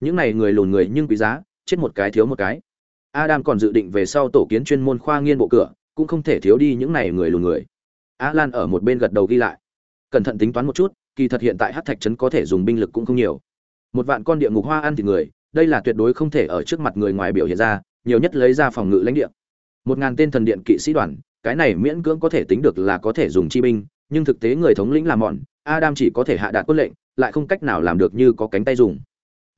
những này người lùn người nhưng quý giá, chết một cái thiếu một cái. Adam còn dự định về sau tổ kiến chuyên môn khoa nghiên bộ cửa, cũng không thể thiếu đi những này người lùn người. Alan ở một bên gật đầu ghi lại. Cẩn thận tính toán một chút, kỳ thật hiện tại hát thạch trấn có thể dùng binh lực cũng không nhiều. Một vạn con địa ngục hoa ăn thịt người, đây là tuyệt đối không thể ở trước mặt người ngoài biểu hiện ra, nhiều nhất lấy ra phòng ngự lãnh địa. Một ngàn tên thần điện kỵ sĩ đoàn, cái này miễn cưỡng có thể tính được là có thể dùng chi binh, nhưng thực tế người thống lĩnh làm mọn, adam chỉ có thể hạ đạt quân lệnh, lại không cách nào làm được như có cánh tay dùng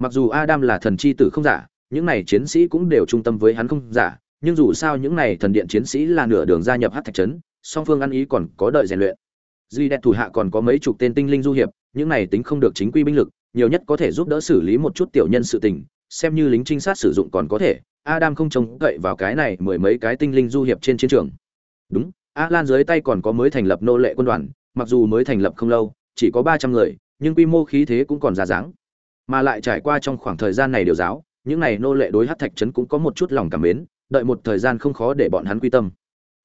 mặc dù adam là thần chi tử không giả, những này chiến sĩ cũng đều trung tâm với hắn không giả, nhưng dù sao những này thần điện chiến sĩ là nửa đường gia nhập hát thạch trấn, song phương ăn ý còn có đợi rèn luyện. Duy đẹp thủ hạ còn có mấy chục tên tinh linh du hiệp, những này tính không được chính quy binh lực, nhiều nhất có thể giúp đỡ xử lý một chút tiểu nhân sự tình, xem như lính trinh sát sử dụng còn có thể, adam không trông cậy vào cái này mười mấy cái tinh linh du hiệp trên chiến trường. Đúng a lan dưới tay còn có mới thành lập nô lệ quân đoàn, mặc dù mới thành lập không lâu, chỉ có ba trăm người, nhưng quy mô khí thế cũng còn ra dáng mà lại trải qua trong khoảng thời gian này điều giáo, những này nô lệ đối hát thạch trấn cũng có một chút lòng cảm mến, đợi một thời gian không khó để bọn hắn quy tâm.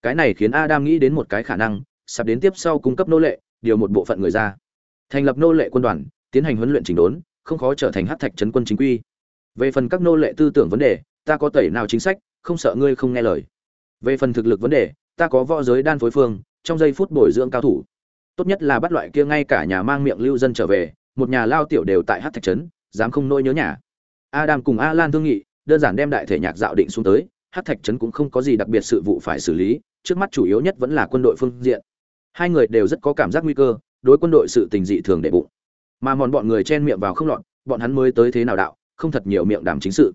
Cái này khiến adam nghĩ đến một cái khả năng, sắp đến tiếp sau cung cấp nô lệ, điều một bộ phận người ra. Thành lập nô lệ quân đoàn, tiến hành huấn luyện chỉnh đốn, không khó trở thành hát thạch trấn quân chính quy. Về phần các nô lệ tư tưởng vấn đề, ta có tẩy nào chính sách, không sợ ngươi không nghe lời. Về phần thực lực vấn đề, ta có võ giới đan phối phương, trong giây phút bồi dưỡng cao thủ. Tốt nhất là bắt loại kia ngay cả nhà mang miệng lưu dân trở về một nhà lao tiểu đều tại hát thạch trấn, dám không nỗi nhớ nhà. Adam cùng a lan thương nghị, đơn giản đem đại thể nhạc dạo định xuống tới, hát thạch trấn cũng không có gì đặc biệt sự vụ phải xử lý, trước mắt chủ yếu nhất vẫn là quân đội phương diện. Hai người đều rất có cảm giác nguy cơ, đối quân đội sự tình dị thường để bụng. Mà mòn bọn người chen miệng vào không lọt, bọn hắn mới tới thế nào đạo, không thật nhiều miệng đàm chính sự.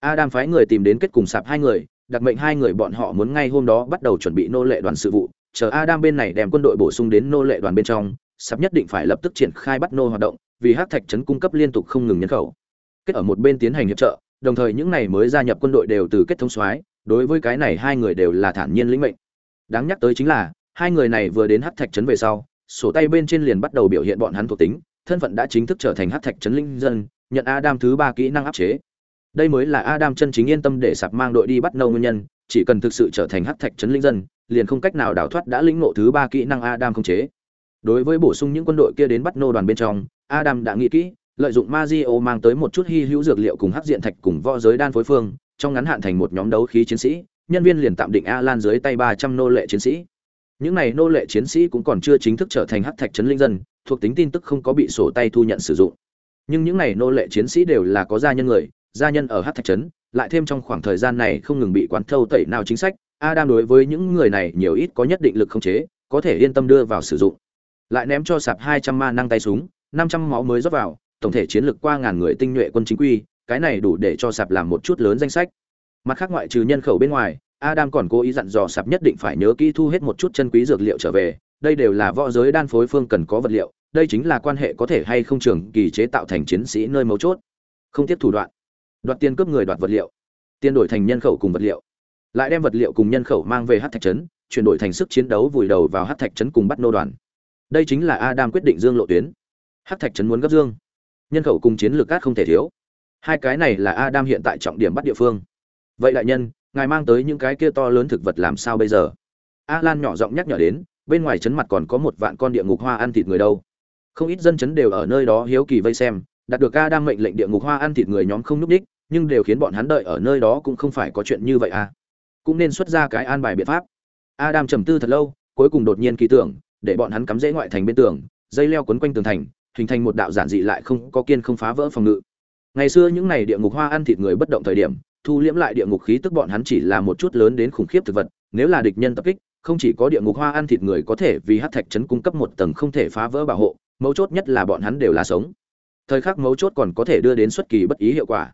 Adam phái người tìm đến kết cùng sạp hai người, đặc mệnh hai người bọn họ muốn ngay hôm đó bắt đầu chuẩn bị nô lệ đoàn sự vụ, chờ adam bên này đem quân đội bổ sung đến nô lệ đoàn bên trong sắp nhất định phải lập tức triển khai bắt nô hoạt động, vì hắc thạch trấn cung cấp liên tục không ngừng nhân khẩu. Kết ở một bên tiến hành hiệp trợ, đồng thời những này mới gia nhập quân đội đều từ kết thống soái, đối với cái này hai người đều là thản nhiên lĩnh mệnh. Đáng nhắc tới chính là, hai người này vừa đến hắc thạch trấn về sau, sổ tay bên trên liền bắt đầu biểu hiện bọn hắn thuộc tính, thân phận đã chính thức trở thành hắc thạch trấn linh dân, nhận adam thứ ba kỹ năng áp chế. Đây mới là adam chân chính yên tâm để sạp mang đội đi bắt nâu nguyên nhân, chỉ cần thực sự trở thành hắc thạch trấn linh dân, liền không cách nào đào thoát đã lĩnh ngộ thứ ba kỹ năng adam không chế đối với bổ sung những quân đội kia đến bắt nô đoàn bên trong adam đã nghĩ kỹ lợi dụng Mazio mang tới một chút hy hữu dược liệu cùng hắc diện thạch cùng võ giới đan phối phương, trong ngắn hạn thành một nhóm đấu khí chiến sĩ, nhân viên liền tạm định Alan dưới tay 300 nô lệ chiến sĩ. Những này nô lệ chiến sĩ cũng còn chưa chính thức trở thành hắc thạch trấn linh dân, thuộc tính tin tức không có bị sổ tay thu nhận sử dụng. Nhưng những này nô lệ chiến sĩ đều là có gia nhân người, gia nhân ở hắc thạch trấn, lại thêm trong khoảng thời gian này không ngừng bị quán thâu tẩy nào chính sách, Adam đối với những người này nhiều ít có nhất định lực không chế, có thể yên tâm đưa vào sử dụng. Lại ném cho sạp 200 ma năng tay súng, 500 máu mới rót vào, tổng thể chiến lược qua ngàn người tinh nhuệ quân chính quy, cái này đủ để cho sạp làm một chút lớn danh sách. Mặt khác ngoại trừ nhân khẩu bên ngoài, Adam còn cố ý dặn dò sạp nhất định phải nhớ kỹ thu hết một chút chân quý dược liệu trở về, đây đều là võ giới đan phối phương cần có vật liệu, đây chính là quan hệ có thể hay không trường kỳ chế tạo thành chiến sĩ nơi mấu chốt. Không tiếp thủ đoạn, đoạt tiền cướp người đoạt vật liệu, tiền đổi thành nhân khẩu cùng vật liệu, lại đem vật liệu cùng nhân khẩu mang về hắc thạch trấn, chuyển đổi thành sức chiến đấu vùi đầu vào hắc thạch trấn cùng bắt nô đoàn. Đây chính là Adam quyết định dương lộ tuyến. Hắc thạch trấn muốn gấp dương. Nhân khẩu cùng chiến lược cát không thể thiếu. Hai cái này là adam hiện tại trọng điểm bắt địa phương. Vậy đại nhân, ngài mang tới những cái kia to lớn thực vật làm sao bây giờ? A lan nhỏ giọng nhắc nhở đến, bên ngoài trấn mặt còn có một vạn con địa ngục hoa ăn thịt người đâu. Không ít dân chấn đều ở nơi đó hiếu kỳ vây xem, đạt được a đang mệnh lệnh địa ngục hoa ăn thịt người nhóm không núp đích nhưng đều khiến bọn hắn đợi ở nơi đó cũng không phải có chuyện như vậy à. Cũng nên xuất ra cái an bài biện pháp. Adam trầm tư thật lâu, cuối cùng đột nhiên kỳ tưởng để bọn hắn cắm rễ ngoại thành bên tường, dây leo quấn quanh tường thành, hình thành một đạo giản dị lại không có kiên không phá vỡ phòng ngự. Ngày xưa những này địa ngục hoa ăn thịt người bất động thời điểm, thu liễm lại địa ngục khí tức bọn hắn chỉ là một chút lớn đến khủng khiếp thực vật, nếu là địch nhân tập kích, không chỉ có địa ngục hoa ăn thịt người có thể vì hắc thạch trấn cung cấp một tầng không thể phá vỡ bảo hộ, mấu chốt nhất là bọn hắn đều là sống. Thời khắc mấu chốt còn có thể đưa đến xuất kỳ bất ý hiệu quả.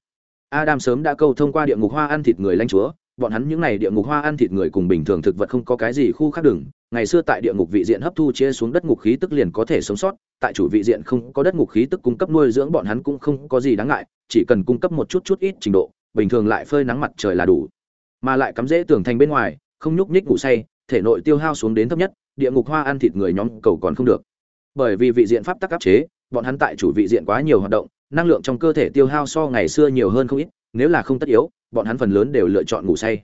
Adam sớm đã câu thông qua địa ngục hoa ăn thịt người lãnh chúa bọn hắn những này địa ngục hoa ăn thịt người cùng bình thường thực vật không có cái gì khu khác đừng ngày xưa tại địa ngục vị diện hấp thu chia xuống đất ngục khí tức liền có thể sống sót, tại chủ vị diện không có đất ngục khí tức cung cấp nuôi dưỡng bọn hắn cũng không có gì đáng ngại, chỉ cần cung cấp một chút chút ít trình độ, bình thường lại phơi nắng mặt trời là đủ. Mà lại cắm dễ tường thành bên ngoài, không nhúc nhích ngủ say, thể nội tiêu hao xuống đến thấp nhất, địa ngục hoa ăn thịt người nhóm cầu còn không được. Bởi vì vị diện pháp tắc áp chế, bọn hắn tại chủ vị diện quá nhiều hoạt động, năng lượng trong cơ thể tiêu hao so ngày xưa nhiều hơn không ít nếu là không tất yếu bọn hắn phần lớn đều lựa chọn ngủ say.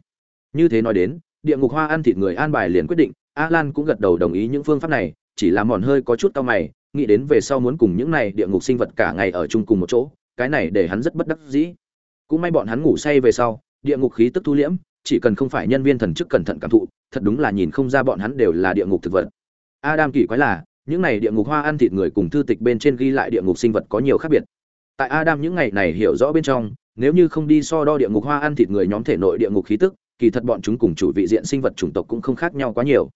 Như thế nói đến địa ngục hoa ăn thịt người an bài liền quyết định Alan cũng gật đầu đồng ý những phương pháp này, chỉ là mòn hơi có chút cao mày, nghĩ đến về sau muốn cùng những này địa ngục sinh vật cả ngày ở chung cùng một chỗ, cái này để hắn rất bất đắc dĩ. Cũng may bọn hắn ngủ say về sau địa ngục khí tức thu liễm chỉ cần không phải nhân viên thần chức cẩn thận cảm thụ thật đúng là nhìn không ra bọn hắn đều là địa ngục thực vật. Adam kỳ quái là những này địa ngục hoa ăn thịt người cùng thư tịch bên trên ghi lại địa ngục sinh vật có nhiều khác biệt tại adam những ngày này hiểu rõ bên trong, nếu như không đi so đo địa ngục hoa ăn thịt người nhóm thể nội địa ngục khí tức, kỳ thật bọn chúng cùng chủ vị diện sinh vật chủng tộc cũng không khác nhau quá nhiều.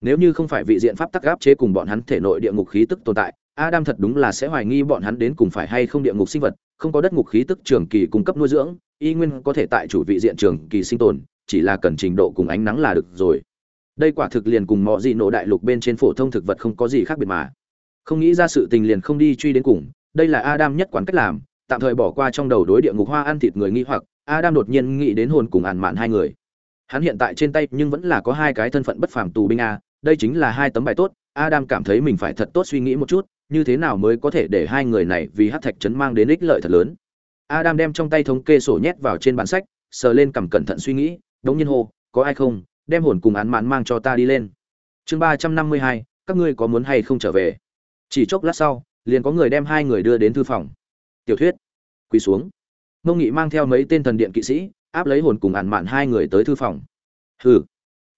Nếu như không phải vị diện pháp tắc gáp chế cùng bọn hắn thể nội địa ngục khí tức tồn tại, adam thật đúng là sẽ hoài nghi bọn hắn đến cùng phải hay không địa ngục sinh vật, không có đất ngục khí tức trường kỳ cung cấp nuôi dưỡng, y nguyên có thể tại chủ vị diện trường kỳ sinh tồn, chỉ là cần trình độ cùng ánh nắng là được rồi. Đây quả thực liền cùng mọi gì nổ đại lục bên trên phổ thông thực vật không có gì khác biệt mà. Không nghĩ ra sự tình liền không đi truy đến cùng đây là adam nhất quán cách làm, tạm thời bỏ qua trong đầu đối địa ngục hoa ăn thịt người nghi hoặc, adam đột nhiên nghĩ đến hồn cùng ản mạn hai người. Hắn hiện tại trên tay nhưng vẫn là có hai cái thân phận bất phàm tù binh a, đây chính là hai tấm bài tốt, adam cảm thấy mình phải thật tốt suy nghĩ một chút, như thế nào mới có thể để hai người này vì hắc thạch trấn mang đến ích lợi thật lớn. Adam đem trong tay thống kê sổ nhét vào trên bản sách, sờ lên cầm cẩn thận suy nghĩ, đống nhiên hô, có ai không? Đem hồn cùng án mạn mang cho ta đi lên. Chương ba trăm năm mươi hai, các ngươi có muốn hay không trở về? Chỉ chốc lát sau liền có người đem hai người đưa đến thư phòng. Tiểu thuyết, quỳ xuống. Ngông nghị mang theo mấy tên thần điện kỵ sĩ, áp lấy hồn cùng ản mạn hai người tới thư phòng. Hừ.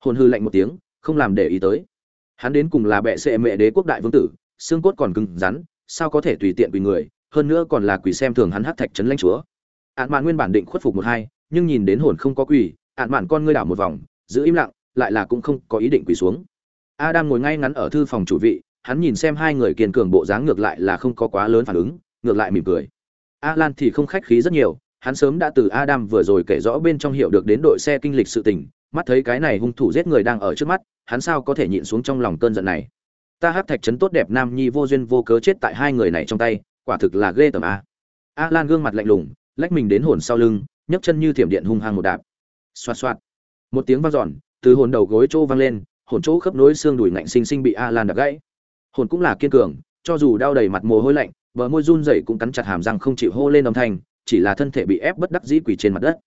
Hồn hư lạnh một tiếng, không làm để ý tới. Hắn đến cùng là bệ sệ mẹ đế quốc đại vương tử, xương cốt còn cứng rắn, sao có thể tùy tiện quỳ người, hơn nữa còn là quỳ xem thường hắn hát thạch trấn lãnh chúa. Ạn mạn nguyên bản định khuất phục một hai, nhưng nhìn đến hồn không có quỳ ạn mạn con ngươi đảo một vòng, giữ im lặng, lại là cũng không có ý định quỳ xuống. Adam ngồi ngay ngắn ở thư phòng chủ vị hắn nhìn xem hai người kiên cường bộ dáng ngược lại là không có quá lớn phản ứng, ngược lại mỉm cười. Alan thì không khách khí rất nhiều, hắn sớm đã từ adam vừa rồi kể rõ bên trong hiểu được đến đội xe kinh lịch sự tình, mắt thấy cái này hung thủ giết người đang ở trước mắt, hắn sao có thể nhịn xuống trong lòng cơn giận này. Ta hát thạch trấn tốt đẹp nam nhi vô duyên vô cớ chết tại hai người này trong tay, quả thực là ghê tởm a. Alan gương mặt lạnh lùng, lách mình đến hồn sau lưng, nhấc chân như thiểm điện hung hăng một đạp. Xoạt xoạt. Một tiếng vang dọn, từ hồn đầu gối chỗ vang lên, hồn chỗ khớp nối xương đùi ngạnh sinh sinh bị alan đập gãy hồn cũng là kiên cường, cho dù đau đầy mặt mồ hôi lạnh, bờ môi run rẩy cũng cắn chặt hàm răng không chịu hô lên âm thanh, chỉ là thân thể bị ép bất đắc dĩ quỳ trên mặt đất.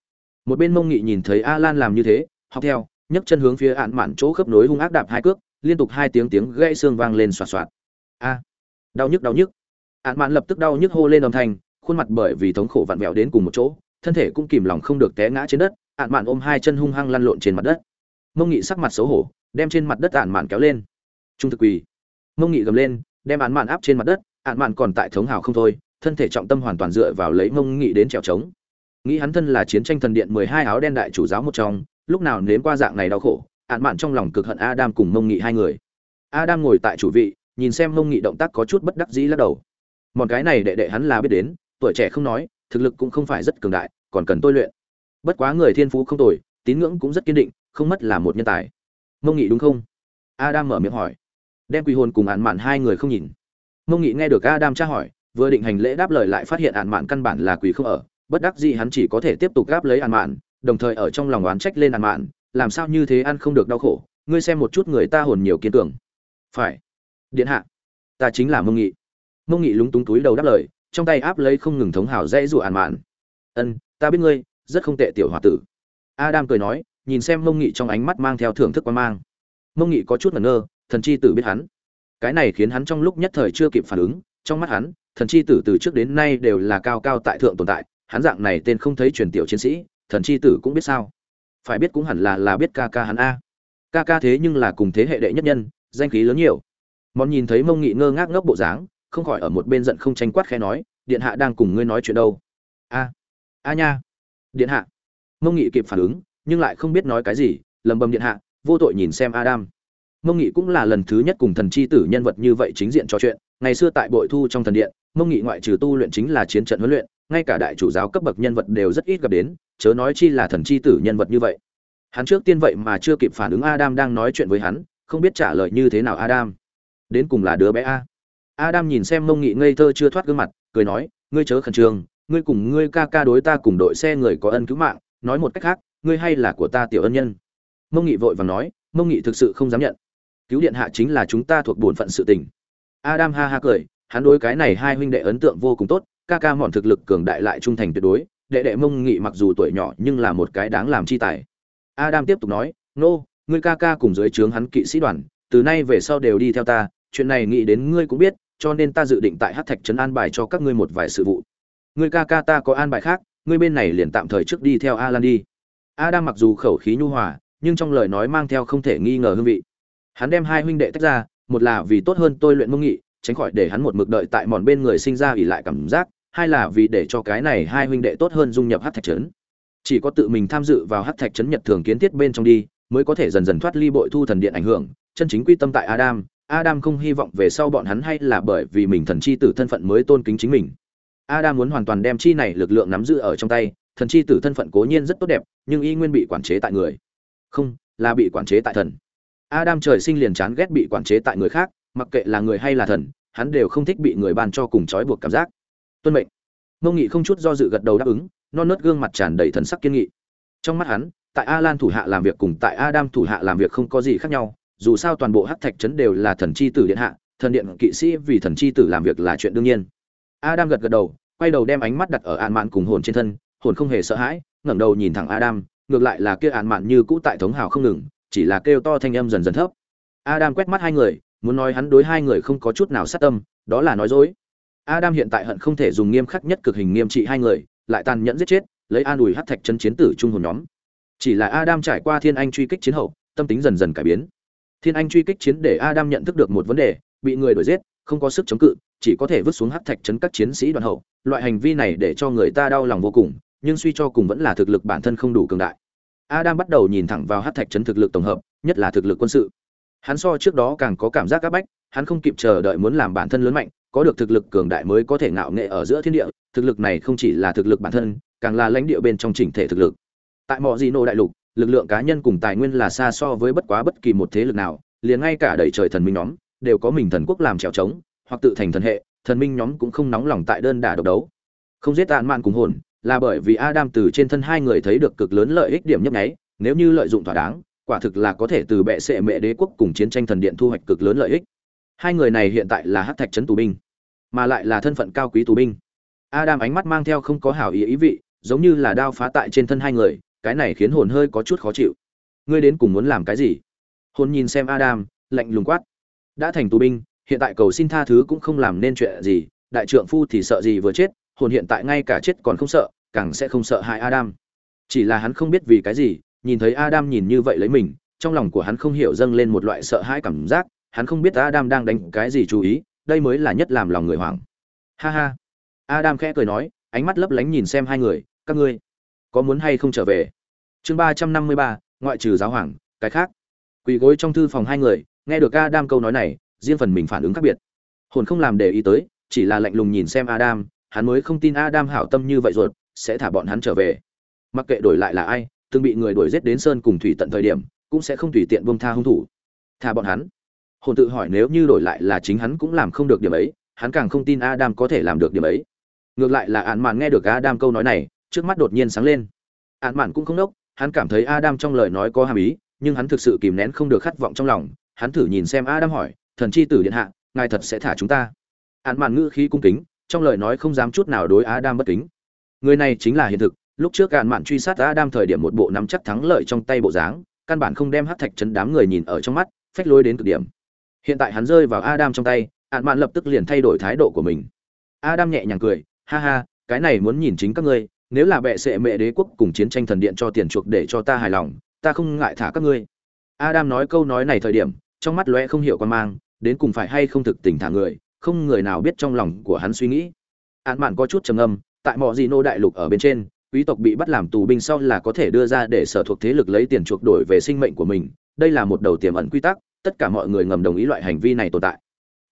Một bên mông nghị nhìn thấy alan làm như thế, học theo, nhấc chân hướng phía ạn mạn chỗ khớp nối hung ác đạp hai cước, liên tục hai tiếng tiếng gãy xương vang lên xoạt xoạt. A, đau nhức đau nhức. Ạn mạn lập tức đau nhức hô lên âm thanh, khuôn mặt bởi vì thống khổ vặn vẹo đến cùng một chỗ, thân thể cũng kìm lòng không được té ngã trên đất, ạn mạn ôm hai chân hung hăng lăn lộn trên mặt đất. Mông nghị sắc mặt xấu hổ, đem trên mặt đất ạn mạn kéo lên. Trung thực quỳ mông nghị gầm lên, đem án mạn áp trên mặt đất, án mạn còn tại thống hào không thôi, thân thể trọng tâm hoàn toàn dựa vào lấy mông nghị đến trèo trống. Nghĩ hắn thân là chiến tranh thần điện mười hai áo đen đại chủ giáo một trong, lúc nào nếm qua dạng này đau khổ, án mạn trong lòng cực hận adam cùng mông nghị hai người. Adam ngồi tại chủ vị, nhìn xem mông nghị động tác có chút bất đắc dĩ lắc đầu. Mọn cái này đệ đệ hắn là biết đến, tuổi trẻ không nói, thực lực cũng không phải rất cường đại, còn cần tôi luyện. Bất quá người thiên phú không tồi, tín ngưỡng cũng rất kiên định, không mất là một nhân tài. Mông nghị đúng không? Adam mở miệng hỏi đem quỷ hồn cùng ạn mạn hai người không nhìn. Mông nghị nghe được adam tra hỏi, vừa định hành lễ đáp lời lại phát hiện ạn mạn căn bản là quỷ không ở. Bất đắc dĩ hắn chỉ có thể tiếp tục gáp lấy ạn mạn, đồng thời ở trong lòng oán trách lên ạn mạn, làm sao như thế ăn không được đau khổ, ngươi xem một chút người ta hồn nhiều kiên tưởng phải. Điện hạ. Ta chính là mông nghị. Mông nghị lúng túng túi đầu đáp lời, trong tay áp lấy không ngừng thống hào dễ dụ ạn mạn. Ân, ta biết ngươi, rất không tệ tiểu h tử. Adam cười nói, nhìn xem mông nghị trong ánh mắt mang theo thưởng thức quan mang. Mông nghị có chút ngẩn ngơ thần chi tử biết hắn. Cái này khiến hắn trong lúc nhất thời chưa kịp phản ứng, trong mắt hắn, thần chi tử từ trước đến nay đều là cao cao tại thượng tồn tại, hắn dạng này tên không thấy truyền tiểu chiến sĩ, thần chi tử cũng biết sao? Phải biết cũng hẳn là là biết ca ca hắn a. Ca ca thế nhưng là cùng thế hệ đệ nhất nhân, danh khí lớn nhiều. Món nhìn thấy mông nghị ngơ ngác ngốc bộ dáng, không khỏi ở một bên giận không tranh quát khẽ nói, điện hạ đang cùng ngươi nói chuyện đâu? A a nha. Điện hạ. Mông nghị kịp phản ứng, nhưng lại không biết nói cái gì, lầm bầm điện hạ, vô tội nhìn xem adam mông nghị cũng là lần thứ nhất cùng thần chi tử nhân vật như vậy chính diện trò chuyện. Ngày xưa tại bội thu trong thần điện, mông nghị ngoại trừ tu luyện chính là chiến trận huấn luyện, ngay cả đại chủ giáo cấp bậc nhân vật đều rất ít gặp đến, chớ nói chi là thần chi tử nhân vật như vậy. Hắn trước tiên vậy mà chưa kịp phản ứng adam đang nói chuyện với hắn, không biết trả lời như thế nào adam. Đến cùng là đứa bé a. Adam nhìn xem mông nghị ngây thơ chưa thoát gương mặt, cười nói, ngươi chớ khẩn trương, ngươi cùng ngươi ca ca đối ta cùng đội xe người có ân cứu mạng, nói một cách khác, ngươi hay là của ta tiểu ân nhân. Mông nghị vội vàng nói, mông nghị thực sự không dám nhận cứu điện hạ chính là chúng ta thuộc bổn phận sự tình. Adam ha ha cười, hắn đối cái này hai huynh đệ ấn tượng vô cùng tốt, ca ca mọn thực lực cường đại lại trung thành tuyệt đối, đệ đệ mông nghị mặc dù tuổi nhỏ nhưng là một cái đáng làm chi tài. Adam tiếp tục nói, nô, ngươi ca ca cùng dưới trướng hắn kỵ sĩ đoàn, từ nay về sau đều đi theo ta, chuyện này nghĩ đến ngươi cũng biết, cho nên ta dự định tại hát thạch trấn an bài cho các ngươi một vài sự vụ. Ngươi ca ca ta có an bài khác, ngươi bên này liền tạm thời trước đi theo alan đi. Adam mặc dù khẩu khí nhu hòa, nhưng trong lời nói mang theo không thể nghi ngờ hương vị hắn đem hai huynh đệ tách ra, một là vì tốt hơn tôi luyện mông nghị, tránh khỏi để hắn một mực đợi tại mòn bên người sinh ra ỉ lại cảm giác, hai là vì để cho cái này hai huynh đệ tốt hơn dung nhập hát thạch trấn. Chỉ có tự mình tham dự vào hát thạch trấn nhật thường kiến thiết bên trong đi, mới có thể dần dần thoát ly bội thu thần điện ảnh hưởng, chân chính quy tâm tại adam adam không hy vọng về sau bọn hắn hay là bởi vì mình thần chi tử thân phận mới tôn kính chính mình. Adam muốn hoàn toàn đem chi này lực lượng nắm giữ ở trong tay, thần chi tử thân phận cố nhiên rất tốt đẹp, nhưng y nguyên bị quản chế tại người. Không, là bị quản chế tại thần adam trời sinh liền chán ghét bị quản chế tại người khác, mặc kệ là người hay là thần, hắn đều không thích bị người ban cho cùng trói buộc cảm giác. Tuân mệnh. Ngô nghị không chút do dự gật đầu đáp ứng, non nớt gương mặt tràn đầy thần sắc kiên nghị. Trong mắt hắn, tại Alan thủ hạ làm việc cùng tại adam thủ hạ làm việc không có gì khác nhau, dù sao toàn bộ hắc thạch trấn đều là thần chi tử điện hạ, thần điện kỵ sĩ vì thần chi tử làm việc là chuyện đương nhiên. Adam gật gật đầu, quay đầu đem ánh mắt đặt ở an mạn cùng hồn trên thân, hồn không hề sợ hãi, ngẩng đầu nhìn thẳng adam, ngược lại là kia an mạn như cũ tại thống hào không ngừng chỉ là kêu to thanh âm dần dần thấp. Adam quét mắt hai người, muốn nói hắn đối hai người không có chút nào sát tâm, đó là nói dối. Adam hiện tại hận không thể dùng nghiêm khắc nhất cực hình nghiêm trị hai người, lại tàn nhẫn giết chết, lấy an ủi hắc thạch chân chiến tử trung hồn nhóm. Chỉ là adam trải qua thiên anh truy kích chiến hậu, tâm tính dần dần cải biến. Thiên anh truy kích chiến để adam nhận thức được một vấn đề, bị người đuổi giết, không có sức chống cự, chỉ có thể vứt xuống hắc thạch chấn các chiến sĩ đoàn hậu. Loại hành vi này để cho người ta đau lòng vô cùng, nhưng suy cho cùng vẫn là thực lực bản thân không đủ cường đại adam bắt đầu nhìn thẳng vào hắc thạch chấn thực lực tổng hợp, nhất là thực lực quân sự. Hắn so trước đó càng có cảm giác áp bách, hắn không kịp chờ đợi muốn làm bản thân lớn mạnh, có được thực lực cường đại mới có thể ngạo nghệ ở giữa thiên địa, thực lực này không chỉ là thực lực bản thân, càng là lãnh địa bên trong chỉnh thể thực lực. Tại mọi gì nô đại lục, lực lượng cá nhân cùng tài nguyên là xa so với bất quá bất kỳ một thế lực nào, liền ngay cả đầy trời thần minh nhóm, đều có mình thần quốc làm trèo trống, hoặc tự thành thần hệ, thần minh nhóm cũng không nóng lòng tại đơn đả độc đấu. Không giết tàn mạn cùng hồn là bởi vì adam từ trên thân hai người thấy được cực lớn lợi ích điểm nhấp nháy, nếu như lợi dụng thỏa đáng, quả thực là có thể từ bệ sệ mẹ đế quốc cùng chiến tranh thần điện thu hoạch cực lớn lợi ích. Hai người này hiện tại là hắc thạch trấn tù binh, mà lại là thân phận cao quý tù binh. Adam ánh mắt mang theo không có hảo ý ý vị, giống như là đao phá tại trên thân hai người, cái này khiến hồn hơi có chút khó chịu. Ngươi đến cùng muốn làm cái gì? Hồn nhìn xem adam, lạnh lùng quát. Đã thành tù binh, hiện tại cầu xin tha thứ cũng không làm nên chuyện gì, đại trượng phu thì sợ gì vừa chết hồn hiện tại ngay cả chết còn không sợ, càng sẽ không sợ hại adam. Chỉ là hắn không biết vì cái gì, nhìn thấy adam nhìn như vậy lấy mình, trong lòng của hắn không hiểu dâng lên một loại sợ hãi cảm giác, hắn không biết adam đang đánh cái gì chú ý, đây mới là nhất làm lòng người hoảng. Ha ha. Adam khẽ cười nói, ánh mắt lấp lánh nhìn xem hai người, các ngươi, có muốn hay không trở về? Chương ba trăm năm mươi ba, ngoại trừ giáo hoàng, cái khác. Quỳ gối trong thư phòng hai người, nghe được adam câu nói này, riêng phần mình phản ứng khác biệt. Hồn không làm để ý tới, chỉ là lạnh lùng nhìn xem adam hắn mới không tin adam hảo tâm như vậy ruột, sẽ thả bọn hắn trở về. Mặc kệ đổi lại là ai, từng bị người đuổi giết đến sơn cùng thủy tận thời điểm, cũng sẽ không tùy tiện buông tha hung thủ. Thả bọn hắn. Hồn tự hỏi nếu như đổi lại là chính hắn cũng làm không được điểm ấy, hắn càng không tin adam có thể làm được điểm ấy. Ngược lại là Án mạn nghe được adam câu nói này, trước mắt đột nhiên sáng lên. Án mạn cũng không đốc, hắn cảm thấy adam trong lời nói có hàm ý, nhưng hắn thực sự kìm nén không được khát vọng trong lòng. Hắn thử nhìn xem adam hỏi, thần chi tử điện hạ, ngài thật sẽ thả chúng ta? Án mạn ngữ khí cung kính trong lời nói không dám chút nào đối adam bất kính. Người này chính là hiện thực, lúc trước gạn mạn truy sát adam thời điểm một bộ nắm chắc thắng lợi trong tay bộ dáng, căn bản không đem hắc thạch chấn đám người nhìn ở trong mắt, phách lối đến cực điểm. Hiện tại hắn rơi vào adam trong tay ạn mạn lập tức liền thay đổi thái độ của mình. Adam nhẹ nhàng cười, ha ha, cái này muốn nhìn chính các ngươi, nếu là bệ sệ mẹ đế quốc cùng chiến tranh thần điện cho tiền chuộc để cho ta hài lòng, ta không ngại thả các ngươi. Adam nói câu nói này thời điểm, trong mắt lóe không hiểu quan mang, đến cùng phải hay không thực tình thả người không người nào biết trong lòng của hắn suy nghĩ. Án mạn có chút trầm âm tại mọi gì nô đại lục ở bên trên, quý tộc bị bắt làm tù binh sau là có thể đưa ra để sở thuộc thế lực lấy tiền chuộc đổi về sinh mệnh của mình. Đây là một đầu tiềm ẩn quy tắc, tất cả mọi người ngầm đồng ý loại hành vi này tồn tại.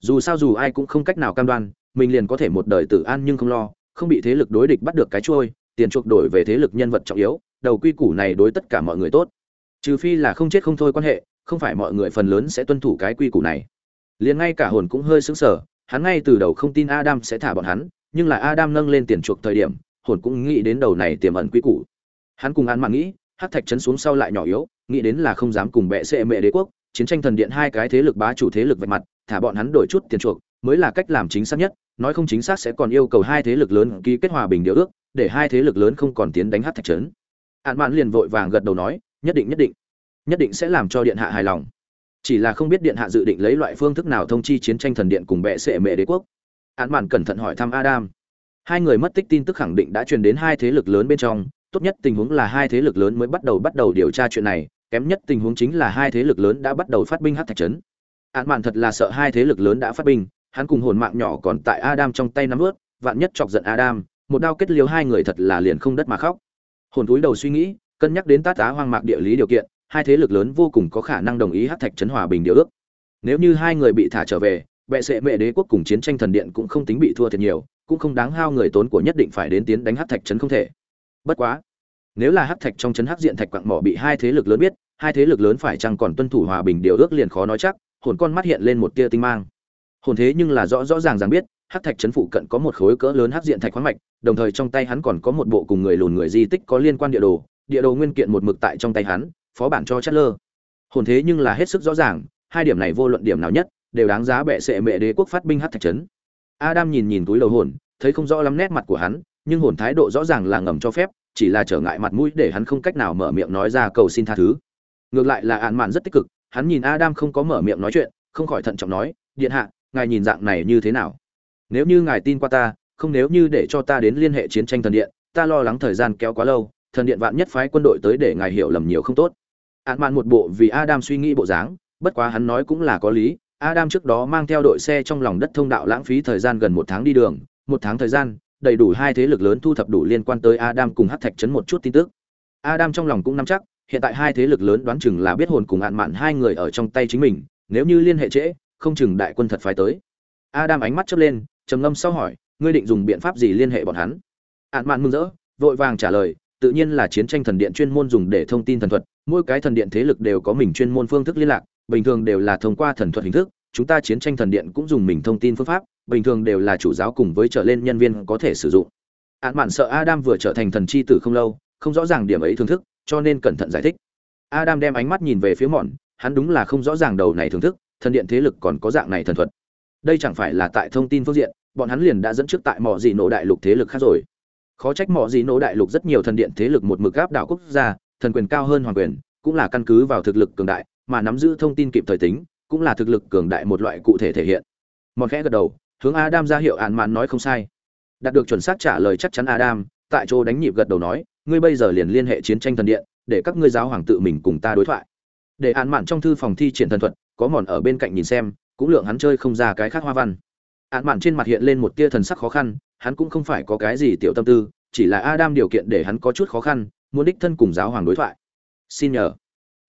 Dù sao dù ai cũng không cách nào cam đoan, mình liền có thể một đời tự an nhưng không lo, không bị thế lực đối địch bắt được cái trôi tiền chuộc đổi về thế lực nhân vật trọng yếu, đầu quy củ này đối tất cả mọi người tốt. Trừ phi là không chết không thôi quan hệ, không phải mọi người phần lớn sẽ tuân thủ cái quy củ này. Liền ngay cả hồn cũng hơi sững sờ hắn ngay từ đầu không tin adam sẽ thả bọn hắn, nhưng là adam nâng lên tiền chuộc thời điểm, hồn cũng nghĩ đến đầu này tiềm ẩn quy củ. Hắn cùng án mà nghĩ, hắc thạch chấn xuống sau lại nhỏ yếu, nghĩ đến là không dám cùng bệ sẽ mẹ đế quốc, chiến tranh thần điện hai cái thế lực bá chủ thế lực vạch mặt, thả bọn hắn đổi chút tiền chuộc, mới là cách làm chính xác nhất, nói không chính xác sẽ còn yêu cầu hai thế lực lớn ký kết hòa bình điều ước, để hai thế lực lớn không còn tiến đánh hắc thạch trấn. Hạn mạn liền vội vàng gật đầu nói, nhất định nhất định nhất định sẽ làm cho điện hạ hài lòng chỉ là không biết điện hạ dự định lấy loại phương thức nào thông chi chiến tranh thần điện cùng bệ sệ mẹ đế quốc. Án mạn cẩn thận hỏi thăm adam. Hai người mất tích tin tức khẳng định đã truyền đến hai thế lực lớn bên trong, tốt nhất tình huống là hai thế lực lớn mới bắt đầu bắt đầu điều tra chuyện này, kém nhất tình huống chính là hai thế lực lớn đã bắt đầu phát binh hát thạch trấn. Án mạn thật là sợ hai thế lực lớn đã phát binh, hắn cùng hồn mạng nhỏ còn tại adam trong tay nắm ướt, vạn nhất chọc giận adam, một đao kết liêu hai người thật là liền không đất mà khóc. Hồn túi đầu suy nghĩ, cân nhắc đến tát tá hoang mạc địa lý điều kiện hai thế lực lớn vô cùng có khả năng đồng ý hát thạch trấn hòa bình điều ước. Nếu như hai người bị thả trở về, bệ sệ mẹ đế quốc cùng chiến tranh thần điện cũng không tính bị thua thiệt nhiều, cũng không đáng hao người tốn của nhất định phải đến tiến đánh hát thạch trấn không thể. Bất quá, nếu là hát thạch trong trấn hát diện thạch quặng mỏ bị hai thế lực lớn biết, hai thế lực lớn phải chăng còn tuân thủ hòa bình điều ước liền khó nói chắc, hồn con mắt hiện lên một tia tinh mang. Hồn thế nhưng là rõ rõ ràng ràng biết, hát thạch trấn phụ cận có một khối cỡ lớn hát diện thạch khoáng mạch, đồng thời trong tay hắn còn có một bộ cùng người lùn người di tích có liên quan địa đồ địa đồ nguyên kiện một mực tại trong tay hắn phó bản cho Chatler. hồn thế nhưng là hết sức rõ ràng, hai điểm này vô luận điểm nào nhất, đều đáng giá bệ sệ mẹ đế quốc phát binh hắc thạch trấn. Adam nhìn nhìn túi đầu hồn, thấy không rõ lắm nét mặt của hắn, nhưng hồn thái độ rõ ràng là ngầm cho phép, chỉ là trở ngại mặt mũi để hắn không cách nào mở miệng nói ra cầu xin tha thứ. Ngược lại là án mạn rất tích cực, hắn nhìn adam không có mở miệng nói chuyện, không khỏi thận trọng nói, điện hạ, ngài nhìn dạng này như thế nào? Nếu như ngài tin qua ta, không nếu như để cho ta đến liên hệ chiến tranh thần điện, ta lo lắng thời gian kéo quá lâu, thần điện vạn nhất phái quân đội tới để ngài hiểu lầm nhiều không tốt ạn mạn một bộ vì adam suy nghĩ bộ dáng, bất quá hắn nói cũng là có lý. Adam trước đó mang theo đội xe trong lòng đất thông đạo lãng phí thời gian gần một tháng đi đường. Một tháng thời gian, đầy đủ hai thế lực lớn thu thập đủ liên quan tới adam cùng hát thạch chấn một chút tin tức. Adam trong lòng cũng nắm chắc, hiện tại hai thế lực lớn đoán chừng là biết hồn cùng ạn mạn hai người ở trong tay chính mình, nếu như liên hệ trễ, không chừng đại quân thật phải tới. Adam ánh mắt chớp lên, trầm ngâm sau hỏi, ngươi định dùng biện pháp gì liên hệ bọn hắn? Ạn mạn mừng rỡ, vội vàng trả lời, tự nhiên là chiến tranh thần điện chuyên môn dùng để thông tin thần thuật mỗi cái thần điện thế lực đều có mình chuyên môn phương thức liên lạc, bình thường đều là thông qua thần thuật hình thức, chúng ta chiến tranh thần điện cũng dùng mình thông tin phương pháp, bình thường đều là chủ giáo cùng với trở lên nhân viên có thể sử dụng. Ạn mạn sợ adam vừa trở thành thần chi tử không lâu, không rõ ràng điểm ấy thưởng thức, cho nên cẩn thận giải thích. Adam đem ánh mắt nhìn về phía mòn hắn đúng là không rõ ràng đầu này thưởng thức, thần điện thế lực còn có dạng này thần thuật. Đây chẳng phải là tại thông tin phương diện, bọn hắn liền đã dẫn trước tại mỏ dị nổ đại lục thế lực khác rồi. Khó trách mỏ dị nổ đại lục rất nhiều thần điện thế lực một mực gáp đảo quốc gia thần quyền cao hơn hoàng quyền, cũng là căn cứ vào thực lực cường đại, mà nắm giữ thông tin kịp thời tính, cũng là thực lực cường đại một loại cụ thể thể hiện. Mọt khẽ gật đầu, hướng adam ra hiệu ạn mạn nói không sai. Đạt được chuẩn xác trả lời chắc chắn adam, tại chỗ đánh nhịp gật đầu nói, ngươi bây giờ liền liên hệ chiến tranh thần điện, để các ngươi giáo hoàng tự mình cùng ta đối thoại. Để ạn mạn trong thư phòng thi triển thần thuật, có mòn ở bên cạnh nhìn xem, cũng lượng hắn chơi không ra cái khác hoa văn. Ạn mạn trên mặt hiện lên một tia thần sắc khó khăn, hắn cũng không phải có cái gì tiểu tâm tư, chỉ là adam điều kiện để hắn có chút khó khăn muốn đích thân cùng giáo hoàng đối thoại. Xin nhờ.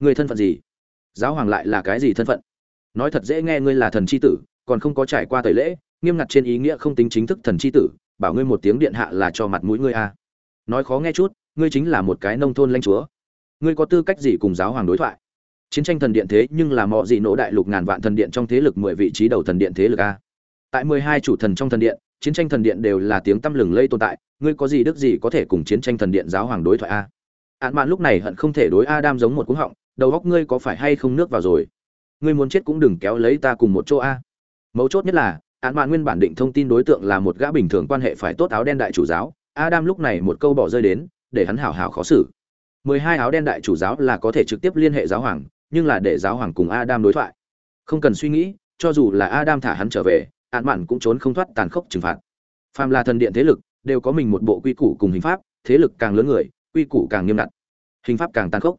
Người thân phận gì? Giáo hoàng lại là cái gì thân phận? Nói thật dễ nghe ngươi là thần c h i tử, còn không có trải qua tẩy lễ, nghiêm ngặt trên ý nghĩa không tính chính thức thần c h i tử, bảo ngươi một tiếng điện hạ là cho mặt mũi ngươi a. À. nói khó nghe chút, ngươi chính là một cái nông thôn lanh chúa. Ngươi có tư cách gì cùng giáo hoàng đối thoại? Chiến tranh thần điện thế nhưng là mọi gì nỗ đại lục ngàn vạn thần điện trong thế lực mười vị trí đầu thần điện thế lực a. Tại mười hai chủ thần trong thần điện chiến tranh thần điện đều là tiếng tăm lừng lây tồn tại, ngươi có gì đức gì có thể cùng chiến tranh thần điện giáo hoàng đối thoại a? Ạn mạn lúc này hận không thể đối adam giống một cúng họng, đầu góc ngươi có phải hay không nước vào rồi? Ngươi muốn chết cũng đừng kéo lấy ta cùng một chỗ a. Mấu chốt nhất là ạn mạn nguyên bản định thông tin đối tượng là một gã bình thường quan hệ phải tốt áo đen đại chủ giáo, adam lúc này một câu bỏ rơi đến, để hắn hảo hảo khó xử. Mười hai áo đen đại chủ giáo là có thể trực tiếp liên hệ giáo hoàng, nhưng là để giáo hoàng cùng adam đối thoại. Không cần suy nghĩ, cho dù là adam thả hắn trở về án mạn cũng trốn không thoát tàn khốc trừng phạt. Phàm là thần điện thế lực, đều có mình một bộ quy củ cùng hình pháp, thế lực càng lớn người, quy củ càng nghiêm ngặt. Hình pháp càng tàn khốc.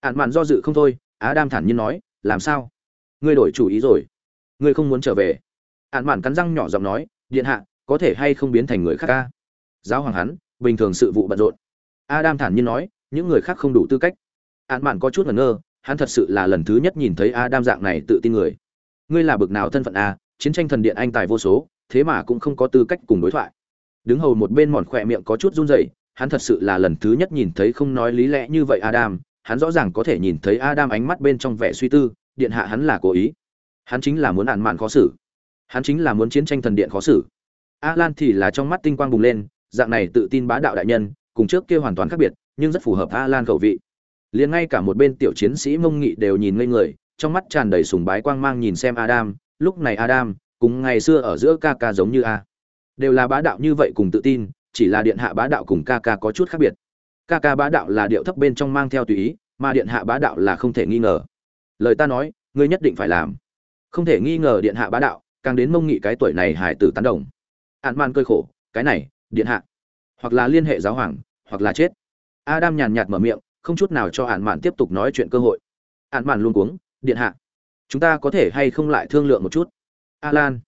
Ạn mạn do dự không thôi á đam thản nhiên nói, làm sao? Ngươi đổi chủ ý rồi. Ngươi không muốn trở về. Ạn mạn cắn răng nhỏ giọng nói, điện hạ, có thể hay không biến thành người khác ca? Giáo hoàng hắn, bình thường sự vụ bận rộn. Adam thản nhiên nói, những người khác không đủ tư cách. Ạn mạn có chút ngẩn ngơ, hắn thật sự là lần thứ nhất nhìn thấy adam dạng này tự tin người. Ngươi là bực nào thân phận a chiến tranh thần điện anh tài vô số thế mà cũng không có tư cách cùng đối thoại đứng hầu một bên mòn khỏe miệng có chút run rẩy hắn thật sự là lần thứ nhất nhìn thấy không nói lý lẽ như vậy adam hắn rõ ràng có thể nhìn thấy Adam ánh mắt bên trong vẻ suy tư, điện hạ hắn là cố ý. Hắn chính là muốn ạn mạn khó xử. Hắn chính là muốn chiến tranh thần điện khó xử. Alan thì là trong mắt tinh quang bùng lên, dạng này tự tin bá đạo đại nhân, cùng trước kia hoàn toàn khác biệt, nhưng rất phù hợp Alan khẩu vị. Liền ngay cả một bên tiểu chiến sĩ Mông Nghị đều nhìn ngây người, trong mắt tràn đầy sùng bái quang mang nhìn xem Adam, lúc này Adam, cùng ngày xưa ở giữa ca ca giống như a. Đều là bá đạo như vậy cùng tự tin, chỉ là điện hạ bá đạo cùng ca ca có chút khác biệt. Ca ca bá đạo là điệu thấp bên trong mang theo tùy ý mà điện hạ bá đạo là không thể nghi ngờ. Lời ta nói ngươi nhất định phải làm. Không thể nghi ngờ điện hạ bá đạo càng đến mông nghị cái tuổi này hải tử tán đồng. Ạn man cơi khổ cái này điện hạ. Hoặc là liên hệ giáo hoàng hoặc là chết. Adam nhàn nhạt mở miệng không chút nào cho ạn mạn tiếp tục nói chuyện cơ hội. Ạn mạn luôn cuống điện hạ chúng ta có thể hay không lại thương lượng một chút? Alan.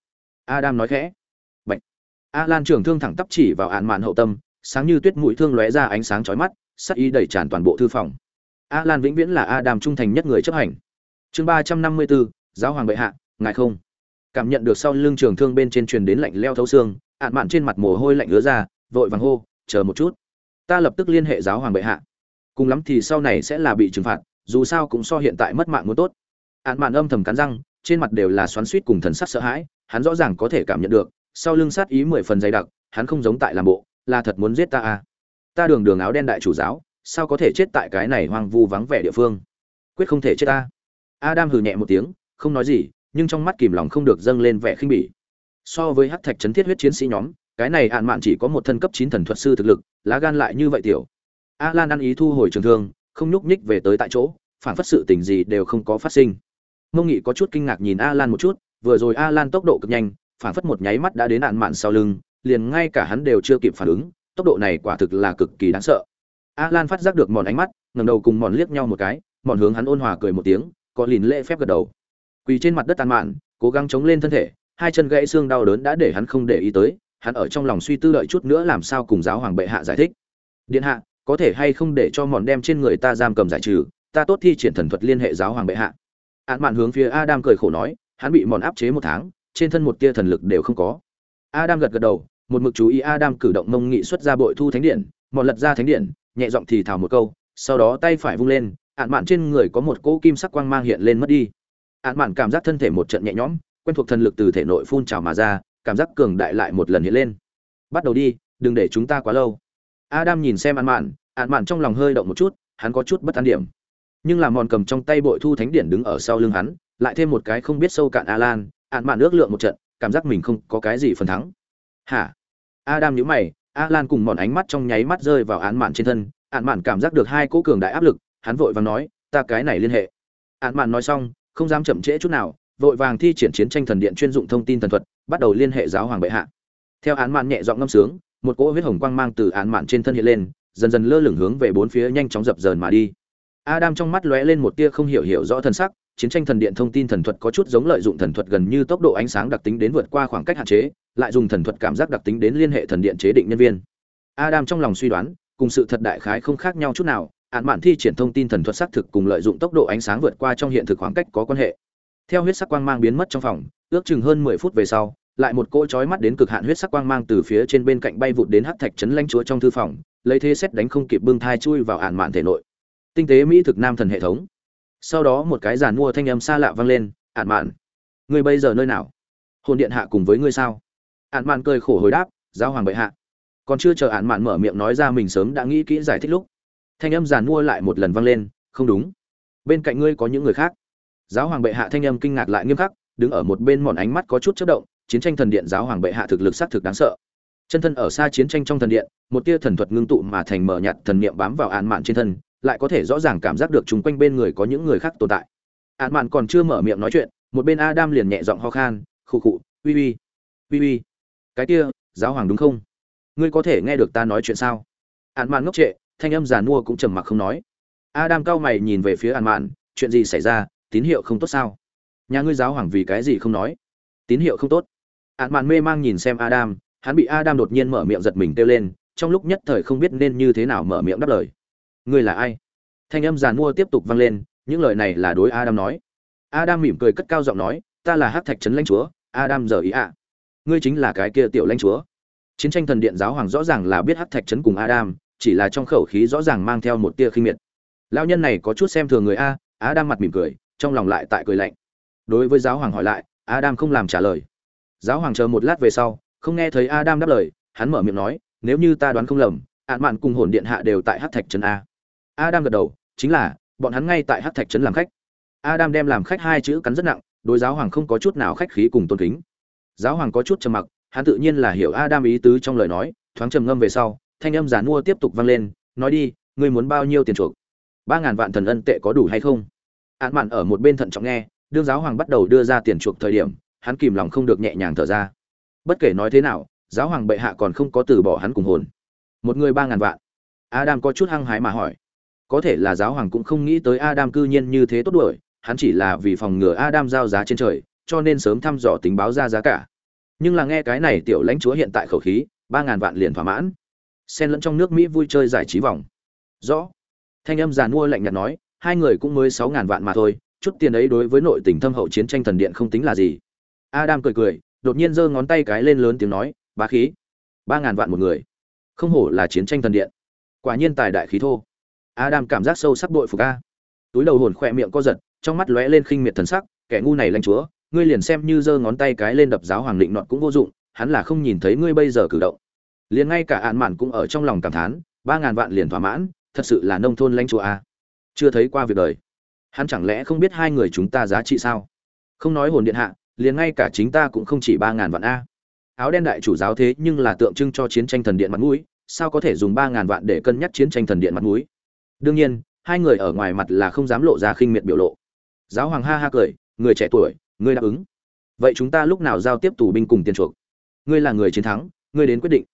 Adam nói khẽ. Bệnh alan trưởng thương thẳng tắp chỉ vào ạn mạn hậu tâm, sáng như tuyết mũi thương lóe ra ánh sáng chói mắt, sắc ý đẩy tràn toàn bộ thư phòng. Alan vĩnh viễn là adam trung thành nhất người chấp hành. Chương ba trăm năm mươi bốn giáo hoàng bệ hạ, ngài không. Cảm nhận được sau lưng trường thương bên trên truyền đến lạnh leo thấu xương, ạn mạn trên mặt mồ hôi lạnh ứa ra, vội vàng hô, chờ một chút. Ta lập tức liên hệ giáo hoàng bệ hạ. Cùng lắm thì sau này sẽ là bị trừng phạt, dù sao cũng so hiện tại mất mạng muốn tốt ạn mạn âm thầm cắn răng, trên mặt đều là xoắn suýt cùng thần sắc sợ hãi, hắn rõ ràng có thể cảm nhận được, sau lưng sát ý mười phần dày đặc, hắn không giống tại làm bộ, là thật muốn giết ta à. Ta đường đường áo đen đại chủ giáo, sao có thể chết tại cái này hoang vu vắng vẻ địa phương? Quyết không thể chết ta. Adam hừ nhẹ một tiếng, không nói gì, nhưng trong mắt kìm lòng không được dâng lên vẻ khinh bỉ. So với hắc thạch chấn thiết huyết chiến sĩ nhóm, cái này hạn mạn chỉ có một thân cấp chín thần thuật sư thực lực, lá gan lại như vậy tiểu. A lan ăn ý thu hồi trường thương, không nhúc nhích về tới tại chỗ, phản phất sự tình gì đều không có phát sinh. Ngô nghị có chút kinh ngạc nhìn a lan một chút, vừa rồi a lan tốc độ cực nhanh, phản phất một nháy mắt đã đến nạn mạn sau lưng, liền ngay cả hắn đều chưa kịp phản ứng, tốc độ này quả thực là cực kỳ đáng sợ. A lan phát giác được mòn ánh mắt, ngẩng đầu cùng mòn liếc nhau một cái, mòn hướng hắn ôn hòa cười một tiếng, có lìn lễ phép gật đầu. Quỳ trên mặt đất tàn mạn, cố gắng chống lên thân thể, hai chân gãy xương đau đớn đã để hắn không để ý tới, hắn ở trong lòng suy tư đợi chút nữa làm sao cùng giáo hoàng bệ hạ giải thích. Điện hạ, có thể hay không để cho mòn đem trên người ta giam cầm giải trừ, ta tốt thi triển thần thuật liên hệ giáo hoàng bệ hạ hạn mạn hướng phía adam cười khổ nói, hắn bị mòn áp chế một tháng, trên thân một tia thần lực đều không có. Adam gật gật đầu, một mực chú ý adam cử động mông nghị xuất ra bội thu thánh điện, mòn lật ra thánh điện, nhẹ giọng thì thào một câu, sau đó tay phải vung lên hạn mạn trên người có một cỗ kim sắc quang mang hiện lên mất đi. Hạn mạn cảm giác thân thể một trận nhẹ nhõm, quen thuộc thần lực từ thể nội phun trào mà ra, cảm giác cường đại lại một lần hiện lên. Bắt đầu đi, đừng để chúng ta quá lâu. Adam nhìn xem hạn mạn hạn mạn trong lòng hơi động một chút, hắn có chút bất an điểm nhưng là mòn cầm trong tay bội thu thánh điển đứng ở sau lưng hắn, lại thêm một cái không biết sâu cạn alan, ạn mạn ước lượng một trận, cảm giác mình không có cái gì phần thắng. Hả? Adam nhíu mày, alan cùng mòn ánh mắt trong nháy mắt rơi vào án mạn trên thân, ạn mạn cảm giác được hai cỗ cường đại áp lực, hắn vội vàng nói, ta cái này liên hệ. Ạn mạn nói xong, không dám chậm trễ chút nào, vội vàng thi triển chiến tranh thần điện chuyên dụng thông tin thần thuật, bắt đầu liên hệ giáo hoàng bệ hạ. Theo án mạn nhẹ giọng ngâm sướng, một cỗ huyết hồng quang mang từ án mạn trên thân hiện lên, dần dần lơ lửng hướng về bốn phía nhanh chóng dập dờn mà đi adam trong mắt lóe lên một tia không hiểu hiểu rõ thần sắc, chiến tranh thần điện thông tin thần thuật có chút giống lợi dụng thần thuật gần như tốc độ ánh sáng đặc tính đến vượt qua khoảng cách hạn chế, lại dùng thần thuật cảm giác đặc tính đến liên hệ thần điện chế định nhân viên. Adam trong lòng suy đoán, cùng sự thật đại khái không khác nhau chút nào án mạn thi triển thông tin thần thuật xác thực cùng lợi dụng tốc độ ánh sáng vượt qua trong hiện thực khoảng cách có quan hệ. Theo huyết sắc quang mang biến mất trong phòng, ước chừng hơn mười phút về sau, lại một cỗ chói mắt đến cực hạn huyết sắc quang mang từ phía trên bên cạnh bay vụt đến hắc thạch trấn lãnh chúa trong thư phòng, lấy thế xét đánh không kịp bưng thai chui vào án mạn thể nội tinh tế mỹ thực nam thần hệ thống. Sau đó một cái giàn mua thanh âm xa lạ vang lên ạn mạn, ngươi bây giờ nơi nào? Hồn điện hạ cùng với ngươi sao? Ạn mạn cười khổ hồi đáp, giáo hoàng bệ hạ. Còn chưa chờ ạn mạn mở miệng nói ra mình sớm đã nghĩ kỹ giải thích lúc, thanh âm giàn mua lại một lần vang lên, không đúng. Bên cạnh ngươi có những người khác. Giáo hoàng bệ hạ thanh âm kinh ngạc lại nghiêm khắc, đứng ở một bên mòn ánh mắt có chút chất động, chiến tranh thần điện giáo hoàng bệ hạ thực lực xác thực đáng sợ. Chân thân ở xa chiến tranh trong thần điện, một tia thần thuật ngưng tụ mà thành mở nhạt thần niệm bám vào án mạn trên thân lại có thể rõ ràng cảm giác được chúng quanh bên người có những người khác tồn tại. Án mạn còn chưa mở miệng nói chuyện một bên adam liền nhẹ giọng ho khan khụ khụ uy uy uy uy cái kia giáo hoàng đúng không? Ngươi có thể nghe được ta nói chuyện sao? Án mạn ngốc trệ thanh âm giàn mua cũng trầm mặc không nói. Adam cao mày nhìn về phía án mạn chuyện gì xảy ra? Tín hiệu không tốt sao? Nhà ngươi giáo hoàng vì cái gì không nói? Tín hiệu không tốt. Án mạn mê mang nhìn xem adam hắn bị Adam đột nhiên mở miệng giật mình kêu lên, trong lúc nhất thời không biết nên như thế nào mở miệng đáp lời. Ngươi là ai? Thanh âm giàn mua tiếp tục vang lên, những lời này là đối Adam nói. Adam mỉm cười cất cao giọng nói, ta là Hắc Thạch trấn lãnh chúa, Adam giờ ý ạ. Ngươi chính là cái kia tiểu lãnh chúa. Chiến tranh thần điện giáo hoàng rõ ràng là biết Hắc Thạch trấn cùng Adam, chỉ là trong khẩu khí rõ ràng mang theo một tia khinh miệt. Lão nhân này có chút xem thường người a, Adam mặt mỉm cười, trong lòng lại tại cười lạnh. Đối với giáo hoàng hỏi lại, Adam không làm trả lời. Giáo hoàng chờ một lát về sau, không nghe thấy Adam đáp lời, hắn mở miệng nói, nếu như ta đoán không lầm, ạn Mạn cùng Hồn Điện hạ đều tại Hắc Thạch trấn a. Adam gật đầu, chính là, bọn hắn ngay tại Hắc Thạch trấn làm khách. Adam đem làm khách hai chữ cắn rất nặng, đối giáo hoàng không có chút nào khách khí cùng tôn kính. Giáo hoàng có chút trầm mặc, hắn tự nhiên là hiểu Adam ý tứ trong lời nói, thoáng trầm ngâm về sau, thanh âm giản mua tiếp tục vang lên, nói đi, ngươi muốn bao nhiêu tiền chuộc? ba ngàn vạn thần ân tệ có đủ hay không? án Mạn ở một bên thận trọng nghe, đương giáo hoàng bắt đầu đưa ra tiền chuộc thời điểm, hắn kìm lòng không được nhẹ nhàng thở ra bất kể nói thế nào giáo hoàng bệ hạ còn không có từ bỏ hắn cùng hồn một người ba ngàn vạn adam có chút hăng hái mà hỏi có thể là giáo hoàng cũng không nghĩ tới adam cư nhiên như thế tốt đuổi, hắn chỉ là vì phòng ngừa adam giao giá trên trời, cho nên sớm thăm dò tính báo ra giá cả. Nhưng là nghe cái này tiểu lãnh chúa hiện tại khẩu khí, ba ngàn vạn liền thỏa mãn. Xen lẫn trong nước mỹ vui chơi giải trí vòng. Rõ. Thanh âm giàn mua lạnh nhạt nói, hai người cũng mới sáu ngàn vạn mà thôi, chút tiền ấy đối với nội tình thâm hậu chiến tranh thần điện không tính là gì. Adam cười cười, đột nhiên giơ ngón tay cái lên lớn tiếng nói, bá khí. ba ngàn vạn một người. Không hổ là chiến tranh thần điện. Quả nhiên tài đại khí thô adam cảm giác sâu sắc đội phục a. Túi đầu hồn khỏe miệng co giật, trong mắt lóe lên khinh miệt thần sắc, kẻ ngu này lãnh chúa, ngươi liền xem như giơ ngón tay cái lên đập giáo hoàng định nọt cũng vô dụng, hắn là không nhìn thấy ngươi bây giờ cử động. Liền ngay cả án mạn cũng ở trong lòng cảm thán, ba ngàn vạn liền thỏa mãn, thật sự là nông thôn lãnh chúa a. Chưa thấy qua việc đời. Hắn chẳng lẽ không biết hai người chúng ta giá trị sao? Không nói hồn điện hạ, liền ngay cả chính ta cũng không chỉ ba ngàn vạn a. Áo đen đại chủ giáo thế nhưng là tượng trưng cho chiến tranh thần điện mặt mũi, sao có thể dùng ba ngàn vạn để cân nhắc chiến tranh thần điện mặt mũi? Đương nhiên, hai người ở ngoài mặt là không dám lộ ra khinh miệt biểu lộ. Giáo hoàng ha ha cười, người trẻ tuổi ngươi đáp ứng. Vậy chúng ta lúc nào giao tiếp tù binh cùng tiền chuộc? Ngươi là người chiến thắng, ngươi đến quyết định.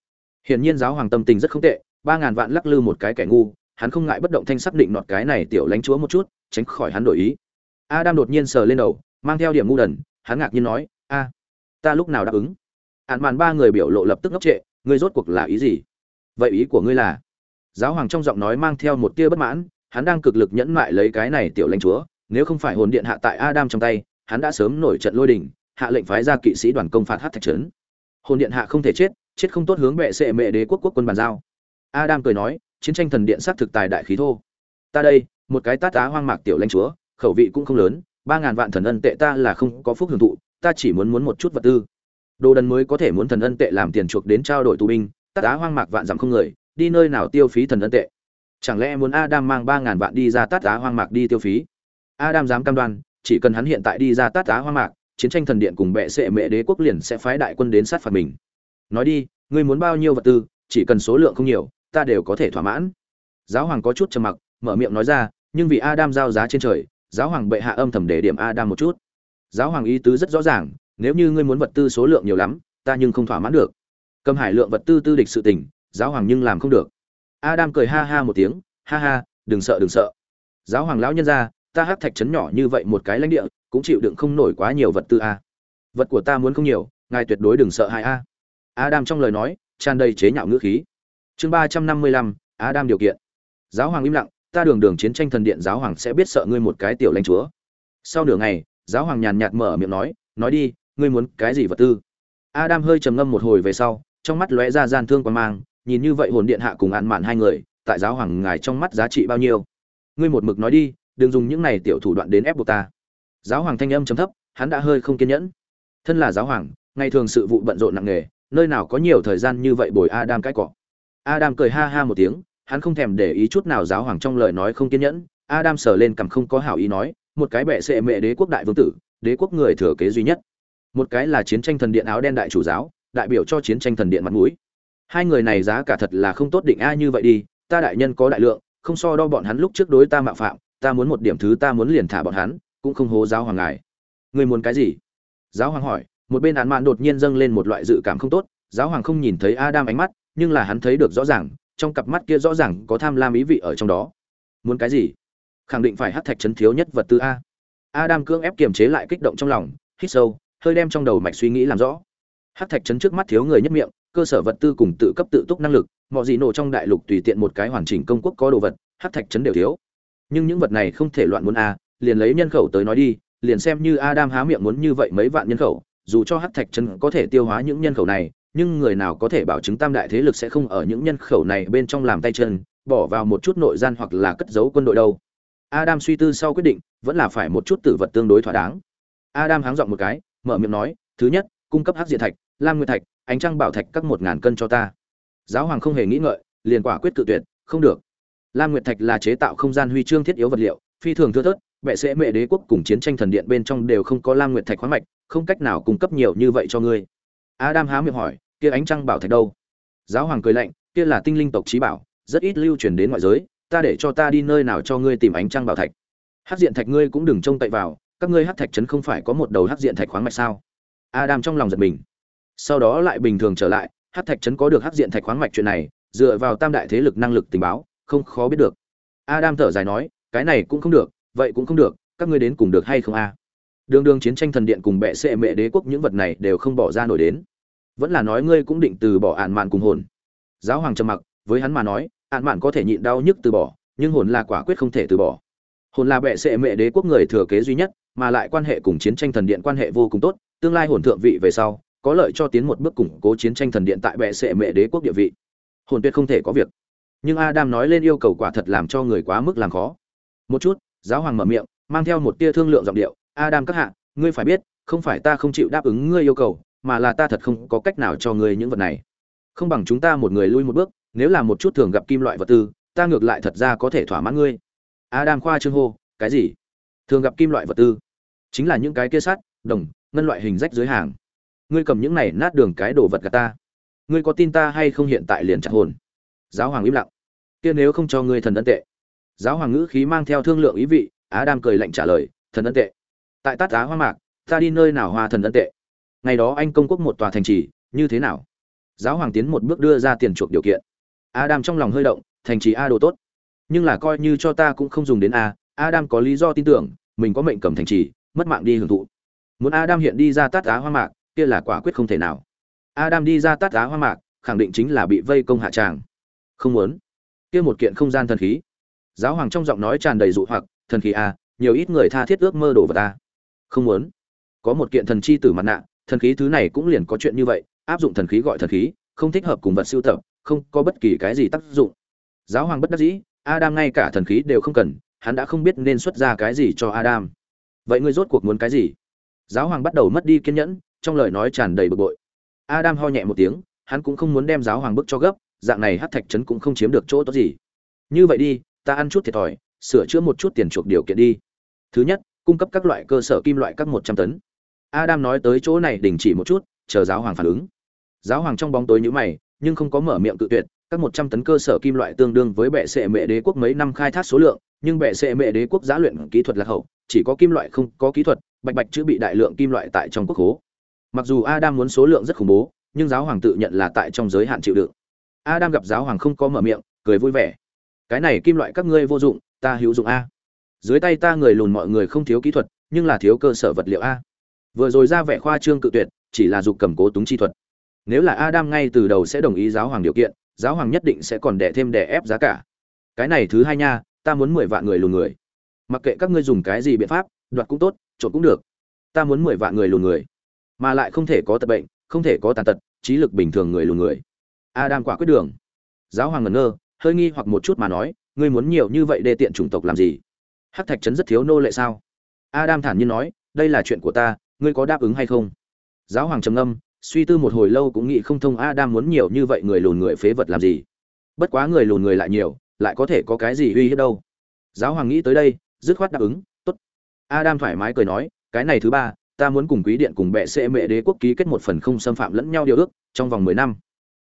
Hiển nhiên giáo hoàng tâm tình rất không tệ, ba ngàn vạn lắc lư một cái kẻ ngu, hắn không ngại bất động thanh xác định nọt cái này tiểu lánh chúa một chút, tránh khỏi hắn đổi ý. Adam đột nhiên sờ lên đầu, mang theo điểm ngu đần, hắn ngạc nhiên nói, a, ta lúc nào đáp ứng? Hạn màn ba người biểu lộ lập tức ngốc trệ, ngươi rốt cuộc là ý gì? Vậy ý của ngươi là giáo hoàng trong giọng nói mang theo một tia bất mãn, hắn đang cực lực nhẫn mại lấy cái này tiểu lãnh chúa, nếu không phải hồn điện hạ tại adam trong tay, hắn đã sớm nổi trận lôi đình, hạ lệnh phái ra kỵ sĩ đoàn công phạt hát thạch trấn. Hồn điện hạ không thể chết chết không tốt hướng bệ sệ mệ đế quốc quốc quân bàn giao. Adam cười nói, chiến tranh thần điện sát thực tài đại khí thô. Ta đây, một cái tát á hoang mạc tiểu lãnh chúa, khẩu vị cũng không lớn, ba ngàn vạn thần ân tệ ta là không có phúc hưởng thụ, ta chỉ muốn muốn một chút vật tư. Đồ đần mới có thể muốn thần ân tệ làm tiền chuộc đến trao đổi tù binh, tát á hoang mạc vạn dặm không người đi nơi nào tiêu phí thần ân tệ? Chẳng lẽ muốn adam mang ba ngàn vạn đi ra tát á hoang mạc đi tiêu phí? Adam dám cam đoan, chỉ cần hắn hiện tại đi ra tát á hoang mạc, chiến tranh thần điện cùng bệ sệ mẹ đế quốc liền sẽ phái đại quân đến sát phạt mình. Nói đi, ngươi muốn bao nhiêu vật tư, chỉ cần số lượng không nhiều, ta đều có thể thỏa mãn. Giáo hoàng có chút trầm mặc, mở miệng nói ra, nhưng vì adam giao giá trên trời, giáo hoàng bệ hạ âm thầm để điểm adam một chút. Giáo hoàng ý tứ rất rõ ràng, nếu như ngươi muốn vật tư số lượng nhiều lắm, ta nhưng không thỏa mãn được. Cầm hải lượng vật tư tư địch sự tình giáo hoàng nhưng làm không được. Adam cười ha ha một tiếng, ha ha, đừng sợ đừng sợ. Giáo hoàng lão nhân ra, ta hát thạch trấn nhỏ như vậy một cái lãnh địa, cũng chịu đựng không nổi quá nhiều vật tư a. Vật của ta muốn không nhiều, ngài tuyệt đối đừng sợ hại a. Adam trong lời nói, tràn đầy chế nhạo ngữ khí. Chương ba trăm năm mươi lăm, adam điều kiện. Giáo hoàng im lặng, ta đường đường chiến tranh thần điện, giáo hoàng sẽ biết sợ ngươi một cái tiểu lãnh chúa. Sau nửa ngày, giáo hoàng nhàn nhạt mở miệng nói nói đi, ngươi muốn cái gì vật tư? Adam hơi trầm ngâm một hồi về sau, trong mắt lóe ra gian thương quan mang nhìn như vậy hồn điện hạ cùng ạn mạn hai người, tại giáo hoàng ngài trong mắt giá trị bao nhiêu? Ngươi một mực nói đi, đừng dùng những này tiểu thủ đoạn đến ép buộc ta. Giáo hoàng thanh âm chấm thấp, hắn đã hơi không kiên nhẫn. Thân là giáo hoàng, ngày thường sự vụ bận rộn nặng nề, nơi nào có nhiều thời gian như vậy bồi adam cãi cọ. Adam cười ha ha một tiếng, hắn không thèm để ý chút nào giáo hoàng trong lời nói không kiên nhẫn. Adam sờ lên cằm không có hảo ý nói, một cái bệ sệ mẹ đế quốc đại vương tử, đế quốc người thừa kế duy nhất. Một cái là chiến tranh thần điện áo đen đại chủ giáo, đại biểu cho chiến tranh thần điện mặt mũi hai người này giá cả thật là không tốt định a như vậy đi, ta đại nhân có đại lượng, không so đo bọn hắn lúc trước đối ta mạo phạm, ta muốn một điểm thứ ta muốn liền thả bọn hắn, cũng không hố giáo hoàng ngài. Người muốn cái gì? Giáo hoàng hỏi, một bên án mạn đột nhiên dâng lên một loại dự cảm không tốt, giáo hoàng không nhìn thấy adam ánh mắt, nhưng là hắn thấy được rõ ràng, trong cặp mắt kia rõ ràng có tham lam ý vị ở trong đó. Muốn cái gì? Khẳng định phải hát thạch chấn thiếu nhất vật tư a. Adam cưỡng ép kiềm chế lại kích động trong lòng, hít sâu, hơi đem trong đầu mạch suy nghĩ làm rõ hát thạch chấn trước mắt thiếu người nhất miệng, cơ sở vật tư cùng tự cấp tự túc năng lực, mọi gì nổ trong đại lục tùy tiện một cái hoàn chỉnh công quốc có đồ vật, hát thạch chấn đều thiếu. Nhưng những vật này không thể loạn muốn a, liền lấy nhân khẩu tới nói đi, liền xem như adam há miệng muốn như vậy mấy vạn nhân khẩu, dù cho hát thạch chấn có thể tiêu hóa những nhân khẩu này, nhưng người nào có thể bảo chứng tam đại thế lực sẽ không ở những nhân khẩu này bên trong làm tay chân, bỏ vào một chút nội gian hoặc là cất giấu quân đội đâu. Adam suy tư sau quyết định, vẫn là phải một chút tử vật tương đối thỏa đáng. Adam háng giọng một cái, mở miệng nói, thứ nhất cung cấp hắc diện thạch, lam nguyên thạch, ánh trăng bảo thạch các một ngàn cân cho ta. Giáo hoàng không hề nghĩ ngợi, liền quả quyết cự tuyệt, không được. Lam nguyệt thạch là chế tạo không gian huy chương thiết yếu vật liệu, phi thường thưa thớt mẹ sẽ mẹ đế quốc cùng chiến tranh thần điện bên trong đều không có lam nguyệt thạch khoáng mạch, không cách nào cung cấp nhiều như vậy cho ngươi. Adam há miệng hỏi, kia ánh trăng bảo thạch đâu? Giáo hoàng cười lạnh, kia là tinh linh tộc trí bảo, rất ít lưu truyền đến ngoại giới, ta để cho ta đi nơi nào cho ngươi tìm ánh trăng bảo thạch? Hát diện thạch ngươi cũng đừng trông cậy vào, các ngươi hát thạch trấn không phải có một đầu hát diện thạch khoáng mạch sao? Adam trong lòng giật mình sau đó lại bình thường trở lại Hắc Thạch trấn có được hắc diện thạch khoáng mạch chuyện này, dựa vào tam đại thế lực năng lực tình báo, không khó biết được. Adam thở dài nói, cái này cũng không được, vậy cũng không được, các ngươi đến cùng được hay không a? Đường đường chiến tranh thần điện cùng bệ sệ mẹ đế quốc những vật này đều không bỏ ra nổi đến. Vẫn là nói ngươi cũng định từ bỏ ản mạn cùng hồn. Giáo hoàng trầm mặc, với hắn mà nói, ản mạn có thể nhịn đau nhức từ bỏ, nhưng hồn là quả quyết không thể từ bỏ. Hồn là bệ sệ mẹ đế quốc người thừa kế duy nhất, mà lại quan hệ cùng chiến tranh thần điện quan hệ vô cùng tốt, tương lai hồn thượng vị về sau, có lợi cho tiến một bước củng cố chiến tranh thần điện tại bệ sệ mẹ đế quốc địa vị. Hồn tuyệt không thể có việc. Nhưng Adam nói lên yêu cầu quả thật làm cho người quá mức làm khó. Một chút, giáo hoàng mở miệng, mang theo một tia thương lượng giọng điệu, Adam các hạ, ngươi phải biết, không phải ta không chịu đáp ứng ngươi yêu cầu, mà là ta thật không có cách nào cho ngươi những vật này. Không bằng chúng ta một người lui một bước, nếu là một chút thường gặp kim loại vật tư, ta ngược lại thật ra có thể thỏa mãn ngươi. Adam khoa trương hô, cái gì? Thường gặp kim loại vật tư? Chính là những cái kia sắt, đồng, ngân loại hình rách dưới hàng. Ngươi cầm những này nát đường cái đồ vật gà ta. Ngươi có tin ta hay không hiện tại liền chặt hồn? Giáo hoàng im lặng. Kia nếu không cho ngươi thần ân tệ. Giáo hoàng ngữ khí mang theo thương lượng ý vị, á đam cười lạnh trả lời, thần ân tệ tại tát á hoa mạc ta đi nơi nào hoa thần ân tệ ngày đó anh công quốc một tòa thành trì như thế nào giáo hoàng tiến một bước đưa ra tiền chuộc điều kiện á đam trong lòng hơi động thành trì a đồ tốt nhưng là coi như cho ta cũng không dùng đến a á đam có lý do tin tưởng mình có mệnh cầm thành trì mất mạng đi hưởng thụ muốn adam hiện đi ra tát á hoa mạc, kia là quả quyết không thể nào. Adam đi ra tát á hoa mạc, khẳng định chính là bị vây công hạ tràng. Không muốn. Kia một kiện không gian thần khí. Giáo hoàng trong giọng nói tràn đầy dụ hoặc, thần khí a nhiều ít người tha thiết ước mơ đồ vào ta không muốn. Có một kiện thần chi tử mặt nạ, thần khí thứ này cũng liền có chuyện như vậy, áp dụng thần khí gọi thần khí, không thích hợp cùng vật siêu tập, không có bất kỳ cái gì tác dụng. Giáo hoàng bất đắc dĩ, adam ngay cả thần khí đều không cần, hắn đã không biết nên xuất ra cái gì cho adam. Vậy ngươi rốt cuộc muốn cái gì? Giáo hoàng bắt đầu mất đi kiên nhẫn, trong lời nói tràn đầy bực bội. Adam ho nhẹ một tiếng, hắn cũng không muốn đem giáo hoàng bức cho gấp, dạng này hát thạch trấn cũng không chiếm được chỗ tốt gì. Như vậy đi, ta ăn chút thiệt thòi, sửa chữa một chút tiền chuộc điều kiện đi. Thứ nhất, cung cấp các loại cơ sở kim loại các một trăm tấn. Adam nói tới chỗ này đình chỉ một chút, chờ giáo hoàng phản ứng. Giáo hoàng trong bóng tối nhữ mày, nhưng không có mở miệng tự tuyệt, các một trăm tấn cơ sở kim loại tương đương với bệ sệ mệ đế quốc mấy năm khai thác số lượng, nhưng bệ sệ mệ đế quốc giá luyện kỹ thuật lạc hậu, chỉ có kim loại không có kỹ thuật bạch bạch chữ bị đại lượng kim loại tại trong quốc khố. Mặc dù adam muốn số lượng rất khủng bố, nhưng giáo hoàng tự nhận là tại trong giới hạn chịu đựng. Adam gặp giáo hoàng không có mở miệng, cười vui vẻ. Cái này kim loại các ngươi vô dụng, ta hữu dụng a. Dưới tay ta người lùn mọi người không thiếu kỹ thuật, nhưng là thiếu cơ sở vật liệu a. Vừa rồi ra vẻ khoa trương cự tuyệt, chỉ là dục cầm cố túng chi thuật. Nếu là adam ngay từ đầu sẽ đồng ý giáo hoàng điều kiện, giáo hoàng nhất định sẽ còn đẻ thêm đẻ ép giá cả. Cái này thứ hai nha, ta muốn mười vạn người lùn người. Mặc kệ các ngươi dùng cái gì biện pháp đoạt cũng tốt trộn cũng được. Ta muốn mười vạn người lùn người, mà lại không thể có tật bệnh, không thể có tàn tật, trí lực bình thường người lùn người. Adam quả quyết đường. Giáo hoàng ngẩn ngơ, hơi nghi hoặc một chút mà nói, ngươi muốn nhiều như vậy để tiện chủng tộc làm gì? Hắc thạch trấn rất thiếu nô lệ sao? Adam thản nhiên nói, đây là chuyện của ta, ngươi có đáp ứng hay không? Giáo hoàng trầm ngâm, suy tư một hồi lâu cũng nghĩ không thông adam muốn nhiều như vậy người lùn người phế vật làm gì. Bất quá người lùn người lại nhiều, lại có thể có cái gì uy hiếp đâu? Giáo hoàng nghĩ tới đây, dứt khoát đáp ứng adam thoải mái cười nói, cái này thứ ba, ta muốn cùng quý điện cùng bệ sẽ mẹ đế quốc ký kết một phần không xâm phạm lẫn nhau điều ước trong vòng mười năm.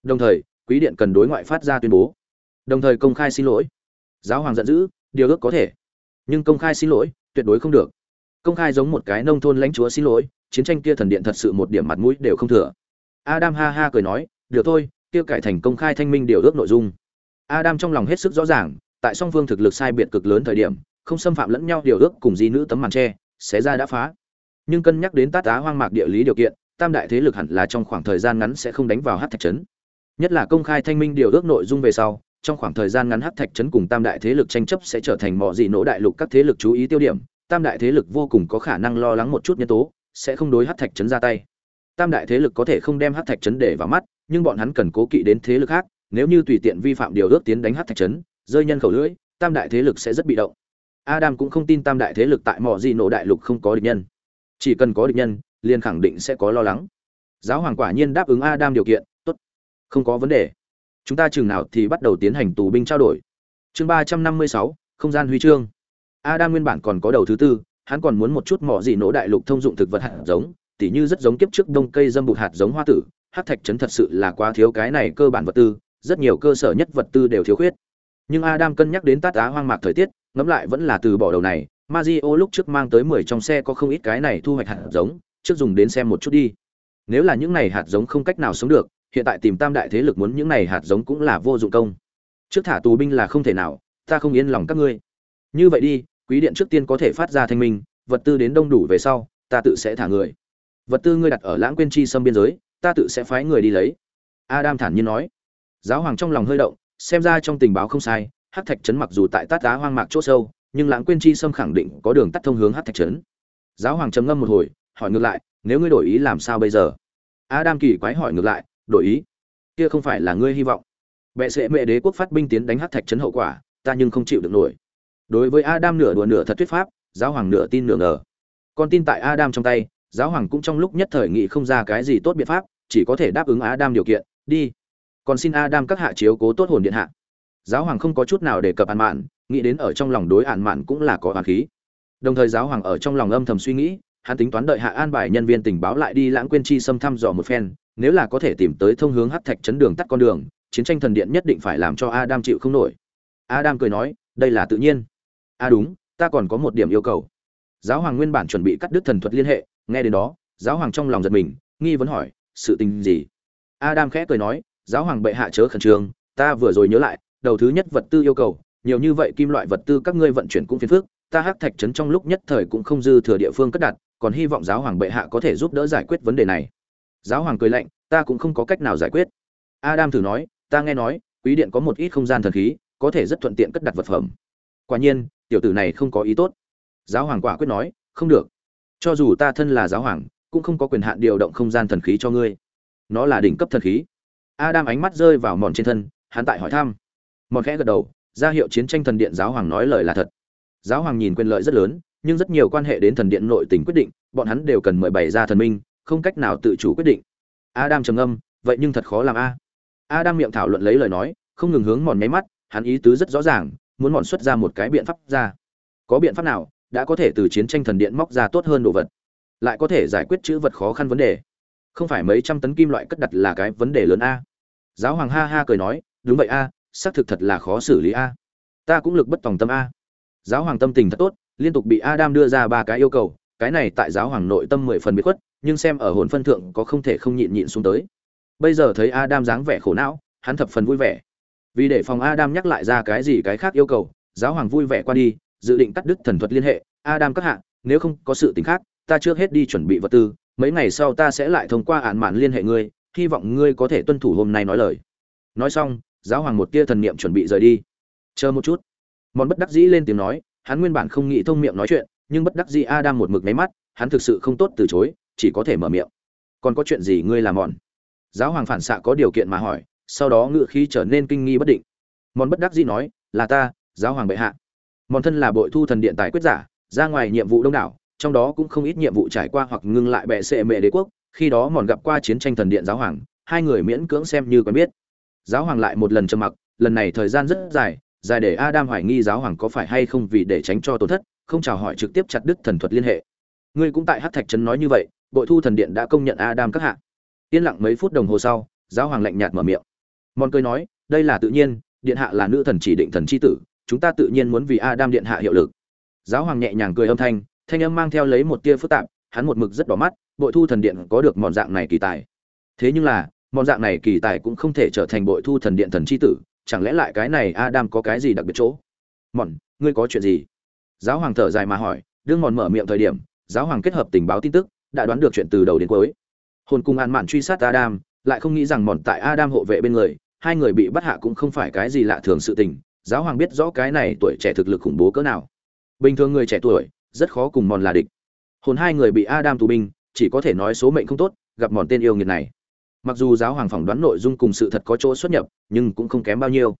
Đồng thời, quý điện cần đối ngoại phát ra tuyên bố. Đồng thời công khai xin lỗi. Giáo hoàng giận dữ, điều ước có thể, nhưng công khai xin lỗi, tuyệt đối không được. Công khai giống một cái nông thôn lãnh chúa xin lỗi, chiến tranh kia thần điện thật sự một điểm mặt mũi đều không thừa. Adam ha ha cười nói, được thôi, kia cải thành công khai thanh minh điều ước nội dung. Adam trong lòng hết sức rõ ràng, tại song phương thực lực sai biệt cực lớn thời điểm không xâm phạm lẫn nhau điều ước cùng di nữ tấm màn tre, xé ra đã phá. Nhưng cân nhắc đến tát á hoang mạc địa lý điều kiện, tam đại thế lực hẳn là trong khoảng thời gian ngắn sẽ không đánh vào hát thạch trấn. Nhất là công khai thanh minh điều ước nội dung về sau, trong khoảng thời gian ngắn hắc thạch trấn cùng tam đại thế lực tranh chấp sẽ trở thành mọi dị nỗ đại lục các thế lực chú ý tiêu điểm, tam đại thế lực vô cùng có khả năng lo lắng một chút nhân tố, sẽ không đối hắc thạch trấn ra tay. Tam đại thế lực có thể không đem hắc thạch trấn để vào mắt, nhưng bọn hắn cần cố kỵ đến thế lực khác, nếu như tùy tiện vi phạm điều ước tiến đánh hắc thạch trấn, rơi nhân khẩu lưỡi, tam đại thế lực sẽ rất bị động adam cũng không tin tam đại thế lực tại mọi gì nổ đại lục không có địch nhân. Chỉ cần có địch nhân, liền khẳng định sẽ có lo lắng. Giáo hoàng quả nhiên đáp ứng adam điều kiện, tốt. Không có vấn đề. Chúng ta chừng nào thì bắt đầu tiến hành tù binh trao đổi. Chương ba trăm năm mươi sáu, không gian huy chương. Adam nguyên bản còn có đầu thứ tư, hắn còn muốn một chút mỏ gì nổ đại lục thông dụng thực vật hạt giống, tỉ như rất giống kiếp trước đông cây dâm bụt hạt giống hoa tử, hắc thạch trấn thật sự là quá thiếu cái này cơ bản vật tư, rất nhiều cơ sở nhất vật tư đều thiếu khuyết nhưng adam cân nhắc đến tát á hoang mạc thời tiết ngẫm lại vẫn là từ bỏ đầu này Mazio lúc trước mang tới mười trong xe có không ít cái này thu hoạch hạt giống, trước dùng đến xem một chút đi. Nếu là những này hạt giống không cách nào sống được, hiện tại tìm tam đại thế lực muốn những này hạt giống cũng là vô dụng công. Trước thả tù binh là không thể nào ta không yên lòng các ngươi. Như vậy đi quý điện trước tiên có thể phát ra thanh minh vật tư đến đông đủ về sau ta tự sẽ thả người. Vật tư ngươi đặt ở lãng quên chi xâm biên giới ta tự sẽ phái người đi lấy. Adam thản nhiên nói. Giáo hoàng trong lòng hơi động xem ra trong tình báo không sai, hắc thạch trấn mặc dù tại tát đá hoang mạc chỗ sâu, nhưng lãng quên chi xâm khẳng định có đường tắt thông hướng hắc thạch trấn. Giáo hoàng trầm ngâm một hồi, hỏi ngược lại, nếu ngươi đổi ý làm sao bây giờ? A đam kỳ quái hỏi ngược lại, đổi ý? Kia không phải là ngươi hy vọng? Bệ sệ mẹ đế quốc phát binh tiến đánh hắc thạch trấn hậu quả, ta nhưng không chịu được nổi. Đối với a đam nửa đùa nửa thật thuyết pháp, giáo hoàng nửa tin nửa ngờ. Con tin tại a đam trong tay, giáo hoàng cũng trong lúc nhất thời nghĩ không ra cái gì tốt biện pháp, chỉ có thể đáp ứng a đam điều kiện, đi còn xin adam các hạ chiếu cố tốt hồn điện hạ. Giáo hoàng không có chút nào đề cập an mạn, nghĩ đến ở trong lòng đối an mạn cũng là có hoàng khí. Đồng thời giáo hoàng ở trong lòng âm thầm suy nghĩ, hắn tính toán đợi hạ an bài nhân viên tình báo lại đi lãng quên chi xâm thăm dò một phen, nếu là có thể tìm tới thông hướng hắc thạch chấn đường tắt con đường, chiến tranh thần điện nhất định phải làm cho adam chịu không nổi. Adam cười nói, đây là tự nhiên. A à đúng, ta còn có một điểm yêu cầu. Giáo hoàng nguyên bản chuẩn bị cắt đứt thần thuật liên hệ, nghe đến đó, giáo hoàng trong lòng giật mình, nghi vấn hỏi, sự tình gì? Adam khẽ cười nói giáo hoàng bệ hạ chớ khẩn trương, ta vừa rồi nhớ lại, đầu thứ nhất vật tư yêu cầu, nhiều như vậy kim loại vật tư các ngươi vận chuyển cũng phiền phức, ta hắc thạch trấn trong lúc nhất thời cũng không dư thừa địa phương cất đặt, còn hy vọng giáo hoàng bệ hạ có thể giúp đỡ giải quyết vấn đề này. Giáo hoàng cười lạnh, ta cũng không có cách nào giải quyết. Adam thử nói, ta nghe nói, quý điện có một ít không gian thần khí, có thể rất thuận tiện cất đặt vật phẩm. Quả nhiên, tiểu tử này không có ý tốt. Giáo hoàng quả quyết nói, không được. Cho dù ta thân là giáo hoàng, cũng không có quyền hạn điều động không gian thần khí cho ngươi. Nó là đỉnh cấp thần khí adam ánh mắt rơi vào mòn trên thân hắn tại hỏi thăm. Mòn khẽ gật đầu ra hiệu chiến tranh thần điện giáo hoàng nói lời là thật. Giáo hoàng nhìn quyền lợi rất lớn nhưng rất nhiều quan hệ đến thần điện nội tình quyết định bọn hắn đều cần mời bày ra thần minh không cách nào tự chủ quyết định. Adam trầm ngâm, vậy nhưng thật khó làm a. Adam miệng thảo luận lấy lời nói không ngừng hướng mòn mấy mắt hắn ý tứ rất rõ ràng muốn mòn xuất ra một cái biện pháp ra. Có biện pháp nào đã có thể từ chiến tranh thần điện móc ra tốt hơn đồ vật lại có thể giải quyết chữ vật khó khăn vấn đề không phải mấy trăm tấn kim loại cất đặt là cái vấn đề lớn a. Giáo hoàng ha ha cười nói, đúng vậy a, xác thực thật là khó xử lý a. Ta cũng lực bất tòng tâm a. Giáo hoàng tâm tình thật tốt, liên tục bị adam đưa ra ba cái yêu cầu, cái này tại giáo hoàng nội tâm mười phần bị khuất, nhưng xem ở hồn phân thượng có không thể không nhịn nhịn xuống tới. Bây giờ thấy adam dáng vẻ khổ não, hắn thập phần vui vẻ. Vì để phòng adam nhắc lại ra cái gì cái khác yêu cầu, giáo hoàng vui vẻ qua đi, dự định cắt đứt thần thuật liên hệ. Adam các hạ, nếu không có sự tình khác, ta trước hết đi chuẩn bị vật tư mấy ngày sau ta sẽ lại thông qua án mạn liên hệ ngươi, hy vọng ngươi có thể tuân thủ hôm nay nói lời. Nói xong, giáo hoàng một tia thần niệm chuẩn bị rời đi. Chờ một chút. Món bất đắc dĩ lên tiếng nói, hắn nguyên bản không nghĩ thông miệng nói chuyện, nhưng bất đắc dĩ adam một mực máy mắt, hắn thực sự không tốt từ chối, chỉ có thể mở miệng. Còn có chuyện gì ngươi làm mòn giáo hoàng phản xạ có điều kiện mà hỏi, sau đó ngựa khí trở nên kinh nghi bất định. Mòn bất đắc dĩ nói, là ta, giáo hoàng bệ hạ. Mòn thân là bội thu thần điện tài quyết giả, ra ngoài nhiệm vụ đông đảo trong đó cũng không ít nhiệm vụ trải qua hoặc ngưng lại bệ sệ mệ đế quốc, khi đó mòn gặp qua chiến tranh thần điện giáo hoàng, hai người miễn cưỡng xem như quen biết. Giáo hoàng lại một lần trầm mặc, lần này thời gian rất dài dài để adam hoài nghi giáo hoàng có phải hay không vì để tránh cho tổn thất, không chào hỏi trực tiếp chặt đứt thần thuật liên hệ. Ngươi cũng tại hát thạch trấn nói như vậy, bội thu thần điện đã công nhận adam các hạ. Yên lặng mấy phút đồng hồ sau, giáo hoàng lạnh nhạt mở miệng. Mòn cười nói, đây là tự nhiên, điện hạ là nữ thần chỉ định thần c h i tử, chúng ta tự nhiên muốn vì adam điện hạ hiệu lực. Giáo hoàng nhẹ nhàng cười âm thanh thanh âm mang theo lấy một tia phức tạp, hắn một mực rất đỏ mắt, bội thu thần điện có được mòn dạng này kỳ tài. Thế nhưng là, mòn dạng này kỳ tài cũng không thể trở thành bội thu thần điện thần c h i tử, chẳng lẽ lại cái này adam có cái gì đặc biệt chỗ? Mòn, ngươi có chuyện gì? Giáo hoàng thở dài mà hỏi, đương mòn mở miệng thời điểm, giáo hoàng kết hợp tình báo tin tức, đã đoán được chuyện từ đầu đến cuối. Hồn cùng an mạn truy sát adam, lại không nghĩ rằng mòn tại adam hộ vệ bên người, hai người bị bắt hạ cũng không phải cái gì lạ thường sự tình, giáo hoàng biết rõ cái này tuổi trẻ thực lực khủng bố cỡ nào. Bình thường người trẻ tuổi rất khó cùng mòn là địch. Hồn hai người bị adam tù binh chỉ có thể nói số mệnh không tốt gặp mòn tên yêu nghiệt này. Mặc dù giáo hoàng phỏng đoán nội dung cùng sự thật có chỗ xuất nhập nhưng cũng không kém bao nhiêu.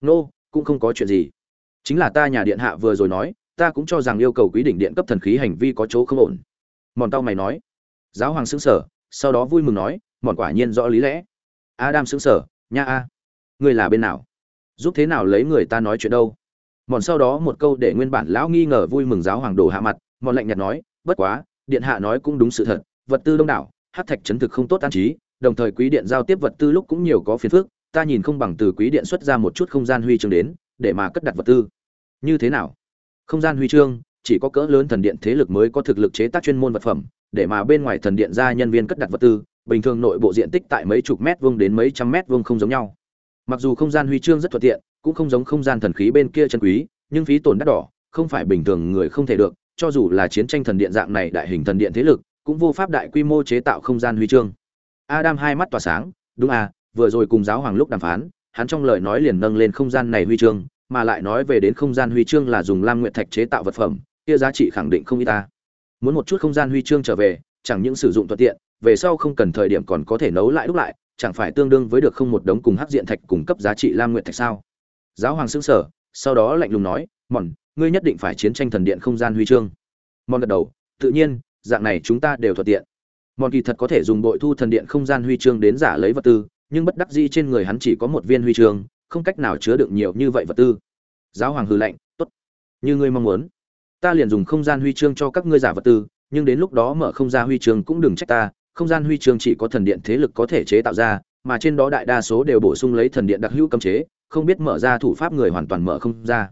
Nô、no, cũng không có chuyện gì. Chính là ta nhà điện hạ vừa rồi nói ta cũng cho rằng yêu cầu quý đỉnh điện cấp thần khí hành vi có chỗ không ổn. Mòn tao mày nói. Giáo hoàng xứng sở sau đó vui mừng nói mòn quả nhiên rõ lý lẽ. Adam xứng sở nha a người là bên nào? Giúp thế nào lấy người ta nói chuyện đâu? Mòn sau đó một câu để nguyên bản lão nghi ngờ vui mừng giáo hoàng đồ hạ mặt, mòn lạnh nhạt nói, bất quá, điện hạ nói cũng đúng sự thật, vật tư đông đảo hát thạch chấn thực không tốt an trí, đồng thời quý điện giao tiếp vật tư lúc cũng nhiều có phiền phức, ta nhìn không bằng từ quý điện xuất ra một chút không gian huy chương đến, để mà cất đặt vật tư. Như thế nào? Không gian huy chương, chỉ có cỡ lớn thần điện thế lực mới có thực lực chế tác chuyên môn vật phẩm, để mà bên ngoài thần điện ra nhân viên cất đặt vật tư, bình thường nội bộ diện tích tại mấy chục mét vuông đến mấy trăm mét vuông không giống nhau mặc dù không gian huy chương rất thuận tiện, cũng không giống không gian thần khí bên kia chân quý, nhưng phí tổn đắt đỏ, không phải bình thường người không thể được, cho dù là chiến tranh thần điện dạng này đại hình thần điện thế lực, cũng vô pháp đại quy mô chế tạo không gian huy chương. Adam hai mắt tỏa sáng, đúng à vừa rồi cùng giáo hoàng lúc đàm phán, hắn trong lời nói liền nâng lên không gian này huy chương, mà lại nói về đến không gian huy chương là dùng lam nguyệt thạch chế tạo vật phẩm, kia giá trị khẳng định không y ta. Muốn một chút không gian huy chương trở về, chẳng những sử dụng thuận tiện, về sau không cần thời điểm còn có thể nấu lại đúc lại chẳng phải tương đương với được không một đống cùng hắc diện thạch cung cấp giá trị lam nguyệt thạch sao? Giáo hoàng sững sờ, sau đó lạnh lùng nói mọn, ngươi nhất định phải chiến tranh thần điện không gian huy chương. Mọn gật đầu tự nhiên dạng này chúng ta đều thuận tiện. Mọn kỳ thật có thể dùng bội thu thần điện không gian huy chương đến giả lấy vật tư nhưng bất đắc dĩ trên người hắn chỉ có một viên huy chương không cách nào chứa đựng nhiều như vậy vật tư. Giáo hoàng hừ lạnh, tốt như ngươi mong muốn. Ta liền dùng không gian huy chương cho các ngươi giả vật tư nhưng đến lúc đó mở không ra huy chương cũng đừng trách ta không gian huy chương chỉ có thần điện thế lực có thể chế tạo ra, mà trên đó đại đa số đều bổ sung lấy thần điện đặc hữu cấm chế, không biết mở ra thủ pháp người hoàn toàn mở không ra.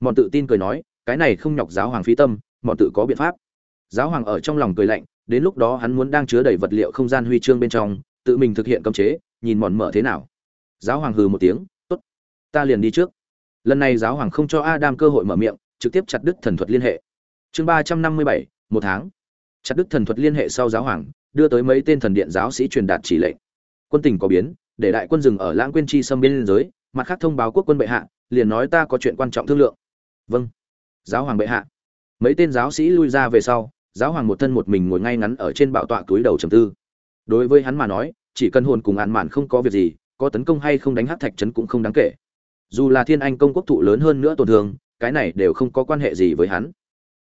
Mọn tự tin cười nói, cái này không nhọc giáo hoàng phí tâm, mọn tự có biện pháp. Giáo hoàng ở trong lòng cười lạnh, đến lúc đó hắn muốn đang chứa đầy vật liệu không gian huy chương bên trong, tự mình thực hiện cấm chế, nhìn mọn mở thế nào. Giáo hoàng hừ một tiếng, tốt, ta liền đi trước. Lần này giáo hoàng không cho adam cơ hội mở miệng, trực tiếp chặt đứt thần thuật liên hệ. Chương ba trăm năm mươi bảy, một tháng. Chặt đứt thần thuật liên hệ sau giáo hoàng đưa tới mấy tên thần điện giáo sĩ truyền đạt chỉ lệnh. Quân tình có biến, để đại quân dừng ở lãng quên chi xâm biên giới, mặt khác thông báo quốc quân bệ hạ, liền nói ta có chuyện quan trọng thương lượng. Vâng. Giáo hoàng bệ hạ. Mấy tên giáo sĩ lui ra về sau, giáo hoàng một thân một mình ngồi ngay ngắn ở trên bảo tọa túi đầu trầm tư. Đối với hắn mà nói, chỉ cần hồn cùng ạn mạn không có việc gì, có tấn công hay không đánh hát thạch trấn cũng không đáng kể. Dù là thiên anh công quốc thụ lớn hơn nữa tổn thương, cái này đều không có quan hệ gì với hắn.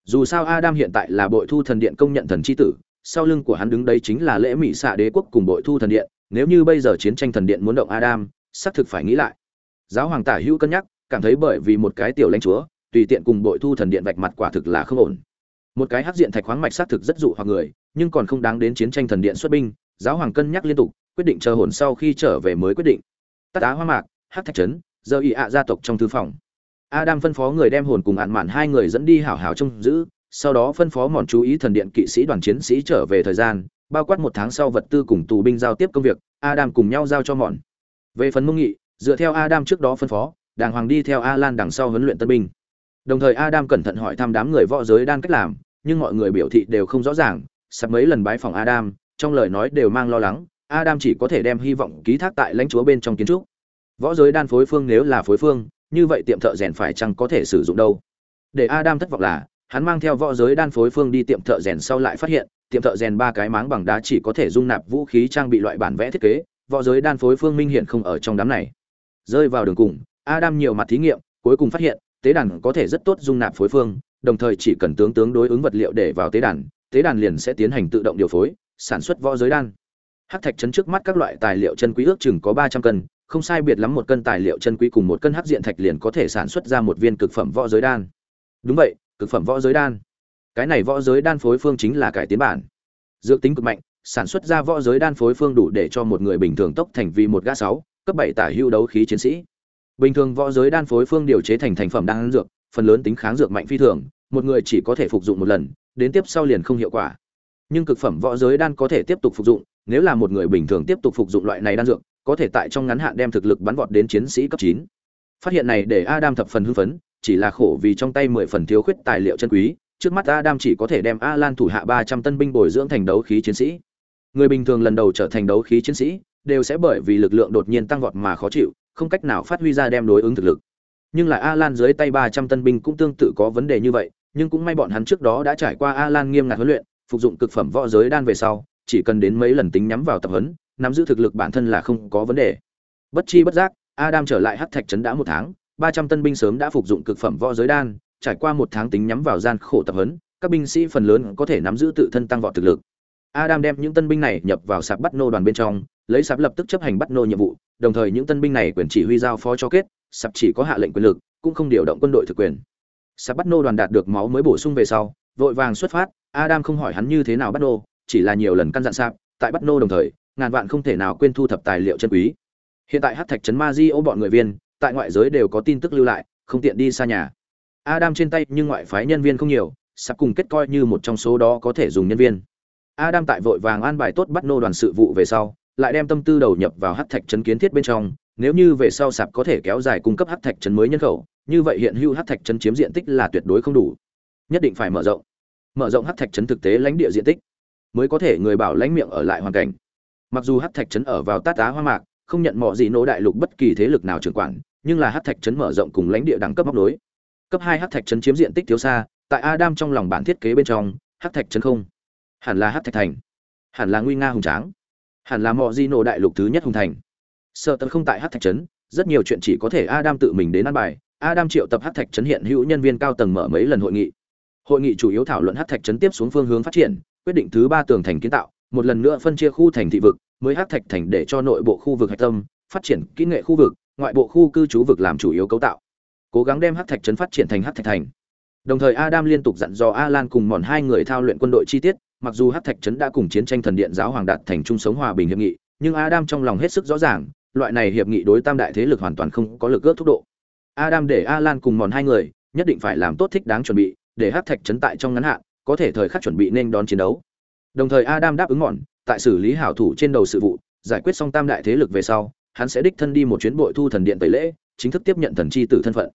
Dù sao adam hiện tại là bội thu thần điện công nhận thần c h i tử sau lưng của hắn đứng đây chính là lễ mỹ xạ đế quốc cùng bội thu thần điện, nếu như bây giờ chiến tranh thần điện muốn động adam, xác thực phải nghĩ lại. Giáo hoàng tả hữu cân nhắc, cảm thấy bởi vì một cái tiểu lãnh chúa, tùy tiện cùng bội thu thần điện vạch mặt quả thực là không ổn. Một cái hắc diện thạch khoáng mạch xác thực rất dụ hoặc người, nhưng còn không đáng đến chiến tranh thần điện xuất binh, giáo hoàng cân nhắc liên tục, quyết định chờ hồn sau khi trở về mới quyết định. Tắt á hoa mạc, hắc thạch trấn, giờ ị ạ gia tộc trong thư phòng. Adam phân phó người đem hồn cùng ạn mạn hai người dẫn đi hảo hảo trông giữ sau đó phân phó mòn chú ý thần điện kỵ sĩ đoàn chiến sĩ trở về thời gian, bao quát một tháng sau vật tư cùng tù binh giao tiếp công việc, adam cùng nhau giao cho mòn. Về phần mông nghị, dựa theo adam trước đó phân phó, đàng hoàng đi theo alan đằng sau huấn luyện tân binh. Đồng thời adam cẩn thận hỏi thăm đám người võ giới đang cách làm, nhưng mọi người biểu thị đều không rõ ràng, sắp mấy lần bái phòng adam, trong lời nói đều mang lo lắng, adam chỉ có thể đem hy vọng ký thác tại lãnh chúa bên trong kiến trúc. Võ giới đan phối phương nếu là phối phương, như vậy tiệm thợ rèn phải chăng có thể sử dụng đâu? Để adam thất vọng là hắn mang theo võ giới đan phối phương đi tiệm thợ rèn sau lại phát hiện, tiệm thợ rèn ba cái máng bằng đá chỉ có thể dung nạp vũ khí trang bị loại bản vẽ thiết kế, võ giới đan phối phương minh hiện không ở trong đám này. Rơi vào đường cùng, adam nhiều mặt thí nghiệm, cuối cùng phát hiện, tế đàn có thể rất tốt dung nạp phối phương, đồng thời chỉ cần tướng tướng đối ứng vật liệu để vào tế đàn tế đàn liền sẽ tiến hành tự động điều phối, sản xuất võ giới đan. Hắc thạch chấn trước mắt các loại tài liệu chân quý ước chừng có ba trăm cân, không sai biệt lắm một cân tài liệu chân quý cùng một cân hắc diện thạch liền có thể sản xuất ra một viên cực phẩm võ giới đan. Đúng vậy cực phẩm võ giới đan. Cái này võ giới đan phối phương chính là cải tiến bản. Dược tính cực mạnh, sản xuất ra võ giới đan phối phương đủ để cho một người bình thường tốc thành vì một gã sáu, cấp bảy tả hưu đấu khí chiến sĩ. Bình thường võ giới đan phối phương điều chế thành thành phẩm đan dược, phần lớn tính kháng dược mạnh phi thường, một người chỉ có thể phục dụng một lần, đến tiếp sau liền không hiệu quả. Nhưng cực phẩm võ giới đan có thể tiếp tục phục dụng, nếu là một người bình thường tiếp tục phục dụng loại này đan dược, có thể tại trong ngắn hạn đem thực lực bắn vọt đến chiến sĩ cấp chín phát hiện này để adam thập phần hưng phấn, chỉ là khổ vì trong tay mười phần thiếu khuyết tài liệu chân quý, trước mắt adam chỉ có thể đem alan thủ hạ ba trăm tân binh bồi dưỡng thành đấu khí chiến sĩ. Người bình thường lần đầu trở thành đấu khí chiến sĩ, đều sẽ bởi vì lực lượng đột nhiên tăng vọt mà khó chịu, không cách nào phát huy ra đem đối ứng thực lực. Nhưng lại alan dưới tay ba trăm tân binh cũng tương tự có vấn đề như vậy, nhưng cũng may bọn hắn trước đó đã trải qua alan nghiêm ngặt huấn luyện, phục dụng cực phẩm võ giới đan về sau, chỉ cần đến mấy lần tính nhắm vào tập huấn, nắm giữ thực lực bản thân là không có vấn đề. Bất chi bất giác adam trở lại hắc thạch trấn đã một tháng, ba trăm tân binh sớm đã phục dụng cực phẩm võ giới đan, trải qua một tháng tính nhắm vào gian khổ tập huấn, các binh sĩ phần lớn có thể nắm giữ tự thân tăng vọt thực lực. Adam đem những tân binh này nhập vào sạp bắt nô đoàn bên trong, lấy sạp lập tức chấp hành bắt nô nhiệm vụ, đồng thời những tân binh này quyền chỉ huy giao phó cho kết, sạp chỉ có hạ lệnh quyền lực, cũng không điều động quân đội thực quyền. Sạp bắt nô đoàn đạt được máu mới bổ sung về sau, vội vàng xuất phát, adam không hỏi hắn như thế nào bắt nô, chỉ là nhiều lần căn dặn sạp, tại bắt nô đồng thời, ngàn vạn không thể nào quên thu thập tài liệu chân quý hiện tại hát thạch trấn ma di ô bọn người viên, tại ngoại giới đều có tin tức lưu lại, không tiện đi xa nhà. Adam trên tay nhưng ngoại phái nhân viên không nhiều, sắp cùng kết coi như một trong số đó có thể dùng nhân viên. Adam tại vội vàng an bài tốt bắt nô đoàn sự vụ về sau, lại đem tâm tư đầu nhập vào hát thạch trấn kiến thiết bên trong, nếu như về sau sạp có thể kéo dài cung cấp hát thạch trấn mới nhân khẩu, như vậy hiện hữu hát thạch trấn chiếm diện tích là tuyệt đối không đủ. Nhất định phải mở rộng. Mở rộng hát thạch trấn thực tế lãnh địa diện tích, mới có thể người bảo lãnh miệng ở lại hoàn cảnh. Mặc dù hát thạch trấn ở vào tát á hoa mạc không nhận mọi gì nổ đại lục bất kỳ thế lực nào trưởng quản, nhưng là hắc thạch trấn mở rộng cùng lãnh địa đẳng cấp móc nối. Cấp hai hắc thạch trấn chiếm diện tích thiếu xa, tại adam trong lòng bản thiết kế bên trong hắc thạch trấn không. Hẳn là hắc thạch thành. Hẳn là nguy nga hùng tráng. Hẳn là mọi di nổ đại lục thứ nhất hùng thành. Sợ tật không tại hắc thạch trấn rất nhiều chuyện chỉ có thể adam tự mình đến ăn bài. Adam triệu tập hắc thạch trấn hiện hữu nhân viên cao tầng mở mấy lần hội nghị. Hội nghị chủ yếu thảo luận hắc thạch trấn tiếp xuống phương hướng phát triển, quyết định thứ ba tường thành kiến tạo, một lần nữa phân chia khu thành thị vực mới hắc thạch thành để cho nội bộ khu vực hạch tâm, phát triển kỹ nghệ khu vực, ngoại bộ khu cư trú vực làm chủ yếu cấu tạo. Cố gắng đem hắc thạch trấn phát triển thành hắc thạch thành. Đồng thời adam liên tục dặn dò alan cùng mòn hai người thao luyện quân đội chi tiết, mặc dù hắc thạch trấn đã cùng chiến tranh thần điện giáo hoàng đạt thành chung sống hòa bình hiệp nghị, nhưng adam trong lòng hết sức rõ ràng, loại này hiệp nghị đối tam đại thế lực hoàn toàn không có lực ước thúc độ. Adam để alan cùng mòn hai người nhất định phải làm tốt thích đáng chuẩn bị, để hắc thạch trấn tại trong ngắn hạn có thể thời khắc chuẩn bị nên đón chiến đấu. Đồng thời adam đáp ứng mòn tại xử lý hảo thủ trên đầu sự vụ, giải quyết xong tam đại thế lực về sau, hắn sẽ đích thân đi một chuyến bội thu thần điện tẩy lễ, chính thức tiếp nhận thần chi tử thân phận.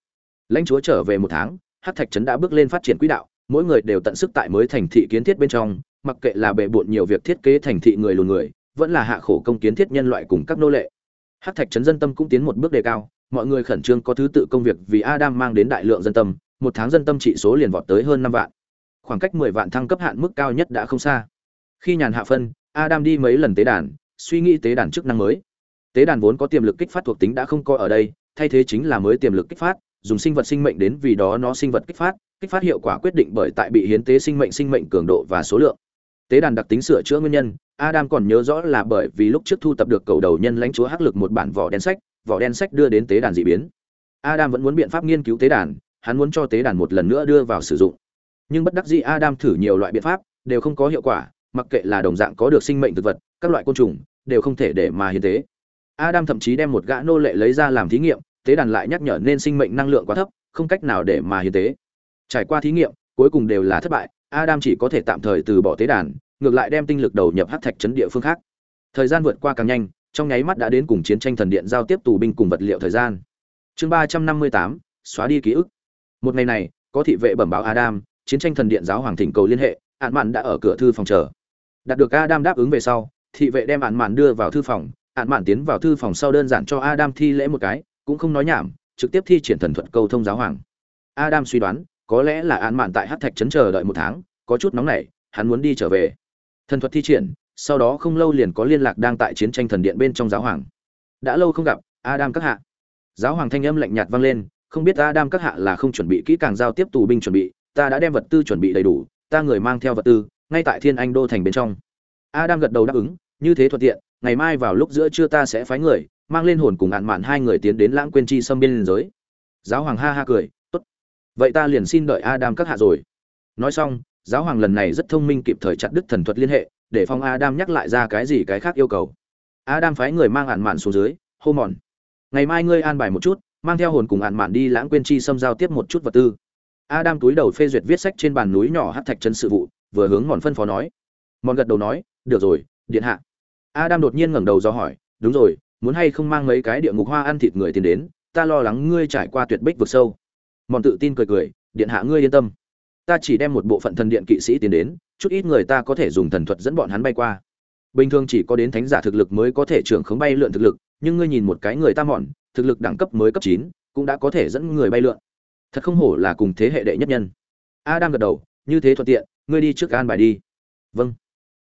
Lãnh chúa trở về một tháng, hắc thạch trấn đã bước lên phát triển quỹ đạo, mỗi người đều tận sức tại mới thành thị kiến thiết bên trong, mặc kệ là bệ bộn nhiều việc thiết kế thành thị người lùn người, vẫn là hạ khổ công kiến thiết nhân loại cùng các nô lệ. Hắc thạch trấn dân tâm cũng tiến một bước đề cao, mọi người khẩn trương có thứ tự công việc vì adam mang đến đại lượng dân tâm, một tháng dân tâm trị số liền vọt tới hơn năm vạn. Khoảng cách mười vạn thăng cấp hạn mức cao nhất đã không xa. Khi nhàn hạ phân adam đi mấy lần tế đàn, suy nghĩ tế đàn chức năng mới. Tế đàn vốn có tiềm lực kích phát thuộc tính đã không coi ở đây, thay thế chính là mới tiềm lực kích phát, dùng sinh vật sinh mệnh đến vì đó nó sinh vật kích phát kích phát hiệu quả quyết định bởi tại bị hiến tế sinh mệnh sinh mệnh cường độ và số lượng. Tế đàn đặc tính sửa chữa nguyên nhân, adam còn nhớ rõ là bởi vì lúc trước thu tập được cầu đầu nhân lãnh chúa hắc lực một bản vỏ đen sách, vỏ đen sách đưa đến tế đàn dị biến. Adam vẫn muốn biện pháp nghiên cứu tế đàn, hắn muốn cho tế đàn một lần nữa đưa vào sử dụng. Nhưng bất đắc dĩ adam thử nhiều loại biện pháp, đều không có hiệu quả mặc kệ là đồng dạng có được sinh mệnh thực vật, các loại côn trùng, đều không thể để mà hiến tế. Adam thậm chí đem một gã nô lệ lấy ra làm thí nghiệm, tế đàn lại nhắc nhở nên sinh mệnh năng lượng quá thấp, không cách nào để mà hiến tế. Trải qua thí nghiệm, cuối cùng đều là thất bại, adam chỉ có thể tạm thời từ bỏ tế đàn, ngược lại đem tinh lực đầu nhập hắc thạch chấn địa phương khác. Thời gian vượt qua càng nhanh, trong nháy mắt đã đến cùng chiến tranh thần điện giao tiếp tù binh cùng vật liệu thời gian. Chương ba trăm năm mươi tám, xóa đi ký ức. Một ngày này, có thị vệ bẩm báo adam, chiến tranh thần điện giáo hoàng thỉnh cầu liên hệ ạn mạn đã ở cửa thư phòng chờ đạt được adam đáp ứng về sau, thị vệ đem ạn mạn đưa vào thư phòng. Ạn mạn tiến vào thư phòng sau đơn giản cho adam thi lễ một cái, cũng không nói nhảm, trực tiếp thi triển thần thuật câu thông giáo hoàng. Adam suy đoán, có lẽ là ạn mạn tại hát thạch trấn chờ đợi một tháng, có chút nóng nảy, hắn muốn đi trở về. Thần thuật thi triển, sau đó không lâu liền có liên lạc đang tại chiến tranh thần điện bên trong giáo hoàng. Đã lâu không gặp, adam các hạ. Giáo hoàng thanh âm lạnh nhạt vang lên, không biết adam các hạ là không chuẩn bị kỹ càng giao tiếp tù binh chuẩn bị, ta đã đem vật tư chuẩn bị đầy đủ, ta người mang theo vật tư ngay tại thiên anh đô thành bên trong. Adam gật đầu đáp ứng, như thế thuận tiện, ngày mai vào lúc giữa trưa ta sẽ phái người, mang lên hồn cùng ạn mạn hai người tiến đến lãng quên chi xâm biên giới. Giáo hoàng ha ha cười, tốt. Vậy ta liền xin đợi adam các hạ rồi. Nói xong, giáo hoàng lần này rất thông minh kịp thời chặt đứt thần thuật liên hệ, để phong adam nhắc lại ra cái gì cái khác yêu cầu. Adam phái người mang ạn mạn xuống dưới, hô mòn, ngày mai ngươi an bài một chút, mang theo hồn cùng ạn mạn đi lãng quên chi xâm giao tiếp một chút vật tư. Adam túi đầu phê duyệt viết sách trên bàn núi nhỏ hát thạch chân sự vụ vừa hướng mòn phân phó nói. Mòn gật đầu nói, được rồi, điện hạ. Adam đột nhiên ngẩng đầu do hỏi, đúng rồi, muốn hay không mang mấy cái địa ngục hoa ăn thịt người tiền đến, ta lo lắng ngươi trải qua tuyệt bích vực sâu. Mòn tự tin cười cười, điện hạ ngươi yên tâm. Ta chỉ đem một bộ phận thần điện kỵ sĩ tiến đến, chút ít người ta có thể dùng thần thuật dẫn bọn hắn bay qua. Bình thường chỉ có đến thánh giả thực lực mới có thể trưởng khống bay lượn thực lực, nhưng ngươi nhìn một cái người ta mòn, thực lực đẳng cấp mới cấp chín, cũng đã có thể dẫn người bay lượn. Thật không hổ là cùng thế hệ đệ nhất nhân. A đang gật đầu, như thế thuận tiện ngươi đi trước an bài đi. Vâng.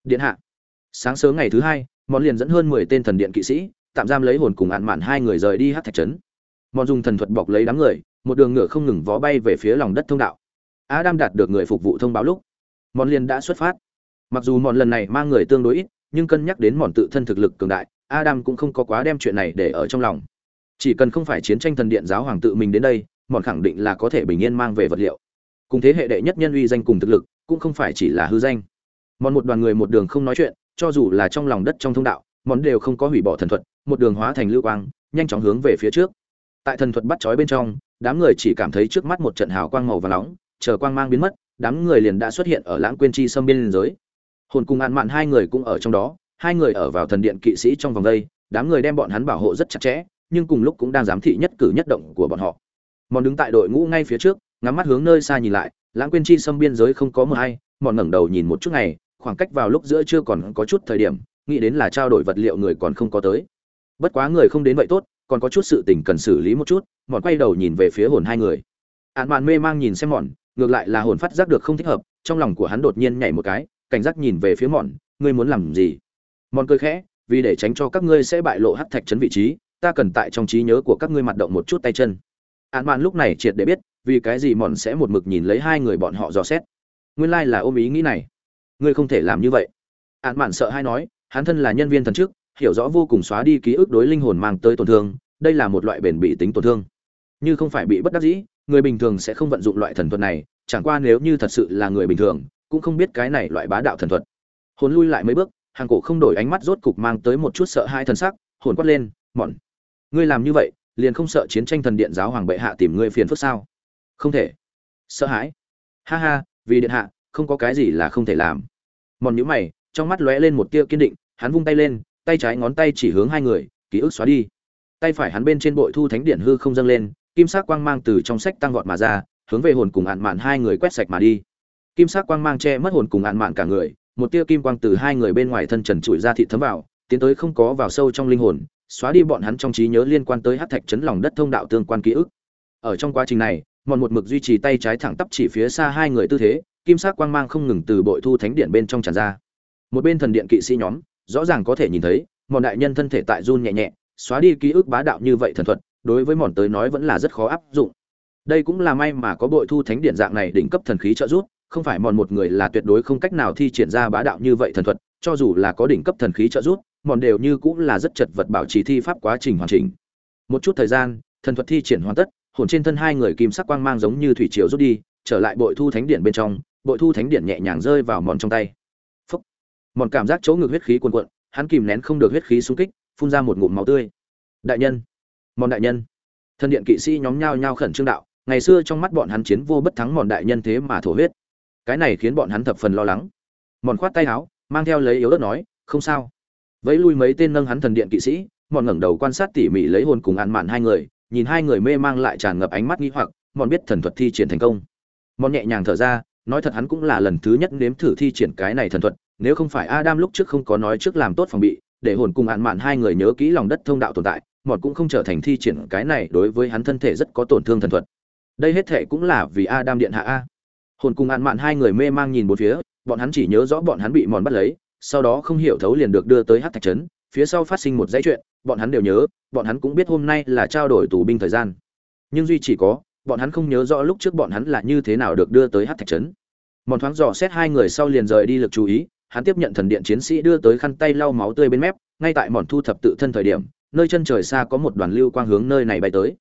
Điện hạ. Sáng sớm ngày thứ hai mòn liền dẫn hơn mười tên thần điện kỵ sĩ, tạm giam lấy hồn cùng ạn mạn hai người rời đi hát thạch trấn. Mòn dùng thần thuật bọc lấy đám người, một đường ngựa không ngừng vó bay về phía lòng đất thông đạo. Adam đạt được người phục vụ thông báo lúc mòn liền đã xuất phát. Mặc dù mòn lần này mang người tương đối ít, nhưng cân nhắc đến mòn tự thân thực lực cường đại, adam cũng không có quá đem chuyện này để ở trong lòng. Chỉ cần không phải chiến tranh thần điện giáo hoàng tự mình đến đây mòn khẳng định là có thể bình yên mang về vật liệu. Cùng thế hệ đệ nhất nhân uy danh cùng thực lực cũng không phải chỉ là hư danh. Mòn một đoàn người một đường không nói chuyện, cho dù là trong lòng đất trong thông đạo mòn đều không có hủy bỏ thần thuật, một đường hóa thành lưu quang, nhanh chóng hướng về phía trước. Tại thần thuật bắt chói bên trong, đám người chỉ cảm thấy trước mắt một trận hào quang màu và nóng, chờ quang mang biến mất, đám người liền đã xuất hiện ở lãng quên chi sâm biên giới. Hồn cùng ạn mạn hai người cũng ở trong đó, hai người ở vào thần điện kỵ sĩ trong vòng đây, đám người đem bọn hắn bảo hộ rất chặt chẽ, nhưng cùng lúc cũng đang giám thị nhất cử nhất động của bọn họ. Mòn đứng tại đội ngũ ngay phía trước ngắm mắt hướng nơi xa nhìn lại, lãng quên chi xâm biên giới không có mờ hay, mọn ngẩng đầu nhìn một chút ngày, khoảng cách vào lúc giữa chưa còn có chút thời điểm, nghĩ đến là trao đổi vật liệu người còn không có tới. Bất quá người không đến vậy tốt, còn có chút sự tình cần xử lý một chút, mọn quay đầu nhìn về phía hồn hai người. Ạn mạn mê mang nhìn xem mọn, ngược lại là hồn phát giác được không thích hợp, trong lòng của hắn đột nhiên nhảy một cái, cảnh giác nhìn về phía mọn, ngươi muốn làm gì? Mọn cười khẽ, vì để tránh cho các ngươi sẽ bại lộ hắc thạch chấn vị trí, ta cần tại trong trí nhớ của các ngươi mặt động một chút tay chân. Ạn mạn lúc này triệt để biết vì cái gì mòn sẽ một mực nhìn lấy hai người bọn họ dò xét? Nguyên lai là ôm ý nghĩ này. Ngươi không thể làm như vậy. Ạn mạn sợ hay nói, hắn thân là nhân viên thần chức, hiểu rõ vô cùng xóa đi ký ức đối linh hồn mang tới tổn thương, đây là một loại bền bị tính tổn thương. Như không phải bị bất đắc dĩ, người bình thường sẽ không vận dụng loại thần thuật này, chẳng qua nếu như thật sự là người bình thường, cũng không biết cái này loại bá đạo thần thuật. Hồn lui lại mấy bước, hàng cổ không đổi ánh mắt rốt cục mang tới một chút sợ hai thần sắc, hồn quát lên, mọn, ngươi làm như vậy, liền không sợ chiến tranh thần điện giáo hoàng bệ hạ tìm ngươi phiền phức sao? Không thể. Sợ hãi. Ha ha, vì điện hạ, không có cái gì là không thể làm. Mòn nhữ mày, trong mắt lóe lên một tia kiên định, hắn vung tay lên, tay trái ngón tay chỉ hướng hai người, ký ức xóa đi. Tay phải hắn bên trên bội thu thánh điện hư không dâng lên, kim sắc quang mang từ trong sách tăng vọt mà ra, hướng về hồn cùng ạn mạn hai người quét sạch mà đi. Kim sắc quang mang che mất hồn cùng ạn mạn cả người, một tia kim quang từ hai người bên ngoài thân trần trụi ra thị thấm vào, tiến tới không có vào sâu trong linh hồn, xóa đi bọn hắn trong trí nhớ liên quan tới hát thạch chấn lòng đất thông đạo tương quan ký ức. Ở trong quá trình này mòn một mực duy trì tay trái thẳng tắp chỉ phía xa hai người tư thế, kim sắc quang mang không ngừng từ bội thu thánh điện bên trong tràn ra. Một bên thần điện kỵ sĩ nhóm, rõ ràng có thể nhìn thấy, mòn đại nhân thân thể tại run nhẹ nhẹ, xóa đi ký ức bá đạo như vậy thần thuật, đối với mòn tới nói vẫn là rất khó áp dụng. Đây cũng là may mà có bội thu thánh điện dạng này đỉnh cấp thần khí trợ giúp, không phải mòn một người là tuyệt đối không cách nào thi triển ra bá đạo như vậy thần thuật, cho dù là có đỉnh cấp thần khí trợ giúp, mòn đều như cũng là rất chật vật bảo trì thi pháp quá trình hoàn chỉnh. Một chút thời gian, thần thuật thi triển hoàn tất hồn trên thân hai người kim sắc quang mang giống như thủy triều rút đi, trở lại bội thu thánh điện bên trong, bội thu thánh điện nhẹ nhàng rơi vào mòn trong tay. Phúc. Mòn cảm giác chỗ ngực huyết khí cuồn cuộn, hắn kìm nén không được huyết khí xung kích, phun ra một ngụm máu tươi. Đại nhân. Mòn đại nhân. Thần điện kỵ sĩ nhóm nhao nhao khẩn trương đạo, ngày xưa trong mắt bọn hắn chiến vô bất thắng mòn đại nhân thế mà thổ huyết. Cái này khiến bọn hắn thập phần lo lắng. Mòn khoát tay áo, mang theo lấy yếu ớt nói, không sao. Vẫy lui mấy tên nâng hắn thần điện kỵ sĩ, mòn ngẩng đầu quan sát tỉ mỉ lấy hồn cùng ăn mạn hai người nhìn hai người mê mang lại tràn ngập ánh mắt nghi hoặc mòn biết thần thuật thi triển thành công. Mòn nhẹ nhàng thở ra, nói thật hắn cũng là lần thứ nhất nếm thử thi triển cái này thần thuật, nếu không phải adam lúc trước không có nói trước làm tốt phòng bị, để hồn cùng ạn mạn hai người nhớ kỹ lòng đất thông đạo tồn tại mòn cũng không trở thành thi triển cái này đối với hắn thân thể rất có tổn thương thần thuật. Đây hết thệ cũng là vì adam điện hạ a. Hồn cùng ạn mạn hai người mê mang nhìn một phía, bọn hắn chỉ nhớ rõ bọn hắn bị mòn bắt lấy, sau đó không hiểu thấu liền được đưa tới hát thạch trấn, phía sau phát sinh một dãy chuyện bọn hắn đều nhớ, bọn hắn cũng biết hôm nay là trao đổi tù binh thời gian. Nhưng duy chỉ có, bọn hắn không nhớ rõ lúc trước bọn hắn là như thế nào được đưa tới hát thạch trấn. Mòn thoáng dò xét hai người sau liền rời đi lực chú ý, hắn tiếp nhận thần điện chiến sĩ đưa tới khăn tay lau máu tươi bên mép, ngay tại mòn thu thập tự thân thời điểm, nơi chân trời xa có một đoàn lưu quang hướng nơi này bay tới.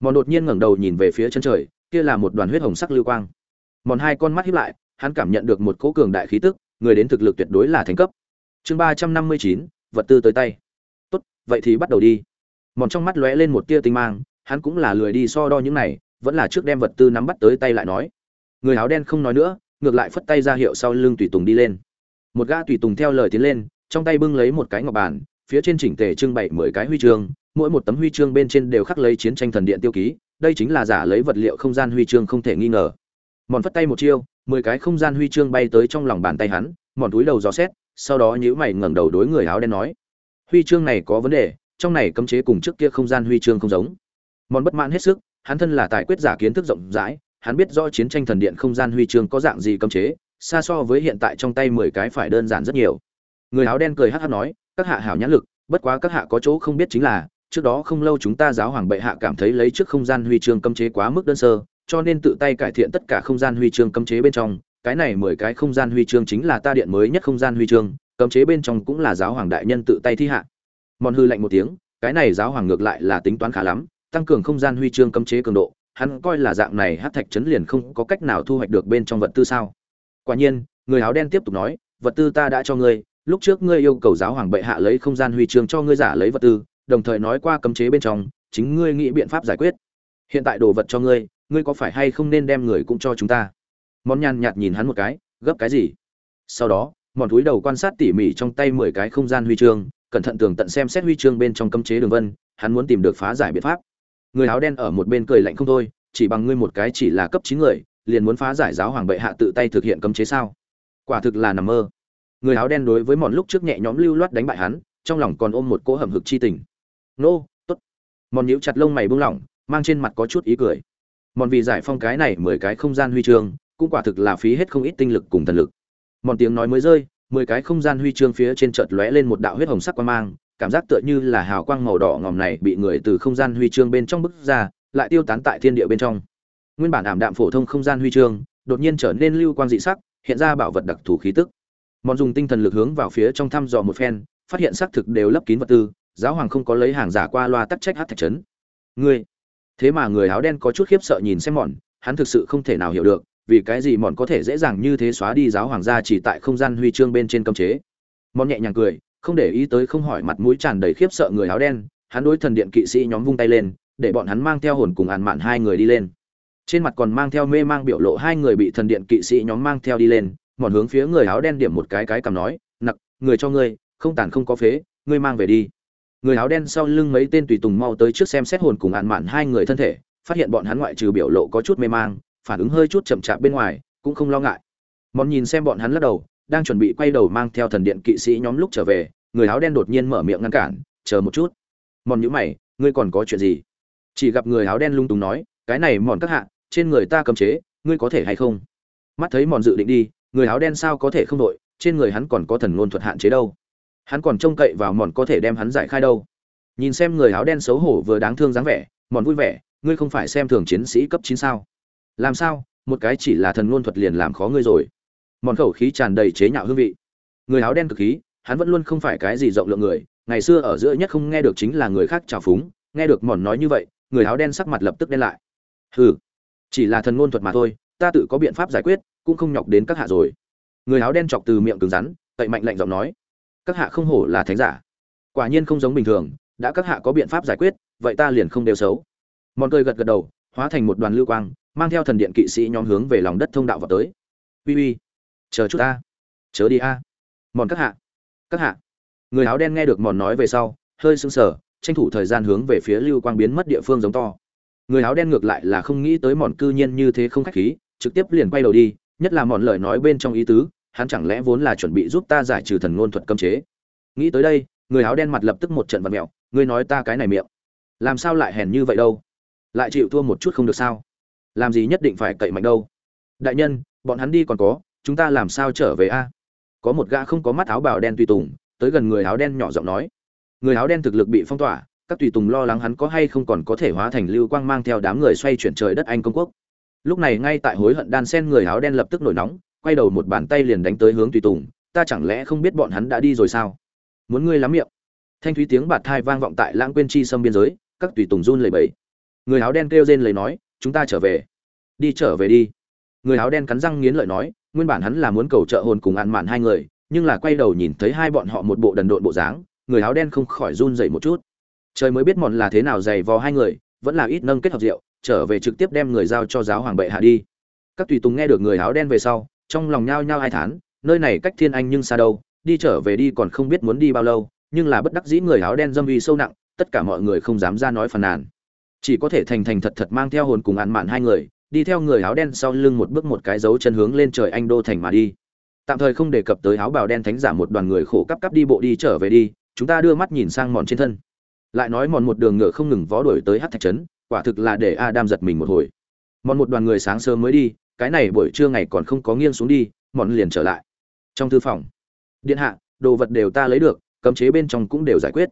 Mòn đột nhiên ngẩng đầu nhìn về phía chân trời, kia là một đoàn huyết hồng sắc lưu quang. Mòn hai con mắt hiếp lại, hắn cảm nhận được một cỗ cường đại khí tức, người đến thực lực tuyệt đối là thành cấp. Chương ba trăm năm mươi chín, vật tư tới tay vậy thì bắt đầu đi. Mòn trong mắt lóe lên một tia tinh mang, hắn cũng là lười đi so đo những này, vẫn là trước đem vật tư nắm bắt tới tay lại nói. Người áo đen không nói nữa, ngược lại phất tay ra hiệu sau lưng tùy tùng đi lên. Một gã tùy tùng theo lời tiến lên, trong tay bưng lấy một cái ngọc bàn, phía trên chỉnh tề trưng bày mười cái huy chương, mỗi một tấm huy chương bên trên đều khắc lấy chiến tranh thần điện tiêu ký, đây chính là giả lấy vật liệu không gian huy chương không thể nghi ngờ. Mòn phất tay một chiêu, mười cái không gian huy chương bay tới trong lòng bàn tay hắn, mòn túi đầu dò xét, sau đó nhíu mày ngẩng đầu đối người áo đen nói huy chương này có vấn đề, trong này cấm chế cùng trước kia không gian huy chương không giống. Mòn bất mãn hết sức, hắn thân là tài quyết giả kiến thức rộng rãi, hắn biết rõ chiến tranh thần điện không gian huy chương có dạng gì cấm chế, xa so với hiện tại trong tay mười cái phải đơn giản rất nhiều. Người áo đen cười hắt hắt nói, các hạ hảo nhãn lực, bất quá các hạ có chỗ không biết chính là, trước đó không lâu chúng ta giáo hoàng bệ hạ cảm thấy lấy trước không gian huy chương cấm chế quá mức đơn sơ, cho nên tự tay cải thiện tất cả không gian huy chương cấm chế bên trong, cái này mười cái không gian huy chương chính là ta điện mới nhất không gian huy chương cấm chế bên trong cũng là giáo hoàng đại nhân tự tay thi hạ. Mòn hư lạnh một tiếng, cái này giáo hoàng ngược lại là tính toán khá lắm, tăng cường không gian huy chương cấm chế cường độ, hắn coi là dạng này hát thạch chấn liền không có cách nào thu hoạch được bên trong vật tư sao. Quả nhiên, người áo đen tiếp tục nói, vật tư ta đã cho ngươi, lúc trước ngươi yêu cầu giáo hoàng bệ hạ lấy không gian huy chương cho ngươi giả lấy vật tư, đồng thời nói qua cấm chế bên trong, chính ngươi nghĩ biện pháp giải quyết. Hiện tại đồ vật cho ngươi ngươi có phải hay không nên đem người cũng cho chúng ta? Món nhàn nhạt nhìn hắn một cái, gấp cái gì? Sau đó mòn túi đầu quan sát tỉ mỉ trong tay mười cái không gian huy chương, cẩn thận tường tận xem xét huy chương bên trong cấm chế đường vân, hắn muốn tìm được phá giải biện pháp. Người áo đen ở một bên cười lạnh không thôi, chỉ bằng ngươi một cái chỉ là cấp chín người, liền muốn phá giải giáo hoàng bệ hạ tự tay thực hiện cấm chế sao? Quả thực là nằm mơ. Người áo đen đối với mòn lúc trước nhẹ nhõm lưu loát đánh bại hắn, trong lòng còn ôm một cỗ hầm hực chi tình. Nô, tốt. Mòn nhíu chặt lông mày buông lỏng, mang trên mặt có chút ý cười. Mòn vì giải phong cái này mười cái không gian huy chương, cũng quả thực là phí hết không ít tinh lực cùng thần lực mòn tiếng nói mới rơi, mười cái không gian huy chương phía trên chợt lóe lên một đạo huyết hồng sắc quang mang, cảm giác tựa như là hào quang màu đỏ ngòm này bị người từ không gian huy chương bên trong bức ra, lại tiêu tán tại thiên địa bên trong. Nguyên bản ảm đạm phổ thông không gian huy chương, đột nhiên trở nên lưu quang dị sắc, hiện ra bảo vật đặc thù khí tức. Mòn dùng tinh thần lực hướng vào phía trong thăm dò một phen, phát hiện xác thực đều lấp kín vật tư, giáo hoàng không có lấy hàng giả qua loa tắc trách hát thạch trấn ngươi! Thế mà người áo đen có chút khiếp sợ nhìn xem mòn, hắn thực sự không thể nào hiểu được vì cái gì mòn có thể dễ dàng như thế xóa đi giáo hoàng gia chỉ tại không gian huy chương bên trên cấm chế? Mòn nhẹ nhàng cười, không để ý tới không hỏi mặt mũi tràn đầy khiếp sợ người áo đen, hắn đối thần điện kỵ sĩ nhóm vung tay lên, để bọn hắn mang theo hồn cùng ạn mạn hai người đi lên. Trên mặt còn mang theo mê mang biểu lộ hai người bị thần điện kỵ sĩ nhóm mang theo đi lên mòn hướng phía người áo đen điểm một cái cái cầm nói, nặc, người cho ngươi, không tàn không có phế, ngươi mang về đi. Người áo đen sau lưng mấy tên tùy tùng mau tới trước xem xét hồn cùng ạn mạn hai người thân thể, phát hiện bọn hắn ngoại trừ biểu lộ có chút mê mang phản ứng hơi chút chậm chạp bên ngoài, cũng không lo ngại. Mòn nhìn xem bọn hắn lắc đầu, đang chuẩn bị quay đầu mang theo thần điện kỵ sĩ nhóm lúc trở về, người áo đen đột nhiên mở miệng ngăn cản, chờ một chút. Mòn nhữ mày, ngươi còn có chuyện gì? Chỉ gặp người áo đen lung túng nói, cái này mòn các hạ, trên người ta cấm chế, ngươi có thể hay không? Mắt thấy mòn dự định đi, người áo đen sao có thể không đội, trên người hắn còn có thần ngôn thuật hạn chế đâu. Hắn còn trông cậy vào mòn có thể đem hắn giải khai đâu. Nhìn xem người áo đen xấu hổ vừa đáng thương dáng vẻ mòn vui vẻ, ngươi không phải xem thường chiến sĩ cấp chín sao? Làm sao? Một cái chỉ là thần ngôn thuật liền làm khó ngươi rồi. Mòn khẩu khí tràn đầy chế nhạo hương vị. Người áo đen cực khí, hắn vẫn luôn không phải cái gì rộng lượng người. Ngày xưa ở giữa nhất không nghe được chính là người khác trào phúng, nghe được mòn nói như vậy, người áo đen sắc mặt lập tức đen lại. Hừ, chỉ là thần ngôn thuật mà thôi, ta tự có biện pháp giải quyết, cũng không nhọc đến các hạ rồi. Người áo đen chọc từ miệng cứng rắn tậy mạnh lạnh giọng nói, các hạ không hổ là thánh giả. Quả nhiên không giống bình thường, đã các hạ có biện pháp giải quyết, vậy ta liền không đều xấu. Mòn cười gật gật đầu hóa thành một đoàn lưu quang, mang theo thần điện kỵ sĩ nhóm hướng về lòng đất thông đạo vào tới. Uy uy, chờ chút ta, chớ đi a. Mòn các hạ các hạ. Người áo đen nghe được mòn nói về sau, hơi sững sờ, tranh thủ thời gian hướng về phía lưu quang biến mất địa phương giống to. Người áo đen ngược lại là không nghĩ tới mòn cư nhiên như thế không khách khí, trực tiếp liền quay đầu đi, nhất là mòn lời nói bên trong ý tứ, hắn chẳng lẽ vốn là chuẩn bị giúp ta giải trừ thần ngôn thuật cấm chế? Nghĩ tới đây, người áo đen mặt lập tức một trận vật mẹo, ngươi nói ta cái này miệng, làm sao lại hèn như vậy đâu? Lại chịu thua một chút không được sao? Làm gì nhất định phải cậy mạnh đâu? Đại nhân, bọn hắn đi còn có, chúng ta làm sao trở về a? Có một gã không có mắt áo bào đen tùy tùng, tới gần người áo đen nhỏ giọng nói. Người áo đen thực lực bị phong tỏa, các tùy tùng lo lắng hắn có hay không còn có thể hóa thành lưu quang mang theo đám người xoay chuyển trời đất anh công quốc. Lúc này ngay tại hối hận đan sen người áo đen lập tức nổi nóng, quay đầu một bàn tay liền đánh tới hướng tùy tùng, ta chẳng lẽ không biết bọn hắn đã đi rồi sao? Muốn ngươi lắm miệng. Thanh thúy tiếng bạt thai vang vọng tại lãng quên chi sâm biên giới, các tùy tùng run lẩy bẩy người áo đen kêu rên lời nói, chúng ta trở về. Đi, trở về đi. Người áo đen cắn răng nghiến lợi nói, nguyên bản hắn là muốn cầu trợ hồn cùng ăn mạn hai người, nhưng là quay đầu nhìn thấy hai bọn họ một bộ đần độn bộ dáng, người áo đen không khỏi run dậy một chút. Trời mới biết mòn là thế nào dày vò hai người, vẫn là ít nâng kết hợp rượu, trở về trực tiếp đem người giao cho giáo hoàng bệ hạ đi. Các tùy tùng nghe được người áo đen về sau, trong lòng nhao nhao hai thán, nơi này cách thiên anh nhưng xa đâu, đi trở về đi còn không biết muốn đi bao lâu, nhưng là bất đắc dĩ người áo đen dâm uy sâu nặng, tất cả mọi người không dám ra nói phàn nàn chỉ có thể thành thành thật thật mang theo hồn cùng ăn mạn hai người, đi theo người áo đen sau lưng một bước một cái dấu chân hướng lên trời anh đô thành mà đi. Tạm thời không đề cập tới áo bào đen thánh giả một đoàn người khổ cắp cắp đi bộ đi trở về đi, chúng ta đưa mắt nhìn sang mòn trên thân. Lại nói mòn một đường ngựa không ngừng vó đuổi tới hát thạch trấn, quả thực là để adam giật mình một hồi. Mòn một đoàn người sáng sớm mới đi, cái này buổi trưa ngày còn không có nghiêng xuống đi, mòn liền trở lại. Trong thư phòng, điện hạ, đồ vật đều ta lấy được, cấm chế bên trong cũng đều giải quyết.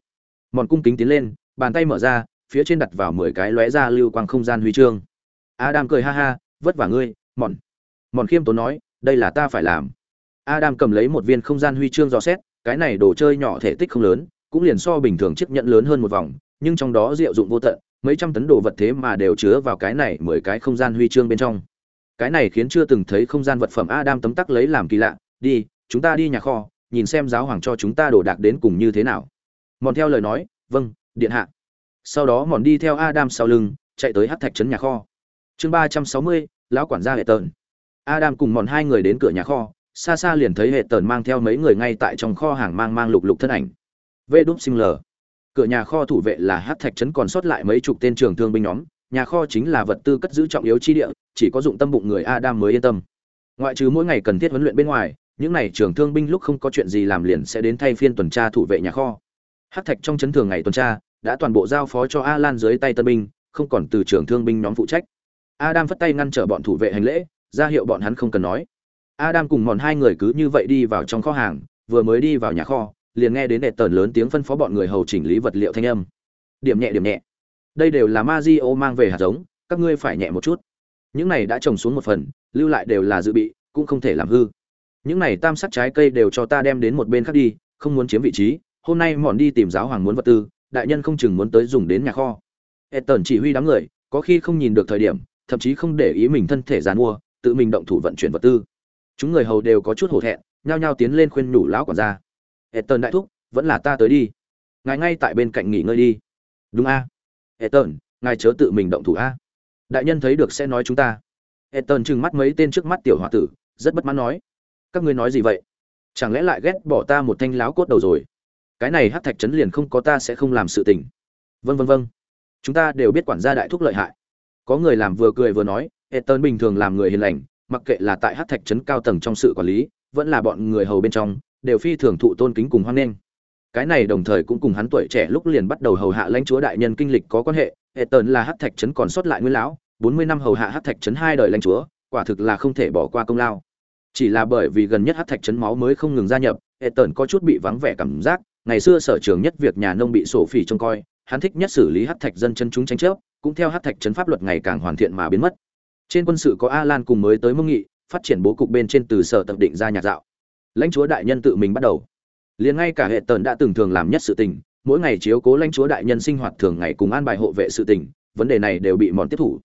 Mòn cung kính tiến lên, bàn tay mở ra phía trên đặt vào mười cái lóe ra lưu quang không gian huy chương. Adam cười ha ha, vất vả ngươi mòn mòn khiêm tốn nói, đây là ta phải làm. Adam cầm lấy một viên không gian huy chương dò xét, cái này đồ chơi nhỏ thể tích không lớn, cũng liền so bình thường chiếc nhẫn lớn hơn một vòng, nhưng trong đó diệu dụng vô tận, mấy trăm tấn đồ vật thế mà đều chứa vào cái này mười cái không gian huy chương bên trong. Cái này khiến chưa từng thấy không gian vật phẩm adam tấm tắc lấy làm kỳ lạ, đi, chúng ta đi nhà kho, nhìn xem giáo hoàng cho chúng ta đồ đạc đến cùng như thế nào. Mòn theo lời nói vâng điện hạ sau đó mòn đi theo adam sau lưng, chạy tới hát thạch trấn nhà kho. Chương ba trăm sáu mươi, lão quản gia hệ tờn adam cùng mòn hai người đến cửa nhà kho, xa xa liền thấy hệ tần mang theo mấy người ngay tại trong kho hàng mang mang lục lục thân ảnh. Vê đúp sinh lờ. Cửa nhà kho thủ vệ là hát thạch trấn còn sót lại mấy chục tên trường thương binh nhóm. Nhà kho chính là vật tư cất giữ trọng yếu chi địa, chỉ có dụng tâm bụng người adam mới yên tâm. Ngoại trừ mỗi ngày cần thiết huấn luyện bên ngoài, những n à y trường thương binh lúc không có chuyện gì làm liền sẽ đến thay phiên tuần tra thủ vệ nhà kho. Hát thạch trong chấn thường ngày tuần tra đã toàn bộ giao phó cho a lan dưới tay tân binh, không còn từ trường thương binh nhóm phụ trách. Adam phất tay ngăn trở bọn thủ vệ hành lễ, ra hiệu bọn hắn không cần nói. Adam cùng mòn hai người cứ như vậy đi vào trong kho hàng, vừa mới đi vào nhà kho, liền nghe đến đệ tần lớn tiếng phân phó bọn người hầu chỉnh lý vật liệu thanh âm. Điểm nhẹ điểm nhẹ. Đây đều là ma di mang về hạt giống, các ngươi phải nhẹ một chút. Những này đã trồng xuống một phần, lưu lại đều là dự bị, cũng không thể làm hư. Những này tam sắc trái cây đều cho ta đem đến một bên khác đi, không muốn chiếm vị trí, hôm nay mòn đi tìm giáo hoàng muốn vật tư đại nhân không chừng muốn tới dùng đến nhà kho. Etton chỉ huy đám người, có khi không nhìn được thời điểm, thậm chí không để ý mình thân thể giàn mua, tự mình động thủ vận chuyển vật tư. Chúng người hầu đều có chút hổ thẹn, nhao nhao tiến lên khuyên nhủ lão quản gia. Etton đại thúc, vẫn là ta tới đi. Ngài ngay tại bên cạnh nghỉ ngơi đi. Đúng a. Etton ngài chớ tự mình động thủ a. Đại nhân thấy được sẽ nói chúng ta. Etton trừng mắt mấy tên trước mắt tiểu hòa tử, rất bất mãn nói. Các ngươi nói gì vậy? Chẳng lẽ lại ghét bỏ ta một thanh láo cốt đầu rồi? Cái này hát thạch trấn liền không có ta sẽ không làm sự tình. Vân vân vân chúng ta đều biết quản gia đại thúc lợi hại. Có người làm vừa cười vừa nói Etton bình thường làm người hiền lành, mặc kệ là tại hát thạch trấn cao tầng trong sự quản lý, vẫn là bọn người hầu bên trong, đều phi thường thụ tôn kính cùng hoan nghênh. Cái này đồng thời cũng cùng hắn tuổi trẻ lúc liền bắt đầu hầu hạ lãnh chúa đại nhân kinh lịch có quan hệ Etton là hát thạch trấn còn sót lại nguyên lão, bốn mươi năm hầu hạ hát thạch trấn hai đời lãnh chúa, quả thực là không thể bỏ qua công lao. Chỉ là bởi vì gần nhất hát thạch trấn máu mới không ngừng gia nhập Etton có chút bị vắng vẻ cảm giác ngày xưa sở trường nhất việc nhà nông bị sổ phỉ trông coi, hắn thích nhất xử lý hát thạch dân chân chúng tranh chấp cũng theo hát thạch chấn pháp luật ngày càng hoàn thiện mà biến mất. Trên quân sự có a lan cùng mới tới mông nghị, phát triển bố cục bên trên từ sở tập định ra nhạc dạo. Lãnh chúa đại nhân tự mình bắt đầu. Liền ngay cả hệ tần đã từng thường làm nhất sự tình, mỗi ngày chiếu cố lãnh chúa đại nhân sinh hoạt thường ngày cùng an bài hộ vệ sự tình, vấn đề này đều bị mòn tiếp thủ.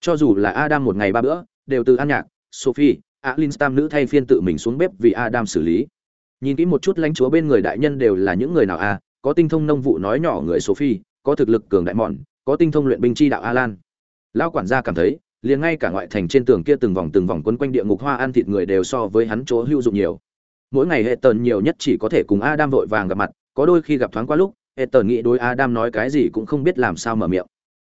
Cho dù là adam một ngày ba bữa, đều từ an nhạc, sophie, alinstam nữ thay phiên tự mình xuống bếp vì adam xử lý nhìn kỹ một chút lãnh chúa bên người đại nhân đều là những người nào a có tinh thông nông vụ nói nhỏ người sophie, có thực lực cường đại mòn có tinh thông luyện binh chi đạo alan. Lão quản gia cảm thấy, liền ngay cả ngoại thành trên tường kia từng vòng từng vòng quấn quanh địa ngục hoa ăn thịt người đều so với hắn chỗ hữu dụng nhiều. Mỗi ngày hệ tần nhiều nhất chỉ có thể cùng adam vội vàng gặp mặt, có đôi khi gặp thoáng qua lúc hệ tần nghĩ đối adam nói cái gì cũng không biết làm sao mở miệng.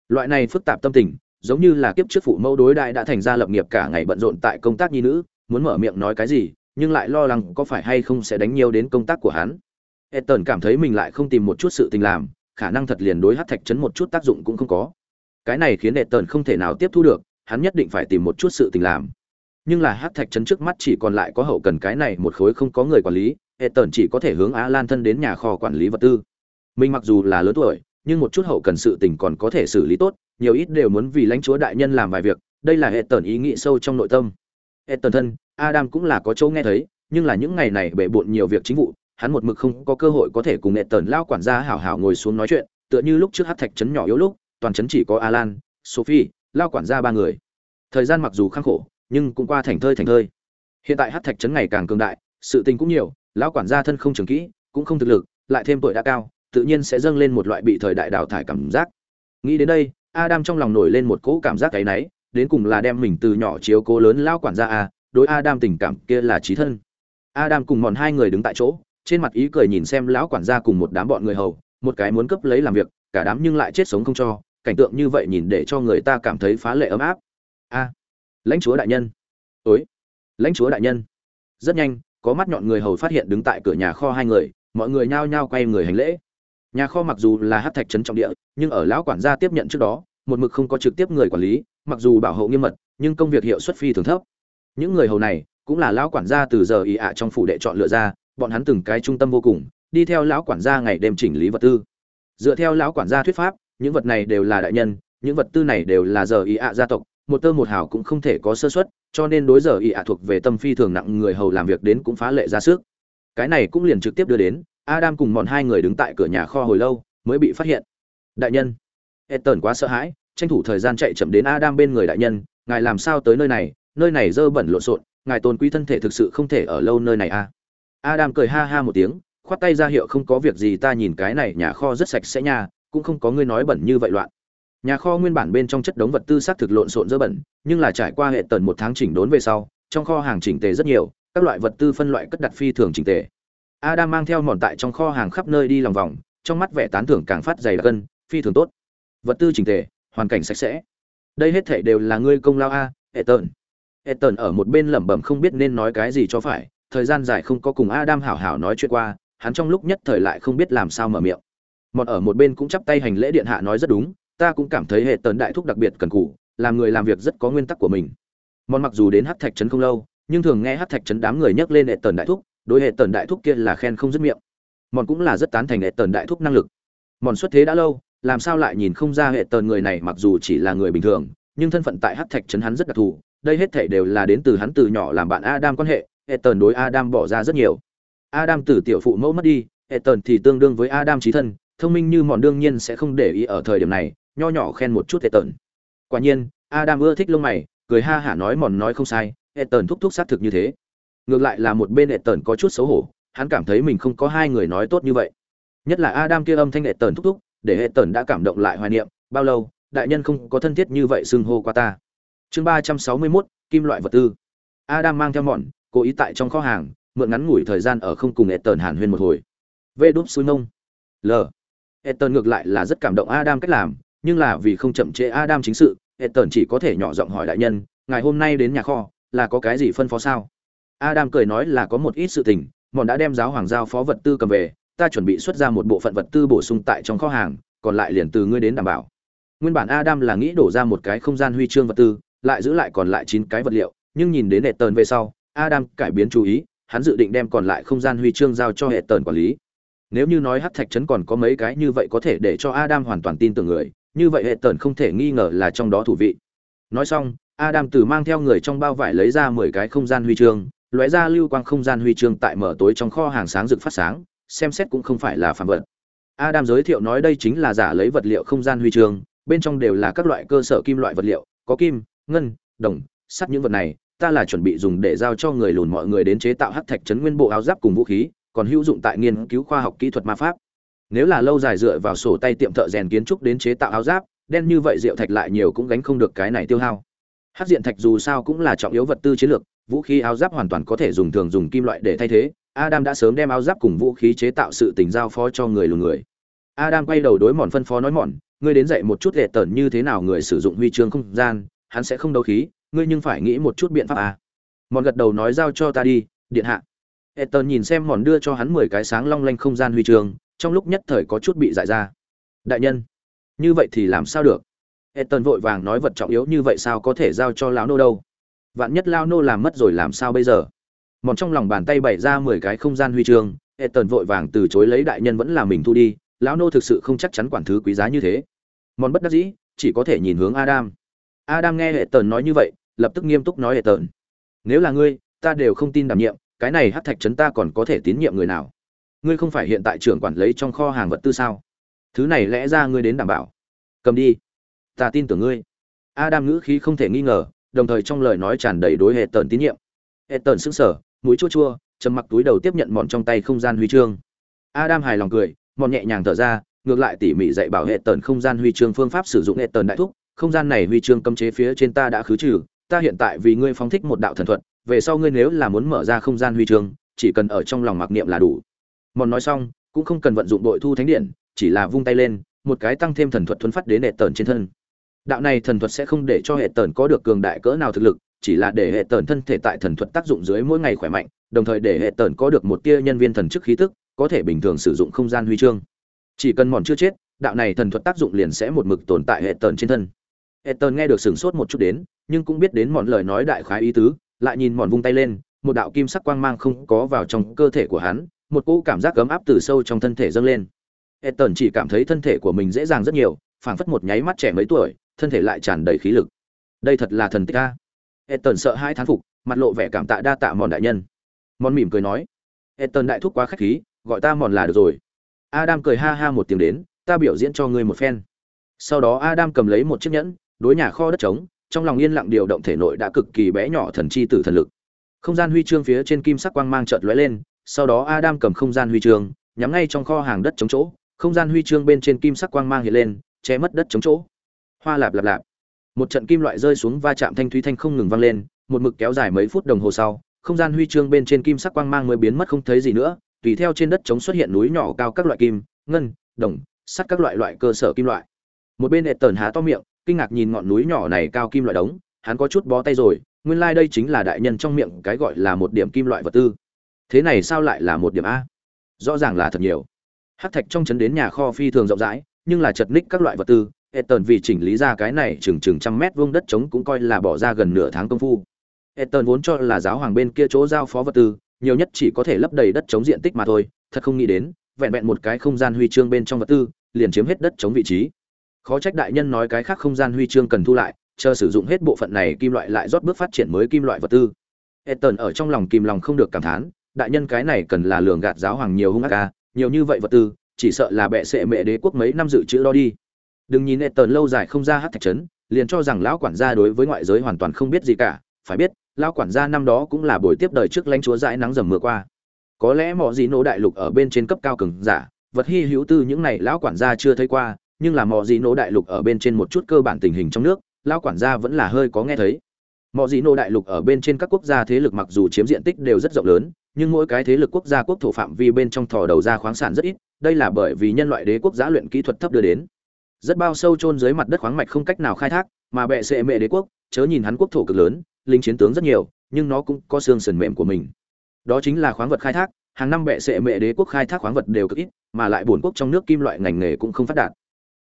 Loại này phức tạp tâm tình, giống như là kiếp trước phụ mẫu đối đại đã thành ra lập nghiệp cả ngày bận rộn tại công tác nhi nữ, muốn mở miệng nói cái gì nhưng lại lo lắng có phải hay không sẽ đánh nhiều đến công tác của hắn Etton cảm thấy mình lại không tìm một chút sự tình làm, khả năng thật liền đối hắc thạch chấn một chút tác dụng cũng không có. Cái này khiến Etton không thể nào tiếp thu được, hắn nhất định phải tìm một chút sự tình làm. Nhưng là hắc thạch chấn trước mắt chỉ còn lại có hậu cần cái này một khối không có người quản lý, Etton chỉ có thể hướng Á Lan thân đến nhà kho quản lý vật tư. Mình mặc dù là lớn tuổi, nhưng một chút hậu cần sự tình còn có thể xử lý tốt, nhiều ít đều muốn vì lãnh chúa đại nhân làm vài việc, đây là Ethan ý nghĩ sâu trong nội tâm. Ethan thân, Adam cũng là có chỗ nghe thấy, nhưng là những ngày này bể bộn nhiều việc chính vụ, hắn một mực không có cơ hội có thể cùng nghệ tần lao quản gia hảo hảo ngồi xuống nói chuyện tựa như lúc trước hát thạch trấn nhỏ yếu lúc toàn trấn chỉ có alan sophie lao quản gia ba người thời gian mặc dù khắc khổ nhưng cũng qua thành thơi thành thơi hiện tại hát thạch trấn ngày càng cường đại sự tình cũng nhiều lão quản gia thân không trường kỹ cũng không thực lực lại thêm tuổi đã cao tự nhiên sẽ dâng lên một loại bị thời đại đào thải cảm giác nghĩ đến đây adam trong lòng nổi lên một cỗ cảm giác cái nấy, đến cùng là đem mình từ nhỏ chiếu cố lớn lao quản gia à đối adam tình cảm kia là trí thân. Adam cùng mòn hai người đứng tại chỗ, trên mặt ý cười nhìn xem lão quản gia cùng một đám bọn người hầu, một cái muốn cấp lấy làm việc, cả đám nhưng lại chết sống không cho, cảnh tượng như vậy nhìn để cho người ta cảm thấy phá lệ ấm áp. A, lãnh chúa đại nhân. Ối lãnh chúa đại nhân. Rất nhanh, có mắt nhọn người hầu phát hiện đứng tại cửa nhà kho hai người, mọi người nhao nhao quay người hành lễ. Nhà kho mặc dù là hắc thạch trấn trọng địa, nhưng ở lão quản gia tiếp nhận trước đó, một mực không có trực tiếp người quản lý, mặc dù bảo hộ nghiêm mật, nhưng công việc hiệu suất phi thường thấp những người hầu này cũng là lão quản gia từ giờ ý ạ trong phủ đệ chọn lựa ra, bọn hắn từng cái trung tâm vô cùng, đi theo lão quản gia ngày đêm chỉnh lý vật tư. Dựa theo lão quản gia thuyết pháp, những vật này đều là đại nhân, những vật tư này đều là giờ ý ạ gia tộc, một tơ một hào cũng không thể có sơ suất, cho nên đối giờ ý ạ thuộc về tâm phi thường nặng, người hầu làm việc đến cũng phá lệ ra sức. Cái này cũng liền trực tiếp đưa đến, adam cùng bọn hai người đứng tại cửa nhà kho hồi lâu, mới bị phát hiện. Đại nhân E Ethan quá sợ hãi, tranh thủ thời gian chạy chậm đến adam bên người đại nhân, ngài làm sao tới nơi này? Nơi này dơ bẩn lộn xộn ngài tôn quý thân thể thực sự không thể ở lâu nơi này à Adam cười ha ha một tiếng, khoát tay ra hiệu không có việc gì ta nhìn cái này nhà kho rất sạch sẽ nha, cũng không có ngươi nói bẩn như vậy loạn. Nhà kho nguyên bản bên trong chất đống vật tư xác thực lộn xộn dơ bẩn, nhưng là trải qua hệ tần một tháng chỉnh đốn về sau, trong kho hàng chỉnh tề rất nhiều, các loại vật tư phân loại cất đặt phi thường chỉnh tề adam mang theo mòn tại trong kho hàng khắp nơi đi lòng vòng trong mắt vẻ tán thưởng càng phát dày đặc cân phi thường tốt vật tư chỉnh tề hoàn cảnh sạch sẽ đây hết thảy đều là ngươi công lao a hệ tần. Ethan ở một bên lẩm bẩm không biết nên nói cái gì cho phải, thời gian dài không có cùng adam hảo hảo nói chuyện qua, hắn trong lúc nhất thời lại không biết làm sao mở miệng. Mọt ở một bên cũng chắp tay hành lễ điện hạ nói rất đúng, ta cũng cảm thấy hệ tần đại thúc đặc biệt cần cù, làm người làm việc rất có nguyên tắc của mình. Mọt mặc dù đến Hắc thạch trấn không lâu, nhưng thường nghe Hắc thạch trấn đám người nhắc lên hệ tần đại thúc, đối hệ tần đại thúc kia là khen không dứt miệng. Mọt cũng là rất tán thành hệ tần đại thúc năng lực. Mọt xuất thế đã lâu, làm sao lại nhìn không ra hệ tần người này mặc dù chỉ là người bình thường, nhưng thân phận tại Hắc thạch trấn hắn rất đặc thù đây hết thảy đều là đến từ hắn từ nhỏ làm bạn adam quan hệ Etern đối adam bỏ ra rất nhiều. Adam từ tiểu phụ mẫu mất đi Etern thì tương đương với adam trí thân, thông minh như mọn đương nhiên sẽ không để ý ở thời điểm này, nho nhỏ khen một chút Etern quả nhiên, adam ưa thích lông mày, cười ha hả nói mòn nói không sai Etern thúc thúc xác thực như thế. Ngược lại là một bên Etern có chút xấu hổ, hắn cảm thấy mình không có hai người nói tốt như vậy. Nhất là adam kia âm thanh Etern thúc thúc, để Etern đã cảm động lại hoài niệm, bao lâu, đại nhân không có thân thiết như vậy xưng hô qua ta chương ba trăm sáu mươi mốt kim loại vật tư adam mang theo mọn, cố ý tại trong kho hàng mượn ngắn ngủi thời gian ở không cùng E tần hàn huyên một hồi vê đúp xui nông l Ethan ngược lại là rất cảm động Adam cách làm, nhưng là vì không chậm trễ Adam chính sự, Ethan chỉ có thể nhỏ giọng hỏi đại nhân, ngài hôm nay đến nhà kho, là có cái gì phân phó sao? Adam cười nói là có một ít sự tình, mọn đã đem giáo hoàng giao phó vật tư cầm về, ta chuẩn bị xuất ra một bộ phận vật tư bổ sung tại trong kho hàng, còn lại liền từ ngươi đến đảm bảo. Nguyên bản Adam là nghĩ đổ ra một cái không gian huy chương vật tư, lại giữ lại còn lại 9 cái vật liệu, nhưng nhìn đến Ethan về sau, Adam cải biến chú ý, hắn dự định đem còn lại không gian huy chương giao cho Ethan quản lý. Nếu như nói hắc thạch trấn còn có mấy cái như vậy có thể để cho adam hoàn toàn tin tưởng người như vậy hệ tần không thể nghi ngờ là trong đó thủ vị. Nói xong adam từ mang theo người trong bao vải lấy ra mười cái không gian huy chương lóe ra lưu quang không gian huy chương tại mở tối trong kho hàng sáng rực phát sáng xem xét cũng không phải là phản vật. Adam giới thiệu nói đây chính là giả lấy vật liệu không gian huy chương bên trong đều là các loại cơ sở kim loại vật liệu có kim ngân, đồng, sắt những vật này, ta là chuẩn bị dùng để giao cho người lùn mọi người đến chế tạo hắc thạch trấn nguyên bộ áo giáp cùng vũ khí, còn hữu dụng tại nghiên cứu khoa học kỹ thuật ma pháp. Nếu là lâu dài dựa vào sổ tay tiệm thợ rèn kiến trúc đến chế tạo áo giáp, đen như vậy rượu thạch lại nhiều cũng gánh không được cái này tiêu hao. Hắc diện thạch dù sao cũng là trọng yếu vật tư chiến lược, vũ khí áo giáp hoàn toàn có thể dùng thường dùng kim loại để thay thế. Adam đã sớm đem áo giáp cùng vũ khí chế tạo sự tình giao phó cho người lùn người. Adam quay đầu đối mòn phân phó nói mòn ngươi đến dạy một chút lệ tẩn như thế nào người sử dụng huy chương không gian hắn sẽ không đấu khí ngươi nhưng phải nghĩ một chút biện pháp à. mòn gật đầu nói giao cho ta đi điện hạ Ethan nhìn xem mòn đưa cho hắn 10 cái sáng long lanh không gian huy chương, trong lúc nhất thời có chút bị dại ra. Đại nhân, như vậy thì làm sao được? Ethan vội vàng nói vật trọng yếu như vậy sao có thể giao cho lão nô đâu? Vạn nhất lão nô làm mất rồi làm sao bây giờ? Mòn trong lòng bàn tay bày ra 10 cái không gian huy chương, Ethan vội vàng từ chối lấy đại nhân vẫn là mình thu đi, lão nô thực sự không chắc chắn quản thứ quý giá như thế. Mòn bất đắc dĩ, chỉ có thể nhìn hướng Adam. Adam nghe hệ tần nói như vậy, lập tức nghiêm túc nói hệ tần: nếu là ngươi, ta đều không tin đảm nhiệm, cái này hắc thạch trấn ta còn có thể tín nhiệm người nào? Ngươi không phải hiện tại trưởng quản lấy trong kho hàng vật tư sao? Thứ này lẽ ra ngươi đến đảm bảo. Cầm đi. Ta tin tưởng ngươi. Adam ngữ khí không thể nghi ngờ đồng thời trong lời nói tràn đầy đối hệ tần tín nhiệm. Hệ tần sững sờ mũi chua chua trầm mặc túi đầu tiếp nhận mọn trong tay không gian huy chương. Adam hài lòng cười mọn nhẹ nhàng thở ra ngược lại tỉ mỉ dạy bảo hệ tần không gian huy chương phương pháp sử dụng hệ tần đại thúc không gian này huy chương cấm chế phía trên ta đã khứ trừ, ta hiện tại vì ngươi phóng thích một đạo thần thuật, về sau ngươi nếu là muốn mở ra không gian huy chương, chỉ cần ở trong lòng mặc niệm là đủ. Mòn nói xong, cũng không cần vận dụng đội thu thánh điện, chỉ là vung tay lên, một cái tăng thêm thần thuật thuấn phát đến hệ tần trên thân. Đạo này thần thuật sẽ không để cho hệ tần có được cường đại cỡ nào thực lực, chỉ là để hệ tần thân thể tại thần thuật tác dụng dưới mỗi ngày khỏe mạnh, đồng thời để hệ tần có được một tia nhân viên thần chức khí tức, có thể bình thường sử dụng không gian huy chương. Chỉ cần mòn chưa chết, đạo này thần thuật tác dụng liền sẽ một mực tồn tại hệ tần trên thân hệ nghe được sửng sốt một chút đến, nhưng cũng biết đến mòn lời nói đại khái ý tứ, lại nhìn mòn vung tay lên, một đạo kim sắc quang mang không có vào trong cơ thể của hắn, một cỗ cảm giác ấm áp từ sâu trong thân thể dâng lên. Ethan chỉ cảm thấy thân thể của mình dễ dàng rất nhiều, phảng phất một nháy mắt trẻ mấy tuổi, thân thể lại tràn đầy khí lực. Đây thật là thần tích a. Ethan sợ hai thán phục, mặt lộ vẻ cảm tạ đa tạ mòn đại nhân. Mòn mỉm cười nói Ethan đại thúc quá khách khí, gọi ta mòn là được rồi. Adam cười ha ha một tiếng đến, ta biểu diễn cho ngươi một phen. Sau đó adam cầm lấy một chiếc nhẫn đối nhà kho đất trống trong lòng yên lặng điều động thể nội đã cực kỳ bé nhỏ thần chi tử thần lực. Không gian huy chương phía trên kim sắc quang mang chợt lóe lên, sau đó Adam cầm không gian huy chương, nhắm ngay trong kho hàng đất chống chỗ, không gian huy chương bên trên kim sắc quang mang hiện lên, che mất đất chống chỗ. Hoa lạp lạp lạp. Một trận kim loại rơi xuống va chạm thanh thúy thanh không ngừng vang lên, một mực kéo dài mấy phút đồng hồ sau, không gian huy chương bên trên kim sắc quang mang mới biến mất không thấy gì nữa tùy theo trên đất chống xuất hiện núi nhỏ cao các loại kim ngân đồng sắt các loại loại cơ sở kim loại một bên hệ tần há to miệng kinh ngạc nhìn ngọn núi nhỏ này cao kim loại đống hắn có chút bó tay rồi nguyên lai đây chính là đại nhân trong miệng cái gọi là một điểm kim loại vật tư thế này sao lại là một điểm a rõ ràng là thật nhiều hát thạch trong chấn đến nhà kho phi thường rộng rãi nhưng là chật ních các loại vật tư Etton vì chỉnh lý ra cái này chừng chừng trăm mét vuông đất trống cũng coi là bỏ ra gần nửa tháng công phu. Etton vốn cho là giáo hoàng bên kia chỗ giao phó vật tư, nhiều nhất chỉ có thể lấp đầy đất trống diện tích mà thôi, thật không nghĩ đến, vẹn vẹn một cái không gian huy chương bên trong vật tư, liền chiếm hết đất trống vị trí. Khó trách đại nhân nói cái khác không gian huy chương cần thu lại, chờ sử dụng hết bộ phận này kim loại lại rót bước phát triển mới kim loại vật tư. Etton ở trong lòng kìm lòng không được cảm thán, đại nhân cái này cần là lường gạt giáo hoàng nhiều hung ác a, nhiều như vậy vật tư, chỉ sợ là bệ sệ mẹ đế quốc mấy năm dự trữ đó đi. Đừng nhìn Etton lâu dài không ra hát thạch trấn, liền cho rằng lão quản gia đối với ngoại giới hoàn toàn không biết gì cả, phải biết, lão quản gia năm đó cũng là buổi tiếp đời trước lãnh chúa dãi nắng dầm mưa qua. Có lẽ mọi gì nổ đại lục ở bên trên cấp cao cường giả, vật hi hữu tư những này lão quản gia chưa thấy qua, nhưng là mọ gì nổ đại lục ở bên trên một chút cơ bản tình hình trong nước, lão quản gia vẫn là hơi có nghe thấy. Mọ gì nổ đại lục ở bên trên các quốc gia thế lực mặc dù chiếm diện tích đều rất rộng lớn, nhưng mỗi cái thế lực quốc gia quốc thổ phạm vi bên trong thò đầu ra khoáng sản rất ít, đây là bởi vì nhân loại đế quốc giá luyện kỹ thuật thấp đưa đến. Rất bao sâu chôn dưới mặt đất khoáng mạch không cách nào khai thác mà bệ sệ mệ đế quốc chớ nhìn hắn quốc thổ cực lớn linh chiến tướng rất nhiều nhưng nó cũng có xương sườn mềm của mình. Đó chính là khoáng vật khai thác hàng năm bệ sệ mệ đế quốc khai thác khoáng vật đều cực ít mà lại bổn quốc trong nước kim loại ngành nghề cũng không phát đạt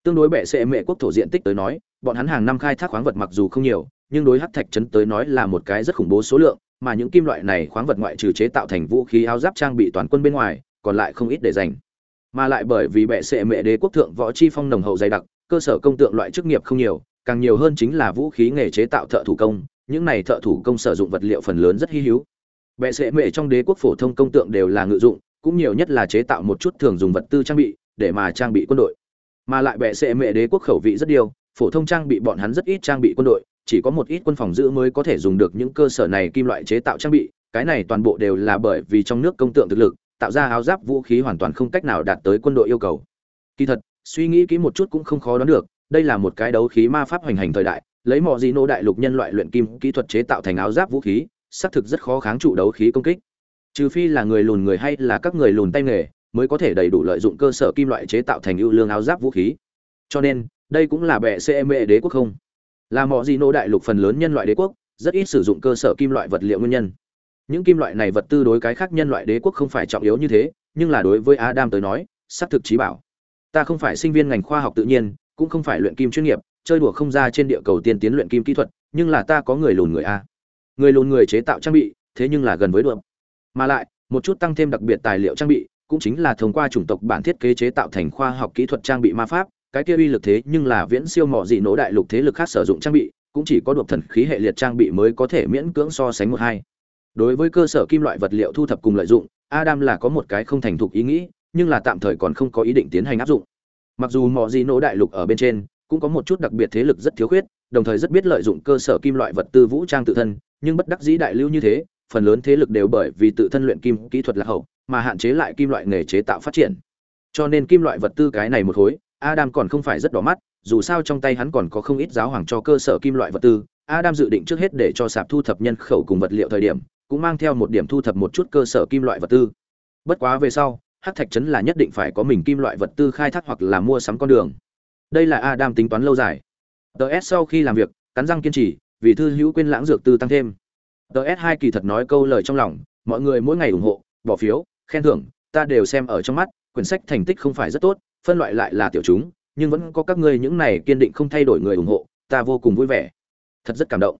tương đối bệ sệ mệ quốc thổ diện tích tới nói, bọn hắn hàng năm khai thác khoáng vật mặc dù không nhiều, nhưng đối hắc thạch trấn tới nói là một cái rất khủng bố số lượng, mà những kim loại này khoáng vật ngoại trừ chế tạo thành vũ khí áo giáp trang bị toàn quân bên ngoài, còn lại không ít để dành. Mà lại bởi vì bệ sệ mệ đế quốc thượng võ chi phong nồng hậu dày đặc, cơ sở công tượng loại chức nghiệp không nhiều, càng nhiều hơn chính là vũ khí nghề chế tạo thợ thủ công, những này thợ thủ công sử dụng vật liệu phần lớn rất hy hữu. Bệ sệ mệ trong đế quốc phổ thông công tượng đều là ngự dụng, cũng nhiều nhất là chế tạo một chút thường dùng vật tư trang bị, để mà trang bị quân đội mà lại bệ sệ mệ đế quốc khẩu vị rất điều phổ thông trang bị bọn hắn rất ít trang bị quân đội, chỉ có một ít quân phòng giữ mới có thể dùng được những cơ sở này kim loại chế tạo trang bị, cái này toàn bộ đều là bởi vì trong nước công tượng thực lực, tạo ra áo giáp vũ khí hoàn toàn không cách nào đạt tới quân đội yêu cầu. Kỳ thật, suy nghĩ kỹ một chút cũng không khó đoán được, đây là một cái đấu khí ma pháp hoành hành thời đại, lấy mọi gì nô đại lục nhân loại luyện kim kỹ thuật chế tạo thành áo giáp vũ khí, xác thực rất khó kháng trụ đấu khí công kích. Trừ phi là người lùn người hay là các người lùn tay nghề mới có thể đầy đủ lợi dụng cơ sở kim loại chế tạo thành ưu lương áo giáp vũ khí. Cho nên, đây cũng là bệ CME đế quốc không. Là mọi gì nô đại lục phần lớn nhân loại đế quốc, rất ít sử dụng cơ sở kim loại vật liệu nguyên nhân. Những kim loại này vật tư đối cái khác nhân loại đế quốc không phải trọng yếu như thế, nhưng là đối với adam tới nói, xác thực trí bảo. Ta không phải sinh viên ngành khoa học tự nhiên, cũng không phải luyện kim chuyên nghiệp, chơi đùa không ra trên địa cầu tiên tiến luyện kim kỹ thuật, nhưng là ta có người lùn người a. Người lùn người chế tạo trang bị, thế nhưng là gần với đuộm mà lại, một chút tăng thêm đặc biệt tài liệu trang bị cũng chính là thông qua chủng tộc bản thiết kế chế tạo thành khoa học kỹ thuật trang bị ma pháp, cái kia uy lực thế nhưng là viễn siêu mọ dị nổ đại lục thế lực khác sử dụng trang bị, cũng chỉ có đột thần khí hệ liệt trang bị mới có thể miễn cưỡng so sánh một hai. Đối với cơ sở kim loại vật liệu thu thập cùng lợi dụng, adam là có một cái không thành thục ý nghĩ, nhưng là tạm thời còn không có ý định tiến hành áp dụng. Mặc dù mọ dị nổ đại lục ở bên trên cũng có một chút đặc biệt thế lực rất thiếu khuyết, đồng thời rất biết lợi dụng cơ sở kim loại vật tư vũ trang tự thân, nhưng bất đắc dĩ đại lưu như thế, phần lớn thế lực đều bởi vì tự thân luyện kim kỹ thuật là hậu mà hạn chế lại kim loại nghề chế tạo phát triển. Cho nên kim loại vật tư cái này một khối, adam còn không phải rất đỏ mắt, dù sao trong tay hắn còn có không ít giáo hoàng cho cơ sở kim loại vật tư. Adam dự định trước hết để cho sạp thu thập nhân khẩu cùng vật liệu thời điểm, cũng mang theo một điểm thu thập một chút cơ sở kim loại vật tư. Bất quá về sau, hắc thạch trấn là nhất định phải có mình kim loại vật tư khai thác hoặc là mua sắm con đường. Đây là adam tính toán lâu dài. Ts sau khi làm việc, cắn răng kiên trì, vì thư hữu quên lãng dược tư tăng thêm. Ts hai kỳ thật nói câu lời trong lòng, mọi người mỗi ngày ủng hộ, bỏ phiếu khen thưởng, ta đều xem ở trong mắt, quyển sách thành tích không phải rất tốt, phân loại lại là tiểu chúng, nhưng vẫn có các ngươi những này kiên định không thay đổi người ủng hộ, ta vô cùng vui vẻ. Thật rất cảm động.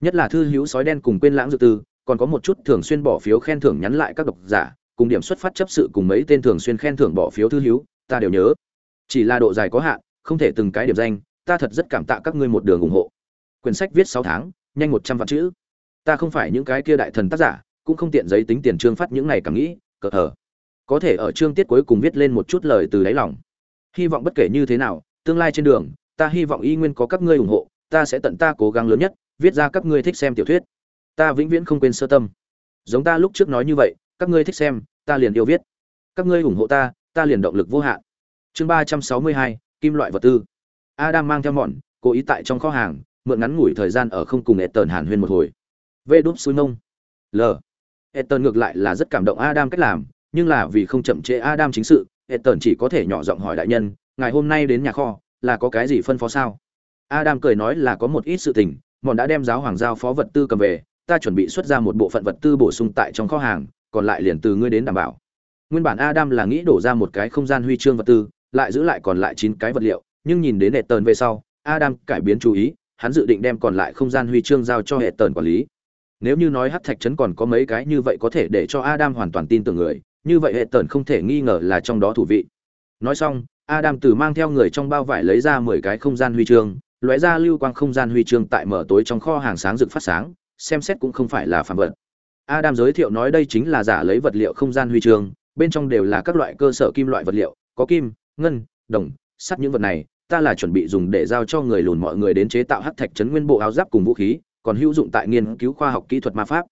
Nhất là thư hữu sói đen cùng quên lãng dự tư, còn có một chút thường xuyên bỏ phiếu khen thưởng nhắn lại các độc giả, cùng điểm xuất phát chấp sự cùng mấy tên thường xuyên khen thưởng bỏ phiếu thư hữu, ta đều nhớ. Chỉ là độ dài có hạn, không thể từng cái điểm danh, ta thật rất cảm tạ các ngươi một đường ủng hộ. Quyển sách viết sáu tháng, nhanh một trăm vạn chữ. Ta không phải những cái kia đại thần tác giả, cũng không tiện giấy tính tiền trương phát những này cảm nghĩ cờ hờ có thể ở chương tiết cuối cùng viết lên một chút lời từ đáy lòng. Hy vọng bất kể như thế nào, tương lai trên đường, ta hy vọng y nguyên có các ngươi ủng hộ, ta sẽ tận ta cố gắng lớn nhất, viết ra các ngươi thích xem tiểu thuyết. Ta vĩnh viễn không quên sơ tâm. Giống ta lúc trước nói như vậy, các ngươi thích xem, ta liền yêu viết. Các ngươi ủng hộ ta ta liền động lực vô hạn. Chương ba trăm sáu mươi hai, kim loại vật tư. Adam mang theo mọn, cố ý tại trong kho hàng, mượn ngắn ngủi thời gian ở không cùng ệ tờn hàn huyên một hồi. Vê đúp suối nông l. Etton ngược lại là rất cảm động Adam cách làm, nhưng là vì không chậm trễ Adam chính sự, Etton chỉ có thể nhỏ giọng hỏi đại nhân, ngày hôm nay đến nhà kho, là có cái gì phân phó sao? Adam cười nói là có một ít sự tình, bọn đã đem giáo hoàng giao phó vật tư cầm về, ta chuẩn bị xuất ra một bộ phận vật tư bổ sung tại trong kho hàng, còn lại liền từ ngươi đến đảm bảo. Nguyên bản Adam là nghĩ đổ ra một cái không gian huy chương vật tư, lại giữ lại còn lại 9 cái vật liệu, nhưng nhìn đến Etton về sau, Adam cải biến chú ý, hắn dự định đem còn lại không gian huy chương giao cho Etton quản lý. Nếu như nói hắc thạch trấn còn có mấy cái như vậy có thể để cho Adam hoàn toàn tin tưởng người, như vậy hệ tần không thể nghi ngờ là trong đó thủ vị. Nói xong, Adam từ mang theo người trong bao vải lấy ra 10 cái không gian huy chương, lóe ra lưu quang không gian huy chương tại mở tối trong kho hàng sáng rực phát sáng, xem xét cũng không phải là phạm vật. Adam giới thiệu nói đây chính là giả lấy vật liệu không gian huy chương, bên trong đều là các loại cơ sở kim loại vật liệu, có kim, ngân, đồng, sắt những vật này, ta là chuẩn bị dùng để giao cho người lùn mọi người đến chế tạo hắc thạch trấn nguyên bộ áo giáp cùng vũ khí, còn hữu dụng tại nghiên cứu khoa học kỹ thuật ma pháp.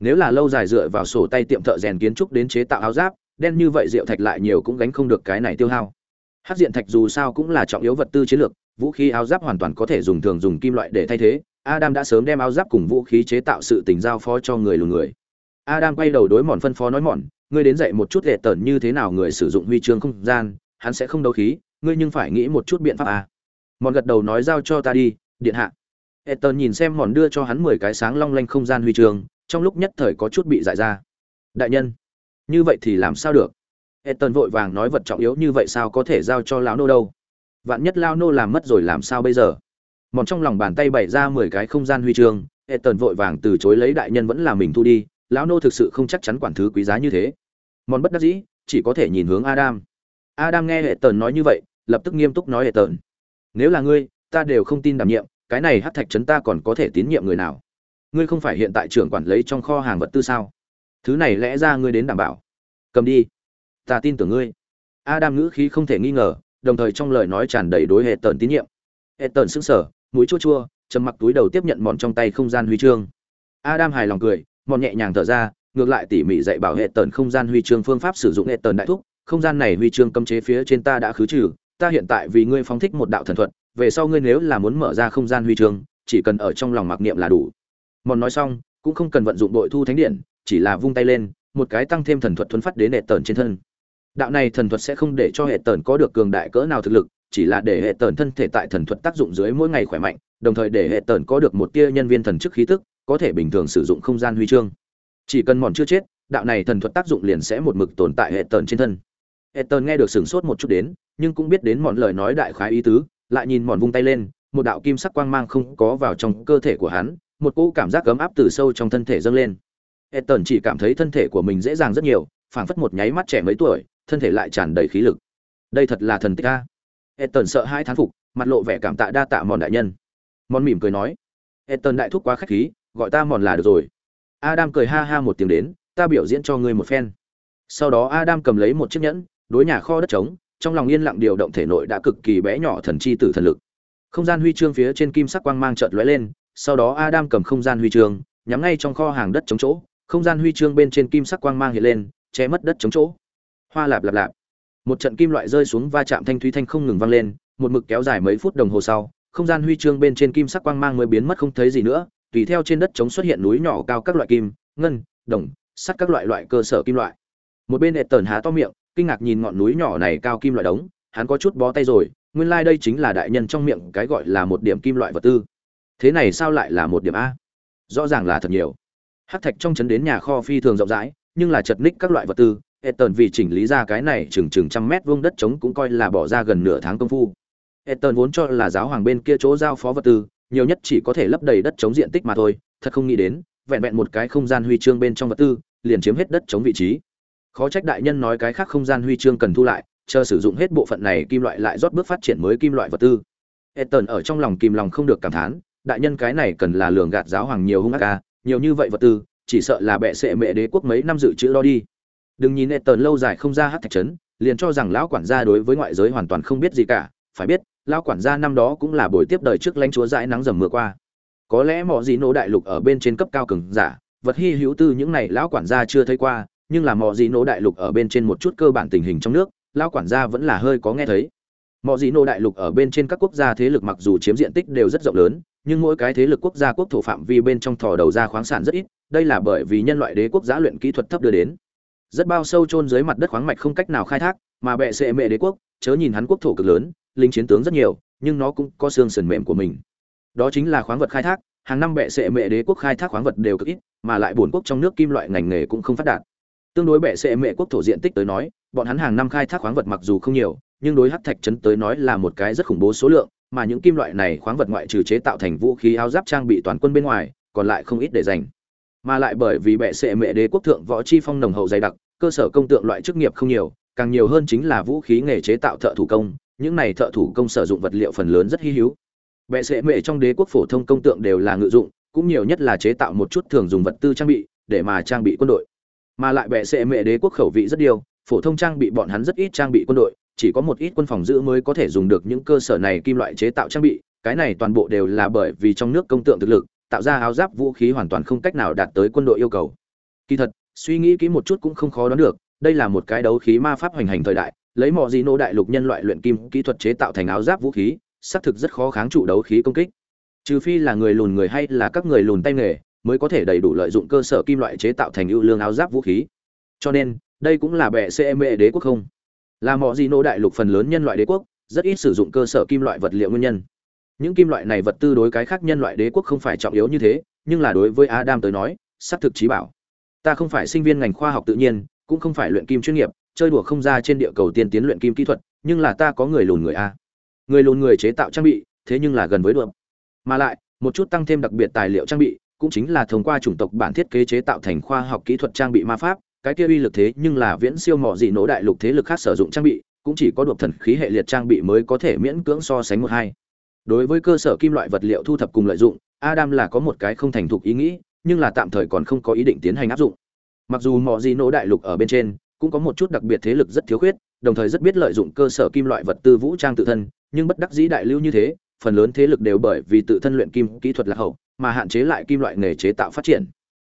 Nếu là lâu dài dựa vào sổ tay tiệm thợ rèn kiến trúc đến chế tạo áo giáp, đen như vậy rượu thạch lại nhiều cũng gánh không được cái này tiêu hao. Hắc diện thạch dù sao cũng là trọng yếu vật tư chiến lược, vũ khí áo giáp hoàn toàn có thể dùng thường dùng kim loại để thay thế. Adam đã sớm đem áo giáp cùng vũ khí chế tạo sự tình giao phó cho người lùn người. Adam quay đầu đối mòn phân phó nói mòn, ngươi đến dạy một chút lệ tẩn như thế nào người sử dụng huy chương không gian, hắn sẽ không đấu khí, ngươi nhưng phải nghĩ một chút biện pháp à. Mòn gật đầu nói giao cho ta đi, điện hạ. Etton nhìn xem mòn đưa cho hắn mười cái sáng long lanh không gian huy chương, trong lúc nhất thời có chút bị dại ra. Đại nhân, như vậy thì làm sao được? Etton vội vàng nói vật trọng yếu như vậy sao có thể giao cho lão nô đâu? Vạn nhất lão nô làm mất rồi làm sao bây giờ? Mòn trong lòng bàn tay bày ra mười cái không gian huy chương, Etton vội vàng từ chối lấy đại nhân vẫn là mình thu đi, lão nô thực sự không chắc chắn quản thứ quý giá như thế. Mòn bất đắc dĩ, chỉ có thể nhìn hướng Adam. Adam nghe Etton nói như vậy, lập tức nghiêm túc nói Etton: nếu là ngươi, ta đều không tin đảm nhiệm, cái này hắc thạch trấn ta còn có thể tín nhiệm người nào? Ngươi không phải hiện tại trưởng quản lấy trong kho hàng vật tư sao? Thứ này lẽ ra ngươi đến đảm bảo. Cầm đi, ta tin tưởng ngươi. Adam ngữ khí không thể nghi ngờ, đồng thời trong lời nói tràn đầy đối hệ tần tín nhiệm. Hệ tần sững sờ, mũi chua chua, trầm mặc túi đầu tiếp nhận mòn trong tay không gian huy chương. Adam hài lòng cười, mòn nhẹ nhàng thở ra, ngược lại tỉ mỉ dạy bảo hệ tần không gian huy chương phương pháp sử dụng hệ tần đại thúc, không gian này huy chương cấm chế phía trên ta đã khứ trừ, ta hiện tại vì ngươi phóng thích một đạo thần thuật, về sau ngươi nếu là muốn mở ra không gian huy chương, chỉ cần ở trong lòng mặc niệm là đủ. Mòn nói xong, cũng không cần vận dụng đội thu thánh điện, chỉ là vung tay lên, một cái tăng thêm thần thuật thuấn phát đến hệ tần trên thân. Đạo này thần thuật sẽ không để cho hệ tần có được cường đại cỡ nào thực lực, chỉ là để hệ tần thân thể tại thần thuật tác dụng dưới mỗi ngày khỏe mạnh, đồng thời để hệ tần có được một tia nhân viên thần chức khí tức, có thể bình thường sử dụng không gian huy chương. Chỉ cần mòn chưa chết, đạo này thần thuật tác dụng liền sẽ một mực tồn tại hệ tần trên thân. Hệ nghe được sửng sốt một chút đến, nhưng cũng biết đến mòn lời nói đại khái ý tứ, lại nhìn mòn vung tay lên, một đạo kim sắc quang mang không có vào trong cơ thể của hắn, một cỗ cảm giác ấm áp từ sâu trong thân thể dâng lên. Ethan chỉ cảm thấy thân thể của mình dễ dàng rất nhiều, phảng phất một nháy mắt trẻ mấy tuổi, thân thể lại tràn đầy khí lực. Đây thật là thần tích a. Ethan sợ hai thán phục, mặt lộ vẻ cảm tạ đa tạ mòn đại nhân. Mòn mỉm cười nói, Ethan đại thúc quá khách khí, gọi ta mòn là được rồi. Adam cười ha ha một tiếng đến, ta biểu diễn cho ngươi một phen. Sau đó Adam cầm lấy một chiếc nhẫn, đối nhà kho đất trống, trong lòng yên lặng điều động thể nội đã cực kỳ bé nhỏ thần chi tử thần lực. Không gian huy chương phía trên kim sắc quang mang chợt lóe lên, sau đó Adam cầm không gian huy chương, nhắm ngay trong kho hàng đất chống chỗ, không gian huy chương bên trên kim sắc quang mang hiện lên, che mất đất chống chỗ. Hoa lạp lạp lạp. Một trận kim loại rơi xuống va chạm thanh thúy thanh không ngừng vang lên, một mực kéo dài mấy phút đồng hồ sau, không gian huy chương bên trên kim sắc quang mang mới biến mất không thấy gì nữa, tùy theo trên đất chống xuất hiện núi nhỏ cao các loại kim, ngân, đồng, sắt các loại loại cơ sở kim loại. Một bên hệ tởn há to miệng, kinh ngạc nhìn ngọn núi nhỏ này cao kim loại đống, hắn có chút bó tay rồi, nguyên lai like đây chính là đại nhân trong miệng cái gọi là một điểm kim loại vật tư. Thế này sao lại là một điểm a? Rõ ràng là thật nhiều. Hắc thạch trong trấn đến nhà kho phi thường rộng rãi, nhưng là chật ních các loại vật tư, Ethan vì chỉnh lý ra cái này chừng chừng trăm mét vuông đất trống cũng coi là bỏ ra gần nửa tháng công phu. Ethan vốn cho là giáo hoàng bên kia chỗ giao phó vật tư, nhiều nhất chỉ có thể lấp đầy đất trống diện tích mà thôi, thật không nghĩ đến, vẹn vẹn một cái không gian huy chương bên trong vật tư, liền chiếm hết đất trống vị trí khó trách đại nhân nói cái khác không gian huy chương cần thu lại, chờ sử dụng hết bộ phận này kim loại lại rót bước phát triển mới kim loại vật tư. Ethan ở trong lòng kìm lòng không được cảm thán, đại nhân cái này cần là lường gạt giáo hoàng nhiều hung ác ca nhiều như vậy vật tư, chỉ sợ là bệ sệ mẹ đế quốc mấy năm dự trữ đó đi. Đừng nhìn Ethan lâu dài không ra hát thạch trấn, liền cho rằng lão quản gia đối với ngoại giới hoàn toàn không biết gì cả, phải biết, lão quản gia năm đó cũng là buổi tiếp đời trước lãnh chúa dãi nắng dầm mưa qua. Có lẽ mọi gì nổ đại lục ở bên trên cấp cao cường giả, vật hy hữu tư những này lão quản gia chưa thấy qua nhưng là mọi dị nổ đại lục ở bên trên một chút cơ bản tình hình trong nước lao quản gia vẫn là hơi có nghe thấy. Mọi dị nổ đại lục ở bên trên các quốc gia thế lực mặc dù chiếm diện tích đều rất rộng lớn, nhưng mỗi cái thế lực quốc gia quốc thổ phạm vi bên trong thò đầu ra khoáng sản rất ít, đây là bởi vì nhân loại đế quốc giá luyện kỹ thuật thấp đưa đến. Rất bao sâu chôn dưới mặt đất khoáng mạch không cách nào khai thác, mà bệ sệ mệ đế quốc, chớ nhìn hắn quốc thổ cực lớn linh chiến tướng rất nhiều, nhưng nó cũng có xương sườn mềm của mình. Đó chính là khoáng vật khai thác, hàng năm bệ sệ mệ đế quốc khai thác khoáng vật đều cực ít, mà lại bổn quốc trong nước kim loại ngành nghề cũng không phát đạt tương đối bệ sệ mệ quốc thổ diện tích tới nói, bọn hắn hàng năm khai thác khoáng vật mặc dù không nhiều, nhưng đối hắc thạch trấn tới nói là một cái rất khủng bố số lượng, mà những kim loại này khoáng vật ngoại trừ chế tạo thành vũ khí áo giáp trang bị toàn quân bên ngoài, còn lại không ít để dành. Mà lại bởi vì bệ sệ mệ đế quốc thượng võ chi phong nồng hậu dày đặc, cơ sở công tượng loại chức nghiệp không nhiều, càng nhiều hơn chính là vũ khí nghề chế tạo thợ thủ công, những này thợ thủ công sử dụng vật liệu phần lớn rất hy hữu. Bệ sệ mệ trong đế quốc phổ thông công tượng đều là ngự dụng, cũng nhiều nhất là chế tạo một chút thường dùng vật tư trang bị, để mà trang bị quân đội mà lại bệ sệ mệ đế quốc khẩu vị rất điều phổ thông trang bị bọn hắn rất ít trang bị quân đội, chỉ có một ít quân phòng giữ mới có thể dùng được những cơ sở này kim loại chế tạo trang bị, cái này toàn bộ đều là bởi vì trong nước công tượng thực lực, tạo ra áo giáp vũ khí hoàn toàn không cách nào đạt tới quân đội yêu cầu. Kỳ thật, suy nghĩ kỹ một chút cũng không khó đoán được, đây là một cái đấu khí ma pháp hoành hành thời đại, lấy mọi gì nô đại lục nhân loại luyện kim kỹ thuật chế tạo thành áo giáp vũ khí, xác thực rất khó kháng trụ đấu khí công kích. Trừ phi là người lùn người hay là các người lùn tay nghề mới có thể đầy đủ lợi dụng cơ sở kim loại chế tạo thành ưu lương áo giáp vũ khí. Cho nên, đây cũng là bệ CME đế quốc không. Là mọi di nô đại lục phần lớn nhân loại đế quốc, rất ít sử dụng cơ sở kim loại vật liệu nguyên nhân. Những kim loại này vật tư đối cái khác nhân loại đế quốc không phải trọng yếu như thế, nhưng là đối với adam tới nói, xác thực trí bảo. Ta không phải sinh viên ngành khoa học tự nhiên, cũng không phải luyện kim chuyên nghiệp, chơi đùa không ra trên địa cầu tiên tiến luyện kim kỹ thuật, nhưng là ta có người lùn người a. Người lùn người chế tạo trang bị, thế nhưng là gần với đuộm mà lại, một chút tăng thêm đặc biệt tài liệu trang bị cũng chính là thông qua chủng tộc bản thiết kế chế tạo thành khoa học kỹ thuật trang bị ma pháp, cái kia uy lực thế nhưng là viễn siêu mỏ dị nổ đại lục thế lực khác sử dụng trang bị, cũng chỉ có đột thần khí hệ liệt trang bị mới có thể miễn cưỡng so sánh một hai. Đối với cơ sở kim loại vật liệu thu thập cùng lợi dụng, adam là có một cái không thành thục ý nghĩ, nhưng là tạm thời còn không có ý định tiến hành áp dụng. Mặc dù mỏ dị nổ đại lục ở bên trên cũng có một chút đặc biệt thế lực rất thiếu khuyết, đồng thời rất biết lợi dụng cơ sở kim loại vật tư vũ trang tự thân, nhưng bất đắc dĩ đại lưu như thế phần lớn thế lực đều bởi vì tự thân luyện kim kỹ thuật lạc hậu, mà hạn chế lại kim loại nghề chế tạo phát triển.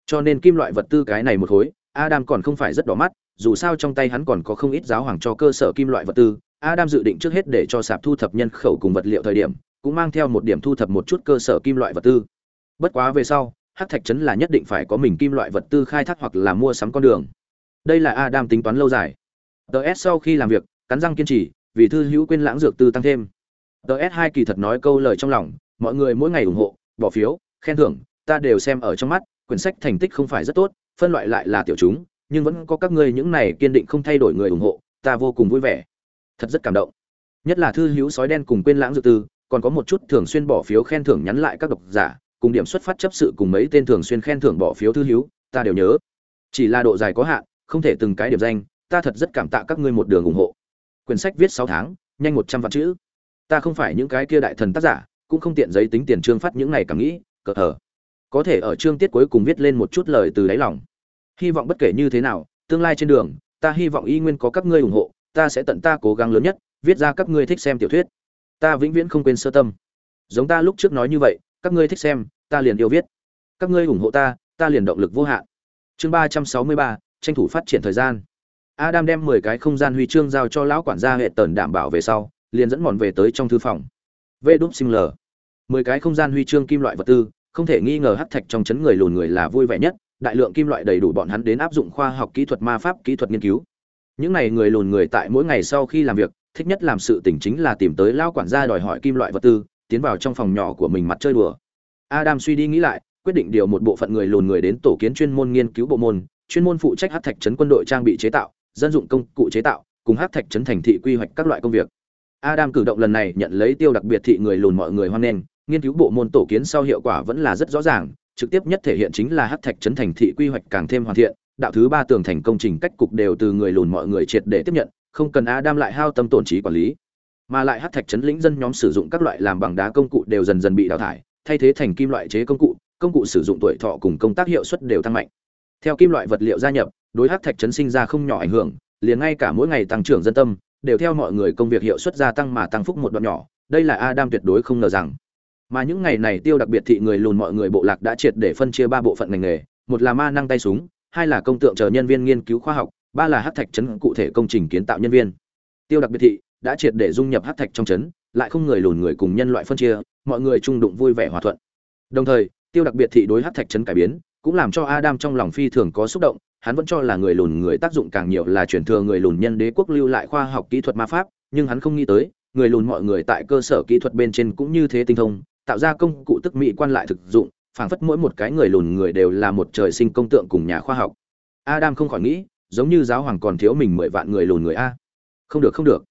Cho nên kim loại vật tư cái này một khối, adam còn không phải rất đỏ mắt, dù sao trong tay hắn còn có không ít giáo hoàng cho cơ sở kim loại vật tư. Adam dự định trước hết để cho sạp thu thập nhân khẩu cùng vật liệu thời điểm, cũng mang theo một điểm thu thập một chút cơ sở kim loại vật tư. Bất quá về sau, hắc thạch trấn là nhất định phải có mình kim loại vật tư khai thác hoặc là mua sắm con đường. Đây là adam tính toán lâu dài. Ts sau khi làm việc, cắn răng kiên trì, vì thư hữu quên lãng dược tư tăng thêm ts hai kỳ thật nói câu lời trong lòng, mọi người mỗi ngày ủng hộ, bỏ phiếu, khen thưởng, ta đều xem ở trong mắt, quyển sách thành tích không phải rất tốt, phân loại lại là tiểu chúng, nhưng vẫn có các ngươi những này kiên định không thay đổi người ủng hộ, ta vô cùng vui vẻ. Thật rất cảm động. Nhất là thư hữu sói đen cùng quên lãng dự tư, còn có một chút thường xuyên bỏ phiếu khen thưởng nhắn lại các độc giả, cùng điểm xuất phát chấp sự cùng mấy tên thường xuyên khen thưởng bỏ phiếu thư hữu, ta đều nhớ. Chỉ là độ dài có hạn, không thể từng cái điểm danh, ta thật rất cảm tạ các ngươi một đường ủng hộ. Quyển sách viết sáu tháng, nhanh một trăm vạn chữ ta không phải những cái kia đại thần tác giả, cũng không tiện giấy tính tiền trương phát những này cảm nghĩ, cờ hở. có thể ở chương tiết cuối cùng viết lên một chút lời từ đáy lòng. Hy vọng bất kể như thế nào, tương lai trên đường, ta hy vọng y nguyên có các ngươi ủng hộ, ta sẽ tận ta cố gắng lớn nhất, viết ra các ngươi thích xem tiểu thuyết. Ta vĩnh viễn không quên sơ tâm. Giống ta lúc trước nói như vậy, các ngươi thích xem, ta liền yêu viết. Các ngươi ủng hộ ta ta liền động lực vô hạn. Chương ba trăm sáu mươi ba, tranh thủ phát triển thời gian. Adam đem mười cái không gian huy chương giao cho lão quản gia hệ tần đảm bảo về sau liền dẫn mòn về tới trong thư phòng. Vê đúp sim lờ. Mười cái không gian huy chương kim loại vật tư, không thể nghi ngờ hắc thạch trong chấn người lùn người là vui vẻ nhất, đại lượng kim loại đầy đủ bọn hắn đến áp dụng khoa học kỹ thuật, ma pháp kỹ thuật nghiên cứu. Những này người lùn người tại mỗi ngày sau khi làm việc, thích nhất làm sự tỉnh chính là tìm tới lao quản gia đòi hỏi kim loại vật tư, tiến vào trong phòng nhỏ của mình mặt chơi đùa. Adam suy đi nghĩ lại, quyết định điều một bộ phận người lùn người đến tổ kiến chuyên môn nghiên cứu bộ môn, chuyên môn phụ trách hát thạch trấn quân đội trang bị chế tạo, dân dụng công cụ chế tạo, cùng hát thạch trấn thành thị quy hoạch các loại công việc adam cử động lần này nhận lấy tiêu đặc biệt thị người lùn mọi người hoan nghênh, nghiên cứu bộ môn tổ kiến sau hiệu quả vẫn là rất rõ ràng, trực tiếp nhất thể hiện chính là hắc thạch trấn thành thị quy hoạch càng thêm hoàn thiện, đạo thứ ba tường thành công trình cách cục đều từ người lùn mọi người triệt để tiếp nhận, không cần adam lại hao tâm tổn trí quản lý. Mà lại hắc thạch trấn lĩnh dân nhóm sử dụng các loại làm bằng đá công cụ đều dần dần bị đào thải, thay thế thành kim loại chế công cụ công cụ sử dụng tuổi thọ cùng công tác hiệu suất đều tăng mạnh. Theo kim loại vật liệu gia nhập, đối hắc thạch trấn sinh ra không nhỏ ảnh hưởng, liền ngay cả mỗi ngày tăng trưởng dân tâm đều theo mọi người công việc hiệu suất gia tăng mà tăng phúc một đoạn nhỏ, đây là adam tuyệt đối không ngờ rằng. Mà những ngày này tiêu đặc biệt thị người lùn mọi người bộ lạc đã triệt để phân chia ba bộ phận ngành nghề, một là ma năng tay súng, hai là công tượng chờ nhân viên nghiên cứu khoa học, ba là hát thạch trấn cụ thể công trình kiến tạo nhân viên. Tiêu đặc biệt thị đã triệt để dung nhập hát thạch trong trấn, lại không người lùn người cùng nhân loại phân chia, mọi người trung đụng vui vẻ hòa thuận. Đồng thời, tiêu đặc biệt thị đối hát thạch trấn cải biến, cũng làm cho adam trong lòng phi thường có xúc động hắn vẫn cho là người lùn người tác dụng càng nhiều là truyền thừa người lùn nhân đế quốc lưu lại khoa học kỹ thuật ma pháp, nhưng hắn không nghĩ tới, người lùn mọi người tại cơ sở kỹ thuật bên trên cũng như thế tinh thông, tạo ra công cụ tức mỹ quan lại thực dụng, phảng phất mỗi một cái người lùn người đều là một trời sinh công tượng cùng nhà khoa học. Adam không khỏi nghĩ, giống như giáo hoàng còn thiếu mình mười vạn người lùn người a. Không được không được.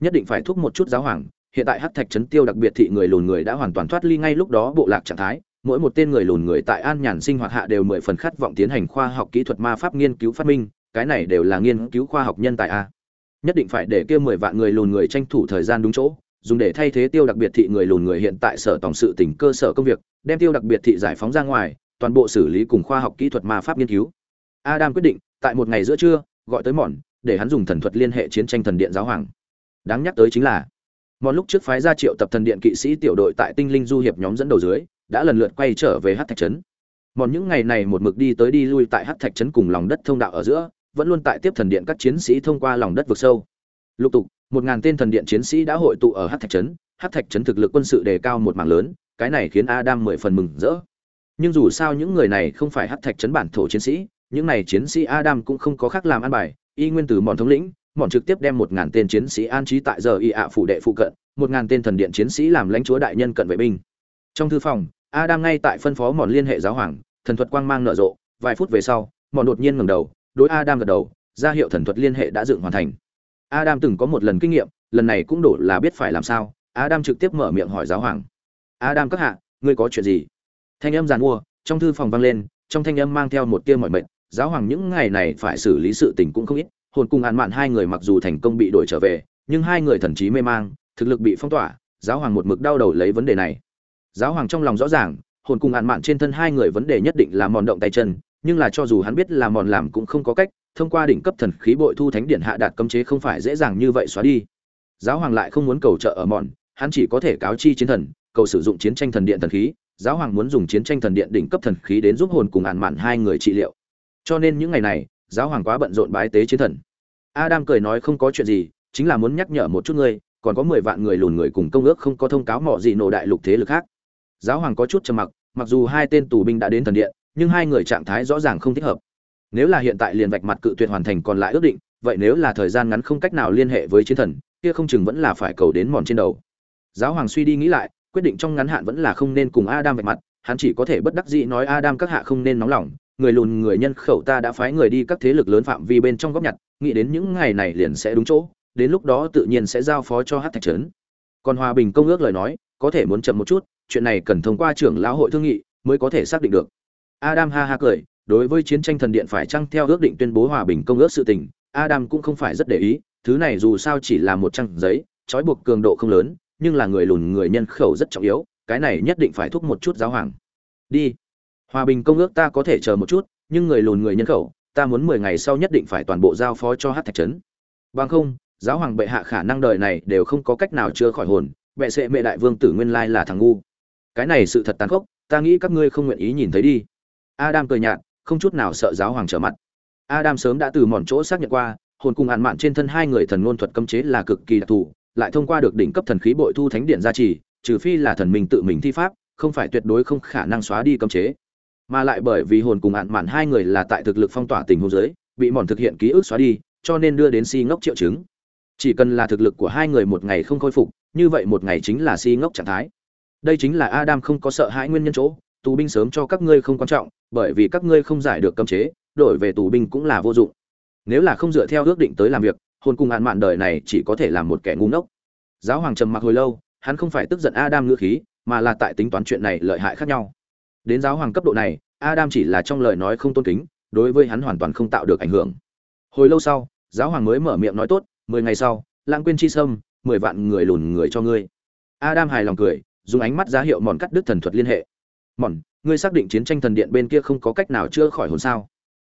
Nhất định phải thúc một chút giáo hoàng, hiện tại hắc thạch trấn tiêu đặc biệt thị người lùn người đã hoàn toàn thoát ly ngay lúc đó bộ lạc trạng thái mỗi một tên người lùn người tại an nhàn sinh hoạt hạ đều mười phần khát vọng tiến hành khoa học kỹ thuật ma pháp nghiên cứu phát minh, cái này đều là nghiên cứu khoa học nhân tài a. Nhất định phải để kia mười vạn người lùn người tranh thủ thời gian đúng chỗ, dùng để thay thế tiêu đặc biệt thị người lùn người hiện tại sở tổng sự tỉnh cơ sở công việc, đem tiêu đặc biệt thị giải phóng ra ngoài, toàn bộ xử lý cùng khoa học kỹ thuật ma pháp nghiên cứu. Adam quyết định, tại một ngày giữa trưa, gọi tới mòn để hắn dùng thần thuật liên hệ chiến tranh thần điện giáo hoàng. Đáng nhắc tới chính là mòn lúc trước phái ra triệu tập thần điện kỵ sĩ tiểu đội tại tinh linh du hiệp nhóm dẫn đầu dưới đã lần lượt quay trở về hát thạch trấn. Mòn những ngày này một mực đi tới đi lui tại hát thạch trấn cùng lòng đất thông đạo ở giữa, vẫn luôn tại tiếp thần điện các chiến sĩ thông qua lòng đất vực sâu. Lục tục, một ngàn tên thần điện chiến sĩ đã hội tụ ở hát thạch trấn, hát thạch trấn thực lực quân sự đề cao một mảng lớn, cái này khiến adam mười phần mừng rỡ. Nhưng dù sao những người này không phải hát thạch trấn bản thổ chiến sĩ, những này chiến sĩ adam cũng không có khác làm ăn bài, y nguyên từ mòn thống lĩnh, mòn trực tiếp đem một ngàn tên chiến sĩ an trí tại giờ y ạ phụ đệ phụ cận, một ngàn tên thần điện chiến sĩ làm lãnh chúa đại nhân cận vệ binh. Trong thư phòng adam ngay tại phân phó mòn liên hệ giáo hoàng thần thuật quang mang nở rộ vài phút về sau mòn đột nhiên ngẩng đầu đối adam gật đầu ra hiệu thần thuật liên hệ đã dựng hoàn thành. Adam từng có một lần kinh nghiệm lần này cũng đủ là biết phải làm sao adam trực tiếp mở miệng hỏi giáo hoàng. Adam các hạ ngươi có chuyện gì? Thanh âm giàn mua trong thư phòng vang lên trong thanh âm mang theo một tia mọi mệt, giáo hoàng những ngày này phải xử lý sự tình cũng không ít hồn cùng án mạn hai người mặc dù thành công bị đổi trở về nhưng hai người thần trí mê mang thực lực bị phong tỏa giáo hoàng một mực đau đầu lấy vấn đề này giáo hoàng trong lòng rõ ràng, hồn cùng hạn mạn trên thân hai người vấn đề nhất định là mòn động tay chân, nhưng là cho dù hắn biết là mòn làm cũng không có cách, thông qua đỉnh cấp thần khí bội thu thánh điện hạ đạt cấm chế không phải dễ dàng như vậy xóa đi. Giáo hoàng lại không muốn cầu trợ ở mòn, hắn chỉ có thể cáo chi chiến thần, cầu sử dụng chiến tranh thần điện thần khí. Giáo hoàng muốn dùng chiến tranh thần điện đỉnh cấp thần khí đến giúp hồn cùng ạn mạn hai người trị liệu. Cho nên những ngày này, giáo hoàng quá bận rộn bái tế chiến thần. Adam cười nói không có chuyện gì, chính là muốn nhắc nhở một chút ngươi, còn có mười vạn người lùn người cùng công ước không có thông cáo mọ gì nổ đại lục thế lực khác giáo hoàng có chút trầm mặc mặc dù hai tên tù binh đã đến thần điện, nhưng hai người trạng thái rõ ràng không thích hợp. Nếu là hiện tại liền vạch mặt cự tuyệt hoàn thành còn lại ước định, vậy nếu là thời gian ngắn không cách nào liên hệ với chiến thần, kia không chừng vẫn là phải cầu đến mòn trên đầu. Giáo hoàng suy đi nghĩ lại, quyết định trong ngắn hạn vẫn là không nên cùng adam vạch mặt, hắn chỉ có thể bất đắc dĩ nói adam các hạ không nên nóng lòng, người lùn người nhân khẩu ta đã phái người đi các thế lực lớn phạm vi bên trong góc nhặt, nghĩ đến những ngày này liền sẽ đúng chỗ, đến lúc đó tự nhiên sẽ giao phó cho hát thạch trấn. Còn hòa bình công ước lời nói, có thể muốn chậm một chút chuyện này cần thông qua trưởng lão hội thương nghị mới có thể xác định được. Adam ha ha cười, đối với chiến tranh thần điện phải chăng theo ước định tuyên bố hòa bình công ước sự tình, adam cũng không phải rất để ý, thứ này dù sao chỉ là một trang giấy, trói buộc cường độ không lớn, nhưng là người lùn người nhân khẩu rất trọng yếu, cái này nhất định phải thúc một chút giáo hoàng. Đi. Hòa bình công ước ta có thể chờ một chút, nhưng người lùn người nhân khẩu, ta muốn mười ngày sau nhất định phải toàn bộ giao phó cho hát thạch trấn. Bằng không, giáo hoàng bệ hạ khả năng đời này đều không có cách nào chữa khỏi hồn, bệ sệ mẹ đại vương tử nguyên lai là thằng ngu cái này sự thật tàn khốc, ta nghĩ các ngươi không nguyện ý nhìn thấy đi. Adam cười nhạt, không chút nào sợ giáo hoàng trở mặt. Adam sớm đã từ mòn chỗ xác nhận qua, hồn cùng hạn mạn trên thân hai người thần ngôn thuật cấm chế là cực kỳ đặc thù, lại thông qua được đỉnh cấp thần khí bội thu thánh điện gia trì, trừ phi là thần mình tự mình thi pháp, không phải tuyệt đối không khả năng xóa đi cấm chế. Mà lại bởi vì hồn cùng hạn mạn hai người là tại thực lực phong tỏa tình huống giới bị mòn thực hiện ký ức xóa đi, cho nên đưa đến si ngốc triệu chứng. Chỉ cần là thực lực của hai người một ngày không khôi phục, như vậy một ngày chính là si ngốc trạng thái đây chính là adam không có sợ hãi nguyên nhân chỗ, tù binh sớm cho các ngươi không quan trọng, bởi vì các ngươi không giải được cấm chế, đổi về tù binh cũng là vô dụng. Nếu là không dựa theo ước định tới làm việc, hồn cùng hạn mạn đời này chỉ có thể làm một kẻ ngu ngốc. Giáo hoàng trầm mặc hồi lâu, hắn không phải tức giận adam ngữ khí, mà là tại tính toán chuyện này lợi hại khác nhau. Đến giáo hoàng cấp độ này, adam chỉ là trong lời nói không tôn kính, đối với hắn hoàn toàn không tạo được ảnh hưởng. Hồi lâu sau, giáo hoàng mới mở miệng nói tốt, mười ngày sau, lãng quên chi sâm, mười vạn người lùn người cho ngươi. Adam hài lòng cười dùng ánh mắt giá hiệu mòn cắt đứt thần thuật liên hệ. Mòn, ngươi xác định chiến tranh thần điện bên kia không có cách nào chữa khỏi hồn sao?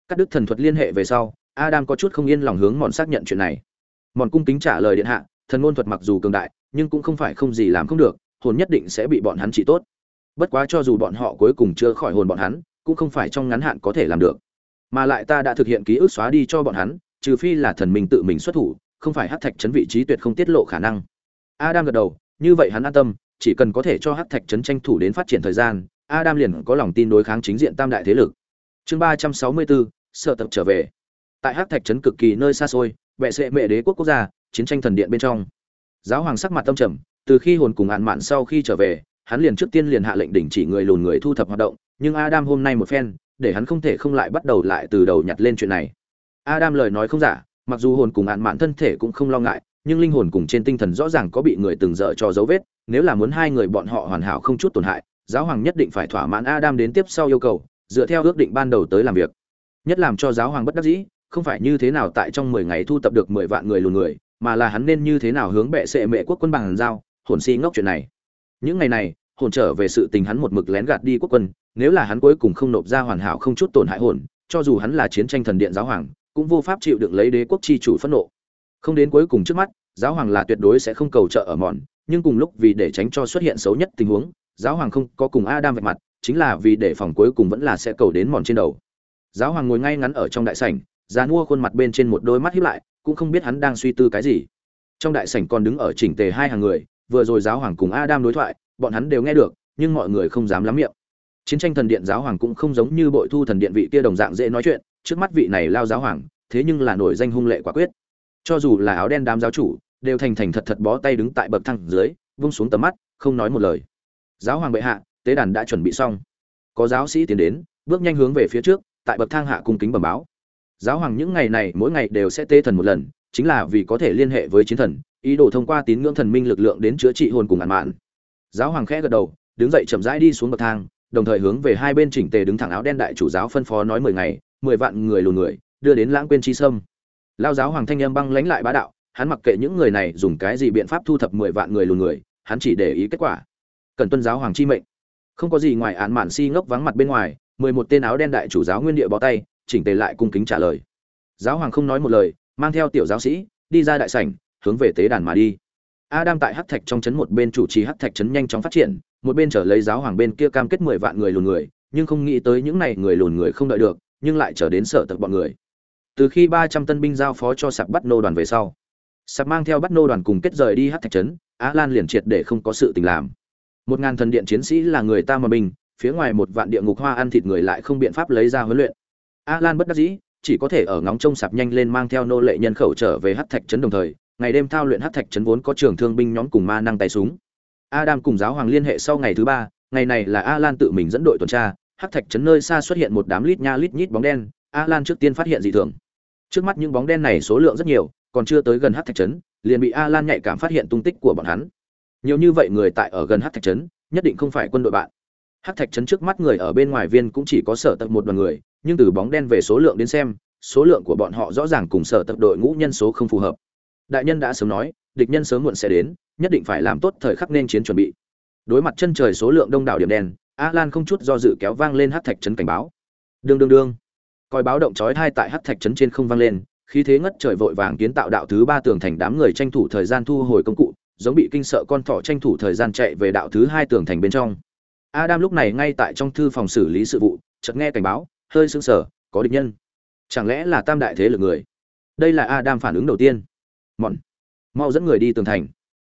Cắt đứt thần thuật liên hệ về sau, adam có chút không yên lòng hướng mòn xác nhận chuyện này. Mòn cung kính trả lời điện hạ, thần ngôn thuật mặc dù cường đại, nhưng cũng không phải không gì làm không được, hồn nhất định sẽ bị bọn hắn trị tốt. Bất quá cho dù bọn họ cuối cùng chưa khỏi hồn bọn hắn, cũng không phải trong ngắn hạn có thể làm được. Mà lại ta đã thực hiện ký ức xóa đi cho bọn hắn, trừ phi là thần mình tự mình xuất thủ, không phải hát thạch chấn vị trí tuyệt không tiết lộ khả năng. Adam gật đầu, như vậy hắn an tâm chỉ cần có thể cho hắc thạch trấn tranh thủ đến phát triển thời gian, adam liền có lòng tin đối kháng chính diện tam đại thế lực. Chương ba trăm sáu mươi bốn sợ tập trở về. Tại hắc thạch trấn cực kỳ nơi xa xôi mẹ sẽ mẹ đế quốc quốc gia, chiến tranh thần điện bên trong. Giáo hoàng sắc mặt tâm trầm, từ khi hồn cùng hạn mạn sau khi trở về, hắn liền trước tiên liền hạ lệnh đình chỉ người lùn người thu thập hoạt động, nhưng adam hôm nay một phen, để hắn không thể không lại bắt đầu lại từ đầu nhặt lên chuyện này. Adam lời nói không giả, mặc dù hồn cùng hạn mạn thân thể cũng không lo ngại, nhưng linh hồn cùng trên tinh thần rõ ràng có bị người từng dở cho dấu vết nếu là muốn hai người bọn họ hoàn hảo không chút tổn hại, giáo hoàng nhất định phải thỏa mãn adam đến tiếp sau yêu cầu, dựa theo ước định ban đầu tới làm việc. Nhất làm cho giáo hoàng bất đắc dĩ, không phải như thế nào tại trong mười ngày thu tập được mười vạn người lùn người, mà là hắn nên như thế nào hướng bệ sệ mệ quốc quân bằng giao, hồn si ngốc chuyện này. Những ngày này, hồn trở về sự tình hắn một mực lén gạt đi quốc quân, nếu là hắn cuối cùng không nộp ra hoàn hảo không chút tổn hại hồn, cho dù hắn là chiến tranh thần điện giáo hoàng, cũng vô pháp chịu được lấy đế quốc chi chủ phẫn nộ. Không đến cuối cùng trước mắt, giáo hoàng là tuyệt đối sẽ không cầu trợ ở mòn nhưng cùng lúc vì để tránh cho xuất hiện xấu nhất tình huống, giáo hoàng không có cùng adam vạch mặt, chính là vì để phòng cuối cùng vẫn là sẽ cầu đến mòn trên đầu. Giáo hoàng ngồi ngay ngắn ở trong đại sảnh dàn mua khuôn mặt bên trên một đôi mắt híp lại, cũng không biết hắn đang suy tư cái gì. Trong đại sảnh còn đứng ở chỉnh tề hai hàng người, vừa rồi giáo hoàng cùng adam đối thoại, bọn hắn đều nghe được, nhưng mọi người không dám lắm miệng. Chiến tranh thần điện giáo hoàng cũng không giống như bội thu thần điện vị kia đồng dạng dễ nói chuyện, trước mắt vị này lao giáo hoàng, thế nhưng là nổi danh hung lệ quả quyết. Cho dù là áo đen đám giáo chủ đều thành thành thật thật bó tay đứng tại bậc thang dưới, vung xuống tầm mắt, không nói một lời. Giáo hoàng bệ hạ, tế đàn đã chuẩn bị xong. Có giáo sĩ tiến đến, bước nhanh hướng về phía trước, tại bậc thang hạ cung kính bẩm báo. Giáo hoàng những ngày này, mỗi ngày đều sẽ tế thần một lần, chính là vì có thể liên hệ với chiến thần, ý đồ thông qua tín ngưỡng thần minh lực lượng đến chữa trị hồn cùng ngàn mạn. Giáo hoàng khẽ gật đầu, đứng dậy chậm rãi đi xuống bậc thang, đồng thời hướng về hai bên chỉnh tề đứng thẳng áo đen đại chủ giáo phân phó nói mười ngày, mười vạn người lùn người, đưa đến lãng quên chi sâm. Lao giáo hoàng thanh âm băng lãnh lại bá đạo hắn mặc kệ những người này dùng cái gì biện pháp thu thập mười vạn người lùn người, hắn chỉ để ý kết quả. Cần tuân giáo hoàng chi mệnh. Không có gì ngoài án mạn si ngốc vắng mặt bên ngoài, mười một tên áo đen đại chủ giáo nguyên địa bó tay, chỉnh tề lại cung kính trả lời. Giáo hoàng không nói một lời, mang theo tiểu giáo sĩ, đi ra đại sảnh, hướng về tế đàn mà đi. Adam tại hắc thạch trong trấn một bên chủ trì hắc thạch trấn nhanh chóng phát triển, một bên trở lấy giáo hoàng bên kia cam kết mười vạn người lùn người, nhưng không nghĩ tới những này người lùn người không đợi được, nhưng lại trở đến sở tật bọn người. Từ khi ba trăm tân binh giao phó cho sạp bắt nô đoàn về sau sạp mang theo bắt nô đoàn cùng kết rời đi hát thạch trấn á lan liền triệt để không có sự tình làm. Một ngàn thần điện chiến sĩ là người ta mà mình, phía ngoài một vạn địa ngục hoa ăn thịt người lại không biện pháp lấy ra huấn luyện. Á lan bất đắc dĩ chỉ có thể ở ngóng trông sạp nhanh lên mang theo nô lệ nhân khẩu trở về hát thạch trấn đồng thời ngày đêm thao luyện hát thạch trấn vốn có trường thương binh nhóm cùng ma năng tay súng. Adam cùng giáo hoàng liên hệ sau ngày thứ ba ngày này là a lan tự mình dẫn đội tuần tra hát thạch trấn nơi xa xuất hiện một đám lít nha lít nhít bóng đen a lan trước tiên phát hiện dị thường. Trước mắt những bóng đen này số lượng rất nhiều còn chưa tới gần hát thạch trấn, liền bị a lan nhạy cảm phát hiện tung tích của bọn hắn. Nhiều như vậy người tại ở gần hát thạch trấn, nhất định không phải quân đội bạn. Hát thạch trấn trước mắt người ở bên ngoài viên cũng chỉ có sở tập một đoàn người, nhưng từ bóng đen về số lượng đến xem, số lượng của bọn họ rõ ràng cùng sở tập đội ngũ nhân số không phù hợp. Đại nhân đã sớm nói, địch nhân sớm muộn sẽ đến, nhất định phải làm tốt thời khắc nên chiến chuẩn bị. Đối mặt chân trời số lượng đông đảo điểm đen a lan không chút do dự kéo vang lên hát thạch trấn cảnh báo. Đương đương đương. Coi báo động chói tai tại hát thạch trấn trên không vang lên khí thế ngất trời vội vàng kiến tạo đạo thứ ba tường thành đám người tranh thủ thời gian thu hồi công cụ, giống bị kinh sợ con thỏ tranh thủ thời gian chạy về đạo thứ hai tường thành bên trong. Adam lúc này ngay tại trong thư phòng xử lý sự vụ, chợt nghe cảnh báo, hơi sững sờ, có địch nhân. Chẳng lẽ là tam đại thế lực người? Đây là adam phản ứng đầu tiên. Mọn, mau dẫn người đi tường thành.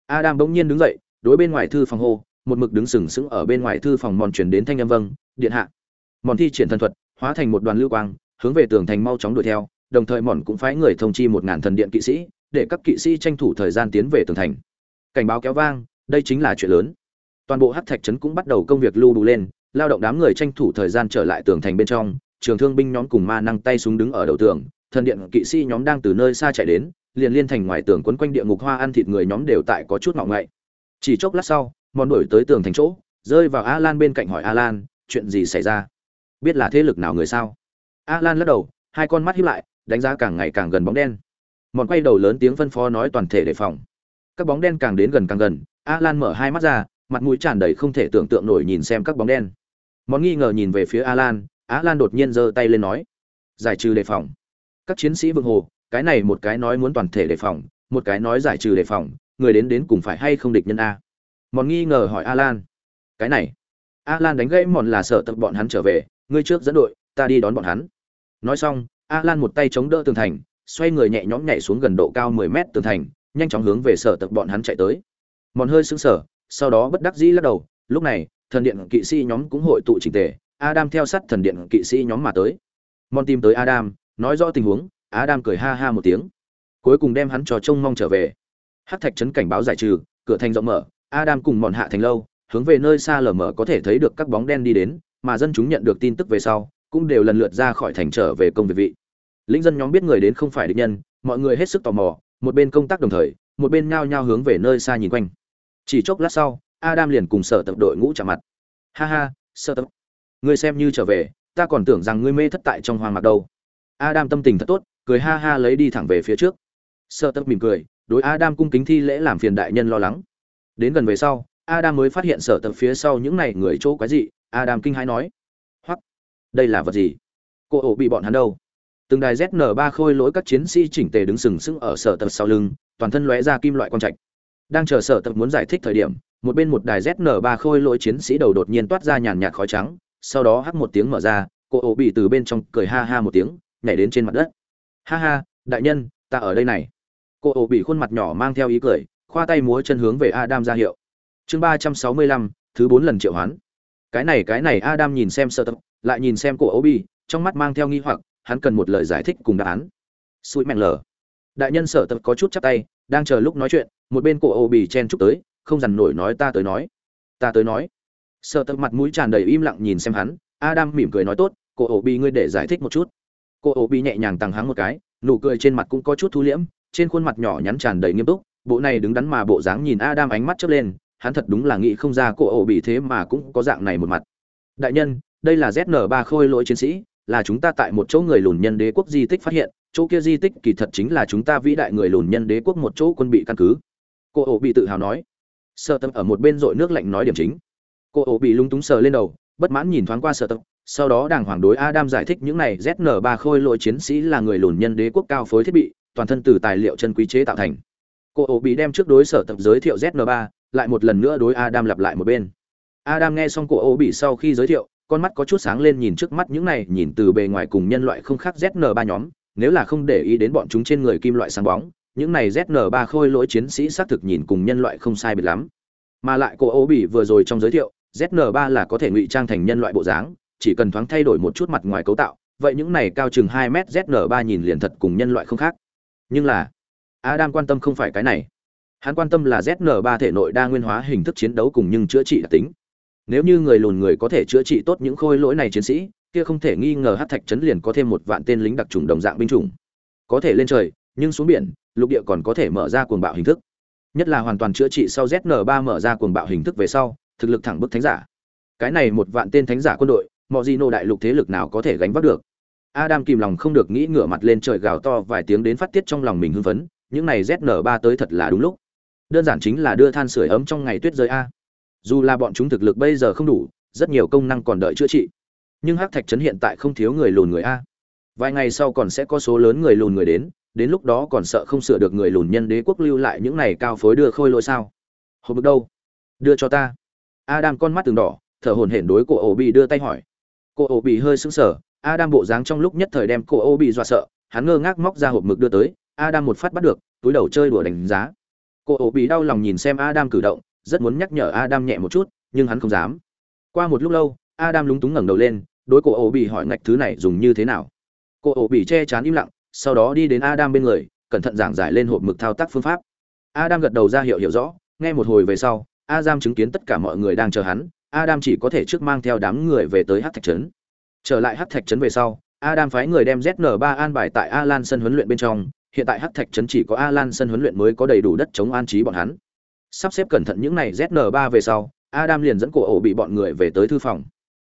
Adam bỗng nhiên đứng dậy, đối bên ngoài thư phòng hô, một mực đứng sừng sững ở bên ngoài thư phòng mòn chuyển đến thanh âm vâng điện hạ. Mòn thi triển thần thuật, hóa thành một đoàn lưu quang, hướng về tường thành mau chóng đuổi theo đồng thời mòn cũng phái người thông chi một ngàn thần điện kỵ sĩ, để các kỵ sĩ tranh thủ thời gian tiến về tường thành. Cảnh báo kéo vang, đây chính là chuyện lớn. Toàn bộ hắc thạch trấn cũng bắt đầu công việc lưu đủ lên, lao động đám người tranh thủ thời gian trở lại tường thành bên trong, trường thương binh nhóm cùng ma năng tay súng đứng ở đầu tường, thần điện kỵ sĩ nhóm đang từ nơi xa chạy đến, liền liên thành ngoài tường quấn quanh địa ngục hoa ăn thịt người nhóm đều tại có chút ngọng ngậy. Chỉ chốc lát sau, mòn đổi tới tường thành chỗ, rơi vào a lan bên cạnh hỏi a lan chuyện gì xảy ra? Biết là thế lực nào người sao? A lan lắc đầu, hai con mắt hiếp lại đánh giá càng ngày càng gần bóng đen. Mòn quay đầu lớn tiếng phân phó nói toàn thể đề phòng. Các bóng đen càng đến gần càng gần a lan mở hai mắt ra, mặt mũi tràn đầy không thể tưởng tượng nổi nhìn xem các bóng đen. Mòn nghi ngờ nhìn về phía a lan a lan đột nhiên giơ tay lên nói, giải trừ đề phòng. Các chiến sĩ vương hồ, cái này một cái nói muốn toàn thể đề phòng, một cái nói giải trừ đề phòng, người đến đến cùng phải hay không địch nhân a? Mòn nghi ngờ hỏi a lan cái này? A lan đánh gãy mòn là sợ tập bọn hắn trở về, ngươi trước dẫn đội, ta đi đón bọn hắn. Nói xong a lan một tay chống đỡ tường thành, xoay người nhẹ nhõm nhảy xuống gần độ cao mười mét tường thành, nhanh chóng hướng về sở tập bọn hắn chạy tới. Mòn hơi sững sờ, sau đó bất đắc dĩ lắc đầu, lúc này, thần điện kỵ sĩ nhóm cũng hội tụ trình tề, adam theo sát thần điện kỵ sĩ nhóm mà tới. Mòn tìm tới adam, nói rõ tình huống, adam cười ha ha một tiếng. Cuối cùng đem hắn trò trông mong trở về. Hát thạch trấn cảnh báo giải trừ, cửa thành rộng mở, adam cùng mòn hạ thành lâu, hướng về nơi xa lờ mờ có thể thấy được các bóng đen đi đến, mà dân chúng nhận được tin tức về sau cũng đều lần lượt ra khỏi thành trở về công việc vị. Lính dân nhóm biết người đến không phải địch nhân, mọi người hết sức tò mò, một bên công tác đồng thời, một bên nhao nhao hướng về nơi xa nhìn quanh. Chỉ chốc lát sau, adam liền cùng sở tập đội ngũ chạm mặt. Ha ha, sở tập, ngươi xem như trở về, ta còn tưởng rằng ngươi mê thất tại trong hoang mạc đâu. Adam tâm tình thật tốt, cười ha ha lấy đi thẳng về phía trước. Sở tập mỉm cười, đối adam cung kính thi lễ làm phiền đại nhân lo lắng. Đến gần về sau, adam mới phát hiện sở tập phía sau những này người chỗ quái dị, adam kinh hãi nói đây là vật gì? Cô ổ bị bọn hắn đâu? Từng đài zn ba khôi lỗi các chiến sĩ chỉnh tề đứng sừng sững ở sở tập sau lưng, toàn thân lóe ra kim loại quang trạch. Đang chờ sở tập muốn giải thích thời điểm, một bên một đài zn ba khôi lỗi chiến sĩ đầu đột nhiên toát ra nhàn nhạt khói trắng, sau đó hắt một tiếng mở ra, cô ổ bị từ bên trong cười ha ha một tiếng, nhảy đến trên mặt đất. Ha ha, đại nhân, ta ở đây này. Cô ổ bị khuôn mặt nhỏ mang theo ý cười, khoa tay múa chân hướng về adam ra hiệu. Chương ba trăm sáu mươi lăm, thứ bốn lần triệu hoán. Cái này cái này, adam nhìn xem sợ tập lại nhìn xem cô ấu bi trong mắt mang theo nghi hoặc, hắn cần một lời giải thích cùng đáp án. Sụi mẹn lờ. Đại nhân sở tập có chút chắp tay, đang chờ lúc nói chuyện, một bên cổ ấu bi chen chúc tới, không dằn nổi nói ta tới nói. Ta tới nói. Sở tập mặt mũi tràn đầy im lặng nhìn xem hắn, adam mỉm cười nói tốt, cổ ấu bi ngươi để giải thích một chút. Cổ ấu bi nhẹ nhàng tăng hắng một cái, nụ cười trên mặt cũng có chút thu liễm, trên khuôn mặt nhỏ nhắn tràn đầy nghiêm túc, bộ này đứng đắn mà bộ dáng nhìn adam ánh mắt chớp lên, hắn thật đúng là nghĩ không ra cổ ổ bị thế mà cũng có dạng này một mặt. Đại nhân đây là ZN3 khôi lỗi chiến sĩ là chúng ta tại một chỗ người lùn nhân đế quốc di tích phát hiện chỗ kia di tích kỳ thật chính là chúng ta vĩ đại người lùn nhân đế quốc một chỗ quân bị căn cứ. Cô ổ bị tự hào nói. Sở tâm ở một bên rội nước lạnh nói điểm chính. Cô ổ bị lung túng sờ lên đầu bất mãn nhìn thoáng qua Sở tâm sau đó đàng hoàng đối adam giải thích những này ZN3 khôi lỗi chiến sĩ là người lùn nhân đế quốc cao phối thiết bị toàn thân từ tài liệu chân quý chế tạo thành. Cô ổ bị đem trước đối sở Tâm giới thiệu ZN3, lại một lần nữa đối adam lặp lại một bên. Adam nghe xong cô ổ bị sau khi giới thiệu con mắt có chút sáng lên nhìn trước mắt những này, nhìn từ bề ngoài cùng nhân loại không khác zn ba nhóm, nếu là không để ý đến bọn chúng trên người kim loại sáng bóng, những này zn ba khôi lỗi chiến sĩ xác thực nhìn cùng nhân loại không sai biệt lắm. Mà lại cô ố bị vừa rồi trong giới thiệu zn ba là có thể ngụy trang thành nhân loại bộ dáng, chỉ cần thoáng thay đổi một chút mặt ngoài cấu tạo, vậy những này cao chừng hai mét zn ba nhìn liền thật cùng nhân loại không khác. Nhưng là, adam quan tâm không phải cái này. Hắn quan tâm là zn ba thể nội đa nguyên hóa hình thức chiến đấu cùng nhưng chữa trị đặc tính nếu như người lùn người có thể chữa trị tốt những khôi lỗi này chiến sĩ, kia không thể nghi ngờ hát thạch trấn liền có thêm một vạn tên lính đặc trùng đồng dạng binh chủng. Có thể lên trời, nhưng xuống biển, lục địa còn có thể mở ra cuồng bạo hình thức. Nhất là hoàn toàn chữa trị sau zn 3 mở ra cuồng bạo hình thức về sau, thực lực thẳng bức thánh giả. Cái này một vạn tên thánh giả quân đội, mọi gì nô đại lục thế lực nào có thể gánh vác được? Adam kìm lòng không được nghĩ ngửa mặt lên trời gào to vài tiếng đến phát tiết trong lòng mình hưng phấn, những này zn 3 tới thật là đúng lúc. Đơn giản chính là đưa than sửa ấm trong ngày tuyết rơi a dù là bọn chúng thực lực bây giờ không đủ, rất nhiều công năng còn đợi chữa trị. Nhưng hắc thạch trấn hiện tại không thiếu người lùn người a. Vài ngày sau còn sẽ có số lớn người lùn người đến đến lúc đó còn sợ không sửa được người lùn nhân đế quốc lưu lại những này cao phối đưa khôi lỗi sao? Hộp bực đâu? Đưa cho ta. Adam con mắt từng đỏ, thở hổn hển đối cổ ổ bị đưa tay hỏi. Cổ ổ bị hơi sững sờ, adam bộ dáng trong lúc nhất thời đem cổ ổ bị dọa sợ, hắn ngơ ngác móc ra hộp mực đưa tới, adam một phát bắt được, túi đầu chơi đùa đánh giá. Cổ ổ bị đau lòng nhìn xem adam cử động rất muốn nhắc nhở adam nhẹ một chút, nhưng hắn không dám. Qua một lúc lâu, adam lúng túng ngẩng đầu lên, đối cổ ổ hỏi ngạch thứ này dùng như thế nào. Cổ ổ che chắn im lặng, sau đó đi đến adam bên người, cẩn thận giảng giải lên hộp mực thao tác phương pháp. Adam gật đầu ra hiệu hiểu rõ, nghe một hồi về sau, adam chứng kiến tất cả mọi người đang chờ hắn, adam chỉ có thể trước mang theo đám người về tới Hắc thạch trấn. Trở lại Hắc thạch trấn về sau, adam phái người đem zn 3 an bài tại alan sân huấn luyện bên trong, hiện tại Hắc thạch trấn chỉ có alan sân huấn luyện mới có đầy đủ đất chống an trí bọn hắn sắp xếp cẩn thận những này zn 3 về sau, adam liền dẫn cổ ổ bị bọn người về tới thư phòng.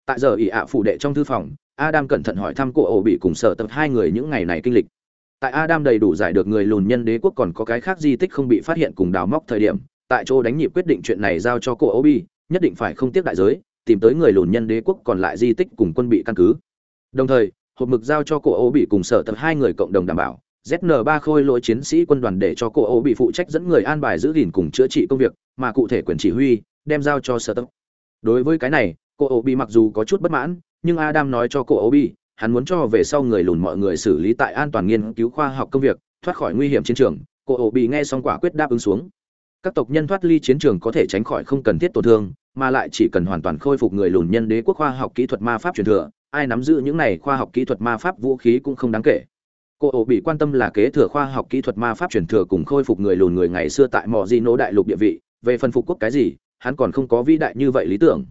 Tại giờ ỉ ạ phụ đệ trong thư phòng, adam cẩn thận hỏi thăm cổ ổ bị cùng sở tập hai người những ngày này kinh lịch. Tại adam đầy đủ giải được người lùn nhân đế quốc còn có cái khác di tích không bị phát hiện cùng đào móc thời điểm, tại chỗ đánh nhịp quyết định chuyện này giao cho cổ ổ bị, nhất định phải không tiếc đại giới, tìm tới người lùn nhân đế quốc còn lại di tích cùng quân bị căn cứ. Đồng thời, hộp mực giao cho cổ ổ bị cùng sở tập hai người cộng đồng đảm bảo ZN3 khôi lỗi chiến sĩ quân đoàn để cho cô ổ bị phụ trách dẫn người an bài giữ gìn cùng chữa trị công việc, mà cụ thể quyền chỉ huy, đem giao cho sở tập đối với cái này, cô ổ bị mặc dù có chút bất mãn, nhưng adam nói cho cô ổ bị, hắn muốn cho về sau người lùn mọi người xử lý tại an toàn nghiên cứu khoa học công việc, thoát khỏi nguy hiểm chiến trường, cô ổ bị nghe xong quả quyết đáp ứng xuống. Các tộc nhân thoát ly chiến trường có thể tránh khỏi không cần thiết tổn thương, mà lại chỉ cần hoàn toàn khôi phục người lùn nhân đế quốc khoa học kỹ thuật ma pháp truyền thừa, ai nắm giữ những này khoa học kỹ thuật ma pháp vũ khí cũng không đáng kể cô ổ bị quan tâm là kế thừa khoa học kỹ thuật ma pháp truyền thừa cùng khôi phục người lùn người ngày xưa tại mỏ di nô đại lục địa vị. Về phần phục quốc cái gì, hắn còn không có vĩ đại như vậy lý tưởng.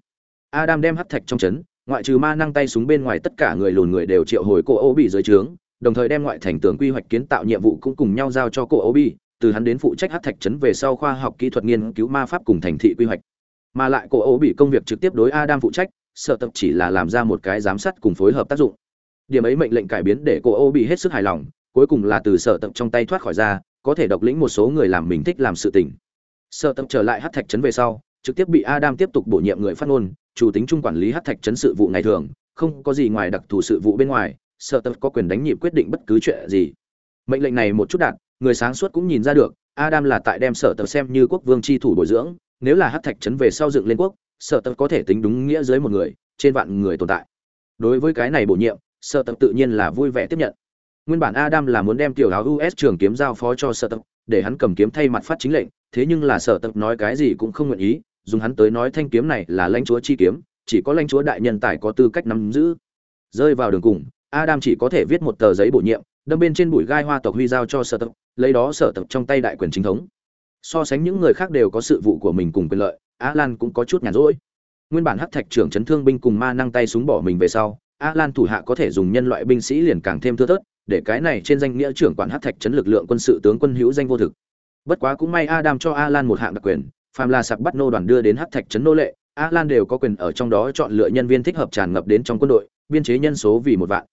Adam đem hắt thạch trong chấn, ngoại trừ ma năng tay súng bên ngoài tất cả người lùn người đều triệu hồi cô ổ bị dưới trướng, đồng thời đem ngoại thành tường quy hoạch kiến tạo nhiệm vụ cũng cùng nhau giao cho cô ổ bị, từ hắn đến phụ trách hắt thạch chấn về sau khoa học kỹ thuật nghiên cứu ma pháp cùng thành thị quy hoạch. Mà lại cô ổ bị công việc trực tiếp đối adam phụ trách, sợ tập chỉ là làm ra một cái giám sát cùng phối hợp tác dụng điểm ấy mệnh lệnh cải biến để cô ô bị hết sức hài lòng, cuối cùng là từ sở tập trong tay thoát khỏi ra, có thể độc lĩnh một số người làm mình thích làm sự tình. Sở tập trở lại hát thạch trấn về sau, trực tiếp bị adam tiếp tục bổ nhiệm người phát ngôn, chủ tính trung quản lý hát thạch trấn sự vụ ngày thường, không có gì ngoài đặc thù sự vụ bên ngoài, sở tập có quyền đánh nhịp quyết định bất cứ chuyện gì. Mệnh lệnh này một chút đạt, người sáng suốt cũng nhìn ra được, adam là tại đem sở tập xem như quốc vương tri thủ bồi dưỡng, nếu là hát thạch trấn về sau dựng lên quốc, sở tập có thể tính đúng nghĩa dưới một người, trên vạn người tồn tại. Đối với cái này bổ nhiệm sở tập tự nhiên là vui vẻ tiếp nhận. Nguyên bản adam là muốn đem tiểu áo us trường kiếm giao phó cho sở tập để hắn cầm kiếm thay mặt phát chính lệnh thế nhưng là sở tập nói cái gì cũng không nguyện ý dùng hắn tới nói thanh kiếm này là lãnh chúa chi kiếm chỉ có lãnh chúa đại nhân tài có tư cách nắm giữ. Rơi vào đường cùng adam chỉ có thể viết một tờ giấy bổ nhiệm đâm bên trên bụi gai hoa tộc huy giao cho sở tập lấy đó sở tập trong tay đại quyền chính thống. So sánh những người khác đều có sự vụ của mình cùng quyền lợi Alan cũng có chút nhàn rỗi. Nguyên bản Hắc Thạch trưởng chấn thương binh cùng ma năng tay súng bỏ mình về sau, A Lan thủ hạ có thể dùng nhân loại binh sĩ liền càng thêm thưa thớt, để cái này trên danh nghĩa trưởng quản Hắc Thạch chấn lực lượng quân sự tướng quân hữu danh vô thực. Bất quá cũng may Adam cho A Lan một hạng đặc quyền, phàm là sạc bắt nô đoàn đưa đến Hắc Thạch chấn nô lệ, A Lan đều có quyền ở trong đó chọn lựa nhân viên thích hợp tràn ngập đến trong quân đội, biên chế nhân số vì một vạn.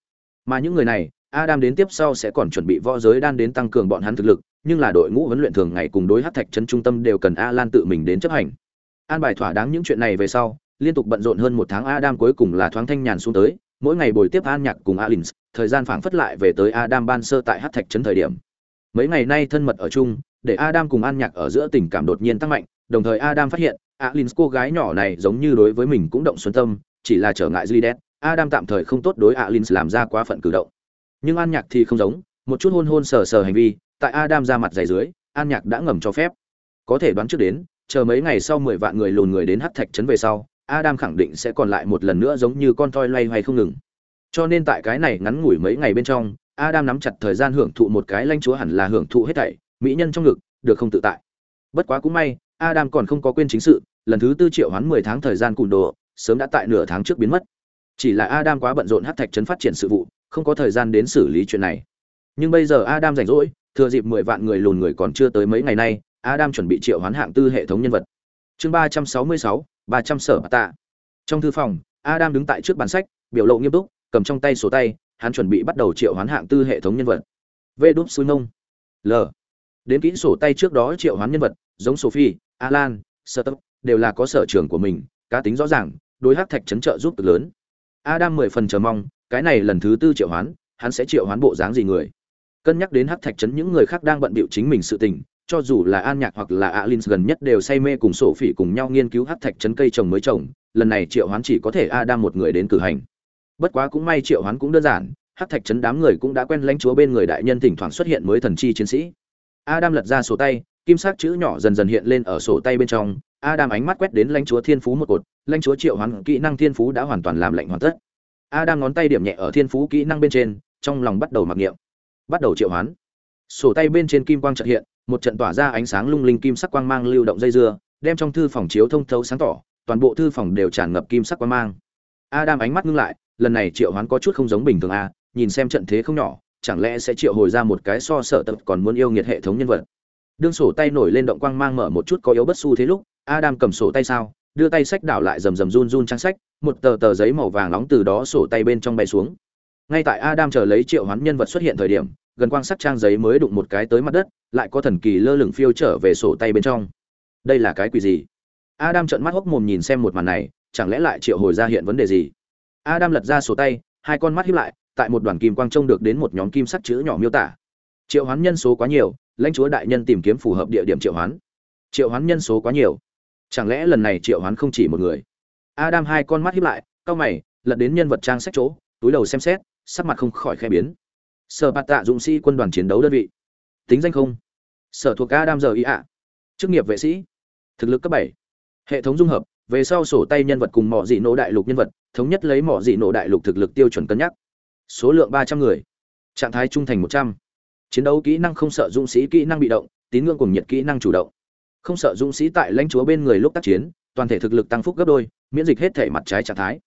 Mà những người này, Adam đến tiếp sau sẽ còn chuẩn bị võ giới đan đến tăng cường bọn hắn thực lực, nhưng là đội ngũ huấn luyện thường ngày cùng đối Hắc Thạch chấn trung tâm đều cần A Lan tự mình đến chấp hành an bài thỏa đáng những chuyện này về sau liên tục bận rộn hơn một tháng adam cuối cùng là thoáng thanh nhàn xuống tới mỗi ngày buổi tiếp an nhạc cùng alin thời gian phảng phất lại về tới adam ban sơ tại hát thạch trấn thời điểm. Mấy ngày nay thân mật ở chung, để adam cùng an nhạc ở giữa tình cảm đột nhiên tăng mạnh, đồng thời adam phát hiện alin cô gái nhỏ này giống như đối với mình cũng động xuân tâm, chỉ là trở ngại duy đen adam tạm thời không tốt đối alin làm ra quá phận cử động. Nhưng an nhạc thì không giống, một chút hôn hôn sờ sờ hành vi, tại adam ra mặt dày dưới, an nhạc đã ngầm cho phép. Có thể đoán trước đến, chờ mấy ngày sau mười vạn người lùn người đến hát thạch trấn về sau adam khẳng định sẽ còn lại một lần nữa giống như con toy loay hoay không ngừng. Cho nên tại cái này ngắn ngủi mấy ngày bên trong adam nắm chặt thời gian hưởng thụ một cái lãnh chúa hẳn là hưởng thụ hết thảy mỹ nhân trong ngực được không tự tại. Bất quá cũng may adam còn không có quên chính sự lần thứ tư triệu hoán mười tháng thời gian cùn đồ sớm đã tại nửa tháng trước biến mất. Chỉ là adam quá bận rộn hắc thạch trấn phát triển sự vụ không có thời gian đến xử lý chuyện này. Nhưng bây giờ adam rảnh rỗi thừa dịp mười vạn người lùn người còn chưa tới mấy ngày nay Adam chuẩn bị triệu hoán hạng tư hệ thống nhân vật. Chương 366, 300 sở tạ. Trong thư phòng, Adam đứng tại trước bàn sách, biểu lộ nghiêm túc, cầm trong tay sổ tay, hắn chuẩn bị bắt đầu triệu hoán hạng tư hệ thống nhân vật. Vệ đúp suy nông. L. Đến kỹ sổ tay trước đó triệu hoán nhân vật, giống Sophie, Alan, Stubb, đều là có sở trường của mình, cá tính rõ ràng, đối hắc thạch chấn trợ giúp cực lớn. Adam mười phần chờ mong, cái này lần thứ tư triệu hoán, hắn sẽ triệu hoán bộ dáng gì người. Cân nhắc đến hắc thạch chấn những người khác đang bận bịu chính mình sự tình, cho dù là An Nhạc hoặc là Alin gần nhất đều say mê cùng sổ phỉ cùng nhau nghiên cứu hắc thạch trấn cây trồng mới trồng, lần này Triệu Hoán chỉ có thể Adam một người đến cử hành. Bất quá cũng may Triệu Hoán cũng đơn giản, hắc thạch trấn đám người cũng đã quen lãnh chúa bên người đại nhân thỉnh thoảng xuất hiện mới thần chi chiến sĩ. Adam lật ra sổ tay, kim sắc chữ nhỏ dần dần hiện lên ở sổ tay bên trong, Adam ánh mắt quét đến lãnh chúa thiên phú một cột, lãnh chúa Triệu Hoán kỹ năng thiên phú đã hoàn toàn làm lạnh hoàn tất. Adam ngón tay điểm nhẹ ở thiên phú kỹ năng bên trên, trong lòng bắt đầu mặc niệm. Bắt đầu triệu hoán. Sổ tay bên trên kim quang chợt hiện, một trận tỏa ra ánh sáng lung linh kim sắc quang mang lưu động dây dưa, đem trong thư phòng chiếu thông thấu sáng tỏ, toàn bộ thư phòng đều tràn ngập kim sắc quang mang. Adam ánh mắt ngưng lại, lần này triệu hoán có chút không giống bình thường a, nhìn xem trận thế không nhỏ, chẳng lẽ sẽ triệu hồi ra một cái so sợ tập còn muốn yêu nghiệt hệ thống nhân vật. Đương sổ tay nổi lên động quang mang mở một chút có yếu bất su, thế lúc, Adam cầm sổ tay sao, đưa tay sách đảo lại rầm rầm run run trang sách, một tờ tờ giấy màu vàng nóng từ đó sổ tay bên trong bay xuống. Ngay tại Adam chờ lấy triệu hoán nhân vật xuất hiện thời điểm, gần quang sắc trang giấy mới đụng một cái tới mặt đất, lại có thần kỳ lơ lửng phiêu trở về sổ tay bên trong. Đây là cái quỷ gì? Adam trợn mắt hốc mồm nhìn xem một màn này, chẳng lẽ lại triệu hồi ra hiện vấn đề gì? Adam lật ra sổ tay, hai con mắt híp lại, tại một đoàn kim quang trông được đến một nhóm kim sắc chữ nhỏ miêu tả. Triệu hoán nhân số quá nhiều, lãnh chúa đại nhân tìm kiếm phù hợp địa điểm triệu hoán. Triệu hoán nhân số quá nhiều. Chẳng lẽ lần này triệu hoán không chỉ một người? Adam hai con mắt híp lại, cau mày, lật đến nhân vật trang sách chỗ, túi đầu xem xét, sắc mặt không khỏi khẽ biến sở bạt tạ dũng sĩ quân đoàn chiến đấu đơn vị. Tính danh không? Sở thuộc adam giờ ý ạ. Chức nghiệp vệ sĩ. Thực lực cấp bảy. Hệ thống dung hợp, về sau sổ tay nhân vật cùng mỏ dị nổ đại lục nhân vật, thống nhất lấy mỏ dị nổ đại lục thực lực tiêu chuẩn cân nhắc. Số lượng ba trăm người. Trạng thái trung thành một trăm. Chiến đấu kỹ năng không sợ dũng sĩ kỹ năng bị động, tín ngưỡng cùng nhiệt kỹ năng chủ động. Không sợ dũng sĩ tại lãnh chúa bên người lúc tác chiến, toàn thể thực lực tăng phúc gấp đôi, miễn dịch hết thể mặt trái trạng thái.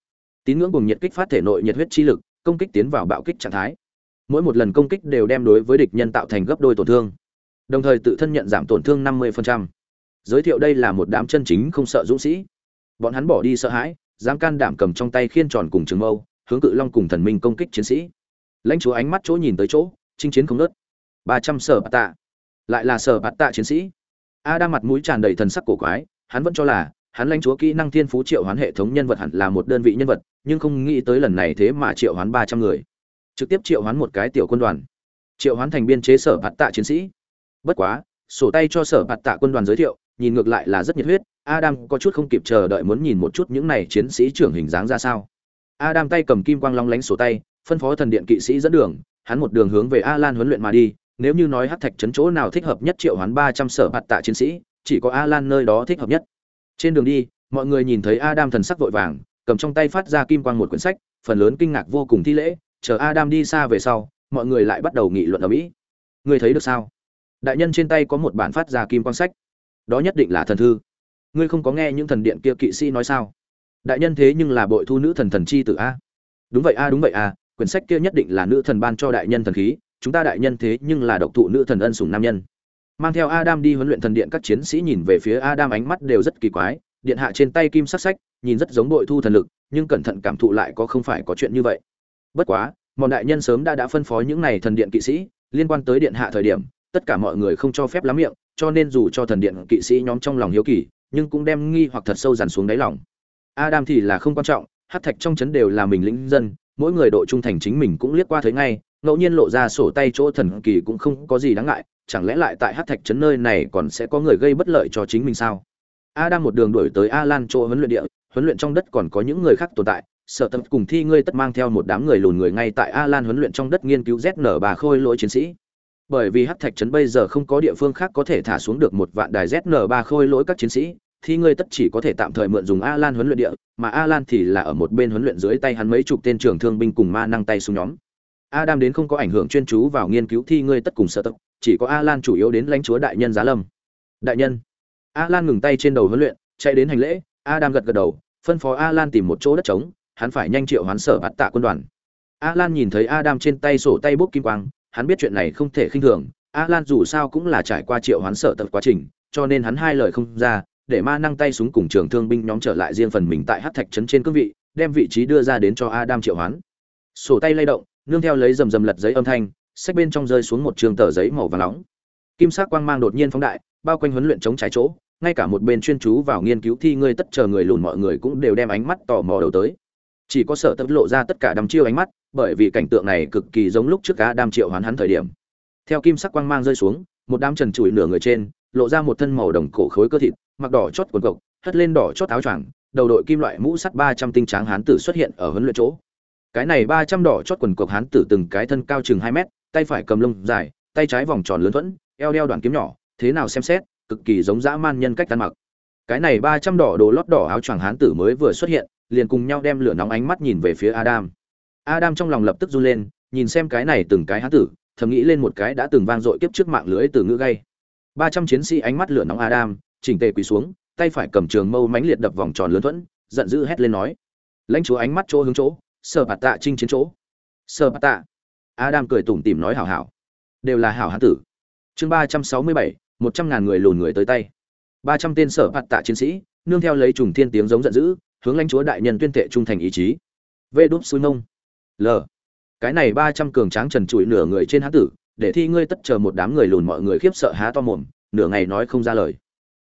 Tín ngưỡng cùng nhiệt kích phát thể nội nhiệt huyết chi lực, công kích tiến vào bạo kích trạng thái mỗi một lần công kích đều đem đối với địch nhân tạo thành gấp đôi tổn thương. Đồng thời tự thân nhận giảm tổn thương 50%. giới thiệu đây là một đám chân chính không sợ dũng sĩ. Bọn hắn bỏ đi sợ hãi, dám can đảm cầm trong tay khiên tròn cùng trường mâu, hướng cự long cùng thần minh công kích chiến sĩ. Lãnh chúa ánh mắt chỗ nhìn tới chỗ, chinh chiến không nớt ba trăm sở bạt tạ. Lại là sở bạt tạ chiến sĩ. A đang mặt mũi tràn đầy thần sắc cổ quái, hắn vẫn cho là, hắn lãnh chúa kỹ năng thiên phú triệu hoán hệ thống nhân vật hẳn là một đơn vị nhân vật, nhưng không nghĩ tới lần này thế mà triệu hoán ba trăm người trực tiếp triệu hoán một cái tiểu quân đoàn. Triệu hoán thành biên chế sở bạt tạ chiến sĩ. Bất quá, sổ tay cho sở bạt tạ quân đoàn giới thiệu, nhìn ngược lại là rất nhiệt huyết. Adam có chút không kịp chờ đợi muốn nhìn một chút những này chiến sĩ trưởng hình dáng ra sao. Adam tay cầm kim quang long lánh sổ tay, phân phó thần điện kỵ sĩ dẫn đường, hắn một đường hướng về a lan huấn luyện mà đi. Nếu như nói hát thạch trấn chỗ nào thích hợp nhất triệu hoán ba trăm sở bạt tạ chiến sĩ, chỉ có a lan nơi đó thích hợp nhất. Trên đường đi, mọi người nhìn thấy adam thần sắc vội vàng, cầm trong tay phát ra kim quang một quyển sách, phần lớn kinh ngạc vô cùng thi lễ chờ adam đi xa về sau, mọi người lại bắt đầu nghị luận ở mỹ. Ngươi thấy được sao? Đại nhân trên tay có một bản phát ra kim quang sách. Đó nhất định là thần thư. Ngươi không có nghe những thần điện kia kỵ sĩ nói sao? Đại nhân thế nhưng là bội thu nữ thần thần chi tử a. Đúng vậy a, đúng vậy a, quyển sách kia nhất định là nữ thần ban cho đại nhân thần khí, chúng ta đại nhân thế nhưng là độc thụ nữ thần ân sủng nam nhân. Mang theo adam đi huấn luyện thần điện, các chiến sĩ nhìn về phía adam ánh mắt đều rất kỳ quái, điện hạ trên tay kim sắc sách, nhìn rất giống bội thu thần lực, nhưng cẩn thận cảm thụ lại có không phải có chuyện như vậy bất quá mọi đại nhân sớm đã đã phân phó những này thần điện kỵ sĩ, liên quan tới điện hạ thời điểm, tất cả mọi người không cho phép lắm miệng, cho nên dù cho thần điện kỵ sĩ nhóm trong lòng hiếu kỳ, nhưng cũng đem nghi hoặc thật sâu dằn xuống đáy lòng. Adam thì là không quan trọng, hát thạch trong chấn đều là mình lĩnh dân, mỗi người độ trung thành chính mình cũng liếc qua thấy ngay, ngẫu nhiên lộ ra sổ tay chỗ thần kỳ cũng không có gì đáng ngại, chẳng lẽ lại tại hát thạch trấn nơi này còn sẽ có người gây bất lợi cho chính mình sao? Adam một đường đuổi tới alan chỗ huấn luyện địa, huấn luyện trong đất còn có những người khác tồn tại sở tập cùng thi ngươi tất mang theo một đám người lùn người ngay tại alan huấn luyện trong đất nghiên cứu zn bà khôi lỗi chiến sĩ. Bởi vì hắc thạch trấn bây giờ không có địa phương khác có thể thả xuống được một vạn đài zn ba khôi lỗi các chiến sĩ thì ngươi tất chỉ có thể tạm thời mượn dùng a lan huấn luyện địa, mà a lan thì là ở một bên huấn luyện dưới tay hắn mấy chục tên trưởng thương binh cùng ma năng tay xuống nhóm. Adam đến không có ảnh hưởng chuyên chú vào nghiên cứu thi ngươi tất cùng sở tập chỉ có a lan chủ yếu đến lãnh chúa đại nhân giá lâm. Đại nhân. A lan ngừng tay trên đầu huấn luyện, chạy đến hành lễ, adam gật gật đầu, phân phó a lan tìm một chỗ đất trống hắn phải nhanh triệu hoán sở bắt tạ quân đoàn. A lan nhìn thấy adam trên tay sổ tay bút kim quang, hắn biết chuyện này không thể khinh thường. Alan dù sao cũng là trải qua triệu hoán sở tập quá trình, cho nên hắn hai lời không ra, để ma năng tay súng cùng trường thương binh nhóm trở lại riêng phần mình tại hát thạch trấn trên cương vị, đem vị trí đưa ra đến cho adam triệu hoán. Sổ tay lay động, nương theo lấy rầm rầm lật giấy âm thanh sách bên trong rơi xuống một trường tờ giấy màu vàng nóng. Kim sắc quang mang đột nhiên phóng đại, bao quanh huấn luyện chống trái chỗ, ngay cả một bên chuyên chú vào nghiên cứu thi ngươi tất chờ người lùn mọi người cũng đều đem ánh mắt tò mò đầu tới chỉ có sở tập lộ ra tất cả đăm chiêu ánh mắt, bởi vì cảnh tượng này cực kỳ giống lúc trước cá đam triệu hoán hắn thời điểm. Theo kim sắc quang mang rơi xuống, một đám trần trụi nửa người trên, lộ ra một thân màu đồng cổ khối cơ thịt, mặc đỏ chót quần cộc, hất lên đỏ chót áo choàng, đầu đội kim loại mũ sắt ba trăm tinh tráng hán tử xuất hiện ở huấn luyện chỗ. Cái này ba trăm đỏ chót quần cộc hán tử từng cái thân cao chừng hai mét, tay phải cầm lông dài, tay trái vòng tròn lớn thuẫn, eo đeo đoạn kiếm nhỏ, thế nào xem xét, cực kỳ giống dã man nhân cách ăn mặc. Cái này ba trăm đỏ đồ lót đỏ áo choàng hán tử mới vừa xuất hiện liền cùng nhau đem lửa nóng ánh mắt nhìn về phía adam Adam trong lòng lập tức run lên, nhìn xem cái này từng cái hán tử, thầm nghĩ lên một cái đã từng vang dội kiếp trước mạng lưới từ ngữ gay. 300 chiến sĩ ánh mắt lửa nóng Adam, chỉnh tề quỳ xuống, tay phải cầm trường mâu mãnh liệt đập vòng tròn lớn thuẫn, giận dữ hét lên nói: "Lãnh chúa ánh mắt chỗ hướng chỗ, Sở Bạt Tạ chinh chiến chỗ." Sở Bạt Tạ. Adam cười tủm tỉm nói hảo hảo. Đều là hảo hán tử. Chương 367, 100 ngàn người lùn người tới tay. 300 tên Sở Bạt Tạ chiến sĩ, nương theo lấy trùng thiên tiếng giống giận dữ, hướng lãnh chúa đại nhân tuyên thệ trung thành ý chí. Vê đúp xuôi mông. L. Cái này ba trăm cường tráng trần trụi nửa người trên hán tử, để thi ngươi tất chờ một đám người lùn mọi người khiếp sợ há to mồm, nửa ngày nói không ra lời.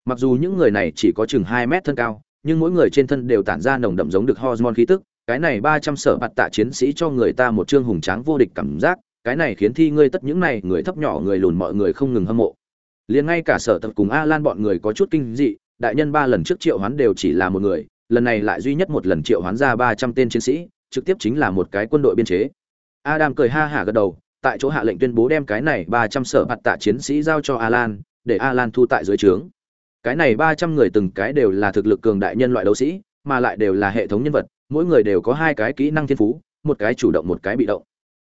Mặc dù những người này chỉ có chừng hai mét thân cao, nhưng mỗi người trên thân đều tản ra nồng đậm giống được hormone khí tức, cái này ba trăm sở bạt tạ chiến sĩ cho người ta một trương hùng tráng vô địch cảm giác, cái này khiến thi ngươi tất những này người thấp nhỏ người lùn mọi người không ngừng hâm mộ. Liền ngay cả sở tập cùng a lan bọn người có chút kinh dị, đại nhân ba lần trước triệu hắn đều chỉ là một người lần này lại duy nhất một lần triệu hoán ra ba trăm tên chiến sĩ, trực tiếp chính là một cái quân đội biên chế. Adam cười ha hả gật đầu, tại chỗ hạ lệnh tuyên bố đem cái này ba trăm sở bạt tạ chiến sĩ giao cho alan, để alan thu tại dưới trướng. Cái này ba trăm người từng cái đều là thực lực cường đại nhân loại đấu sĩ, mà lại đều là hệ thống nhân vật, mỗi người đều có hai cái kỹ năng thiên phú, một cái chủ động một cái bị động.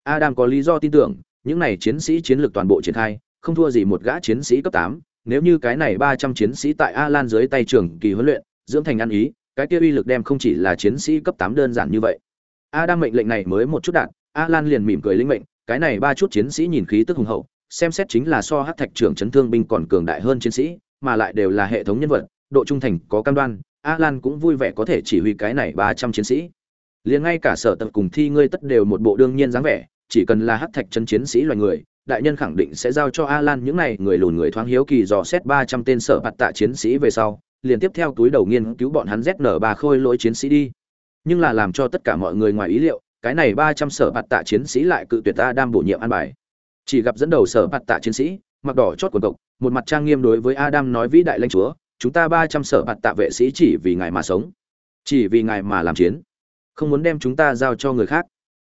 Adam có lý do tin tưởng, những này chiến sĩ chiến lược toàn bộ triển khai, không thua gì một gã chiến sĩ cấp tám, nếu như cái này ba trăm chiến sĩ tại Alan dưới tay trưởng kỳ huấn luyện, dưỡng thành ăn ý cái kia uy lực đem không chỉ là chiến sĩ cấp tám đơn giản như vậy. A đang mệnh lệnh này mới một chút đạn A Lan liền mỉm cười lĩnh mệnh, cái này ba chút chiến sĩ nhìn khí tức hùng hậu, xem xét chính là so hắc thạch trưởng chấn thương binh còn cường đại hơn chiến sĩ, mà lại đều là hệ thống nhân vật, độ trung thành, có cam đoan A Lan cũng vui vẻ có thể chỉ huy cái này ba trăm chiến sĩ. Liền ngay cả sở tập cùng thi ngươi tất đều một bộ đương nhiên dáng vẻ, chỉ cần là hắc thạch chân chiến sĩ loài người, đại nhân khẳng định sẽ giao cho A Lan những này người lùn người thoáng hiếu kỳ dò xét ba trăm tên sở bạt tạ chiến sĩ về sau liền tiếp theo túi đầu nghiên cứu bọn hắn zn ba khôi lỗi chiến sĩ đi. Nhưng là làm cho tất cả mọi người ngoài ý liệu, cái này ba trăm sở bạt tạ chiến sĩ lại cự tuyệt ta đang bổ nhiệm an bài. Chỉ gặp dẫn đầu sở bạt tạ chiến sĩ, mặc đỏ chót quần cộc, một mặt trang nghiêm đối với adam nói vĩ đại lãnh chúa, chúng ta ba trăm sở bạt tạ vệ sĩ chỉ vì ngài mà sống, chỉ vì ngài mà làm chiến, không muốn đem chúng ta giao cho người khác.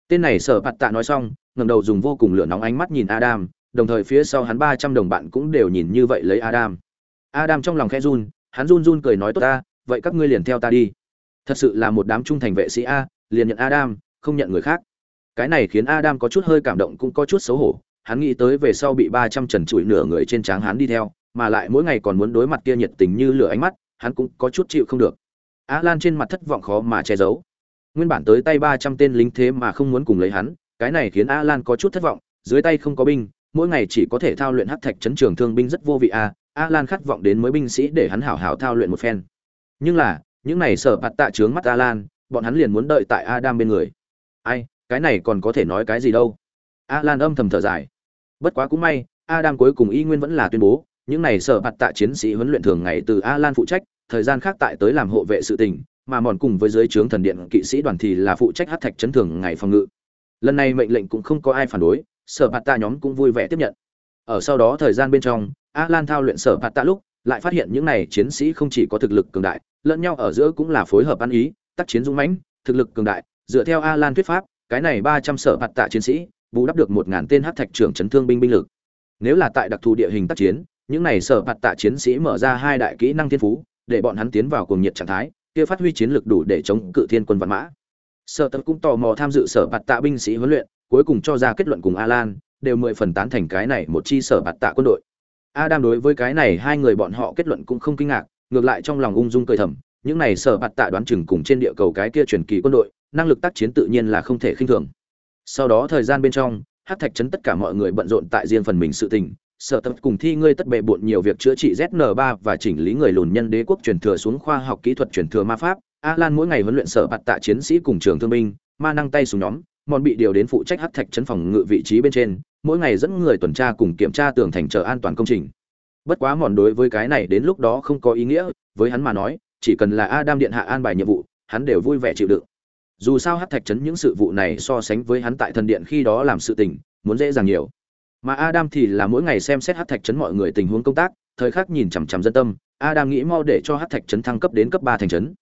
Tên này sở bạt tạ nói xong, ngẩng đầu dùng vô cùng lửa nóng ánh mắt nhìn adam, đồng thời phía sau hắn ba trăm đồng bạn cũng đều nhìn như vậy lấy adam. Adam trong lòng khẽ run hắn run run cười nói tốt ta, vậy các ngươi liền theo ta đi. Thật sự là một đám trung thành vệ sĩ a, liền nhận adam, không nhận người khác. Cái này khiến adam có chút hơi cảm động cũng có chút xấu hổ, hắn nghĩ tới về sau bị ba trăm trần trụi nửa người trên tráng hắn đi theo, mà lại mỗi ngày còn muốn đối mặt kia nhiệt tình như lửa ánh mắt, hắn cũng có chút chịu không được. Á lan trên mặt thất vọng khó mà che giấu. Nguyên bản tới tay ba trăm tên lính thế mà không muốn cùng lấy hắn, cái này khiến a lan có chút thất vọng, dưới tay không có binh, mỗi ngày chỉ có thể thao luyện hắc thạch chấn trường thương binh rất vô vị a a lan khát vọng đến mới binh sĩ để hắn hảo hảo thao luyện một phen. Nhưng là, những này sở bạt tạ trướng mắt a lan bọn hắn liền muốn đợi tại adam bên người. Ai, cái này còn có thể nói cái gì đâu? A lan âm thầm thở dài. Bất quá cũng may, adam cuối cùng y nguyên vẫn là tuyên bố, những này sở bạt tạ chiến sĩ huấn luyện thường ngày từ a lan phụ trách, thời gian khác tại tới làm hộ vệ sự tình, mà mòn cùng với dưới trướng thần điện kỵ sĩ đoàn thì là phụ trách hát thạch chấn thường ngày phòng ngự. Lần này mệnh lệnh cũng không có ai phản đối sở bạt tạ nhóm cũng vui vẻ tiếp nhận. Ở sau đó thời gian bên trong a lan thao luyện sở bạt tạ lúc, lại phát hiện những này chiến sĩ không chỉ có thực lực cường đại, lẫn nhau ở giữa cũng là phối hợp ăn ý, tác chiến dũng mãnh, thực lực cường đại. Dựa theo a lan thuyết pháp, cái này ba trăm sở bạt tạ chiến sĩ, bù đắp được một ngàn tên hát thạch trưởng chấn thương binh binh lực. Nếu là tại đặc thù địa hình tác chiến, những này sở bạt tạ chiến sĩ mở ra hai đại kỹ năng thiên phú, để bọn hắn tiến vào cuồng nhiệt trạng thái, kia phát huy chiến lực đủ để chống cự thiên quân văn mã. Sở tập cũng tò mò tham dự sở bạt tạ binh sĩ huấn luyện, cuối cùng cho ra kết luận cùng alan, đều mười phần tán thành cái này một chi sở bạt tạ quân đội adam đối với cái này hai người bọn họ kết luận cũng không kinh ngạc, ngược lại trong lòng ung dung cười thầm, những này sở bạt tạ đoán chừng cùng trên địa cầu cái kia truyền kỳ quân đội, năng lực tác chiến tự nhiên là không thể khinh thường. Sau đó thời gian bên trong Hắc thạch chấn tất cả mọi người bận rộn tại riêng phần mình sự tình, sở tập cùng thi ngươi tất bệ bộn nhiều việc chữa trị zn 3 và chỉnh lý người lùn nhân đế quốc truyền thừa xuống khoa học kỹ thuật truyền thừa ma pháp. Alan mỗi ngày huấn luyện sở bạt tạ chiến sĩ cùng trường thương binh, ma năng tay súng nhóm mòn bị điều đến phụ trách Hắc thạch chấn phòng ngự vị trí bên trên, mỗi ngày dẫn người tuần tra cùng kiểm tra tường thành chợ an toàn công trình. Bất quá mòn đối với cái này đến lúc đó không có ý nghĩa, với hắn mà nói, chỉ cần là adam điện hạ an bài nhiệm vụ, hắn đều vui vẻ chịu đựng. Dù sao Hắc thạch chấn những sự vụ này so sánh với hắn tại thần điện khi đó làm sự tình, muốn dễ dàng nhiều. Mà adam thì là mỗi ngày xem xét Hắc thạch chấn mọi người tình huống công tác, thời khắc nhìn chằm chằm dân tâm, adam nghĩ mau để cho Hắc thạch chấn thăng cấp đến cấp ba thành chấn.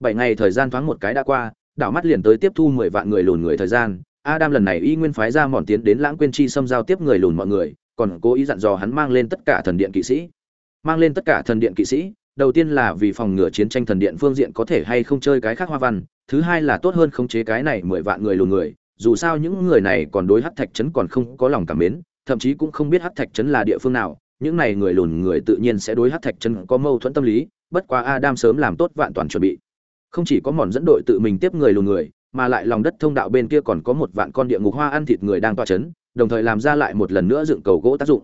Bảy ngày thời gian thoáng một cái đã qua đảo mắt liền tới tiếp thu mười vạn người lùn người thời gian. Adam lần này y nguyên phái ra mòn tiến đến lãng quên chi xâm giao tiếp người lùn mọi người, còn cố ý dặn dò hắn mang lên tất cả thần điện kỵ sĩ. Mang lên tất cả thần điện kỵ sĩ, đầu tiên là vì phòng ngừa chiến tranh thần điện phương diện có thể hay không chơi cái khác hoa văn, thứ hai là tốt hơn khống chế cái này mười vạn người lùn người, dù sao những người này còn đối hắc thạch trấn còn không có lòng cảm mến, thậm chí cũng không biết hắc thạch trấn là địa phương nào, những này người lùn người tự nhiên sẽ đối hắc thạch trấn có mâu thuẫn tâm lý, bất quá adam sớm làm tốt vạn toàn chuẩn bị không chỉ có mòn dẫn đội tự mình tiếp người lùn người mà lại lòng đất thông đạo bên kia còn có một vạn con địa ngục hoa ăn thịt người đang toa chấn, đồng thời làm ra lại một lần nữa dựng cầu gỗ tác dụng.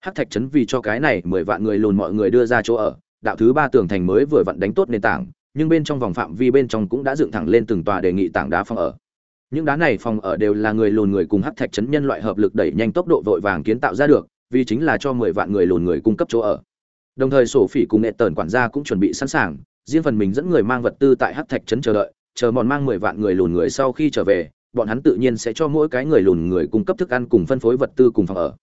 Hắc thạch trấn vì cho cái này mười vạn người lùn mọi người đưa ra chỗ ở đạo thứ ba tường thành mới vừa vặn đánh tốt nền tảng nhưng bên trong vòng phạm vi bên trong cũng đã dựng thẳng lên từng tòa đề nghị tảng đá phòng ở. Những đá này phòng ở đều là người lùn người cùng hắc thạch chấn nhân loại hợp lực đẩy nhanh tốc độ vội vàng kiến tạo ra được vì chính là cho mười vạn người lùn người cung cấp chỗ ở. Đồng thời sổ phỉ cùng nghệ tờn quản gia cũng chuẩn bị sẵn sàng riêng phần mình dẫn người mang vật tư tại hắc thạch Trấn chờ đợi, chờ mòn mang mười vạn người lùn người sau khi trở về, bọn hắn tự nhiên sẽ cho mỗi cái người lùn người cung cấp thức ăn cùng phân phối vật tư cùng phòng ở.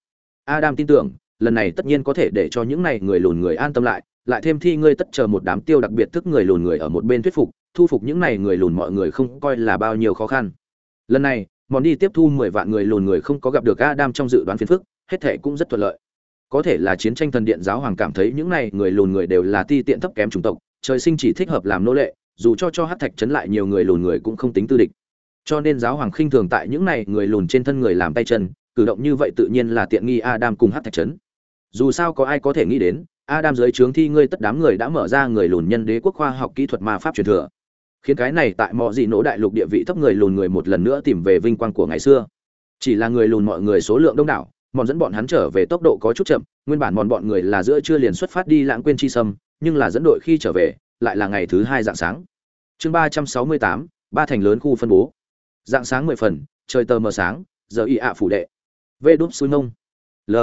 Adam tin tưởng, lần này tất nhiên có thể để cho những này người lùn người an tâm lại lại thêm thi ngươi tất chờ một đám tiêu đặc biệt thức người lùn người ở một bên thuyết phục, thu phục những này người lùn mọi người không coi là bao nhiêu khó khăn. Lần này, mòn đi tiếp thu mười vạn người lùn người không có gặp được adam trong dự đoán phiền phức, hết thể cũng rất thuận lợi. Có thể là chiến tranh thần điện giáo hoàng cảm thấy những này người lùn người đều là ti tiện thấp kém chủng tộc trời sinh chỉ thích hợp làm nô lệ, dù cho cho hát thạch chấn lại nhiều người lùn người cũng không tính tư địch. Cho nên giáo hoàng khinh thường tại những này người lùn trên thân người làm tay chân, cử động như vậy tự nhiên là tiện nghi adam cùng hát thạch chấn. Dù sao có ai có thể nghĩ đến, adam dưới trướng thi ngươi tất đám người đã mở ra người lùn nhân đế quốc khoa học kỹ thuật ma pháp truyền thừa. Khiến cái này tại mọi gì nỗ đại lục địa vị thấp người lùn người một lần nữa tìm về vinh quang của ngày xưa. Chỉ là người lùn mọi người số lượng đông đảo mòn dẫn bọn hắn trở về tốc độ có chút chậm, nguyên bản mòn bọn người là giữa trưa liền xuất phát đi lãng quên chi sâm nhưng là dẫn đội khi trở về, lại là ngày thứ hai dạng sáng. Chương ba trăm sáu mươi tám, ba thành lớn khu phân bố. Dạng sáng mười phần, trời tờ mờ sáng, giờ y ạ phủ đệ. Vê đúp xui nông l.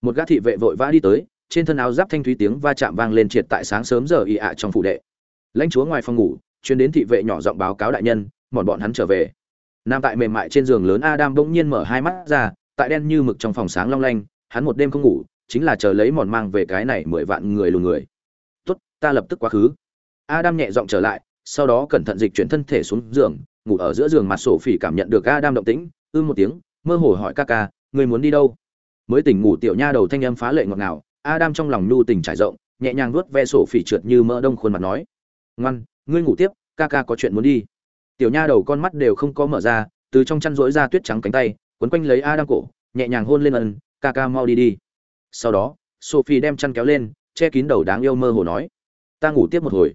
Một gã thị vệ vội vã đi tới, trên thân áo giáp thanh thúy tiếng va chạm vang lên triệt tại sáng sớm giờ y ạ trong phủ đệ. Lãnh chúa ngoài phòng ngủ chuyến đến thị vệ nhỏ giọng báo cáo đại nhân bọn bọn hắn trở về. Nam tại mềm mại trên giường lớn adam bỗng nhiên mở hai mắt ra, tại đen như mực trong phòng sáng long lanh, hắn một đêm không ngủ, chính là chờ lấy mòn mang về cái này mười vạn người lùn người ta lập tức quá khứ. Adam nhẹ giọng trở lại, sau đó cẩn thận dịch chuyển thân thể xuống giường, ngủ ở giữa giường mặt sổ phỉ cảm nhận được adam động tĩnh, ư một tiếng, mơ hồ hỏi ca ca người muốn đi đâu? Mới tỉnh ngủ tiểu nha đầu thanh âm phá lệ ngọt ngào, adam trong lòng nhu tình trải rộng, nhẹ nhàng vuốt ve sổ phỉ trượt như mỡ đông khuôn mặt nói, ngoan, ngươi ngủ tiếp, ca ca có chuyện muốn đi. Tiểu nha đầu con mắt đều không có mở ra, từ trong chăn rỗi ra tuyết trắng cánh tay, quấn quanh lấy adam cổ, nhẹ nhàng hôn lên ân, ca ca mau đi đi. Sau đó sophie đem chăn kéo lên, che kín đầu đáng yêu mơ hồ nói ta ngủ tiếp một hồi.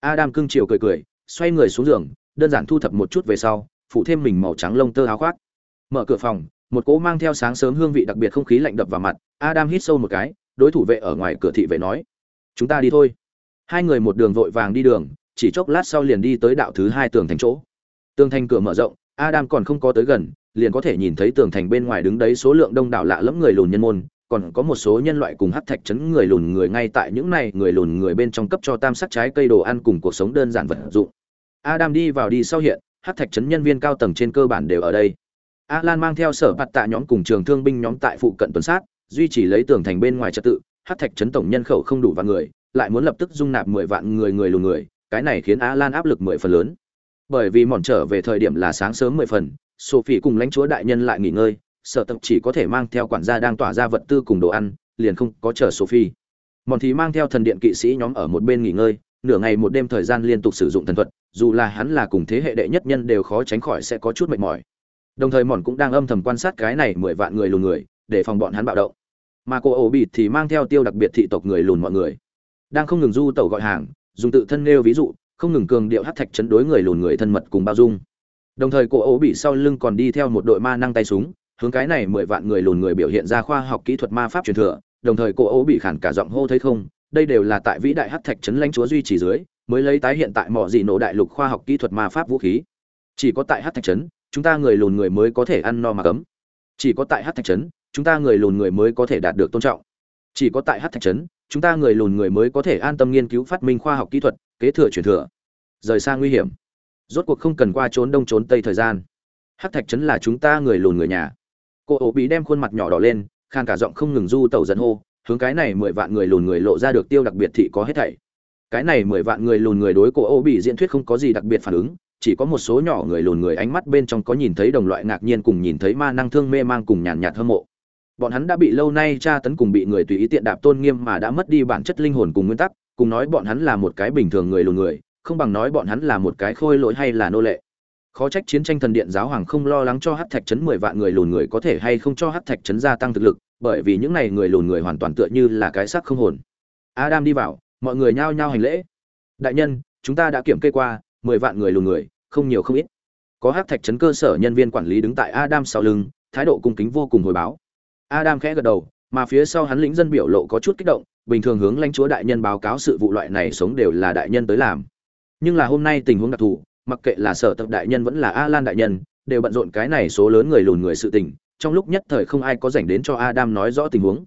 Adam cưng chiều cười cười, xoay người xuống giường, đơn giản thu thập một chút về sau phụ thêm mình màu trắng lông tơ áo khoác. Mở cửa phòng, một cỗ mang theo sáng sớm hương vị đặc biệt không khí lạnh đập vào mặt, adam hít sâu một cái, đối thủ vệ ở ngoài cửa thị vệ nói, chúng ta đi thôi. Hai người một đường vội vàng đi đường, chỉ chốc lát sau liền đi tới đạo thứ hai tường thành chỗ. Tường thành cửa mở rộng, adam còn không có tới gần, liền có thể nhìn thấy tường thành bên ngoài đứng đấy số lượng đông đảo lạ lẫm người lùn nhân môn còn có một số nhân loại cùng hắc thạch chấn người lùn người ngay tại những này người lùn người bên trong cấp cho tam sắc trái cây đồ ăn cùng cuộc sống đơn giản vật dụng. Adam đi vào đi sau hiện hắc thạch chấn nhân viên cao tầng trên cơ bản đều ở đây. Alan mang theo sở bạt tạ nhóm cùng trường thương binh nhóm tại phụ cận tuần sát, duy trì lấy tường thành bên ngoài trật tự hắc thạch chấn tổng nhân khẩu không đủ vạn người, lại muốn lập tức dung nạp mười vạn người người lùn người, cái này khiến alan áp lực mười phần lớn. Bởi vì mòn trở về thời điểm là sáng sớm mười phần, sophie cùng lãnh chúa đại nhân lại nghỉ ngơi sở tập chỉ có thể mang theo quản gia đang tỏa ra vật tư cùng đồ ăn, liền không có chờ sophie. Mòn thì mang theo thần điện kỵ sĩ nhóm ở một bên nghỉ ngơi, nửa ngày một đêm thời gian liên tục sử dụng thần thuật, dù là hắn là cùng thế hệ đệ nhất nhân đều khó tránh khỏi sẽ có chút mệt mỏi. Đồng thời mòn cũng đang âm thầm quan sát cái này mười vạn người lùn người, để phòng bọn hắn bạo động. Mà cô ổ bịt thì mang theo tiêu đặc biệt thị tộc người lùn mọi người. Đang không ngừng du tẩu gọi hàng, dùng tự thân nêu ví dụ, không ngừng cường điệu hát thạch chấn đối người lùn người thân mật cùng bao dung. Đồng thời cô ổ bị sau lưng còn đi theo một đội ma năng tay súng hướng cái này mười vạn người lùn người biểu hiện ra khoa học kỹ thuật ma pháp truyền thừa, đồng thời cô ố bị khản cả giọng hô thấy không, đây đều là tại vĩ đại hát thạch trấn lãnh chúa duy trì dưới, mới lấy tái hiện tại mọi gì nổ đại lục khoa học kỹ thuật ma pháp vũ khí. Chỉ có tại hát thạch trấn chúng ta người lùn người mới có thể ăn no mà cấm. Chỉ có tại hát thạch trấn chúng ta người lùn người mới có thể đạt được tôn trọng. Chỉ có tại hát thạch trấn chúng ta người lùn người mới có thể an tâm nghiên cứu phát minh khoa học kỹ thuật, kế thừa truyền thừa. Rời xa nguy hiểm. Rốt cuộc không cần qua trốn đông trốn tây thời gian. Hắc thạch trấn là chúng ta người lùn người nhà cô ổ bị đem khuôn mặt nhỏ đỏ lên khan cả giọng không ngừng du tẩu dẫn hô, hướng cái này mười vạn người lùn người lộ ra được tiêu đặc biệt thị có hết thảy. Cái này mười vạn người lùn người đối cô ổ bị diễn thuyết không có gì đặc biệt phản ứng, chỉ có một số nhỏ người lùn người ánh mắt bên trong có nhìn thấy đồng loại ngạc nhiên cùng nhìn thấy ma năng thương mê mang cùng nhàn nhạt hâm mộ. Bọn hắn đã bị lâu nay tra tấn cùng bị người tùy ý tiện đạp tôn nghiêm mà đã mất đi bản chất linh hồn cùng nguyên tắc, cùng nói bọn hắn là một cái bình thường người lùn người, không bằng nói bọn hắn là một cái khôi lỗi hay là nô lệ khó trách chiến tranh thần điện giáo hoàng không lo lắng cho hát thạch chấn mười vạn người lùn người có thể hay không cho hát thạch chấn gia tăng thực lực, bởi vì những này người lùn người hoàn toàn tựa như là cái xác không hồn. Adam đi vào, mọi người nhao nhao hành lễ. Đại nhân, chúng ta đã kiểm kê qua, mười vạn người lùn người, không nhiều không ít. Có hát thạch chấn cơ sở nhân viên quản lý đứng tại adam sau lưng, thái độ cung kính vô cùng hồi báo. Adam khẽ gật đầu, mà phía sau hắn lĩnh dân biểu lộ có chút kích động, bình thường hướng lãnh chúa đại nhân báo cáo sự vụ loại này sống đều là đại nhân tới làm. Nhưng là hôm nay tình huống đặc thù mặc kệ là sở tập đại nhân vẫn là a lan đại nhân, đều bận rộn cái này số lớn người lùn người sự tình, trong lúc nhất thời không ai có dành đến cho adam nói rõ tình huống.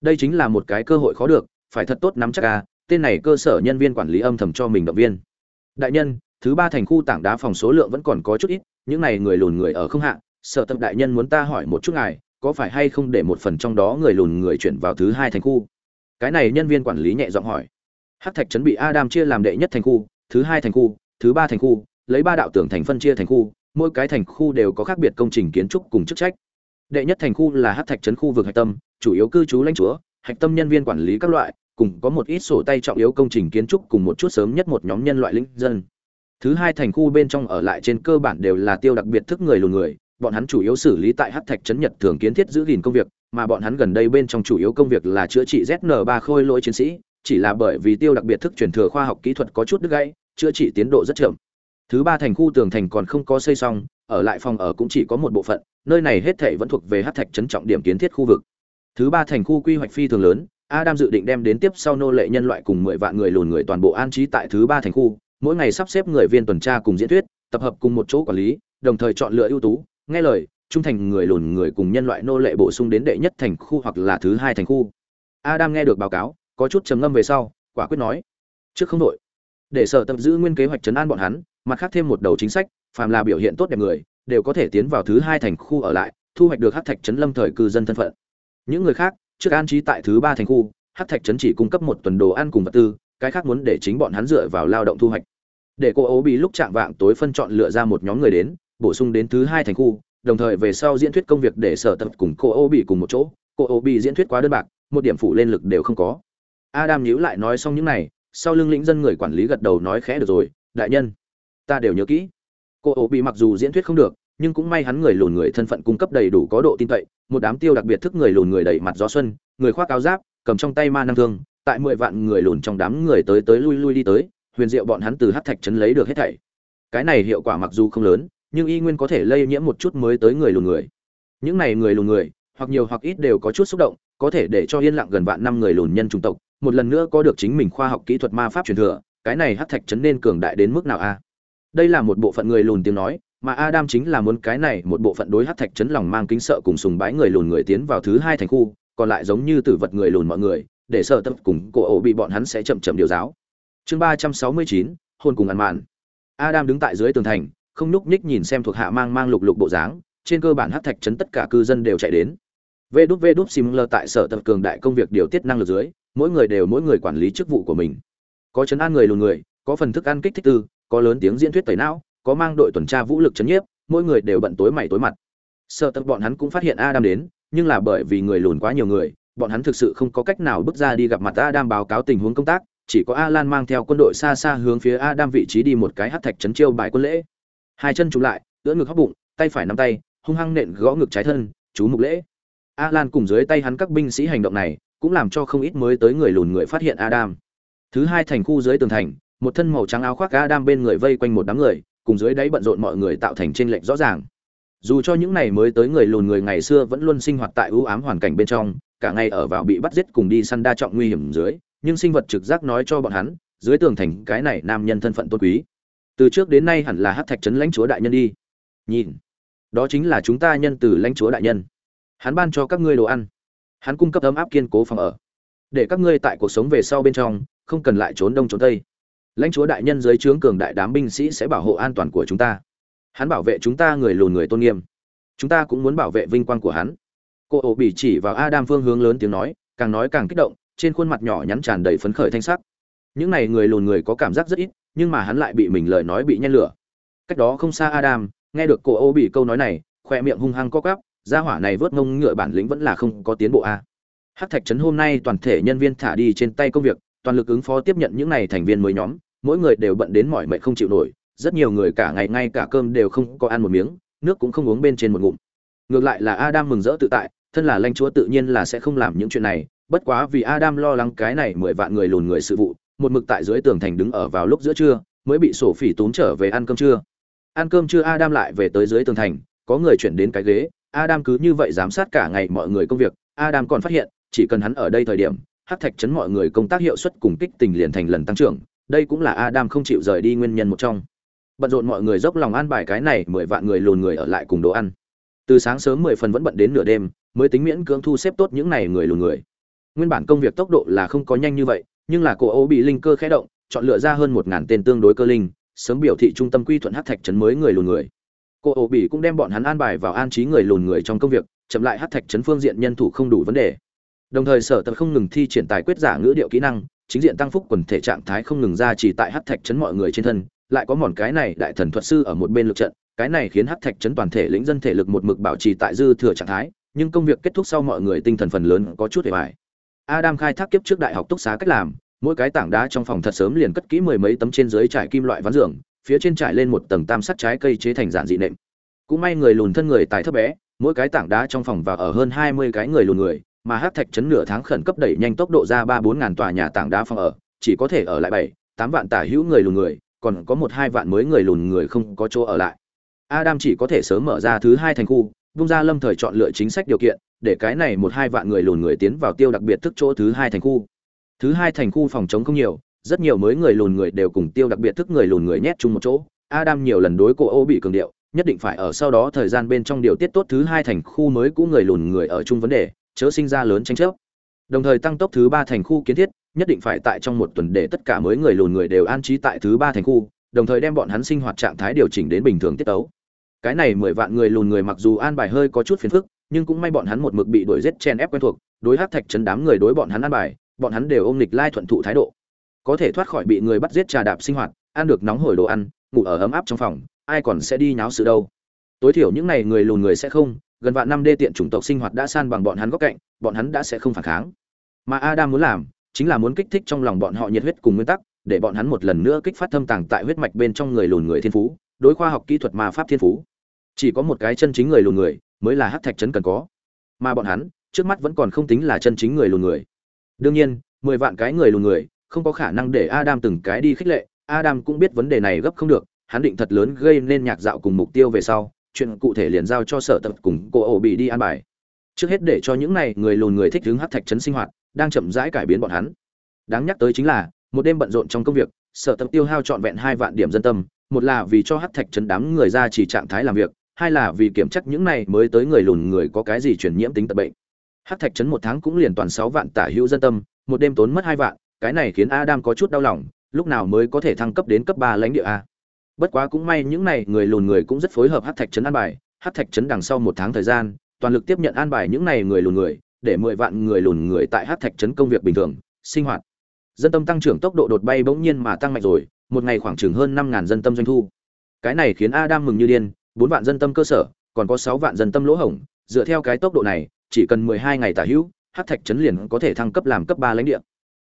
Đây chính là một cái cơ hội khó được, phải thật tốt nắm chắc a, tên này cơ sở nhân viên quản lý âm thầm cho mình động viên. Đại nhân, thứ ba thành khu tảng đá phòng số lượng vẫn còn có chút ít, những này người lùn người ở không hạ, sở tập đại nhân muốn ta hỏi một chút ngài, có phải hay không để một phần trong đó người lùn người chuyển vào thứ hai thành khu? Cái này nhân viên quản lý nhẹ giọng hỏi. Hắc thạch chuẩn bị adam chia làm đệ nhất thành khu, thứ hai thành khu, thứ ba thành khu lấy ba đạo tưởng thành phân chia thành khu, mỗi cái thành khu đều có khác biệt công trình kiến trúc cùng chức trách. Đệ nhất thành khu là hát thạch trấn khu vực hạch tâm, chủ yếu cư trú lãnh chúa, hạch tâm nhân viên quản lý các loại, cùng có một ít sổ tay trọng yếu công trình kiến trúc cùng một chút sớm nhất một nhóm nhân loại linh dân. Thứ hai thành khu bên trong ở lại trên cơ bản đều là tiêu đặc biệt thức người lùn người, bọn hắn chủ yếu xử lý tại hắc thạch trấn nhật thường kiến thiết giữ gìn công việc, mà bọn hắn gần đây bên trong chủ yếu công việc là chữa trị zn ba khôi lỗi chiến sĩ, chỉ là bởi vì tiêu đặc biệt thức truyền thừa khoa học kỹ thuật có chút đứt gãy, chữa trị tiến độ rất chậm thứ ba thành khu tường thành còn không có xây xong, ở lại phòng ở cũng chỉ có một bộ phận, nơi này hết thảy vẫn thuộc về hắc thạch trấn trọng điểm kiến thiết khu vực. Thứ ba thành khu quy hoạch phi thường lớn, adam dự định đem đến tiếp sau nô lệ nhân loại cùng mười vạn người lùn người toàn bộ an trí tại thứ ba thành khu, mỗi ngày sắp xếp người viên tuần tra cùng diễn thuyết, tập hợp cùng một chỗ quản lý, đồng thời chọn lựa ưu tú, nghe lời, trung thành người lùn người cùng nhân loại nô lệ bổ sung đến đệ nhất thành khu hoặc là thứ hai thành khu. Adam nghe được báo cáo, có chút trầm ngâm về sau, quả quyết nói, trước không đội để sở tập giữ nguyên kế hoạch chấn an bọn hắn, mặt khác thêm một đầu chính sách, phàm là biểu hiện tốt đẹp người, đều có thể tiến vào thứ hai thành khu ở lại, thu hoạch được hát thạch trấn lâm thời cư dân thân phận. Những người khác, trước an trí tại thứ ba thành khu hát thạch trấn chỉ cung cấp một tuần đồ ăn cùng vật tư, cái khác muốn để chính bọn hắn dựa vào lao động thu hoạch. Để cô ấu bị lúc chạm vạng tối phân chọn lựa ra một nhóm người đến, bổ sung đến thứ hai thành khu, đồng thời về sau diễn thuyết công việc để sở tập cùng cô ấu bị cùng một chỗ. Cô ấu bị diễn thuyết quá đơn bạc, một điểm phụ lên lực đều không có. Adam nhíu lại nói xong những này sau lưng lĩnh dân người quản lý gật đầu nói khẽ được rồi, đại nhân. Ta đều nhớ kỹ. Cô ổ bị mặc dù diễn thuyết không được, nhưng cũng may hắn người lùn người thân phận cung cấp đầy đủ có độ tin cậy, một đám tiêu đặc biệt thức người lùn người đầy mặt gió xuân, người khoác áo giáp, cầm trong tay ma năng thương, tại mười vạn người lùn trong đám người tới tới lui lui đi tới, huyền diệu bọn hắn từ hát thạch trấn lấy được hết thảy. Cái này hiệu quả mặc dù không lớn, nhưng y nguyên có thể lây nhiễm một chút mới tới người lùn người. Những này người lùn người, hoặc nhiều hoặc ít đều có chút xúc động, có thể để cho yên lặng gần vạn năm người lùn nhân chủng tộc một lần nữa có được chính mình khoa học kỹ thuật ma pháp truyền thừa, cái này hát thạch chấn nên cường đại đến mức nào a? Đây là một bộ phận người lùn tiếng nói, mà adam chính là muốn cái này một bộ phận đối hát thạch chấn lòng mang kính sợ cùng sùng bái người lùn người tiến vào thứ hai thành khu, còn lại giống như tử vật người lùn mọi người, để sợ tập cùng cổ ổ bị bọn hắn sẽ chậm chậm điều giáo. Chương ba trăm sáu mươi chín, hôn cùng ăn mạn. Adam đứng tại dưới tường thành, không nhúc nhích nhìn xem thuộc hạ mang mang lục lục bộ dáng, trên cơ bản hát thạch chấn tất cả cư dân đều chạy đến. Vê đút vê đút sim lơ tại sở tập cường đại công việc điều tiết năng lực dưới mỗi người đều mỗi người quản lý chức vụ của mình. Có chấn an người lùn người, có phần thức ăn kích thích tư, có lớn tiếng diễn thuyết tẩy não, có mang đội tuần tra vũ lực chấn nhiếp, mỗi người đều bận tối mày tối mặt. Sợ tập bọn hắn cũng phát hiện adam đến, nhưng là bởi vì người lùn quá nhiều người, bọn hắn thực sự không có cách nào bước ra đi gặp mặt adam báo cáo tình huống công tác, chỉ có alan mang theo quân đội xa xa hướng phía adam vị trí đi một cái hát thạch chấn chiêu bài quân lễ. Hai chân chụm lại, ưỡn ngực hóc bụng, tay phải nắm tay, hung hăng nện gõ ngực trái thân, chú mục lễ. Alan cùng dưới tay hắn các binh sĩ hành động này cũng làm cho không ít mới tới người lùn người phát hiện adam. Thứ hai thành khu dưới tường thành, một thân màu trắng áo khoác adam bên người vây quanh một đám người, cùng dưới đáy bận rộn mọi người tạo thành trên lệnh rõ ràng. Dù cho những này mới tới người lùn người ngày xưa vẫn luôn sinh hoạt tại ưu ám hoàn cảnh bên trong, cả ngày ở vào bị bắt giết cùng đi săn đa trọng nguy hiểm dưới, nhưng sinh vật trực giác nói cho bọn hắn, dưới tường thành cái này nam nhân thân phận tôn quý. Từ trước đến nay hẳn là hắc thạch trấn lãnh chúa đại nhân đi. Nhìn, đó chính là chúng ta nhân từ lãnh chúa đại nhân. Hắn ban cho các ngươi đồ ăn hắn cung cấp ấm áp kiên cố phòng ở. Để các ngươi tại cuộc sống về sau bên trong, không cần lại trốn đông trốn tây. Lãnh chúa đại nhân dưới trướng cường đại đám binh sĩ sẽ bảo hộ an toàn của chúng ta. Hắn bảo vệ chúng ta người lùn người tôn nghiêm. Chúng ta cũng muốn bảo vệ vinh quang của hắn. Cô ổ Bỉ chỉ vào adam phương hướng lớn tiếng nói, càng nói càng kích động, trên khuôn mặt nhỏ nhắn tràn đầy phấn khởi thanh sắc. Những này người lùn người có cảm giác rất ít, nhưng mà hắn lại bị mình lời nói bị nhen lửa. Cách đó không xa adam, nghe được cô ổ Bỉ câu nói này, khoe miệng hung hăng co cắp gia hỏa này vớt ngông ngựa bản lĩnh vẫn là không có tiến bộ a. Hát thạch trấn hôm nay toàn thể nhân viên thả đi trên tay công việc, toàn lực ứng phó tiếp nhận những này thành viên mới nhóm, mỗi người đều bận đến mỏi mệt không chịu nổi, rất nhiều người cả ngày ngay cả cơm đều không có ăn một miếng, nước cũng không uống bên trên một ngụm. Ngược lại là adam mừng rỡ tự tại, thân là lãnh chúa tự nhiên là sẽ không làm những chuyện này, bất quá vì adam lo lắng cái này mười vạn người lùn người sự vụ, một mực tại dưới tường thành đứng ở vào lúc giữa trưa, mới bị sổ phỉ tốn trở về ăn cơm trưa. Ăn cơm trưa adam lại về tới dưới tường thành, có người chuyển đến cái ghế adam cứ như vậy giám sát cả ngày mọi người công việc adam còn phát hiện chỉ cần hắn ở đây thời điểm hắc thạch chấn mọi người công tác hiệu suất cùng kích tình liền thành lần tăng trưởng đây cũng là Adam không chịu rời đi nguyên nhân một trong. Bận rộn mọi người dốc lòng an bài cái này, mười vạn người lùn người ở lại cùng đồ ăn. Từ sáng sớm mười phần vẫn bận đến nửa đêm, mới tính miễn cưỡng thu xếp tốt những này người lùn người. Nguyên bản công việc tốc độ là không có nhanh như vậy, nhưng là cổ Âu bị linh cơ khẽ động, chọn lựa ra hơn một ngàn tên tương đối cơ linh, sớm biểu thị trung tâm quy thuận hắc thạch trấn mới người lùn người. Cô Ổ bị cũng đem bọn hắn an bài vào an trí người lùn người trong công việc, chậm lại hắc thạch trấn phương diện nhân thủ không đủ vấn đề. Đồng thời sở tập không ngừng thi triển tài quyết giả ngữ điệu kỹ năng, chính diện tăng phúc quần thể trạng thái không ngừng ra chỉ tại hắc thạch chấn mọi người trên thân, lại có mòn cái này đại thần thuật sư ở một bên lực trận, cái này khiến hắc thạch chấn toàn thể lĩnh dân thể lực một mực bảo trì tại dư thừa trạng thái, nhưng công việc kết thúc sau mọi người tinh thần phần lớn có chút hề bài adam khai thác kiếp trước đại học túc xá cách làm mỗi cái tảng đá trong phòng thật sớm liền cất kỹ mười mấy tấm trên dưới trải kim loại ván giường phía trên trải lên một tầng tam sắt trái cây chế thành giản dị nệm. Cũng may người lùn thân người tài thấp bé, mỗi cái tảng đá trong phòng và ở hơn hai mươi cái người lùn người, mà hát thạch chấn nửa tháng khẩn cấp đẩy nhanh tốc độ ra ba bốn ngàn tòa nhà tảng đá phòng ở, chỉ có thể ở lại bảy, tám vạn tả hữu người lùn người, còn có một hai vạn mới người lùn người không có chỗ ở lại. Adam chỉ có thể sớm mở ra thứ hai thành khu bung ra lâm thời chọn lựa chính sách điều kiện, để cái này một hai vạn người lùn người tiến vào tiêu đặc biệt thức chỗ thứ hai thành khu. Thứ hai thành khu phòng chống không nhiều rất nhiều mới người lùn người đều cùng tiêu đặc biệt thức người lùn người nhét chung một chỗ. Adam nhiều lần đối cô ô bị cường điệu, nhất định phải ở sau đó thời gian bên trong điều tiết tốt thứ hai thành khu mới cũ người lùn người ở chung vấn đề, chớ sinh ra lớn tranh chấp. Đồng thời tăng tốc thứ ba thành khu kiến thiết, nhất định phải tại trong một tuần để tất cả mới người lùn người đều an trí tại thứ ba thành khu, đồng thời đem bọn hắn sinh hoạt trạng thái điều chỉnh đến bình thường tiết tấu. Cái này mười vạn người lùn người mặc dù an bài hơi có chút phiền phức, nhưng cũng may bọn hắn một mực bị đuổi giết chen ép quen thuộc, đối hát thạch chấn đám người đối bọn hắn an bài, bọn hắn đều ôm nghịch lai thuận thụ thái độ có thể thoát khỏi bị người bắt giết trà đạp sinh hoạt, ăn được nóng hổi đồ ăn, ngủ ở ấm áp trong phòng, ai còn sẽ đi nháo sự đâu. Tối thiểu những này người lùn người sẽ không, gần vạn năm đê tiện chủng tộc sinh hoạt đã san bằng bọn hắn góc cạnh, bọn hắn đã sẽ không phản kháng. Mà adam muốn làm, chính là muốn kích thích trong lòng bọn họ nhiệt huyết cùng nguyên tắc, để bọn hắn một lần nữa kích phát thâm tàng tại huyết mạch bên trong người lùn người thiên phú, đối khoa học kỹ thuật ma pháp thiên phú. Chỉ có một cái chân chính người lùn người, mới là hát thạch trấn cần có. Mà bọn hắn, trước mắt vẫn còn không tính là chân chính người lùn người. Đương nhiên, mười vạn cái người lùn người không có khả năng để adam từng cái đi khích lệ. Adam cũng biết vấn đề này gấp không được, hắn định thật lớn gây nên nhạc dạo cùng mục tiêu về sau, chuyện cụ thể liền giao cho sở tập cùng cô ổ bị đi an bài. Trước hết để cho những này người lùn người thích hứng hắc thạch trấn sinh hoạt, đang chậm rãi cải biến bọn hắn. Đáng nhắc tới chính là, một đêm bận rộn trong công việc, sở tập tiêu hao trọn vẹn hai vạn điểm dân tâm, một là vì cho hắc thạch trấn đám người ra chỉ trạng thái làm việc, hai là vì kiểm chắc những này mới tới người lùn người có cái gì truyền nhiễm tính tật bệnh. Hắc thạch trấn một tháng cũng liền toàn sáu vạn tả hữu dân tâm, một đêm tốn mất hai vạn cái này khiến adam có chút đau lòng, lúc nào mới có thể thăng cấp đến cấp ba lãnh địa a. Bất quá cũng may những này người lùn người cũng rất phối hợp hát thạch trấn an bài hát thạch trấn đằng sau một tháng thời gian, toàn lực tiếp nhận an bài những này người lùn người, để mười vạn người lùn người tại hát thạch trấn công việc bình thường, sinh hoạt. Dân tâm tăng trưởng tốc độ đột bay bỗng nhiên mà tăng mạnh rồi, một ngày khoảng chừng hơn năm ngàn dân tâm doanh thu. Cái này khiến adam mừng như điên, bốn vạn dân tâm cơ sở, còn có sáu vạn dân tâm lỗ hổng, dựa theo cái tốc độ này, chỉ cần mười hai ngày tả hữu hát thạch trấn liền có thể thăng cấp làm cấp ba lãnh địa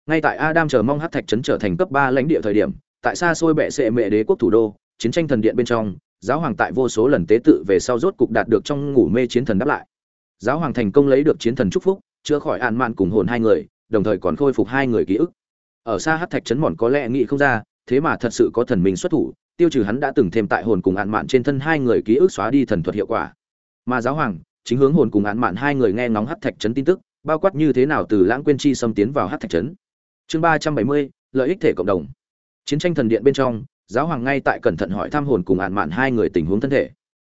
ngay tại adam chờ mong hát thạch trấn trở thành cấp ba lãnh địa thời điểm, tại xa xôi bệ sệ mệ đế quốc thủ đô, chiến tranh thần điện bên trong, giáo hoàng tại vô số lần tế tự về sau rốt cục đạt được trong ngủ mê chiến thần đáp lại. Giáo hoàng thành công lấy được chiến thần chúc phúc, chữa khỏi an mạn cùng hồn hai người, đồng thời còn khôi phục hai người ký ức. Ở xa hát thạch trấn mòn có lẽ nghĩ không ra, thế mà thật sự có thần minh xuất thủ, tiêu trừ hắn đã từng thêm tại hồn cùng an mạn trên thân hai người ký ức xóa đi thần thuật hiệu quả. Mà giáo hoàng, chính hướng hồn cùng an mạn hai người nghe ngóng hát thạch trấn tin tức, bao quát như thế nào từ lãng quên chi xâm tiến vào hát thạch trấn chương ba trăm bảy mươi, lợi ích thể cộng đồng. Chiến tranh thần điện bên trong, giáo hoàng ngay tại cẩn thận hỏi thăm hồn cùng ạn mạn hai người tình huống thân thể.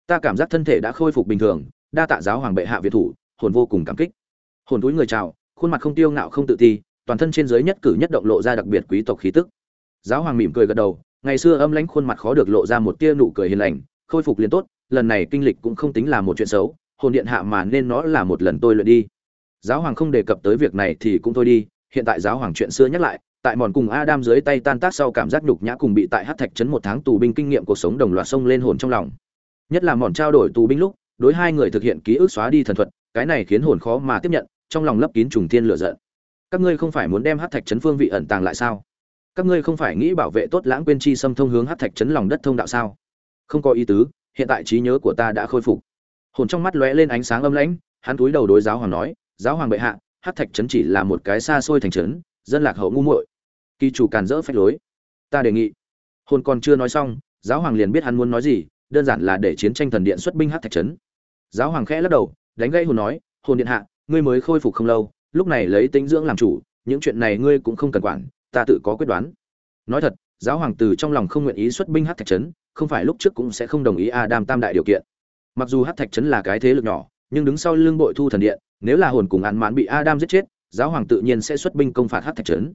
Ta cảm giác thân thể đã khôi phục bình thường, đa tạ giáo hoàng bệ hạ việt thủ, hồn vô cùng cảm kích. Hồn túi người chào, khuôn mặt không tiêu ngạo không tự ti, toàn thân trên dưới nhất cử nhất động lộ ra đặc biệt quý tộc khí tức. Giáo hoàng mỉm cười gật đầu, ngày xưa âm lãnh khuôn mặt khó được lộ ra một tia nụ cười hiền lành, khôi phục liền tốt, lần này kinh lịch cũng không tính là một chuyện xấu, hồn điện hạ mà nên nó là một lần tôi luyện đi. Giáo hoàng không đề cập tới việc này thì cũng thôi đi hiện tại giáo hoàng chuyện xưa nhắc lại tại mòn cùng Adam dưới tay tan tác sau cảm giác nhục nhã cùng bị tại hát Thạch trấn một tháng tù binh kinh nghiệm cuộc sống đồng loạt sông lên hồn trong lòng. Nhất là mòn trao đổi tù binh lúc, đối hai người thực hiện ký ức xóa đi thần thuật, cái này khiến hồn khó mà tiếp nhận, trong lòng lấp kín trùng thiên lửa giận. Các ngươi không phải muốn đem hát Thạch trấn phương vị ẩn tàng lại sao? Các ngươi không phải nghĩ bảo vệ tốt lãng quên chi xâm thông hướng hát Thạch trấn lòng đất thông đạo sao? Không có ý tứ, hiện tại trí nhớ của ta đã khôi phục. Hồn trong mắt lóe lên ánh sáng âm lãnh, hắn cúi đầu đối giáo hoàng nói, "Giáo hoàng bệ hạ, Hát Thạch trấn chỉ là một cái xa xôi thành trấn, dân lạc hậu ngu muội. Kỳ chủ càn rỡ phách lối. Ta đề nghị. Hôn còn chưa nói xong giáo hoàng liền biết hắn muốn nói gì đơn giản là để chiến tranh thần điện xuất binh hát thạch trấn. Giáo hoàng khẽ lắc đầu đánh gãy hồn nói hồn điện hạ ngươi mới khôi phục không lâu lúc này lấy tính dưỡng làm chủ những chuyện này ngươi cũng không cần quản ta tự có quyết đoán. Nói thật giáo hoàng từ trong lòng không nguyện ý xuất binh hát thạch trấn không phải lúc trước cũng sẽ không đồng ý a đam tam đại điều kiện. Mặc dù hát thạch trấn là cái thế lực nhỏ nhưng đứng sau lưng bội thu thần điện nếu là hồn cùng án mãn bị adam giết chết, giáo hoàng tự nhiên sẽ xuất binh công phạt hát thạch trấn.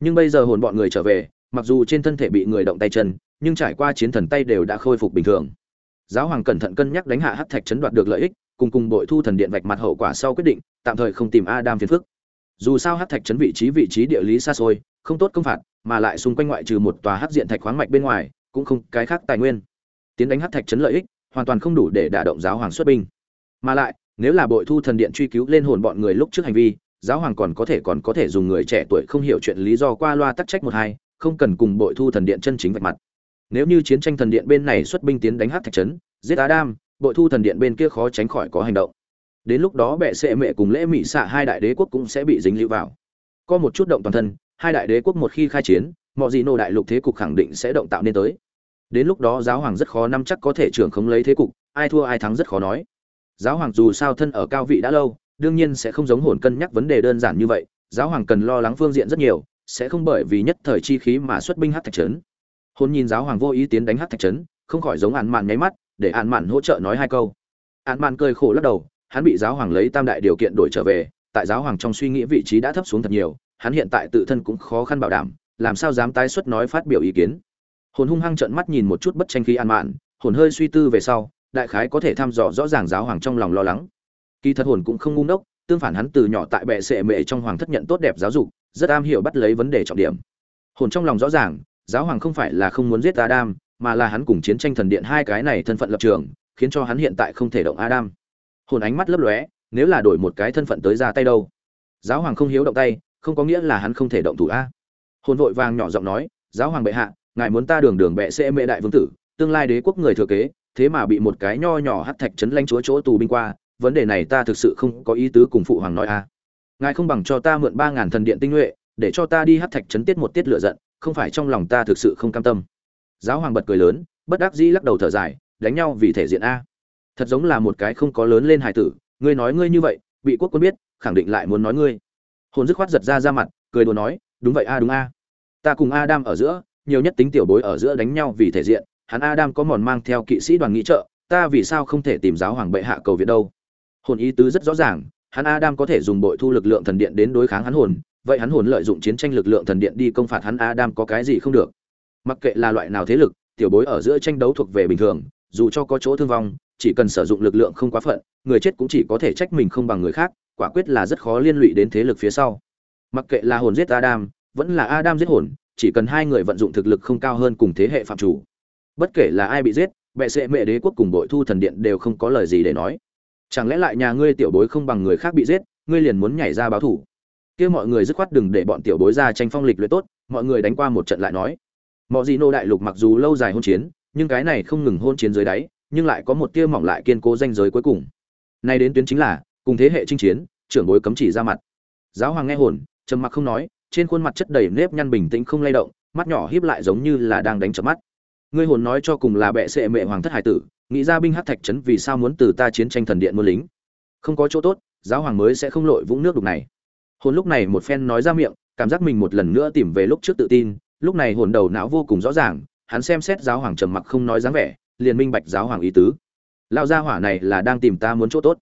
Nhưng bây giờ hồn bọn người trở về, mặc dù trên thân thể bị người động tay chân, nhưng trải qua chiến thần tay đều đã khôi phục bình thường. Giáo hoàng cẩn thận cân nhắc đánh hạ hắc thạch Trấn đoạt được lợi ích, cùng cùng bội thu thần điện vạch mặt hậu quả sau quyết định, tạm thời không tìm adam phiền phức. Dù sao hắc thạch Trấn vị trí vị trí địa lý xa xôi, không tốt công phạt, mà lại xung quanh ngoại trừ một tòa hắc diện thạch khoáng mạch bên ngoài, cũng không cái khác tài nguyên. Tiến đánh hắc thạch Trấn lợi ích, hoàn toàn không đủ để đả động giáo hoàng xuất binh. Mà lại nếu là bội thu thần điện truy cứu lên hồn bọn người lúc trước hành vi, giáo hoàng còn có thể còn có thể dùng người trẻ tuổi không hiểu chuyện lý do qua loa tắc trách một hai, không cần cùng bội thu thần điện chân chính vạch mặt. Nếu như chiến tranh thần điện bên này xuất binh tiến đánh hát thạch trấn, giết adam bội thu thần điện bên kia khó tránh khỏi có hành động. Đến lúc đó bệ sệ mẹ cùng lễ mỹ xạ hai đại đế quốc cũng sẽ bị dính lưu vào. Có một chút động toàn thân, hai đại đế quốc một khi khai chiến, mọi gì nô đại lục thế cục khẳng định sẽ động tạo nên tới. Đến lúc đó giáo hoàng rất khó nắm chắc có thể trưởng không lấy thế cục, ai thua ai thắng rất khó nói giáo hoàng dù sao thân ở cao vị đã lâu, đương nhiên sẽ không giống hồn cân nhắc vấn đề đơn giản như vậy. Giáo hoàng cần lo lắng phương diện rất nhiều, sẽ không bởi vì nhất thời chi khí mà xuất binh hát thạch trấn. Hồn nhìn giáo hoàng vô ý tiến đánh hát thạch trấn, không khỏi giống ạn mạn nháy mắt, để ạn mạn hỗ trợ nói hai câu. Ạn mạn cười khổ lắc đầu, hắn bị giáo hoàng lấy tam đại điều kiện đổi trở về, tại giáo hoàng trong suy nghĩ vị trí đã thấp xuống thật nhiều, hắn hiện tại tự thân cũng khó khăn bảo đảm, làm sao dám tái xuất nói phát biểu ý kiến. Hồn hung hăng trợn mắt nhìn một chút bất tranh khí an mạn, hồn hơi suy tư về sau đại khái có thể thăm dò rõ ràng giáo hoàng trong lòng lo lắng. Kỳ thật hồn cũng không ngu ngốc, tương phản hắn từ nhỏ tại bệ sệ mệ trong hoàng thất nhận tốt đẹp giáo dục, rất am hiểu bắt lấy vấn đề trọng điểm. Hồn trong lòng rõ ràng, giáo hoàng không phải là không muốn giết adam, mà là hắn cùng chiến tranh thần điện hai cái này thân phận lập trường, khiến cho hắn hiện tại không thể động adam. Hồn ánh mắt lấp lóe, nếu là đổi một cái thân phận tới ra tay đâu? Giáo hoàng không hiếu động tay, không có nghĩa là hắn không thể động thủ a. Hồn vội vàng nhỏ giọng nói, giáo hoàng bệ hạ, ngài muốn ta đường đường bệ sẽ mệ đại vương tử, tương lai đế quốc người thừa kế thế mà bị một cái nho nhỏ hắt thạch chấn lanh chúa chỗ tù binh qua, vấn đề này ta thực sự không có ý tứ cùng phụ hoàng nói a ngài không bằng cho ta mượn ba ngàn thần điện tinh nhuệ, để cho ta đi hắt thạch chấn tiết một tiết lựa giận, không phải trong lòng ta thực sự không cam tâm. Giáo hoàng bật cười lớn, bất đắc dĩ lắc đầu thở dài, đánh nhau vì thể diện a. Thật giống là một cái không có lớn lên hài tử, ngươi nói ngươi như vậy, bị quốc quân biết, khẳng định lại muốn nói ngươi. Hồn dứt khoát giật ra ra mặt, cười đùa nói, đúng vậy a, đúng a. Ta cùng a đam ở giữa, nhiều nhất tính tiểu bối ở giữa đánh nhau vì thể diện hắn adam có mòn mang theo kỵ sĩ đoàn nghị trợ, ta vì sao không thể tìm giáo hoàng bệ hạ cầu viện đâu? Hồn ý tứ rất rõ ràng, hắn adam có thể dùng bội thu lực lượng thần điện đến đối kháng hắn hồn, vậy hắn hồn lợi dụng chiến tranh lực lượng thần điện đi công phạt hắn adam có cái gì không được? Mặc kệ là loại nào thế lực, tiểu bối ở giữa tranh đấu thuộc về bình thường, dù cho có chỗ thương vong, chỉ cần sử dụng lực lượng không quá phận, người chết cũng chỉ có thể trách mình không bằng người khác, quả quyết là rất khó liên lụy đến thế lực phía sau. Mặc kệ là hồn giết adam, vẫn là adam giết hồn, chỉ cần hai người vận dụng thực lực không cao hơn cùng thế hệ phạm chủ bất kể là ai bị giết, bệ sệ mẹ đế quốc cùng bội thu thần điện đều không có lời gì để nói. Chẳng lẽ lại nhà ngươi tiểu bối không bằng người khác bị giết, ngươi liền muốn nhảy ra báo thủ? Kia mọi người dứt khoát đừng để bọn tiểu bối ra tranh phong lịch luyện tốt, mọi người đánh qua một trận lại nói. Mọi gì nô đại lục mặc dù lâu dài hôn chiến, nhưng cái này không ngừng hôn chiến dưới đáy, nhưng lại có một tia mỏng lại kiên cố danh giới cuối cùng. Nay đến tuyến chính là, cùng thế hệ chinh chiến, trưởng bối cấm chỉ ra mặt. Giáo hoàng nghe hồn, trầm mặc không nói, trên khuôn mặt chất đầy nếp nhăn bình tĩnh không lay động, mắt nhỏ híp lại giống như là đang đánh chớp mắt ngươi hồn nói cho cùng là bệ sệ mẹ hoàng thất hải tử, nghĩ ra binh hát thạch trấn vì sao muốn từ ta chiến tranh thần điện muôn lính? Không có chỗ tốt, giáo hoàng mới sẽ không lội vũng nước đục này. Hồn lúc này một phen nói ra miệng, cảm giác mình một lần nữa tìm về lúc trước tự tin, lúc này hồn đầu não vô cùng rõ ràng, hắn xem xét giáo hoàng trầm mặc không nói dáng vẻ, liền minh bạch giáo hoàng ý tứ. Lao gia hỏa này là đang tìm ta muốn chỗ tốt.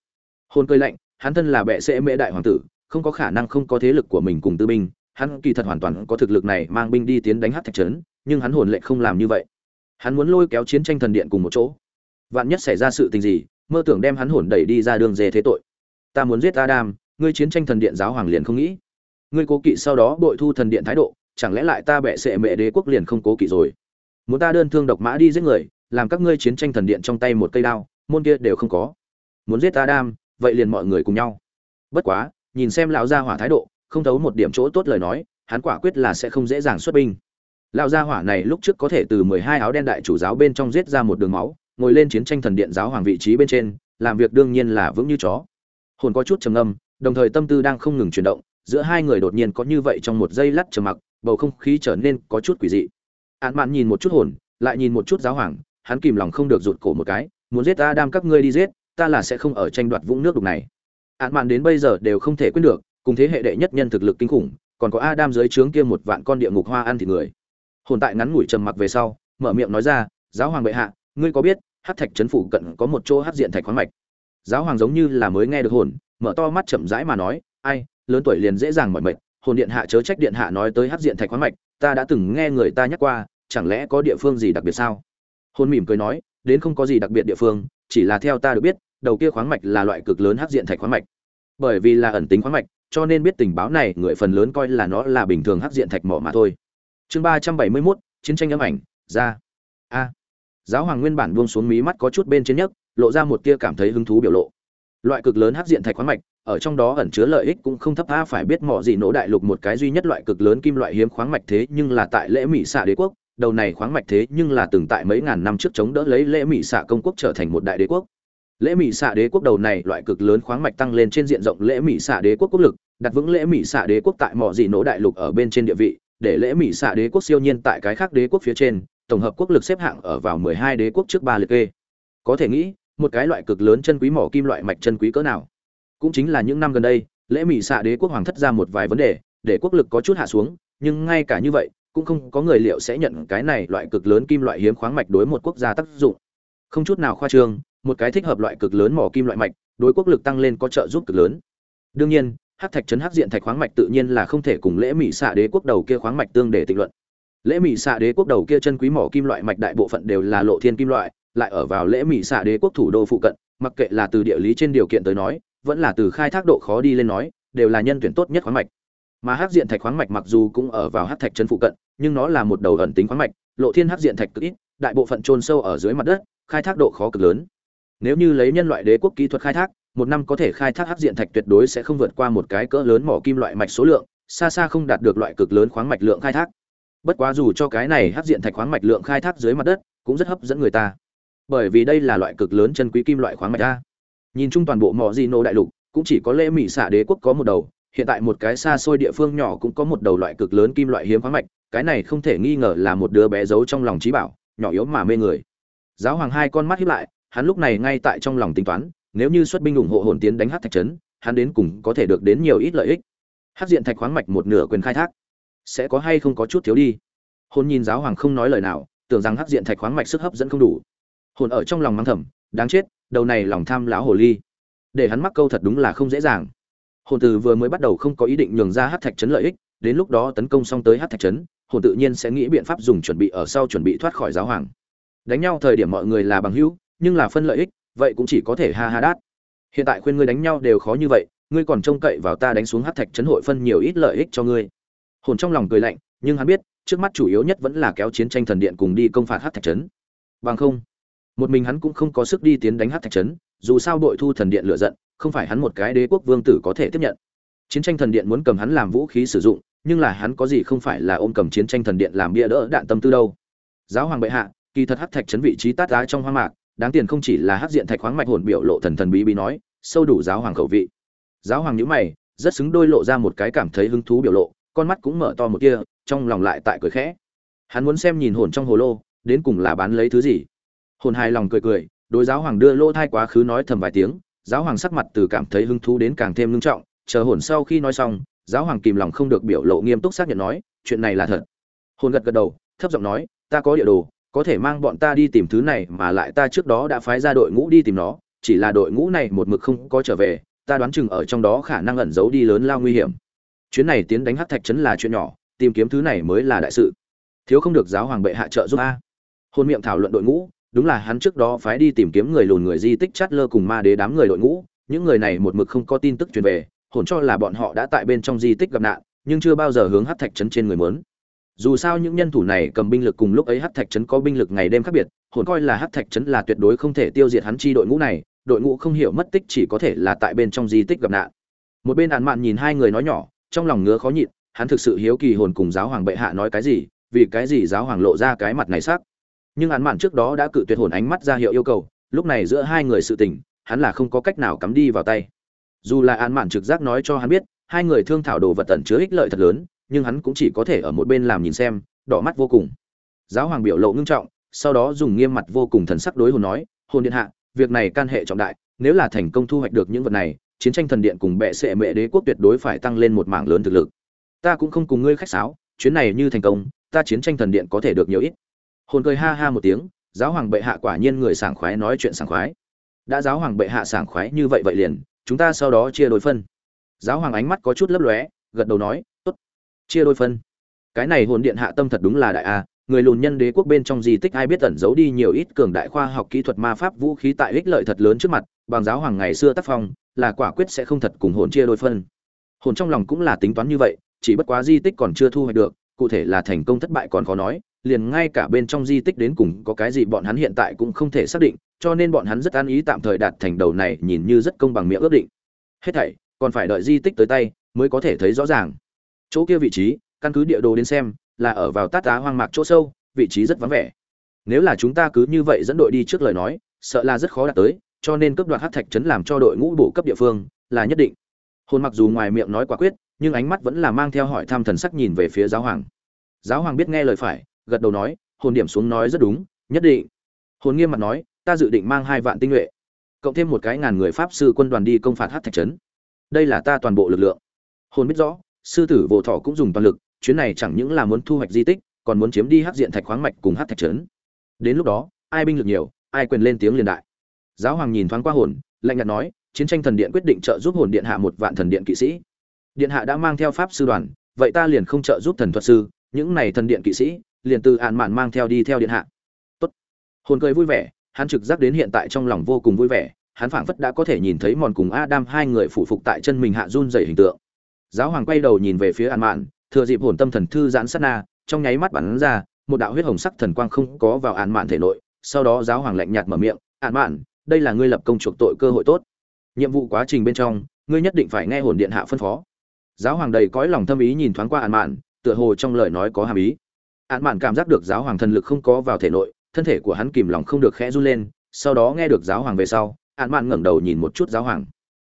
Hồn cười lạnh, hắn thân là bệ sẽ mễ đại hoàng tử, không có khả năng không có thế lực của mình cùng tư binh, hắn kỳ thật hoàn toàn có thực lực này mang binh đi tiến đánh hát thạch trấn nhưng hắn hồn lệ không làm như vậy hắn muốn lôi kéo chiến tranh thần điện cùng một chỗ. Vạn nhất xảy ra sự tình gì, mơ tưởng đem hắn hồn đẩy đi ra đường dê thế tội. Ta muốn giết adam, ngươi chiến tranh thần điện giáo hoàng liền không nghĩ. Ngươi cố kỵ sau đó bội thu thần điện thái độ, chẳng lẽ lại ta bệ sệ mẹ đế quốc liền không cố kỵ rồi? Muốn ta đơn thương độc mã đi giết người, làm các ngươi chiến tranh thần điện trong tay một cây đao, môn kia đều không có. Muốn giết adam, vậy liền mọi người cùng nhau. Bất quá, nhìn xem lão gia hỏa thái độ, không thấu một điểm chỗ tốt lời nói, hắn quả quyết là sẽ không dễ dàng xuất binh lão gia hỏa này lúc trước có thể từ mười hai áo đen đại chủ giáo bên trong giết ra một đường máu, ngồi lên chiến tranh thần điện giáo hoàng vị trí bên trên, làm việc đương nhiên là vững như chó. Hồn có chút trầm âm đồng thời tâm tư đang không ngừng chuyển động, giữa hai người đột nhiên có như vậy trong một giây lát trầm mặc, bầu không khí trở nên có chút quỷ dị. Án mạn nhìn một chút hồn, lại nhìn một chút giáo hoàng, hắn kìm lòng không được rụt cổ một cái, muốn giết ta đam các ngươi đi giết, ta là sẽ không ở tranh đoạt vũng nước đục này. Án mạn đến bây giờ đều không thể quyết được, cùng thế hệ đệ nhất nhân thực lực kinh khủng, còn có adam dưới trướng kia một vạn con địa ngục hoa ăn thịt người hồn tại ngắn ngủi trầm mặc về sau, mở miệng nói ra, giáo hoàng bệ hạ, ngươi có biết hát thạch trấn phủ cận có một chỗ hát diện thạch khoáng mạch? Giáo hoàng giống như là mới nghe được hồn, mở to mắt chậm rãi mà nói, ai, lớn tuổi liền dễ dàng mỏi mệt, hồn điện hạ chớ trách điện hạ nói tới hát diện thạch khoáng mạch, ta đã từng nghe người ta nhắc qua, chẳng lẽ có địa phương gì đặc biệt sao? Hồn mỉm cười nói, đến không có gì đặc biệt địa phương, chỉ là theo ta được biết, đầu kia khoáng mạch là loại cực lớn hát diện thạch khoáng mạch. Bởi vì là ẩn tính khoáng mạch, cho nên biết tình báo này người phần lớn coi là nó là bình thường hát diện thạch mỏ mà thôi chương ba trăm bảy mươi mốt, chiến tranh âm ảnh, ra. A. Giáo hoàng nguyên bản buông xuống mí mắt có chút bên trên nhất lộ ra một tia cảm thấy hứng thú biểu lộ. Loại cực lớn hắc diện thạch khoáng mạch, ở trong đó ẩn chứa lợi ích cũng không thấp tha phải biết mỏ gì nổ đại lục một cái duy nhất loại cực lớn kim loại hiếm khoáng mạch thế nhưng là tại lễ mỹ xạ đế quốc, đầu này khoáng mạch thế nhưng là từng tại mấy ngàn năm trước chống đỡ lấy lễ mỹ xạ công quốc trở thành một đại đế quốc. Lễ mỹ xạ đế quốc đầu này loại cực lớn khoáng mạch tăng lên trên diện rộng lễ mỹ xạ đế quốc quốc lực, đặt vững lễ mỹ xạ đế quốc tại mỏ gì nổ đại lục ở bên trên địa vị để lễ mỹ xạ đế quốc siêu nhiên tại cái khác đế quốc phía trên, tổng hợp quốc lực xếp hạng ở vào mười hai đế quốc trước ba liệt kê. Có thể nghĩ, một cái loại cực lớn chân quý mỏ kim loại mạch chân quý cỡ nào. Cũng chính là những năm gần đây, lễ mỹ xạ đế quốc hoàng thất ra một vài vấn đề, để quốc lực có chút hạ xuống, nhưng ngay cả như vậy, cũng không có người liệu sẽ nhận cái này loại cực lớn kim loại hiếm khoáng mạch đối một quốc gia tác dụng. Không chút nào khoa trương, một cái thích hợp loại cực lớn mỏ kim loại mạch, đối quốc lực tăng lên có trợ giúp cực lớn. Đương nhiên hắc thạch trấn hắc diện thạch khoáng mạch tự nhiên là không thể cùng lễ mỹ xạ đế quốc đầu kia khoáng mạch tương để tịnh luận. Lễ mỹ xạ đế quốc đầu kia chân quý mỏ kim loại mạch đại bộ phận đều là lộ thiên kim loại, lại ở vào lễ mỹ xạ đế quốc thủ đô phụ cận, mặc kệ là từ địa lý trên điều kiện tới nói, vẫn là từ khai thác độ khó đi lên nói, đều là nhân tuyển tốt nhất khoáng mạch. Mà hắc diện thạch khoáng mạch mặc dù cũng ở vào hắc thạch trấn phụ cận, nhưng nó là một đầu ẩn tính khoáng mạch, lộ thiên hắc diện thạch cực ít, đại bộ phận trôn sâu ở dưới mặt đất, khai thác độ khó cực lớn. Nếu như lấy nhân loại đế quốc kỹ thuật khai thác một năm có thể khai thác hắc diện thạch tuyệt đối sẽ không vượt qua một cái cỡ lớn mỏ kim loại mạch số lượng, xa xa không đạt được loại cực lớn khoáng mạch lượng khai thác. Bất quá dù cho cái này hắc diện thạch khoáng mạch lượng khai thác dưới mặt đất, cũng rất hấp dẫn người ta. Bởi vì đây là loại cực lớn chân quý kim loại khoáng mạch a. Nhìn chung toàn bộ mỏ Gino đại lục, cũng chỉ có lễ mỹ xạ đế quốc có một đầu, hiện tại một cái xa xôi địa phương nhỏ cũng có một đầu loại cực lớn kim loại hiếm khoáng mạch, cái này không thể nghi ngờ là một đứa bé giấu trong lòng trí bảo, nhỏ yếu mà mê người. Giáo hoàng hai con mắt híp lại, hắn lúc này ngay tại trong lòng tính toán nếu như xuất binh ủng hộ hồn tiến đánh hát thạch trấn, hắn đến cùng có thể được đến nhiều ít lợi ích. Hát diện thạch khoáng mạch một nửa quyền khai thác. Sẽ có hay không có chút thiếu đi? Hồn nhìn giáo hoàng không nói lời nào, tưởng rằng hát diện thạch khoáng mạch sức hấp dẫn không đủ. Hồn ở trong lòng mắng thầm, đáng chết, đầu này lòng tham láo hồ ly. Để hắn mắc câu thật đúng là không dễ dàng. Hồn từ vừa mới bắt đầu không có ý định nhường ra hát thạch trấn lợi ích, đến lúc đó tấn công xong tới hát thạch trấn, hồn tự nhiên sẽ nghĩ biện pháp dùng chuẩn bị ở sau chuẩn bị thoát khỏi giáo hoàng. Đánh nhau thời điểm mọi người là bằng hữu, nhưng là phân lợi ích vậy cũng chỉ có thể ha ha đát. Hiện tại khuyên ngươi đánh nhau đều khó như vậy, ngươi còn trông cậy vào ta đánh xuống hát thạch trấn hội phân nhiều ít lợi ích cho ngươi. Hồn trong lòng cười lạnh, nhưng hắn biết, trước mắt chủ yếu nhất vẫn là kéo chiến tranh thần điện cùng đi công phạt hát thạch trấn bằng không, một mình hắn cũng không có sức đi tiến đánh hát thạch trấn dù sao đội thu thần điện lựa giận, không phải hắn một cái đế quốc vương tử có thể tiếp nhận. Chiến tranh thần điện muốn cầm hắn làm vũ khí sử dụng, nhưng là hắn có gì không phải là ôm cầm chiến tranh thần điện làm bia đỡ đạn tâm tư đâu. Giáo hoàng bệ hạ, kỳ thật hát thạch trấn vị trí tát giá trong hoang mạc đáng tiền không chỉ là hát diện thạch khoáng mạch hồn biểu lộ thần thần bí bí nói, sâu đủ giáo hoàng khẩu vị. Giáo hoàng nhữ mày, rất xứng đôi lộ ra một cái cảm thấy hứng thú biểu lộ, con mắt cũng mở to một kia trong lòng lại tại cười khẽ. Hắn muốn xem nhìn hồn trong hồ lô, đến cùng là bán lấy thứ gì. Hồn hài lòng cười cười, đối giáo hoàng đưa lô thai quá khứ nói thầm vài tiếng, giáo hoàng sắc mặt từ cảm thấy hứng thú đến càng thêm ngưng trọng, chờ hồn sau khi nói xong, giáo hoàng kìm lòng không được biểu lộ nghiêm túc xác nhận nói, chuyện này là thật. Hồn gật gật đầu, thấp giọng nói, ta có địa đồ có thể mang bọn ta đi tìm thứ này mà lại ta trước đó đã phái ra đội ngũ đi tìm nó, chỉ là đội ngũ này một mực không có trở về, ta đoán chừng ở trong đó khả năng ẩn giấu đi lớn lao nguy hiểm. Chuyến này tiến đánh hát thạch trấn là chuyện nhỏ, tìm kiếm thứ này mới là đại sự. Thiếu không được giáo hoàng bệ hạ trợ giúp a. Hôn miệng thảo luận đội ngũ, đúng là hắn trước đó phái đi tìm kiếm người lùn người di tích chát lơ cùng ma đế đám người đội ngũ, những người này một mực không có tin tức truyền về, hồn cho là bọn họ đã tại bên trong di tích gặp nạn, nhưng chưa bao giờ hướng hát thạch trấn trên người mớn dù sao những nhân thủ này cầm binh lực cùng lúc ấy hát thạch trấn có binh lực ngày đêm khác biệt, hồn coi là hát thạch trấn là tuyệt đối không thể tiêu diệt hắn chi đội ngũ này, đội ngũ không hiểu mất tích chỉ có thể là tại bên trong di tích gặp nạn. Một bên án mạn nhìn hai người nói nhỏ, trong lòng ngứa khó nhịn, hắn thực sự hiếu kỳ hồn cùng giáo hoàng bệ hạ nói cái gì, vì cái gì giáo hoàng lộ ra cái mặt này sắc. Nhưng án mạn trước đó đã cự tuyệt hồn ánh mắt ra hiệu yêu cầu, lúc này giữa hai người sự tình, hắn là không có cách nào cắm đi vào tay. Dù là án mạn trực giác nói cho hắn biết, hai người thương thảo đồ vật tận chứa ích lợi thật lớn nhưng hắn cũng chỉ có thể ở một bên làm nhìn xem, đỏ mắt vô cùng. Giáo hoàng biểu lộ ngưng trọng, sau đó dùng nghiêm mặt vô cùng thần sắc đối hồn nói, hồn điện hạ, việc này can hệ trọng đại, nếu là thành công thu hoạch được những vật này, chiến tranh thần điện cùng bệ sệ mẹ đế quốc tuyệt đối phải tăng lên một mảng lớn thực lực. Ta cũng không cùng ngươi khách sáo, chuyến này như thành công, ta chiến tranh thần điện có thể được nhiều ít. Hồn cười ha ha một tiếng, giáo hoàng bệ hạ quả nhiên người sảng khoái nói chuyện sảng khoái. Đã giáo hoàng bệ hạ sảng khoái như vậy vậy liền, chúng ta sau đó chia đôi phân. Giáo hoàng ánh mắt có chút lấp lóe, gật đầu nói chia đôi phân. Cái này hồn điện hạ tâm thật đúng là đại a, người lùn nhân đế quốc bên trong di tích ai biết ẩn giấu đi nhiều ít cường đại khoa học kỹ thuật ma pháp vũ khí tại ích lợi thật lớn trước mặt, bằng giáo hoàng ngày xưa tác phong, là quả quyết sẽ không thật cùng hồn chia đôi phân. Hồn trong lòng cũng là tính toán như vậy, chỉ bất quá di tích còn chưa thu hoạch được, cụ thể là thành công thất bại còn khó nói, liền ngay cả bên trong di tích đến cùng có cái gì bọn hắn hiện tại cũng không thể xác định, cho nên bọn hắn rất an ý tạm thời đạt thành đầu này nhìn như rất công bằng miệng ước định. Hết thảy, còn phải đợi di tích tới tay, mới có thể thấy rõ ràng chỗ kia vị trí, căn cứ địa đồ đến xem, là ở vào tát tá hoang mạc chỗ sâu, vị trí rất vắng vẻ. Nếu là chúng ta cứ như vậy dẫn đội đi trước lời nói, sợ là rất khó đạt tới, cho nên cấp đoạt hát thạch trấn làm cho đội ngũ bổ cấp địa phương, là nhất định. Hôn mặc dù ngoài miệng nói quả quyết, nhưng ánh mắt vẫn là mang theo hỏi thăm thần sắc nhìn về phía giáo hoàng. Giáo hoàng biết nghe lời phải, gật đầu nói, hồn điểm xuống nói rất đúng, nhất định. Hồn nghiêm mặt nói, ta dự định mang hai vạn tinh nhuệ, cộng thêm một cái ngàn người pháp sư quân đoàn đi công phạt hát thạch trấn đây là ta toàn bộ lực lượng. Hồn biết rõ sư tử vô thọ cũng dùng toàn lực, chuyến này chẳng những là muốn thu hoạch di tích, còn muốn chiếm đi hắc diện thạch khoáng mạch cùng hắc thạch trấn. Đến lúc đó, ai binh lực nhiều, ai quyền lên tiếng liền đại. Giáo hoàng nhìn thoáng qua hồn, lạnh nhạt nói, chiến tranh thần điện quyết định trợ giúp hồn điện hạ một vạn thần điện kỵ sĩ. Điện hạ đã mang theo pháp sư đoàn, vậy ta liền không trợ giúp thần thuật sư, những này thần điện kỵ sĩ, liền từ ạn mạn mang theo đi theo điện hạ. Tốt. Hồn cười vui vẻ, hắn trực giác đến hiện tại trong lòng vô cùng vui vẻ, hắn phảng phất đã có thể nhìn thấy mòn cùng adam hai người phụ phục tại chân mình hạ run dày hình tượng giáo hoàng quay đầu nhìn về phía An mạn, thừa dịp hồn tâm thần thư giãn sát na, trong nháy mắt bắn ra, một đạo huyết hồng sắc thần quang không có vào An mạn thể nội, sau đó giáo hoàng lạnh nhạt mở miệng, An mạn, đây là ngươi lập công chuộc tội cơ hội tốt. Nhiệm vụ quá trình bên trong, ngươi nhất định phải nghe hồn điện hạ phân phó. Giáo hoàng đầy cõi lòng thâm ý nhìn thoáng qua An mạn, tựa hồ trong lời nói có hàm ý. An mạn cảm giác được giáo hoàng thần lực không có vào thể nội, thân thể của hắn kìm lòng không được khẽ run lên, sau đó nghe được giáo hoàng về sau, An mạn ngẩng đầu nhìn một chút giáo hoàng.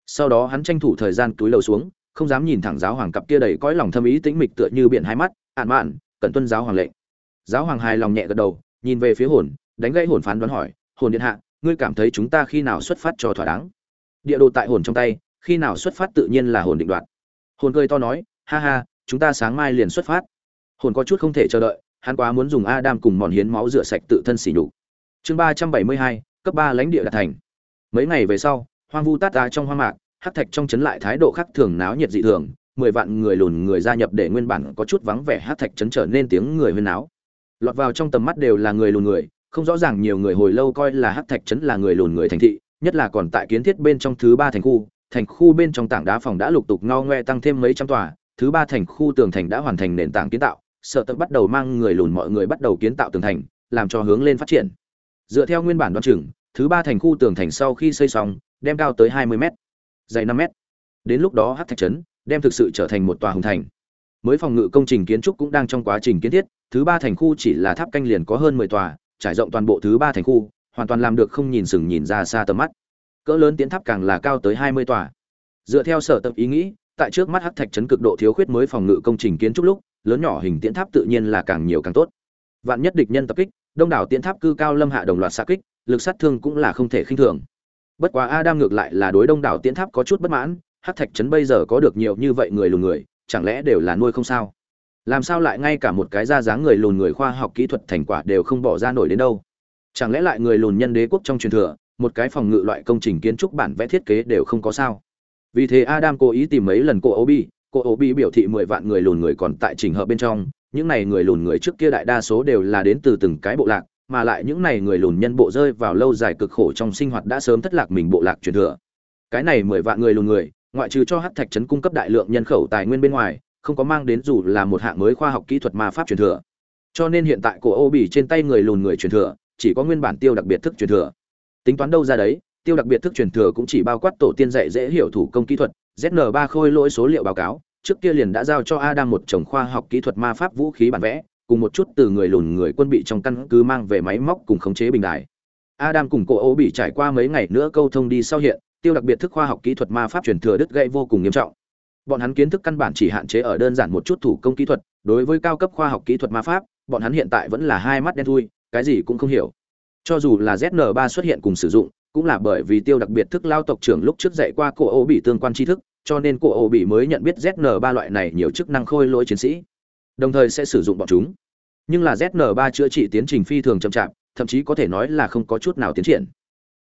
Sau đó hắn tranh thủ thời gian túi lầu xuống không dám nhìn thẳng giáo hoàng cặp kia đầy cõi lòng thâm ý tĩnh mịch tựa như biển hai mắt ạn mạn cần tuân giáo hoàng lệnh. Giáo hoàng hài lòng nhẹ gật đầu, nhìn về phía hồn, đánh gãy hồn phán đoán hỏi, hồn điện hạ, ngươi cảm thấy chúng ta khi nào xuất phát cho thỏa đáng? Địa đồ tại hồn trong tay, khi nào xuất phát tự nhiên là hồn định đoạt. Hồn cười to nói, ha ha, chúng ta sáng mai liền xuất phát. Hồn có chút không thể chờ đợi, hắn quá muốn dùng adam cùng mòn hiến máu rửa sạch tự thân xỉ nhục. Chương ba trăm bảy mươi hai, cấp ba lãnh địa đạt thành. Mấy ngày về sau, hoang vu tát ra trong hoang mạc hắc thạch trong chấn lại thái độ khác thường náo nhiệt dị thường, mười vạn người lùn người gia nhập để nguyên bản có chút vắng vẻ hắc thạch chấn trở nên tiếng người huyên náo lọt vào trong tầm mắt đều là người lùn người, không rõ ràng nhiều người hồi lâu coi là hắc thạch chấn là người lùn người thành thị, nhất là còn tại kiến thiết bên trong thứ ba thành khu thành khu bên trong tảng đá phòng đã lục tục ngao ngoe tăng thêm mấy trăm tòa, thứ ba thành khu tường thành đã hoàn thành nền tảng kiến tạo, sợ tập bắt đầu mang người lùn mọi người bắt đầu kiến tạo tường thành, làm cho hướng lên phát triển dựa theo nguyên bản đoan chừng, thứ ba thành khu tường thành sau khi xây xong, đem cao tới 20 mét dày 5 mét. đến lúc đó hắc thạch trấn đem thực sự trở thành một tòa hùng thành. Mới phòng ngự công trình kiến trúc cũng đang trong quá trình kiến thiết, thứ ba thành khu chỉ là tháp canh liền có hơn 10 tòa, trải rộng toàn bộ thứ ba thành khu, hoàn toàn làm được không nhìn sừng nhìn ra xa tầm mắt. Cỡ lớn tiến tháp càng là cao tới hai mươi tòa. Dựa theo sở tập ý nghĩ, tại trước mắt hắc thạch trấn cực độ thiếu khuyết mới phòng ngự công trình kiến trúc lúc, lớn nhỏ hình tiến tháp tự nhiên là càng nhiều càng tốt. Vạn nhất địch nhân tập kích, đông đảo tiến tháp cư cao lâm hạ đồng loạt xa kích, lực sát thương cũng là không thể khinh thường bất quá adam ngược lại là đối đông đảo tiến tháp có chút bất mãn, hát thạch trấn bây giờ có được nhiều như vậy người lùn người, chẳng lẽ đều là nuôi không sao? Làm sao lại ngay cả một cái da dáng người lùn người khoa học kỹ thuật thành quả đều không bỏ ra nổi đến đâu? Chẳng lẽ lại người lùn nhân đế quốc trong truyền thừa, một cái phòng ngự loại công trình kiến trúc bản vẽ thiết kế đều không có sao? Vì thế adam cố ý tìm mấy lần cô obi cô obi biểu thị mười vạn người lùn người còn tại trình hợp bên trong, những này người lùn người trước kia đại đa số đều là đến từ từng cái bộ lạc mà lại những này người lùn nhân bộ rơi vào lâu dài cực khổ trong sinh hoạt đã sớm thất lạc mình bộ lạc truyền thừa. Cái này mười vạn người lùn người, ngoại trừ cho hắc thạch trấn cung cấp đại lượng nhân khẩu tài nguyên bên ngoài, không có mang đến dù là một hạng mới khoa học kỹ thuật ma pháp truyền thừa. Cho nên hiện tại cổ ô bỉ trên tay người lùn người truyền thừa, chỉ có nguyên bản tiêu đặc biệt thức truyền thừa. Tính toán đâu ra đấy, tiêu đặc biệt thức truyền thừa cũng chỉ bao quát tổ tiên dạy dễ hiểu thủ công kỹ thuật zn ba khôi lỗi số liệu báo cáo, trước kia liền đã giao cho adam một chồng khoa học kỹ thuật ma pháp vũ khí bản vẽ cùng một chút từ người lùn người quân bị trong căn cứ mang về máy móc cùng khống chế bình đài. Adam cùng cô ấu bị trải qua mấy ngày nữa câu thông đi sau hiện, tiêu đặc biệt thức khoa học kỹ thuật ma pháp truyền thừa đứt gãy vô cùng nghiêm trọng. Bọn hắn kiến thức căn bản chỉ hạn chế ở đơn giản một chút thủ công kỹ thuật, đối với cao cấp khoa học kỹ thuật ma pháp, bọn hắn hiện tại vẫn là hai mắt đen thui, cái gì cũng không hiểu. Cho dù là zn 3 xuất hiện cùng sử dụng, cũng là bởi vì tiêu đặc biệt thức lao tộc trưởng lúc trước dạy qua cô ấu bị tương quan tri thức, cho nên cô ấu bị mới nhận biết zn 3 loại này nhiều chức năng khôi lỗi chiến sĩ. Đồng thời sẽ sử dụng bọn chúng nhưng là zn 3 chữa trị tiến trình phi thường chậm chạp thậm chí có thể nói là không có chút nào tiến triển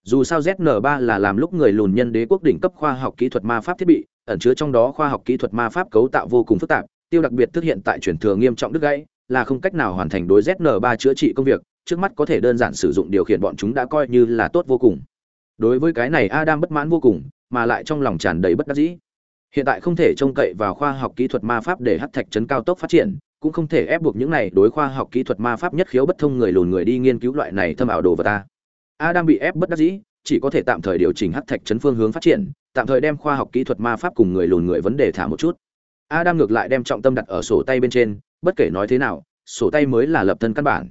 dù sao zn 3 là làm lúc người lùn nhân đế quốc đỉnh cấp khoa học kỹ thuật ma pháp thiết bị ẩn chứa trong đó khoa học kỹ thuật ma pháp cấu tạo vô cùng phức tạp, tiêu đặc biệt thực hiện tại chuyển thừa nghiêm trọng đứt gãy, là không cách nào hoàn thành đối ZN3 chữa trị công việc, trước mắt có thể đơn giản sử dụng điều khiển bọn chúng đã coi như là tốt vô cùng. Đối với cái này Adam bất mãn vô cùng, mà lại trong lòng tràn đầy bất đắc dĩ. Hiện tại không thể trông cậy vào khoa học kỹ thuật ma pháp để hắc thạch trấn cao tốc phát triển, cũng không thể ép buộc những này đối khoa học kỹ thuật ma pháp nhất khiếu bất thông người lùn người đi nghiên cứu loại này thâm ảo đồ vật ta. a đang bị ép bất đắc dĩ, chỉ có thể tạm thời điều chỉnh hắc thạch chấn phương hướng phát triển, tạm thời đem khoa học kỹ thuật ma pháp cùng người lùn người vấn đề thả một chút. A đang ngược lại đem trọng tâm đặt ở sổ tay bên trên bất kể nói thế nào sổ tay mới là lập thân căn bản.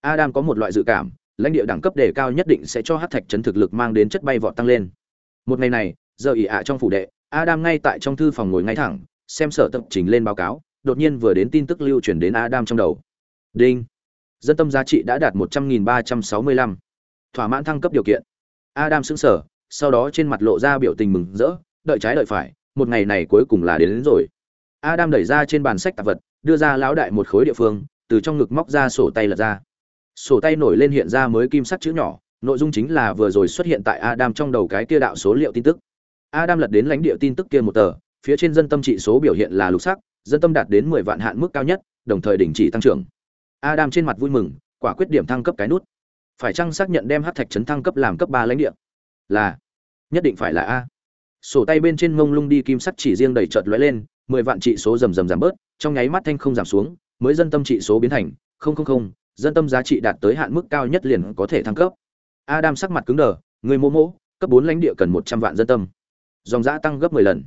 A đang có một loại dự cảm lãnh địa đẳng cấp đề cao nhất định sẽ cho hắc thạch chấn thực lực mang đến chất bay vọt tăng lên. Một ngày này giờ ỉ ạ trong phủ đệ adam ngay tại trong thư phòng ngồi ngay thẳng xem sở tập trình lên báo cáo đột nhiên vừa đến tin tức lưu truyền đến adam trong đầu. Đinh. Dân tâm giá trị đã đạt một trăm nghìn ba trăm sáu mươi lăm. Thỏa mãn thăng cấp điều kiện. Adam sững sờ, sau đó trên mặt lộ ra biểu tình mừng rỡ đợi trái đợi phải một ngày này cuối cùng là đến, đến rồi. Adam đẩy ra trên bàn sách tạp vật đưa ra lão đại một khối địa phương từ trong ngực móc ra sổ tay lật ra. Sổ tay nổi lên hiện ra mới kim sắc chữ nhỏ nội dung chính là vừa rồi xuất hiện tại adam trong đầu cái kia đạo số liệu tin tức. Adam lật đến lãnh địa tin tức kia một tờ phía trên dân tâm trị số biểu hiện là lục sắc dân tâm đạt đến mười vạn hạn mức cao nhất đồng thời đình chỉ tăng trưởng. Adam trên mặt vui mừng quả quyết điểm thăng cấp cái nút. Phải chăng xác nhận đem hát thạch trấn thăng cấp làm cấp ba lãnh địa? Là. Nhất định phải là a. Sổ tay bên trên mông lung đi kim sắt chỉ riêng đầy chợt lóe lên mười vạn trị số rầm rầm giảm bớt trong nháy mắt thanh không giảm xuống mới dân tâm trị số biến thành không không không dân tâm giá trị đạt tới hạn mức cao nhất liền có thể thăng cấp. Adam sắc mặt cứng đờ người mô mỗ, cấp bốn lãnh địa cần một trăm vạn dân tâm. Dòng giã tăng gấp mười lần.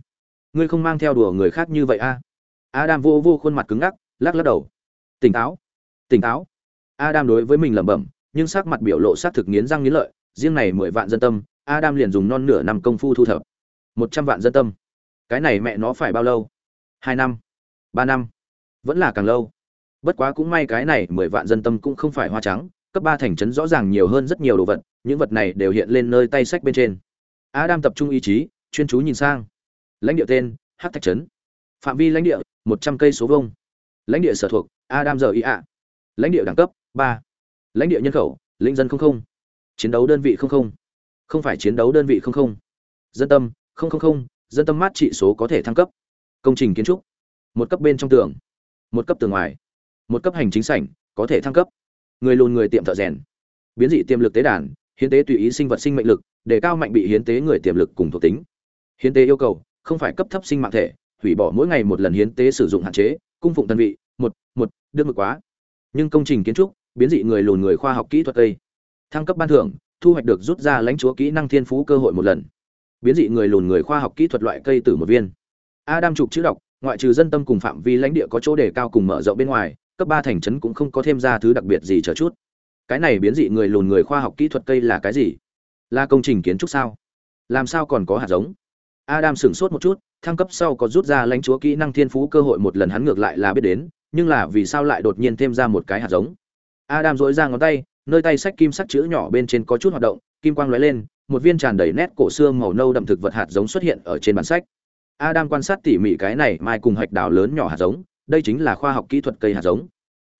Ngươi không mang theo đùa người khác như vậy a adam vô vô khuôn mặt cứng ngắc, lắc lắc đầu. Tỉnh táo tỉnh táo. Adam đối với mình lẩm bẩm, nhưng sắc mặt biểu lộ sát thực nghiến răng nghiến lợi, riêng này mười vạn dân tâm, adam liền dùng non nửa năm công phu thu thập. Một trăm vạn dân tâm. Cái này mẹ nó phải bao lâu? Hai năm, ba năm. Vẫn là càng lâu. Bất quá cũng may cái này mười vạn dân tâm cũng không phải hoa trắng, cấp ba thành trấn rõ ràng nhiều hơn rất nhiều đồ vật, những vật này đều hiện lên nơi tay sách bên trên. Adam tập trung ý chí, chuyên chú nhìn sang. Lãnh địa tên hát thạch trấn phạm vi lãnh địa, một trăm cây số vông lãnh địa sở thuộc, adam giờ ý ạ lãnh địa đẳng cấp, ba. Lãnh địa nhân khẩu, lĩnh dân không không. Chiến đấu đơn vị không không. Không phải chiến đấu đơn vị không không. Dân tâm, không không không. Dân tâm mát trị số có thể thăng cấp. Công trình kiến trúc, một cấp bên trong tường, một cấp tường ngoài, một cấp hành chính sảnh, có thể thăng cấp. Người lùn người tiệm thợ rèn. Biến dị tiềm lực tế đàn, hiến tế tùy ý sinh vật sinh mệnh lực, để cao mạnh bị hiến tế người tiềm lực cùng thuộc tính. Hiến tế yêu cầu, không phải cấp thấp sinh mạng thể hủy bỏ mỗi ngày một lần hiến tế sử dụng hạn chế, cung phụng tân vị, một một đương mực quá. Nhưng công trình kiến trúc, biến dị người lùn người khoa học kỹ thuật cây thăng cấp ban thưởng, thu hoạch được rút ra lãnh chúa kỹ năng thiên phú cơ hội một lần. Biến dị người lùn người khoa học kỹ thuật loại cây tử một viên. A đam trục chữ đọc, ngoại trừ dân tâm cùng phạm vi lãnh địa có chỗ đề cao cùng mở rộng bên ngoài, cấp ba thành trấn cũng không có thêm ra thứ đặc biệt gì chờ chút. Cái này biến dị người lùn người khoa học kỹ thuật cây là cái gì? Là công trình kiến trúc sao? Làm sao còn có hạt giống? Adam sửng sốt một chút, thăng cấp sau có rút ra lãnh chúa kỹ năng thiên phú cơ hội một lần hắn ngược lại là biết đến, nhưng là vì sao lại đột nhiên thêm ra một cái hạt giống? Adam dỗi ra ngón tay, nơi tay sách kim sắc chữ nhỏ bên trên có chút hoạt động, kim quang lóe lên, một viên tràn đầy nét cổ xương màu nâu đậm thực vật hạt giống xuất hiện ở trên bản sách. Adam quan sát tỉ mỉ cái này mai cùng hạch đào lớn nhỏ hạt giống, đây chính là khoa học kỹ thuật cây hạt giống.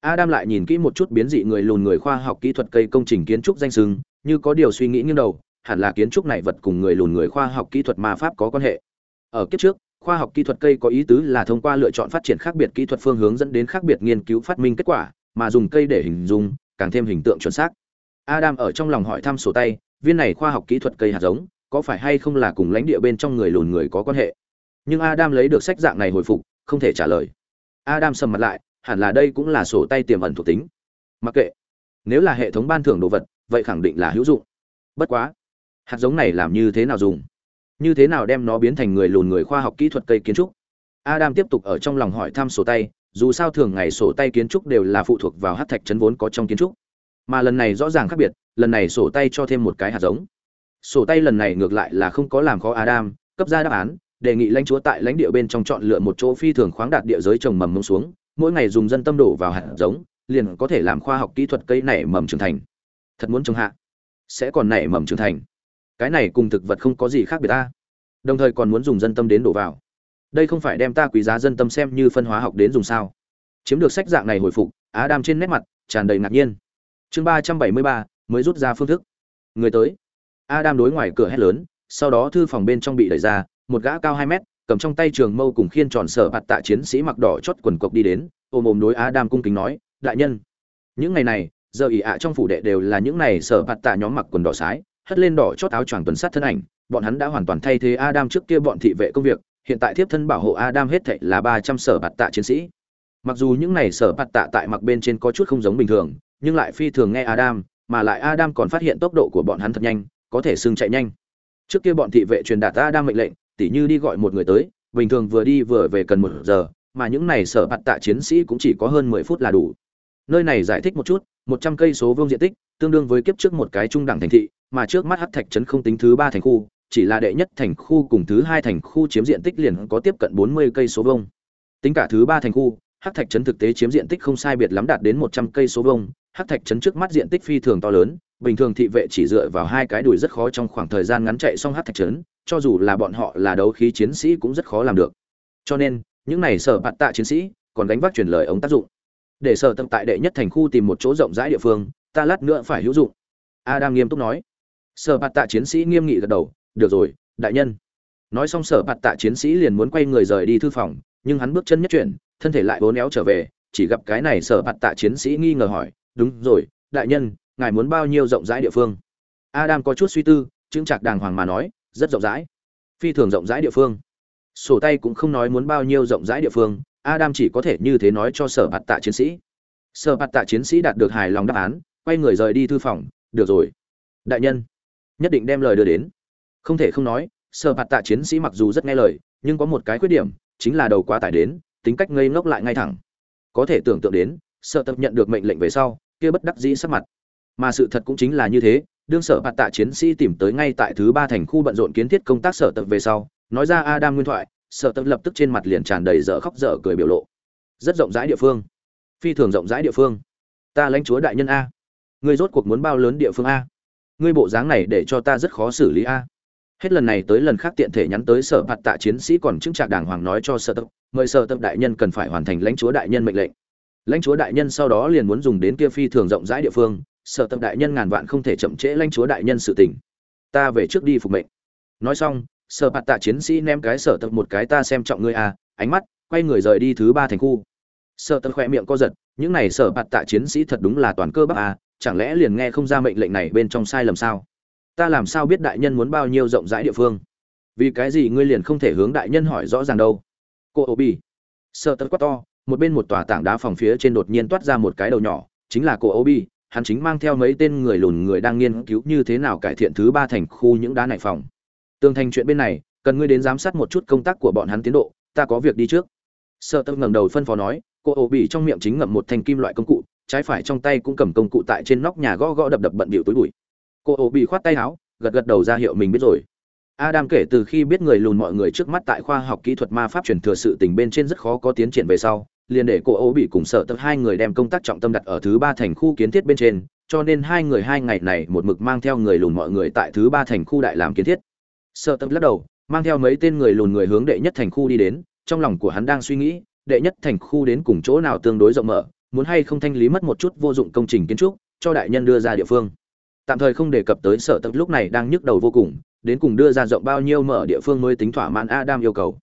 Adam lại nhìn kỹ một chút biến dị người lùn người khoa học kỹ thuật cây công trình kiến trúc danh sừng, như có điều suy nghĩ nghiêng đầu hẳn là kiến trúc này vật cùng người lùn người khoa học kỹ thuật ma pháp có quan hệ. Ở kiếp trước, khoa học kỹ thuật cây có ý tứ là thông qua lựa chọn phát triển khác biệt kỹ thuật phương hướng dẫn đến khác biệt nghiên cứu phát minh kết quả, mà dùng cây để hình dung, càng thêm hình tượng chuẩn xác. Adam ở trong lòng hỏi thăm sổ tay, viên này khoa học kỹ thuật cây hạt giống, có phải hay không là cùng lãnh địa bên trong người lùn người có quan hệ? Nhưng adam lấy được sách dạng này hồi phục, không thể trả lời. Adam sầm mặt lại, hẳn là đây cũng là sổ tay tiềm ẩn thuộc tính. Mặc kệ, nếu là hệ thống ban thưởng đồ vật, vậy khẳng định là hữu dụng. Bất quá hạt giống này làm như thế nào dùng? Như thế nào đem nó biến thành người lùn người khoa học kỹ thuật cây kiến trúc? Adam tiếp tục ở trong lòng hỏi thăm sổ tay, dù sao thường ngày sổ tay kiến trúc đều là phụ thuộc vào hát thạch chấn vốn có trong kiến trúc. Mà lần này rõ ràng khác biệt, lần này sổ tay cho thêm một cái hạt giống. Sổ tay lần này ngược lại là không có làm khó adam, cấp ra đáp án, đề nghị lãnh chúa tại lãnh địa bên trong chọn lựa một chỗ phi thường khoáng đạt địa giới trồng mầm mông xuống, mỗi ngày dùng dân tâm đổ vào hạt giống, liền có thể làm khoa học kỹ thuật cây nảy mầm trưởng thành. Thật muốn trồng hạ, sẽ còn nảy mầm trưởng thành cái này cùng thực vật không có gì khác biệt ta. Đồng thời còn muốn dùng dân tâm đến đổ vào. Đây không phải đem ta quý giá dân tâm xem như phân hóa học đến dùng sao? Chiếm được sách dạng này hồi phục, á đam trên nét mặt tràn đầy ngạc nhiên. Chương ba trăm bảy mươi ba, mới rút ra phương thức. Người tới. Adam đối ngoài cửa hét lớn, sau đó thư phòng bên trong bị đẩy ra, một gã cao hai mét, cầm trong tay trường mâu cùng khiên tròn sở bạt tạ chiến sĩ mặc đỏ chót quần cộc đi đến, ôm ôm đối adam cung kính nói, đại nhân. Những ngày này, giờ ỉ ạ trong phủ đệ đều là những này sở bạt tạ nhóm mặc quần đỏ sái hất lên đỏ chót áo choàng tuần sát thân ảnh, bọn hắn đã hoàn toàn thay thế adam trước kia bọn thị vệ công việc, hiện tại thiếp thân bảo hộ adam hết thảy là ba trăm sở bạt tạ chiến sĩ. Mặc dù những này sở bạt tạ tại mặc bên trên có chút không giống bình thường, nhưng lại phi thường nghe adam, mà lại adam còn phát hiện tốc độ của bọn hắn thật nhanh, có thể xưng chạy nhanh. Trước kia bọn thị vệ truyền đạt ta đang mệnh lệnh, tỉ như đi gọi một người tới, bình thường vừa đi vừa về cần một giờ, mà những này sở bạt tạ chiến sĩ cũng chỉ có hơn mười phút là đủ. Nơi này giải thích một chút, một trăm cây số vuông diện tích, tương đương với kiếp trước một cái trung đẳng thành thị mà trước mắt hắc thạch trấn không tính thứ ba thành khu, chỉ là đệ nhất thành khu cùng thứ hai thành khu chiếm diện tích liền có tiếp cận bốn mươi cây số vuông. Tính cả thứ ba thành khu, hắc thạch trấn thực tế chiếm diện tích không sai biệt lắm đạt đến một trăm cây số vuông. Hắc thạch trấn trước mắt diện tích phi thường to lớn, bình thường thị vệ chỉ dựa vào hai cái đùi rất khó trong khoảng thời gian ngắn chạy xong hắc thạch trấn, cho dù là bọn họ là đấu khí chiến sĩ cũng rất khó làm được. Cho nên, những này sở bạt tạ chiến sĩ còn gánh vác truyền lời ống tác dụng. Để sở tâm tại đệ nhất thành khu tìm một chỗ rộng rãi địa phương, ta lát nữa phải hữu dụng. Adam nghiêm túc nói sở bạt tạ chiến sĩ nghiêm nghị gật đầu, được rồi, đại nhân. Nói xong sở bạt tạ chiến sĩ liền muốn quay người rời đi thư phòng, nhưng hắn bước chân nhất chuyển, thân thể lại vốn éo trở về, chỉ gặp cái này sở bạt tạ chiến sĩ nghi ngờ hỏi, đúng rồi, đại nhân, ngài muốn bao nhiêu rộng rãi địa phương? Adam có chút suy tư chứng chặt đàng hoàng mà nói, rất rộng rãi. Phi thường rộng rãi địa phương. Sổ tay cũng không nói muốn bao nhiêu rộng rãi địa phương, adam chỉ có thể như thế nói cho sở bạt tạ chiến sĩ. Sở bạt tạ chiến sĩ đạt được hài lòng đáp án, quay người rời đi thư phòng, được rồi. Đại nhân nhất định đem lời đưa đến. Không thể không nói, sở bạt tạ chiến sĩ mặc dù rất nghe lời, nhưng có một cái khuyết điểm, chính là đầu quá tải đến, tính cách ngây ngốc lại ngay thẳng. Có thể tưởng tượng đến, sở tập nhận được mệnh lệnh về sau, kia bất đắc dĩ sắc mặt. Mà sự thật cũng chính là như thế, đương sở bạt tạ chiến sĩ tìm tới ngay tại thứ ba thành khu bận rộn kiến thiết công tác sở tập về sau, nói ra adam nguyên thoại, sở tập lập tức trên mặt liền tràn đầy dở khóc dở cười biểu lộ. Rất rộng rãi địa phương. Phi thường rộng rãi địa phương. Ta lãnh chúa đại nhân a. Ngươi rốt cuộc muốn bao lớn địa phương a? Ngươi bộ dáng này để cho ta rất khó xử lý a. Hết lần này tới lần khác tiện thể nhắn tới sở mặt tạ chiến sĩ còn chứng trạc đàng hoàng nói cho sở tập mời sở tập đại nhân cần phải hoàn thành lãnh chúa đại nhân mệnh lệnh. Lãnh chúa đại nhân sau đó liền muốn dùng đến kia phi thường rộng rãi địa phương, sở tập đại nhân ngàn vạn không thể chậm trễ lãnh chúa đại nhân sự tình. Ta về trước đi phục mệnh. Nói xong, sở mặt tạ chiến sĩ ném cái sở tập một cái ta xem trọng ngươi à ánh mắt, quay người rời đi thứ ba thành khu. Sở tập khỏe miệng co giật, những này sở mặt tạ chiến sĩ thật đúng là toàn cơ bắp à chẳng lẽ liền nghe không ra mệnh lệnh này bên trong sai lầm sao? Ta làm sao biết đại nhân muốn bao nhiêu rộng rãi địa phương? Vì cái gì ngươi liền không thể hướng đại nhân hỏi rõ ràng đâu? Cô ô bi sợ tật quá to, một bên một tòa tảng đá phòng phía trên đột nhiên toát ra một cái đầu nhỏ, chính là cô ô bi hắn chính mang theo mấy tên người lùn người đang nghiên cứu như thế nào cải thiện thứ ba thành khu những đá này phòng. Tương thành chuyện bên này, cần ngươi đến giám sát một chút công tác của bọn hắn tiến độ, ta có việc đi trước. Sợ tật ngẩng đầu phân phó nói, cô ô bi trong miệng chính ngậm một thanh kim loại công cụ trái phải trong tay cũng cầm công cụ tại trên nóc nhà gõ gõ đập đập bận bịu túi bụi. Cô ô bị khoát tay áo, gật gật đầu ra hiệu mình biết rồi. Adam kể từ khi biết người lùn mọi người trước mắt tại khoa học kỹ thuật ma pháp truyền thừa sự tình bên trên rất khó có tiến triển về sau, liền để cô ô bị cùng sợ tập hai người đem công tác trọng tâm đặt ở thứ ba thành khu kiến thiết bên trên, cho nên hai người hai ngày này một mực mang theo người lùn mọi người tại thứ ba thành khu đại làm kiến thiết. Sợ tập lắc đầu, mang theo mấy tên người lùn người hướng đệ nhất thành khu đi đến, trong lòng của hắn đang suy nghĩ, đệ nhất thành khu đến cùng chỗ nào tương đối rộng mở muốn hay không thanh lý mất một chút vô dụng công trình kiến trúc, cho đại nhân đưa ra địa phương. Tạm thời không đề cập tới sở tập lúc này đang nhức đầu vô cùng, đến cùng đưa ra rộng bao nhiêu mở địa phương mới tính thỏa mãn adam yêu cầu.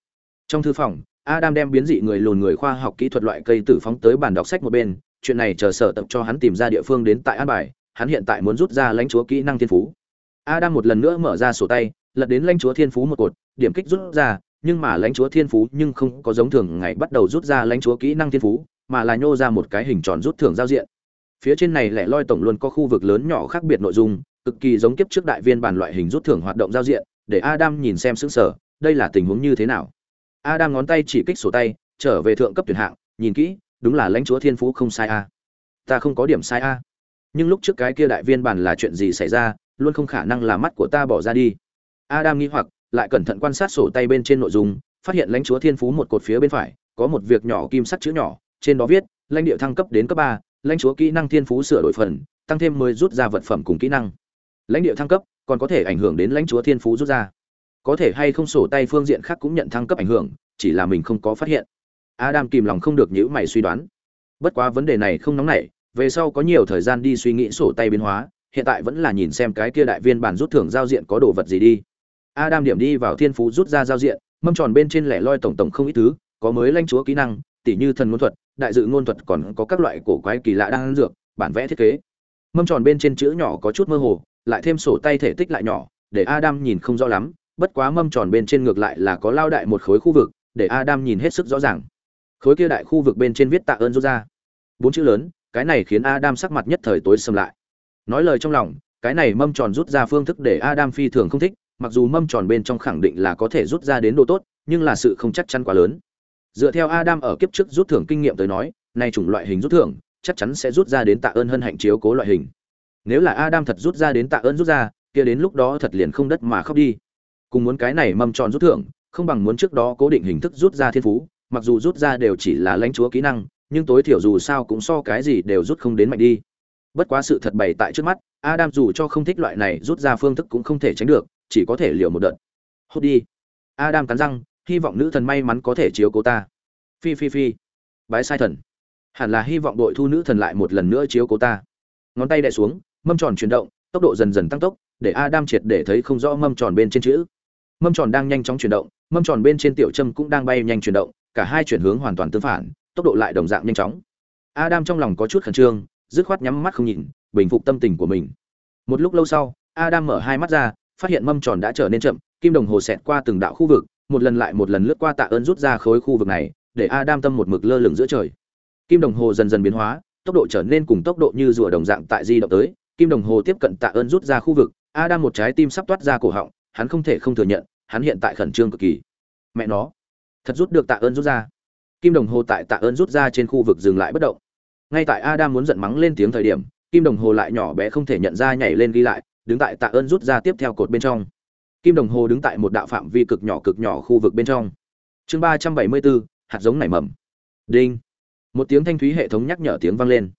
Trong thư phòng, adam đem biến dị người lùn người khoa học kỹ thuật loại cây tử phóng tới bàn đọc sách một bên, chuyện này chờ sở tập cho hắn tìm ra địa phương đến tại an bài, hắn hiện tại muốn rút ra lãnh chúa kỹ năng thiên phú. Adam một lần nữa mở ra sổ tay, lật đến lãnh chúa thiên phú một cột, điểm kích rút ra, nhưng mà lãnh chúa thiên phú nhưng không có giống thường ngày bắt đầu rút ra lãnh chúa kỹ năng thiên phú mà là nhô ra một cái hình tròn rút thưởng giao diện. Phía trên này lẻ loi tổng luôn có khu vực lớn nhỏ khác biệt nội dung, cực kỳ giống kiếp trước đại viên bản loại hình rút thưởng hoạt động giao diện, để adam nhìn xem xứng sở đây là tình huống như thế nào. Adam ngón tay chỉ kích sổ tay, trở về thượng cấp tuyển hạng, nhìn kỹ, đúng là lãnh chúa thiên phú không sai a. Ta không có điểm sai a. Nhưng lúc trước cái kia đại viên bản là chuyện gì xảy ra, luôn không khả năng là mắt của ta bỏ ra đi. Adam nghi hoặc, lại cẩn thận quan sát sổ tay bên trên nội dung, phát hiện lãnh chúa thiên phú một cột phía bên phải, có một việc nhỏ kim sắt chữ nhỏ trên đó viết, lãnh địa thăng cấp đến cấp ba, lãnh chúa kỹ năng thiên phú sửa đổi phần, tăng thêm mới rút ra vật phẩm cùng kỹ năng. Lãnh địa thăng cấp còn có thể ảnh hưởng đến lãnh chúa thiên phú rút ra. Có thể hay không sổ tay phương diện khác cũng nhận thăng cấp ảnh hưởng, chỉ là mình không có phát hiện. Adam kìm lòng không được nhữ mày suy đoán. Bất quá vấn đề này không nóng nảy, về sau có nhiều thời gian đi suy nghĩ sổ tay biến hóa, hiện tại vẫn là nhìn xem cái kia đại viên bản rút thưởng giao diện có đồ vật gì đi. Adam điểm đi vào thiên phú rút ra giao diện, mâm tròn bên trên lẻ loi tổng tổng không ít thứ, có mới lãnh chúa kỹ năng, tỉ như thần ngôn thuật đại dự ngôn thuật còn có các loại cổ quái kỳ lạ đang dược, bản vẽ thiết kế. Mâm tròn bên trên chữ nhỏ có chút mơ hồ, lại thêm sổ tay thể tích lại nhỏ, để adam nhìn không rõ lắm, bất quá mâm tròn bên trên ngược lại là có lao đại một khối khu vực, để adam nhìn hết sức rõ ràng. Khối kia đại khu vực bên trên viết tạ ơn rút ra. Bốn chữ lớn, cái này khiến adam sắc mặt nhất thời tối sầm lại. Nói lời trong lòng, cái này mâm tròn rút ra phương thức để adam phi thường không thích, mặc dù mâm tròn bên trong khẳng định là có thể rút ra đến đồ tốt, nhưng là sự không chắc chắn quá lớn dựa theo adam ở kiếp trước rút thưởng kinh nghiệm tới nói, nay chủng loại hình rút thưởng chắc chắn sẽ rút ra đến tạ ơn hân hạnh chiếu cố loại hình. Nếu là adam thật rút ra đến tạ ơn rút ra, kia đến lúc đó thật liền không đất mà khóc đi. Cùng muốn cái này mâm tròn rút thưởng, không bằng muốn trước đó cố định hình thức rút ra thiên phú, mặc dù rút ra đều chỉ là lãnh chúa kỹ năng, nhưng tối thiểu dù sao cũng so cái gì đều rút không đến mạnh đi. Bất quá sự thật bày tại trước mắt, adam dù cho không thích loại này rút ra phương thức cũng không thể tránh được, chỉ có thể liều một đợt. Hốt đi. Adam cắn răng hy vọng nữ thần may mắn có thể chiếu cố ta. Phi phi phi. Bái sai thần. Hẳn là hy vọng đội thu nữ thần lại một lần nữa chiếu cố ta. Ngón tay đè xuống, mâm tròn chuyển động, tốc độ dần dần tăng tốc, để adam triệt để thấy không rõ mâm tròn bên trên chữ. Mâm tròn đang nhanh chóng chuyển động, mâm tròn bên trên tiểu trâm cũng đang bay nhanh chuyển động, cả hai chuyển hướng hoàn toàn tương phản, tốc độ lại đồng dạng nhanh chóng. Adam trong lòng có chút khẩn trương, dứt khoát nhắm mắt không nhìn, bình phục tâm tình của mình. Một lúc lâu sau, adam mở hai mắt ra, phát hiện mâm tròn đã trở nên chậm, kim đồng hồ xẹt qua từng đạo khu vực một lần lại một lần lướt qua tạ ơn rút ra khối khu vực này, để adam tâm một mực lơ lửng giữa trời. Kim đồng hồ dần dần biến hóa, tốc độ trở nên cùng tốc độ như rùa đồng dạng tại di động tới. Kim đồng hồ tiếp cận tạ ơn rút ra khu vực adam một trái tim sắp toát ra cổ họng, hắn không thể không thừa nhận, hắn hiện tại khẩn trương cực kỳ. Mẹ nó, thật rút được tạ ơn rút ra. Kim đồng hồ tại tạ ơn rút ra trên khu vực dừng lại bất động. Ngay tại adam muốn giận mắng lên tiếng thời điểm, kim đồng hồ lại nhỏ bé không thể nhận ra nhảy lên ghi lại, đứng tại tạ ơn rút ra tiếp theo cột bên trong kim đồng hồ đứng tại một đạo phạm vi cực nhỏ cực nhỏ khu vực bên trong. Chương ba trăm bảy mươi bốn, hạt giống nảy mầm. Đinh. Một tiếng thanh thúy hệ thống nhắc nhở tiếng vang lên.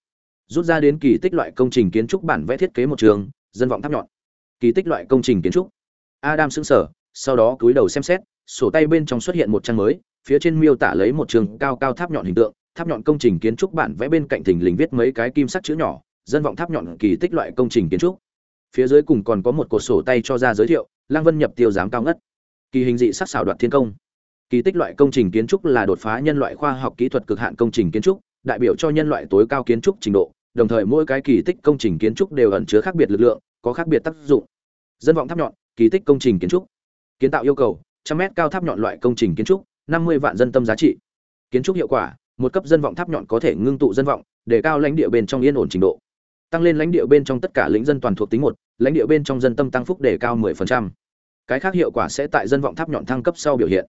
Rút ra đến kỳ tích loại công trình kiến trúc bản vẽ thiết kế một trường, dân vọng tháp nhọn. Kỳ tích loại công trình kiến trúc. Adam xứng sở sau đó cúi đầu xem xét, sổ tay bên trong xuất hiện một trang mới, phía trên miêu tả lấy một trường cao cao tháp nhọn hình tượng, tháp nhọn công trình kiến trúc bản vẽ bên cạnh thình lình viết mấy cái kim sắc chữ nhỏ, dân vọng tháp nhọn kỳ tích loại công trình kiến trúc. Phía dưới cùng còn có một cột sổ tay cho ra giới thiệu lăng vân nhập tiêu giám cao ngất. Kỳ hình dị sắc xảo đoạt thiên công. Kỳ tích loại công trình kiến trúc là đột phá nhân loại khoa học kỹ thuật cực hạn công trình kiến trúc, đại biểu cho nhân loại tối cao kiến trúc trình độ, đồng thời mỗi cái kỳ tích công trình kiến trúc đều ẩn chứa khác biệt lực lượng, có khác biệt tác dụng. Dân vọng tháp nhọn, kỳ tích công trình kiến trúc. Kiến tạo yêu cầu, trăm mét cao tháp nhọn loại công trình kiến trúc, năm mươi vạn dân tâm giá trị. Kiến trúc hiệu quả, một cấp dân vọng tháp nhọn có thể ngưng tụ dân vọng, để cao lãnh địa bên trong yên ổn trình độ tăng lên lãnh địa bên trong tất cả lĩnh dân toàn thuộc tính một, lãnh địa bên trong dân tâm tăng phúc để cao 10%. cái khác hiệu quả sẽ tại dân vọng tháp nhọn thăng cấp sau biểu hiện.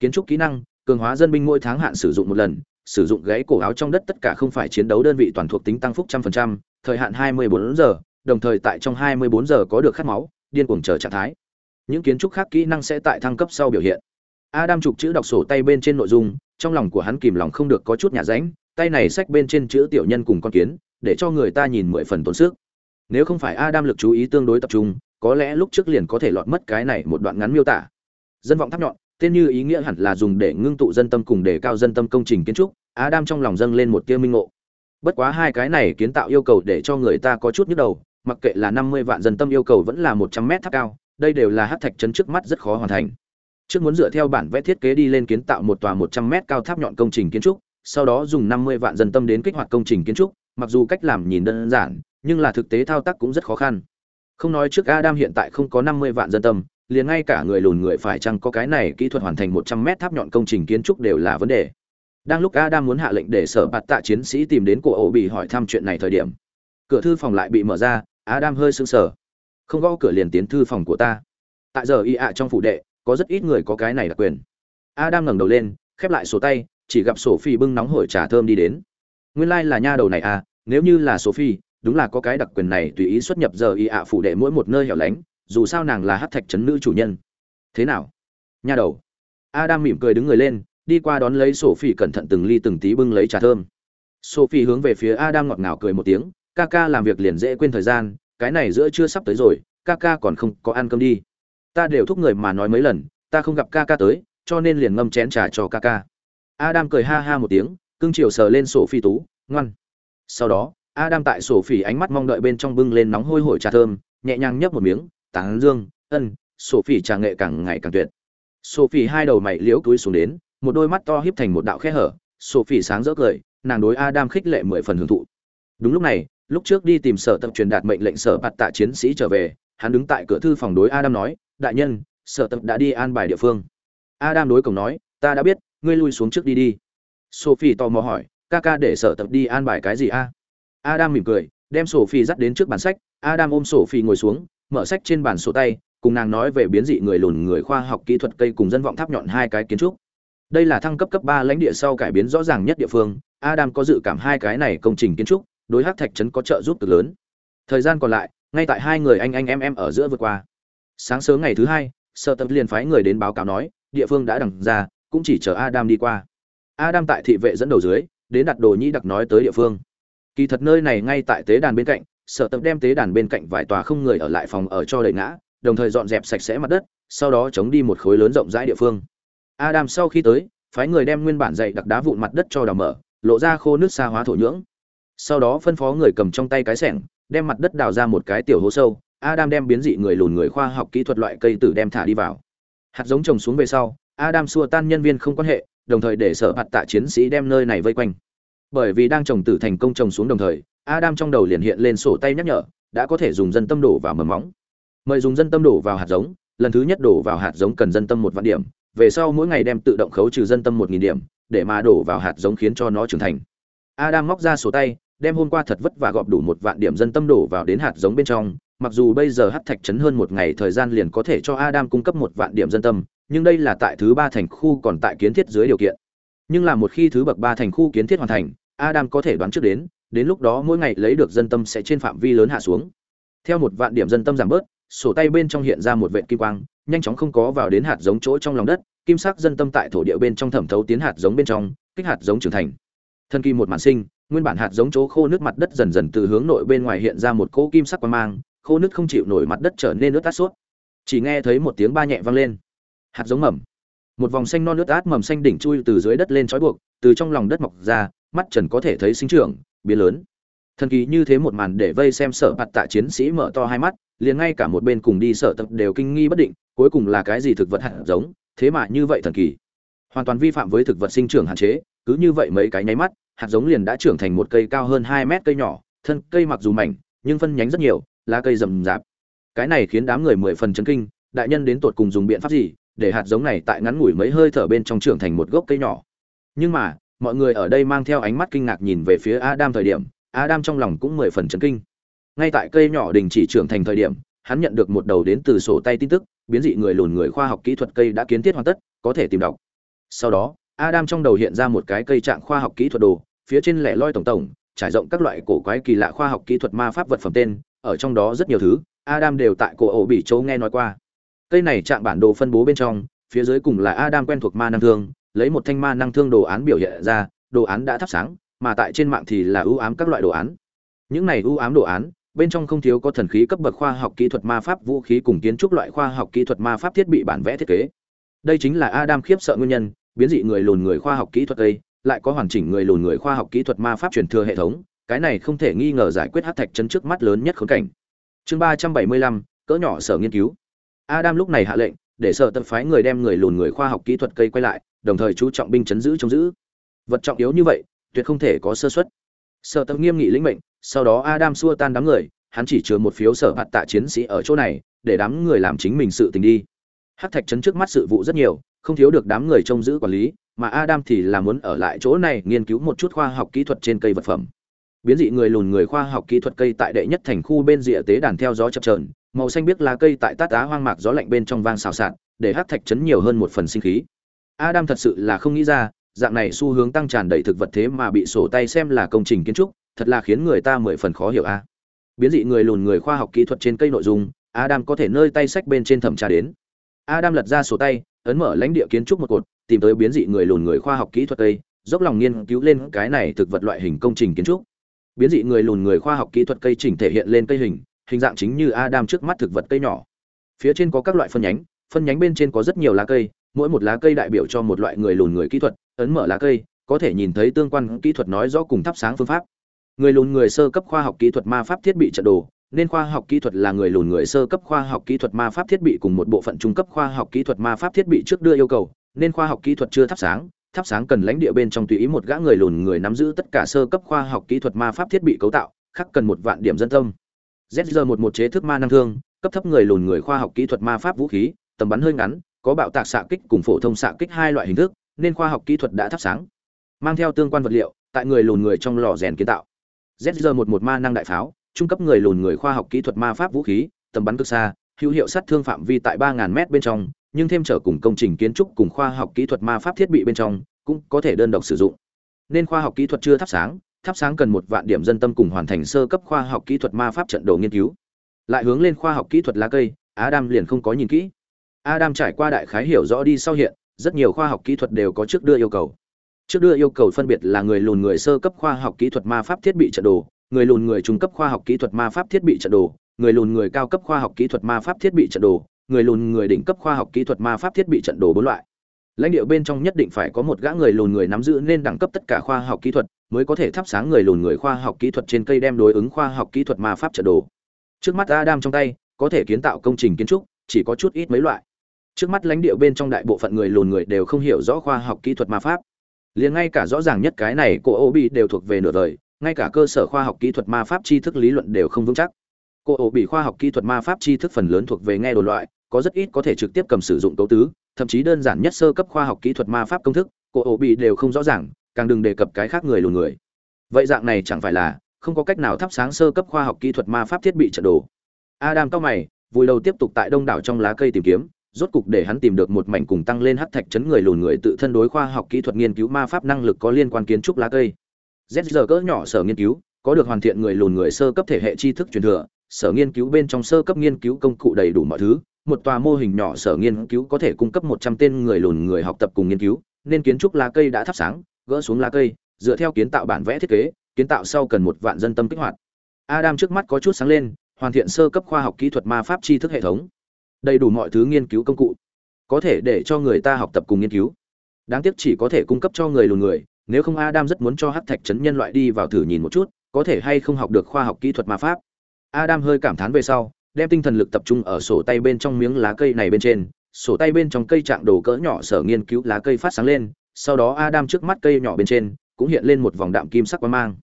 Kiến trúc kỹ năng, cường hóa dân binh mỗi tháng hạn sử dụng một lần, sử dụng gáy cổ áo trong đất tất cả không phải chiến đấu đơn vị toàn thuộc tính tăng phúc trăm phần trăm, thời hạn 24 giờ, đồng thời tại trong 24 giờ có được khát máu, điên cuồng chờ trạng thái. Những kiến trúc khác kỹ năng sẽ tại thăng cấp sau biểu hiện. Adam trục chữ đọc sổ tay bên trên nội dung, trong lòng của hắn kìm lòng không được có chút nhà ránh, tay này sách bên trên chữ tiểu nhân cùng con kiến để cho người ta nhìn mười phần tốn sức. Nếu không phải adam lực chú ý tương đối tập trung, có lẽ lúc trước liền có thể lọt mất cái này một đoạn ngắn miêu tả. Dân vọng tháp nhọn, tên như ý nghĩa hẳn là dùng để ngưng tụ dân tâm cùng để cao dân tâm công trình kiến trúc, adam trong lòng dâng lên một tia minh ngộ. Bất quá hai cái này kiến tạo yêu cầu để cho người ta có chút nhức đầu, mặc kệ là năm mươi vạn dân tâm yêu cầu vẫn là một trăm mét tháp cao, đây đều là hát thạch trấn trước mắt rất khó hoàn thành. Trước muốn dựa theo bản vẽ thiết kế đi lên kiến tạo một tòa một trăm mét cao tháp nhọn công trình kiến trúc, sau đó dùng năm mươi vạn dân tâm đến kích hoạt công trình kiến trúc mặc dù cách làm nhìn đơn giản, nhưng là thực tế thao tác cũng rất khó khăn. Không nói trước adam hiện tại không có năm mươi vạn dân tâm, liền ngay cả người lùn người phải chăng có cái này kỹ thuật hoàn thành một trăm mét tháp nhọn công trình kiến trúc đều là vấn đề. Đang lúc adam muốn hạ lệnh để sở bạt tạ chiến sĩ tìm đến cổ ổ bị hỏi thăm chuyện này thời điểm, cửa thư phòng lại bị mở ra, adam hơi sưng sờ. Không gõ cửa liền tiến thư phòng của ta. Tại giờ y ạ trong phủ đệ, có rất ít người có cái này đặc quyền. Adam ngẩng đầu lên, khép lại sổ tay, chỉ gặp sổ phi bưng nóng hổi trà thơm đi đến. Nguyên lai là nha đầu này à nếu như là sophie, đúng là có cái đặc quyền này tùy ý xuất nhập giờ y ạ phủ đệ mỗi một nơi hẻo lánh, dù sao nàng là hát thạch trấn nữ chủ nhân. Thế nào? Nha đầu. Adam mỉm cười đứng người lên, đi qua đón lấy sophie cẩn thận từng ly từng tí bưng lấy trà thơm. Sophie hướng về phía adam ngọt ngào cười một tiếng, ca ca làm việc liền dễ quên thời gian, cái này giữa chưa sắp tới rồi, ca ca còn không có ăn cơm đi. Ta đều thúc người mà nói mấy lần, ta không gặp ca ca tới, cho nên liền ngâm chén trà cho ca ca. Adam cười ha ha một tiếng, cưng chiều sờ lên sổ phi tú, ngoan sau đó, adam tại sổ phỉ ánh mắt mong đợi bên trong bưng lên nóng hôi hổi trà thơm, nhẹ nhàng nhấp một miếng, tán dương, ân, sổ phỉ trà nghệ càng ngày càng tuyệt. Sổ phỉ hai đầu mày liễu túi xuống đến, một đôi mắt to híp thành một đạo khe hở, sổ phỉ sáng rỡ cười, nàng đối adam khích lệ mười phần hưởng thụ. Đúng lúc này, lúc trước đi tìm sở tập truyền đạt mệnh lệnh sở bạt tạ chiến sĩ trở về, hắn đứng tại cửa thư phòng đối adam nói, đại nhân, sở tập đã đi an bài địa phương. Adam đối cổng nói, ta đã biết, ngươi lui xuống trước đi đi. Sophie tò mò hỏi ca ca để sở tập đi an bài cái gì a? Adam mỉm cười, đem sổ phi dắt đến trước bàn sách. Adam ôm sổ phi ngồi xuống, mở sách trên bàn sổ tay, cùng nàng nói về biến dị người lùn người khoa học kỹ thuật cây cùng dân vọng tháp nhọn hai cái kiến trúc. Đây là thăng cấp cấp ba lãnh địa sau cải biến rõ ràng nhất địa phương. Adam có dự cảm hai cái này công trình kiến trúc, đối hắc thạch trấn có trợ giúp cực lớn. Thời gian còn lại, ngay tại hai người anh anh em em ở giữa vượt qua. Sáng sớm ngày thứ hai sợ tập liền phái người đến báo cáo nói, địa phương đã đằng ra, cũng chỉ chờ adam đi qua. Adam tại thị vệ dẫn đầu dưới đến đặt đồ nhĩ đặc nói tới địa phương. Kỳ thật nơi này ngay tại tế đàn bên cạnh, sở tập đem tế đàn bên cạnh vài tòa không người ở lại phòng ở cho đầy ngã, đồng thời dọn dẹp sạch sẽ mặt đất, sau đó chống đi một khối lớn rộng rãi địa phương. Adam sau khi tới, phái người đem nguyên bản dạy đặc đá vụn mặt đất cho đào mở, lộ ra khô nước xa hóa thổ nhưỡng. Sau đó phân phó người cầm trong tay cái sẻng, đem mặt đất đào ra một cái tiểu hố sâu, adam đem biến dị người lùn người khoa học kỹ thuật loại cây tử đem thả đi vào. Hạt giống trồng xuống về sau, adam xua tan nhân viên không quan hệ đồng thời để sở hạt tạ chiến sĩ đem nơi này vây quanh. Bởi vì đang trồng tử thành công trồng xuống đồng thời, adam trong đầu liền hiện lên sổ tay nhắc nhở, đã có thể dùng dân tâm đổ vào mầm móng. Mời dùng dân tâm đổ vào hạt giống, lần thứ nhất đổ vào hạt giống cần dân tâm một vạn điểm, về sau mỗi ngày đem tự động khấu trừ dân tâm một nghìn điểm, để mà đổ vào hạt giống khiến cho nó trưởng thành. Adam móc ra sổ tay, đem hôm qua thật vất vả gọp đủ một vạn điểm dân tâm đổ vào đến hạt giống bên trong, mặc dù bây giờ hát thạch chấn hơn một ngày thời gian liền có thể cho adam cung cấp một vạn điểm dân tâm nhưng đây là tại thứ ba thành khu còn tại kiến thiết dưới điều kiện. Nhưng là một khi thứ bậc ba thành khu kiến thiết hoàn thành, adam có thể đoán trước đến đến lúc đó mỗi ngày lấy được dân tâm sẽ trên phạm vi lớn hạ xuống. Theo một vạn điểm dân tâm giảm bớt, sổ tay bên trong hiện ra một vệt kim quang, nhanh chóng không có vào đến hạt giống chỗ trong lòng đất, kim sắc dân tâm tại thổ địa bên trong thẩm thấu tiến hạt giống bên trong, kích hạt giống trưởng thành. Thân kỳ một màn sinh, nguyên bản hạt giống chỗ khô nước mặt đất dần dần từ hướng nội bên ngoài hiện ra một cỗ kim sắc quang mang, khô nước không chịu nổi mặt đất trở nên nước tát suốt. Chỉ nghe thấy một tiếng ba nhẹ vang lên hạt giống mầm. Một vòng xanh non nước át mầm xanh đỉnh chui từ dưới đất lên trói buộc, từ trong lòng đất mọc ra, mắt trần có thể thấy sinh trưởng, biến lớn. Thần kỳ như thế một màn để vây xem sở mặt tạ chiến sĩ mở to hai mắt, liền ngay cả một bên cùng đi sở tập đều kinh nghi bất định, cuối cùng là cái gì thực vật hạt giống, thế mà như vậy thần kỳ. Hoàn toàn vi phạm với thực vật sinh trưởng hạn chế, cứ như vậy mấy cái nháy mắt, hạt giống liền đã trưởng thành một cây cao hơn hai mét cây nhỏ, thân cây mặc dù mảnh, nhưng phân nhánh rất nhiều, lá cây rậm rạp. Cái này khiến đám người mười phần chấn kinh, đại nhân đến tột cùng dùng biện pháp gì để hạt giống này tại ngắn ngủi mấy hơi thở bên trong trưởng thành một gốc cây nhỏ. Nhưng mà, mọi người ở đây mang theo ánh mắt kinh ngạc nhìn về phía adam thời điểm, adam trong lòng cũng mười phần chấn kinh. Ngay tại cây nhỏ đình chỉ trưởng thành thời điểm, hắn nhận được một đầu đến từ sổ tay tin tức, biến dị người lùn người khoa học kỹ thuật cây đã kiến thiết hoàn tất, có thể tìm đọc. Sau đó, adam trong đầu hiện ra một cái cây trạng khoa học kỹ thuật đồ, phía trên lẻ loi tổng tổng, trải rộng các loại cổ quái kỳ lạ khoa học kỹ thuật ma pháp vật phẩm tên, ở trong đó rất nhiều thứ, adam đều tại cổ ổ bị châu nghe nói qua cây này chạm bản đồ phân bố bên trong, phía dưới cùng là adam quen thuộc ma năng thương, lấy một thanh ma năng thương đồ án biểu hiện ra, đồ án đã thắp sáng, mà tại trên mạng thì là ưu ám các loại đồ án. Những này ưu ám đồ án, bên trong không thiếu có thần khí cấp bậc khoa học kỹ thuật ma pháp vũ khí cùng kiến trúc loại khoa học kỹ thuật ma pháp thiết bị bản vẽ thiết kế. Đây chính là adam khiếp sợ nguyên nhân, biến dị người lùn người khoa học kỹ thuật đây, lại có hoàn chỉnh người lùn người khoa học kỹ thuật ma pháp truyền thừa hệ thống, cái này không thể nghi ngờ giải quyết hắc thạch chân trước mắt lớn nhất khốn cảnh. Chương ba trăm bảy mươi lăm, cỡ nhỏ sở nghiên cứu adam lúc này hạ lệnh để sở tập phái người đem người lùn người khoa học kỹ thuật cây quay lại đồng thời chú trọng binh chấn giữ trông giữ. Vật trọng yếu như vậy tuyệt không thể có sơ suất. Sở tập nghiêm nghị lĩnh mệnh sau đó adam xua tan đám người hắn chỉ chứa một phiếu sở hạt tạ chiến sĩ ở chỗ này để đám người làm chính mình sự tình đi. Hắc thạch chấn trước mắt sự vụ rất nhiều không thiếu được đám người trông giữ quản lý mà adam thì là muốn ở lại chỗ này nghiên cứu một chút khoa học kỹ thuật trên cây vật phẩm. Biến dị người lùn người khoa học kỹ thuật cây tại đệ nhất thành khu bên rìa tế đàn theo gió chập chờn, màu xanh biết lá cây tại tát á hoang mạc gió lạnh bên trong vang xào xạc, để hát thạch chấn nhiều hơn một phần sinh khí. Adam thật sự là không nghĩ ra, dạng này xu hướng tăng tràn đầy thực vật thế mà bị sổ tay xem là công trình kiến trúc, thật là khiến người ta mười phần khó hiểu a. Biến dị người lùn người khoa học kỹ thuật trên cây nội dung, adam có thể nơi tay sách bên trên thẩm tra đến. Adam lật ra sổ tay, ấn mở lãnh địa kiến trúc một cột, tìm tới biến dị người lùn người khoa học kỹ thuật cây dốc lòng nghiên cứu lên cái này thực vật loại hình công trình kiến trúc. Biến dị người lùn người khoa học kỹ thuật cây chỉnh thể hiện lên cây hình hình dạng chính như adam trước mắt thực vật cây nhỏ. Phía trên có các loại phân nhánh phân nhánh bên trên có rất nhiều lá cây, mỗi một lá cây đại biểu cho một loại người lùn người kỹ thuật, ấn mở lá cây, có thể nhìn thấy tương quan kỹ thuật nói rõ cùng thắp sáng phương pháp. Người lùn người sơ cấp khoa học kỹ thuật ma pháp thiết bị trận đồ, nên khoa học kỹ thuật là người lùn người sơ cấp khoa học kỹ thuật ma pháp thiết bị cùng một bộ phận trung cấp khoa học kỹ thuật ma pháp thiết bị trước đưa yêu cầu, nên khoa học kỹ thuật chưa thắp sáng thắp sáng cần lãnh địa bên trong tùy ý một gã người lùn người nắm giữ tất cả sơ cấp khoa học kỹ thuật ma pháp thiết bị cấu tạo, khắc cần một vạn điểm dân tâm zr một một chế thức ma năng thương cấp thấp người lùn người khoa học kỹ thuật ma pháp vũ khí tầm bắn hơi ngắn có bạo tạc xạ kích cùng phổ thông xạ kích hai loại hình thức nên khoa học kỹ thuật đã thắp sáng mang theo tương quan vật liệu tại người lùn người trong lò rèn kiến tạo zr một một ma năng đại pháo trung cấp người lùn người khoa học kỹ thuật ma pháp vũ khí tầm bắn cực xa hữu hiệu sát thương phạm vi tại 3000 mét bên trong, nhưng thêm trở cùng công trình kiến trúc cùng khoa học kỹ thuật ma pháp thiết bị bên trong, cũng có thể đơn độc sử dụng. Nên khoa học kỹ thuật chưa thắp sáng, thắp sáng cần một vạn điểm dân tâm cùng hoàn thành sơ cấp khoa học kỹ thuật ma pháp trận đồ nghiên cứu. Lại hướng lên khoa học kỹ thuật lá cây, Adam liền không có nhìn kỹ. Adam trải qua đại khái hiểu rõ đi sau hiện, rất nhiều khoa học kỹ thuật đều có trước đưa yêu cầu. Trước đưa yêu cầu phân biệt là người lùn người sơ cấp khoa học kỹ thuật ma pháp thiết bị trận đồ, người lùn người trung cấp khoa học kỹ thuật ma pháp thiết bị trận đồ, người lùn người cao cấp khoa học kỹ thuật ma pháp thiết bị trận đồ, người lùn người đỉnh cấp khoa học kỹ thuật ma pháp thiết bị trận đồ bốn loại. Lãnh địa bên trong nhất định phải có một gã người lùn người nắm giữ nên đẳng cấp tất cả khoa học kỹ thuật, mới có thể thắp sáng người lùn người khoa học kỹ thuật trên cây đem đối ứng khoa học kỹ thuật ma pháp trận đồ. Trước mắt Adam trong tay, có thể kiến tạo công trình kiến trúc, chỉ có chút ít mấy loại. Trước mắt lãnh địa bên trong đại bộ phận người lùn người đều không hiểu rõ khoa học kỹ thuật ma pháp. Liền ngay cả rõ ràng nhất cái này cô Obi đều thuộc về nửa đời, ngay cả cơ sở khoa học kỹ thuật ma pháp tri thức lý luận đều không vững chắc cô Obi khoa học kỹ thuật ma pháp tri thức phần lớn thuộc về nghe đồ loại có rất ít có thể trực tiếp cầm sử dụng cấu tứ thậm chí đơn giản nhất sơ cấp khoa học kỹ thuật ma pháp công thức cô Obi đều không rõ ràng càng đừng đề cập cái khác người lùn người. Vậy dạng này chẳng phải là không có cách nào thắp sáng sơ cấp khoa học kỹ thuật ma pháp thiết bị trận đồ. Adam cao mày, vùi đầu tiếp tục tại đông đảo trong lá cây tìm kiếm, rốt cục để hắn tìm được một mảnh cùng tăng lên hắc thạch chấn người lùn người tự thân đối khoa học kỹ thuật nghiên cứu ma pháp năng lực có liên quan kiến trúc lá cây. Z giờ cỡ nhỏ sở nghiên cứu, có được hoàn thiện người lùn người sơ cấp thể hệ tri thức truyền thừa, sở nghiên cứu bên trong sơ cấp nghiên cứu công cụ đầy đủ mọi thứ, một tòa mô hình nhỏ sở nghiên cứu có thể cung cấp một trăm tên người lùn người học tập cùng nghiên cứu, nên kiến trúc lá cây đã thắp sáng gỡ xuống lá cây dựa theo kiến tạo bản vẽ thiết kế kiến tạo sau cần một vạn dân tâm kích hoạt. Adam trước mắt có chút sáng lên hoàn thiện sơ cấp khoa học kỹ thuật ma pháp tri thức hệ thống. Đầy đủ mọi thứ nghiên cứu công cụ. Có thể để cho người ta học tập cùng nghiên cứu. Đáng tiếc chỉ có thể cung cấp cho người lùn người nếu không Adam rất muốn cho Hắc Thạch chấn nhân loại đi vào thử nhìn một chút, có thể hay không học được khoa học kỹ thuật ma pháp. Adam hơi cảm thán về sau, đem tinh thần lực tập trung ở sổ tay bên trong miếng lá cây này bên trên, sổ tay bên trong cây trạng đồ cỡ nhỏ sở nghiên cứu lá cây phát sáng lên, sau đó Adam trước mắt cây nhỏ bên trên cũng hiện lên một vòng đạm kim sắc quang mang.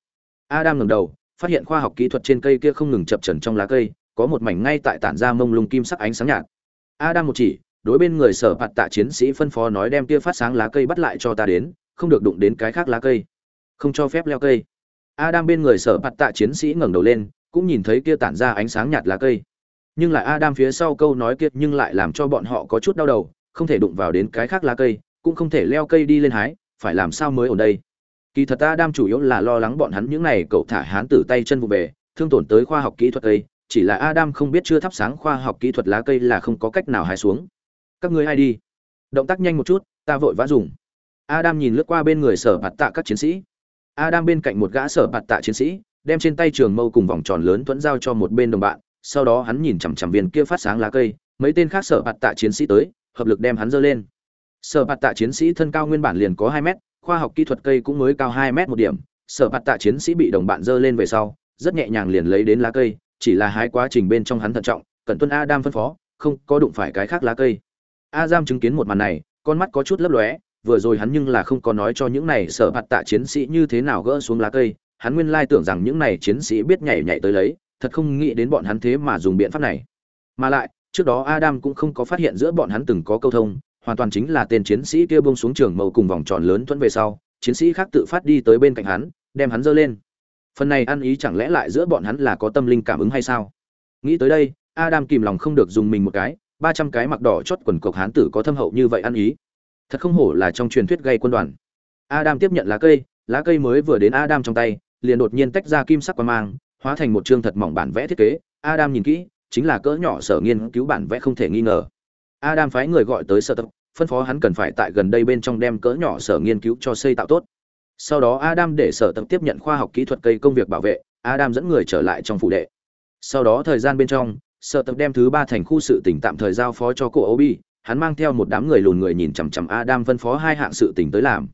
Adam ngẩng đầu, phát hiện khoa học kỹ thuật trên cây kia không ngừng chập chờn trong lá cây, có một mảnh ngay tại tản ra mông lung kim sắc ánh sáng nhạt. Adam một chỉ, đối bên người sở bạt tạ chiến sĩ phân phó nói đem kia phát sáng lá cây bắt lại cho ta đến, không được đụng đến cái khác lá cây không cho phép leo cây adam bên người sở bạt tạ chiến sĩ ngẩng đầu lên cũng nhìn thấy kia tản ra ánh sáng nhạt lá cây nhưng lại adam phía sau câu nói kia nhưng lại làm cho bọn họ có chút đau đầu không thể đụng vào đến cái khác lá cây cũng không thể leo cây đi lên hái phải làm sao mới ở đây kỳ thật ta đam chủ yếu là lo lắng bọn hắn những này cậu thả hán tử tay chân vụ về thương tổn tới khoa học kỹ thuật cây chỉ là adam không biết chưa thắp sáng khoa học kỹ thuật lá cây là không có cách nào hái xuống các ngươi ai đi động tác nhanh một chút ta vội vã dùng Adam nhìn lướt qua bên người sở bạt tạ các chiến sĩ. Adam bên cạnh một gã sở bạt tạ chiến sĩ, đem trên tay trường mâu cùng vòng tròn lớn thuẫn giao cho một bên đồng bạn, sau đó hắn nhìn chằm chằm viên kia phát sáng lá cây, mấy tên khác sở bạt tạ chiến sĩ tới, hợp lực đem hắn giơ lên. Sở bạt tạ chiến sĩ thân cao nguyên bản liền có hai mét, khoa học kỹ thuật cây cũng mới cao hai mét một điểm, sở bạt tạ chiến sĩ bị đồng bạn dơ lên về sau, rất nhẹ nhàng liền lấy đến lá cây, chỉ là hái quá trình bên trong hắn thận trọng, cẩn tuân Adam phân phó, không có đụng phải cái khác lá cây. Adam chứng kiến một màn này, con mắt có chút lấp lóe, vừa rồi hắn nhưng là không có nói cho những này sở bạt tạ chiến sĩ như thế nào gỡ xuống lá cây. Hắn nguyên lai tưởng rằng những này chiến sĩ biết nhảy nhảy tới lấy thật không nghĩ đến bọn hắn thế mà dùng biện pháp này. Mà lại trước đó adam cũng không có phát hiện giữa bọn hắn từng có câu thông hoàn toàn chính là tên chiến sĩ kia buông xuống trường mâu cùng vòng tròn lớn thuẫn về sau, chiến sĩ khác tự phát đi tới bên cạnh hắn, đem hắn giơ lên. Phần này ăn ý chẳng lẽ lại giữa bọn hắn là có tâm linh cảm ứng hay sao? Nghĩ tới đây, adam kìm lòng không được dùng mình một cái, ba trăm cái mặc đỏ chót quần cộc hán tử có thâm hậu như vậy ăn ý. Thật không hổ là trong truyền thuyết gây quân đoàn. Adam tiếp nhận lá cây lá cây mới vừa đến adam trong tay, liền đột nhiên tách ra kim sắc quan mang, hóa thành một chương thật mỏng bản vẽ thiết kế. Adam nhìn kỹ, chính là cỡ nhỏ sở nghiên cứu bản vẽ không thể nghi ngờ. Adam phái người gọi tới sở tập phân phó hắn cần phải tại gần đây bên trong đem cỡ nhỏ sở nghiên cứu cho xây tạo tốt sau đó adam để sở tập tiếp nhận khoa học kỹ thuật cây công việc bảo vệ adam dẫn người trở lại trong phủ đệ sau đó thời gian bên trong sở tập đem thứ ba thành khu sự tỉnh tạm thời giao phó cho cô obi hắn mang theo một đám người lùn người nhìn chằm chằm Adam phân phó hai hạng sự tình tới làm.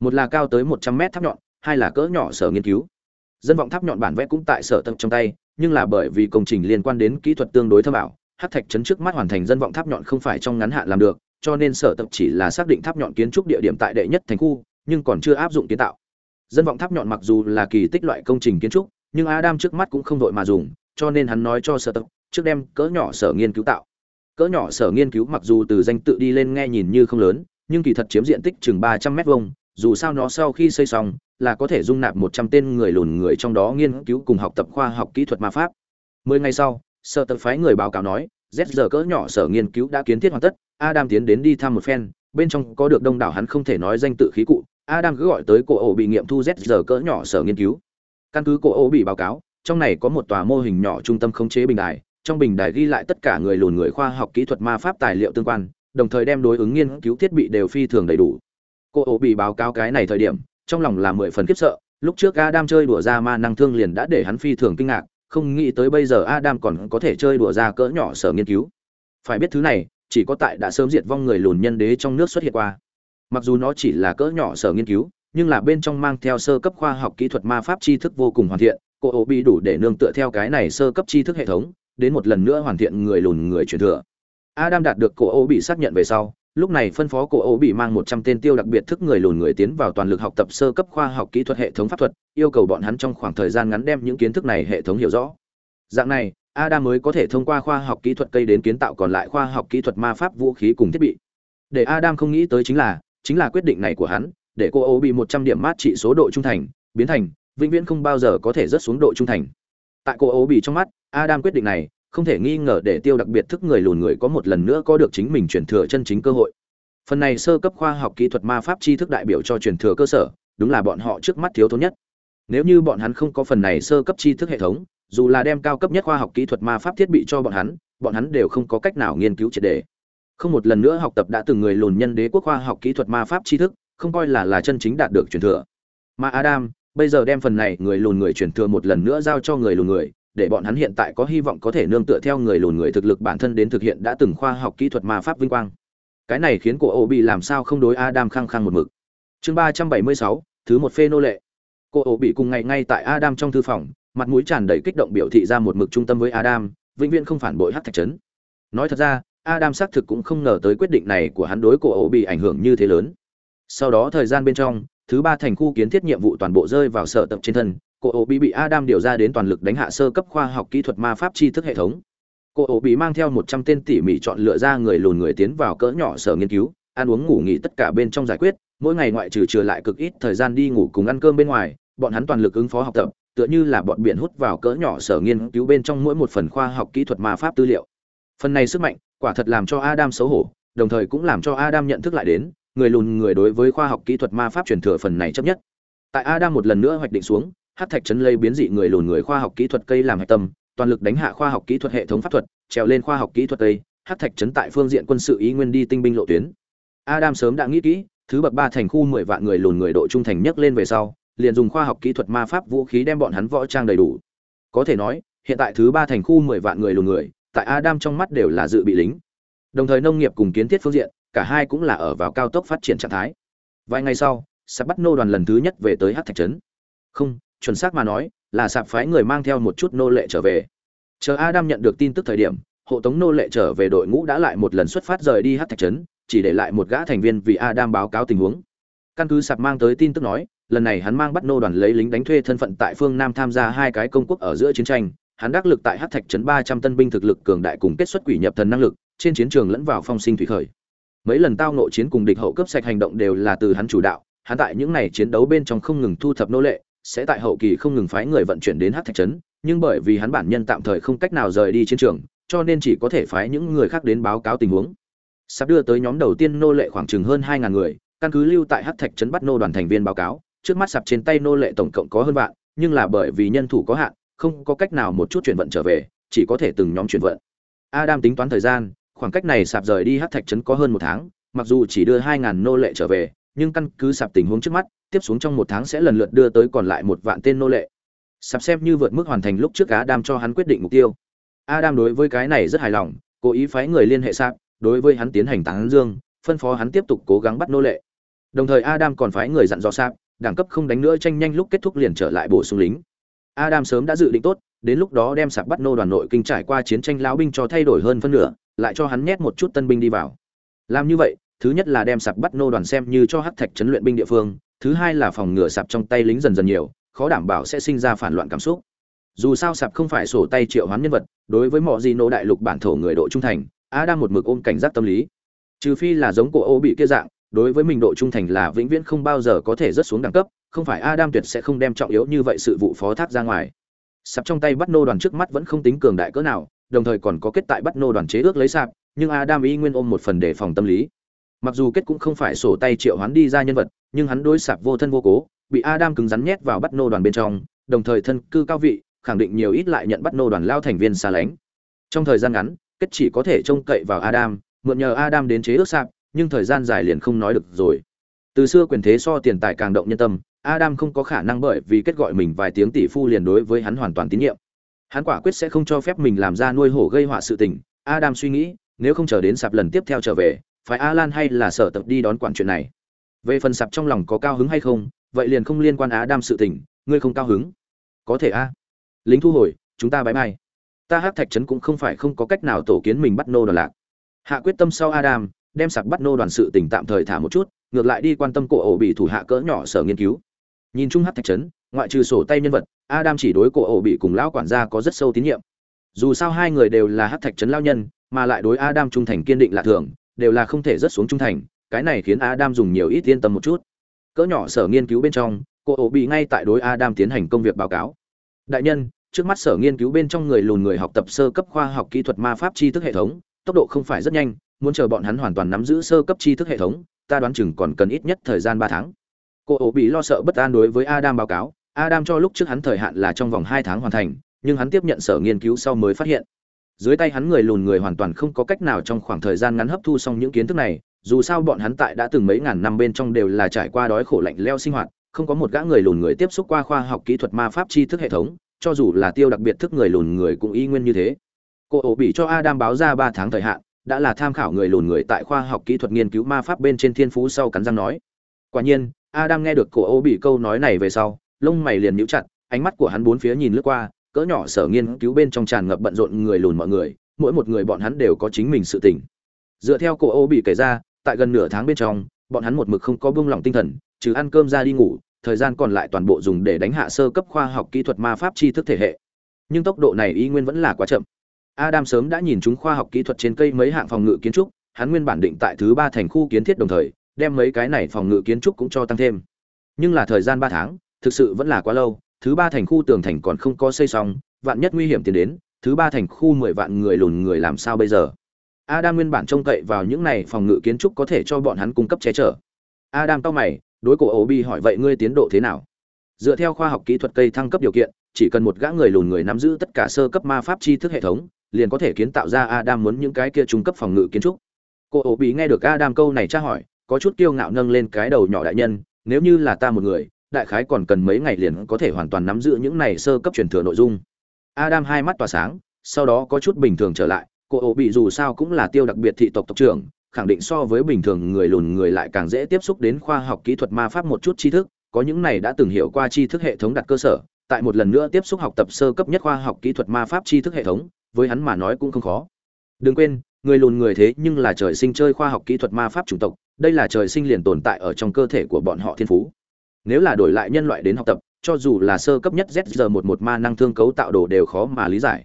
Một là cao tới 100 mét tháp nhọn, hai là cỡ nhỏ sở nghiên cứu. Dân vọng tháp nhọn bản vẽ cũng tại sở tập trong tay, nhưng là bởi vì công trình liên quan đến kỹ thuật tương đối thâm ảo, hắc thạch trấn trước mắt hoàn thành dân vọng tháp nhọn không phải trong ngắn hạn làm được, cho nên sở tập chỉ là xác định tháp nhọn kiến trúc địa điểm tại đệ nhất thành khu, nhưng còn chưa áp dụng kiến tạo. Dân vọng tháp nhọn mặc dù là kỳ tích loại công trình kiến trúc, nhưng Adam trước mắt cũng không đội mà dùng, cho nên hắn nói cho sở tập, trước đem cỡ nhỏ sở nghiên cứu tạo cỡ nhỏ sở nghiên cứu mặc dù từ danh tự đi lên nghe nhìn như không lớn nhưng kỳ thật chiếm diện tích chừng ba trăm mét vuông dù sao nó sau khi xây xong là có thể dung nạp một trăm tên người lùn người trong đó nghiên cứu cùng học tập khoa học kỹ thuật ma pháp mười ngày sau sở tập phái người báo cáo nói z giờ cỡ nhỏ sở nghiên cứu đã kiến thiết hoàn tất, adam tiến đến đi thăm một phen, bên trong có được đông đảo hắn không thể nói danh tự khí cụ, adam cứ gọi tới cổ ổ bị nghiệm thu z giờ cỡ nhỏ sở nghiên cứu. Căn cứ cổ ổ bị báo cáo, trong này có một tòa mô hình nhỏ trung tâm khống chế bình đài, trong bình đài ghi lại tất cả người lùn người khoa học kỹ thuật ma pháp tài liệu tương quan, đồng thời đem đối ứng nghiên cứu thiết bị đều phi thường đầy đủ. Cô ổ bị báo cáo cái này thời điểm, trong lòng là mười phần khiếp sợ, lúc trước adam chơi đùa ra ma năng thương liền đã để hắn phi thường kinh ngạc không nghĩ tới bây giờ adam còn có thể chơi đùa ra cỡ nhỏ sở nghiên cứu. Phải biết thứ này, chỉ có tại đã sớm diệt vong người lùn nhân đế trong nước xuất hiện qua. Mặc dù nó chỉ là cỡ nhỏ sở nghiên cứu, nhưng là bên trong mang theo sơ cấp khoa học kỹ thuật ma pháp tri thức vô cùng hoàn thiện, cô ổ bị đủ để nương tựa theo cái này sơ cấp tri thức hệ thống, đến một lần nữa hoàn thiện người lùn người truyền thừa. Adam đạt được cổ ổ bị xác nhận về sau lúc này phân phó cổ ấu bị mang một trăm tên tiêu đặc biệt thức người lùn người tiến vào toàn lực học tập sơ cấp khoa học kỹ thuật hệ thống pháp thuật, yêu cầu bọn hắn trong khoảng thời gian ngắn đem những kiến thức này hệ thống hiểu rõ. Dạng này, adam mới có thể thông qua khoa học kỹ thuật cây đến kiến tạo còn lại khoa học kỹ thuật ma pháp vũ khí cùng thiết bị. Để adam không nghĩ tới chính là chính là quyết định này của hắn, để cô ấu bị một trăm điểm mát trị số độ trung thành, biến thành, vĩnh viễn không bao giờ có thể rớt xuống độ trung thành. Tại cô ấu bị trong mắt, adam quyết định này không thể nghi ngờ để tiêu đặc biệt thức người lùn người có một lần nữa có được chính mình truyền thừa chân chính cơ hội. Phần này sơ cấp khoa học kỹ thuật ma pháp tri thức đại biểu cho truyền thừa cơ sở, đúng là bọn họ trước mắt thiếu thốn nhất. Nếu như bọn hắn không có phần này sơ cấp tri thức hệ thống, dù là đem cao cấp nhất khoa học kỹ thuật ma pháp thiết bị cho bọn hắn bọn hắn đều không có cách nào nghiên cứu triệt đề. Không một lần nữa học tập đã từng người lùn nhân đế quốc khoa học kỹ thuật ma pháp tri thức, không coi là là chân chính đạt được truyền thừa. Mà adam, bây giờ đem phần này người lùn người truyền thừa một lần nữa giao cho người lùn người để bọn hắn hiện tại có hy vọng có thể nương tựa theo người lùn người thực lực bản thân đến thực hiện đã từng khoa học kỹ thuật ma pháp vinh quang. Cái này khiến cổ ổ bị làm sao không đối adam khăng khăng một mực. Chương ba trăm bảy mươi sáu, thứ một phê nô lệ. Cô ổ bị cùng ngày ngay tại adam trong thư phòng, mặt mũi tràn đầy kích động biểu thị ra một mực trung tâm với adam, vĩnh viễn không phản bội hắc thạch trấn. Nói thật ra, adam xác thực cũng không ngờ tới quyết định này của hắn đối cổ ổ bị ảnh hưởng như thế lớn. Sau đó thời gian bên trong, thứ ba thành khu kiến thiết nhiệm vụ toàn bộ rơi vào sở tập trên thân cô ổ bị bị adam điều ra đến toàn lực đánh hạ sơ cấp khoa học kỹ thuật ma pháp tri thức hệ thống. Cô ổ bị mang theo một trăm tên tỉ mỉ chọn lựa ra người lùn người tiến vào cỡ nhỏ sở nghiên cứu, ăn uống ngủ nghỉ tất cả bên trong giải quyết, mỗi ngày ngoại trừ trừ lại cực ít thời gian đi ngủ cùng ăn cơm bên ngoài, bọn hắn toàn lực ứng phó học tập, tựa như là bọn biển hút vào cỡ nhỏ sở nghiên cứu bên trong mỗi một phần khoa học kỹ thuật ma pháp tư liệu. Phần này sức mạnh, quả thật làm cho adam xấu hổ, đồng thời cũng làm cho adam nhận thức lại đến, người lùn người đối với khoa học kỹ thuật ma pháp truyền thừa phần này chấp nhất. Tại adam một lần nữa hoạch định xuống hát thạch trấn lây biến dị người lùn người khoa học kỹ thuật cây làm hạch tâm, toàn lực đánh hạ khoa học kỹ thuật hệ thống pháp thuật, trèo lên khoa học kỹ thuật cây, hát thạch trấn tại phương diện quân sự ý nguyên đi tinh binh lộ tuyến. Adam sớm đã nghĩ kỹ, thứ bậc ba thành khu mười vạn người lùn người độ trung thành nhất lên về sau, liền dùng khoa học kỹ thuật ma pháp vũ khí đem bọn hắn võ trang đầy đủ. Có thể nói, hiện tại thứ ba thành khu mười vạn người lùn người, tại adam trong mắt đều là dự bị lính. Đồng thời nông nghiệp cùng kiến thiết phương diện, cả hai cũng là ở vào cao tốc phát triển trạng thái. Vài ngày sau, sắp bắt nô đoàn lần thứ nhất về tới hát thạch trấn không chuẩn xác mà nói, là sạp phái người mang theo một chút nô lệ trở về. Chờ adam nhận được tin tức thời điểm, hộ tống nô lệ trở về đội ngũ đã lại một lần xuất phát rời đi hát thạch trấn, chỉ để lại một gã thành viên vì adam báo cáo tình huống. Căn cứ sạp mang tới tin tức nói, lần này hắn mang bắt nô đoàn lấy lính đánh thuê thân phận tại phương nam tham gia hai cái công quốc ở giữa chiến tranh, hắn đắc lực tại hát thạch trấn ba trăm tân binh thực lực cường đại cùng kết xuất quỷ nhập thần năng lực, trên chiến trường lẫn vào phong sinh thủy khởi. Mấy lần tao nội chiến cùng địch hậu cấp sạch hành động đều là từ hắn chủ đạo, hắn tại những ngày chiến đấu bên trong không ngừng thu thập nô lệ sẽ tại hậu kỳ không ngừng phái người vận chuyển đến hát thạch trấn, nhưng bởi vì hắn bản nhân tạm thời không cách nào rời đi chiến trường, cho nên chỉ có thể phái những người khác đến báo cáo tình huống. Sắp đưa tới nhóm đầu tiên nô lệ khoảng chừng hơn hai ngàn người, căn cứ lưu tại hát thạch trấn bắt nô đoàn thành viên báo cáo, trước mắt sạp trên tay nô lệ tổng cộng có hơn vạn, nhưng là bởi vì nhân thủ có hạn, không có cách nào một chút chuyển vận trở về, chỉ có thể từng nhóm chuyển vận. Adam tính toán thời gian, khoảng cách này sạp rời đi hát thạch trấn có hơn một tháng, mặc dù chỉ đưa hai ngàn nô lệ trở về nhưng căn cứ sạp tình huống trước mắt, tiếp xuống trong một tháng sẽ lần lượt đưa tới còn lại một vạn tên nô lệ. Sạp xem như vượt mức hoàn thành lúc trước adam cho hắn quyết định mục tiêu. Adam đối với cái này rất hài lòng, cố ý phái người liên hệ sạp, đối với hắn tiến hành tán dương, phân phó hắn tiếp tục cố gắng bắt nô lệ. Đồng thời adam còn phái người dặn dò sạp, đẳng cấp không đánh nữa tranh nhanh lúc kết thúc liền trở lại bổ sung lính. Adam sớm đã dự định tốt, đến lúc đó đem sạp bắt nô đoàn nội kinh trải qua chiến tranh lão binh cho thay đổi hơn phân nửa, lại cho hắn nhét một chút tân binh đi vào. Làm như vậy thứ nhất là đem sạp bắt nô đoàn xem như cho hắc thạch chấn luyện binh địa phương, thứ hai là phòng ngừa sạp trong tay lính dần dần nhiều, khó đảm bảo sẽ sinh ra phản loạn cảm xúc. Dù sao sạp không phải sổ tay triệu hoán nhân vật, đối với mọi gì nô đại lục bản thổ người độ trung thành a đang một mực ôm cảnh giác tâm lý. Trừ phi là giống cổ ô bị kia dạng, đối với mình độ trung thành là vĩnh viễn không bao giờ có thể rớt xuống đẳng cấp, không phải adam tuyệt sẽ không đem trọng yếu như vậy sự vụ phó thác ra ngoài. Sạp trong tay bắt nô đoàn trước mắt vẫn không tính cường đại cỡ nào, đồng thời còn có kết tại bắt nô đoàn chế ước lấy sạp, nhưng adam y nguyên ôm một phần đề phòng tâm lý mặc dù kết cũng không phải sổ tay triệu hoán đi ra nhân vật, nhưng hắn đối sạp vô thân vô cố, bị adam cứng rắn nhét vào bắt nô đoàn bên trong, đồng thời thân cư cao vị, khẳng định nhiều ít lại nhận bắt nô đoàn lao thành viên xa lánh. Trong thời gian ngắn, kết chỉ có thể trông cậy vào adam, mượn nhờ adam đến chế ước sạp, nhưng thời gian dài liền không nói được rồi. Từ xưa quyền thế so tiền tài càng động nhân tâm, adam không có khả năng bởi vì kết gọi mình vài tiếng tỷ phu liền đối với hắn hoàn toàn tín nhiệm. Hắn quả quyết sẽ không cho phép mình làm ra nuôi hổ gây họa sự tình, adam suy nghĩ, nếu không chờ đến sạp lần tiếp theo trở về phải alan hay là sở tập đi đón quản chuyện này? Về phần sạp trong lòng có cao hứng hay không, vậy liền không liên quan á. Đam sự tình, ngươi không cao hứng. Có thể a. Lính thu hồi, chúng ta bãi mai ta hát thạch trấn cũng không phải không có cách nào tổ kiến mình bắt nô đoàn lạc. Hạ quyết tâm sau adam đem sạc bắt nô đoàn sự tình tạm thời thả một chút, ngược lại đi quan tâm cổ ổ bị thủ hạ cỡ nhỏ sở nghiên cứu. Nhìn chung hát thạch trấn, ngoại trừ sổ tay nhân vật adam chỉ đối cổ ổ bị cùng lão quản gia có rất sâu tín nhiệm. Dù sao hai người đều là hát thạch trấn lao nhân, mà lại đối adam trung thành kiên định lạ thường đều là không thể rất xuống trung thành, cái này khiến adam dùng nhiều ít yên tâm một chút. Cỡ nhỏ sở nghiên cứu bên trong, cô ổ bị ngay tại đối adam tiến hành công việc báo cáo. Đại nhân, trước mắt sở nghiên cứu bên trong người lùn người học tập sơ cấp khoa học kỹ thuật ma pháp tri thức hệ thống, tốc độ không phải rất nhanh, muốn chờ bọn hắn hoàn toàn nắm giữ sơ cấp tri thức hệ thống, ta đoán chừng còn cần ít nhất thời gian ba tháng. Cô ổ bị lo sợ bất an đối với adam báo cáo, adam cho lúc trước hắn thời hạn là trong vòng hai tháng hoàn thành, nhưng hắn tiếp nhận sở nghiên cứu sau mới phát hiện dưới tay hắn người lùn người hoàn toàn không có cách nào trong khoảng thời gian ngắn hấp thu xong những kiến thức này, dù sao bọn hắn tại đã từng mấy ngàn năm bên trong đều là trải qua đói khổ lạnh leo sinh hoạt, không có một gã người lùn người tiếp xúc qua khoa học kỹ thuật ma pháp tri thức hệ thống, cho dù là tiêu đặc biệt thức người lùn người cũng y nguyên như thế. Cô ổ bị cho adam báo ra ba tháng thời hạn, đã là tham khảo người lùn người tại khoa học kỹ thuật nghiên cứu ma pháp bên trên thiên phú sau cắn răng nói. Quả nhiên, adam nghe được cổ ô bị câu nói này về sau, lông mày liền nhíu chặt, ánh mắt của hắn bốn phía nhìn lướt qua cỡ nhỏ sở nghiên cứu bên trong tràn ngập bận rộn người lùn mọi người, mỗi một người bọn hắn đều có chính mình sự tình. Dựa theo cổ ô bị kể ra, tại gần nửa tháng bên trong, bọn hắn một mực không có buông lỏng tinh thần, trừ ăn cơm ra đi ngủ, thời gian còn lại toàn bộ dùng để đánh hạ sơ cấp khoa học kỹ thuật ma pháp tri thức thể hệ. Nhưng tốc độ này y nguyên vẫn là quá chậm. Adam sớm đã nhìn chúng khoa học kỹ thuật trên cây mấy hạng phòng ngự kiến trúc, hắn nguyên bản định tại thứ ba thành khu kiến thiết đồng thời, đem mấy cái này phòng ngự kiến trúc cũng cho tăng thêm. Nhưng là thời gian ba tháng, thực sự vẫn là quá lâu thứ ba thành khu tường thành còn không có xây xong, vạn nhất nguy hiểm tiến đến, thứ ba thành khu mười vạn người lùn người làm sao bây giờ? Adam nguyên bản trông cậy vào những này phòng ngự kiến trúc có thể cho bọn hắn cung cấp che chở. Adam tao mày, đối cổ ổ bi hỏi, vậy ngươi tiến độ thế nào? Dựa theo khoa học kỹ thuật cây thăng cấp điều kiện, chỉ cần một gã người lùn người nắm giữ tất cả sơ cấp ma pháp tri thức hệ thống, liền có thể kiến tạo ra adam muốn những cái kia trung cấp phòng ngự kiến trúc. Cổ ổ bi nghe được adam câu này tra hỏi, có chút kiêu ngạo nâng lên cái đầu nhỏ đại nhân, nếu như là ta một người đại khái còn cần mấy ngày liền có thể hoàn toàn nắm giữ những này sơ cấp truyền thừa nội dung. Adam hai mắt tỏa sáng, sau đó có chút bình thường trở lại, cô ổ bị dù sao cũng là tiêu đặc biệt thị tộc tộc trưởng, khẳng định so với bình thường người lùn người lại càng dễ tiếp xúc đến khoa học kỹ thuật ma pháp một chút tri thức, có những này đã từng hiểu qua tri thức hệ thống đặt cơ sở, tại một lần nữa tiếp xúc học tập sơ cấp nhất khoa học kỹ thuật ma pháp tri thức hệ thống, với hắn mà nói cũng không khó. Đừng quên, người lùn người thế nhưng là trời sinh chơi khoa học kỹ thuật ma pháp chủng tộc, đây là trời sinh liền tồn tại ở trong cơ thể của bọn họ thiên phú nếu là đổi lại nhân loại đến học tập, cho dù là sơ cấp nhất zr một một ma năng thương cấu tạo đồ đều khó mà lý giải.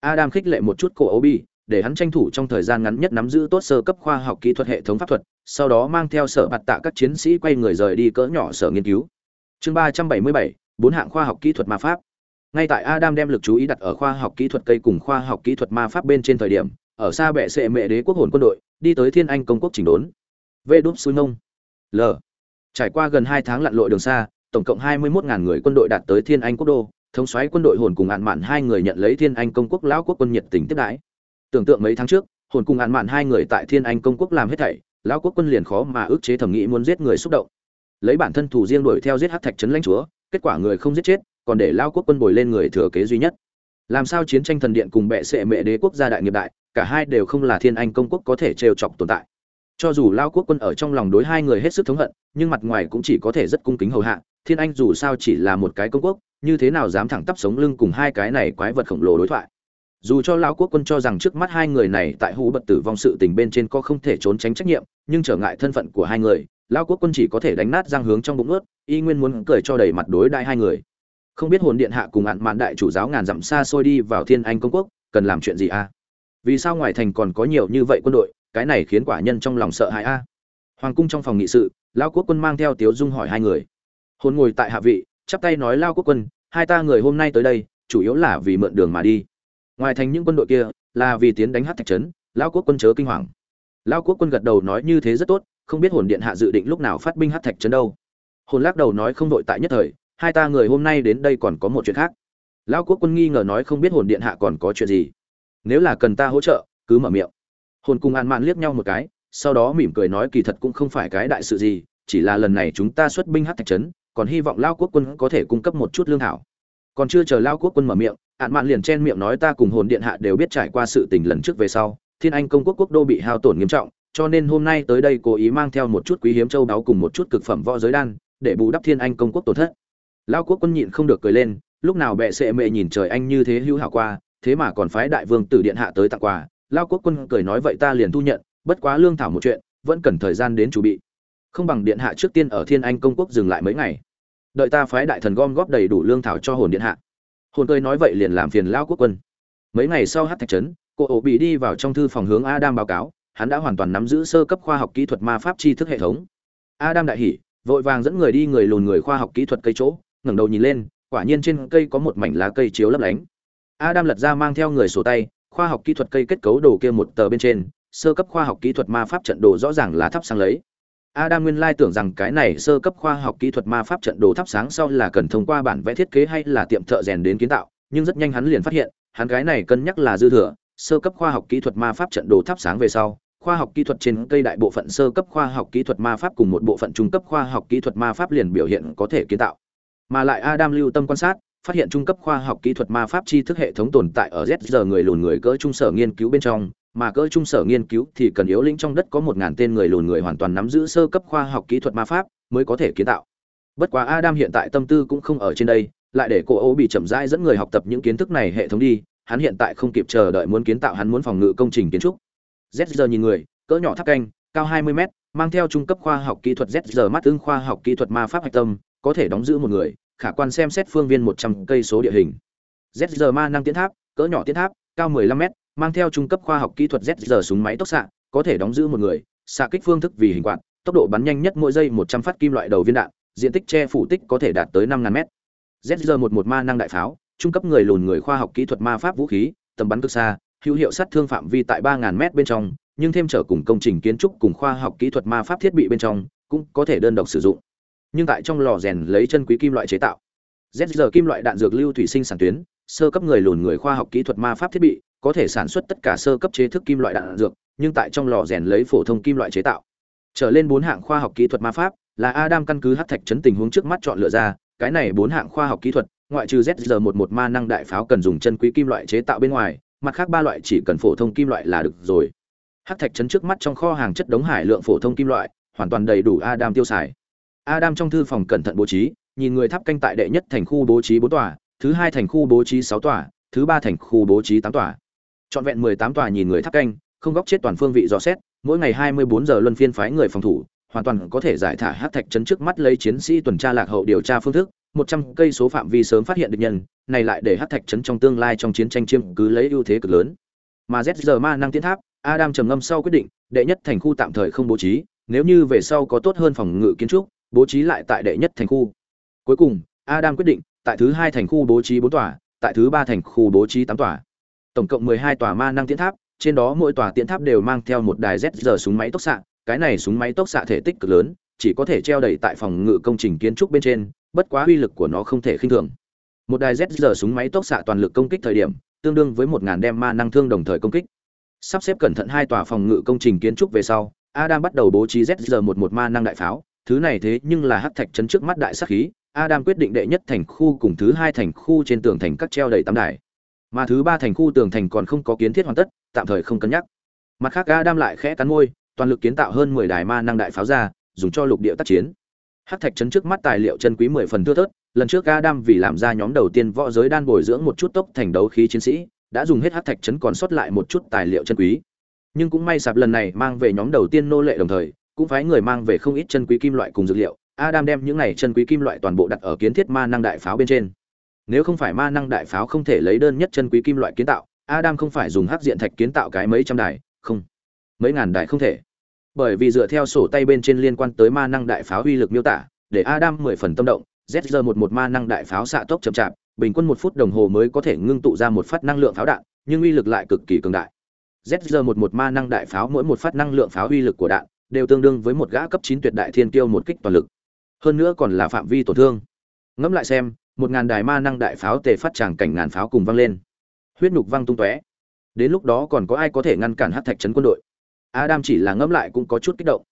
Adam khích lệ một chút cổ ấu bi để hắn tranh thủ trong thời gian ngắn nhất nắm giữ tốt sơ cấp khoa học kỹ thuật hệ thống pháp thuật, sau đó mang theo sở bạt tạ các chiến sĩ quay người rời đi cỡ nhỏ sở nghiên cứu. Chương ba trăm bảy mươi bảy, bốn hạng khoa học kỹ thuật ma pháp. Ngay tại adam đem lực chú ý đặt ở khoa học kỹ thuật cây cùng khoa học kỹ thuật ma pháp bên trên thời điểm, ở xa bệ sệ mệ đế quốc hồn quân đội, đi tới thiên anh công quốc chỉnh đốn. Vê đúp xui nông l trải qua gần hai tháng lặn lội đường xa, tổng cộng 21.000 người quân đội đạt tới thiên anh quốc đô. Thống soái quân đội hồn cùng ạn mạn hai người nhận lấy thiên anh công quốc lão quốc quân nhiệt tình tiếp đãi. Tưởng tượng mấy tháng trước, hồn cùng ạn mạn hai người tại thiên anh công quốc làm hết thảy, lão quốc quân liền khó mà ức chế thẩm nghĩ muốn giết người xúc động. Lấy bản thân thủ riêng đuổi theo giết hắc thạch trấn lãnh chúa, kết quả người không giết chết, còn để lão quốc quân bồi lên người thừa kế duy nhất. Làm sao chiến tranh thần điện cùng bệ sệ mẹ đế quốc gia đại nghiệp đại, cả hai đều không là thiên anh công quốc có thể trêu chọc tồn tại cho dù lao quốc quân ở trong lòng đối hai người hết sức thống hận, nhưng mặt ngoài cũng chỉ có thể rất cung kính hầu hạ, thiên anh dù sao chỉ là một cái công quốc, như thế nào dám thẳng tắp sống lưng cùng hai cái này quái vật khổng lồ đối thoại. Dù cho lão quốc quân cho rằng trước mắt hai người này tại hú bật tử vong sự tình bên trên có không thể trốn tránh trách nhiệm, nhưng trở ngại thân phận của hai người lão quốc quân chỉ có thể đánh nát răng hướng trong bụng ướt, y nguyên muốn cười cho đầy mặt đối đại hai người. Không biết hồn điện hạ cùng ạn mạn đại chủ giáo ngàn dặm xa xôi đi vào thiên anh công quốc, cần làm chuyện gì à? Vì sao ngoài thành còn có nhiều như vậy quân đội cái này khiến quả nhân trong lòng sợ hãi a. Hoàng cung trong phòng nghị sự, lao quốc quân mang theo tiếu dung hỏi hai người. Hồn ngồi tại hạ vị, chắp tay nói, lao quốc quân, hai ta người hôm nay tới đây, chủ yếu là vì mượn đường mà đi. Ngoài thành những quân đội kia, là vì tiến đánh hát thạch trấn, lao quốc quân chớ kinh hoàng. Lao quốc quân gật đầu nói, như thế rất tốt, không biết hồn điện hạ dự định lúc nào phát binh hát thạch trấn đâu. Hồn lắc đầu nói, không đội tại nhất thời, hai ta người hôm nay đến đây còn có một chuyện khác. Lao quốc quân nghi ngờ nói, không biết hồn điện hạ còn có chuyện gì? Nếu là cần ta hỗ trợ, cứ mở miệng hồn cùng an mạn liếc nhau một cái, sau đó mỉm cười nói kỳ thật cũng không phải cái đại sự gì, chỉ là lần này chúng ta xuất binh hát thạch trấn, còn hy vọng lao quốc quân có thể cung cấp một chút lương thảo. Còn chưa chờ lao quốc quân mở miệng, ạn mạn liền chen miệng nói ta cùng hồn điện hạ đều biết trải qua sự tình lần trước về sau, thiên anh công quốc quốc đô bị hao tổn nghiêm trọng, cho nên hôm nay tới đây cố ý mang theo một chút quý hiếm châu đáo cùng một chút cực phẩm võ giới đan, để bù đắp thiên anh công quốc tổn thất. Lao quốc quân nhịn không được cười lên, lúc nào bệ sệ mệ nhìn trời anh như thế hữu hảo qua, thế mà còn phái đại vương tử điện hạ tới tặng quà lao quốc quân cười nói vậy ta liền thu nhận, bất quá lương thảo một chuyện, vẫn cần thời gian đến chuẩn bị. Không bằng điện hạ trước tiên ở thiên anh công quốc dừng lại mấy ngày. Đợi ta phái đại thần gom góp đầy đủ lương thảo cho hồn điện hạ. Hồn cười nói vậy liền làm phiền lao quốc quân. Mấy ngày sau hát thạch trấn, cô ổ bị đi vào trong thư phòng hướng adam báo cáo, hắn đã hoàn toàn nắm giữ sơ cấp khoa học kỹ thuật ma pháp tri thức hệ thống. Adam đại hỉ, vội vàng dẫn người đi người lùn người khoa học kỹ thuật cây chỗ, ngẩng đầu nhìn lên, quả nhiên trên cây có một mảnh lá cây chiếu lấp lánh. Adam lật ra mang theo người sổ tay khoa học kỹ thuật cây kết cấu đồ kia một tờ bên trên sơ cấp khoa học kỹ thuật ma pháp trận đồ rõ ràng là thắp sáng lấy Adam nguyên lai tưởng rằng cái này sơ cấp khoa học kỹ thuật ma pháp trận đồ thắp sáng sau là cần thông qua bản vẽ thiết kế hay là tiệm thợ rèn đến kiến tạo, nhưng rất nhanh hắn liền phát hiện, hắn cái này cân nhắc là dư thừa, sơ cấp khoa học kỹ thuật ma pháp trận đồ thắp sáng về sau, khoa học kỹ thuật trên cây đại bộ phận sơ cấp khoa học kỹ thuật ma pháp cùng một bộ phận trung cấp khoa học kỹ thuật ma pháp liền biểu hiện có thể kiến tạo. Mà lại Adam lưu tâm quan sát, phát hiện trung cấp khoa học kỹ thuật ma pháp tri thức hệ thống tồn tại ở ZR người lùn người cỡ trung sở nghiên cứu bên trong, mà cỡ trung sở nghiên cứu thì cần yếu lĩnh trong đất có một ngàn tên người lùn người hoàn toàn nắm giữ sơ cấp khoa học kỹ thuật ma pháp mới có thể kiến tạo. Bất quá adam hiện tại tâm tư cũng không ở trên đây lại để cô ô bị chậm rãi dẫn người học tập những kiến thức này hệ thống đi hắn hiện tại không kịp chờ đợi muốn kiến tạo hắn muốn phòng ngự công trình kiến trúc. Z giờ nhìn người cỡ nhỏ tháp canh cao 20 m mang theo trung cấp khoa học kỹ thuật z giờ mắt tương khoa học kỹ thuật ma pháp hạch tâm có thể đóng giữ một người khả quan xem xét phương viên 100 cây số địa hình ZR ma năng tiến tháp cỡ nhỏ tiến tháp cao 15 m mang theo trung cấp khoa học kỹ thuật ZR súng máy tốc xạ, có thể đóng giữ một người, xạ kích phương thức vì hình quạt, tốc độ bắn nhanh nhất mỗi giây 100 phát kim loại đầu viên đạn, diện tích che phủ tích có thể đạt tới 5000 m. ZR11 ma năng đại pháo, trung cấp người lùn người khoa học kỹ thuật ma pháp vũ khí, tầm bắn cực xa, hữu hiệu sát thương phạm vi tại 3000 m bên trong, nhưng thêm trở cùng công trình kiến trúc cùng khoa học kỹ thuật ma pháp thiết bị bên trong, cũng có thể đơn độc sử dụng. Nhưng tại trong lò rèn lấy chân quý kim loại chế tạo. ZR kim loại đạn dược lưu thủy sinh sản tuyến, sơ cấp người lùn người khoa học kỹ thuật ma pháp thiết bị, có thể sản xuất tất cả sơ cấp chế thức kim loại đạn dược, nhưng tại trong lò rèn lấy phổ thông kim loại chế tạo. Trở lên bốn hạng khoa học kỹ thuật ma pháp, là Adam căn cứ hắc thạch chấn tình huống trước mắt chọn lựa ra, cái này bốn hạng khoa học kỹ thuật, ngoại trừ ZR11 ma năng đại pháo cần dùng chân quý kim loại chế tạo bên ngoài, mặt khác ba loại chỉ cần phổ thông kim loại là được rồi. Hắc thạch chấn trước mắt trong kho hàng chất đống hải lượng phổ thông kim loại, hoàn toàn đầy đủ Adam tiêu xài. Adam trong thư phòng cẩn thận bố trí, nhìn người tháp canh tại đệ nhất thành khu bố trí bốn tòa, thứ hai thành khu bố trí sáu tòa, thứ ba thành khu bố trí tám tòa. Trọn vẹn 18 tòa nhìn người tháp canh, không góc chết toàn phương vị dò xét, mỗi ngày 24 giờ luân phiên phái người phòng thủ, hoàn toàn có thể giải thả hắc thạch trấn trước mắt lấy chiến sĩ tuần tra lạc hậu điều tra phương thức, 100 cây số phạm vi sớm phát hiện được nhân, này lại để hắc thạch trấn trong tương lai trong chiến tranh chiếm cứ lấy ưu thế cực lớn. Mà giờ ma năng tiến tháp, Adam trầm ngâm sau quyết định, đệ nhất thành khu tạm thời không bố trí, nếu như về sau có tốt hơn phòng ngự kiến trúc, bố trí lại tại đệ nhất thành khu. Cuối cùng, Adam quyết định, tại thứ hai thành khu bố trí 4 tòa, tại thứ ba thành khu bố trí 8 tòa tổng cộng 12 tòa ma năng tiễn tháp, trên đó mỗi tòa tiễn tháp đều mang theo một đài ZR súng máy tốc xạ, cái này súng máy tốc xạ thể tích cực lớn, chỉ có thể treo đầy tại phòng ngự công trình kiến trúc bên trên, bất quá uy lực của nó không thể khinh thường. Một đài ZR súng máy tốc xạ toàn lực công kích thời điểm, tương đương với 1000 đem ma năng thương đồng thời công kích. Sắp xếp cẩn thận hai tòa phòng ngự công trình kiến trúc về sau, Adam bắt đầu bố trí ZR11 ma năng đại pháo, thứ này thế nhưng là hắc thạch chấn trước mắt đại sát khí, Adam quyết định đệ nhất thành khu cùng thứ hai thành khu trên tường thành các treo đầy tám đài. Mà thứ ba thành khu tường thành còn không có kiến thiết hoàn tất tạm thời không cân nhắc. Mặt khác Adam lại khẽ cắn môi toàn lực kiến tạo hơn mười đài ma năng đại pháo ra dùng cho lục địa tác chiến. Hắc thạch chấn trước mắt tài liệu chân quý mười phần thưa thớt lần trước Adam vì làm ra nhóm đầu tiên võ giới đan bồi dưỡng một chút tốc thành đấu khí chiến sĩ đã dùng hết hắc thạch chấn còn sót lại một chút tài liệu chân quý. Nhưng cũng may sạp lần này mang về nhóm đầu tiên nô lệ đồng thời cũng phái người mang về không ít chân quý kim loại cùng dược liệu. Adam đem những này chân quý kim loại toàn bộ đặt ở kiến thiết ma năng đại pháo bên trên. Nếu không phải ma năng đại pháo không thể lấy đơn nhất chân quý kim loại kiến tạo, Adam không phải dùng hắc diện thạch kiến tạo cái mấy trăm đài, không, mấy ngàn đài không thể. Bởi vì dựa theo sổ tay bên trên liên quan tới ma năng đại pháo uy lực miêu tả, để Adam mười phần tâm động, ZR11 ma năng đại pháo xạ tốc chậm chạp, bình quân một phút đồng hồ mới có thể ngưng tụ ra một phát năng lượng pháo đạn, nhưng uy lực lại cực kỳ cường đại. Zr một một ma năng đại pháo mỗi một phát năng lượng pháo uy lực của đạn đều tương đương với một gã cấp chín tuyệt đại thiên kiêu một kích toàn lực. Hơn nữa còn là phạm vi tổn thương. Ngẫm lại xem, một ngàn đài ma năng đại pháo tề phát tràng cảnh ngàn pháo cùng vang lên. Huyết nục vang tung tóe. Đến lúc đó còn có ai có thể ngăn cản Hắc thạch trấn quân đội? Adam chỉ là ngẫm lại cũng có chút kích động.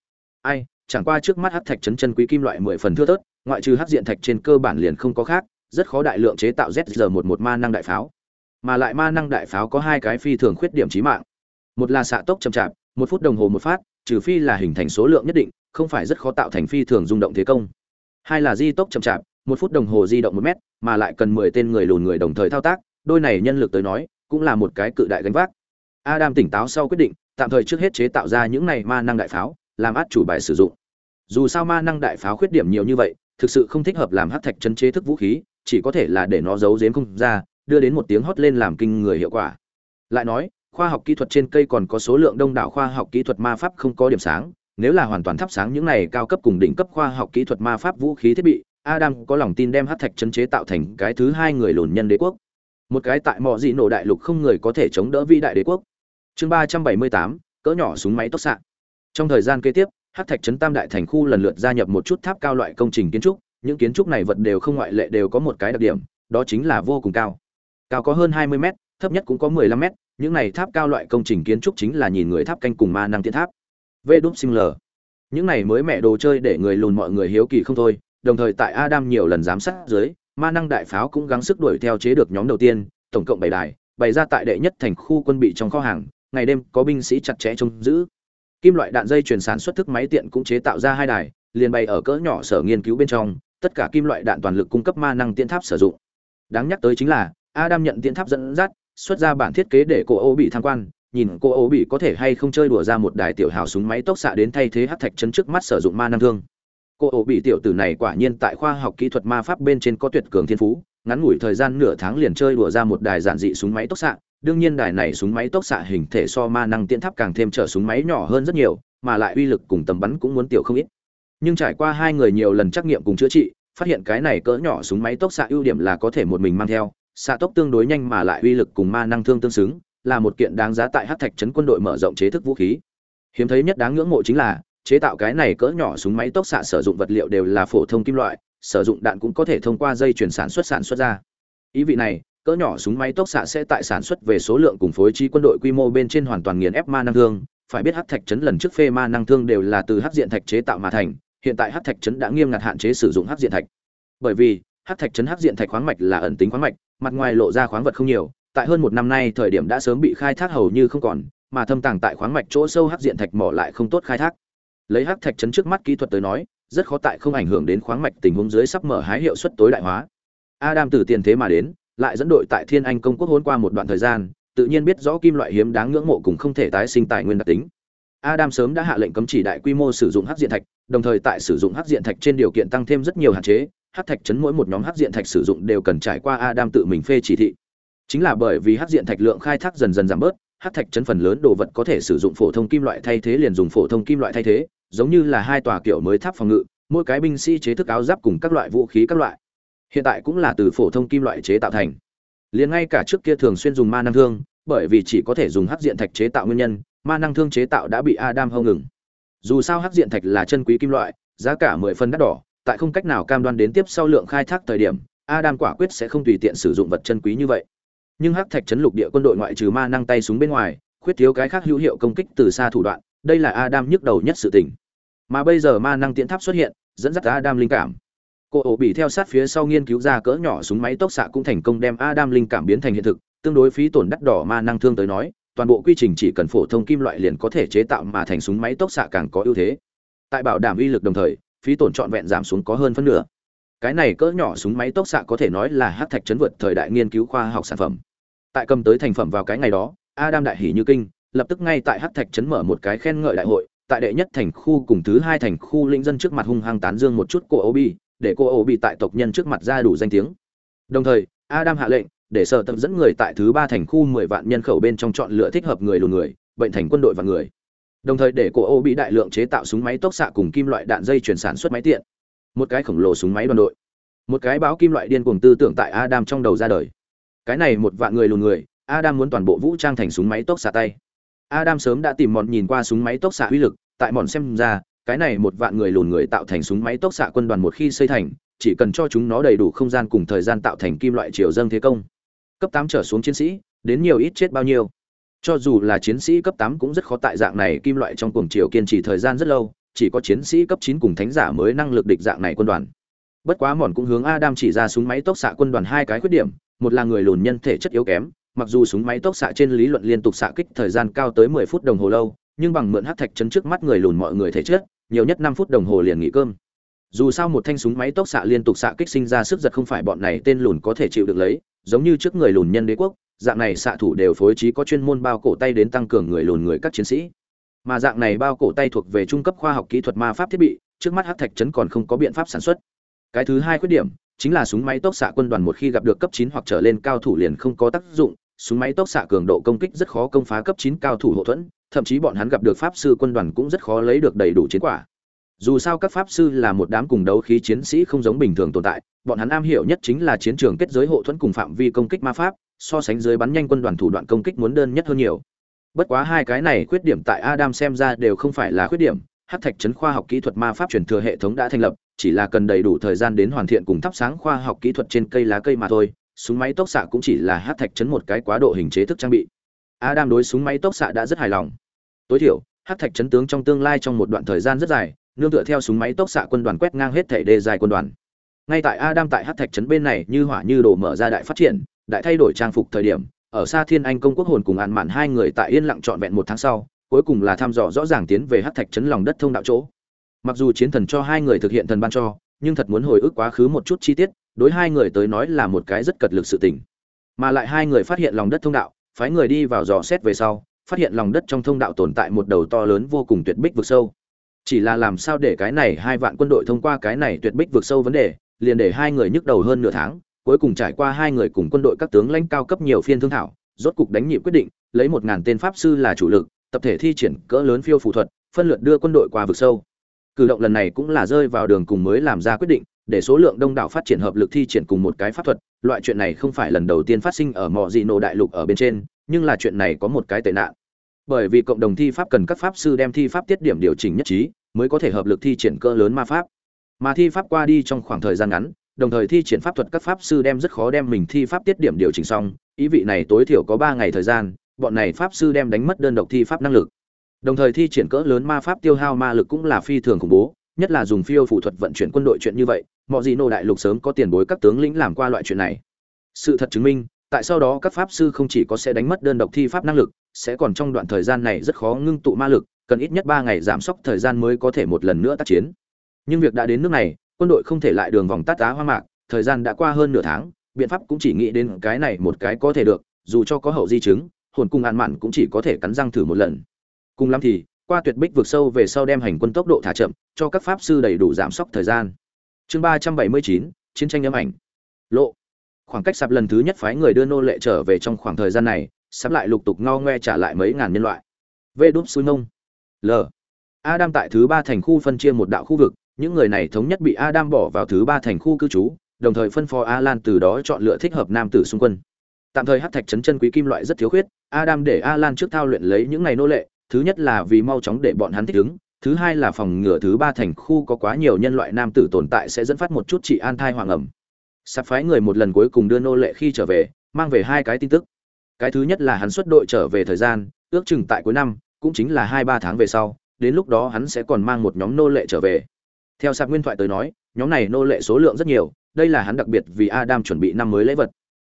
Ai, chẳng qua trước mắt Hắc thạch trấn chân quý kim loại mười phần thưa thớt, ngoại trừ hắc diện thạch trên cơ bản liền không có khác, rất khó đại lượng chế tạo zr một một ma năng đại pháo. Mà lại ma năng đại pháo có hai cái phi thường khuyết điểm chí mạng. Một là xạ tốc chậm chạp, một phút đồng hồ một phát trừ phi là hình thành số lượng nhất định, không phải rất khó tạo thành phi thường rung động thế công. Hai là di tốc chậm chạp, một phút đồng hồ di động một mét, mà lại cần mười tên người lùn người đồng thời thao tác, đôi này nhân lực tới nói, cũng là một cái cự đại gánh vác. Adam tỉnh táo sau quyết định, tạm thời trước hết chế tạo ra những này ma năng đại pháo, làm át chủ bài sử dụng. Dù sao ma năng đại pháo khuyết điểm nhiều như vậy, thực sự không thích hợp làm hắc thạch chân chế thức vũ khí, chỉ có thể là để nó giấu giếm không ra, đưa đến một tiếng hót lên làm kinh người hiệu quả. Lại nói khoa học kỹ thuật trên cây còn có số lượng đông đảo khoa học kỹ thuật ma pháp không có điểm sáng, nếu là hoàn toàn thắp sáng những này cao cấp cùng đỉnh cấp khoa học kỹ thuật ma pháp vũ khí thiết bị, adam có lòng tin đem hát thạch chân chế tạo thành cái thứ hai người lùn nhân đế quốc. Một cái tại mọi dị nổ đại lục không người có thể chống đỡ vĩ đại đế quốc. Chương ba trăm bảy mươi tám, cỡ nhỏ súng máy tốc xạ. Trong thời gian kế tiếp, hát thạch trấn tam đại thành khu lần lượt gia nhập một chút tháp cao loại công trình kiến trúc, những kiến trúc này vật đều không ngoại lệ đều có một cái đặc điểm, đó chính là vô cùng cao. Cao có hơn hai mươi m thấp nhất cũng có mười lăm m những này tháp cao loại công trình kiến trúc chính là nhìn người tháp canh cùng ma năng tiến tháp. Vệ đúc sinh lờ những này mới mẹ đồ chơi để người lùn mọi người hiếu kỳ không thôi, đồng thời tại adam nhiều lần giám sát dưới, ma năng đại pháo cũng gắng sức đuổi theo chế được nhóm đầu tiên, tổng cộng bảy đài, bày ra tại đệ nhất thành khu quân bị trong kho hàng, ngày đêm có binh sĩ chặt chẽ trông giữ. Kim loại đạn dây chuyển sản xuất thức máy tiện cũng chế tạo ra hai đài, liền bày ở cỡ nhỏ sở nghiên cứu bên trong, tất cả kim loại đạn toàn lực cung cấp ma năng tiễn tháp sử dụng. Đáng nhắc tới chính là, adam nhận tiễn tháp dẫn dắt xuất ra bản thiết kế để cô ô bị tham quan, nhìn cô ô bị có thể hay không chơi đùa ra một đài tiểu hào súng máy tốc xạ đến thay thế hát thạch chân trước mắt sử dụng ma năng thương. Cô ô bị tiểu tử này quả nhiên tại khoa học kỹ thuật ma pháp bên trên có tuyệt cường thiên phú, ngắn ngủi thời gian nửa tháng liền chơi đùa ra một đài giản dị súng máy tốc xạ, đương nhiên đài này súng máy tốc xạ hình thể so ma năng tiễn tháp càng thêm trở súng máy nhỏ hơn rất nhiều, mà lại uy lực cùng tầm bắn cũng muốn tiểu không ít. Nhưng trải qua hai người nhiều lần trắc nghiệm cùng chữa trị, phát hiện cái này cỡ nhỏ súng máy tốc xạ ưu điểm là có thể một mình mang theo xạ tốc tương đối nhanh mà lại uy lực cùng ma năng thương tương xứng, là một kiện đáng giá tại hát thạch trấn quân đội mở rộng chế thức vũ khí. Hiếm thấy nhất đáng ngưỡng mộ chính là, chế tạo cái này cỡ nhỏ súng máy tốc xạ sử dụng vật liệu đều là phổ thông kim loại, sử dụng đạn cũng có thể thông qua dây chuyển sản xuất sản xuất ra. Ý vị này, cỡ nhỏ súng máy tốc xạ sẽ tại sản xuất về số lượng cùng phối trí quân đội quy mô bên trên hoàn toàn nghiền ép ma năng thương. Phải biết hắc thạch trấn lần trước phê ma năng thương đều là từ hắc diện thạch chế tạo mà thành, hiện tại hắc thạch trấn đã nghiêm ngặt hạn chế sử dụng hắc diện thạch. Bởi vì, hắc thạch trấn hắc diện thạch khoáng mạch là ẩn tính khoáng mạch mặt ngoài lộ ra khoáng vật không nhiều, tại hơn một năm nay thời điểm đã sớm bị khai thác hầu như không còn, mà thâm tàng tại khoáng mạch chỗ sâu hắc diện thạch mỏ lại không tốt khai thác. Lấy hắc thạch chấn trước mắt kỹ thuật tới nói, rất khó tại không ảnh hưởng đến khoáng mạch tình huống dưới sắp mở hái hiệu suất tối đại hóa. Adam từ tiền thế mà đến, lại dẫn đội tại thiên anh công quốc hôn qua một đoạn thời gian, tự nhiên biết rõ kim loại hiếm đáng ngưỡng mộ cùng không thể tái sinh tài nguyên đặc tính. Adam sớm đã hạ lệnh cấm chỉ đại quy mô sử dụng hắc diện thạch, đồng thời tại sử dụng hắc diện thạch trên điều kiện tăng thêm rất nhiều hạn chế hắc thạch chấn mỗi một nhóm hắc diện thạch sử dụng đều cần trải qua adam tự mình phê chỉ thị. Chính là bởi vì hắc diện thạch lượng khai thác dần dần giảm bớt hắc thạch chấn phần lớn đồ vật có thể sử dụng phổ thông kim loại thay thế liền dùng phổ thông kim loại thay thế, giống như là hai tòa kiểu mới tháp phòng ngự, mỗi cái binh sĩ chế thức áo giáp cùng các loại vũ khí các loại. Hiện tại cũng là từ phổ thông kim loại chế tạo thành. Liền ngay cả trước kia thường xuyên dùng ma năng thương, bởi vì chỉ có thể dùng hắc diện thạch chế tạo nguyên nhân, ma năng thương chế tạo đã bị adam hâu ngừng. Dù sao hắc diện thạch là chân quý kim loại, giá cả mười phân đắt đỏ tại không cách nào cam đoan đến tiếp sau lượng khai thác thời điểm, adam quả quyết sẽ không tùy tiện sử dụng vật chân quý như vậy. Nhưng hắc thạch chấn lục địa quân đội ngoại trừ ma năng tay súng bên ngoài, khuyết thiếu cái khác hữu hiệu công kích từ xa thủ đoạn, đây là adam nhức đầu nhất sự tình. Mà bây giờ ma năng tiễn tháp xuất hiện, dẫn dắt adam linh cảm. Cô ổ bị theo sát phía sau nghiên cứu ra cỡ nhỏ súng máy tốc xạ cũng thành công đem adam linh cảm biến thành hiện thực, tương đối phí tổn đắt đỏ ma năng thương tới nói, toàn bộ quy trình chỉ cần phổ thông kim loại liền có thể chế tạo mà thành súng máy tốc xạ càng có ưu thế. Tại bảo đảm uy lực đồng thời phí tổn trọn vẹn giảm xuống có hơn phân nửa. Cái này cỡ nhỏ súng máy tốc xạ có thể nói là hát thạch chấn vượt thời đại nghiên cứu khoa học sản phẩm. Tại cầm tới thành phẩm vào cái ngày đó, adam đại hỉ như kinh lập tức ngay tại hát thạch chấn mở một cái khen ngợi đại hội, tại đệ nhất thành khu cùng thứ hai thành khu linh dân trước mặt hung hăng tán dương một chút cô obi, để cô obi tại tộc nhân trước mặt ra đủ danh tiếng. Đồng thời, adam hạ lệnh, để sở tập dẫn người tại thứ ba thành khu mười vạn nhân khẩu bên trong chọn lựa thích hợp người lùn người, bệnh thành quân đội và người đồng thời để cổ ô bị đại lượng chế tạo súng máy tốc xạ cùng kim loại đạn dây chuyển sản xuất máy tiện. Một cái khổng lồ súng máy đoàn đội. Một cái báo kim loại điên cuồng tư tưởng tại adam trong đầu ra đời. Cái này một vạn người lùn người, adam muốn toàn bộ vũ trang thành súng máy tốc xạ tay. Adam sớm đã tìm mòn nhìn qua súng máy tốc xạ uy lực, tại mòn xem ra, cái này một vạn người lùn người tạo thành súng máy tốc xạ quân đoàn một khi xây thành, chỉ cần cho chúng nó đầy đủ không gian cùng thời gian tạo thành kim loại triều dâng thế công. Cấp tám trở xuống chiến sĩ, đến nhiều ít chết bao nhiêu cho dù là chiến sĩ cấp tám cũng rất khó tại dạng này kim loại trong cuồng triều kiên trì thời gian rất lâu, chỉ có chiến sĩ cấp chín cùng thánh giả mới năng lực địch dạng này quân đoàn. Bất quá mòn cũng hướng adam chỉ ra súng máy tốc xạ quân đoàn hai cái khuyết điểm, một là người lùn nhân thể chất yếu kém, mặc dù súng máy tốc xạ trên lý luận liên tục xạ kích thời gian cao tới mười phút đồng hồ lâu, nhưng bằng mượn hắc thạch chấn trước mắt người lùn mọi người thể chất, nhiều nhất năm phút đồng hồ liền nghỉ cơm. Dù sao một thanh súng máy tốc xạ liên tục xạ kích sinh ra sức giật không phải bọn này tên lùn có thể chịu được lấy, giống như trước người lùn nhân đế quốc dạng này xạ thủ đều phối trí có chuyên môn bao cổ tay đến tăng cường người lùn người các chiến sĩ. Mà dạng này bao cổ tay thuộc về trung cấp khoa học kỹ thuật ma pháp thiết bị, trước mắt hắc thạch trấn còn không có biện pháp sản xuất. Cái thứ hai khuyết điểm, chính là súng máy tốc xạ quân đoàn một khi gặp được cấp chín hoặc trở lên cao thủ liền không có tác dụng, súng máy tốc xạ cường độ công kích rất khó công phá cấp chín cao thủ hậu thuẫn, thậm chí bọn hắn gặp được pháp sư quân đoàn cũng rất khó lấy được đầy đủ chiến quả. Dù sao các pháp sư là một đám cùng đấu khí chiến sĩ không giống bình thường tồn tại, bọn hắn am hiểu nhất chính là chiến trường kết giới hộ thuẫn cùng phạm vi công kích ma pháp so sánh dưới bắn nhanh quân đoàn thủ đoạn công kích muốn đơn nhất hơn nhiều. Bất quá hai cái này khuyết điểm tại adam xem ra đều không phải là khuyết điểm, Hắc thạch trấn khoa học kỹ thuật ma pháp truyền thừa hệ thống đã thành lập, chỉ là cần đầy đủ thời gian đến hoàn thiện cùng thắp sáng khoa học kỹ thuật trên cây lá cây mà thôi, súng máy tốc xạ cũng chỉ là Hắc thạch trấn một cái quá độ hình chế thức trang bị. Adam đối súng máy tốc xạ đã rất hài lòng. Tối thiểu, Hắc thạch trấn tướng trong tương lai trong một đoạn thời gian rất dài, nương tựa theo súng máy tốc xạ quân đoàn quét ngang hết thể đề dài quân đoàn. Ngay tại adam tại Hắc thạch trấn bên này như hỏa như đổ mở ra đại phát triển đại thay đổi trang phục thời điểm, ở xa thiên anh công quốc hồn cùng ạn mạn hai người tại yên lặng trọn vẹn một tháng sau, cuối cùng là thăm dò rõ ràng tiến về hát thạch chấn lòng đất thông đạo chỗ. Mặc dù chiến thần cho hai người thực hiện thần ban cho, nhưng thật muốn hồi ức quá khứ một chút chi tiết, đối hai người tới nói là một cái rất cật lực sự tình. Mà lại hai người phát hiện lòng đất thông đạo, phái người đi vào dò xét về sau, phát hiện lòng đất trong thông đạo tồn tại một đầu to lớn vô cùng tuyệt bích vực sâu. Chỉ là làm sao để cái này hai vạn quân đội thông qua cái này tuyệt bích vực sâu vấn đề, liền để hai người nhức đầu hơn nửa tháng cuối cùng trải qua hai người cùng quân đội các tướng lãnh cao cấp nhiều phiên thương thảo, rốt cục đánh nhịp quyết định, lấy một ngàn tên pháp sư là chủ lực, tập thể thi triển cỡ lớn phiêu phù thuật, phân lượt đưa quân đội qua vực sâu. Cử động lần này cũng là rơi vào đường cùng mới làm ra quyết định, để số lượng đông đảo phát triển hợp lực thi triển cùng một cái pháp thuật, loại chuyện này không phải lần đầu tiên phát sinh ở mọ dị nổ đại lục ở bên trên, nhưng là chuyện này có một cái tệ nạn. Bởi vì cộng đồng thi pháp cần các pháp sư đem thi pháp tiết điểm điều chỉnh nhất trí, mới có thể hợp lực thi triển cỡ lớn ma pháp. Mà thi pháp qua đi trong khoảng thời gian ngắn đồng thời thi triển pháp thuật các pháp sư đem rất khó đem mình thi pháp tiết điểm điều chỉnh xong. Ý vị này tối thiểu có ba ngày thời gian, bọn này pháp sư đem đánh mất đơn độc thi pháp năng lực. Đồng thời thi triển cỡ lớn ma pháp tiêu hao ma lực cũng là phi thường khủng bố, nhất là dùng phiêu phụ thuật vận chuyển quân đội chuyện như vậy, mọi gì nô đại lục sớm có tiền bối các tướng lĩnh làm qua loại chuyện này. Sự thật chứng minh, tại sau đó các pháp sư không chỉ có sẽ đánh mất đơn độc thi pháp năng lực, sẽ còn trong đoạn thời gian này rất khó ngưng tụ ma lực, cần ít nhất ba ngày giảm sốc thời gian mới có thể một lần nữa tác chiến. Nhưng việc đã đến nước này quân đội không thể lại đường vòng tát tá hoa mạc, thời gian đã qua hơn nửa tháng, biện pháp cũng chỉ nghĩ đến cái này một cái có thể được, dù cho có hậu di chứng, hồn cung an mặn cũng chỉ có thể cắn răng thử một lần. Cùng lắm thì, qua tuyệt bích vượt sâu về sau đem hành quân tốc độ thả chậm, cho các pháp sư đầy đủ giảm sốc thời gian. Chương ba trăm bảy mươi chín, chiến tranh âm ảnh. Lộ. Khoảng cách sạp lần thứ nhất phái người đưa nô lệ trở về trong khoảng thời gian này sắp lại lục tục ngao ngoe trả lại mấy ngàn nhân loại. Vê đúp xui mông. L. Adam tại thứ ba thành khu phân chia một đạo khu vực những người này thống nhất bị adam bỏ vào thứ ba thành khu cư trú, đồng thời phân phó alan từ đó chọn lựa thích hợp nam tử xung quân. Tạm thời hắc thạch trấn chân quý kim loại rất thiếu khuyết, adam để alan trước thao luyện lấy những ngày nô lệ, thứ nhất là vì mau chóng để bọn hắn thích ứng, thứ hai là phòng ngừa thứ ba thành khu có quá nhiều nhân loại nam tử tồn tại sẽ dẫn phát một chút trị an thai hoàng ẩm. Sắp phái người một lần cuối cùng đưa nô lệ khi trở về, mang về hai cái tin tức. Cái thứ nhất là hắn xuất đội trở về thời gian, ước chừng tại cuối năm, cũng chính là hai ba tháng về sau, đến lúc đó hắn sẽ còn mang một nhóm nô lệ trở về theo sạp nguyên thoại tới nói, nhóm này nô lệ số lượng rất nhiều, đây là hắn đặc biệt vì adam chuẩn bị năm mới lễ vật.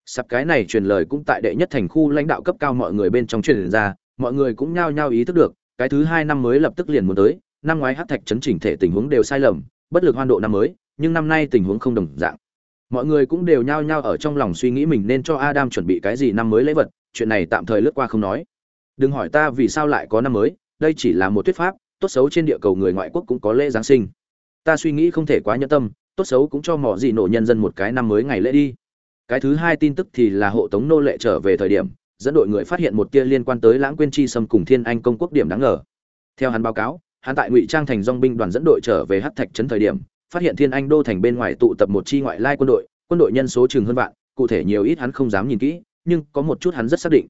Sạp cái này truyền lời cũng tại đệ nhất thành khu lãnh đạo cấp cao mọi người bên trong truyền ra, mọi người cũng nhao nhao ý thức được, cái thứ hai năm mới lập tức liền muốn tới, năm ngoái hát thạch chấn chỉnh thể tình huống đều sai lầm, bất lực hoan độ năm mới, nhưng năm nay tình huống không đồng dạng. Mọi người cũng đều nhao nhao ở trong lòng suy nghĩ mình nên cho adam chuẩn bị cái gì năm mới lễ vật, chuyện này tạm thời lướt qua không nói. Đừng hỏi ta vì sao lại có năm mới, đây chỉ là một thuyết pháp, tốt xấu trên địa cầu người ngoại quốc cũng có lễ giáng sinh ta suy nghĩ không thể quá nhẫn tâm, tốt xấu cũng cho mỏ gì nổ nhân dân một cái năm mới ngày lễ đi. Cái thứ hai tin tức thì là hộ tống nô lệ trở về thời điểm, dẫn đội người phát hiện một tia liên quan tới lãng quên chi xâm cùng thiên anh công quốc điểm đáng ngờ. Theo hắn báo cáo, hắn tại ngụy trang thành dong binh đoàn dẫn đội trở về hát thạch trấn thời điểm, phát hiện thiên anh đô thành bên ngoài tụ tập một chi ngoại lai quân đội quân đội nhân số chừng hơn vạn, cụ thể nhiều ít hắn không dám nhìn kỹ, nhưng có một chút hắn rất xác định.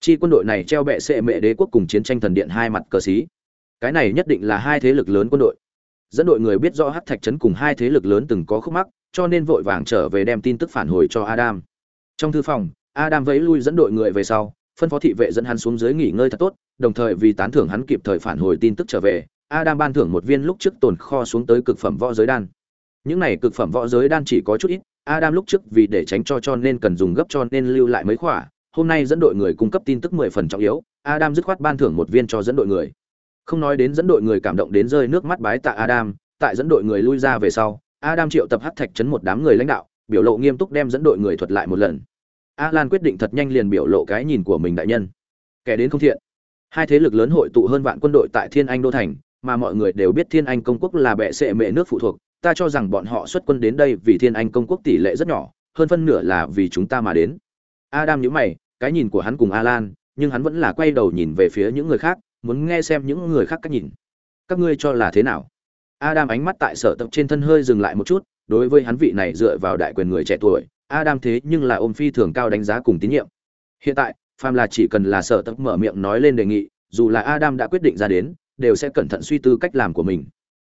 Chi quân đội này treo bệ sệ mệ đế quốc cùng chiến tranh thần điện hai mặt cờ xí. Cái này nhất định là hai thế lực lớn quân đội dẫn đội người biết rõ hắc thạch trấn cùng hai thế lực lớn từng có khúc mắc, cho nên vội vàng trở về đem tin tức phản hồi cho adam. Trong thư phòng, adam vẫy lui dẫn đội người về sau, phân phó thị vệ dẫn hắn xuống dưới nghỉ ngơi thật tốt, đồng thời vì tán thưởng hắn kịp thời phản hồi tin tức trở về, adam ban thưởng một viên lúc trước tồn kho xuống tới cực phẩm võ giới đan. Những này cực phẩm võ giới đan chỉ có chút ít, adam lúc trước vì để tránh cho cho nên cần dùng gấp cho nên lưu lại mấy khỏa, hôm nay dẫn đội người cung cấp tin tức mười phần trọng yếu, adam dứt khoát ban thưởng một viên cho dẫn đội người không nói đến dẫn đội người cảm động đến rơi nước mắt bái tạ adam, tại dẫn đội người lui ra về sau, adam triệu tập hắc thạch chấn một đám người lãnh đạo, biểu lộ nghiêm túc đem dẫn đội người thuật lại một lần. Alan quyết định thật nhanh liền biểu lộ cái nhìn của mình đại nhân. Kẻ đến không thiện. Hai thế lực lớn hội tụ hơn vạn quân đội tại thiên anh đô thành, mà mọi người đều biết thiên anh công quốc là bệ sệ mệ nước phụ thuộc, ta cho rằng bọn họ xuất quân đến đây vì thiên anh công quốc tỷ lệ rất nhỏ, hơn phân nửa là vì chúng ta mà đến. Adam nhíu mày, cái nhìn của hắn cùng alan, nhưng hắn vẫn là quay đầu nhìn về phía những người khác muốn nghe xem những người khác cách nhìn. Các ngươi cho là thế nào? Adam ánh mắt tại sở tập trên thân hơi dừng lại một chút, đối với hắn vị này dựa vào đại quyền người trẻ tuổi, adam thế nhưng là ôm phi thường cao đánh giá cùng tín nhiệm. Hiện tại, phàm là chỉ cần là sở tập mở miệng nói lên đề nghị, dù là adam đã quyết định ra đến, đều sẽ cẩn thận suy tư cách làm của mình.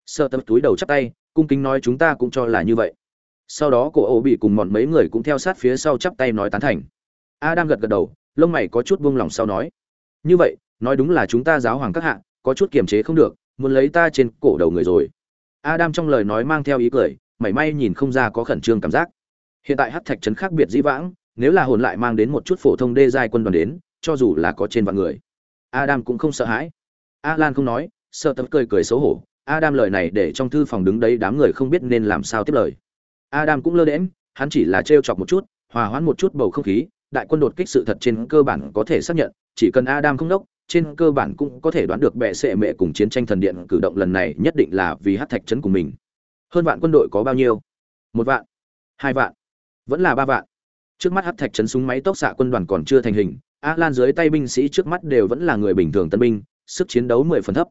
Sở tập túi đầu chắp tay, cung kính nói chúng ta cũng cho là như vậy. Sau đó cổ ô bị cùng mọn mấy người cũng theo sát phía sau chắp tay nói tán thành. Adam gật gật đầu, lông mày có chút buông lỏng sau nói, như vậy nói đúng là chúng ta giáo hoàng các hạ, có chút kiềm chế không được, muốn lấy ta trên cổ đầu người rồi. Adam trong lời nói mang theo ý cười, mảy may nhìn không ra có khẩn trương cảm giác. Hiện tại hát thạch trấn khác biệt dĩ vãng, nếu là hồn lại mang đến một chút phổ thông đê giai quân đoàn đến, cho dù là có trên vạn người. Adam cũng không sợ hãi. Alan không nói, sợ tấm cười cười xấu hổ. Adam lời này để trong thư phòng đứng đấy đám người không biết nên làm sao tiếp lời. Adam cũng lơ đễm hắn chỉ là trêu chọc một chút, hòa hoãn một chút bầu không khí, đại quân đột kích sự thật trên cơ bản có thể xác nhận, chỉ cần adam không đốc trên cơ bản cũng có thể đoán được bệ sệ mẹ cùng chiến tranh thần điện cử động lần này nhất định là vì hát thạch trấn của mình. Hơn vạn quân đội có bao nhiêu? Một vạn, hai vạn, vẫn là ba vạn. Trước mắt hát thạch trấn súng máy tốc xạ quân đoàn còn chưa thành hình, a lan dưới tay binh sĩ trước mắt đều vẫn là người bình thường tân binh, sức chiến đấu mười phần thấp.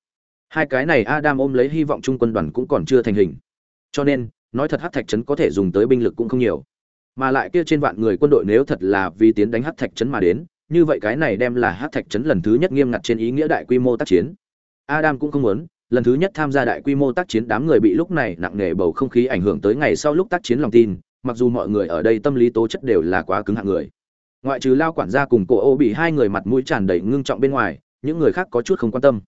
Hai cái này adam ôm lấy hy vọng trung quân đoàn cũng còn chưa thành hình. Cho nên, nói thật hát thạch trấn có thể dùng tới binh lực cũng không nhiều. Mà lại kia trên vạn người quân đội nếu thật là vì tiến đánh hát thạch trấn mà đến như vậy cái này đem là hát thạch trấn lần thứ nhất nghiêm ngặt trên ý nghĩa đại quy mô tác chiến. Adam cũng không muốn, lần thứ nhất tham gia đại quy mô tác chiến đám người bị lúc này nặng nề bầu không khí ảnh hưởng tới ngày sau lúc tác chiến lòng tin, mặc dù mọi người ở đây tâm lý tố chất đều là quá cứng hạng người. Ngoại trừ lao quản gia cùng cổ ô bị hai người mặt mũi tràn đầy ngưng trọng bên ngoài, những người khác có chút không quan tâm.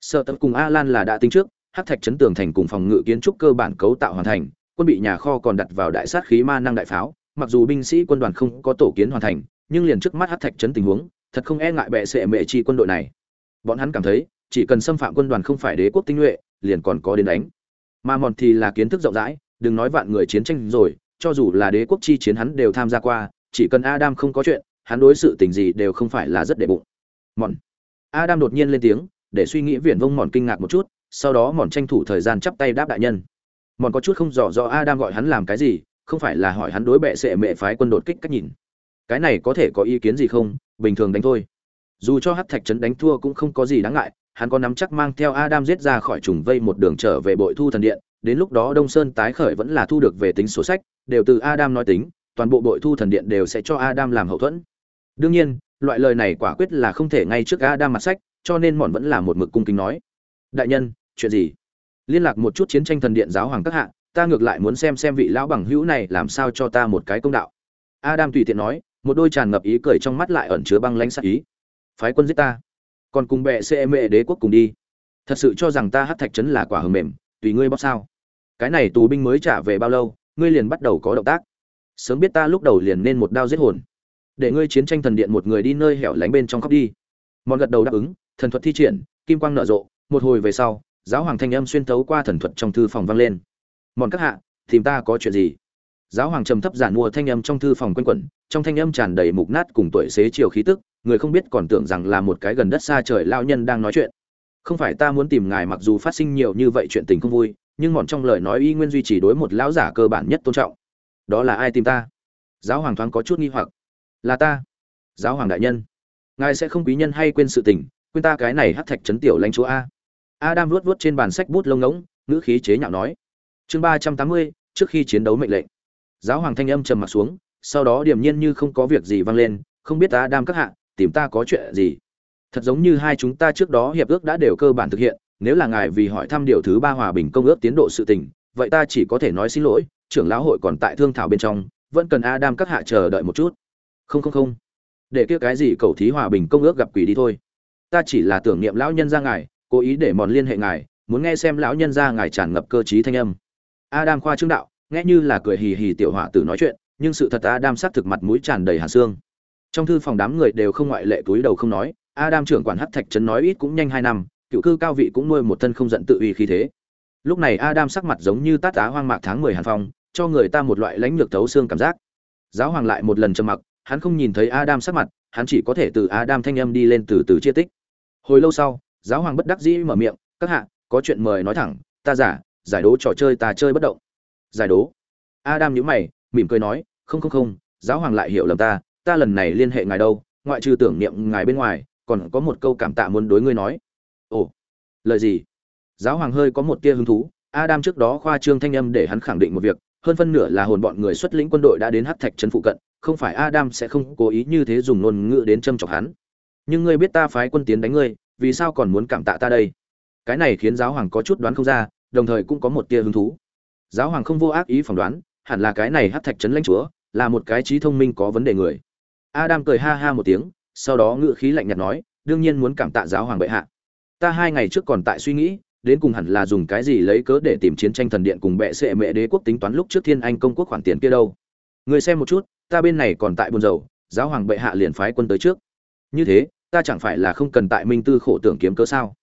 Sợ tập cùng a lan là đã tính trước, hát thạch chấn tường thành cùng phòng ngự kiến trúc cơ bản cấu tạo hoàn thành, quân bị nhà kho còn đặt vào đại sát khí ma năng đại pháo, mặc dù binh sĩ quân đoàn không có tổ kiến hoàn thành nhưng liền trước mắt hát thạch chấn tình huống, thật không e ngại bệ sệ mệ chi quân đội này. Bọn hắn cảm thấy, chỉ cần xâm phạm quân đoàn không phải đế quốc tinh nhuệ, liền còn có đến đánh. Mà mòn thì là kiến thức rộng rãi, đừng nói vạn người chiến tranh rồi, cho dù là đế quốc chi chiến hắn đều tham gia qua, chỉ cần adam không có chuyện, hắn đối sự tình gì đều không phải là rất đệ bụng. Mòn adam đột nhiên lên tiếng, để suy nghĩ viển vông mòn kinh ngạc một chút, sau đó mòn tranh thủ thời gian chắp tay đáp đại nhân. Mòn có chút không rõ rõ adam gọi hắn làm cái gì, không phải là hỏi hắn đối bệ sệ mệ phái quân đột kích cách nhìn cái này có thể có ý kiến gì không? Bình thường đánh thôi. Dù cho hắc thạch trấn đánh thua cũng không có gì đáng ngại, hắn có nắm chắc mang theo adam giết ra khỏi trùng vây một đường trở về bội thu thần điện, đến lúc đó đông sơn tái khởi vẫn là thu được về tính số sách, đều từ adam nói tính, toàn bộ bội thu thần điện đều sẽ cho adam làm hậu thuẫn. Đương nhiên, loại lời này quả quyết là không thể ngay trước adam mặt sách, cho nên mòn vẫn là một mực cung kính nói. Đại nhân, chuyện gì? Liên lạc một chút chiến tranh thần điện giáo hoàng các hạ, ta ngược lại muốn xem xem vị lão bằng hữu này làm sao cho ta một cái công đạo. Adam tùy tiện nói một đôi tràn ngập ý cười trong mắt lại ẩn chứa băng lãnh sát ý. Phái quân giết ta, còn cùng bệ xe mệ đế quốc cùng đi. Thật sự cho rằng ta hát thạch trấn là quả hầm mềm, tùy ngươi bóc sao. Cái này tù binh mới trả về bao lâu, ngươi liền bắt đầu có động tác. Sớm biết ta lúc đầu liền nên một đao giết hồn. Để ngươi chiến tranh thần điện một người đi nơi hẻo lánh bên trong khóc đi. Mòn gật đầu đáp ứng, thần thuật thi triển, kim quang nở rộ, một hồi về sau, giáo hoàng thanh âm xuyên tấu qua thần thuật trong thư phòng vang lên. Mòn các hạ, tìm ta có chuyện gì? Giáo hoàng trầm thấp giản mua thanh âm trong thư phòng quanh quẩn, trong thanh âm tràn đầy mục nát cùng tuổi xế chiều khí tức, người không biết còn tưởng rằng là một cái gần đất xa trời lao nhân đang nói chuyện. Không phải ta muốn tìm ngài mặc dù phát sinh nhiều như vậy chuyện tình không vui, nhưng mọn trong lời nói y nguyên duy trì đối một lão giả cơ bản nhất tôn trọng. Đó là ai tìm ta? Giáo hoàng thoáng có chút nghi hoặc. Là ta. Giáo hoàng đại nhân. Ngài sẽ không quý nhân hay quên sự tình, quên ta cái này hát thạch trấn tiểu lãnh chúa a. Adam luốt vuốt trên bàn sách bút lông ngỗng, ngữ khí chế nhạo nói. Chương ba trăm tám mươi, trước khi chiến đấu mệnh lệnh giáo hoàng thanh âm trầm mặt xuống, sau đó điềm nhiên như không có việc gì vang lên, không biết Adam các hạ, tìm ta có chuyện gì? Thật giống như hai chúng ta trước đó hiệp ước đã đều cơ bản thực hiện, nếu là ngài vì hỏi thăm điều thứ ba hòa bình công ước tiến độ sự tình, vậy ta chỉ có thể nói xin lỗi, trưởng lão hội còn tại thương thảo bên trong, vẫn cần adam các hạ chờ đợi một chút. Không không không. Để kia cái gì cầu thí hòa bình công ước gặp quỷ đi thôi. Ta chỉ là tưởng niệm lão nhân ra ngài, cố ý để mòn liên hệ ngài, muốn nghe xem lão nhân ra ngài tràn ngập cơ trí thanh âm. Adam khoa trương đạo nghe như là cười hì hì tiểu họa tử nói chuyện, nhưng sự thật adam xác thực mặt mũi tràn đầy hàn xương trong thư phòng đám người đều không ngoại lệ túi đầu không nói, adam trưởng quản hắc thạch trấn nói ít cũng nhanh hai năm, cựu cư cao vị cũng nuôi một thân không giận tự uy khí thế. Lúc này adam sắc mặt giống như tát á hoang mạc tháng mười hàn phong, cho người ta một loại lãnh lược thấu xương cảm giác. Giáo hoàng lại một lần trầm mặc, hắn không nhìn thấy adam sắc mặt, hắn chỉ có thể từ adam thanh âm đi lên từ từ chia tích. Hồi lâu sau, giáo hoàng bất đắc dĩ mở miệng, các hạ, có chuyện mời nói thẳng, ta giả, giải đố trò chơi ta chơi bất động giải đố. Adam nhíu mày, mỉm cười nói, không không không, giáo hoàng lại hiểu lầm ta ta lần này liên hệ ngài đâu, ngoại trừ tưởng niệm ngài bên ngoài, còn có một câu cảm tạ muốn đối ngươi nói. Ồ, lời gì? Giáo hoàng hơi có một tia hứng thú, adam trước đó khoa trương thanh âm để hắn khẳng định một việc, hơn phân nửa là hồn bọn người xuất lĩnh quân đội đã đến hắc thạch trấn phụ cận, không phải adam sẽ không cố ý như thế dùng ngôn ngữ đến châm chọc hắn. Nhưng ngươi biết ta phái quân tiến đánh ngươi, vì sao còn muốn cảm tạ ta đây? Cái này khiến giáo hoàng có chút đoán không ra, đồng thời cũng có một tia hứng thú giáo hoàng không vô ác ý phỏng đoán, hẳn là cái này hát thạch trấn lãnh chúa, là một cái trí thông minh có vấn đề người. Adam cười ha ha một tiếng, sau đó ngự khí lạnh nhạt nói, đương nhiên muốn cảm tạ giáo hoàng bệ hạ. Ta hai ngày trước còn tại suy nghĩ, đến cùng hẳn là dùng cái gì lấy cớ để tìm chiến tranh thần điện cùng bệ sệ mệ đế quốc tính toán lúc trước thiên anh công quốc khoản tiền kia đâu. Người xem một chút, ta bên này còn tại buồn dầu giáo hoàng bệ hạ liền phái quân tới trước. Như thế, ta chẳng phải là không cần tại minh tư khổ tưởng kiếm cớ sao?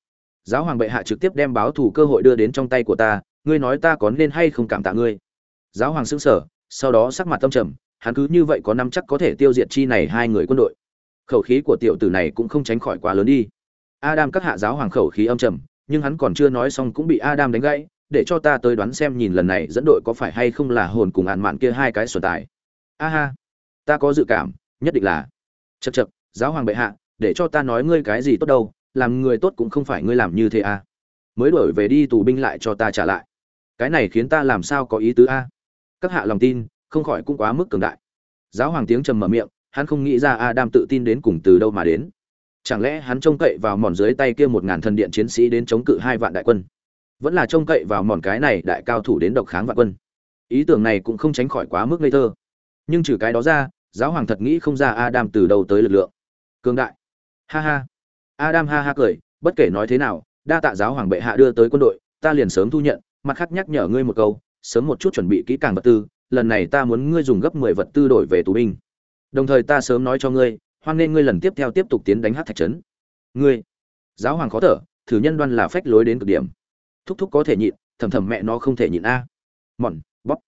Giáo hoàng bệ hạ trực tiếp đem báo thù cơ hội đưa đến trong tay của ta ngươi nói ta có nên hay không cảm tạ ngươi? Giáo hoàng xưng sở sau đó sắc mặt tâm trầm, hắn cứ như vậy có năm chắc có thể tiêu diệt chi này hai người quân đội. Khẩu khí của tiểu tử này cũng không tránh khỏi quá lớn đi. Adam các hạ giáo hoàng khẩu khí âm trầm, nhưng hắn còn chưa nói xong cũng bị adam đánh gãy, để cho ta tới đoán xem nhìn lần này dẫn đội có phải hay không là hồn cùng ạn mạn kia hai cái sở tài. A ha, ta có dự cảm, nhất định là. Chật chật giáo hoàng bệ hạ, để cho ta nói ngươi cái gì tốt đâu, làm người tốt cũng không phải ngươi làm như thế à. Mới đổi về đi tù binh lại cho ta trả lại cái này khiến ta làm sao có ý tứ a? Các hạ lòng tin, không khỏi cũng quá mức cường đại. Giáo hoàng tiếng trầm mở miệng, hắn không nghĩ ra adam tự tin đến cùng từ đâu mà đến. Chẳng lẽ hắn trông cậy vào mòn dưới tay kia một ngàn thần điện chiến sĩ đến chống cự hai vạn đại quân? Vẫn là trông cậy vào mòn cái này đại cao thủ đến độc kháng vạn quân? Ý tưởng này cũng không tránh khỏi quá mức ngây thơ. Nhưng trừ cái đó ra, giáo hoàng thật nghĩ không ra adam từ đâu tới lực lượng. Cường đại. Ha ha. Adam ha ha cười, bất kể nói thế nào, đa tạ giáo hoàng bệ hạ đưa tới quân đội, ta liền sớm thu nhận mặt khác nhắc nhở ngươi một câu, sớm một chút chuẩn bị kỹ càng vật tư, lần này ta muốn ngươi dùng gấp mười vật tư đổi về tù binh. Đồng thời ta sớm nói cho ngươi, hoan nên ngươi lần tiếp theo tiếp tục tiến đánh hát thạch trấn. Ngươi, giáo hoàng khó thở, thử nhân đoan là phách lối đến cực điểm. Thúc thúc có thể nhịn, thầm thầm mẹ nó không thể nhịn a. Mòn bóp.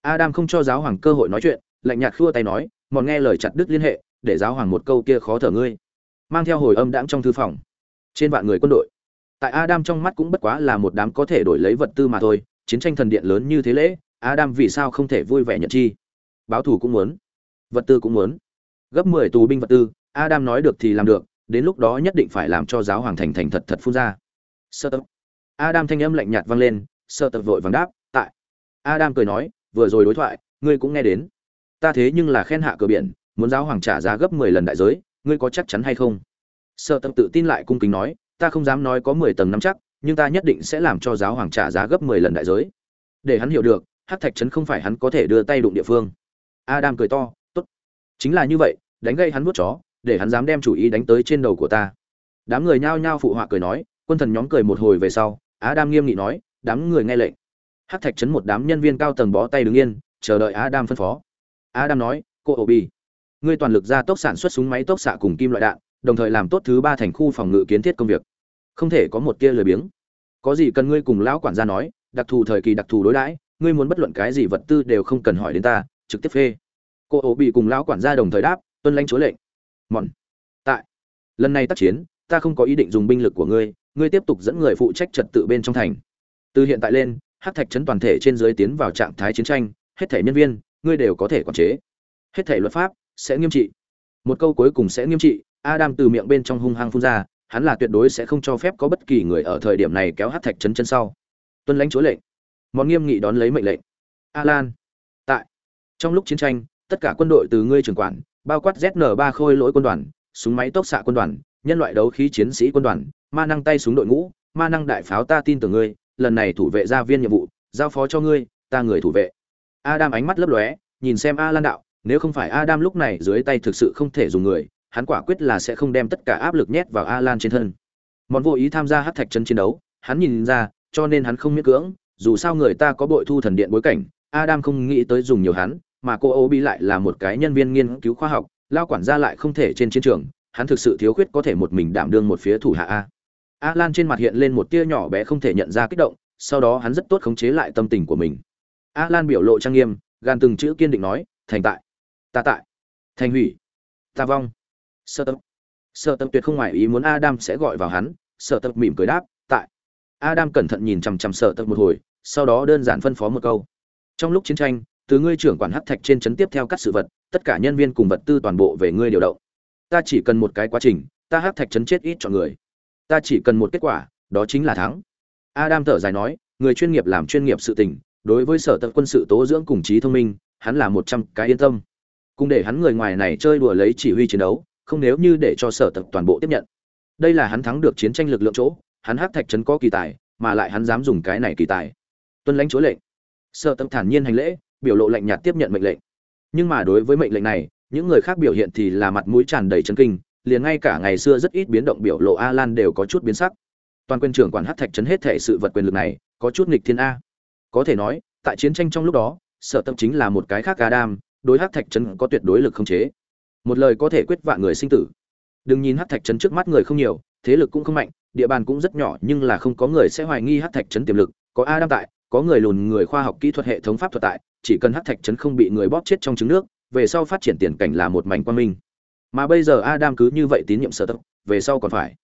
Adam không cho giáo hoàng cơ hội nói chuyện, lạnh nhạt khua tay nói mòn nghe lời chặt đứt liên hệ, để giáo hoàng một câu kia khó thở ngươi. Mang theo hồi âm đãng trong thư phòng. Trên vạn người quân đội tại adam trong mắt cũng bất quá là một đám có thể đổi lấy vật tư mà thôi, chiến tranh thần điện lớn như thế lễ, adam vì sao không thể vui vẻ nhận chi? Báo thù cũng muốn, vật tư cũng muốn. Gấp mười tù binh vật tư, adam nói được thì làm được, đến lúc đó nhất định phải làm cho giáo hoàng thành thành thật thật phun ra. Sơ tập adam thanh âm lạnh nhạt vang lên sơ tập vội vàng đáp, tại. Adam cười nói, vừa rồi đối thoại, ngươi cũng nghe đến. Ta thế nhưng là khen hạ cửa biển, muốn giáo hoàng trả giá gấp mười lần đại giới, ngươi có chắc chắn hay không? Sơ tập tự tin lại cung kính nói ta không dám nói có mười tầng nắm chắc nhưng ta nhất định sẽ làm cho giáo hoàng trả giá gấp mười lần đại giới. Để hắn hiểu được hát thạch trấn không phải hắn có thể đưa tay đụng địa phương. Adam cười to tốt. Chính là như vậy đánh gây hắn vuốt chó để hắn dám đem chủ ý đánh tới trên đầu của ta. Đám người nhao nhao phụ họa cười nói quân thần nhóm cười một hồi về sau adam nghiêm nghị nói đám người nghe lệnh. Hát thạch trấn một đám nhân viên cao tầng bó tay đứng yên chờ đợi adam phân phó. Adam nói cô Obi, bi ngươi toàn lực ra tốc sản xuất súng máy tốc xạ cùng kim loại đạn đồng thời làm tốt thứ ba thành khu phòng ngự kiến thiết công việc. Không thể có một tia lười biếng. Có gì cần ngươi cùng lão quản gia nói, đặc thù thời kỳ đặc thù đối đãi, ngươi muốn bất luận cái gì vật tư đều không cần hỏi đến ta, trực tiếp phê. Cô ổ bị cùng lão quản gia đồng thời đáp, tuân lãnh chúa lệnh. Mòn tại. Lần này tác chiến, ta không có ý định dùng binh lực của ngươi ngươi tiếp tục dẫn người phụ trách trật tự bên trong thành. Từ hiện tại lên, hắc thạch trấn toàn thể trên dưới tiến vào trạng thái chiến tranh, hết thể nhân viên, ngươi đều có thể quản chế. Hết thể luật pháp sẽ nghiêm trị. Một câu cuối cùng sẽ nghiêm trị adam từ miệng bên trong hung hăng phun ra, hắn là tuyệt đối sẽ không cho phép có bất kỳ người ở thời điểm này kéo hắc thạch chấn chân sau. Tuân lãnh chúa lệnh. Món nghiêm nghị đón lấy mệnh lệnh. Alan. Tại. Trong lúc chiến tranh, tất cả quân đội từ ngươi trưởng quản, bao quát zn 3 khôi lỗi quân đoàn, súng máy tốc xạ quân đoàn, nhân loại đấu khí chiến sĩ quân đoàn, ma năng tay súng đội ngũ, ma năng đại pháo ta tin tưởng ngươi, lần này thủ vệ gia viên nhiệm vụ, giao phó cho ngươi, ta người thủ vệ. Adam ánh mắt lấp lóe, nhìn xem Alan đạo, nếu không phải adam lúc này dưới tay thực sự không thể dùng người hắn quả quyết là sẽ không đem tất cả áp lực nhét vào Alan trên thân. Mòn vô ý tham gia hắc thạch chân chiến đấu, hắn nhìn ra, cho nên hắn không miễn cưỡng, dù sao người ta có bội thu thần điện bối cảnh, adam không nghĩ tới dùng nhiều hắn, mà cô Obi lại là một cái nhân viên nghiên cứu khoa học, lao quản gia lại không thể trên chiến trường, hắn thực sự thiếu khuyết có thể một mình đảm đương một phía thủ hạ a. Alan trên mặt hiện lên một tia nhỏ bé không thể nhận ra kích động, sau đó hắn rất tốt khống chế lại tâm tình của mình. Alan biểu lộ trang nghiêm, gan từng chữ kiên định nói, thành tại, ta tại, thành hủy, ta vong sợ tập sợ tập tuyệt không ngoài ý muốn adam sẽ gọi vào hắn sợ tập mỉm cười đáp, tại. Adam cẩn thận nhìn chằm chằm sợ tập một hồi, sau đó đơn giản phân phó một câu. Trong lúc chiến tranh, từ ngươi trưởng quản hắc thạch trên trấn tiếp theo các sự vật, tất cả nhân viên cùng vật tư toàn bộ về ngươi điều động. Ta chỉ cần một cái quá trình, ta hắc thạch trấn chết ít chọn người. Ta chỉ cần một kết quả, đó chính là thắng. Adam thở dài nói, người chuyên nghiệp làm chuyên nghiệp sự tình, đối với sở tập quân sự tố dưỡng cùng trí thông minh, hắn là một trăm cái yên tâm. Cùng để hắn người ngoài này chơi đùa lấy chỉ huy chiến đấu không nếu như để cho sở tập toàn bộ tiếp nhận. Đây là hắn thắng được chiến tranh lực lượng chỗ, hắn hát thạch trấn có kỳ tài, mà lại hắn dám dùng cái này kỳ tài. Tuân lãnh chúa lệnh. Sở tập thản nhiên hành lễ, biểu lộ lạnh nhạt tiếp nhận mệnh lệnh. Nhưng mà đối với mệnh lệnh này, những người khác biểu hiện thì là mặt mũi tràn đầy chấn kinh, liền ngay cả ngày xưa rất ít biến động biểu lộ a lan đều có chút biến sắc. Toàn quyền trưởng quản hát thạch trấn hết thể sự vật quyền lực này, có chút nghịch thiên a. Có thể nói, tại chiến tranh trong lúc đó, sở tâm chính là một cái khác adam, đối hát thạch trấn có tuyệt đối lực không chế một lời có thể quyết vạn người sinh tử. Đừng nhìn hát thạch chấn trước mắt người không nhiều, thế lực cũng không mạnh, địa bàn cũng rất nhỏ, nhưng là không có người sẽ hoài nghi hát thạch chấn tiềm lực, có a đam tại, có người lùn người khoa học kỹ thuật hệ thống pháp thuật tại, chỉ cần hát thạch chấn không bị người bóp chết trong trứng nước, về sau phát triển tiền cảnh là một mảnh quan minh. Mà bây giờ a đam cứ như vậy tín nhiệm sở tập về sau còn phải.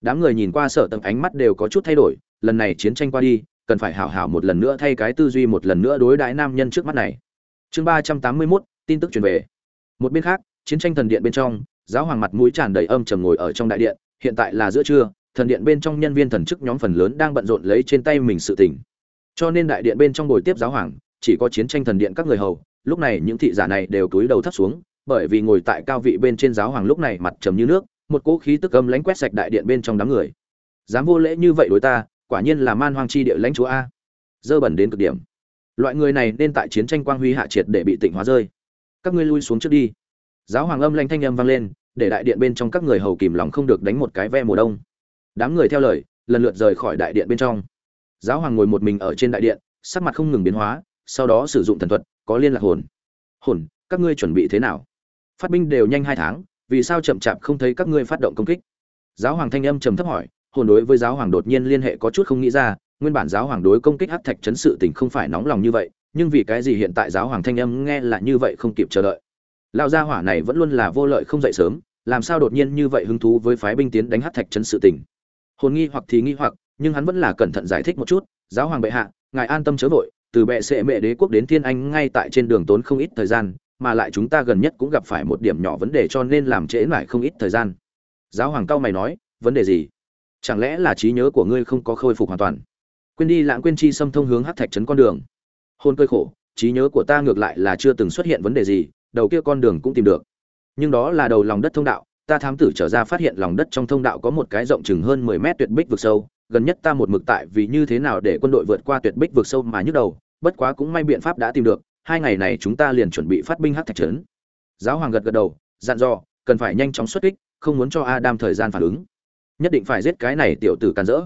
Đám người nhìn qua sở tập ánh mắt đều có chút thay đổi, lần này chiến tranh qua đi, cần phải hảo hảo một lần nữa thay cái tư duy một lần nữa đối đãi nam nhân trước mắt này. Chương ba trăm tám mươi mốt, tin tức truyền về. Một bên khác chiến tranh thần điện bên trong, giáo hoàng mặt mũi tràn đầy âm trầm ngồi ở trong đại điện, hiện tại là giữa trưa, thần điện bên trong nhân viên thần chức nhóm phần lớn đang bận rộn lấy trên tay mình sự tình. Cho nên đại điện bên trong buổi tiếp giáo hoàng, chỉ có chiến tranh thần điện các người hầu, lúc này những thị giả này đều túi đầu thấp xuống, bởi vì ngồi tại cao vị bên trên giáo hoàng lúc này mặt trầm như nước, một cỗ khí tức âm lãnh quét sạch đại điện bên trong đám người. Dám vô lễ như vậy đối ta, quả nhiên là man hoang chi địa lãnh chúa a. Dơ bẩn đến cực điểm. Loại người này nên tại chiến tranh quang huy hạ triệt để bị tỉnh hóa rơi. Các ngươi lui xuống trước đi giáo hoàng âm lanh thanh âm vang lên, để đại điện bên trong các người hầu kìm lòng không được đánh một cái ve mùa đông. Đám người theo lời, lần lượt rời khỏi đại điện bên trong. Giáo hoàng ngồi một mình ở trên đại điện, sắc mặt không ngừng biến hóa, sau đó sử dụng thần thuật, có liên lạc hồn. Hồn, các ngươi chuẩn bị thế nào? Phát binh đều nhanh hai tháng, vì sao chậm chạp không thấy các ngươi phát động công kích? Giáo hoàng thanh âm trầm thấp hỏi, hồn đối với giáo hoàng đột nhiên liên hệ có chút không nghĩ ra, nguyên bản giáo hoàng đối công kích hắc thạch chấn sự tình không phải nóng lòng như vậy, nhưng vì cái gì hiện tại giáo hoàng thanh âm nghe là như vậy không kịp chờ đợi? Lão gia hỏa này vẫn luôn là vô lợi không dậy sớm, làm sao đột nhiên như vậy hứng thú với phái binh tiến đánh hát thạch trấn sự tình? Hồn nghi hoặc thì nghi hoặc, nhưng hắn vẫn là cẩn thận giải thích một chút, giáo hoàng bệ hạ, ngài an tâm chớ vội, từ bệ sệ mẹ đế quốc đến thiên anh ngay tại trên đường tốn không ít thời gian, mà lại chúng ta gần nhất cũng gặp phải một điểm nhỏ vấn đề cho nên làm trễ lại không ít thời gian. Giáo hoàng cao mày nói, vấn đề gì? Chẳng lẽ là trí nhớ của ngươi không có khôi phục hoàn toàn? Quên đi lãng quên chi xâm thông hướng hát thạch trấn con đường. Hôn cơi khổ, trí nhớ của ta ngược lại là chưa từng xuất hiện vấn đề gì đầu kia con đường cũng tìm được. Nhưng đó là đầu lòng đất thông đạo, ta thám tử trở ra phát hiện lòng đất trong thông đạo có một cái rộng chừng hơn mười mét tuyệt bích vực sâu, gần nhất ta một mực tại vì như thế nào để quân đội vượt qua tuyệt bích vực sâu mà nhức đầu, bất quá cũng may biện pháp đã tìm được, hai ngày này chúng ta liền chuẩn bị phát binh hắc thạch trấn. Giáo hoàng gật gật đầu, dặn dò, cần phải nhanh chóng xuất kích, không muốn cho adam thời gian phản ứng. Nhất định phải giết cái này tiểu tử càn rỡ.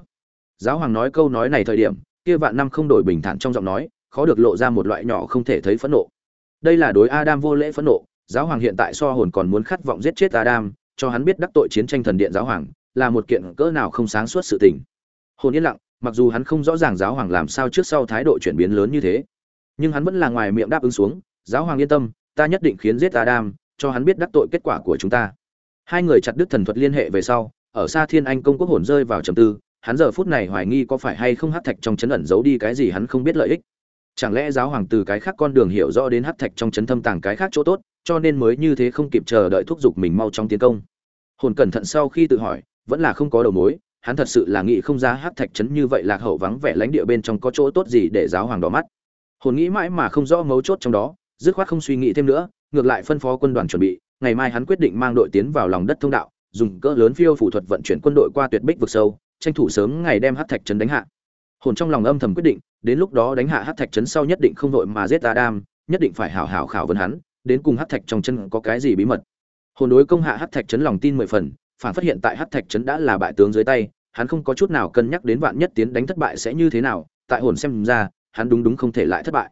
Giáo hoàng nói câu nói này thời điểm, kia vạn năm không đổi bình thản trong giọng nói, khó được lộ ra một loại nhỏ không thể thấy phẫn nộ đây là đối adam vô lễ phẫn nộ, giáo hoàng hiện tại so hồn còn muốn khát vọng giết chết adam, cho hắn biết đắc tội chiến tranh thần điện giáo hoàng là một kiện cỡ nào không sáng suốt sự tình. Hồn yên lặng, mặc dù hắn không rõ ràng giáo hoàng làm sao trước sau thái độ chuyển biến lớn như thế, nhưng hắn vẫn là ngoài miệng đáp ứng xuống, giáo hoàng yên tâm, ta nhất định khiến giết adam, cho hắn biết đắc tội kết quả của chúng ta. Hai người chặt đứt thần thuật liên hệ về sau, ở xa thiên anh công quốc hồn rơi vào trầm tư, hắn giờ phút này hoài nghi có phải hay không hắc thạch trong chấn ẩn giấu đi cái gì hắn không biết lợi ích chẳng lẽ giáo hoàng từ cái khác con đường hiểu rõ đến hắc thạch trong chấn thâm tàng cái khác chỗ tốt, cho nên mới như thế không kịp chờ đợi thúc giục mình mau trong tiến công? Hồn cẩn thận sau khi tự hỏi, vẫn là không có đầu mối, hắn thật sự là nghĩ không ra hắc thạch chấn như vậy lạc hậu vắng vẻ lãnh địa bên trong có chỗ tốt gì để giáo hoàng đỏ mắt. Hồn nghĩ mãi mà không rõ mấu chốt trong đó, dứt khoát không suy nghĩ thêm nữa, ngược lại phân phó quân đoàn chuẩn bị, ngày mai hắn quyết định mang đội tiến vào lòng đất thông đạo, dùng cỡ lớn phiêu phủ thuật vận chuyển quân đội qua tuyệt bích vực sâu, tranh thủ sớm ngày đem hắc thạch trấn đánh hạ hồn trong lòng âm thầm quyết định, đến lúc đó đánh hạ hát thạch trấn sau nhất định không vội mà giết adam, nhất định phải hảo hảo khảo vấn hắn, đến cùng hát thạch trong chân có cái gì bí mật. Hồn đối công hạ hát thạch trấn lòng tin mười phần, phản phát hiện tại hát thạch trấn đã là bại tướng dưới tay, hắn không có chút nào cân nhắc đến vạn nhất tiến đánh thất bại sẽ như thế nào, tại hồn xem ra, hắn đúng đúng không thể lại thất bại.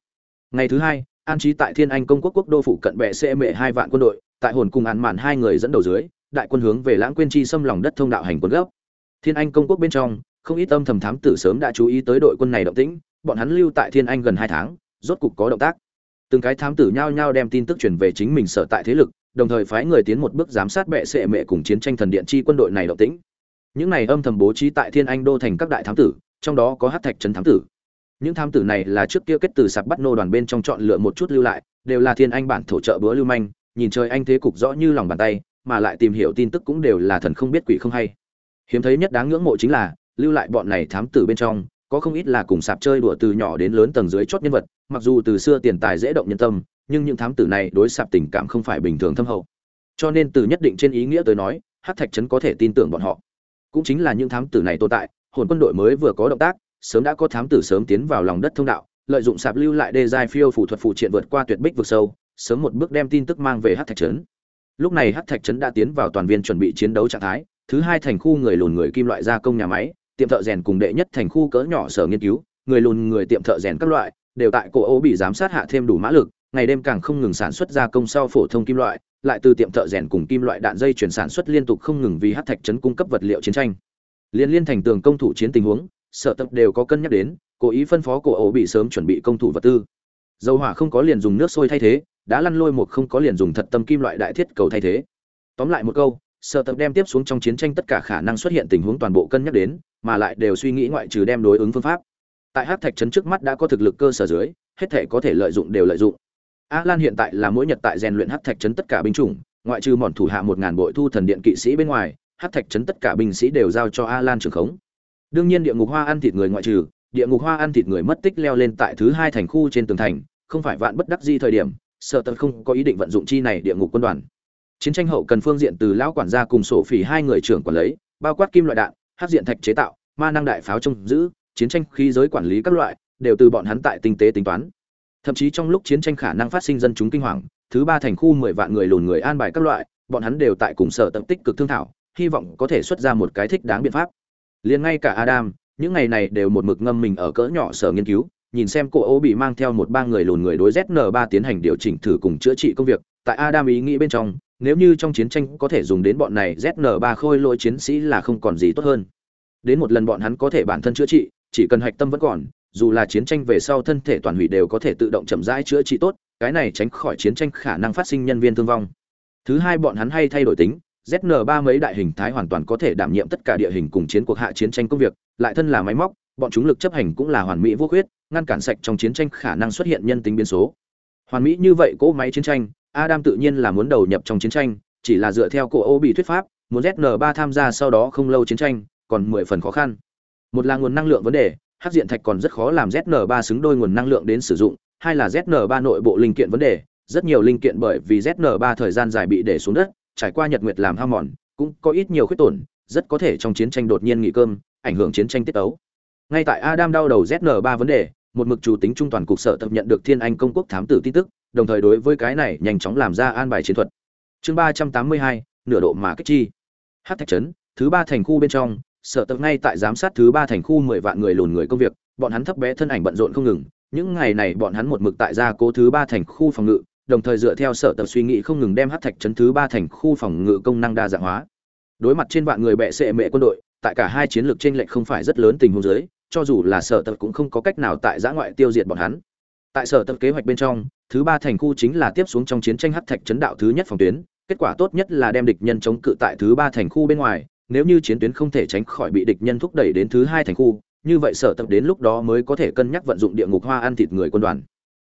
Ngày thứ hai, an trí tại thiên anh công quốc quốc đô phụ cận bệ sẽ mệ hai vạn quân đội, tại hồn cùng án mạn hai người dẫn đầu dưới, đại quân hướng về lãng quên chi xâm lòng đất thông đạo hành quân gấp thiên anh công quốc bên trong không ít âm thầm thám tử sớm đã chú ý tới đội quân này động tĩnh, bọn hắn lưu tại thiên anh gần hai tháng, rốt cục có động tác. Từng cái thám tử nhao nhao đem tin tức truyền về chính mình sở tại thế lực, đồng thời phái người tiến một bước giám sát bệ sệ mẹ cùng chiến tranh thần điện chi quân đội này động tĩnh. Những này âm thầm bố trí tại thiên anh đô thành các đại thám tử, trong đó có Hắc thạch trấn thám tử. Những thám tử này là trước kia kết từ sạp bắt nô đoàn bên trong chọn lựa một chút lưu lại, đều là thiên anh bản thổ trợ bữa lưu manh, nhìn trời anh thế cục rõ như lòng bàn tay, mà lại tìm hiểu tin tức cũng đều là thần không biết quỷ không hay. Hiếm thấy nhất đáng ngưỡng mộ chính là lưu lại bọn này thám tử bên trong, có không ít là cùng sạp chơi đùa từ nhỏ đến lớn tầng dưới chót nhân vật, mặc dù từ xưa tiền tài dễ động nhân tâm, nhưng những thám tử này đối sạp tình cảm không phải bình thường thâm hậu. Cho nên từ nhất định trên ý nghĩa tới nói hát thạch trấn có thể tin tưởng bọn họ. Cũng chính là những thám tử này tồn tại, hồn quân đội mới vừa có động tác, sớm đã có thám tử sớm tiến vào lòng đất thông đạo, lợi dụng sạp lưu lại đê giai phiêu phủ thuật phụ triện vượt qua tuyệt bích vực sâu, sớm một bước đem tin tức mang về hát thạch trấn. Lúc này hát thạch trấn đã tiến vào toàn viên chuẩn bị chiến đấu trạng thái, thứ hai thành khu người lùn người kim loại gia công nhà máy tiệm thợ rèn cùng đệ nhất thành khu cỡ nhỏ sở nghiên cứu, người lùn người tiệm thợ rèn các loại, đều tại cổ ô bị giám sát hạ thêm đủ mã lực, ngày đêm càng không ngừng sản xuất gia công sau phổ thông kim loại, lại từ tiệm thợ rèn cùng kim loại đạn dây chuyển sản xuất liên tục không ngừng vì hát thạch trấn cung cấp vật liệu chiến tranh. Liên liên thành tường công thủ chiến tình huống, sở tập đều có cân nhắc đến, cố ý phân phó cổ ấu bị sớm chuẩn bị công thủ vật tư. Dầu hỏa không có liền dùng nước sôi thay thế, đã lăn lôi một không có liền dùng thật tâm kim loại đại thiết cầu thay thế. Tóm lại một câu sở tập đem tiếp xuống trong chiến tranh tất cả khả năng xuất hiện tình huống toàn bộ cân nhắc đến, mà lại đều suy nghĩ ngoại trừ đem đối ứng phương pháp. Tại hát thạch trấn trước mắt đã có thực lực cơ sở dưới, hết thể có thể lợi dụng đều lợi dụng. A lan hiện tại là mỗi nhật tại rèn luyện hát thạch trấn tất cả binh chủng, ngoại trừ mòn thủ hạ một ngàn bội thu thần điện kỵ sĩ bên ngoài hát thạch trấn tất cả binh sĩ đều giao cho a lan trưởng khống. Đương nhiên địa ngục hoa ăn thịt người ngoại trừ, địa ngục hoa ăn thịt người mất tích leo lên tại thứ hai thành khu trên tường thành, không phải vạn bất đắc di thời điểm sợ tật không có ý định vận dụng chi này địa ngục quân đoàn chiến tranh hậu cần phương diện từ lão quản gia cùng sổ phỉ hai người trưởng quản lấy, bao quát kim loại đạn hát diện thạch chế tạo, ma năng đại pháo trông giữ, chiến tranh khí giới quản lý các loại, đều từ bọn hắn tại tinh tế tính toán. Thậm chí trong lúc chiến tranh khả năng phát sinh dân chúng kinh hoàng, thứ ba thành khu mười vạn người lùn người an bài các loại, bọn hắn đều tại cùng sở tập tích cực thương thảo, hy vọng có thể xuất ra một cái thích đáng biện pháp. Liền ngay cả adam, những ngày này đều một mực ngâm mình ở cỡ nhỏ sở nghiên cứu, nhìn xem cô ô bị mang theo một ba người lùn người đối zn ba tiến hành điều chỉnh thử cùng chữa trị công việc, tại adam ý nghĩ bên trong nếu như trong chiến tranh có thể dùng đến bọn này zn ba khôi lỗi chiến sĩ là không còn gì tốt hơn. Đến một lần bọn hắn có thể bản thân chữa trị, chỉ cần hạch tâm vẫn còn, dù là chiến tranh về sau thân thể toàn hủy đều có thể tự động chậm rãi chữa trị tốt, cái này tránh khỏi chiến tranh khả năng phát sinh nhân viên thương vong. Thứ hai bọn hắn hay thay đổi tính zn ba mấy đại hình thái hoàn toàn có thể đảm nhiệm tất cả địa hình cùng chiến cuộc hạ chiến tranh công việc, lại thân là máy móc, bọn chúng lực chấp hành cũng là hoàn mỹ vô khuyết, ngăn cản sạch trong chiến tranh khả năng xuất hiện nhân tính biến số. Hoàn mỹ như vậy cỗ máy chiến tranh adam tự nhiên là muốn đầu nhập trong chiến tranh, chỉ là dựa theo cổ ô bị thuyết pháp, muốn ZN3 tham gia sau đó không lâu chiến tranh, còn mười phần khó khăn một là nguồn năng lượng vấn đề, hắc diện thạch còn rất khó làm ZN3 xứng đôi nguồn năng lượng đến sử dụng, hai là ZN3 nội bộ linh kiện vấn đề, rất nhiều linh kiện bởi vì ZN3 thời gian dài bị để xuống đất, trải qua nhật nguyệt làm hao mòn, cũng có ít nhiều khuyết tổn, rất có thể trong chiến tranh đột nhiên nghỉ cơm, ảnh hưởng chiến tranh tiết tấu. ngay tại adam đau đầu ZN3 vấn đề một mực chủ tính trung toàn cục sở tập nhận được thiên anh công quốc thám tử tin tức, đồng thời đối với cái này nhanh chóng làm ra an bài chiến thuật. Chương ba trăm tám mươi hai, nửa độ mà kích chi. Hát thạch trấn, thứ ba thành khu bên trong, sở tập ngay tại giám sát thứ ba thành khu mười vạn người lùn người công việc, bọn hắn thấp bé thân ảnh bận rộn không ngừng, những ngày này bọn hắn một mực tại gia cố thứ ba thành khu phòng ngự, đồng thời dựa theo sở tập suy nghĩ không ngừng đem hát thạch trấn thứ ba thành khu phòng ngự công năng đa dạng hóa. Đối mặt trên vạn người bệ sệ mệ quân đội, tại cả hai chiến lược trên lệch không phải rất lớn tình huống dưới cho dù là sở tập cũng không có cách nào tại giã ngoại tiêu diệt bọn hắn. Tại sở tập kế hoạch bên trong, thứ ba thành khu chính là tiếp xuống trong chiến tranh hắc thạch chấn đạo thứ nhất phòng tuyến, kết quả tốt nhất là đem địch nhân chống cự tại thứ ba thành khu bên ngoài, nếu như chiến tuyến không thể tránh khỏi bị địch nhân thúc đẩy đến thứ hai thành khu, như vậy sở tập đến lúc đó mới có thể cân nhắc vận dụng địa ngục hoa ăn thịt người quân đoàn.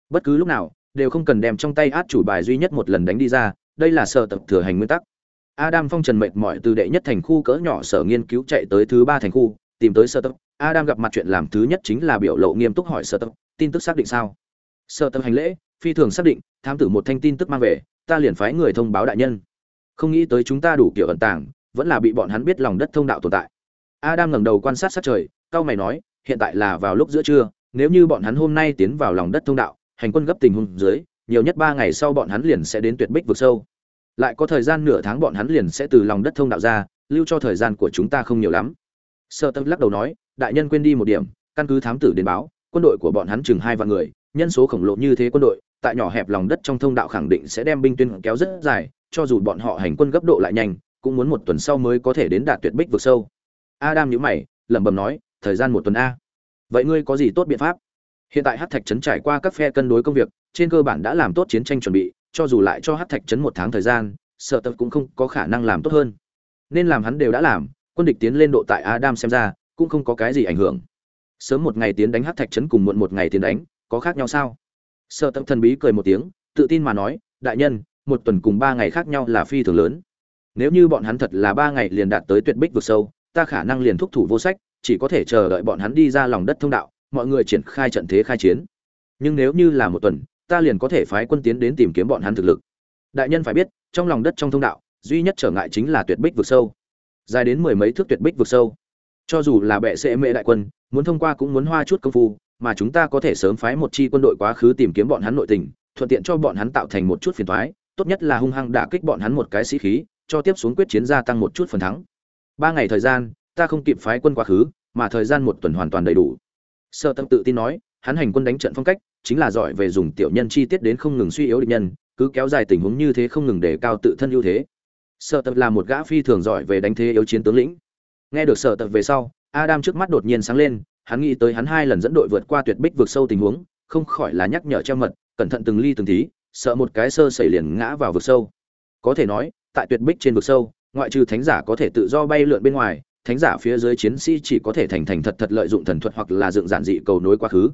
Bất cứ lúc nào, đều không cần đem trong tay át chủ bài duy nhất một lần đánh đi ra, đây là sở tập thừa hành nguyên tắc. Adam phong trần mệt mỏi từ đệ nhất thành khu cỡ nhỏ sở nghiên cứu chạy tới thứ ba thành khu, tìm tới sở tập adam gặp mặt chuyện làm thứ nhất chính là biểu lộ nghiêm túc hỏi sở tập tin tức xác định sao? Sở tập hành lễ, phi thường xác định, thám tử một thanh tin tức mang về, ta liền phái người thông báo đại nhân. Không nghĩ tới chúng ta đủ kiểu ẩn tàng, vẫn là bị bọn hắn biết lòng đất thông đạo tồn tại. Adam ngẩng đầu quan sát sát trời cao mày nói, hiện tại là vào lúc giữa trưa, nếu như bọn hắn hôm nay tiến vào lòng đất thông đạo, hành quân gấp tình huống dưới, nhiều nhất ba ngày sau bọn hắn liền sẽ đến tuyệt bích vực sâu. Lại có thời gian nửa tháng bọn hắn liền sẽ từ lòng đất thông đạo ra, lưu cho thời gian của chúng ta không nhiều lắm. Sơ tâm lắc đầu nói đại nhân quên đi một điểm, căn cứ thám tử đến báo, quân đội của bọn hắn chừng hai vạn người, nhân số khổng lồ như thế quân đội, tại nhỏ hẹp lòng đất trong thông đạo khẳng định sẽ đem binh tuyến kéo rất dài, cho dù bọn họ hành quân gấp độ lại nhanh, cũng muốn một tuần sau mới có thể đến đạt tuyệt bích vực sâu. Adam nhíu mày, lẩm bẩm nói, thời gian một tuần a. Vậy ngươi có gì tốt biện pháp? Hiện tại hát thạch trấn trải qua các phe cân đối công việc, trên cơ bản đã làm tốt chiến tranh chuẩn bị, cho dù lại cho hát thạch trấn một tháng thời gian, sợ tập cũng không có khả năng làm tốt hơn. Nên làm hắn đều đã làm, quân địch tiến lên độ tại adam xem ra cũng không có cái gì ảnh hưởng. Sớm một ngày tiến đánh hát thạch trấn cùng muộn một ngày tiến đánh, có khác nhau sao? Sợ tâm thần bí cười một tiếng, tự tin mà nói, đại nhân, một tuần cùng ba ngày khác nhau là phi thường lớn. Nếu như bọn hắn thật là ba ngày liền đạt tới tuyệt bích vực sâu, ta khả năng liền thúc thủ vô sách, chỉ có thể chờ đợi bọn hắn đi ra lòng đất thông đạo, mọi người triển khai trận thế khai chiến. Nhưng nếu như là một tuần, ta liền có thể phái quân tiến đến tìm kiếm bọn hắn thực lực. Đại nhân phải biết, trong lòng đất trong thông đạo, duy nhất trở ngại chính là tuyệt bích vực sâu. Dài đến mười mấy thước tuyệt bích vực sâu cho dù là bệ sẽ mệ đại quân, muốn thông qua cũng muốn hoa chút công phu, mà chúng ta có thể sớm phái một chi quân đội quá khứ tìm kiếm bọn hắn nội tình, thuận tiện cho bọn hắn tạo thành một chút phiền toái, tốt nhất là hung hăng đả kích bọn hắn một cái sĩ khí, cho tiếp xuống quyết chiến gia tăng một chút phần thắng. Ba ngày thời gian, ta không kịp phái quân quá khứ, mà thời gian một tuần hoàn toàn đầy đủ. Sơ tâm tự tin nói, hắn hành quân đánh trận phong cách, chính là giỏi về dùng tiểu nhân chi tiết đến không ngừng suy yếu địch nhân, cứ kéo dài tình huống như thế không ngừng để cao tự thân ưu thế. Sợ tập là một gã phi thường giỏi về đánh thế yếu chiến tướng lĩnh nghe được sợ tập về sau, adam trước mắt đột nhiên sáng lên, hắn nghĩ tới hắn hai lần dẫn đội vượt qua tuyệt bích vượt sâu tình huống, không khỏi là nhắc nhở treo mật, cẩn thận từng ly từng tí, sợ một cái sơ xảy liền ngã vào vực sâu. Có thể nói, tại tuyệt bích trên vực sâu, ngoại trừ thánh giả có thể tự do bay lượn bên ngoài, thánh giả phía dưới chiến sĩ chỉ có thể thành thành thật thật lợi dụng thần thuật hoặc là dựng giản dị cầu nối quá khứ.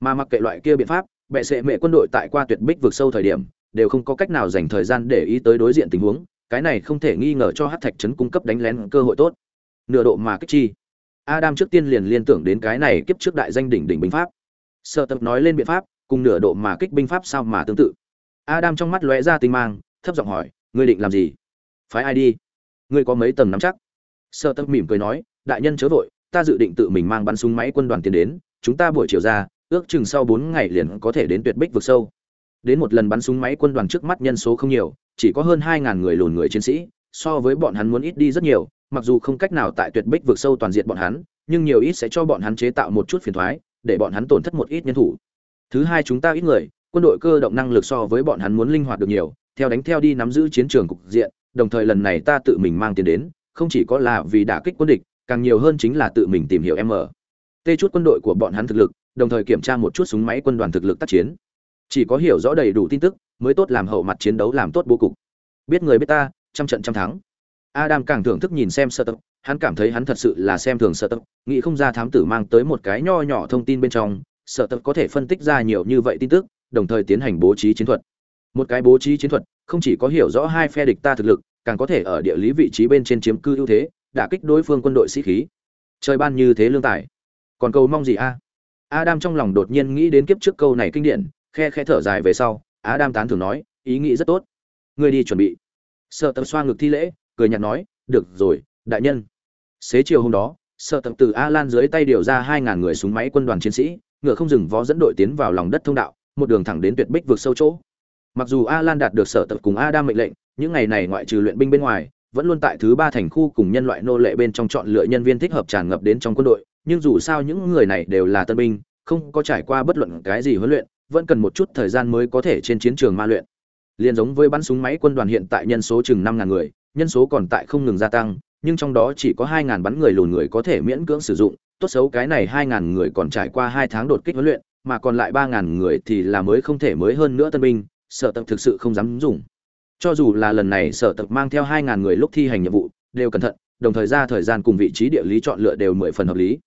Mà mặc kệ loại kia biện pháp, bệ sệ mệ quân đội tại qua tuyệt bích vực sâu thời điểm, đều không có cách nào dành thời gian để ý tới đối diện tình huống, cái này không thể nghi ngờ cho hát thạch trấn cung cấp đánh lén cơ hội tốt nửa độ mà kích chi. Adam trước tiên liền liên tưởng đến cái này kiếp trước đại danh đỉnh đỉnh binh pháp. Sợ tập nói lên biện pháp, cùng nửa độ mà kích binh pháp sao mà tương tự. Adam trong mắt lóe ra tinh mang, thấp giọng hỏi, ngươi định làm gì? Phái ai đi? Ngươi có mấy tầng nắm chắc? Sợ tập mỉm cười nói, đại nhân chớ vội, ta dự định tự mình mang bắn súng máy quân đoàn tiến đến, chúng ta buổi chiều ra, ước chừng sau bốn ngày liền có thể đến tuyệt bích vực sâu. Đến một lần bắn súng máy quân đoàn trước mắt nhân số không nhiều, chỉ có hơn hai ngàn người lùn người chiến sĩ, so với bọn hắn muốn ít đi rất nhiều mặc dù không cách nào tại tuyệt bích vượt sâu toàn diện bọn hắn, nhưng nhiều ít sẽ cho bọn hắn chế tạo một chút phiền thoái, để bọn hắn tổn thất một ít nhân thủ. Thứ hai chúng ta ít người, quân đội cơ động năng lực so với bọn hắn muốn linh hoạt được nhiều, theo đánh theo đi nắm giữ chiến trường cục diện, đồng thời lần này ta tự mình mang tiền đến, không chỉ có là vì đả kích quân địch, càng nhiều hơn chính là tự mình tìm hiểu m tê chút quân đội của bọn hắn thực lực, đồng thời kiểm tra một chút súng máy quân đoàn thực lực tác chiến. Chỉ có hiểu rõ đầy đủ tin tức, mới tốt làm hậu mặt chiến đấu làm tốt bố cục. Biết người biết ta, trăm trận trăm thắng adam càng thưởng thức nhìn xem sơ tập hắn cảm thấy hắn thật sự là xem thường sơ tập nghĩ không ra thám tử mang tới một cái nho nhỏ thông tin bên trong sơ tập có thể phân tích ra nhiều như vậy tin tức, đồng thời tiến hành bố trí chiến thuật. Một cái bố trí chiến thuật, không chỉ có hiểu rõ hai phe địch ta thực lực, càng có thể ở địa lý vị trí bên trên chiếm cư ưu thế, đả kích đối phương quân đội sĩ khí. Trời ban như thế lương tài. Còn cầu mong gì a? Adam trong lòng đột nhiên nghĩ đến kiếp trước câu này kinh điển, khe khe thở dài về sau, adam tán thưởng nói, ý nghĩ rất tốt. Ngươi đi chuẩn bị. Sợ tập xoa ngực thi lễ cười nhạt nói, được rồi, đại nhân. Xế chiều hôm đó, sợ tập từ a lan dưới tay điều ra hai ngàn người súng máy quân đoàn chiến sĩ, ngựa không dừng vó dẫn đội tiến vào lòng đất thông đạo, một đường thẳng đến tuyệt bích vượt sâu chỗ. Mặc dù a lan đạt được sở tập cùng adam mệnh lệnh, những ngày này ngoại trừ luyện binh bên ngoài, vẫn luôn tại thứ ba thành khu cùng nhân loại nô lệ bên trong chọn lựa nhân viên thích hợp tràn ngập đến trong quân đội, nhưng dù sao những người này đều là tân binh, không có trải qua bất luận cái gì huấn luyện, vẫn cần một chút thời gian mới có thể trên chiến trường ma luyện. Liền giống với bắn súng máy quân đoàn hiện tại nhân số chừng năm ngàn người nhân số còn tại không ngừng gia tăng, nhưng trong đó chỉ có 2000 bắn người lùn người có thể miễn cưỡng sử dụng, tốt xấu cái này 2000 người còn trải qua hai tháng đột kích huấn luyện, mà còn lại 3000 người thì là mới không thể mới hơn nữa tân binh, sở tập thực sự không dám dùng. Cho dù là lần này sở tập mang theo 2000 người lúc thi hành nhiệm vụ, đều cẩn thận, đồng thời ra thời gian cùng vị trí địa lý chọn lựa đều mười phần hợp lý.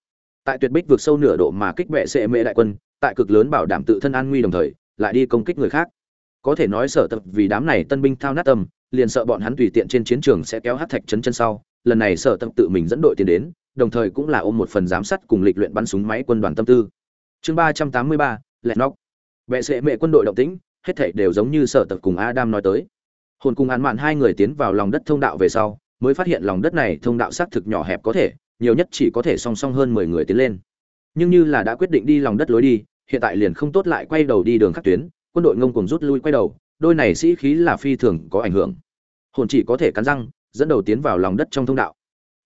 Tại tuyệt bích vượt sâu nửa độ mà kích bệ sẽ mê đại quân, tại cực lớn bảo đảm tự thân an nguy đồng thời, lại đi công kích người khác. Có thể nói sở tập vì đám này tân binh thao nát tâm liền sợ bọn hắn tùy tiện trên chiến trường sẽ kéo hát thạch chấn chân sau, lần này sở tâm tự mình dẫn đội tiến đến, đồng thời cũng là ôm một phần giám sát cùng lịch luyện bắn súng máy quân đoàn tâm tư. Chương ba trăm tám mươi ba, lẹt nóc. Vệ sệ mệ quân đội động tĩnh, hết thảy đều giống như sở tập cùng adam nói tới. Hồn cùng án mạn hai người tiến vào lòng đất thông đạo về sau, mới phát hiện lòng đất này thông đạo xác thực nhỏ hẹp có thể, nhiều nhất chỉ có thể song song hơn mười người tiến lên. Nhưng như là đã quyết định đi lòng đất lối đi, hiện tại liền không tốt lại quay đầu đi đường khắc tuyến, quân đội ngông cùng rút lui quay đầu đôi này sĩ khí là phi thường có ảnh hưởng. Hồn chỉ có thể cắn răng, dẫn đầu tiến vào lòng đất trong thông đạo.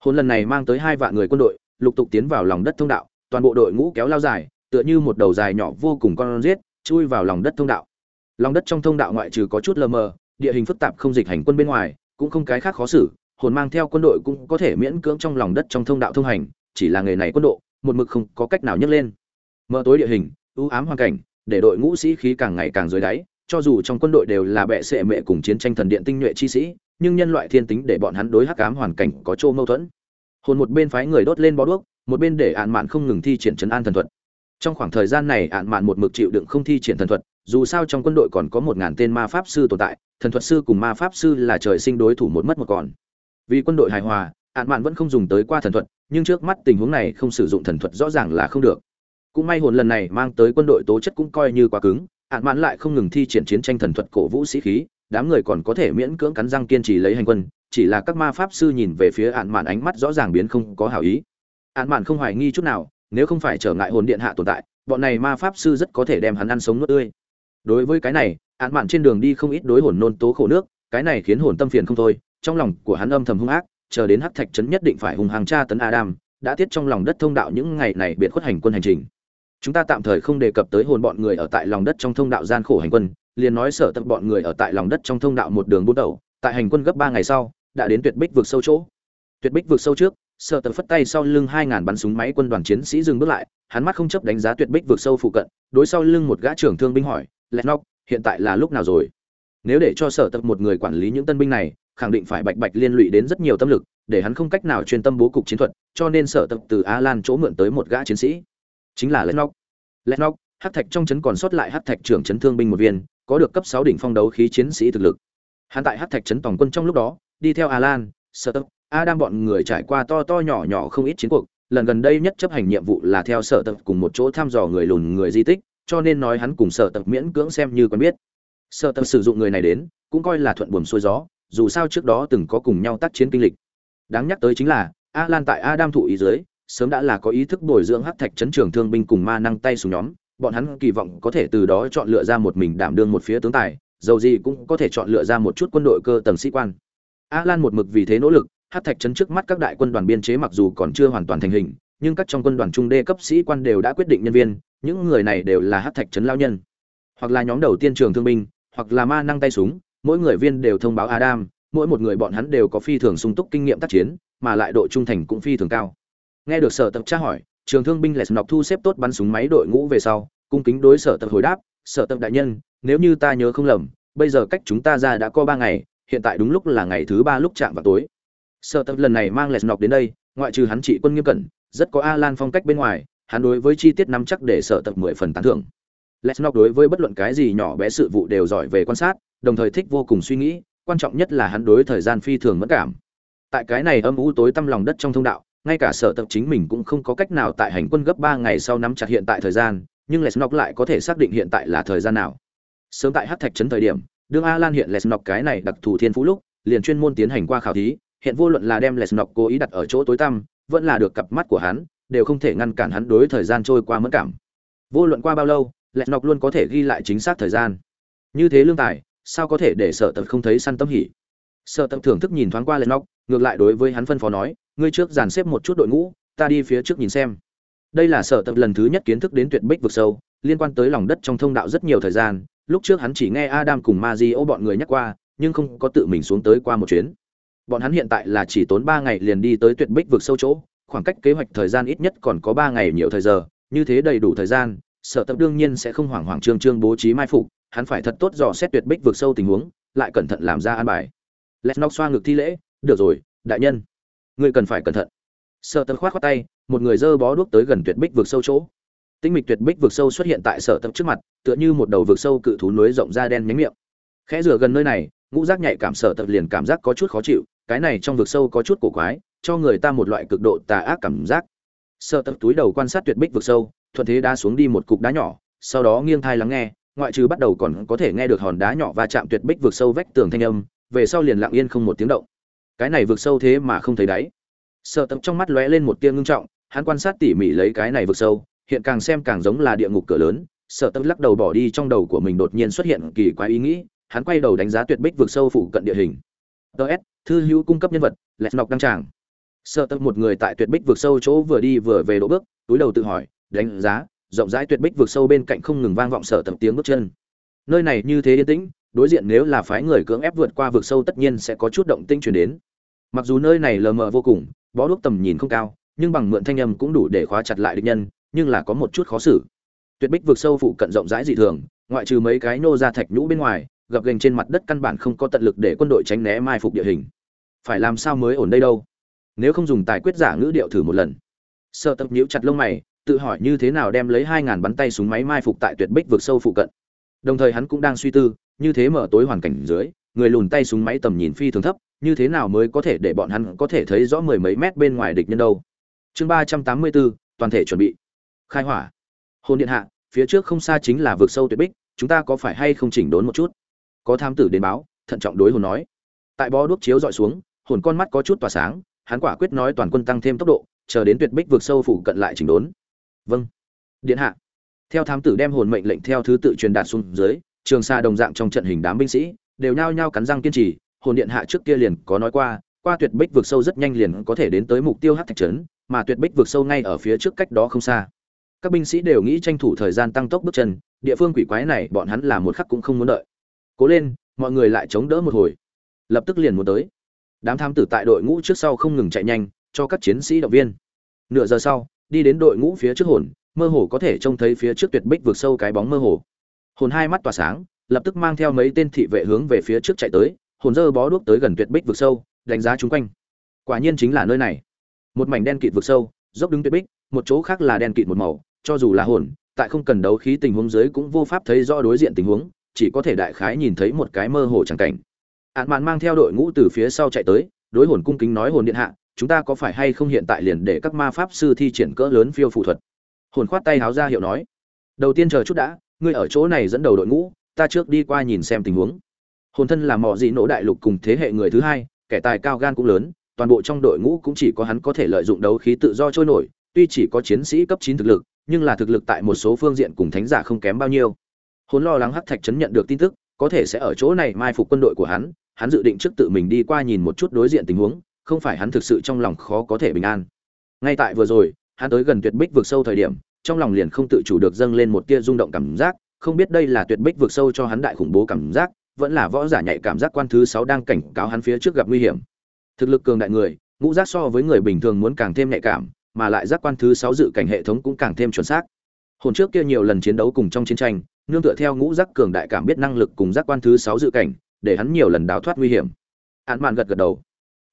Hồn lần này mang tới hai vạn người quân đội, lục tục tiến vào lòng đất thông đạo, toàn bộ đội ngũ kéo lao dài, tựa như một đầu dài nhỏ vô cùng con rết, chui vào lòng đất thông đạo. Lòng đất trong thông đạo ngoại trừ có chút lờ mờ, địa hình phức tạp không dịch hành quân bên ngoài, cũng không cái khác khó xử, hồn mang theo quân đội cũng có thể miễn cưỡng trong lòng đất trong thông đạo thông hành, chỉ là nghề này quân độ, một mực không có cách nào nhấc lên. Mờ tối địa hình ưu ám hoàn cảnh, để đội ngũ sĩ khí càng ngày càng dưới đáy cho dù trong quân đội đều là bệ sệ mẹ cùng chiến tranh thần điện tinh nhuệ chi sĩ, nhưng nhân loại thiên tính để bọn hắn đối hắc ám hoàn cảnh có chỗ mâu thuẫn. Hồn một bên phái người đốt lên bó đuốc, một bên để ạn mạn không ngừng thi triển trấn an thần thuật. Trong khoảng thời gian này, ạn mạn một mực chịu đựng không thi triển thần thuật, dù sao trong quân đội còn có một ngàn tên ma pháp sư tồn tại, thần thuật sư cùng ma pháp sư là trời sinh đối thủ một mất một còn. Vì quân đội hài hòa, ạn mạn vẫn không dùng tới qua thần thuật, nhưng trước mắt tình huống này không sử dụng thần thuật rõ ràng là không được. Cũng may hồn lần này mang tới quân đội tố chất cũng coi như quá cứng ạn mạn lại không ngừng thi triển chiến tranh thần thuật cổ vũ sĩ khí, đám người còn có thể miễn cưỡng cắn răng kiên trì lấy hành quân, chỉ là các ma pháp sư nhìn về phía ạn mạn ánh mắt rõ ràng biến không có hảo ý. Ạn mạn không hoài nghi chút nào, nếu không phải trở ngại hồn điện hạ tồn tại, bọn này ma pháp sư rất có thể đem hắn ăn sống nuốt tươi. Đối với cái này ạn mạn trên đường đi không ít đối hồn nôn tố khổ nước, cái này khiến hồn tâm phiền không thôi, trong lòng của hắn âm thầm hung ác, chờ đến hắc thạch trấn nhất định phải hùng hàng tra tấn adam, đã tiết trong lòng đất thông đạo những ngày này biệt khuất hành quân hành trình chúng ta tạm thời không đề cập tới hồn bọn người ở tại lòng đất trong thông đạo gian khổ hành quân, liền nói sở tập bọn người ở tại lòng đất trong thông đạo một đường bút đầu tại hành quân gấp ba ngày sau, đã đến tuyệt bích vực sâu chỗ. Tuyệt bích vực sâu trước, sở tập phất tay sau lưng hai ngàn bắn súng máy quân đoàn chiến sĩ dừng bước lại, hắn mắt không chấp đánh giá tuyệt bích vực sâu phụ cận, đối sau lưng một gã trưởng thương binh hỏi, lẹt nóc, hiện tại là lúc nào rồi? Nếu để cho sở tập một người quản lý những tân binh này, khẳng định phải bạch bạch liên lụy đến rất nhiều tâm lực, để hắn không cách nào chuyên tâm bố cục chiến thuật, cho nên sở tập từ a lan chỗ mượn tới một gã chiến sĩ chính là Lennox. Lennox, hắc thạch trong trấn còn sót lại hắc thạch trưởng trấn thương binh một viên có được cấp sáu đỉnh phong đấu khí chiến sĩ thực lực. Hắn tại hắc thạch trấn tổng quân trong lúc đó đi theo Alan, lan sở a đang bọn người trải qua to to nhỏ nhỏ không ít chiến cuộc lần gần đây nhất chấp hành nhiệm vụ là theo sở tập cùng một chỗ thăm dò người lùn người di tích cho nên nói hắn cùng sở tập miễn cưỡng xem như quen biết. Sở tập sử dụng người này đến cũng coi là thuận buồm xuôi gió dù sao trước đó từng có cùng nhau tác chiến kinh lịch. Đáng nhắc tới chính là Alan tại adam thụ ý dưới sớm đã là có ý thức bồi dưỡng hắc thạch chấn trường thương binh cùng ma năng tay xuống nhóm bọn hắn kỳ vọng có thể từ đó chọn lựa ra một mình đảm đương một phía tướng tài dầu gì cũng có thể chọn lựa ra một chút quân đội cơ tầng sĩ quan a lan một mực vì thế nỗ lực hắc thạch chấn trước mắt các đại quân đoàn biên chế mặc dù còn chưa hoàn toàn thành hình nhưng các trong quân đoàn trung đê cấp sĩ quan đều đã quyết định nhân viên những người này đều là hắc thạch chấn lao nhân hoặc là nhóm đầu tiên trường thương binh hoặc là ma năng tay súng mỗi người viên đều thông báo Adam, mỗi một người bọn hắn đều có phi thường sung túc kinh nghiệm tác chiến, mà lại độ trung thành cũng phi thường cao. Nghe được Sở Tập tra hỏi, trường thương binh Lệ Nọc thu xếp tốt bắn súng máy đội ngũ về sau, cung kính đối Sở Tập hồi đáp, "Sở Tập đại nhân, nếu như ta nhớ không lầm, bây giờ cách chúng ta ra đã có ba ngày, hiện tại đúng lúc là ngày thứ ba lúc chạm vào tối." Sở Tập lần này mang Lệ Nọc đến đây, ngoại trừ hắn trị quân nghiêm cẩn, rất có Alan phong cách bên ngoài, hắn đối với chi tiết nắm chắc để Sở Tập mười phần tán thưởng. Lesnok đối với bất luận cái gì nhỏ bé sự vụ đều giỏi về quan sát, đồng thời thích vô cùng suy nghĩ, quan trọng nhất là hắn đối thời gian phi thường mất cảm. Tại cái này âm u tối tăm lòng đất trong thông đạo, ngay cả sở tập chính mình cũng không có cách nào tại hành quân gấp 3 ngày sau nắm chặt hiện tại thời gian, nhưng Lesnok lại có thể xác định hiện tại là thời gian nào. Sớm tại Hắc Thạch trấn thời điểm, đương Alan hiện Lesnok cái này đặc thù thiên phú lúc, liền chuyên môn tiến hành qua khảo thí, hiện vô luận là đem Lesnok cố ý đặt ở chỗ tối tăm, vẫn là được cặp mắt của hắn, đều không thể ngăn cản hắn đối thời gian trôi qua mẫn cảm. Vô luận qua bao lâu, lẹt nọc luôn có thể ghi lại chính xác thời gian như thế lương tài sao có thể để sợ tập không thấy săn tâm hỉ sợ tập thưởng thức nhìn thoáng qua lẹt nọc ngược lại đối với hắn phân phó nói ngươi trước dàn xếp một chút đội ngũ, ta đi phía trước nhìn xem. Đây là sở tập lần thứ nhất kiến thức đến tuyệt bích vực sâu, liên quan tới lòng đất trong thông đạo rất nhiều thời gian, lúc trước hắn chỉ nghe adam cùng ma di ô bọn người nhắc qua, nhưng không có tự mình xuống tới qua một chuyến. Bọn hắn hiện tại là chỉ tốn ba ngày liền đi tới tuyệt bích vực sâu chỗ, khoảng cách kế hoạch thời gian ít nhất còn có ba ngày nhiều thời giờ, như thế đầy đủ thời gian, sở tập đương nhiên sẽ không hoảng hoảng trương trương bố trí mai phục, hắn phải thật tốt dò xét tuyệt bích vượt sâu tình huống, lại cẩn thận làm ra an bài. Lét nóc xoa ngực thi lễ, được rồi, đại nhân ngươi cần phải cẩn thận. Sở tập khoát khoát tay, một người dơ bó đuốc tới gần tuyệt bích vượt sâu chỗ. Tinh mịch tuyệt bích vượt sâu xuất hiện tại sở tập trước mặt, tựa như một đầu vượt sâu cự thú núi rộng ra đen nhánh miệng. Khẽ rửa gần nơi này, ngũ giác nhạy cảm sở tập liền cảm giác có chút khó chịu, cái này trong vực sâu có chút cổ quái, cho người ta một loại cực độ tà ác cảm giác. Sở tập túi đầu quan sát tuyệt bích vực sâu, thuận thế đá xuống đi một cục đá nhỏ, sau đó nghiêng thai lắng nghe, ngoại trừ bắt đầu còn có thể nghe được hòn đá nhỏ va chạm tuyệt bích vực sâu vách tường thanh âm, về sau liền lặng yên không một tiếng động cái này vượt sâu thế mà không thấy đáy. Sợ tập trong mắt lóe lên một tia ngưng trọng, hắn quan sát tỉ mỉ lấy cái này vượt sâu, hiện càng xem càng giống là địa ngục cửa lớn. Sợ tập lắc đầu bỏ đi trong đầu của mình đột nhiên xuất hiện kỳ quái ý nghĩ, hắn quay đầu đánh giá tuyệt bích vượt sâu phụ cận địa hình. Ts thư hữu cung cấp nhân vật, lẹt nọc đăng tràng. Sợ tập một người tại tuyệt bích vượt sâu chỗ vừa đi vừa về đỗ bước, túi đầu tự hỏi, đánh giá, rộng rãi tuyệt bích vượt sâu bên cạnh không ngừng vang vọng sợ tập tiếng bước chân. Nơi này như thế yên tĩnh đối diện nếu là phái người cưỡng ép vượt qua vực sâu tất nhiên sẽ có chút động tinh chuyển đến. Mặc dù nơi này lờ mờ vô cùng, bó đuốc tầm nhìn không cao, nhưng bằng mượn thanh âm cũng đủ để khóa chặt lại địch nhân, nhưng là có một chút khó xử. Tuyệt bích vực sâu phụ cận rộng rãi dị thường, ngoại trừ mấy cái nô ra thạch nhũ bên ngoài, gập gành trên mặt đất căn bản không có tận lực để quân đội tránh né mai phục địa hình. Phải làm sao mới ổn đây đâu? Nếu không dùng tài quyết giả ngữ điệu thử một lần. Sợ tập nhiễu chặt lông mày, tự hỏi như thế nào đem lấy hai ngàn bắn tay súng máy mai phục tại tuyệt bích vực sâu phụ cận. Đồng thời hắn cũng đang suy tư như thế mở tối hoàn cảnh dưới, người lùn tay súng máy tầm nhìn phi thường thấp, như thế nào mới có thể để bọn hắn có thể thấy rõ mười mấy mét bên ngoài địch nhân đâu? Chương ba trăm tám mươi bốn, toàn thể chuẩn bị. Khai hỏa. Hồn điện hạ, phía trước không xa chính là vực sâu tuyệt bích, chúng ta có phải hay không chỉnh đốn một chút? Có tham tử đến báo, thận trọng đối hồn nói. Tại bó đuốc chiếu dọi xuống, hồn con mắt có chút tỏa sáng, hắn quả quyết nói toàn quân tăng thêm tốc độ, chờ đến tuyệt bích vực sâu phủ cận lại chỉnh đốn. Vâng. Điện hạ. Theo thám tử đem hồn mệnh lệnh theo thứ tự truyền đạt xuống dưới trường xa đồng dạng trong trận hình đám binh sĩ, đều nhao nhao cắn răng kiên trì, hồn điện hạ trước kia liền có nói qua qua tuyệt bích vực sâu rất nhanh liền có thể đến tới mục tiêu hát thạch trấn, mà tuyệt bích vực sâu ngay ở phía trước cách đó không xa. Các binh sĩ đều nghĩ tranh thủ thời gian tăng tốc bước chân, địa phương quỷ quái này bọn hắn là một khắc cũng không muốn đợi. Cố lên, mọi người lại chống đỡ một hồi. Lập tức liền muốn tới. Đám tham tử tại đội ngũ trước sau không ngừng chạy nhanh, cho các chiến sĩ động viên. Nửa giờ sau, đi đến đội ngũ phía trước hồn, mơ hồ có thể trông thấy phía trước tuyệt bích vượt sâu cái bóng mơ hồ hồn hai mắt tỏa sáng, lập tức mang theo mấy tên thị vệ hướng về phía trước chạy tới, hồn dơ bó đuốc tới gần tuyệt bích vực sâu, đánh giá chung quanh. Quả nhiên chính là nơi này. Một mảnh đen kịt vực sâu, dốc đứng tuyệt bích, một chỗ khác là đen kịt một màu, cho dù là hồn, tại không cần đấu khí tình huống dưới cũng vô pháp thấy rõ đối diện tình huống, chỉ có thể đại khái nhìn thấy một cái mơ hồ chẳng cảnh. Ạn mạn mang theo đội ngũ từ phía sau chạy tới, đối hồn cung kính nói hồn điện hạ, chúng ta có phải hay không hiện tại liền để các ma pháp sư thi triển cỡ lớn phiêu phụ thuật? Hồn khoát tay háo ra hiệu nói. Đầu tiên chờ chút đã ngươi ở chỗ này dẫn đầu đội ngũ, ta trước đi qua nhìn xem tình huống. Hồn thân là mò dị nổ đại lục cùng thế hệ người thứ hai, kẻ tài cao gan cũng lớn, toàn bộ trong đội ngũ cũng chỉ có hắn có thể lợi dụng đấu khí tự do trôi nổi, tuy chỉ có chiến sĩ cấp chín thực lực, nhưng là thực lực tại một số phương diện cùng thánh giả không kém bao nhiêu. Hồn lo lắng hắc thạch chấn nhận được tin tức, có thể sẽ ở chỗ này mai phục quân đội của hắn hắn dự định trước tự mình đi qua nhìn một chút đối diện tình huống, không phải hắn thực sự trong lòng khó có thể bình an. Ngay tại vừa rồi, hắn tới gần tuyệt bích vực sâu thời điểm trong lòng liền không tự chủ được dâng lên một tia rung động cảm giác, không biết đây là tuyệt bích vượt sâu cho hắn đại khủng bố cảm giác, vẫn là võ giả nhạy cảm giác quan thứ sáu đang cảnh cáo hắn phía trước gặp nguy hiểm. Thực lực cường đại người, ngũ giác so với người bình thường muốn càng thêm nhạy cảm, mà lại giác quan thứ sáu dự cảnh hệ thống cũng càng thêm chuẩn xác. Hồn trước kia nhiều lần chiến đấu cùng trong chiến tranh, nương tựa theo ngũ giác cường đại cảm biết năng lực cùng giác quan thứ sáu dự cảnh, để hắn nhiều lần đào thoát nguy hiểm. Hạn mạn gật gật đầu.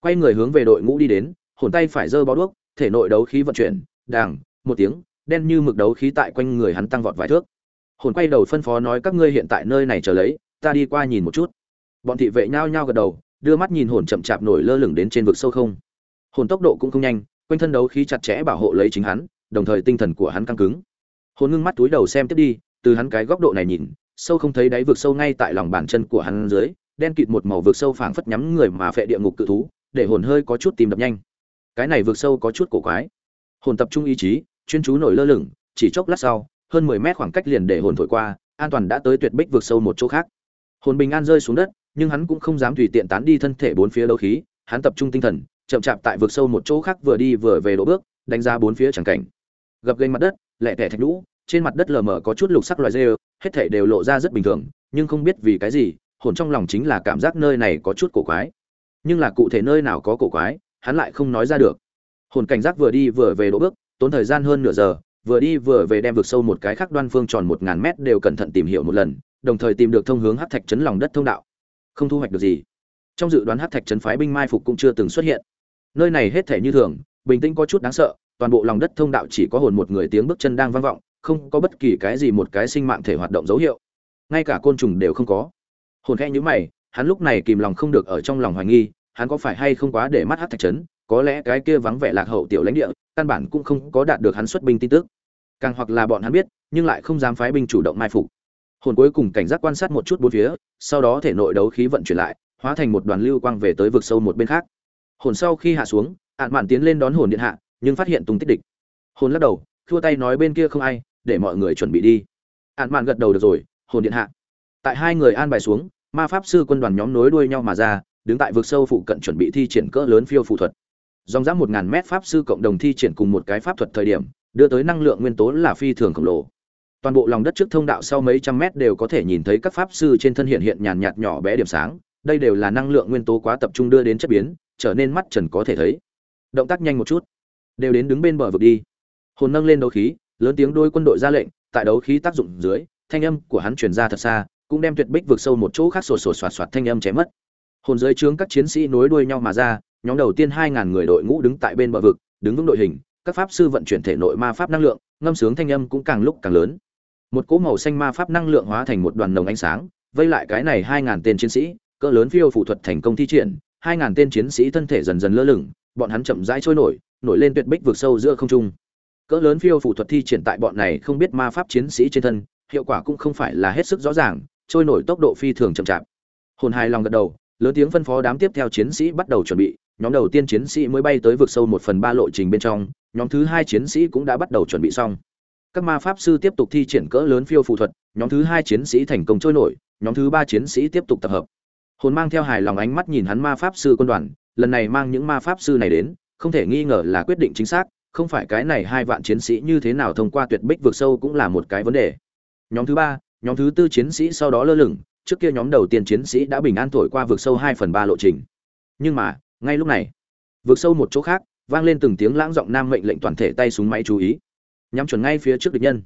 Quay người hướng về đội ngũ đi đến, hồn tay phải giơ bó đuốc, thể nội đấu khí vận chuyển, đàng, một tiếng đen như mực đấu khí tại quanh người hắn tăng vọt vài thước. Hồn quay đầu phân phó nói, các ngươi hiện tại nơi này chờ lấy, ta đi qua nhìn một chút. Bọn thị vệ nhao nhao gật đầu, đưa mắt nhìn hồn chậm chạp nổi lơ lửng đến trên vực sâu không. Hồn tốc độ cũng không nhanh, quanh thân đấu khí chặt chẽ bảo hộ lấy chính hắn, đồng thời tinh thần của hắn căng cứng. Hồn ngưng mắt túi đầu xem tiếp đi, từ hắn cái góc độ này nhìn, sâu không thấy đáy vực sâu ngay tại lòng bàn chân của hắn dưới, đen kịt một màu vực sâu phảng phất nhắm người mà phệ địa ngục cự thú, để hồn hơi có chút tìm đập nhanh. Cái này vực sâu có chút cổ quái. Hồn tập trung ý chí chuyên chú nổi lơ lửng, chỉ chốc lát sau, hơn mười mét khoảng cách liền để hồn thổi qua, an toàn đã tới tuyệt bích vượt sâu một chỗ khác. Hồn bình an rơi xuống đất, nhưng hắn cũng không dám tùy tiện tán đi thân thể bốn phía đấu khí, hắn tập trung tinh thần, chậm chạp tại vực sâu một chỗ khác vừa đi vừa về đỗ bước, đánh ra bốn phía chẳng cảnh. Gập gành mặt đất lẹ tẻ thạch lũ trên mặt đất lờ mờ có chút lục sắc loài rêu, hết thể đều lộ ra rất bình thường, nhưng không biết vì cái gì, hồn trong lòng chính là cảm giác nơi này có chút cổ quái. Nhưng là cụ thể nơi nào có cổ quái, hắn lại không nói ra được. Hồn cảnh giác vừa đi vừa về đỗ bước tốn thời gian hơn nửa giờ, vừa đi vừa về đem vực sâu một cái khác đoan phương tròn một ngàn mét đều cẩn thận tìm hiểu một lần, đồng thời tìm được thông hướng hát thạch trấn lòng đất thông đạo. Không thu hoạch được gì. Trong dự đoán hát thạch trấn phái binh mai phục cũng chưa từng xuất hiện. Nơi này hết thể như thường, bình tĩnh có chút đáng sợ, toàn bộ lòng đất thông đạo chỉ có hồn một người tiếng bước chân đang vang vọng, không có bất kỳ cái gì một cái sinh mạng thể hoạt động dấu hiệu. Ngay cả côn trùng đều không có. Hồn khe nhữ mày, hắn lúc này kìm lòng không được ở trong lòng hoài nghi, hắn có phải hay không quá để mắt hát thạch trấn có lẽ cái kia vắng vẻ lạc hậu tiểu lãnh địa, căn bản cũng không có đạt được hắn xuất binh tin tức. Càng hoặc là bọn hắn biết, nhưng lại không dám phái binh chủ động mai phục. Hồn cuối cùng cảnh giác quan sát một chút bốn phía, sau đó thể nội đấu khí vận chuyển lại, hóa thành một đoàn lưu quang về tới vực sâu một bên khác. Hồn sau khi hạ xuống, ạn mạn tiến lên đón hồn điện hạ, nhưng phát hiện tung tích địch. Hồn lắc đầu, thua tay nói bên kia không ai, để mọi người chuẩn bị đi. Ạn mạn gật đầu được rồi, hồn điện hạ. Tại hai người an bài xuống, ma pháp sư quân đoàn nhóm nối đuôi nhau mà ra, đứng tại vực sâu phụ cận chuẩn bị thi triển cỡ lớn phiêu phù thuật dòng dã một ngàn mét pháp sư cộng đồng thi triển cùng một cái pháp thuật thời điểm, đưa tới năng lượng nguyên tố là phi thường khổng lồ. Toàn bộ lòng đất trước thông đạo sau mấy trăm mét đều có thể nhìn thấy các pháp sư trên thân hiện hiện nhàn nhạt nhỏ bé điểm sáng, đây đều là năng lượng nguyên tố quá tập trung đưa đến chất biến, trở nên mắt trần có thể thấy. Động tác nhanh một chút, đều đến đứng bên bờ vực đi. Hồn nâng lên đấu khí, lớn tiếng đôi quân đội ra lệnh, tại đấu khí tác dụng dưới, thanh âm của hắn truyền ra thật xa, cũng đem tuyệt bích vượt sâu một chỗ khác sổ sổ soạt soạt thanh âm chém mất. Hồn dưới trướng các chiến sĩ nối đuôi nhau mà ra nhóm đầu tiên 2000 người đội ngũ đứng tại bên bờ vực, đứng vững đội hình, các pháp sư vận chuyển thể nội ma pháp năng lượng, ngâm sướng thanh âm cũng càng lúc càng lớn. Một cỗ màu xanh ma pháp năng lượng hóa thành một đoàn nồng ánh sáng, vây lại cái này 2000 tên chiến sĩ, cỡ lớn phiêu phù thuật thành công thi triển 2000 tên chiến sĩ thân thể dần dần lơ lửng, bọn hắn chậm rãi trôi nổi nổi lên tuyệt bích vực sâu giữa không trung. Cỡ lớn phiêu phù thuật thi triển tại bọn này không biết ma pháp chiến sĩ trên thân, hiệu quả cũng không phải là hết sức rõ ràng, trôi nổi tốc độ phi thường chậm chạp. Hồn hài lòng gật đầu, lớn tiếng phân phó đám tiếp theo chiến sĩ bắt đầu chuẩn bị nhóm đầu tiên chiến sĩ mới bay tới vực sâu một phần ba lộ trình bên trong, nhóm thứ hai chiến sĩ cũng đã bắt đầu chuẩn bị xong. Các ma pháp sư tiếp tục thi triển cỡ lớn phiêu phụ thuật, nhóm thứ hai chiến sĩ thành công trôi nổi, nhóm thứ ba chiến sĩ tiếp tục tập hợp. Hồn mang theo hài lòng ánh mắt nhìn hắn ma pháp sư quân đoàn, lần này mang những ma pháp sư này đến, không thể nghi ngờ là quyết định chính xác, không phải cái này hai vạn chiến sĩ như thế nào thông qua tuyệt bích vượt sâu cũng là một cái vấn đề. Nhóm thứ ba, nhóm thứ tư chiến sĩ sau đó lơ lửng, trước kia nhóm đầu tiên chiến sĩ đã bình an thổi qua vượt sâu hai phần ba lộ trình. Nhưng mà ngay lúc này vượt sâu một chỗ khác, vang lên từng tiếng lãng giọng nam mệnh lệnh toàn thể tay súng máy chú ý. Nhắm chuẩn ngay phía trước địch nhân.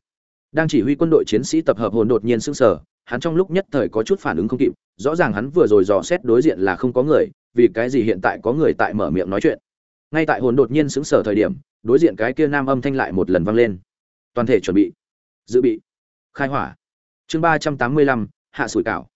Đang chỉ huy quân đội chiến sĩ tập hợp hồn đột nhiên sững sờ, hắn trong lúc nhất thời có chút phản ứng không kịp, rõ ràng hắn vừa rồi dò xét đối diện là không có người, vì cái gì hiện tại có người tại mở miệng nói chuyện. Ngay tại hồn đột nhiên sững sờ thời điểm, đối diện cái kia nam âm thanh lại một lần vang lên. Toàn thể chuẩn bị. Dự bị. Khai hỏa. Chương ba trăm tám mươi lăm, hạ sủi cảo.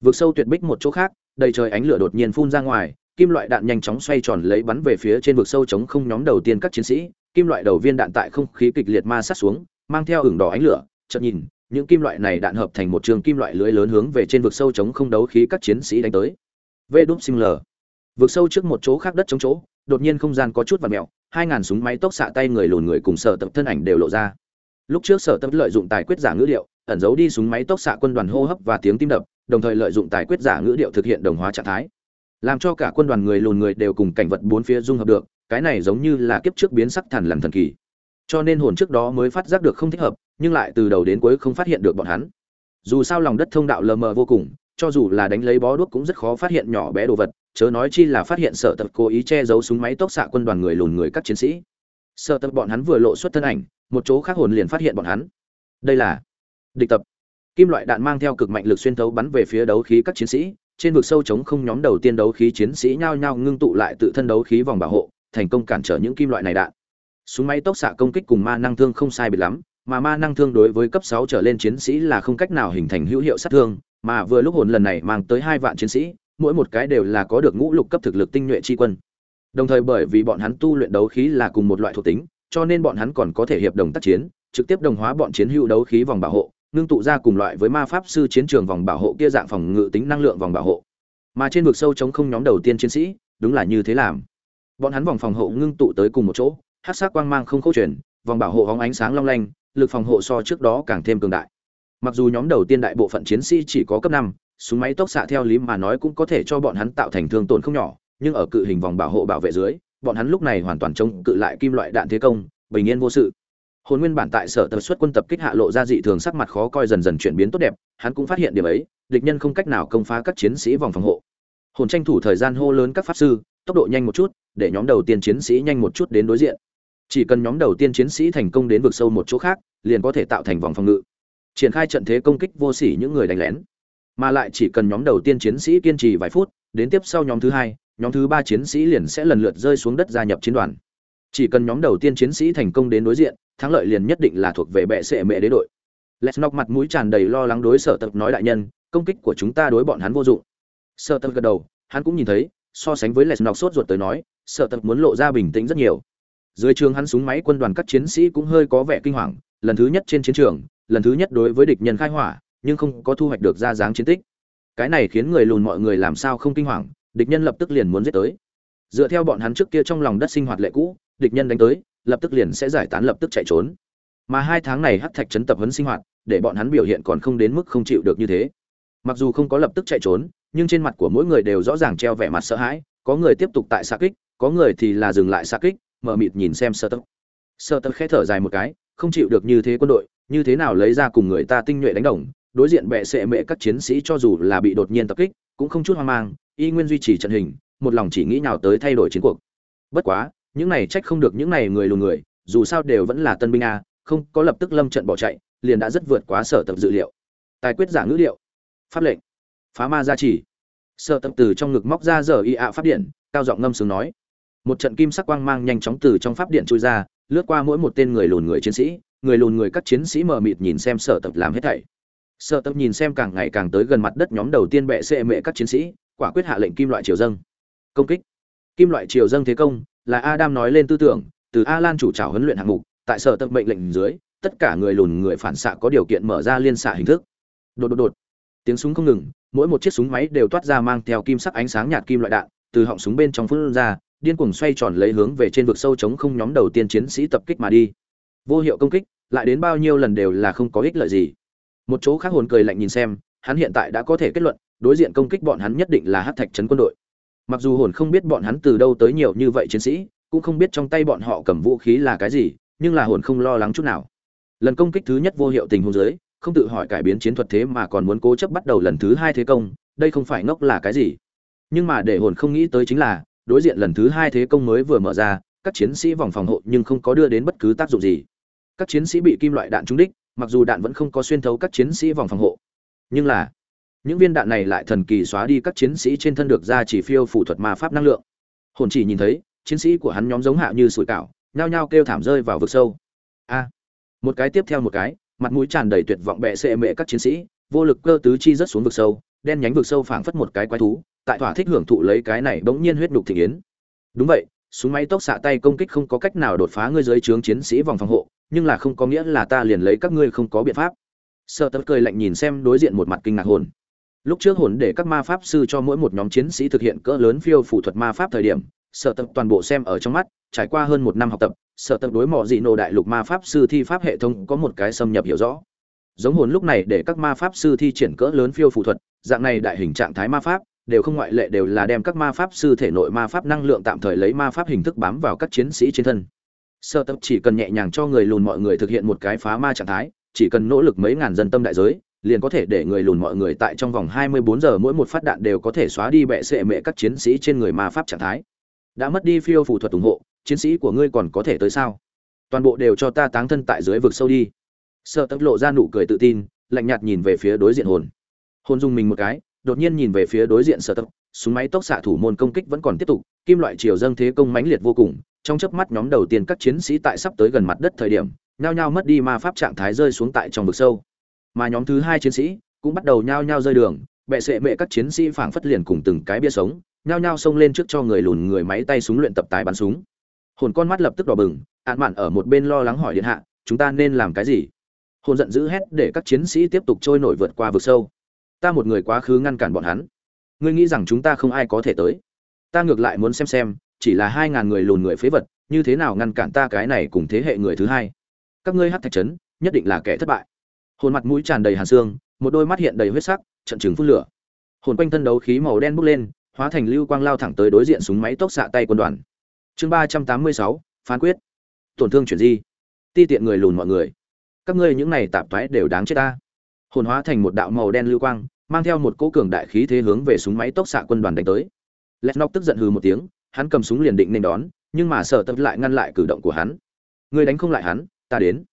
Vượt sâu tuyệt bích một chỗ khác, đầy trời ánh lửa đột nhiên phun ra ngoài kim loại đạn nhanh chóng xoay tròn lấy bắn về phía trên vực sâu chống không nhóm đầu tiên các chiến sĩ kim loại đầu viên đạn tại không khí kịch liệt ma sát xuống mang theo hưởng đỏ ánh lửa chợt nhìn những kim loại này đạn hợp thành một trường kim loại lưới lớn hướng về trên vực sâu chống không đấu khí các chiến sĩ đánh tới. Vệ đúp sim lờ. Vực sâu trước một chỗ khác đất chống chỗ đột nhiên không gian có chút vặn mèo, hai ngàn súng máy tốc xạ tay người lùn người cùng sở tập thân ảnh đều lộ ra. Lúc trước sở tập lợi dụng tài quyết giả ngữ liệu ẩn giấu đi súng máy tốc xạ quân đoàn hô hấp và tiếng tim đập đồng thời lợi dụng tài quyết giả ngữ điệu thực hiện đồng hóa trạng thái làm cho cả quân đoàn người lùn người đều cùng cảnh vật bốn phía dung hợp được, cái này giống như là kiếp trước biến sắc thần làm thần kỳ. Cho nên hồn trước đó mới phát giác được không thích hợp, nhưng lại từ đầu đến cuối không phát hiện được bọn hắn. Dù sao lòng đất thông đạo lờ mờ vô cùng, cho dù là đánh lấy bó đuốc cũng rất khó phát hiện nhỏ bé đồ vật, chớ nói chi là phát hiện sợ tập cố ý che giấu súng máy tốc xạ quân đoàn người lùn người các chiến sĩ. Sợ tập bọn hắn vừa lộ xuất thân ảnh, một chỗ khác hồn liền phát hiện bọn hắn. Đây là địch tập. Kim loại đạn mang theo cực mạnh lực xuyên thấu bắn về phía đấu khí các chiến sĩ trên vực sâu trống không nhóm đầu tiên đấu khí chiến sĩ nhao nhao ngưng tụ lại tự thân đấu khí vòng bảo hộ, thành công cản trở những kim loại này đạn. Súng máy tốc xạ công kích cùng ma năng thương không sai biệt lắm, mà ma năng thương đối với cấp sáu trở lên chiến sĩ là không cách nào hình thành hữu hiệu sát thương, mà vừa lúc hồn lần này mang tới hai vạn chiến sĩ, mỗi một cái đều là có được ngũ lục cấp thực lực tinh nhuệ chi quân. Đồng thời bởi vì bọn hắn tu luyện đấu khí là cùng một loại thuộc tính, cho nên bọn hắn còn có thể hiệp đồng tác chiến, trực tiếp đồng hóa bọn chiến hữu đấu khí vòng bảo hộ ngưng tụ ra cùng loại với ma pháp sư chiến trường vòng bảo hộ kia dạng phòng ngự tính năng lượng vòng bảo hộ. Mà trên vực sâu chống không nhóm đầu tiên chiến sĩ, đúng là như thế làm. Bọn hắn vòng phòng hộ ngưng tụ tới cùng một chỗ, hát sắc quang mang không khâu chuyển, vòng bảo hộ hóng ánh sáng long lanh, lực phòng hộ so trước đó càng thêm cường đại. Mặc dù nhóm đầu tiên đại bộ phận chiến sĩ chỉ có cấp năm, súng máy tốc xạ theo lý mà nói cũng có thể cho bọn hắn tạo thành thương tổn không nhỏ, nhưng ở cự hình vòng bảo hộ bảo vệ dưới, bọn hắn lúc này hoàn toàn chống cự lại kim loại đạn thế công, bình yên vô sự hồn nguyên bản tại sở tờ xuất quân tập kích hạ lộ ra dị thường sắc mặt khó coi dần dần chuyển biến tốt đẹp, hắn cũng phát hiện điểm ấy, địch nhân không cách nào công phá các chiến sĩ vòng phòng hộ. Hồn tranh thủ thời gian hô lớn các pháp sư, tốc độ nhanh một chút, để nhóm đầu tiên chiến sĩ nhanh một chút đến đối diện. Chỉ cần nhóm đầu tiên chiến sĩ thành công đến vực sâu một chỗ khác, liền có thể tạo thành vòng phòng ngự. Triển khai trận thế công kích vô sỉ những người đánh lén. Mà lại chỉ cần nhóm đầu tiên chiến sĩ kiên trì vài phút, đến tiếp sau nhóm thứ hai, nhóm thứ ba chiến sĩ liền sẽ lần lượt rơi xuống đất gia nhập chiến đoàn. Chỉ cần nhóm đầu tiên chiến sĩ thành công đến đối diện thắng lợi liền nhất định là thuộc về bệ sệ mẹ đế đội. Lesnok mặt mũi tràn đầy lo lắng đối sở tập nói đại nhân, công kích của chúng ta đối bọn hắn vô dụng. Sở tập gật đầu, hắn cũng nhìn thấy, so sánh với Lesnok sốt ruột tới nói, sở tập muốn lộ ra bình tĩnh rất nhiều. Dưới trường hắn súng máy quân đoàn các chiến sĩ cũng hơi có vẻ kinh hoàng, lần thứ nhất trên chiến trường, lần thứ nhất đối với địch nhân khai hỏa, nhưng không có thu hoạch được ra dáng chiến tích. Cái này khiến người lùn mọi người làm sao không kinh hoàng, địch nhân lập tức liền muốn giết tới. Dựa theo bọn hắn trước kia trong lòng đất sinh hoạt lệ cũ, địch nhân đánh tới lập tức liền sẽ giải tán, lập tức chạy trốn. Mà hai tháng này hắc thạch trấn tập huấn sinh hoạt, để bọn hắn biểu hiện còn không đến mức không chịu được như thế. Mặc dù không có lập tức chạy trốn, nhưng trên mặt của mỗi người đều rõ ràng treo vẻ mặt sợ hãi, có người tiếp tục tại xa kích, có người thì là dừng lại xa kích, mở mịt nhìn xem sơ tấp sơ tấp khẽ thở dài một cái, không chịu được như thế quân đội, như thế nào lấy ra cùng người ta tinh nhuệ đánh đồng, đối diện bệ sệ mệ các chiến sĩ cho dù là bị đột nhiên tập kích, cũng không chút hoang mang, y nguyên duy trì trận hình, một lòng chỉ nghĩ nào tới thay đổi chiến cuộc. Bất quá những này trách không được những này người lùn người, dù sao đều vẫn là tân binh a, không có lập tức lâm trận bỏ chạy, liền đã rất vượt quá sở tập dự liệu. Tài quyết giả ngữ liệu, pháp lệnh, phá ma gia trì. Sở tập từ trong ngực móc ra giờ y ạ pháp điện, cao giọng ngâm sướng nói. Một trận kim sắc quang mang nhanh chóng từ trong pháp điện trôi ra, lướt qua mỗi một tên người lùn người chiến sĩ, người lùn người các chiến sĩ mờ mịt nhìn xem sở tập làm hết thảy. Sở tập nhìn xem càng ngày càng tới gần mặt đất nhóm đầu tiên bệ xệ mệ các chiến sĩ, quả quyết hạ lệnh kim loại triều dâng. Công kích. Kim loại triều dâng thế công là adam nói lên tư tưởng, từ a lan chủ trào huấn luyện hạng mục, tại sở tập mệnh lệnh dưới, tất cả người lùn người phản xạ có điều kiện mở ra liên xạ hình thức. Đột đột đột. Tiếng súng không ngừng, mỗi một chiếc súng máy đều toát ra mang theo kim sắc ánh sáng nhạt kim loại đạn, từ họng súng bên trong phun ra, điên cuồng xoay tròn lấy hướng về trên vực sâu chống không nhóm đầu tiên chiến sĩ tập kích mà đi. Vô hiệu công kích, lại đến bao nhiêu lần đều là không có ích lợi gì. Một chỗ khác hồn cười lạnh nhìn xem, hắn hiện tại đã có thể kết luận, đối diện công kích bọn hắn nhất định là Hắc thạch trấn quân đội mặc dù hồn không biết bọn hắn từ đâu tới nhiều như vậy chiến sĩ, cũng không biết trong tay bọn họ cầm vũ khí là cái gì, nhưng là hồn không lo lắng chút nào. Lần công kích thứ nhất vô hiệu tình huống dưới, không tự hỏi cải biến chiến thuật thế mà còn muốn cố chấp bắt đầu lần thứ hai thế công, đây không phải ngốc là cái gì. Nhưng mà để hồn không nghĩ tới chính là, đối diện lần thứ hai thế công mới vừa mở ra, các chiến sĩ vòng phòng hộ nhưng không có đưa đến bất cứ tác dụng gì. Các chiến sĩ bị kim loại đạn trúng đích, mặc dù đạn vẫn không có xuyên thấu các chiến sĩ vòng phòng hộ. Nhưng là những viên đạn này lại thần kỳ xóa đi các chiến sĩ trên thân được ra chỉ phiêu phủ thuật ma pháp năng lượng. Hồn chỉ nhìn thấy, chiến sĩ của hắn nhóm giống hạ như sủi cảo, nhao nhao kêu thảm rơi vào vực sâu. A! Một cái tiếp theo một cái, mặt mũi tràn đầy tuyệt vọng bệ sệ mệ các chiến sĩ, vô lực cơ tứ chi rất xuống vực sâu, đen nhánh vực sâu phảng phất một cái quái thú, tại thỏa thích hưởng thụ lấy cái này bỗng nhiên huyết nhục thị yến. Đúng vậy, súng máy tốc xạ tay công kích không có cách nào đột phá ngươi dưới trướng chiến sĩ vòng phòng hộ, nhưng là không có nghĩa là ta liền lấy các ngươi không có biện pháp. Sợ tật cười lạnh nhìn xem đối diện một mặt kinh ngạc hồn lúc trước hồn để các ma pháp sư cho mỗi một nhóm chiến sĩ thực hiện cỡ lớn phiêu phủ thuật ma pháp thời điểm sợ tập toàn bộ xem ở trong mắt, trải qua hơn một năm học tập sợ tập đối mọi dị nộ đại lục ma pháp sư thi pháp hệ thống có một cái xâm nhập hiểu rõ. Giống hồn lúc này để các ma pháp sư thi triển cỡ lớn phiêu phụ thuật, dạng này đại hình trạng thái ma pháp, đều không ngoại lệ đều là đem các ma pháp sư thể nội ma pháp năng lượng tạm thời lấy ma pháp hình thức bám vào các chiến sĩ trên thân. Sơ tập chỉ cần nhẹ nhàng cho người lùn mọi người thực hiện một cái phá ma trạng thái, chỉ cần nỗ lực mấy ngàn dân tâm đại giới liền có thể để người lùn mọi người tại trong vòng 24 giờ mỗi một phát đạn đều có thể xóa đi bệ sệ mẹ các chiến sĩ trên người ma pháp trạng thái. Đã mất đi phiêu phù thuật ủng hộ, chiến sĩ của ngươi còn có thể tới sao? Toàn bộ đều cho ta táng thân tại dưới vực sâu đi. Sợ tập lộ ra nụ cười tự tin, lạnh nhạt nhìn về phía đối diện hồn. Hồn dùng mình một cái, đột nhiên nhìn về phía đối diện sở tập súng máy tốc xạ thủ môn công kích vẫn còn tiếp tục, kim loại chiều dâng thế công mãnh liệt vô cùng, trong chớp mắt nhóm đầu tiên các chiến sĩ tại sắp tới gần mặt đất thời điểm, nhao nhao mất đi ma pháp trạng thái rơi xuống tại trong vực sâu mà nhóm thứ hai chiến sĩ cũng bắt đầu nhao nhao rơi đường, bệ sệ mệ các chiến sĩ phảng phất liền cùng từng cái bia sống, nhao nhao xông lên trước cho người lùn người máy tay súng luyện tập tái bắn súng. Hồn con mắt lập tức đỏ bừng ạn mạn ở một bên lo lắng hỏi điện hạ, chúng ta nên làm cái gì? Hồn giận dữ hét để các chiến sĩ tiếp tục trôi nổi vượt qua vực sâu. Ta một người quá khứ ngăn cản bọn hắn. Ngươi nghĩ rằng chúng ta không ai có thể tới? Ta ngược lại muốn xem xem, chỉ là hai ngàn người lùn người phế vật, như thế nào ngăn cản ta cái này cùng thế hệ người thứ hai? Các ngươi hát thạch trấn, nhất định là kẻ thất bại hồn mặt mũi tràn đầy hàn xương, một đôi mắt hiện đầy huyết sắc, trận chứng phun lửa. Hồn quanh thân đấu khí màu đen bốc lên, hóa thành lưu quang lao thẳng tới đối diện súng máy tốc xạ tay quân đoàn. Chương ba trăm tám mươi sáu, phán quyết. Tổn thương chuyển di. Ti tiện người lùn mọi người. Các ngươi những này tạp thoái đều đáng chết ta. Hồn hóa thành một đạo màu đen lưu quang, mang theo một cỗ cường đại khí thế hướng về súng máy tốc xạ quân đoàn đánh tới. Lét nóc tức giận hừ một tiếng, hắn cầm súng liền định nên đón, nhưng mà sợ tập lại ngăn lại cử động của hắn. Người đánh không lại hắn, ta đến.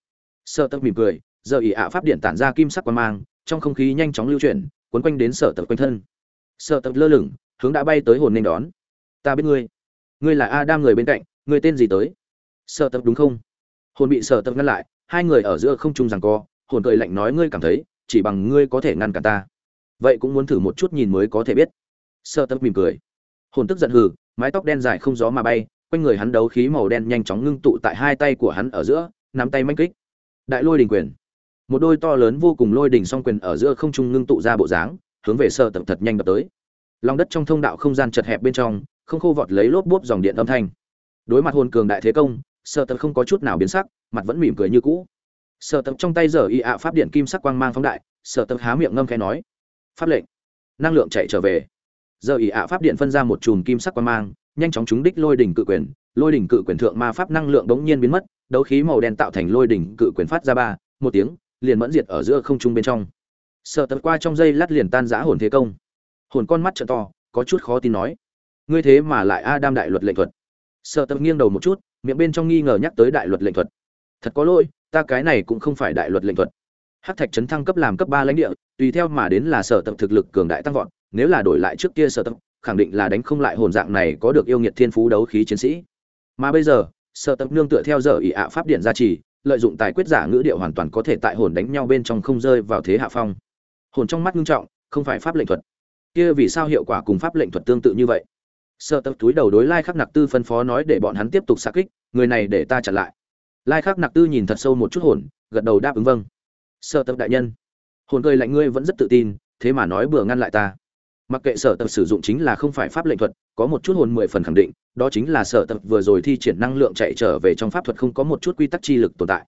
Sợ tập mỉm cười giờ ỉ ạ pháp điện tản ra kim sắc quan mang, trong không khí nhanh chóng lưu chuyển quấn quanh đến sở tập quanh thân. Sở tập lơ lửng, hướng đã bay tới hồn nên đón. Ta biết ngươi. Ngươi là a đam người bên cạnh, ngươi tên gì tới? Sở tập đúng không? Hồn bị sở tập ngăn lại, hai người ở giữa không trung rằng co, hồn cười lạnh nói ngươi cảm thấy, chỉ bằng ngươi có thể ngăn cả ta. Vậy cũng muốn thử một chút nhìn mới có thể biết. Sợ tập mỉm cười. Hồn tức giận hừ, mái tóc đen dài không gió mà bay, quanh người hắn đấu khí màu đen nhanh chóng ngưng tụ tại hai tay của hắn ở giữa, nắm tay manh kích. Đại lôi đình quyền một đôi to lớn vô cùng lôi đỉnh song quyền ở giữa không trung ngưng tụ ra bộ dáng, hướng về sở tập thật nhanh đập tới. Lòng đất trong thông đạo không gian chật hẹp bên trong, không khô vọt lấy lốp bốp dòng điện âm thanh. Đối mặt hồn cường đại thế công, sở tập không có chút nào biến sắc, mặt vẫn mỉm cười như cũ. Sở tập trong tay giờ y ạ pháp điện kim sắc quang mang phóng đại, sở tập há miệng ngâm khẽ nói, pháp lệnh, năng lượng chạy trở về. Giờ y ạ pháp điện phân ra một chùm kim sắc quang mang, nhanh chóng trúng đích lôi đỉnh cự quyền, lôi đỉnh cự quyền thượng ma pháp năng lượng bỗng nhiên biến mất, đấu khí màu đen tạo thành lôi đỉnh cự quyền phát ra ba, một tiếng liền mẫn diệt ở giữa không trung bên trong. Sợ tập qua trong dây lát liền tan giã hồn thế công. Hồn con mắt trợ to, có chút khó tin nói, ngươi thế mà lại a đam đại luật lệnh thuật. Sợ tập nghiêng đầu một chút, miệng bên trong nghi ngờ nhắc tới đại luật lệnh thuật. Thật có lỗi, ta cái này cũng không phải đại luật lệnh thuật. Hát thạch trấn thăng cấp làm cấp ba lãnh địa, tùy theo mà đến là sở tập thực lực cường đại tăng vọt, nếu là đổi lại trước kia sở tập khẳng định là đánh không lại hồn dạng này có được yêu nghiệt thiên phú đấu khí chiến sĩ. Mà bây giờ sở tập nương tựa theo giờ ỷ ạ pháp điện gia trì lợi dụng tài quyết giả ngữ điệu hoàn toàn có thể tại hồn đánh nhau bên trong không rơi vào thế hạ phong. Hồn trong mắt ngưng trọng, không phải pháp lệnh thuật. Kia vì sao hiệu quả cùng pháp lệnh thuật tương tự như vậy? Sợ tập túi đầu đối lai khắc nặc tư phân phó nói để bọn hắn tiếp tục xa kích, người này để ta chặn lại. Lai khắc nặc tư nhìn thật sâu một chút hồn, gật đầu đáp ứng vâng. Sợ tập đại nhân, hồn cười lạnh ngươi vẫn rất tự tin, thế mà nói bừa ngăn lại ta. Mặc kệ sở tập sử dụng chính là không phải pháp lệnh thuật có một chút hồn mười phần khẳng định, đó chính là sở tập vừa rồi thi triển năng lượng chạy trở về trong pháp thuật không có một chút quy tắc chi lực tồn tại.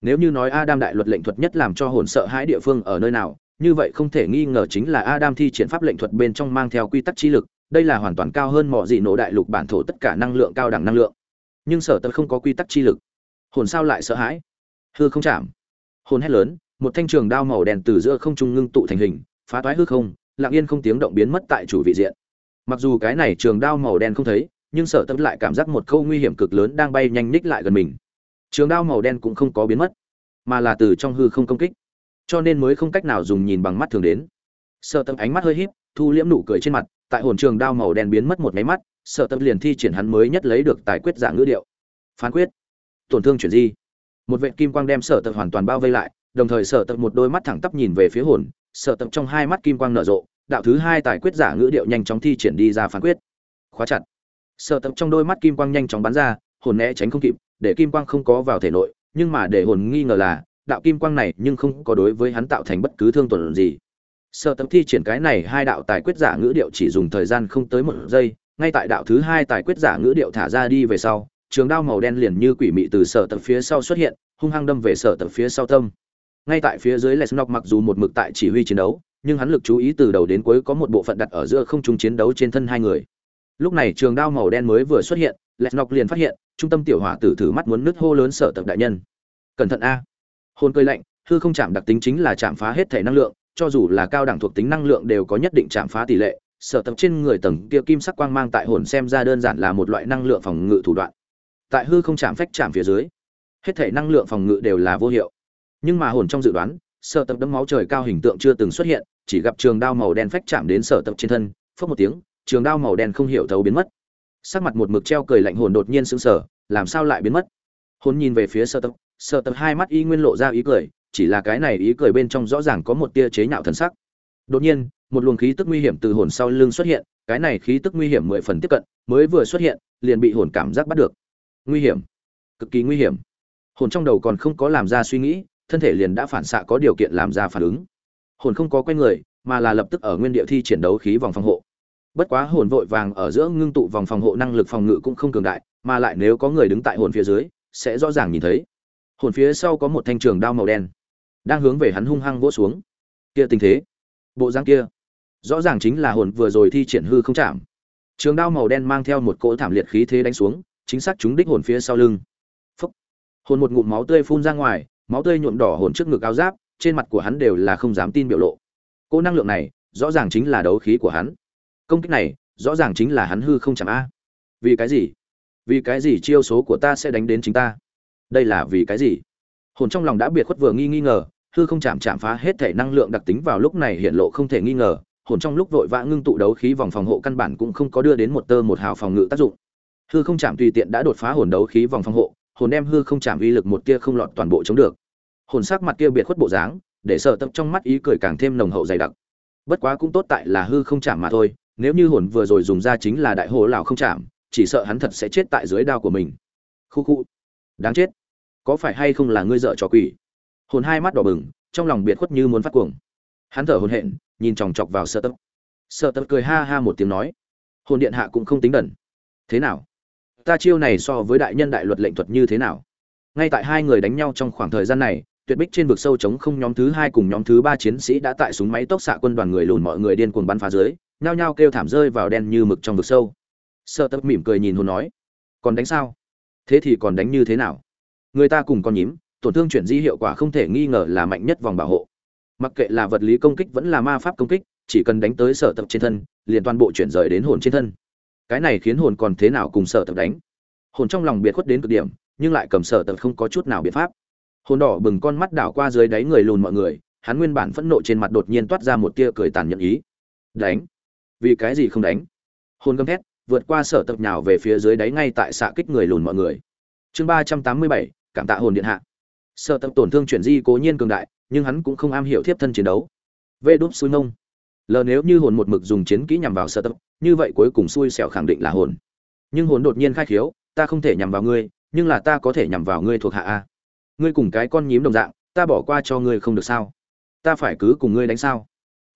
Nếu như nói adam đại luật lệnh thuật nhất làm cho hồn sợ hãi địa phương ở nơi nào, như vậy không thể nghi ngờ chính là adam thi triển pháp lệnh thuật bên trong mang theo quy tắc chi lực, đây là hoàn toàn cao hơn mọi gì nổ đại lục bản thổ tất cả năng lượng cao đẳng năng lượng. Nhưng sở tập không có quy tắc chi lực. Hồn sao lại sợ hãi? Hư không chạm. Hồn hét lớn, một thanh trường đao màu đen từ giữa không trung ngưng tụ thành hình, phá toái hư không, lặng yên không tiếng động biến mất tại chủ vị diện mặc dù cái này trường đao màu đen không thấy, nhưng sở tâm lại cảm giác một câu nguy hiểm cực lớn đang bay nhanh ních lại gần mình. Trường đao màu đen cũng không có biến mất, mà là từ trong hư không công kích. Cho nên mới không cách nào dùng nhìn bằng mắt thường đến. Sở tâm ánh mắt hơi híp, thu liễm nụ cười trên mặt, tại hồn trường đao màu đen biến mất một máy mắt, sở tâm liền thi triển hắn mới nhất lấy được tài quyết dạng ngữ điệu. Phán quyết. Tổn thương chuyển di. Một vệ kim quang đem sở tập hoàn toàn bao vây lại, đồng thời sở tập một đôi mắt thẳng tắp nhìn về phía hồn, sở tập trong hai mắt kim quang nở rộ đạo thứ hai tài quyết giả ngữ điệu nhanh chóng thi triển đi ra phán quyết. Khóa chặt. Sợ tập trong đôi mắt kim quang nhanh chóng bắn ra, hồn né tránh không kịp, để kim quang không có vào thể nội, nhưng mà để hồn nghi ngờ là, đạo kim quang này nhưng không có đối với hắn tạo thành bất cứ thương tổn gì. Sợ tập thi triển cái này hai đạo tài quyết giả ngữ điệu chỉ dùng thời gian không tới một giây, ngay tại đạo thứ hai tài quyết giả ngữ điệu thả ra đi về sau, trường đao màu đen liền như quỷ mị từ sở tập phía sau xuất hiện, hung hăng đâm về sở tập phía sau tâm. Ngay tại phía dưới lesnok mặc dù một mực tại chỉ huy chiến đấu nhưng hắn lực chú ý từ đầu đến cuối có một bộ phận đặt ở giữa không trung chiến đấu trên thân hai người. Lúc này trường đao màu đen mới vừa xuất hiện lesnok liền phát hiện, trung tâm tiểu hỏa tử thử mắt muốn nứt hô lớn sợ tập đại nhân. Cẩn thận a. Hồn cơi lạnh, hư không chạm đặc tính chính là chạm phá hết thể năng lượng, cho dù là cao đẳng thuộc tính năng lượng đều có nhất định chạm phá tỷ lệ. Sở tập trên người tầng kia kim sắc quang mang tại hồn xem ra đơn giản là một loại năng lượng phòng ngự thủ đoạn. Tại hư không chạm phách chạm phía dưới, hết thể năng lượng phòng ngự đều là vô hiệu. Nhưng mà hồn trong dự đoán, sở tập đấm máu trời cao hình tượng chưa từng xuất hiện chỉ gặp trường đao màu đen phách chạm đến sở tập trên thân phớt một tiếng, trường đao màu đen không hiểu thấu biến mất. Sắc mặt một mực treo cười lạnh hồn đột nhiên sững sờ, làm sao lại biến mất? Hồn nhìn về phía sở tập sở tập hai mắt y nguyên lộ ra ý cười, chỉ là cái này ý cười bên trong rõ ràng có một tia chế nhạo thần sắc. Đột nhiên, một luồng khí tức nguy hiểm từ hồn sau lưng xuất hiện, cái này khí tức nguy hiểm mười phần tiếp cận, mới vừa xuất hiện, liền bị hồn cảm giác bắt được. Nguy hiểm, cực kỳ nguy hiểm. Hồn trong đầu còn không có làm ra suy nghĩ, thân thể liền đã phản xạ có điều kiện làm ra phản ứng hồn không có quen người, mà là lập tức ở nguyên địa thi triển đấu khí vòng phòng hộ. Bất quá hồn vội vàng ở giữa ngưng tụ vòng phòng hộ năng lực phòng ngự cũng không cường đại, mà lại nếu có người đứng tại hồn phía dưới, sẽ rõ ràng nhìn thấy. Hồn phía sau có một thanh trường đao màu đen, đang hướng về hắn hung hăng vỗ xuống. Kia tình thế, bộ dáng kia, rõ ràng chính là hồn vừa rồi thi triển hư không chạm. Trường đao màu đen mang theo một cỗ thảm liệt khí thế đánh xuống, chính xác chúng đích hồn phía sau lưng. Phúc. hồn một ngụm máu tươi phun ra ngoài, máu tươi nhuộm đỏ hồn trước ngực áo giáp trên mặt của hắn đều là không dám tin biểu lộ. Cỗ năng lượng này, rõ ràng chính là đấu khí của hắn. Công kích này, rõ ràng chính là hắn hư không chẳng a. Vì cái gì? Vì cái gì chiêu số của ta sẽ đánh đến chính ta? Đây là vì cái gì? Hồn trong lòng đã biệt khuất vừa nghi nghi ngờ, hư không chạm chạm phá hết thể năng lượng đặc tính vào lúc này hiện lộ không thể nghi ngờ, hồn trong lúc vội vã ngưng tụ đấu khí vòng phòng hộ căn bản cũng không có đưa đến một tơ một hào phòng ngự tác dụng. Hư không chạm tùy tiện đã đột phá hồn đấu khí vòng phòng hộ, hồn đem hư không chạm uy lực một tia không lọt toàn bộ chống được hồn sắc mặt kia biệt khuất bộ dáng, để sợ tập trong mắt ý cười càng thêm nồng hậu dày đặc. Bất quá cũng tốt tại là hư không chạm mà thôi, nếu như hồn vừa rồi dùng ra chính là đại hồ lào không chạm, chỉ sợ hắn thật sẽ chết tại dưới đao của mình. Khu khu. Đáng chết. Có phải hay không là ngươi dợ trò quỷ? Hồn hai mắt đỏ bừng, trong lòng biệt khuất như muốn phát cuồng. Hắn thở hồn hện nhìn chòng chọc vào sợ tập sợ tập cười ha ha một tiếng nói, hồn điện hạ cũng không tính đần. Thế nào? Ta chiêu này so với đại nhân đại luật lệnh thuật như thế nào? Ngay tại hai người đánh nhau trong khoảng thời gian này tuyệt bích trên vực sâu chống không nhóm thứ hai cùng nhóm thứ ba chiến sĩ đã tại súng máy tốc xạ quân đoàn người lùn mọi người điên cuồng bắn phá dưới, nhao nhao kêu thảm rơi vào đen như mực trong vực sâu. Sợ tập mỉm cười nhìn hồn nói, còn đánh sao? Thế thì còn đánh như thế nào? Người ta cùng con nhím, tổn thương chuyển di hiệu quả không thể nghi ngờ là mạnh nhất vòng bảo hộ. Mặc kệ là vật lý công kích vẫn là ma pháp công kích, chỉ cần đánh tới sở tập trên thân, liền toàn bộ chuyển rời đến hồn trên thân. Cái này khiến hồn còn thế nào cùng sở tập đánh? Hồn trong lòng biệt khuất đến cực điểm, nhưng lại cầm sở tập không có chút nào biện pháp hồn đỏ bừng con mắt đảo qua dưới đáy người lùn mọi người, hắn nguyên bản phẫn nộ trên mặt đột nhiên toát ra một tia cười tàn nhẫn ý. Đánh. Vì cái gì không đánh? Hồn gầm thét, vượt qua sở tập nhào về phía dưới đáy ngay tại xạ kích người lùn mọi người. Chương ba trăm tám mươi bảy, cảm tạ hồn điện hạ. Sở tập tổn thương chuyển di cố nhiên cường đại, nhưng hắn cũng không am hiểu thiếp thân chiến đấu. Vê đúp xui nông lờ nếu như hồn một mực dùng chiến kỹ nhằm vào sở tập như vậy cuối cùng xui xẻo khẳng định là hồn. Nhưng hồn đột nhiên khai khiếu, ta không thể nhằm vào ngươi, nhưng là ta có thể nhằm vào ngươi thuộc hạ a ngươi cùng cái con nhím đồng dạng, ta bỏ qua cho ngươi không được sao? Ta phải cứ cùng ngươi đánh sao?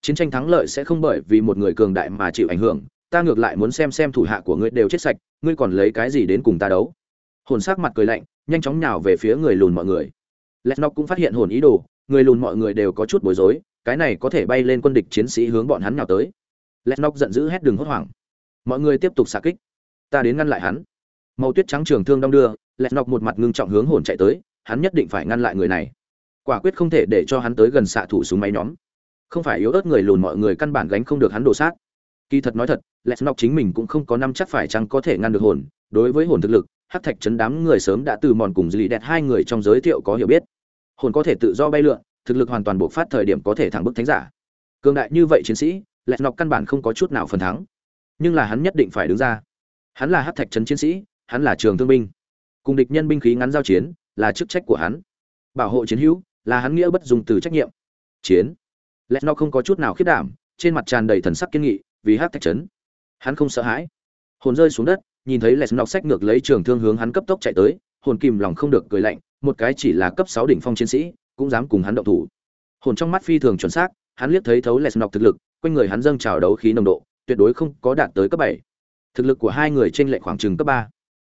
Chiến tranh thắng lợi sẽ không bởi vì một người cường đại mà chịu ảnh hưởng, ta ngược lại muốn xem xem thủ hạ của ngươi đều chết sạch, ngươi còn lấy cái gì đến cùng ta đấu? Hồn sắc mặt cười lạnh, nhanh chóng nhào về phía người lùn mọi người. Lesnok cũng phát hiện hồn ý đồ, người lùn mọi người đều có chút bối rối, cái này có thể bay lên quân địch chiến sĩ hướng bọn hắn nhào tới. Lesnok giận dữ hét đừng hốt hoảng. Mọi người tiếp tục xạ kích. Ta đến ngăn lại hắn. Màu tuyết trắng trường thương đong đưa Lesnok một mặt ngưng trọng hướng hồn chạy tới hắn nhất định phải ngăn lại người này. Quả quyết không thể để cho hắn tới gần xạ thủ súng máy nhóm. Không phải yếu ớt người lùn mọi người căn bản gánh không được hắn đổ sát. Kỳ thật nói thật Lesnok chính mình cũng không có năm chắc phải chăng có thể ngăn được hồn. Đối với hồn thực lực, hắc thạch chấn đám người sớm đã từ mòn cùng dì đẹp hai người trong giới thiệu có hiểu biết. Hồn có thể tự do bay lượn, thực lực hoàn toàn bộc phát thời điểm có thể thẳng bức thánh giả. Cường đại như vậy chiến sĩ Lesnok căn bản không có chút nào phần thắng. Nhưng là hắn nhất định phải đứng ra. Hắn là hắc thạch chấn chiến sĩ, hắn là trường thương binh. Cùng địch nhân binh khí ngắn giao chiến là chức trách của hắn. Bảo hộ chiến hữu, là hắn nghĩa bất dùng từ trách nhiệm. Chiến. Lẽ nó không có chút nào khiết đảm, trên mặt tràn đầy thần sắc kiên nghị, vì hắc thạch chấn hắn không sợ hãi. Hồn rơi xuống đất, nhìn thấy Lesnok sách ngược lấy trường thương hướng hắn cấp tốc chạy tới, hồn kìm lòng không được cười lạnh, một cái chỉ là cấp sáu đỉnh phong chiến sĩ, cũng dám cùng hắn động thủ. Hồn trong mắt phi thường chuẩn xác, hắn liếc thấy thấu Lesnok thực lực, quanh người hắn dâng trào đấu khí nồng độ, tuyệt đối không có đạt tới cấp bảy. Thực lực của hai người trên lệch khoảng chừng cấp ba.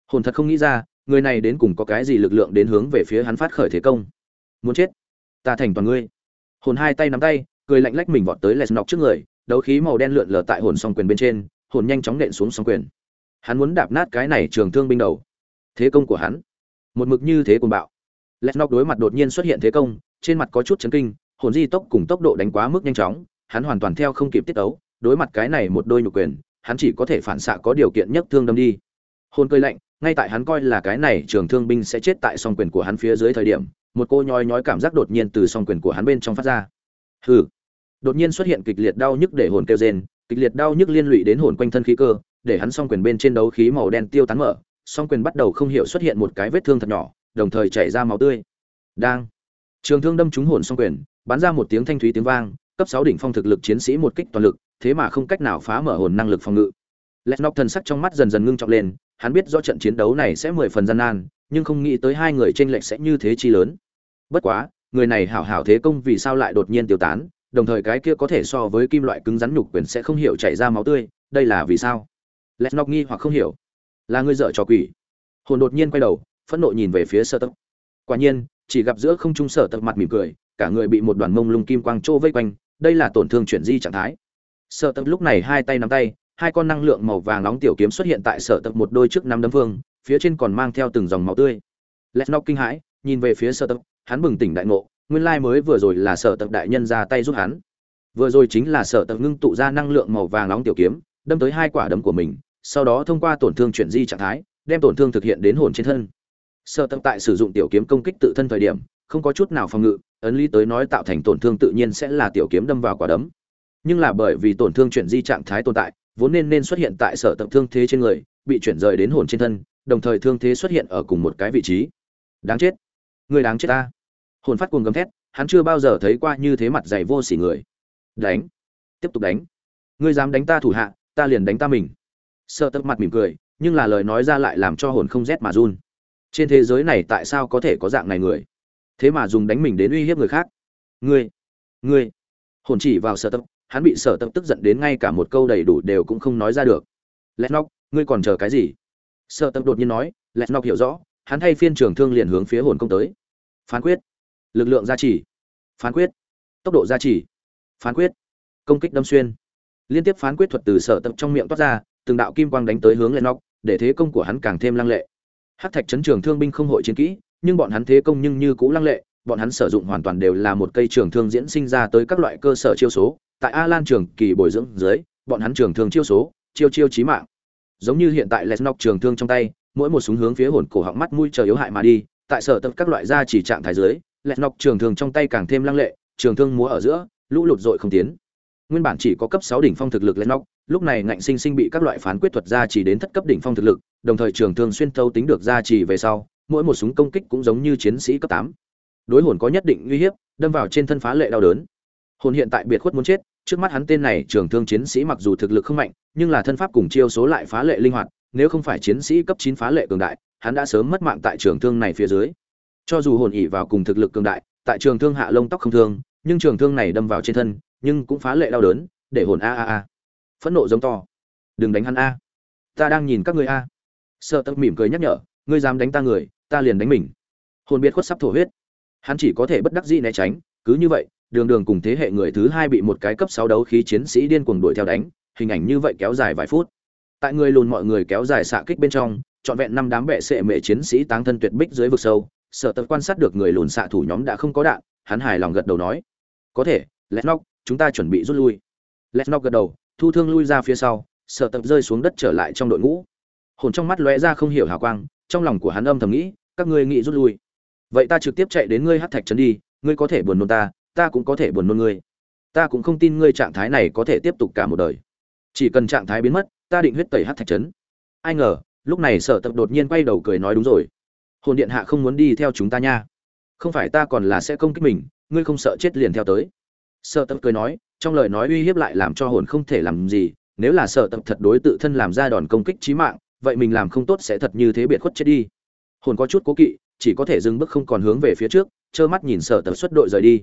Hồn thật không nghĩ ra người này đến cùng có cái gì lực lượng đến hướng về phía hắn phát khởi thế công? Muốn chết? Ta thành toàn ngươi. Hồn hai tay nắm tay, cười lạnh lách mình vọt tới Lesnok trước người, đấu khí màu đen lượn lờ tại hồn song quyền bên trên, hồn nhanh chóng nện xuống song quyền. Hắn muốn đạp nát cái này trường thương binh đầu. Thế công của hắn, một mực như thế cuồng bạo. Lesnok đối mặt đột nhiên xuất hiện thế công, trên mặt có chút chấn kinh, hồn di tốc cùng tốc độ đánh quá mức nhanh chóng, hắn hoàn toàn theo không kịp tiết ấu, đối mặt cái này một đôi nhục quyền, hắn chỉ có thể phản xạ có điều kiện nhất thương đâm đi. Hồn cơi lạnh ngay tại hắn coi là cái này trường thương binh sẽ chết tại song quyền của hắn phía dưới thời điểm một cô nhói nhói cảm giác đột nhiên từ song quyền của hắn bên trong phát ra. Hừ. Đột nhiên xuất hiện kịch liệt đau nhức để hồn kêu rên kịch liệt đau nhức liên lụy đến hồn quanh thân khí cơ để hắn song quyền bên trên đấu khí màu đen tiêu tán mở song quyền bắt đầu không hiểu xuất hiện một cái vết thương thật nhỏ đồng thời chảy ra máu tươi. Đang. Trường thương đâm trúng hồn song quyền bắn ra một tiếng thanh thúy tiếng vang cấp sáu đỉnh phong thực lực chiến sĩ một kích toàn lực thế mà không cách nào phá mở hồn năng lực phòng ngự. Lesnok thần sắc trong mắt dần dần ngưng trọng lên, hắn biết rõ trận chiến đấu này sẽ mười phần gian nan, nhưng không nghĩ tới hai người chênh lệch sẽ như thế chi lớn. Bất quá, người này hảo hảo thế công vì sao lại đột nhiên tiêu tán, đồng thời cái kia có thể so với kim loại cứng rắn nhục quyền sẽ không hiểu chảy ra máu tươi, đây là vì sao? Lesnok nghi hoặc không hiểu. Là ngươi dở trò quỷ. Hồn đột nhiên quay đầu, phẫn nộ nhìn về phía Sở Tập. Quả nhiên, chỉ gặp giữa không trung Sở Tập mặt mỉm cười, cả người bị một đoàn mông lung kim quang trô vây quanh, đây là tổn thương chuyển di trạng thái. Sở Tập lúc này hai tay nắm tay, hai con năng lượng màu vàng nóng tiểu kiếm xuất hiện tại sở tập một đôi trước năm đấm vương, phía trên còn mang theo từng dòng máu tươi. Lesnok kinh hãi nhìn về phía sở tập hắn bừng tỉnh đại ngộ nguyên lai mới vừa rồi là sở tập đại nhân ra tay giúp hắn. Vừa rồi chính là sở tập ngưng tụ ra năng lượng màu vàng nóng tiểu kiếm đâm tới hai quả đấm của mình sau đó thông qua tổn thương chuyển di trạng thái đem tổn thương thực hiện đến hồn trên thân. Sở tập tại sử dụng tiểu kiếm công kích tự thân thời điểm không có chút nào phòng ngự ấn lý tới nói tạo thành tổn thương tự nhiên sẽ là tiểu kiếm đâm vào quả đấm. Nhưng là bởi vì tổn thương chuyển di trạng thái tồn tại vốn nên nên xuất hiện tại sở tập thương thế trên người, bị chuyển rời đến hồn trên thân, đồng thời thương thế xuất hiện ở cùng một cái vị trí. Đáng chết. Người đáng chết ta. Hồn phát cuồng gầm thét, hắn chưa bao giờ thấy qua như thế mặt dày vô sỉ người. Đánh. Tiếp tục đánh. Ngươi dám đánh ta thủ hạ, ta liền đánh ta mình. Sợ tập mặt mỉm cười, nhưng là lời nói ra lại làm cho hồn không rét mà run. Trên thế giới này tại sao có thể có dạng này người? Thế mà dùng đánh mình đến uy hiếp người khác. Ngươi. Ngươi. Hồn chỉ vào sợ tập hắn bị sở tập tức giận đến ngay cả một câu đầy đủ đều cũng không nói ra được. Lẹt nóc, ngươi còn chờ cái gì? Sở tập đột nhiên nói, lẹt nóc hiểu rõ, hắn thay phiên trường thương liền hướng phía hồn công tới. Phán quyết. Lực lượng gia trì. Phán quyết. Tốc độ gia trì. Phán quyết. Công kích đâm xuyên. Liên tiếp phán quyết thuật từ sở tập trong miệng toát ra, từng đạo kim quang đánh tới hướng lẹt nóc, để thế công của hắn càng thêm lăng lệ. Hát thạch chấn trường thương binh không hội chiến kỹ, nhưng bọn hắn thế công nhưng như cũ lăng lệ, bọn hắn sử dụng hoàn toàn đều là một cây trường thương diễn sinh ra tới các loại cơ sở chiêu số tại a lan trường kỳ bồi dưỡng dưới bọn hắn trường thương chiêu số chiêu chiêu chí mạng. Giống như hiện tại Lesnock trường thương trong tay mỗi một súng hướng phía hồn cổ họng mắt mũi chờ yếu hại mà đi tại sở tập các loại gia chỉ trạng thái dưới Lesnock trường thương trong tay càng thêm lăng lệ trường thương múa ở giữa lũ lụt dội không tiến. Nguyên bản chỉ có cấp sáu đỉnh phong thực lực Lesnock, lúc này ngạnh sinh sinh bị các loại phán quyết thuật gia chỉ đến thất cấp đỉnh phong thực lực đồng thời trường thương xuyên thấu tính được gia chỉ về sau mỗi một súng công kích cũng giống như chiến sĩ cấp tám. Đối hồn có nhất định nguy hiểm, đâm vào trên thân phá lệ đau đớn hồn hiện tại biệt khuất muốn chết, trước mắt hắn tên này trường thương chiến sĩ mặc dù thực lực không mạnh, nhưng là thân pháp cùng chiêu số lại phá lệ linh hoạt, nếu không phải chiến sĩ cấp chín phá lệ cường đại, hắn đã sớm mất mạng tại trường thương này phía dưới. Cho dù hồn ỉ vào cùng thực lực cường đại, tại trường thương hạ lông tóc không thương, nhưng trường thương này đâm vào trên thân, nhưng cũng phá lệ đau đớn, để hồn a a a. Phẫn nộ giống to. Đừng đánh hắn a. Ta đang nhìn các người a. Sợ tật mỉm cười nhắc nhở, ngươi dám đánh ta người, ta liền đánh mình. Hồn biệt khuất sắp thổ huyết. Hắn chỉ có thể bất đắc dĩ né tránh, cứ như vậy đường đường cùng thế hệ người thứ hai bị một cái cấp sáu đấu khí chiến sĩ điên cuồng đuổi theo đánh, hình ảnh như vậy kéo dài vài phút. Tại người lùn mọi người kéo dài xạ kích bên trong, trọn vẹn năm đám bệ sệ mệ chiến sĩ táng thân tuyệt bích dưới vực sâu sở tật quan sát được người lùn xạ thủ nhóm đã không có đạn, hắn hài lòng gật đầu nói, có thể letnock chúng ta chuẩn bị rút lui. Letnock gật đầu, thu thương lui ra phía sau sở tật rơi xuống đất trở lại trong đội ngũ. Hồn trong mắt lóe ra không hiểu hào quang, trong lòng của hắn âm thầm nghĩ, các ngươi nghĩ rút lui. Vậy ta trực tiếp chạy đến ngươi hắc thạch trấn đi, ngươi có thể buồn nôn ta ta cũng có thể buồn nôn ngươi. Ta cũng không tin ngươi trạng thái này có thể tiếp tục cả một đời. Chỉ cần trạng thái biến mất, ta định huyết tẩy hát thạch trấn. Ai ngờ, lúc này sở tập đột nhiên quay đầu cười nói đúng rồi. Hồn điện hạ không muốn đi theo chúng ta nha. Không phải ta còn là sẽ công kích mình, ngươi không sợ chết liền theo tới. Sở tập cười nói, trong lời nói uy hiếp lại làm cho hồn không thể làm gì. Nếu là sở tập thật đối tự thân làm ra đòn công kích chí mạng, vậy mình làm không tốt sẽ thật như thế biệt khuất chết đi. Hồn có chút cố kỵ, chỉ có thể dừng bước không còn hướng về phía trước, trơ mắt nhìn sở tập xuất đội rời đi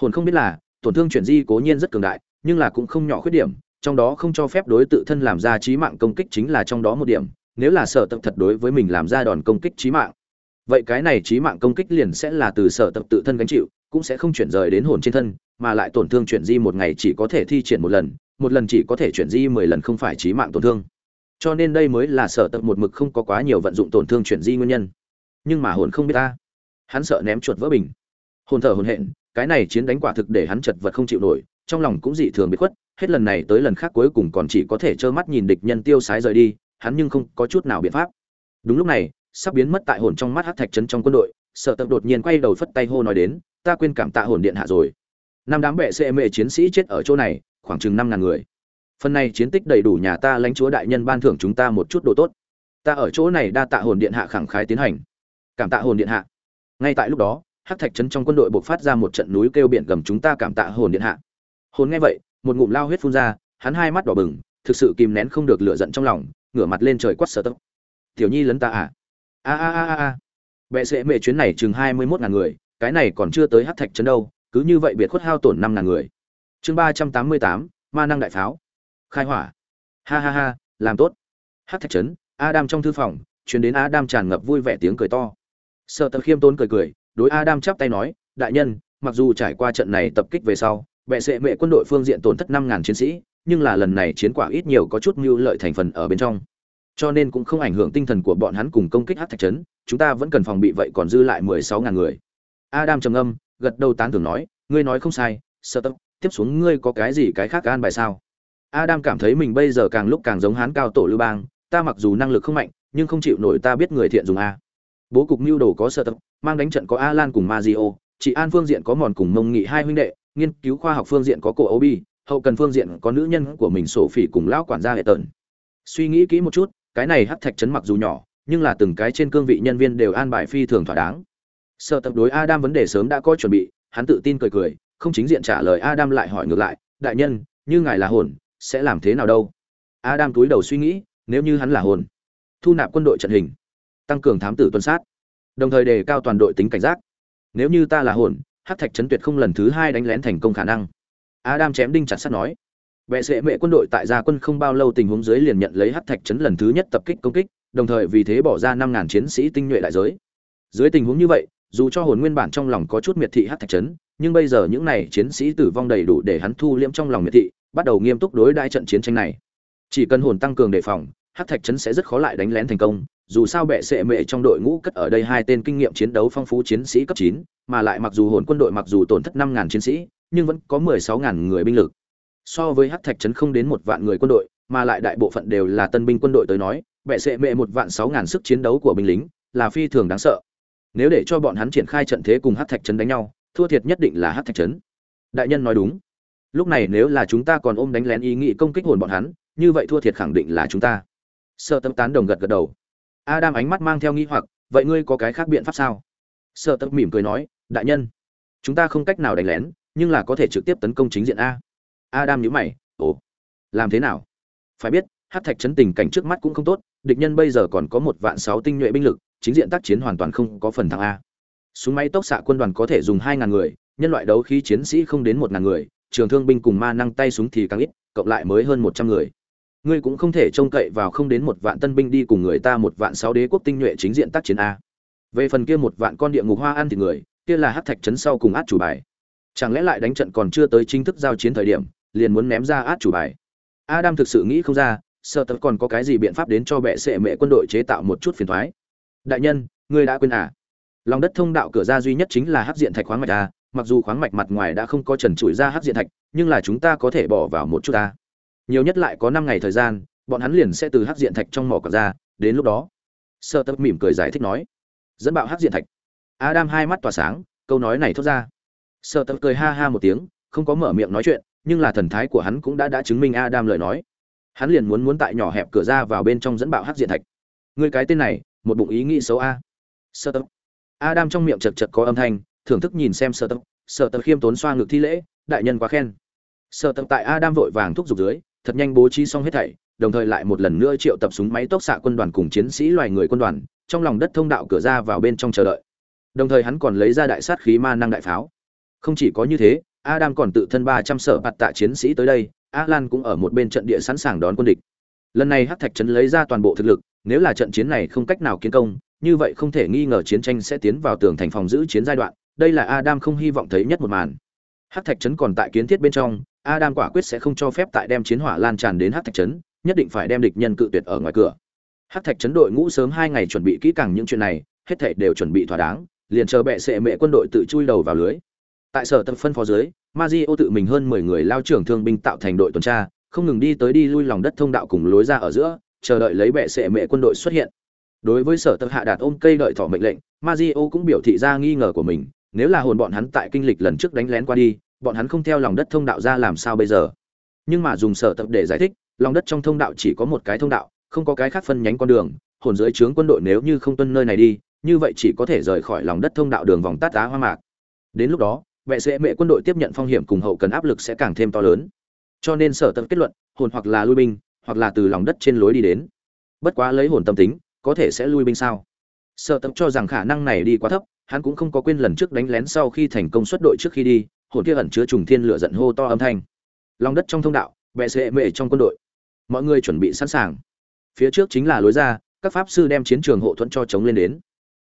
hồn không biết là, tổn thương chuyển di cố nhiên rất cường đại, nhưng là cũng không nhỏ khuyết điểm, trong đó không cho phép đối tự thân làm ra trí mạng công kích chính là trong đó một điểm, nếu là sở tập thật đối với mình làm ra đòn công kích trí mạng. Vậy cái này trí mạng công kích liền sẽ là từ sở tập tự thân gánh chịu, cũng sẽ không chuyển rời đến hồn trên thân, mà lại tổn thương chuyển di một ngày chỉ có thể thi triển một lần một lần chỉ có thể chuyển di mười lần không phải trí mạng tổn thương. Cho nên đây mới là sở tập một mực không có quá nhiều vận dụng tổn thương chuyển di nguyên nhân. Nhưng mà hồn không biết ta. Hắn sợ ném chuột vỡ bình. Hồn thở hồn hện cái này chiến đánh quả thực để hắn chật vật không chịu nổi, trong lòng cũng dị thường bị khuất, hết lần này tới lần khác cuối cùng còn chỉ có thể trơ mắt nhìn địch nhân tiêu sái rời đi, hắn nhưng không có chút nào biện pháp. Đúng lúc này, sắp biến mất tại hồn trong mắt hát thạch trấn trong quân đội sợ tập đột nhiên quay đầu phất tay hô nói đến, ta quên cảm tạ hồn điện hạ rồi. Năm đám bệ xệ mệ chiến sĩ chết ở chỗ này, khoảng chừng năm ngàn người. Phần này chiến tích đầy đủ nhà ta lãnh chúa đại nhân ban thưởng chúng ta một chút đồ tốt. Ta ở chỗ này đa tạ hồn điện hạ khẳng khái tiến hành. Cảm tạ hồn điện hạ. Ngay tại lúc đó hắc thạch trấn trong quân đội buộc phát ra một trận núi kêu biển gầm chúng ta cảm tạ hồn điện hạ. Hồn nghe vậy, một ngụm lao huyết phun ra, hắn hai mắt đỏ bừng, thực sự kìm nén không được lửa giận trong lòng, ngửa mặt lên trời quát sợ tốc tiểu nhi lấn ta à? A a a a a. Bệ sẽ mệ chuyến này chừng hai mươi mốt ngàn người, cái này còn chưa tới hắc thạch trấn đâu, cứ như vậy biệt khuất hao tổn năm ngàn người. Chương ba trăm tám mươi tám, ma năng đại pháo. Khai hỏa. Ha ha ha, làm tốt. Hắc thạch trấn, adam trong thư phòng chuyến đến adam tràn ngập vui vẻ tiếng cười to. Sợ tật khiêm tốn cười cười đối adam chắp tay nói, đại nhân, mặc dù trải qua trận này tập kích về sau, bệ sệ mệ quân đội phương diện tổn thất năm ngàn chiến sĩ, nhưng là lần này chiến quả ít nhiều có chút mưu lợi thành phần ở bên trong. Cho nên cũng không ảnh hưởng tinh thần của bọn hắn cùng công kích hắc thạch trấn, chúng ta vẫn cần phòng bị vậy còn dư lại mười sáu ngàn người. Adam trầm âm gật đầu tán thưởng nói, ngươi nói không sai, sợ tập tiếp xuống ngươi có cái gì cái khác an bài sao? Adam cảm thấy mình bây giờ càng lúc càng giống hán cao tổ lưu bang, ta mặc dù năng lực không mạnh, nhưng không chịu nổi ta biết người thiện dùng a. Bố cục mưu đồ có sợ tập mang đánh trận có Alan cùng mazio chị an phương diện có mòn cùng mông nghị hai huynh đệ, nghiên cứu khoa học phương diện có cổ obi, hậu cần phương diện có nữ nhân của mình sổ phỉ cùng lão quản gia hệ tần. suy nghĩ kỹ một chút, cái này hắc thạch trấn mặc dù nhỏ, nhưng là từng cái trên cương vị nhân viên đều an bài phi thường thỏa đáng. Sợ tập đối adam vấn đề sớm đã có chuẩn bị, hắn tự tin cười cười, không chính diện trả lời adam lại hỏi ngược lại, đại nhân, như ngài là hồn, sẽ làm thế nào đâu? Adam túi đầu suy nghĩ, nếu như hắn là hồn, thu nạp quân đội trận hình, tăng cường thám tử tuần sát đồng thời đề cao toàn đội tính cảnh giác. Nếu như ta là hồn hát thạch trấn tuyệt không lần thứ hai đánh lén thành công khả năng. Adam chém đinh chặt sắt nói. Vệ sệ mệ quân đội tại gia quân không bao lâu tình huống dưới liền nhận lấy hắc thạch trấn lần thứ nhất tập kích công kích, đồng thời vì thế bỏ ra năm ngàn chiến sĩ tinh nhuệ đại giới. Dưới tình huống như vậy, dù cho hồn nguyên bản trong lòng có chút miệt thị hắc thạch trấn nhưng bây giờ những này chiến sĩ tử vong đầy đủ để hắn thu liễm trong lòng miệt thị, bắt đầu nghiêm túc đối đãi trận chiến tranh này. Chỉ cần hồn tăng cường đề phòng, hắc thạch trấn sẽ rất khó lại đánh lén thành công dù sao bệ sệ mệ trong đội ngũ cất ở đây hai tên kinh nghiệm chiến đấu phong phú chiến sĩ cấp chín, mà lại mặc dù hồn quân đội mặc dù tổn thất năm ngàn chiến sĩ, nhưng vẫn có mười sáu ngàn người binh lực. So với hắc thạch trấn không đến một vạn người quân đội, mà lại đại bộ phận đều là tân binh quân đội tới nói, bệ sệ mệ một vạn sáu ngàn sức chiến đấu của binh lính là phi thường đáng sợ. Nếu để cho bọn hắn triển khai trận thế cùng hắc thạch trấn đánh nhau, thua thiệt nhất định là hắc thạch trấn. Đại nhân nói đúng. Lúc này nếu là chúng ta còn ôm đánh lén ý nghĩ công kích hồn bọn hắn, như vậy thua thiệt khẳng định là chúng ta. Sở tâm tán đồng gật gật đầu adam ánh mắt mang theo nghi hoặc, vậy ngươi có cái khác biện pháp sao? Sở Tật mỉm cười nói, đại nhân, chúng ta không cách nào đánh lén, nhưng là có thể trực tiếp tấn công chính diện a. Adam nhíu mày, ồ, làm thế nào? Phải biết, Hắc thạch chấn tình cảnh trước mắt cũng không tốt, địch nhân bây giờ còn có một vạn sáu tinh nhuệ binh lực, chính diện tác chiến hoàn toàn không có phần thắng a. Súng máy tốc xạ quân đoàn có thể dùng hai ngàn người, nhân loại đấu khí chiến sĩ không đến một ngàn người, trường thương binh cùng ma năng tay súng thì càng ít, cộng lại mới hơn một trăm người ngươi cũng không thể trông cậy vào không đến một vạn tân binh đi cùng người ta một vạn sáu đế quốc tinh nhuệ chính diện tác chiến a. Về phần kia một vạn con địa ngục hoa ăn thì người, kia là hát thạch trấn sau cùng át chủ bài. Chẳng lẽ lại đánh trận còn chưa tới chính thức giao chiến thời điểm, liền muốn ném ra át chủ bài? Adam thực sự nghĩ không ra, sợ tật còn có cái gì biện pháp đến cho bệ sệ mệ quân đội chế tạo một chút phiền thoái. Đại nhân, ngươi đã quên à? Lòng đất thông đạo cửa ra duy nhất chính là hắc diện thạch khoáng mạch a, mặc dù khoáng mạch mặt ngoài đã không có trần trụi ra hắc diện thạch, nhưng là chúng ta có thể bỏ vào một chút ta nhiều nhất lại có năm ngày thời gian, bọn hắn liền sẽ từ hắc diện thạch trong mỏ cọc ra, đến lúc đó sơ tập mỉm cười giải thích nói, dẫn bạo hắc diện thạch. Adam hai mắt tỏa sáng, câu nói này thốt ra. Sơ tập cười ha ha một tiếng, không có mở miệng nói chuyện, nhưng là thần thái của hắn cũng đã đã chứng minh adam lời nói. Hắn liền muốn muốn tại nhỏ hẹp cửa ra vào bên trong dẫn bạo hắc diện thạch. Người cái tên này, một bụng ý nghĩ xấu a. Sơ tập adam trong miệng chật chật có âm thanh, thưởng thức nhìn xem sơ tập sơ tập khiêm tốn xoa ngực thi lễ, đại nhân quá khen. Sơ tập tại adam vội vàng thúc giục dưới thật nhanh bố trí xong hết thảy, đồng thời lại một lần nữa triệu tập súng máy tốc xạ quân đoàn cùng chiến sĩ loài người quân đoàn, trong lòng đất thông đạo cửa ra vào bên trong chờ đợi. Đồng thời hắn còn lấy ra đại sát khí ma năng đại pháo. Không chỉ có như thế, adam còn tự thân ba trăm sở bạt tạ chiến sĩ tới đây, alan cũng ở một bên trận địa sẵn sàng đón quân địch. Lần này hắc thạch trấn lấy ra toàn bộ thực lực, nếu là trận chiến này không cách nào kiến công, như vậy không thể nghi ngờ chiến tranh sẽ tiến vào tường thành phòng giữ chiến giai đoạn, đây là adam không hy vọng thấy nhất một màn. Hắc thạch trấn còn tại kiến thiết bên trong adam quả quyết sẽ không cho phép tại đem chiến hỏa lan tràn đến hắc thạch trấn, nhất định phải đem địch nhân cự tuyệt ở ngoài cửa. Hắc thạch trấn đội ngũ sớm hai ngày chuẩn bị kỹ càng những chuyện này, hết thảy đều chuẩn bị thỏa đáng, liền chờ bệ sệ mẹ quân đội tự chui đầu vào lưới. Tại sở tập phân phó dưới Mazio tự mình hơn mười người lao trưởng thương binh tạo thành đội tuần tra, không ngừng đi tới đi lui lòng đất thông đạo cùng lối ra ở giữa, chờ đợi lấy bệ sệ mẹ quân đội xuất hiện. Đối với sở tập hạ đạt ôm cây đợi thỏ mệnh lệnh Mazio cũng biểu thị ra nghi ngờ của mình, nếu là hồn bọn hắn tại kinh lịch lần trước đánh lén qua đi bọn hắn không theo lòng đất thông đạo ra làm sao bây giờ? Nhưng mà dùng sở tập để giải thích, lòng đất trong thông đạo chỉ có một cái thông đạo, không có cái khác phân nhánh con đường, hồn dưới trướng quân đội nếu như không tuân nơi này đi, như vậy chỉ có thể rời khỏi lòng đất thông đạo đường vòng tát tá hoa mạc. Đến lúc đó, vệ sẽ mẹ quân đội tiếp nhận phong hiểm cùng hậu cần áp lực sẽ càng thêm to lớn. Cho nên sở tập kết luận, hồn hoặc là lui binh, hoặc là từ lòng đất trên lối đi đến. Bất quá lấy hồn tâm tính, có thể sẽ lui binh sao? Sở tập cho rằng khả năng này đi quá thấp, hắn cũng không có quên lần trước đánh lén sau khi thành công xuất đội trước khi đi hồn kia ẩn chứa trùng thiên lửa giận hô to âm thanh. Lòng đất trong thông đạo bệ sệ mệ trong quân đội. Mọi người chuẩn bị sẵn sàng. Phía trước chính là lối ra, các pháp sư đem chiến trường hộ thuẫn cho chống lên đến.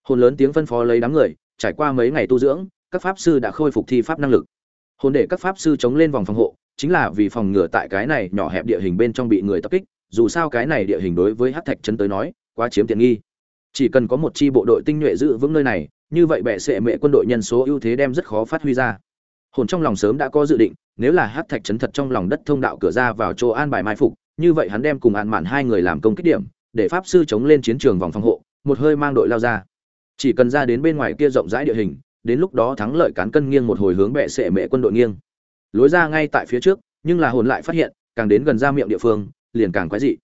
Hồn lớn tiếng phân phó lấy đám người, trải qua mấy ngày tu dưỡng, các pháp sư đã khôi phục thi pháp năng lực. Hồn để các pháp sư chống lên vòng phòng hộ, chính là vì phòng ngừa tại cái này nhỏ hẹp địa hình bên trong bị người tập kích, dù sao cái này địa hình đối với hát thạch trấn tới nói, quá chiếm tiện nghi. Chỉ cần có một chi bộ đội tinh nhuệ giữ vững nơi này, như vậy bệ sệ mệ quân đội nhân số ưu thế đem rất khó phát huy ra hồn trong lòng sớm đã có dự định, nếu là hát thạch trấn thật trong lòng đất thông đạo cửa ra vào chỗ an bài mai phục, như vậy hắn đem cùng an mạn hai người làm công kích điểm, để pháp sư chống lên chiến trường vòng phòng hộ, một hơi mang đội lao ra. Chỉ cần ra đến bên ngoài kia rộng rãi địa hình, đến lúc đó thắng lợi cán cân nghiêng một hồi hướng bệ sệ mệ quân đội nghiêng. Lối ra ngay tại phía trước, nhưng là hồn lại phát hiện, càng đến gần ra miệng địa phương, liền càng quái dị.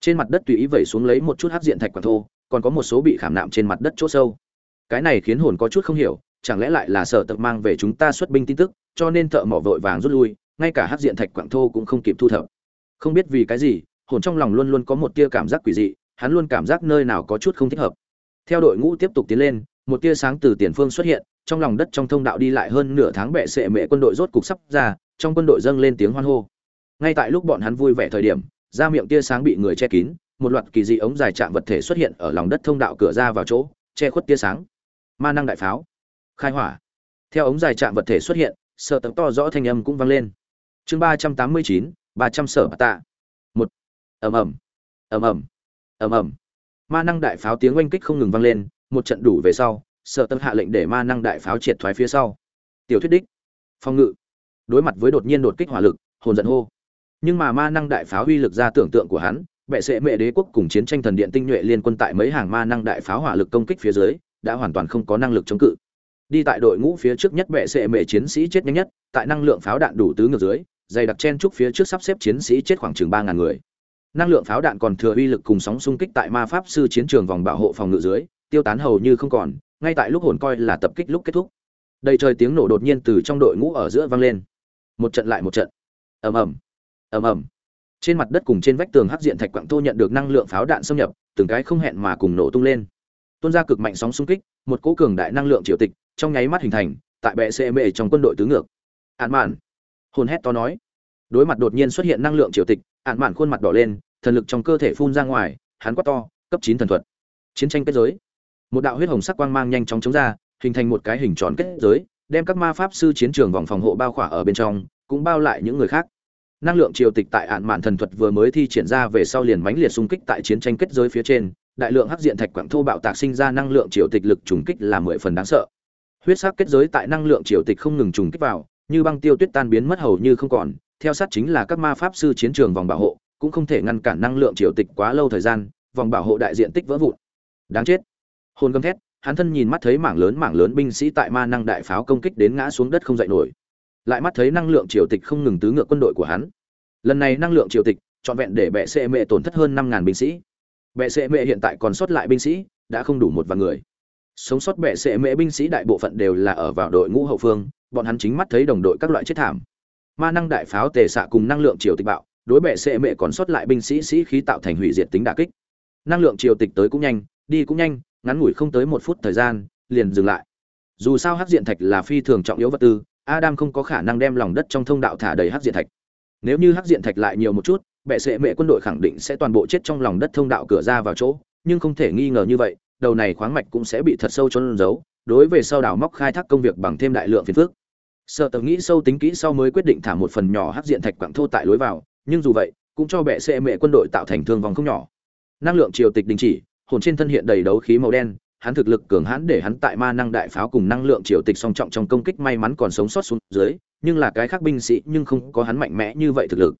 Trên mặt đất tùy ý vẩy xuống lấy một chút hát diện thạch quả thô, còn có một số bị khảm nạm trên mặt đất chỗ sâu. Cái này khiến hồn có chút không hiểu chẳng lẽ lại là sở tập mang về chúng ta xuất binh tin tức, cho nên thợ mỏ vội vàng rút lui, ngay cả hát diện thạch quảng thô cũng không kịp thu thập. Không biết vì cái gì, hồn trong lòng luôn luôn có một tia cảm giác quỷ dị, hắn luôn cảm giác nơi nào có chút không thích hợp. Theo đội ngũ tiếp tục tiến lên, một tia sáng từ tiền phương xuất hiện, trong lòng đất trong thông đạo đi lại hơn nửa tháng bệ sệ mệ quân đội rốt cục sắp ra, trong quân đội dâng lên tiếng hoan hô. Ngay tại lúc bọn hắn vui vẻ thời điểm ra miệng tia sáng bị người che kín, một loạt kỳ dị ống dài chạm vật thể xuất hiện ở lòng đất thông đạo cửa ra vào chỗ, che khuất tia sáng. Ma năng đại pháo khai hỏa. Theo ống dài chạm vật thể xuất hiện, sợ tấm to rõ thanh âm cũng vang lên. Chương ba trăm tám mươi chín, ba trăm sở tạ. Một. Ầm ầm. Ầm ầm. Ầm ầm. Ma năng đại pháo tiếng oanh kích không ngừng vang lên, một trận đủ về sau, sợ tâm hạ lệnh để ma năng đại pháo triệt thoái phía sau. Tiểu thuyết đích. Phong ngự. Đối mặt với đột nhiên đột kích hỏa lực, hồn giận hô. Nhưng mà ma năng đại pháo uy lực ra tưởng tượng của hắn, bệ sệ mệ đế quốc cùng chiến tranh thần điện tinh nhuệ liên quân tại mấy hàng ma năng đại pháo hỏa lực công kích phía dưới, đã hoàn toàn không có năng lực chống cự đi tại đội ngũ phía trước nhất bệ sệ mệ chiến sĩ chết nhanh nhất, tại năng lượng pháo đạn đủ tứ ngược dưới, dày đặc chen trúc phía trước sắp xếp chiến sĩ chết khoảng chừng ba ngàn người. Năng lượng pháo đạn còn thừa uy lực cùng sóng xung kích tại ma pháp sư chiến trường vòng bảo hộ phòng ngự dưới, tiêu tán hầu như không còn, ngay tại lúc hồn coi là tập kích lúc kết thúc. Đầy trời tiếng nổ đột nhiên từ trong đội ngũ ở giữa vang lên. Một trận lại một trận. Ầm ầm. Ầm ầm. Trên mặt đất cùng trên vách tường hắc diện thạch quặng tô nhận được năng lượng pháo đạn xâm nhập, từng cái không hẹn mà cùng nổ tung lên. Tuôn ra cực mạnh sóng xung kích, một cỗ cường đại năng lượng triều tịch trong nháy mắt hình thành, tại bệ cm trong quân đội tứ ngược. Ạn mạn, hồn hét to nói. Đối mặt đột nhiên xuất hiện năng lượng triều tịch ạn mạn khuôn mặt đỏ lên, thần lực trong cơ thể phun ra ngoài, hắn quát to, cấp chín thần thuật. Chiến tranh kết giới. Một đạo huyết hồng sắc quang mang nhanh chóng chống ra, hình thành một cái hình tròn kết giới, đem các ma pháp sư chiến trường vòng phòng hộ bao khỏa ở bên trong, cũng bao lại những người khác. Năng lượng triều tịch tại ạn mạn thần thuật vừa mới thi triển ra về sau liền mãnh liệt xung kích tại chiến tranh kết giới phía trên, đại lượng hắc diện thạch quảng thô bạo tạc sinh ra năng lượng triều tịch lực trùng kích là mười phần đáng sợ huyết sắc kết giới tại năng lượng triều tịch không ngừng trùng kích vào, như băng tiêu tuyết tan biến mất hầu như không còn, theo sát chính là các ma pháp sư chiến trường vòng bảo hộ, cũng không thể ngăn cản năng lượng triều tịch quá lâu thời gian, vòng bảo hộ đại diện tích vỡ vụn. Đáng chết. Hồn gầm thét, hắn thân nhìn mắt thấy mảng lớn mảng lớn binh sĩ tại ma năng đại pháo công kích đến ngã xuống đất không dậy nổi. Lại mắt thấy năng lượng triều tịch không ngừng tứ ngựa quân đội của hắn. Lần này năng lượng triều tịch, trọn vẹn để bệ sệ mệ tổn thất hơn năm ngàn binh sĩ. Bệ sệ mệ hiện tại còn sót lại binh sĩ, đã không đủ một vạn người sống sót bệ sệ mễ binh sĩ đại bộ phận đều là ở vào đội ngũ hậu phương, bọn hắn chính mắt thấy đồng đội các loại chết thảm. Ma năng đại pháo tề xạ cùng năng lượng triều tịch bạo, đối bệ sệ mễ còn sót lại binh sĩ sĩ khí tạo thành hủy diệt tính đả kích. Năng lượng triều tịch tới cũng nhanh, đi cũng nhanh, ngắn ngủi không tới một phút thời gian, liền dừng lại. Dù sao hắc diện thạch là phi thường trọng yếu vật tư, adam không có khả năng đem lòng đất trong thông đạo thả đầy hắc diện thạch. Nếu như hắc diện thạch lại nhiều một chút, bệ sệ mệ quân đội khẳng định sẽ toàn bộ chết trong lòng đất thông đạo cửa ra vào chỗ, nhưng không thể nghi ngờ như vậy đầu này khoáng mạch cũng sẽ bị thật sâu trôn giấu, đối về sau đào móc khai thác công việc bằng thêm đại lượng phiền phức. Sợ tập nghĩ sâu tính kỹ sau mới quyết định thả một phần nhỏ hắc diện thạch quặng thô tại lối vào, nhưng dù vậy, cũng cho bệ xe mệ quân đội tạo thành thương vòng không nhỏ. Năng lượng triều tịch đình chỉ, hồn trên thân hiện đầy đấu khí màu đen, hắn thực lực cường hãn để hắn tại ma năng đại pháo cùng năng lượng triều tịch song trọng trong công kích may mắn còn sống sót xuống dưới, nhưng là cái khác binh sĩ nhưng không có hắn mạnh mẽ như vậy thực lực.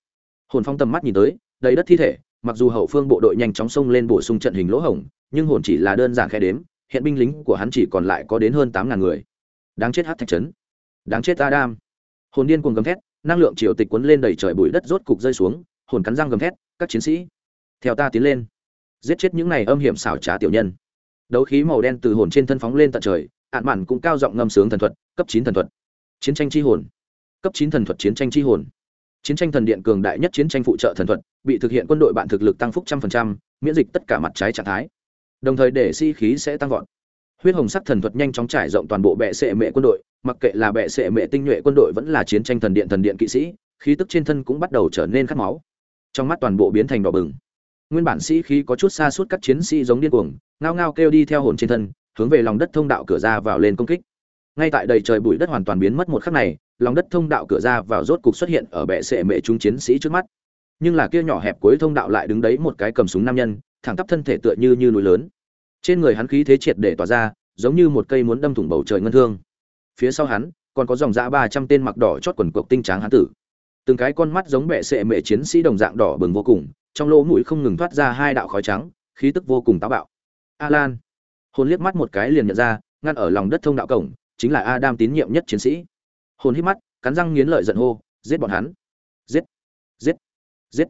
Hồn phong tầm mắt nhìn tới, đầy đất thi thể mặc dù hậu phương bộ đội nhanh chóng xông lên bổ sung trận hình lỗ hổng, nhưng hồn chỉ là đơn giản khe đếm, hiện binh lính của hắn chỉ còn lại có đến hơn tám ngàn người. Đáng chết hát thạch trấn. Đáng chết adam. Hồn điên cuồng gầm thét, năng lượng triều tịch cuốn lên đầy trời bụi đất rốt cục rơi xuống, hồn cắn răng gầm thét, các chiến sĩ, theo ta tiến lên. Giết chết những này âm hiểm xảo trá tiểu nhân. Đấu khí màu đen từ hồn trên thân phóng lên tận trời, ạn mạn cũng cao giọng ngâm sướng thần thuật, cấp chín thần thuật. Chiến tranh chi hồn. Cấp chín thần thuật chiến tranh chi hồn chiến tranh thần điện cường đại nhất chiến tranh phụ trợ thần thuật, bị thực hiện quân đội bạn thực lực tăng phúc trăm phần trăm, miễn dịch tất cả mặt trái trạng thái. Đồng thời để si khí sẽ tăng vọt. Huyết hồng sắc thần thuật nhanh chóng trải rộng toàn bộ bệ sệ mệ quân đội, mặc kệ là bệ sệ mệ tinh nhuệ quân đội vẫn là chiến tranh thần điện thần điện kỵ sĩ, khí tức trên thân cũng bắt đầu trở nên khát máu. Trong mắt toàn bộ biến thành đỏ bừng. Nguyên bản sĩ khí có chút xa suốt các chiến sĩ giống điên cuồng, ngao ngao kêu đi theo hồn trên thân, hướng về lòng đất thông đạo cửa ra vào lên công kích. Ngay tại đầy trời bụi đất hoàn toàn biến mất một khắc này lòng đất thông đạo cửa ra vào rốt cục xuất hiện ở bệ sệ mệ chúng chiến sĩ trước mắt. Nhưng là kia nhỏ hẹp cuối thông đạo lại đứng đấy một cái cầm súng nam nhân, thẳng tắp thân thể tựa như như núi lớn. Trên người hắn khí thế triệt để tỏa ra, giống như một cây muốn đâm thủng bầu trời ngân thương. Phía sau hắn, còn có dòng dã ba trăm tên mặc đỏ chót quần cộc tinh tráng hán tử. Từng cái con mắt giống bệ sệ mệ chiến sĩ đồng dạng đỏ bừng vô cùng, trong lỗ mũi không ngừng thoát ra hai đạo khói trắng, khí tức vô cùng táo bạo. Alan. Hồn liếc mắt một cái liền nhận ra, ngăn ở lòng đất thông đạo cổng, chính là adam tín nhiệm nhất chiến sĩ hồn hít mắt, cắn răng nghiến lợi giận hô, giết bọn hắn! Giết! Giết! Giết!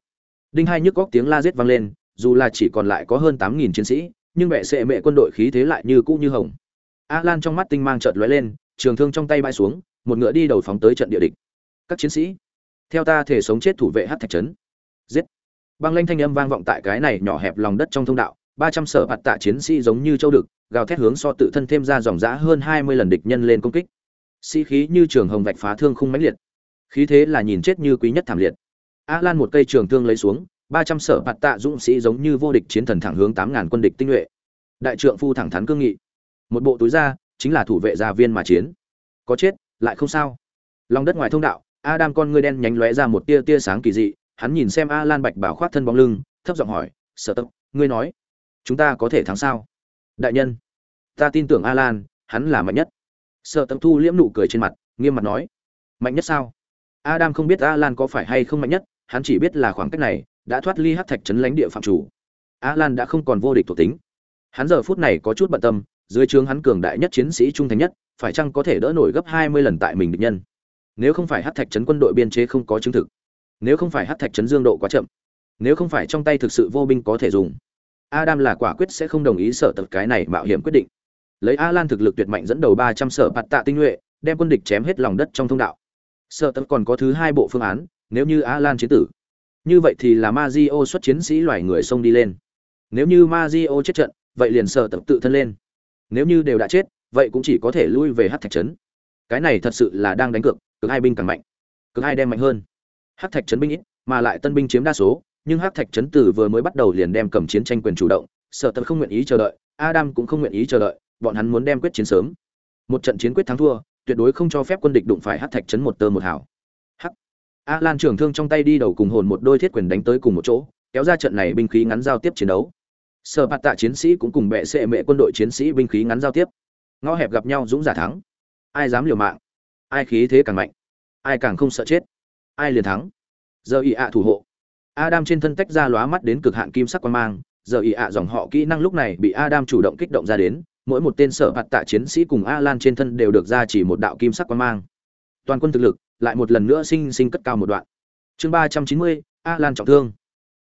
Đinh hai nhức góc tiếng la giết vang lên, dù là chỉ còn lại có hơn tám nghìn chiến sĩ, nhưng mẹ sệ mẹ quân đội khí thế lại như cũ như hồng. Alan trong mắt tinh mang trợt lóe lên, trường thương trong tay bay xuống, một ngựa đi đầu phóng tới trận địa địch. Các chiến sĩ, theo ta thể sống chết thủ vệ hát thạch trấn. Giết! Băng lanh thanh âm vang vọng tại cái này nhỏ hẹp lòng đất trong thông đạo, ba trăm sở bạt tạ chiến sĩ giống như châu đực, gào thét hướng so tự thân thêm ra dòng giã hơn hai mươi lần địch nhân lên công kích sĩ khí như trường hồng vạch phá thương khung mãnh liệt. Khí thế là nhìn chết như quý nhất thảm liệt. A lan một cây trường thương lấy xuống, ba trăm sở bạt tạ dũng sĩ giống như vô địch chiến thần thẳng hướng tám ngàn quân địch tinh nhuệ. Đại trượng phu thẳng thắn cương nghị. Một bộ túi ra chính là thủ vệ gia viên mà chiến. Có chết, lại không sao. Lòng đất ngoài thông đạo, adam con ngươi đen nhánh lóe ra một tia tia sáng kỳ dị, hắn nhìn xem a lan bạch bảo khoát thân bóng lưng, thấp giọng hỏi, sở tập ngươi nói, chúng ta có thể thắng sao? Đại nhân, ta tin tưởng a lan hắn là mạnh nhất sở Tầm thu liễm nụ cười trên mặt, nghiêm mặt nói, mạnh nhất sao? Adam không biết a lan có phải hay không mạnh nhất, hắn chỉ biết là khoảng cách này đã thoát ly hát thạch trấn lãnh địa phạm chủ. A lan đã không còn vô địch thuộc tính. Hắn giờ phút này có chút bận tâm, dưới trướng hắn cường đại nhất chiến sĩ trung thành nhất, phải chăng có thể đỡ nổi gấp hai mươi lần tại mình địch nhân? Nếu không phải hát thạch trấn quân đội biên chế không có chứng thực, nếu không phải hát thạch trấn dương độ quá chậm, nếu không phải trong tay thực sự vô binh có thể dùng, adam là quả quyết sẽ không đồng ý sở tập cái này mạo hiểm quyết định lấy a lan thực lực tuyệt mạnh dẫn đầu ba trăm sở bạt tạ tinh nhuệ, đem quân địch chém hết lòng đất trong thông đạo. Sở tập còn có thứ hai bộ phương án, nếu như a lan chiến tử. Như vậy thì là ma di o xuất chiến sĩ loài người xông đi lên. Nếu như ma di o chết trận, vậy liền sở tập tự thân lên. Nếu như đều đã chết, vậy cũng chỉ có thể lui về hát thạch trấn. Cái này thật sự là đang đánh cược, cực hai binh càng mạnh, cực hai đem mạnh hơn. Hát thạch trấn binh ít, mà lại tân binh chiếm đa số, nhưng hát thạch trấn tử vừa mới bắt đầu liền đem cầm chiến tranh quyền chủ động, sở tập không nguyện ý chờ đợi, adam cũng không nguyện ý chờ đợi bọn hắn muốn đem quyết chiến sớm. Một trận chiến quyết thắng thua, tuyệt đối không cho phép quân địch đụng phải hát thạch trấn một tơ một hào. Hắc. A lan trưởng thương trong tay đi đầu cùng hồn một đôi thiết quyền đánh tới cùng một chỗ, kéo ra trận này binh khí ngắn giao tiếp chiến đấu. Sở bạt tạ chiến sĩ cũng cùng bệ sệ mệ quân đội chiến sĩ binh khí ngắn giao tiếp. Ngõ hẹp gặp nhau dũng giả thắng. Ai dám liều mạng? Ai khí thế càng mạnh? Ai càng không sợ chết? Ai liền thắng? Giờ ị ạ thủ hộ. Adam trên thân tách ra lóa mắt đến cực hạn kim sắc quan mang, giờ ị ạ dòng họ kỹ năng lúc này bị adam chủ động kích động ra đến mỗi một tên sở hạt tạ chiến sĩ cùng a lan trên thân đều được ra chỉ một đạo kim sắc quan mang. Toàn quân thực lực lại một lần nữa sinh sinh cất cao một đoạn. Chương ba trăm chín mươi a lan trọng thương.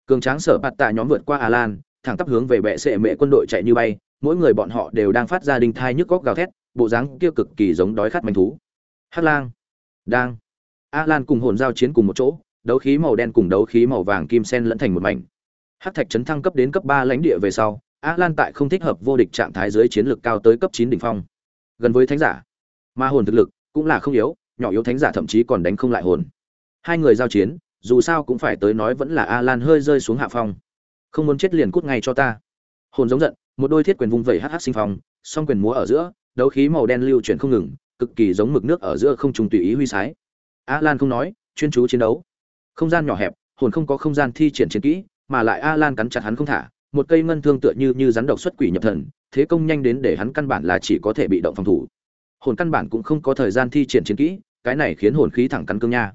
Cường tráng sở hạt tạ nhóm vượt qua a lan thẳng tắp hướng về bệ sệ mệ quân đội chạy như bay, mỗi người bọn họ đều đang phát ra đinh thai nhức góc gào thét, bộ dáng kia cực kỳ giống đói khát manh thú. Hát lang, đang. A lan cùng hồn giao chiến cùng một chỗ, đấu khí màu đen cùng đấu khí màu vàng kim sen lẫn thành một mảnh. Hát thạch trấn thăng cấp đến cấp ba lãnh địa về sau a lan tại không thích hợp vô địch trạng thái dưới chiến lược cao tới cấp chín đỉnh phong. Gần với thánh giả ma hồn thực lực cũng là không yếu, nhỏ yếu thánh giả thậm chí còn đánh không lại hồn. Hai người giao chiến, dù sao cũng phải tới nói vẫn là a lan hơi rơi xuống hạ phong. Không muốn chết liền cút ngay cho ta. Hồn giống giận, một đôi thiết quyền vung vẩy hh sinh phong, song quyền múa ở giữa, đấu khí màu đen lưu chuyển không ngừng, cực kỳ giống mực nước ở giữa không trùng tùy ý huy sái. A lan không nói, chuyên chú chiến đấu. Không gian nhỏ hẹp, hồn không có không gian thi triển chiến kỹ, mà lại a lan cắn chặt hắn không thả một cây ngân thương tựa như như rắn độc xuất quỷ nhập thần, thế công nhanh đến để hắn căn bản là chỉ có thể bị động phòng thủ. Hồn căn bản cũng không có thời gian thi triển chiến kỹ, cái này khiến hồn khí thẳng cắn cương nha.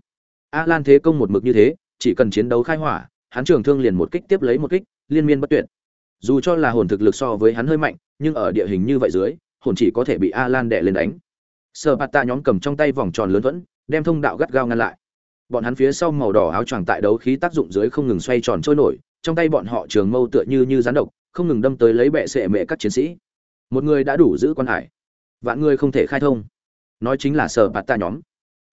A lan thế công một mực như thế, chỉ cần chiến đấu khai hỏa, hắn trường thương liền một kích tiếp lấy một kích, liên miên bất tuyệt. Dù cho là hồn thực lực so với hắn hơi mạnh, nhưng ở địa hình như vậy dưới, hồn chỉ có thể bị a lan đè lên đánh. Sở bạt tạ nhóm cầm trong tay vòng tròn lớn vẫn đem thông đạo gắt gao ngăn lại. Bọn hắn phía sau màu đỏ áo choàng tại đấu khí tác dụng dưới không ngừng xoay tròn trôi nổi trong tay bọn họ trường mâu tựa như như rắn độc, không ngừng đâm tới lấy bệ sệ mệ các chiến sĩ. Một người đã đủ giữ quan hải, vạn người không thể khai thông. Nói chính là sở bạt tạ nhóm.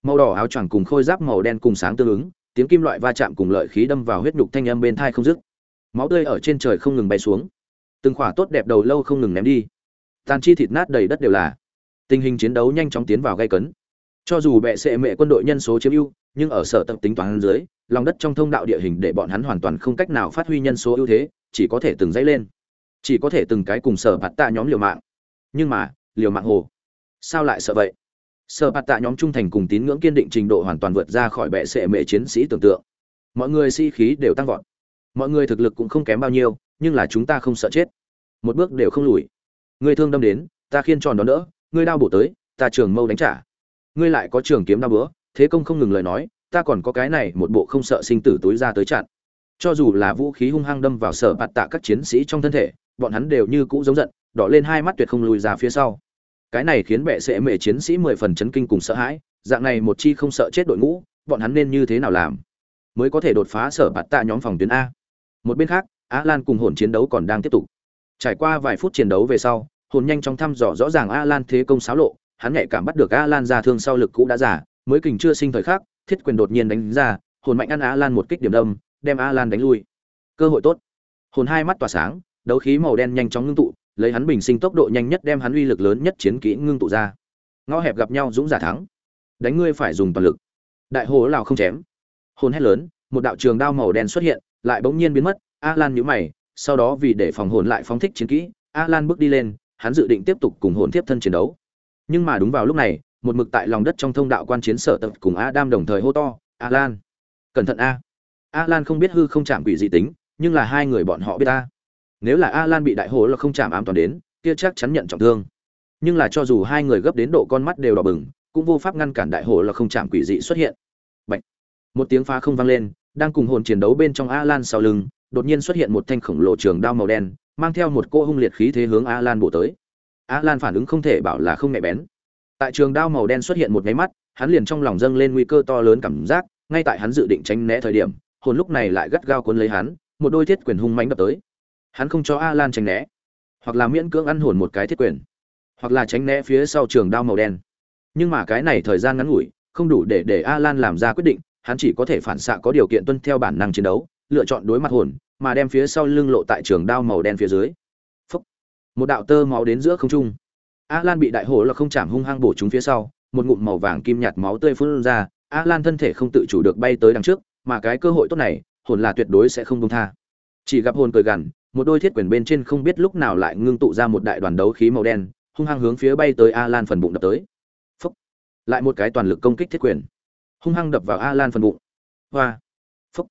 Màu đỏ áo choàng cùng khôi giáp màu đen cùng sáng tương ứng, tiếng kim loại va chạm cùng lợi khí đâm vào huyết nhục thanh âm bên thai không dứt. Máu tươi ở trên trời không ngừng bay xuống. Từng khỏa tốt đẹp đầu lâu không ngừng ném đi. Tàn chi thịt nát đầy đất đều là. Tình hình chiến đấu nhanh chóng tiến vào gây cấn. Cho dù bệ sệ mệ quân đội nhân số chiếm ưu nhưng ở sở tập tính toán dưới, lòng đất trong thông đạo địa hình để bọn hắn hoàn toàn không cách nào phát huy nhân số ưu thế, chỉ có thể từng dãy lên. Chỉ có thể từng cái cùng sở bạt tạ nhóm liều mạng. Nhưng mà, liều mạng hồ. Sao lại sợ vậy? Sở bạt tạ nhóm trung thành cùng tín ngưỡng kiên định trình độ hoàn toàn vượt ra khỏi bệ sệ mệ chiến sĩ tưởng tượng. Mọi người si khí đều tăng vọt. Mọi người thực lực cũng không kém bao nhiêu, nhưng là chúng ta không sợ chết. Một bước đều không lùi. Người thương đâm đến, ta khiên tròn đón đỡ. Ngươi đao bổ tới, ta trường mâu đánh trả. Ngươi lại có trường kiếm đao bữa thế công không ngừng lời nói, ta còn có cái này một bộ không sợ sinh tử tối ra tới chặn. Cho dù là vũ khí hung hăng đâm vào sở bạt tạ các chiến sĩ trong thân thể, bọn hắn đều như cũ giống giận, đỏ lên hai mắt tuyệt không lùi ra phía sau. Cái này khiến bệ sẽ mệ chiến sĩ mười phần chấn kinh cùng sợ hãi, dạng này một chi không sợ chết đội ngũ, bọn hắn nên như thế nào làm? Mới có thể đột phá sở bạt tạ nhóm phòng tuyến a. Một bên khác, á lan cùng hồn chiến đấu còn đang tiếp tục. Trải qua vài phút chiến đấu về sau, hồn nhanh chóng thăm dò rõ ràng a lan thế công xáo lộ, hắn nhạy cảm bắt được a lan ra thương sau lực cũ đã giả mới kình chưa sinh thời khắc thiết quyền đột nhiên đánh ra, hồn mạnh ăn a lan một kích điểm đâm, đem a lan đánh lui. Cơ hội tốt. Hồn hai mắt tỏa sáng, đấu khí màu đen nhanh chóng ngưng tụ, lấy hắn bình sinh tốc độ nhanh nhất đem hắn uy lực lớn nhất chiến kỹ ngưng tụ ra. Ngõ hẹp gặp nhau dũng giả thắng. Đánh ngươi phải dùng toàn lực. Đại hồ lào không chém. Hồn hét lớn, một đạo trường đao màu đen xuất hiện, lại bỗng nhiên biến mất a lan nhíu mày, sau đó vì để phòng hồn lại phóng thích chiến kỹ a lan bước đi lên, hắn dự định tiếp tục cùng hồn tiếp thân chiến đấu. Nhưng mà đúng vào lúc này một mực tại lòng đất trong thông đạo quan chiến sở tập cùng Adam đồng thời hô to, "A Lan, cẩn thận a." A Lan không biết hư không chạm quỷ dị tính, nhưng là hai người bọn họ biết a. Nếu là A Lan bị đại hổ là không chạm ám toàn đến, kia chắc chắn nhận trọng thương. Nhưng là cho dù hai người gấp đến độ con mắt đều đỏ bừng, cũng vô pháp ngăn cản đại hổ là không chạm quỷ dị xuất hiện. Bạch. Một tiếng phá không vang lên, đang cùng hồn chiến đấu bên trong A Lan sau lưng, đột nhiên xuất hiện một thanh khổng lồ trường đao màu đen, mang theo một cô hung liệt khí thế hướng A Lan bổ tới. A Lan phản ứng không thể bảo là không nhẹ bén tại trường đao màu đen xuất hiện một nháy mắt, hắn liền trong lòng dâng lên nguy cơ to lớn cảm giác, ngay tại hắn dự định tránh né thời điểm, hồn lúc này lại gắt gao cuốn lấy hắn, một đôi thiết quyền hung mãnh đập tới. Hắn không cho a lan tránh né, hoặc là miễn cưỡng ăn hồn một cái thiết quyền, hoặc là tránh né phía sau trường đao màu đen. Nhưng mà cái này thời gian ngắn ngủi, không đủ để để a lan làm ra quyết định, hắn chỉ có thể phản xạ có điều kiện tuân theo bản năng chiến đấu, lựa chọn đối mặt hồn, mà đem phía sau lưng lộ tại trường đao màu đen phía dưới. Phúc. một đạo tơ máu đến giữa không trung. A Lan bị đại hổ là không chạm hung hăng bổ trúng phía sau, một ngụm màu vàng kim nhạt máu tươi phun ra, A Lan thân thể không tự chủ được bay tới đằng trước, mà cái cơ hội tốt này, hồn là tuyệt đối sẽ không buông tha. Chỉ gặp hồn cười gằn, một đôi thiết quyền bên trên không biết lúc nào lại ngưng tụ ra một đại đoàn đấu khí màu đen, hung hăng hướng phía bay tới A Lan phần bụng đập tới. Phúc, Lại một cái toàn lực công kích thiết quyền, hung hăng đập vào A Lan phần bụng. Hoa. phúc.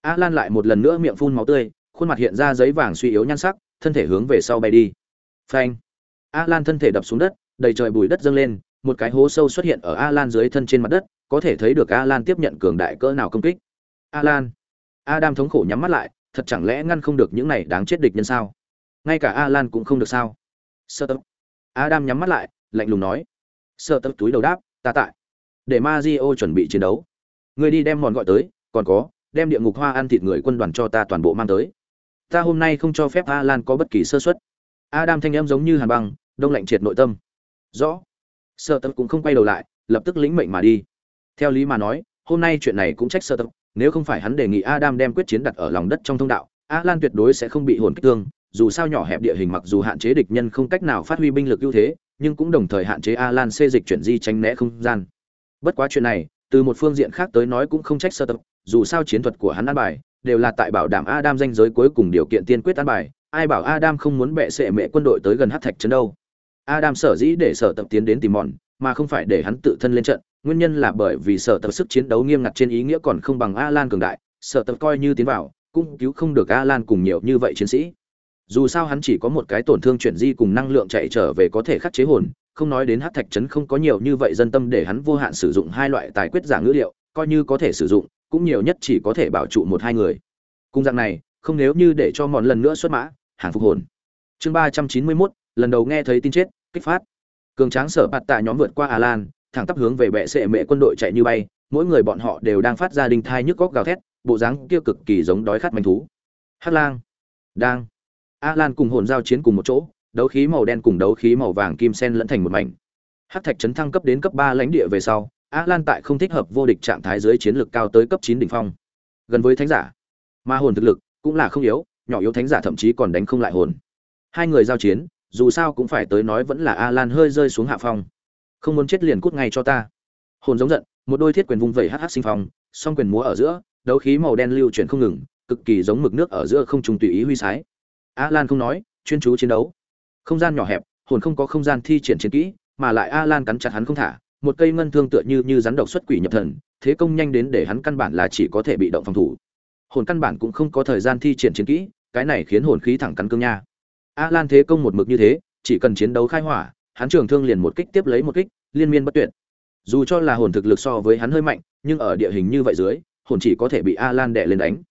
A Lan lại một lần nữa miệng phun máu tươi, khuôn mặt hiện ra giấy vàng suy yếu nhan sắc, thân thể hướng về sau bay đi. Phanh a lan thân thể đập xuống đất, đầy trời bùi đất dâng lên, một cái hố sâu xuất hiện ở a lan dưới thân trên mặt đất, có thể thấy được a lan tiếp nhận cường đại cỡ nào công kích. A lan, adam thống khổ nhắm mắt lại, thật chẳng lẽ ngăn không được những này đáng chết địch nhân sao? Ngay cả a lan cũng không được sao? Sợ tập adam nhắm mắt lại, lạnh lùng nói. Sợ tập túi đầu đáp, ta tại. Để ma di o chuẩn bị chiến đấu. Người đi đem mòn gọi tới, còn có, đem địa ngục hoa ăn thịt người quân đoàn cho ta toàn bộ mang tới. Ta hôm nay không cho phép a lan có bất kỳ sơ xuất adam thanh âm giống như hàn băng đông lạnh triệt nội tâm. Rõ. Sợ tập cũng không quay đầu lại, lập tức lĩnh mệnh mà đi. Theo lý mà nói, hôm nay chuyện này cũng trách sợ tập nếu không phải hắn đề nghị adam đem quyết chiến đặt ở lòng đất trong thông đạo a lan tuyệt đối sẽ không bị hồn kích thương, dù sao nhỏ hẹp địa hình mặc dù hạn chế địch nhân không cách nào phát huy binh lực ưu thế, nhưng cũng đồng thời hạn chế a lan xê dịch chuyển di tránh né không gian. Bất quá chuyện này, từ một phương diện khác tới nói cũng không trách sơ tập dù sao chiến thuật của hắn an bài, đều là tại bảo đảm adam danh giới cuối cùng điều kiện tiên quyết an bài, ai bảo adam không muốn bệ sệ mẹ quân đội tới gần hát thạch trấn đâu. Adam sở dĩ để sở tập tiến đến tìm mòn, mà không phải để hắn tự thân lên trận, nguyên nhân là bởi vì sở tập sức chiến đấu nghiêm ngặt trên ý nghĩa còn không bằng Alan cường đại, sở tập coi như tiến vào, cũng cứu không được Alan cùng nhiều như vậy chiến sĩ. Dù sao hắn chỉ có một cái tổn thương chuyển di cùng năng lượng chạy trở về có thể khắc chế hồn, không nói đến hắc thạch trấn không có nhiều như vậy dân tâm để hắn vô hạn sử dụng hai loại tài quyết giả ngữ liệu, coi như có thể sử dụng, cũng nhiều nhất chỉ có thể bảo trụ một hai người. Cùng dạng này, không nếu như để cho mòn lần nữa xuất mã, hàng phục hồn. Chương ba trăm chín mươi 391, lần đầu nghe thấy tin chết, kích phát cường tráng sở bạt tạ nhóm vượt qua Alan, thẳng tắp hướng về bệ sệ mẹ quân đội chạy như bay, mỗi người bọn họ đều đang phát ra đinh thai nhức góc gào thét, bộ dáng kia cực kỳ giống đói khát manh thú. Hắc Lang, đang. Alan cùng hồn giao chiến cùng một chỗ, đấu khí màu đen cùng đấu khí màu vàng kim sen lẫn thành một mảnh. Hắc thạch trấn thăng cấp đến cấp ba lãnh địa về sau, Alan tại không thích hợp vô địch trạng thái dưới chiến lược cao tới cấp chín đỉnh phong. Gần với thánh giả, ma hồn thực lực cũng là không yếu, nhỏ yếu thánh giả thậm chí còn đánh không lại hồn. Hai người giao chiến, dù sao cũng phải tới nói vẫn là a lan hơi rơi xuống hạ phong. Không muốn chết liền cút ngay cho ta. Hồn giống giận, một đôi thiết quyền vung vẩy hh sinh phong, song quyền múa ở giữa, đấu khí màu đen lưu chuyển không ngừng, cực kỳ giống mực nước ở giữa không trùng tùy ý huy sái. a lan không nói, chuyên chú chiến đấu. Không gian nhỏ hẹp, hồn không có không gian thi triển chiến kỹ, mà lại a lan cắn chặt hắn không thả, một cây ngân thương tựa như như rắn độc xuất quỷ nhập thần, thế công nhanh đến để hắn căn bản là chỉ có thể bị động phòng thủ. Hồn căn bản cũng không có thời gian thi triển chiến kỹ, cái này khiến hồn khí thẳng cắn cương nha. A Lan thế công một mực như thế, chỉ cần chiến đấu khai hỏa, hắn trường thương liền một kích tiếp lấy một kích, liên miên bất tuyệt. Dù cho là hồn thực lực so với hắn hơi mạnh, nhưng ở địa hình như vậy dưới, hồn chỉ có thể bị A Lan đè lên đánh.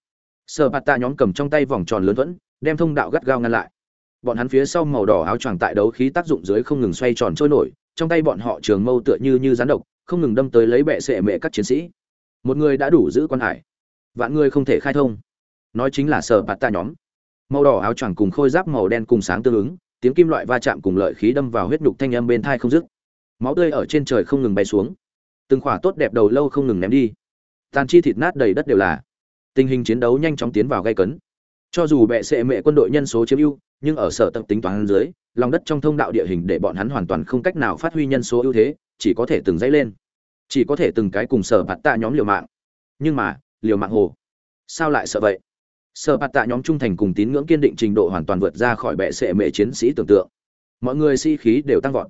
Sở Bạt Tạ nhóm cầm trong tay vòng tròn lớn thuẫn, đem thông đạo gắt gao ngăn lại. Bọn hắn phía sau màu đỏ áo choàng tại đấu khí tác dụng dưới không ngừng xoay tròn trôi nổi, trong tay bọn họ trường mâu tựa như như rắn độc, không ngừng đâm tới lấy bệ sệ mẹ các chiến sĩ. Một người đã đủ giữ quan hải, vạn người không thể khai thông. Nói chính là Sở Bạt Ta nhóm màu đỏ áo choàng cùng khôi giáp màu đen cùng sáng tương ứng, tiếng kim loại va chạm cùng lợi khí đâm vào huyết nhục thanh âm bên thai không dứt. Máu tươi ở trên trời không ngừng bay xuống. Từng khỏa tốt đẹp đầu lâu không ngừng ném đi. Tàn chi thịt nát đầy đất đều là. Tình hình chiến đấu nhanh chóng tiến vào gây cấn. Cho dù bệ sệ mệ quân đội nhân số chiếm ưu, nhưng ở sở tập tính toán dưới, lòng đất trong thông đạo địa hình để bọn hắn hoàn toàn không cách nào phát huy nhân số ưu thế, chỉ có thể từng dãy lên. Chỉ có thể từng cái cùng sở bạt tạ nhóm liều mạng. Nhưng mà, liều mạng hồ. Sao lại sợ vậy? Sở bạt tạ nhóm trung thành cùng tín ngưỡng kiên định trình độ hoàn toàn vượt ra khỏi bệ sệ mệ chiến sĩ tưởng tượng. Mọi người si khí đều tăng vọt.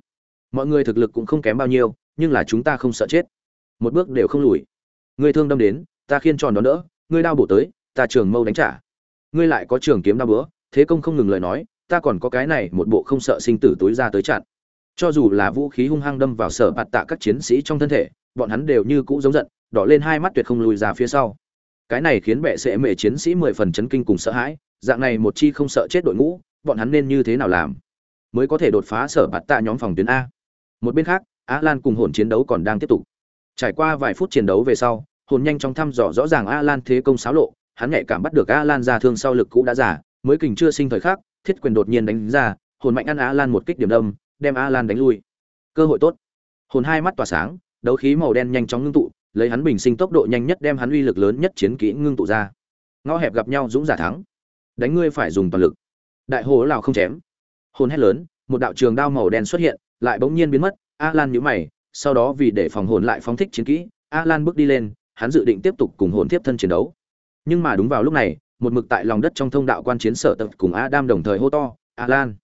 Mọi người thực lực cũng không kém bao nhiêu, nhưng là chúng ta không sợ chết. Một bước đều không lùi. Ngươi thương đâm đến, ta khiên tròn đón đỡ, ngươi đao bổ tới, ta trường mâu đánh trả. Ngươi lại có trường kiếm đao bữa thế công không ngừng lời nói, ta còn có cái này một bộ không sợ sinh tử tối ra tới chặn. Cho dù là vũ khí hung hăng đâm vào sở bạt tạ các chiến sĩ trong thân thể, bọn hắn đều như cũ giống giận, đỏ lên hai mắt tuyệt không lùi ra phía sau cái này khiến bệ sệ mệ chiến sĩ mười phần chấn kinh cùng sợ hãi, dạng này một chi không sợ chết đội ngũ, bọn hắn nên như thế nào làm? Mới có thể đột phá sở bạt tạ nhóm phòng tuyến a. Một bên khác, á lan cùng hồn chiến đấu còn đang tiếp tục. Trải qua vài phút chiến đấu về sau, hồn nhanh chóng thăm dò rõ ràng a lan thế công xáo lộ, hắn nhạy cảm bắt được a lan ra thương sau lực cũ đã giả mới kình chưa sinh thời khắc, thiết quyền đột nhiên đánh ra, hồn mạnh ăn a lan một kích điểm đâm, đem a lan đánh lui. Cơ hội tốt. Hồn hai mắt tỏa sáng, đấu khí màu đen nhanh chóng ngưng tụ lấy hắn bình sinh tốc độ nhanh nhất đem hắn uy lực lớn nhất chiến kỹ ngưng tụ ra. Ngõ hẹp gặp nhau dũng giả thắng. Đánh ngươi phải dùng toàn lực. Đại hồ lào không chém. Hồn hét lớn một đạo trường đao màu đen xuất hiện lại bỗng nhiên biến mất. A lan nhíu mày sau đó vì để phòng hồn lại phóng thích chiến kỹ a lan bước đi lên hắn dự định tiếp tục cùng hồn tiếp thân chiến đấu. Nhưng mà đúng vào lúc này một mực tại lòng đất trong thông đạo quan chiến sở tập cùng Adam đồng thời hô to, "A Lan,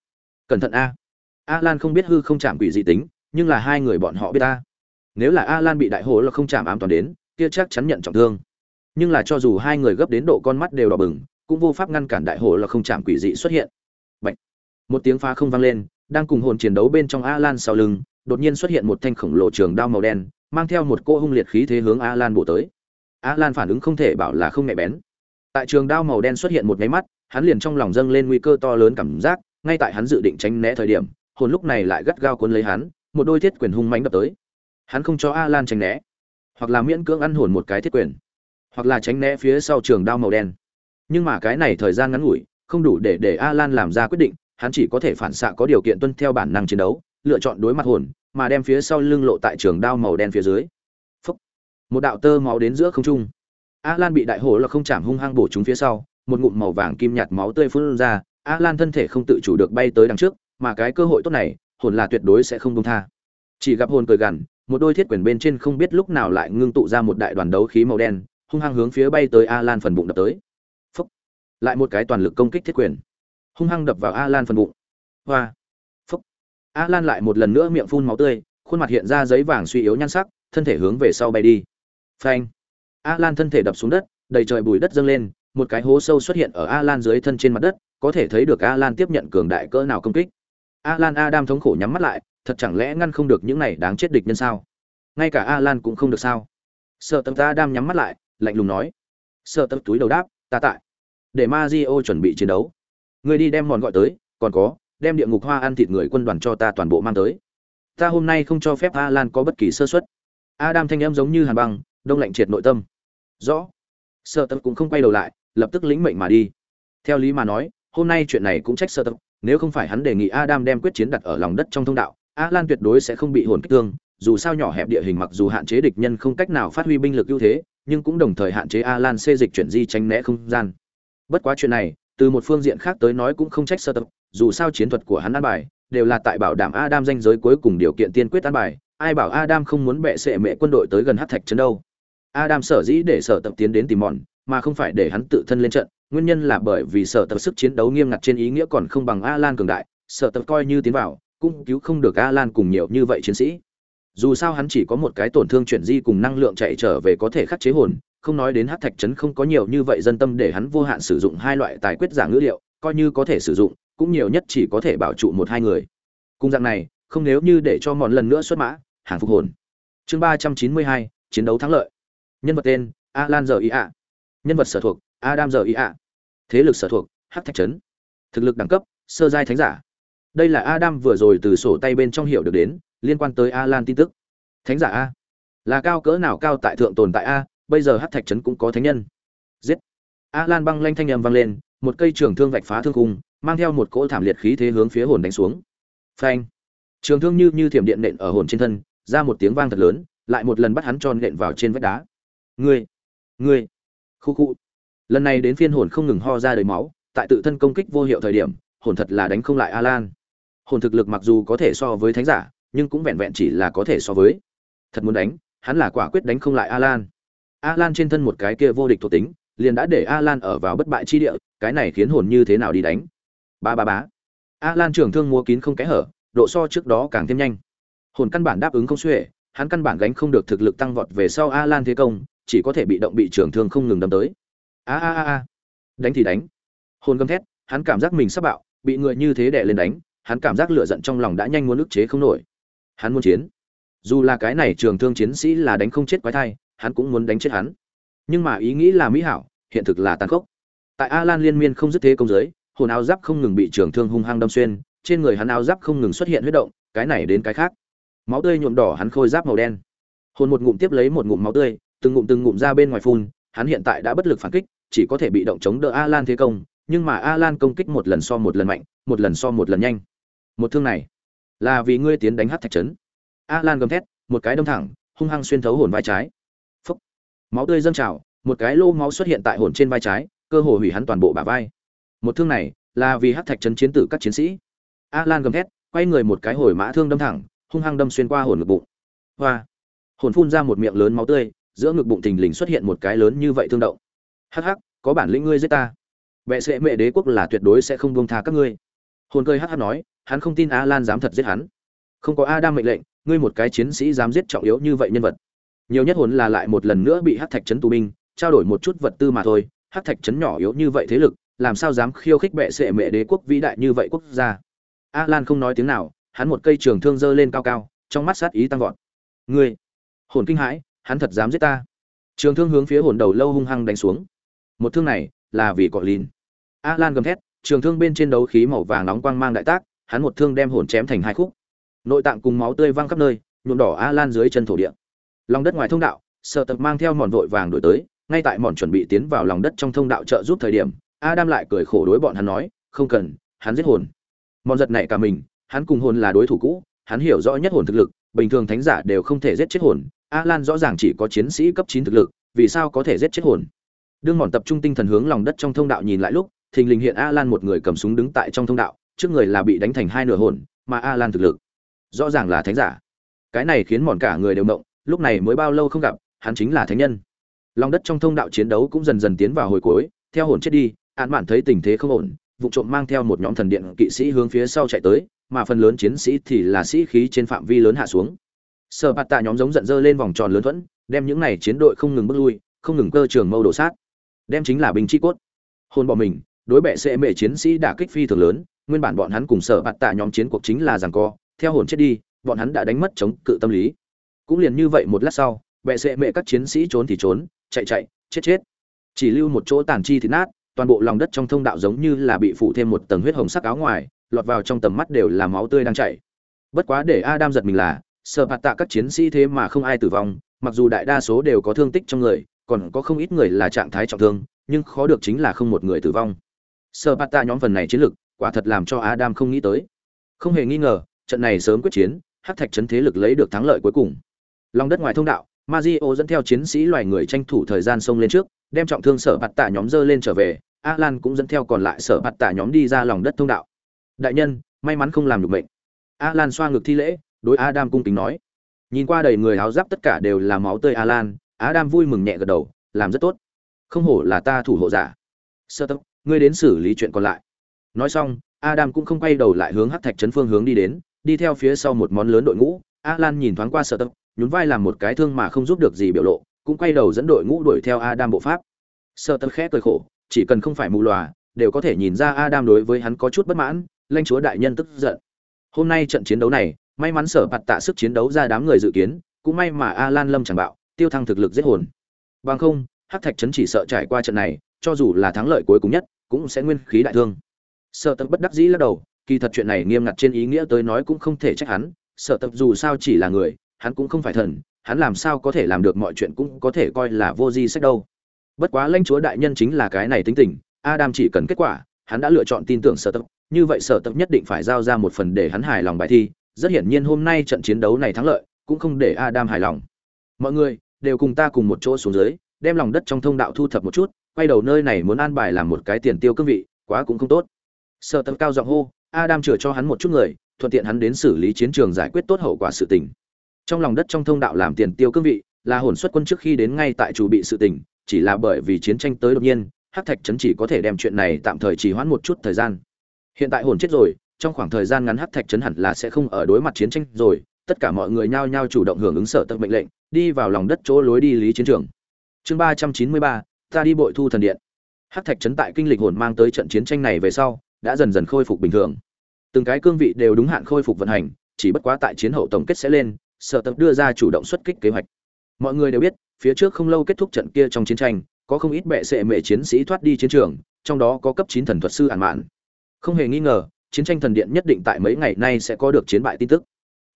cẩn thận a." A Lan không biết hư không chạm quỷ dị tính, nhưng là hai người bọn họ biết a. Nếu là A Lan bị đại hồ là không chạm ám toàn đến, kia chắc chắn nhận trọng thương. Nhưng là cho dù hai người gấp đến độ con mắt đều đỏ bừng, cũng vô pháp ngăn cản đại hồ là không chạm quỷ dị xuất hiện. Bạch. Một tiếng phá không vang lên, đang cùng hồn chiến đấu bên trong A Lan sau lưng, đột nhiên xuất hiện một thanh khổng lồ trường đao màu đen, mang theo một cỗ hung liệt khí thế hướng A Lan bổ tới. A Lan phản ứng không thể bảo là không nhạy bén tại trường đao màu đen xuất hiện một máy mắt hắn liền trong lòng dâng lên nguy cơ to lớn cảm giác ngay tại hắn dự định tránh né thời điểm hồn lúc này lại gắt gao cuốn lấy hắn một đôi thiết quyền hung mãnh đập tới hắn không cho a lan tránh né, hoặc là miễn cưỡng ăn hồn một cái thiết quyền, hoặc là tránh né phía sau trường đao màu đen. Nhưng mà cái này thời gian ngắn ngủi, không đủ để để a lan làm ra quyết định, hắn chỉ có thể phản xạ có điều kiện tuân theo bản năng chiến đấu, lựa chọn đối mặt hồn, mà đem phía sau lưng lộ tại trường đao màu đen phía dưới. Phúc. một đạo tơ máu đến giữa không trung. A lan bị đại hổ là không chạm hung hăng bổ chúng phía sau, một ngụm màu vàng kim nhạt máu tươi phun ra a lan thân thể không tự chủ được bay tới đằng trước, mà cái cơ hội tốt này, hồn là tuyệt đối sẽ không buông tha. Chỉ gặp hồn cười gằn một đôi thiết quyền bên trên không biết lúc nào lại ngưng tụ ra một đại đoàn đấu khí màu đen, hung hăng hướng phía bay tới a lan phần bụng đập tới. Phúc. lại một cái toàn lực công kích thiết quyền. Hung hăng đập vào a lan phần bụng. Hoa. Phúc. a lan lại một lần nữa miệng phun máu tươi, khuôn mặt hiện ra giấy vàng suy yếu nhan sắc, thân thể hướng về sau bay đi. Phanh. A lan thân thể đập xuống đất, đầy trời bùi đất dâng lên, một cái hố sâu xuất hiện ở a lan dưới thân trên mặt đất, có thể thấy được a lan tiếp nhận cường đại cỡ nào công kích. A lan adam thống khổ nhắm mắt lại thật chẳng lẽ ngăn không được những này đáng chết địch nhân sao? Ngay cả a lan cũng không được sao? Sợ tầm ta adam nhắm mắt lại, lạnh lùng nói. Sợ tầm túi đầu đáp, ta tại. Để ma di o chuẩn bị chiến đấu. Người đi đem mòn gọi tới, còn có, đem địa ngục hoa ăn thịt người quân đoàn cho ta toàn bộ mang tới. Ta hôm nay không cho phép a lan có bất kỳ sơ xuất adam thanh em giống như hàn băng, đông lạnh triệt nội tâm. Rõ. Sợ tập cũng không quay đầu lại, lập tức lĩnh mệnh mà đi. Theo lý mà nói, hôm nay chuyện này cũng trách sợ tập nếu không phải hắn đề nghị adam đem quyết chiến đặt ở lòng đất trong thông đạo a lan tuyệt đối sẽ không bị hồn kích thương dù sao nhỏ hẹp địa hình mặc dù hạn chế địch nhân không cách nào phát huy binh lực ưu thế nhưng cũng đồng thời hạn chế a lan xê dịch chuyển di tránh né không gian. Bất quá chuyện này từ một phương diện khác tới nói cũng không trách sơ tập dù sao chiến thuật của hắn an bài đều là tại bảo đảm adam danh giới cuối cùng điều kiện tiên quyết an bài ai bảo adam không muốn bệ sệ mẹ quân đội tới gần hát thạch trấn đâu. Adam sở dĩ để sở tập tiến đến tìm mòn, mà không phải để hắn tự thân lên trận, nguyên nhân là bởi vì sở tập sức chiến đấu nghiêm ngặt trên ý nghĩa còn không bằng A Lan cường đại, sở tập coi như tiến vào, cũng cứu không được a lan cùng nhiều như vậy chiến sĩ. Dù sao hắn chỉ có một cái tổn thương chuyển di cùng năng lượng chạy trở về có thể khắc chế hồn, không nói đến hắc thạch trấn không có nhiều như vậy dân tâm để hắn vô hạn sử dụng hai loại tài quyết giả ngữ liệu, coi như có thể sử dụng, cũng nhiều nhất chỉ có thể bảo trụ một hai người. Cùng dạng này, không nếu như để cho mòn lần nữa xuất mã, hàng phục hồn. Chương ba trăm chín mươi hai chiến đấu thắng lợi nhân vật tên a lan giờ ý ạ nhân vật sở thuộc adam giờ ý ạ thế lực sở thuộc hắc thạch trấn thực lực đẳng cấp sơ giai thánh giả đây là adam vừa rồi từ sổ tay bên trong hiểu được đến, liên quan tới alan tin tức. Thánh giả a. Là cao cỡ nào cao tại thượng tồn tại a, bây giờ hắc thạch trấn cũng có thánh nhân. Giết. Alan băng lanh thanh âm vang lên, một cây trường thương vạch phá thương cung mang theo một cỗ thảm liệt khí thế hướng phía hồn đánh xuống. Phanh. Trường thương như như thiểm điện nện ở hồn trên thân, ra một tiếng vang thật lớn, lại một lần bắt hắn tròn nện vào trên vách đá. Ngươi. Ngươi. Khu khu. Lần này đến phiên hồn không ngừng ho ra đầy máu, tại tự thân công kích vô hiệu thời điểm, hồn thật là đánh không lại alan hồn thực lực mặc dù có thể so với thánh giả nhưng cũng vẹn vẹn chỉ là có thể so với thật muốn đánh hắn là quả quyết đánh không lại Alan. Alan trên thân một cái kia vô địch thuộc tính, liền đã để Alan ở vào bất bại chi địa, cái này khiến hồn như thế nào đi đánh. Ba ba bá. Alan trưởng thương mua kín không kẽ hở, độ so trước đó càng thêm nhanh. Hồn căn bản đáp ứng không xuể, hắn căn bản gánh không được thực lực tăng vọt về sau Alan thế công, chỉ có thể bị động bị trưởng thương không ngừng đâm tới. A a a a. Đánh thì đánh. Hồn gầm thét, hắn cảm giác mình sắp bạo, bị người như thế đè lên đánh, hắn cảm giác lửa giận trong lòng đã nhanh muốn ức chế không nổi. Hắn muốn chiến. Dù là cái này trường thương chiến sĩ là đánh không chết quái thai, hắn cũng muốn đánh chết hắn. Nhưng mà ý nghĩ là mỹ hảo, hiện thực là tàn khốc. Tại Alan liên miên không dứt thế công giới, hồn áo giáp không ngừng bị trường thương hung hăng đâm xuyên, trên người hắn áo giáp không ngừng xuất hiện huyết động, cái này đến cái khác. Máu tươi nhuộm đỏ hắn khôi giáp màu đen. Hồn một ngụm tiếp lấy một ngụm máu tươi, từng ngụm từng ngụm ra bên ngoài phun, hắn hiện tại đã bất lực phản kích, chỉ có thể bị động chống đỡ Alan thế công, nhưng mà Alan công kích một lần so một lần mạnh, một lần so một lần nhanh. Một thương này, là vì ngươi tiến đánh hát thạch trấn. Alan gầm thét, một cái đâm thẳng, hung hăng xuyên thấu hồn vai trái. phúc Máu tươi dâng trào, một cái lô máu xuất hiện tại hồn trên vai trái, cơ hồ hủy hắn toàn bộ bả vai. Một thương này, là vì hát thạch trấn chiến tử các chiến sĩ. Alan gầm thét, quay người một cái hồi mã thương đâm thẳng, hung hăng đâm xuyên qua hồn ngực bụng. Hoa. Hồn phun ra một miệng lớn máu tươi, giữa ngực bụng thình lình xuất hiện một cái lớn như vậy thương động. Hắc hắc, có bản lĩnh ngươi giết ta vệ sẽ mẹ đế quốc là tuyệt đối sẽ không buông tha các ngươi. Hồn cười hắc hắc nói, hắn không tin A Lan dám thật giết hắn. Không có Adam mệnh lệnh, ngươi một cái chiến sĩ dám giết trọng yếu như vậy nhân vật. Nhiều nhất hồn là lại một lần nữa bị hắc thạch trấn tù binh, trao đổi một chút vật tư mà thôi, hắc thạch trấn nhỏ yếu như vậy thế lực, làm sao dám khiêu khích bệ sẽ mẹ đế quốc vĩ đại như vậy quốc gia. A Lan không nói tiếng nào, hắn một cây trường thương giơ lên cao cao, trong mắt sát ý tăng vọt. Ngươi, hồn kinh hãi, hắn thật dám giết ta. Trường thương hướng phía hồn đầu lâu hung hăng đánh xuống. Một thương này là vì cọ lìn. Lan gầm thét, trường thương bên trên đấu khí màu vàng nóng quang mang đại tác, hắn một thương đem hồn chém thành hai khúc. Nội tạng cùng máu tươi văng khắp nơi, nhuộm đỏ lan dưới chân thổ địa. Lòng đất ngoài thông đạo, Sở Tập mang theo mòn vội vàng đuổi tới, ngay tại mòn chuẩn bị tiến vào lòng đất trong thông đạo trợ giúp thời điểm, Adam lại cười khổ đối bọn hắn nói, "Không cần, hắn giết hồn." Mòn giật này cả mình, hắn cùng hồn là đối thủ cũ, hắn hiểu rõ nhất hồn thực lực, bình thường thánh giả đều không thể giết chết hồn, A Lan rõ ràng chỉ có chiến sĩ cấp chín thực lực, vì sao có thể giết chết hồn? Đương mòn tập trung tinh thần hướng lòng đất trong thông đạo nhìn lại lúc, thình lình hiện A Lan một người cầm súng đứng tại trong thông đạo, trước người là bị đánh thành hai nửa hồn, mà Alan thực lực rõ ràng là thánh giả. Cái này khiến mòn cả người đều mộng lúc này mới bao lâu không gặp, hắn chính là thánh nhân. Lòng đất trong thông đạo chiến đấu cũng dần dần tiến vào hồi cuối, theo hồn chết đi, Án Mạn thấy tình thế không ổn, vụ trộm mang theo một nhóm thần điện kỵ sĩ hướng phía sau chạy tới, mà phần lớn chiến sĩ thì là sĩ khí trên phạm vi lớn hạ xuống. Sở Bạt Tạ nhóm giống giận dơ lên vòng tròn lớn thuẫn, đem những này chiến đội không ngừng bước lui, không ngừng cơ trường mâu đổ sát. Đem chính là binh chi cốt. Hồn bỏ mình, đối bệ sẽ mệ chiến sĩ đả kích phi thường lớn, nguyên bản bọn hắn cùng Sở Bạt Tạ nhóm chiến cuộc chính là giằng co, theo hồn chết đi, bọn hắn đã đánh mất chống cự tâm lý. Cũng liền như vậy một lát sau, bệ sệ mẹ các chiến sĩ trốn thì trốn, chạy chạy, chết chết. Chỉ lưu một chỗ tàn chi thì nát, toàn bộ lòng đất trong thông đạo giống như là bị phủ thêm một tầng huyết hồng sắc áo ngoài, lọt vào trong tầm mắt đều là máu tươi đang chảy. Bất quá để Adam giật mình là, sợ bạt tạ các chiến sĩ thế mà không ai tử vong mặc dù đại đa số đều có thương tích trong người còn có không ít người là trạng thái trọng thương nhưng khó được chính là không một người tử vong sợ bạt tạ nhóm phần này chiến lực quả thật làm cho adam không nghĩ tới không hề nghi ngờ trận này sớm quyết chiến hắc thạch Trấn thế lực lấy được thắng lợi cuối cùng lòng đất ngoài thông đạo Mazio dẫn theo chiến sĩ loài người tranh thủ thời gian xông lên trước đem trọng thương sở bạt tạ nhóm dơ lên trở về alan cũng dẫn theo còn lại sở bạt tạ nhóm đi ra lòng đất thông đạo đại nhân may mắn không làm được mệnh. alan xoa ngực thi lễ đối Adam cung kính nói. Nhìn qua đầy người áo giáp tất cả đều là máu tươi Alan, Adam vui mừng nhẹ gật đầu, làm rất tốt. Không hổ là ta thủ hộ giả. Sơ tốc, ngươi đến xử lý chuyện còn lại. Nói xong, Adam cũng không quay đầu lại hướng Hắc Thạch trấn phương hướng đi đến, đi theo phía sau một món lớn đội ngũ. Alan nhìn thoáng qua sợ tập nhún vai làm một cái thương mà không giúp được gì biểu lộ, cũng quay đầu dẫn đội ngũ đuổi theo Adam bộ pháp. sợ tập khẽ cười khổ, chỉ cần không phải mù lòa, đều có thể nhìn ra Adam đối với hắn có chút bất mãn, Lanh chúa đại nhân tức giận. Hôm nay trận chiến đấu này, may mắn sở bạt tạ sức chiến đấu ra đám người dự kiến cũng may mà alan lâm chẳng bạo tiêu thăng thực lực giết hồn bằng không hắc thạch trấn chỉ sợ trải qua trận này cho dù là thắng lợi cuối cùng nhất cũng sẽ nguyên khí đại thương sợ tập bất đắc dĩ lắc đầu kỳ thật chuyện này nghiêm ngặt trên ý nghĩa tới nói cũng không thể trách hắn sợ tập dù sao chỉ là người hắn cũng không phải thần hắn làm sao có thể làm được mọi chuyện cũng có thể coi là vô di sách đâu bất quá lãnh chúa đại nhân chính là cái này tính tình adam chỉ cần kết quả hắn đã lựa chọn tin tưởng sở tập như vậy sở tập nhất định phải giao ra một phần để hắn hài lòng bài thi rất hiển nhiên hôm nay trận chiến đấu này thắng lợi cũng không để Adam hài lòng. Mọi người đều cùng ta cùng một chỗ xuống dưới, đem lòng đất trong thông đạo thu thập một chút, quay đầu nơi này muốn an bài làm một cái tiền tiêu cương vị, quá cũng không tốt sợ tầm cao giọng hô, Adam chừa cho hắn một chút người, thuận tiện hắn đến xử lý chiến trường giải quyết tốt hậu quả sự tình. Trong lòng đất trong thông đạo làm tiền tiêu cương vị, là hồn xuất quân trước khi đến ngay tại chủ bị sự tình chỉ là bởi vì chiến tranh tới đột nhiên hắc thạch trấn chỉ có thể đem chuyện này tạm thời trì hoãn một chút thời gian. Hiện tại hồn chết rồi trong khoảng thời gian ngắn hắc thạch trấn hẳn là sẽ không ở đối mặt chiến tranh rồi tất cả mọi người nhao nhao chủ động hưởng ứng sở tật mệnh lệnh đi vào lòng đất chỗ lối đi lý chiến trường. Chương ba trăm chín mươi ba ta đi bội thu thần điện. Hắc thạch trấn tại kinh lịch hồn mang tới trận chiến tranh này về sau đã dần dần khôi phục bình thường. Từng cái cương vị đều đúng hạn khôi phục vận hành, chỉ bất quá tại chiến hậu tổng kết sẽ lên, sở tập đưa ra chủ động xuất kích kế hoạch. Mọi người đều biết, phía trước không lâu kết thúc trận kia trong chiến tranh, có không ít bệ sệ mệ chiến sĩ thoát đi chiến trường, trong đó có cấp chín thần thuật sư ản mạn. Không hề nghi ngờ, chiến tranh thần điện nhất định tại mấy ngày nay sẽ có được chiến bại tin tức.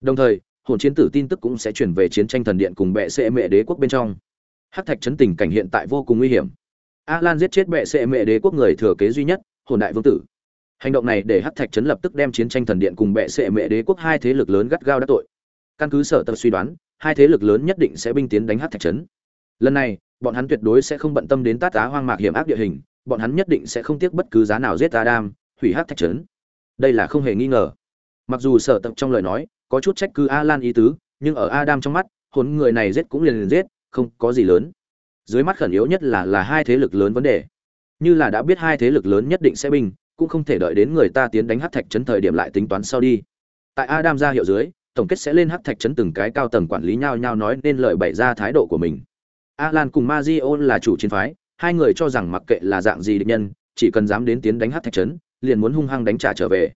Đồng thời, hồn chiến tử tin tức cũng sẽ chuyển về chiến tranh thần điện cùng bệ sệ mệ đế quốc bên trong. Hắc thạch chấn tình cảnh hiện tại vô cùng nguy hiểm. A lan giết chết bệ sệ mệ đế quốc người thừa kế duy nhất, hồn đại vương tử hành động này để hắc thạch chấn lập tức đem chiến tranh thần điện cùng bệ sệ mệ đế quốc hai thế lực lớn gắt gao đắc tội. Căn cứ sở tập suy đoán, hai thế lực lớn nhất định sẽ binh tiến đánh hắc thạch chấn. Lần này, bọn hắn tuyệt đối sẽ không bận tâm đến tát á hoang mạc hiểm ác địa hình, bọn hắn nhất định sẽ không tiếc bất cứ giá nào giết adam, hủy hắc thạch trấn đây là không hề nghi ngờ. Mặc dù sở tập trong lời nói, có chút trách cứ a lan ý tứ, nhưng ở adam trong mắt, hồn người này giết cũng liền liền giết, không có gì lớn. Dưới mắt khẩn yếu nhất là là hai thế lực lớn vấn đề. Như là đã biết hai thế lực lớn nhất định sẽ binh cũng không thể đợi đến người ta tiến đánh hắc thạch trấn thời điểm lại tính toán sau đi tại adam ra hiệu dưới tổng kết sẽ lên hắc thạch trấn từng cái cao tầng quản lý nhau nhau nói nên lời bày ra thái độ của mình Alan cùng Mazio là chủ chiến phái, hai người cho rằng mặc kệ là dạng gì địch nhân, chỉ cần dám đến tiến đánh hắc thạch trấn, liền muốn hung hăng đánh trả trở về.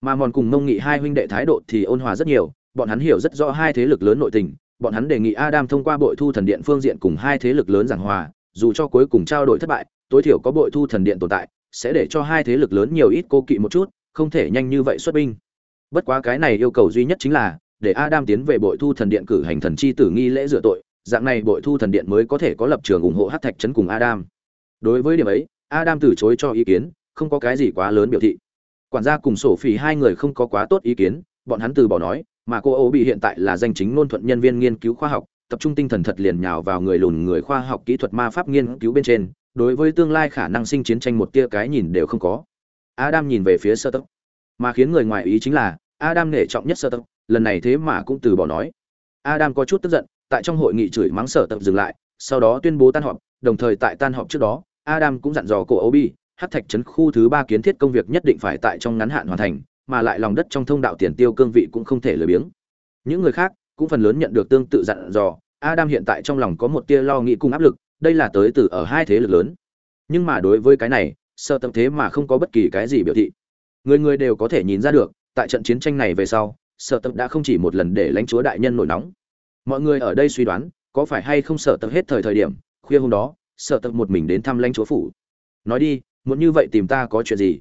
Mà Mòn cùng Mông Nghị hai huynh đệ thái độ thì ôn hòa rất nhiều, bọn hắn hiểu rất rõ hai thế lực lớn nội tình, bọn hắn đề nghị Adam thông qua bội thu thần điện phương diện cùng hai thế lực lớn giảng hòa, dù cho cuối cùng trao đổi thất bại, tối thiểu có bội thu thần điện tồn tại, sẽ để cho hai thế lực lớn nhiều ít cô kỵ một chút, không thể nhanh như vậy xuất binh. Bất quá cái này yêu cầu duy nhất chính là để Adam tiến về bội thu thần điện cử hành thần chi tử nghi lễ rửa tội, dạng này bội thu thần điện mới có thể có lập trường ủng hộ Hắc thạch trấn cùng adam đối với điểm ấy adam từ chối cho ý kiến không có cái gì quá lớn biểu thị quản gia cùng sổ phỉ hai người không có quá tốt ý kiến bọn hắn từ bỏ nói mà cô Âu bị hiện tại là danh chính ngôn thuận nhân viên nghiên cứu khoa học tập trung tinh thần thật liền nhào vào người lùn người khoa học kỹ thuật ma pháp nghiên cứu bên trên đối với tương lai khả năng sinh chiến tranh một tia cái nhìn đều không có. Adam nhìn về phía sơ tốc. Mà khiến người ngoài ý chính là, adam nể trọng nhất sơ tốc, lần này thế mà cũng từ bỏ nói. Adam có chút tức giận, tại trong hội nghị chửi mắng sở tập dừng lại, sau đó tuyên bố tan họp, đồng thời tại tan họp trước đó, adam cũng dặn dò cổ obi, hát thạch trấn khu thứ ba kiến thiết công việc nhất định phải tại trong ngắn hạn hoàn thành, mà lại lòng đất trong thông đạo tiền tiêu cương vị cũng không thể lười biếng. Những người khác cũng phần lớn nhận được tương tự dặn dò, adam hiện tại trong lòng có một tia lo nghĩ cùng áp lực đây là tới từ ở hai thế lực lớn. Nhưng mà đối với cái này, sợ tâm thế mà không có bất kỳ cái gì biểu thị. Người người đều có thể nhìn ra được, tại trận chiến tranh này về sau, sợ tâm đã không chỉ một lần để lãnh chúa đại nhân nổi nóng. Mọi người ở đây suy đoán, có phải hay không sợ tâm hết thời thời điểm, khuya hôm đó, sợ tâm một mình đến thăm lãnh chúa phủ. Nói đi, muốn như vậy tìm ta có chuyện gì?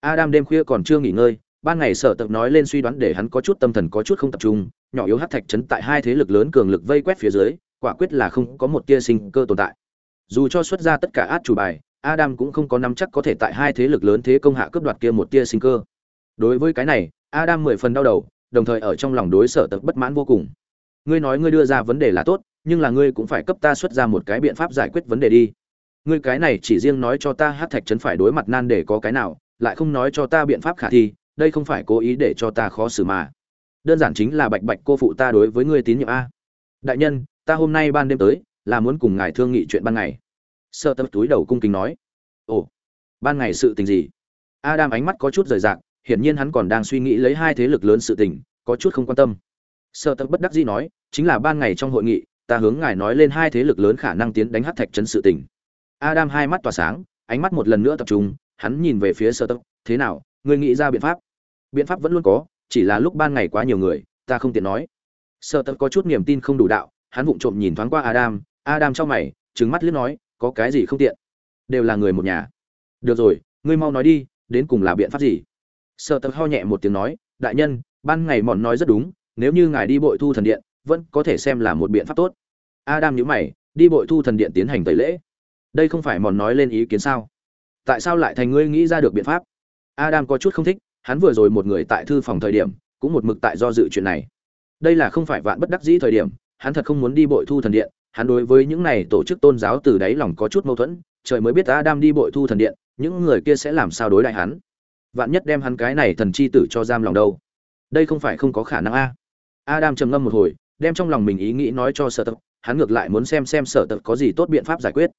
Adam đêm khuya còn chưa nghỉ ngơi, ban ngày sở tập nói lên suy đoán để hắn có chút tâm thần có chút không tập trung, nhỏ yếu hát thạch chấn tại hai thế lực lớn cường lực vây quét phía dưới quả quyết là không có một tia sinh cơ tồn tại. Dù cho xuất ra tất cả át chủ bài, adam cũng không có nắm chắc có thể tại hai thế lực lớn thế công hạ cướp đoạt kia một tia sinh cơ. Đối với cái này, adam mười phần đau đầu, đồng thời ở trong lòng đối sở tập bất mãn vô cùng. Ngươi nói ngươi đưa ra vấn đề là tốt, nhưng là ngươi cũng phải cấp ta xuất ra một cái biện pháp giải quyết vấn đề đi. Ngươi cái này chỉ riêng nói cho ta hát thạch trấn phải đối mặt nan để có cái nào, lại không nói cho ta biện pháp khả thi, đây không phải cố ý để cho ta khó xử mà. Đơn giản chính là bạch bạch cô phụ ta đối với ngươi tín nhiệm a. Đại nhân ta hôm nay ban đêm tới là muốn cùng ngài thương nghị chuyện ban ngày sơ tâm túi đầu cung kính nói ồ ban ngày sự tình gì adam ánh mắt có chút rời rạc hiển nhiên hắn còn đang suy nghĩ lấy hai thế lực lớn sự tình có chút không quan tâm sợ tâm bất đắc dĩ nói, chính là ban ngày trong hội nghị, ta hướng ngài nói lên hai thế lực lớn khả năng tiến đánh hát thạch trấn sự tình. Adam hai mắt tỏa sáng, ánh mắt một lần nữa tập trung, hắn nhìn về phía sợ tâm thế nào, ngươi nghĩ ra biện pháp? Biện pháp vẫn luôn có, chỉ là lúc ban ngày quá nhiều người, ta không tiện nói. sợ tâm có chút niềm tin không đủ đạo, hắn vụng trộm nhìn thoáng qua Adam, Adam chau mày, trừng mắt liếc nói, có cái gì không tiện? Đều là người một nhà. Được rồi, ngươi mau nói đi, đến cùng là biện pháp gì? Sở Tập ho nhẹ một tiếng nói, đại nhân, ban ngày mọn nói rất đúng, nếu như ngài đi bội thu thần điện vẫn có thể xem là một biện pháp tốt adam nhíu mày đi bội thu thần điện tiến hành tẩy lễ đây không phải mọn nói lên ý kiến sao tại sao lại thành ngươi nghĩ ra được biện pháp adam có chút không thích hắn vừa rồi một người tại thư phòng thời điểm cũng một mực tại do dự chuyện này đây là không phải vạn bất đắc dĩ thời điểm hắn thật không muốn đi bội thu thần điện hắn đối với những này tổ chức tôn giáo từ đáy lòng có chút mâu thuẫn trời mới biết adam đi bội thu thần điện những người kia sẽ làm sao đối đại hắn. Vạn nhất đem hắn cái này thần chi tử cho giam lòng đâu? Đây không phải không có khả năng a. Adam trầm ngâm một hồi, đem trong lòng mình ý nghĩ nói cho Sở Tập, hắn ngược lại muốn xem xem sở tập có gì tốt biện pháp giải quyết.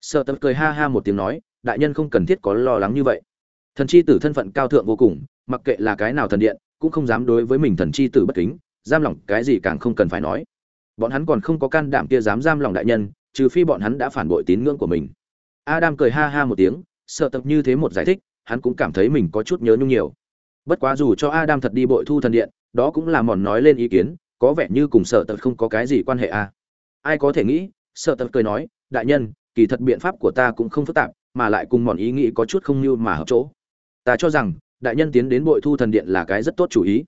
Sở tập cười ha ha một tiếng nói đại nhân không cần thiết có lo lắng như vậy. Thần chi tử thân phận cao thượng vô cùng mặc kệ là cái nào thần điện cũng không dám đối với mình thần chi tử bất kính giam lỏng cái gì càng không cần phải nói bọn hắn còn không có can đảm kia dám giam lòng đại nhân, trừ phi bọn hắn đã phản bội tín ngưỡng của mình. Adam cười ha ha một tiếng, sợ tập như thế một giải thích, hắn cũng cảm thấy mình có chút nhớ nhung nhiều. Bất quá dù cho adam thật đi bội thu thần điện, đó cũng là mòn nói lên ý kiến, có vẻ như cùng sợ tập không có cái gì quan hệ a ai có thể nghĩ, sợ tập cười nói, đại nhân, kỳ thật biện pháp của ta cũng không phức tạp, mà lại cùng mòn ý nghĩ có chút không như mà hợp chỗ. Ta cho rằng, đại nhân tiến đến bội thu thần điện là cái rất tốt chủ ý.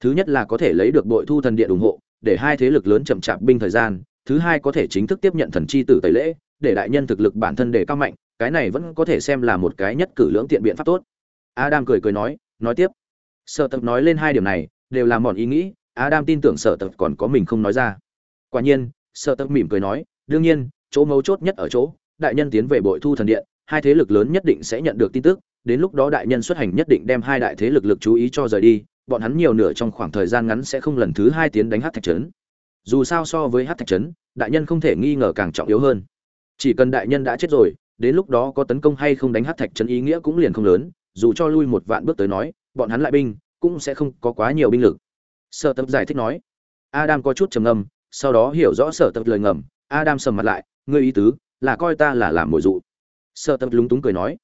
Thứ nhất là có thể lấy được bội thu thần điện ủng hộ để hai thế lực lớn chậm chạp binh thời gian, thứ hai có thể chính thức tiếp nhận thần chi tử tẩy lễ, để đại nhân thực lực bản thân để cao mạnh, cái này vẫn có thể xem là một cái nhất cử lưỡng tiện biện pháp tốt. Adam cười cười nói nói tiếp. Sở tập nói lên hai điểm này, đều là mòn ý nghĩ, adam tin tưởng sở tập còn có mình không nói ra. Quả nhiên, sở tập mỉm cười nói, đương nhiên, chỗ mấu chốt nhất ở chỗ, đại nhân tiến về bội thu thần điện, hai thế lực lớn nhất định sẽ nhận được tin tức, đến lúc đó đại nhân xuất hành nhất định đem hai đại thế lực lực chú ý cho rời đi bọn hắn nhiều nửa trong khoảng thời gian ngắn sẽ không lần thứ hai tiến đánh hát thạch trấn. Dù sao so với hát thạch trấn, đại nhân không thể nghi ngờ càng trọng yếu hơn. Chỉ cần đại nhân đã chết rồi, đến lúc đó có tấn công hay không đánh hát thạch trấn ý nghĩa cũng liền không lớn, dù cho lui một vạn bước tới nói, bọn hắn lại binh, cũng sẽ không có quá nhiều binh lực. Sở tập giải thích nói. Adam có chút trầm ngâm, sau đó hiểu rõ sở tập lời ngầm. Adam sầm mặt lại, ngươi ý tứ là coi ta là làm mồi dụ. Sở tập lúng túng cười nói.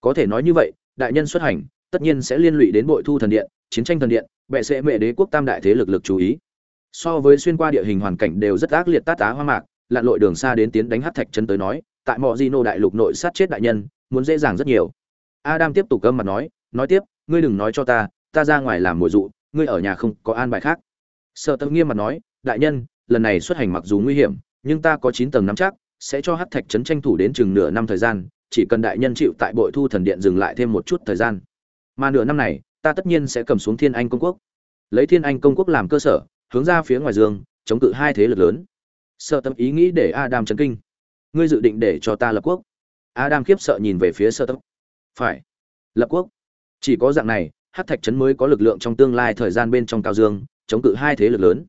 Có thể nói như vậy, đại nhân xuất hành tất nhiên sẽ liên lụy đến bội thu thần điện, chiến tranh thần điện, bệ sẽ mẹ đế quốc tam đại thế lực lực chú ý. So với xuyên qua địa hình hoàn cảnh đều rất ác liệt tát tá hoa mạc, lặn lội đường xa đến tiến đánh hát thạch chân tới nói, tại mọi di nô đại lục nội sát chết đại nhân, muốn dễ dàng rất nhiều. Adam tiếp tục gâm mặt nói nói tiếp, ngươi đừng nói cho ta ta ra ngoài làm mùa dụ, ngươi ở nhà không có an bài khác. Sợ tâm nghiêm mặt nói, đại nhân, lần này xuất hành mặc dù nguy hiểm, nhưng ta có chín tầng nắm chắc, sẽ cho hát thạch trấn tranh thủ đến chừng nửa năm thời gian, chỉ cần đại nhân chịu tại bội thu thần điện dừng lại thêm một chút thời gian mà nửa năm này, ta tất nhiên sẽ cầm xuống thiên anh công quốc. Lấy thiên anh công quốc làm cơ sở, hướng ra phía ngoài dương, chống cự hai thế lực lớn. Sợ tâm ý nghĩ để adam chấn kinh. Ngươi dự định để cho ta lập quốc. Adam khiếp sợ nhìn về phía sợ tâm. Phải. Lập quốc. Chỉ có dạng này hát thạch trấn mới có lực lượng trong tương lai thời gian bên trong cao dương, chống cự hai thế lực lớn.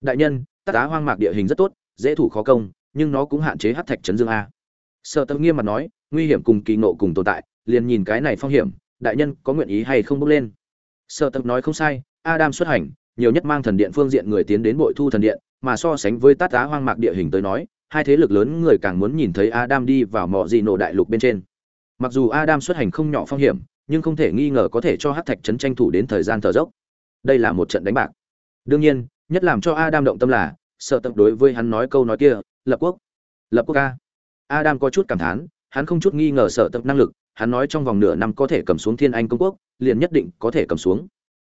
Đại nhân tác tá hoang mạc địa hình rất tốt, dễ thủ khó công, nhưng nó cũng hạn chế hát thạch trấn dương a. Sợ tâm nghiêm mặt nói, nguy hiểm cùng kỳ nộ cùng tồn tại, liền nhìn cái này phong hiểm đại nhân có nguyện ý hay không bước lên? Sợ tập nói không sai, adam xuất hành, nhiều nhất mang thần điện phương diện người tiến đến bội thu thần điện, mà so sánh với tát tá hoang mạc địa hình tới nói, hai thế lực lớn người càng muốn nhìn thấy adam đi vào mọi gì nổ đại lục bên trên. Mặc dù adam xuất hành không nhỏ phong hiểm, nhưng không thể nghi ngờ có thể cho hát thạch trấn tranh thủ đến thời gian thở dốc. Đây là một trận đánh bạc. Đương nhiên, nhất làm cho adam động tâm là sợ tập đối với hắn nói câu nói kia, lập quốc lập quốc ca. Adam có chút cảm thán, hắn không chút nghi ngờ sợ tập năng lực hắn nói trong vòng nửa năm có thể cầm xuống thiên anh công quốc, liền nhất định có thể cầm xuống.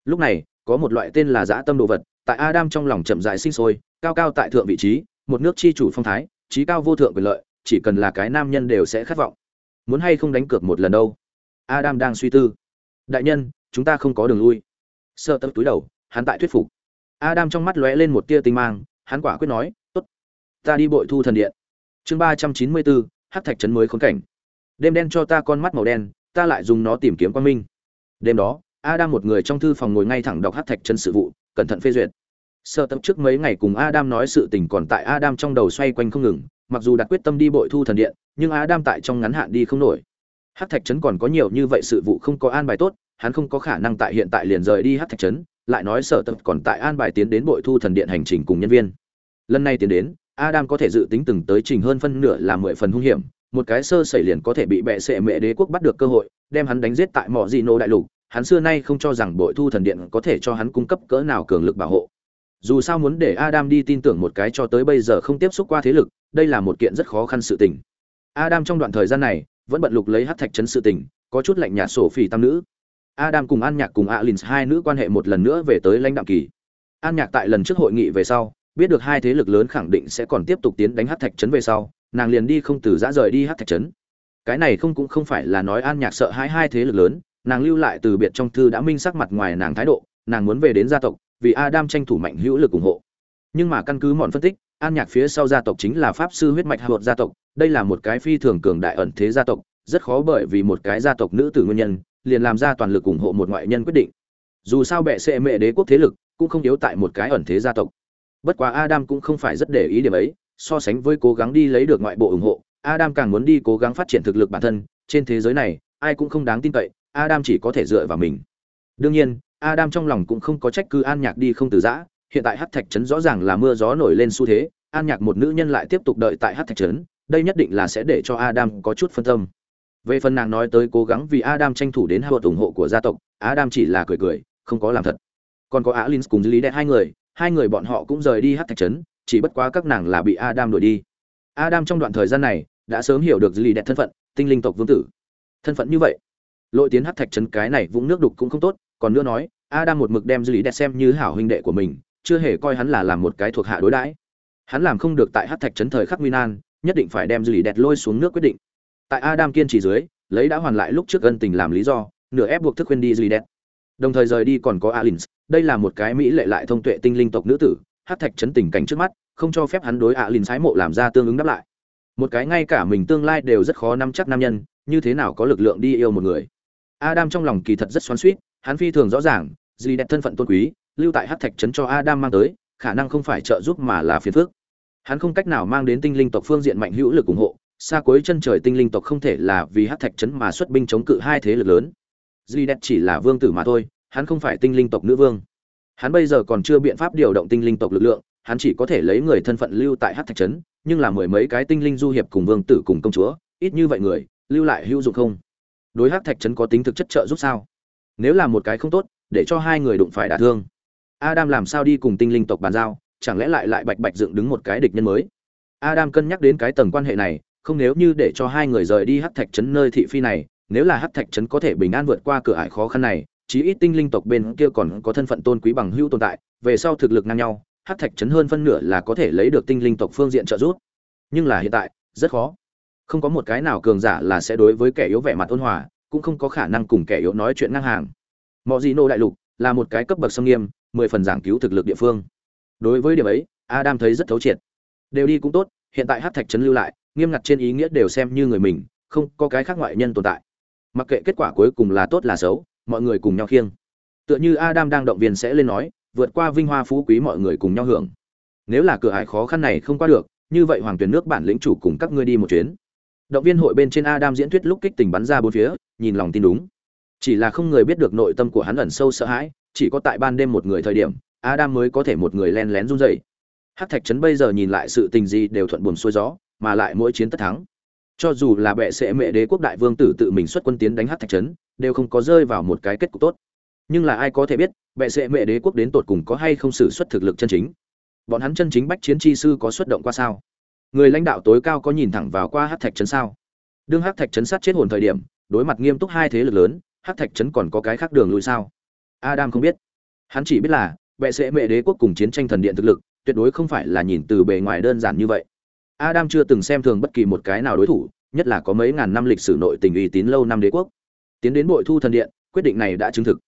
Lúc này, có một loại tên là dã tâm đồ vật, tại adam trong lòng chậm rãi sinh sôi, cao cao tại thượng vị trí, một nước chi chủ phong thái, trí cao vô thượng quyền lợi, chỉ cần là cái nam nhân đều sẽ khát vọng. Muốn hay không đánh cược một lần đâu? Adam đang suy tư. Đại nhân, chúng ta không có đường lui. Sợ tâm túi đầu, hắn tại thuyết phục. Adam trong mắt lóe lên một tia tinh mang, hắn quả quyết nói, tốt, ta đi bội thu thần điện. Chương ba trăm chín mươi bốn hát thạch trấn mới khốn cảnh đêm đen cho ta con mắt màu đen, ta lại dùng nó tìm kiếm quan minh. Đêm đó, adam một người trong thư phòng ngồi ngay thẳng đọc hát thạch chân sự vụ, cẩn thận phê duyệt. Sợ tâm trước mấy ngày cùng adam nói sự tình còn tại adam trong đầu xoay quanh không ngừng, mặc dù đặt quyết tâm đi bội thu thần điện, nhưng adam tại trong ngắn hạn đi không nổi. Hát thạch trấn còn có nhiều như vậy sự vụ không có an bài tốt, hắn không có khả năng tại hiện tại liền rời đi hát thạch trấn lại nói sở tập còn tại an bài tiến đến bội thu thần điện hành trình cùng nhân viên. Lần này tiến đến, adam có thể dự tính từng tới trình hơn phân nửa là mười phần hung hiểm một cái sơ sẩy liền có thể bị bệ sệ mẹ đế quốc bắt được cơ hội, đem hắn đánh giết tại mỏ dị nô đại lục, hắn xưa nay không cho rằng bội thu thần điện có thể cho hắn cung cấp cỡ nào cường lực bảo hộ. Dù sao muốn để adam đi tin tưởng một cái cho tới bây giờ không tiếp xúc qua thế lực, đây là một kiện rất khó khăn sự tình. Adam trong đoạn thời gian này, vẫn bận lục lấy hát thạch chấn sự tình, có chút lạnh nhạt sổ phỉ tam nữ. Adam cùng an nhạc cùng alin hai nữ quan hệ một lần nữa về tới lãnh đạm kỳ. An nhạc tại lần trước hội nghị về sau biết được hai thế lực lớn khẳng định sẽ còn tiếp tục tiến đánh hát thạch trấn về sau, nàng liền đi không từ giã rời đi hát thạch trấn. Cái này không cũng không phải là nói an nhạc sợ hãi hai thế lực lớn, nàng lưu lại từ biệt trong thư đã minh sắc mặt ngoài nàng thái độ, nàng muốn về đến gia tộc, vì adam tranh thủ mạnh hữu lực ủng hộ. Nhưng mà căn cứ mọi phân tích, an nhạc phía sau gia tộc chính là pháp sư huyết mạch hạ gia tộc, đây là một cái phi thường cường đại ẩn thế gia tộc, rất khó bởi vì một cái gia tộc nữ tử nguyên nhân, liền làm ra toàn lực ủng hộ một ngoại nhân quyết định. Dù sao bệ sệ mệ đế quốc thế lực cũng không yếu tại một cái ẩn thế gia tộc bất quá adam cũng không phải rất để ý điểm ấy, so sánh với cố gắng đi lấy được ngoại bộ ủng hộ, adam càng muốn đi cố gắng phát triển thực lực bản thân. Trên thế giới này, ai cũng không đáng tin cậy, adam chỉ có thể dựa vào mình. Đương nhiên, adam trong lòng cũng không có trách cứ an nhạc đi không từ giã. Hiện tại hát thạch trấn rõ ràng là mưa gió nổi lên xu thế, an nhạc một nữ nhân lại tiếp tục đợi tại hát thạch trấn. Đây nhất định là sẽ để cho adam có chút phân tâm. Về phần nàng nói tới cố gắng vì adam tranh thủ đến hai ủng hộ của gia tộc, adam chỉ là cười cười, không có làm thật. Còn có Alins cùng lý đệ hai người hai người bọn họ cũng rời đi hát thạch trấn, chỉ bất quá các nàng là bị adam đuổi đi. Adam trong đoạn thời gian này, đã sớm hiểu được lì đẹp thân phận, tinh linh tộc vương tử. Thân phận như vậy, lội tiến hát thạch trấn cái này vũng nước đục cũng không tốt, còn nữa nói, adam một mực đem lì đẹp xem như hảo huynh đệ của mình, chưa hề coi hắn là làm một cái thuộc hạ đối đãi. Hắn làm không được tại hát thạch trấn thời khắc nguy nan, nhất định phải đem lì đẹp lôi xuống nước quyết định. Tại adam kiên trì dưới, lấy đã hoàn lại lúc trước ân tình làm lý do, nửa ép buộc thức khuyên đi lì đẹp đồng thời rời đi còn có alin đây là một cái mỹ lệ lại thông tuệ tinh linh tộc nữ tử, hát thạch chấn tình cảnh trước mắt, không cho phép hắn đối alin sái mộ làm ra tương ứng đáp lại. Một cái ngay cả mình tương lai đều rất khó nắm chắc nam nhân, như thế nào có lực lượng đi yêu một người? Adam trong lòng kỳ thật rất xoắn suýt hắn phi thường rõ ràng dì đẹp thân phận tôn quý, lưu tại hát thạch Chấn cho adam mang tới, khả năng không phải trợ giúp mà là phiền phước hắn không cách nào mang đến tinh linh tộc phương diện mạnh hữu lực ủng hộ, xa cuối chân trời tinh linh tộc không thể là vì hát thạch Chấn mà xuất binh chống cự hai thế lực lớn duy đẹp chỉ là vương tử mà thôi, hắn không phải tinh linh tộc nữ vương. Hắn bây giờ còn chưa biện pháp điều động tinh linh tộc lực lượng, hắn chỉ có thể lấy người thân phận lưu tại hát thạch trấn, nhưng là mười mấy cái tinh linh du hiệp cùng vương tử cùng công chúa, ít như vậy người, lưu lại hữu dụng không? Đối hát thạch trấn có tính thực chất trợ giúp sao? Nếu là một cái không tốt, để cho hai người đụng phải đả thương. Adam làm sao đi cùng tinh linh tộc bàn giao, chẳng lẽ lại lại bạch bạch dựng đứng một cái địch nhân mới? Adam cân nhắc đến cái tầng quan hệ này, không nếu như để cho hai người rời đi hát thạch trấn nơi thị phi này nếu là Hắc thạch trấn có thể bình an vượt qua cửa ải khó khăn này, chí ít tinh linh tộc bên kia còn có thân phận tôn quý bằng hữu tồn tại, về sau thực lực ngang nhau, Hắc thạch trấn hơn phân nửa là có thể lấy được tinh linh tộc phương diện trợ giúp. Nhưng là hiện tại, rất khó. Không có một cái nào cường giả là sẽ đối với kẻ yếu vẻ mặt ôn hòa, cũng không có khả năng cùng kẻ yếu nói chuyện ngang hàng. Mọi gì nô đại lục là một cái cấp bậc sông nghiêm, mười phần giảng cứu thực lực địa phương. Đối với điểm ấy, adam thấy rất thấu triệt. Đều đi cũng tốt, hiện tại hát thạch trấn lưu lại, nghiêm ngặt trên ý nghĩa đều xem như người mình, không có cái khác ngoại nhân tồn tại mặc kệ kết quả cuối cùng là tốt là xấu, mọi người cùng nhau khiêng. Tựa như adam đang động viên sẽ lên nói, vượt qua vinh hoa phú quý mọi người cùng nhau hưởng. Nếu là cửa hải khó khăn này không qua được, như vậy hoàng tuyển nước bản lĩnh chủ cùng các ngươi đi một chuyến. Động viên hội bên trên adam diễn thuyết lúc kích tình bắn ra bốn phía, nhìn lòng tin đúng. Chỉ là không người biết được nội tâm của hắn ẩn sâu sợ hãi, chỉ có tại ban đêm một người thời điểm, adam mới có thể một người len lén run rẩy. Hắc thạch trấn bây giờ nhìn lại sự tình gì đều thuận buồm xuôi gió, mà lại mỗi chiến tất thắng cho dù là bệ sẽ mẹ đế quốc đại vương tử tự mình xuất quân tiến đánh hắc thạch trấn, đều không có rơi vào một cái kết cục tốt. Nhưng là ai có thể biết, bệ sẽ mẹ đế quốc đến tột cùng có hay không xử xuất thực lực chân chính? Bọn hắn chân chính bách chiến chi sư có xuất động qua sao? Người lãnh đạo tối cao có nhìn thẳng vào qua hắc thạch trấn sao? Đương hắc thạch trấn sát chết hồn thời điểm, đối mặt nghiêm túc hai thế lực lớn hắc thạch trấn còn có cái khác đường lui sao? Adam không biết. Hắn chỉ biết là, bệ sẽ mẹ đế quốc cùng chiến tranh thần điện thực lực, tuyệt đối không phải là nhìn từ bề ngoài đơn giản như vậy adam chưa từng xem thường bất kỳ một cái nào đối thủ, nhất là có mấy ngàn năm lịch sử nội tình uy tín lâu năm đế quốc. Tiến đến bội thu thần điện, quyết định này đã chứng thực.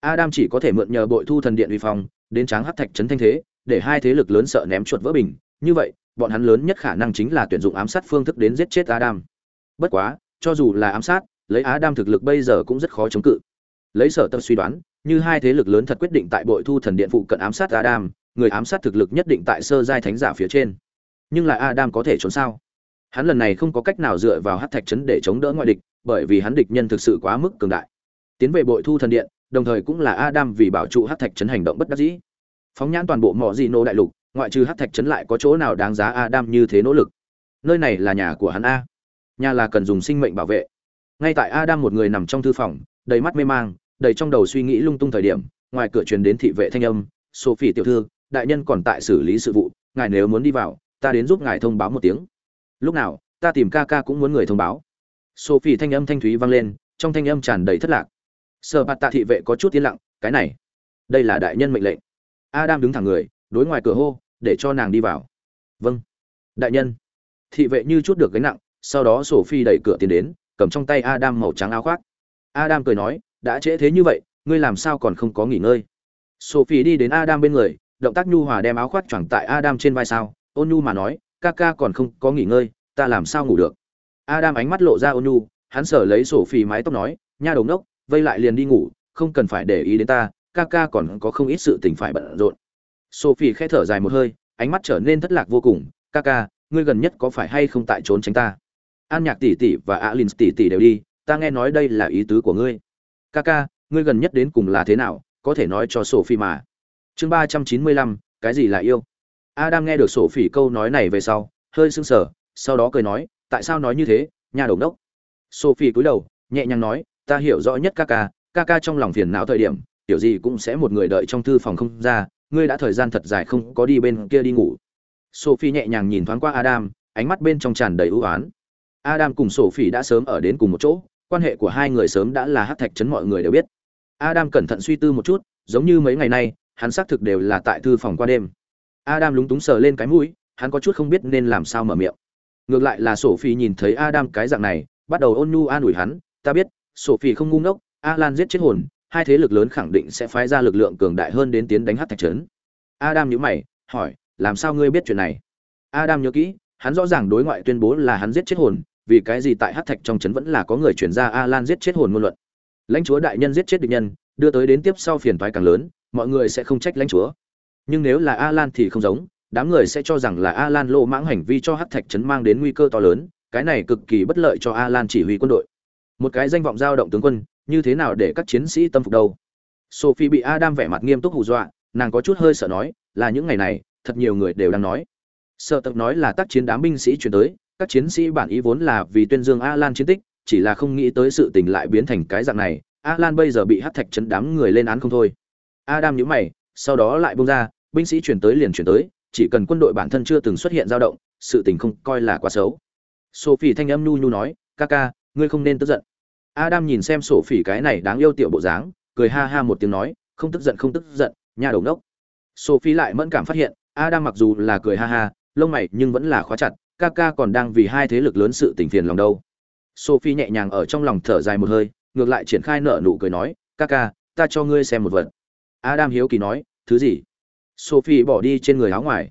Adam chỉ có thể mượn nhờ bội thu thần điện uy phong, đến tráng hắc thạch trấn thanh thế, để hai thế lực lớn sợ ném chuột vỡ bình. Như vậy, bọn hắn lớn nhất khả năng chính là tuyển dụng ám sát phương thức đến giết chết adam. Bất quá, cho dù là ám sát, lấy adam thực lực bây giờ cũng rất khó chống cự. Lấy sở tâm suy đoán, như hai thế lực lớn thật quyết định tại bội thu thần điện phụ cận ám sát adam, người ám sát thực lực nhất định tại sơ giai thánh giả phía trên nhưng lại adam có thể trốn sao? Hắn lần này không có cách nào dựa vào hát thạch trấn để chống đỡ ngoại địch, bởi vì hắn địch nhân thực sự quá mức cường đại. Tiến về bội thu thần điện, đồng thời cũng là adam vì bảo trụ hát thạch trấn hành động bất đắc dĩ. Phóng nhãn toàn bộ mỏ di nô đại lục, ngoại trừ hát thạch trấn lại có chỗ nào đáng giá adam như thế nỗ lực? Nơi này là nhà của hắn a. Nhà là cần dùng sinh mệnh bảo vệ. Ngay tại adam một người nằm trong thư phòng, đầy mắt mê mang, đầy trong đầu suy nghĩ lung tung thời điểm, ngoài cửa truyền đến thị vệ thanh âm, sophie tiểu thư, đại nhân còn tại xử lý sự vụ, ngài nếu muốn đi vào ta đến giúp ngài thông báo một tiếng. Lúc nào, ta tìm ca ca cũng muốn người thông báo. Sophie thanh âm thanh thúy vang lên, trong thanh âm tràn đầy thất lạc. Sợ bạt tạ thị vệ có chút yên lặng, cái này, đây là đại nhân mệnh lệnh. Adam đứng thẳng người, đối ngoài cửa hô, để cho nàng đi vào. Vâng. Đại nhân. Thị vệ như chút được gánh nặng, sau đó sophie đẩy cửa tiến đến, cầm trong tay adam màu trắng áo khoác. Adam cười nói, đã trễ thế như vậy, ngươi làm sao còn không có nghỉ ngơi? Sophie đi đến adam bên người, động tác nhu hòa đem áo khoác choàng tại adam trên vai sao ôn nhu mà nói, ca ca còn không có nghỉ ngơi, ta làm sao ngủ được? Adam ánh mắt lộ ra ôn nhu, hắn sở lấy sổ phì mái tóc nói, nha đầu ngốc, vây lại liền đi ngủ, không cần phải để ý đến ta, ca ca còn có không ít sự tình phải bận rộn. Sophie khẽ thở dài một hơi, ánh mắt trở nên thất lạc vô cùng, ca ca, ngươi gần nhất có phải hay không tại trốn tránh ta? An nhạc tỷ tỷ và alin tỷ tỷ đều đi, ta nghe nói đây là ý tứ của ngươi. Ca ca, ngươi gần nhất đến cùng là thế nào? Có thể nói cho sophie mà. Chương ba trăm chín mươi lăm, cái gì là yêu? Adam nghe được sổ phỉ câu nói này về sau, hơi sưng sờ, sau đó cười nói, tại sao nói như thế, nhà đầu đốc? Sophie cúi đầu, nhẹ nhàng nói, ta hiểu rõ nhất ca ca ca ca trong lòng phiền não thời điểm, tiểu gì cũng sẽ một người đợi trong thư phòng không ra, ngươi đã thời gian thật dài không có đi bên kia đi ngủ. Sophie nhẹ nhàng nhìn thoáng qua adam, ánh mắt bên trong tràn đầy ưu oán adam cùng sophie đã sớm ở đến cùng một chỗ, quan hệ của hai người sớm đã là hát thạch chấn mọi người đều biết. Adam cẩn thận suy tư một chút, giống như mấy ngày nay, hắn xác thực đều là tại thư phòng qua đêm adam lúng túng sờ lên cái mũi, hắn có chút không biết nên làm sao mở miệng. Ngược lại là sophie nhìn thấy adam cái dạng này, bắt đầu ôn nhu an ủi hắn, ta biết, sophie không ngu ngốc, alan giết chết hồn, hai thế lực lớn khẳng định sẽ phái ra lực lượng cường đại hơn đến tiến đánh hát thạch trấn. Adam nhíu mày, hỏi, làm sao ngươi biết chuyện này? Adam nhớ kỹ, hắn rõ ràng đối ngoại tuyên bố là hắn giết chết hồn, vì cái gì tại hát thạch trong trấn vẫn là có người chuyển ra alan giết chết hồn ngôn luận. Lãnh chúa đại nhân giết chết địch nhân, đưa tới đến tiếp sau phiền toái càng lớn, mọi người sẽ không trách lãnh chúa nhưng nếu là alan thì không giống, đám người sẽ cho rằng là alan lộ mãng hành vi cho hát thạch trấn mang đến nguy cơ to lớn, cái này cực kỳ bất lợi cho alan chỉ huy quân đội. Một cái danh vọng giao động tướng quân, như thế nào để các chiến sĩ tâm phục đâu? Sophie bị adam vẻ mặt nghiêm túc hù dọa, nàng có chút hơi sợ nói, là những ngày này, thật nhiều người đều đang nói. Sợ tập nói là tác chiến đám binh sĩ chuyển tới, các chiến sĩ bản ý vốn là vì tuyên dương alan chiến tích, chỉ là không nghĩ tới sự tình lại biến thành cái dạng này, alan bây giờ bị hát thạch chấn đám người lên án không thôi. Adam nhíu mày sau đó lại bung ra binh sĩ chuyển tới liền chuyển tới chỉ cần quân đội bản thân chưa từng xuất hiện dao động sự tình không coi là quá xấu sophie thanh âm nhu nhu nói ca ca ngươi không nên tức giận Adam nhìn xem sổ phỉ cái này đáng yêu tiểu bộ dáng, cười ha ha một tiếng nói, không tức giận không tức giận, nhà đầu nốc. Sophie lại mẫn cảm phát hiện, Adam mặc dù là cười ha ha, lông mày nhưng vẫn là khóa chặt, Kaka còn đang vì hai thế lực lớn sự tình phiền lòng đâu. Sophie nhẹ nhàng ở trong lòng thở dài một hơi, ngược lại triển khai nở nụ cười nói, Kaka, ta cho ngươi xem một vật. Adam hiếu kỳ nói, thứ gì? Sophie bỏ đi trên người áo ngoài,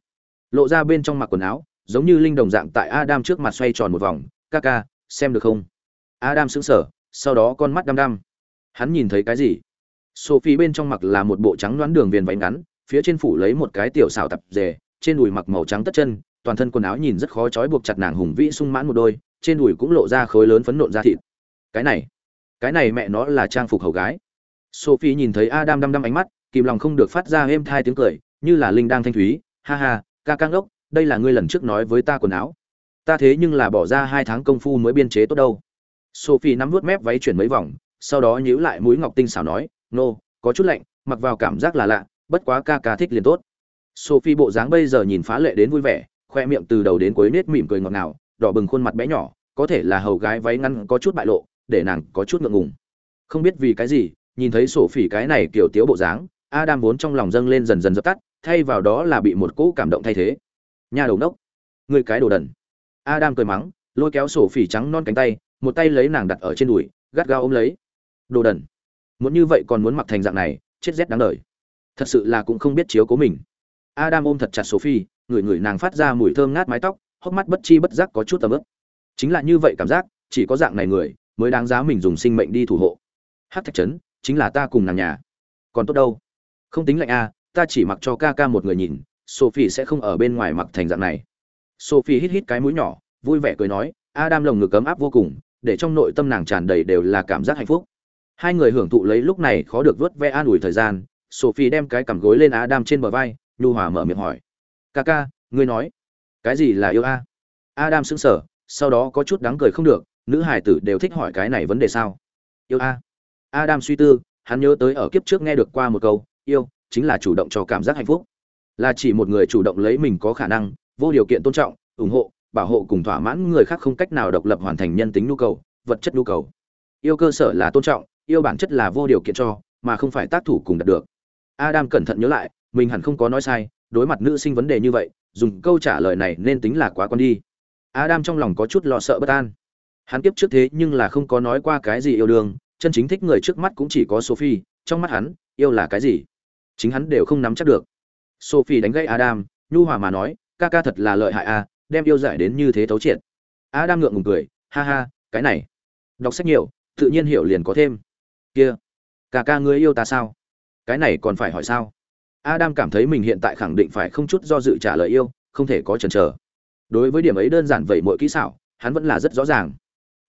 lộ ra bên trong mặc quần áo, giống như linh đồng dạng tại Adam trước mặt xoay tròn một vòng, Kaka, xem được không? Adam sững sờ, sau đó con mắt đăm đăm hắn nhìn thấy cái gì sophie bên trong mặc là một bộ trắng đoán đường viền váy ngắn phía trên phủ lấy một cái tiểu xảo tập dề trên đùi mặc màu trắng tất chân toàn thân quần áo nhìn rất khó trói buộc chặt nàng hùng vĩ sung mãn một đôi trên đùi cũng lộ ra khối lớn phấn nộn da thịt cái này cái này mẹ nó là trang phục hầu gái sophie nhìn thấy adam đăm đăm ánh mắt kìm lòng không được phát ra êm thai tiếng cười như là linh đang thanh thúy ha ha ca ca ngốc đây là ngươi lần trước nói với ta quần áo ta thế nhưng là bỏ ra hai tháng công phu mới biên chế tốt đâu Sophie nắm vuốt mép váy chuyển mấy vòng, sau đó nhíu lại mũi ngọc tinh xảo nói, "Nô, no, có chút lạnh, mặc vào cảm giác là lạ, bất quá ca ca thích liền tốt." Sophie bộ dáng bây giờ nhìn phá lệ đến vui vẻ, khoe miệng từ đầu đến cuối nết mỉm cười ngọt ngào, đỏ bừng khuôn mặt bé nhỏ, có thể là hầu gái váy ngắn có chút bại lộ, để nàng có chút ngượng ngùng. Không biết vì cái gì, nhìn thấy sổ phỉ cái này kiểu tiếu bộ dáng, Adam vốn trong lòng dâng lên dần dần dập tắt, thay vào đó là bị một cỗ cảm động thay thế. Nhà đầu nốc, người cái đồ đần. Adam cười mắng, lôi kéo sổ phỉ trắng non cánh tay, một tay lấy nàng đặt ở trên đùi gắt gao ôm lấy. Đồ đần. Muốn như vậy còn muốn mặc thành dạng này chết rét đáng đời. Thật sự là cũng không biết chiếu cố mình. Adam ôm thật chặt sophie người người nàng phát ra mùi thơm ngát mái tóc hốc mắt bất chi bất giác có chút tầm ướp chính là như vậy cảm giác chỉ có dạng này người mới đáng giá mình dùng sinh mệnh đi thủ hộ. Hát thạch trấn chính là ta cùng nàng nhà. Còn tốt đâu không tính lạnh a ta chỉ mặc cho ca ca một người nhìn, sophie sẽ không ở bên ngoài mặc thành dạng này. Sophie hít hít cái mũi nhỏ, vui vẻ cười nói, adam lồng ngực cấm áp vô cùng, để trong nội tâm nàng tràn đầy đều là cảm giác hạnh phúc. Hai người hưởng thụ lấy lúc này khó được vớt ve an ủi thời gian, sophie đem cái cằm gối lên adam trên bờ vai, nhu hòa mở miệng hỏi. Ca ca, ngươi nói, cái gì là yêu a? Adam sững sờ, sau đó có chút đáng cười không được, nữ hải tử đều thích hỏi cái này vấn đề sao? Yêu a. Adam suy tư, hắn nhớ tới ở kiếp trước nghe được qua một câu yêu, chính là chủ động cho cảm giác hạnh phúc. Là chỉ một người chủ động lấy mình có khả năng, vô điều kiện tôn trọng, ủng hộ, bảo hộ cùng thỏa mãn người khác không cách nào độc lập hoàn thành nhân tính nhu cầu, vật chất nhu cầu. Yêu cơ sở là tôn trọng, yêu bản chất là vô điều kiện cho, mà không phải tác thủ cùng đạt được. Adam cẩn thận nhớ lại, mình hẳn không có nói sai, đối mặt nữ sinh vấn đề như vậy, dùng câu trả lời này nên tính là quá con đi. Adam trong lòng có chút lo sợ bất an. Hắn tiếp trước thế nhưng là không có nói qua cái gì yêu đương, chân chính thích người trước mắt cũng chỉ có sophie, trong mắt hắn, yêu là cái gì? Chính hắn đều không nắm chắc được. Sophie đánh gãy adam, nhu hòa mà nói, ca ca thật là lợi hại a đem yêu giải đến như thế tấu triệt. Adam ngượng ngùng cười, ha ha, cái này, đọc sách nhiều, tự nhiên hiểu liền có thêm. Kia, ca ca ngươi yêu ta sao? Cái này còn phải hỏi sao? Adam cảm thấy mình hiện tại khẳng định phải không chút do dự trả lời yêu, không thể có chần chờ. Đối với điểm ấy đơn giản vậy mỗi kỹ xảo, hắn vẫn là rất rõ ràng.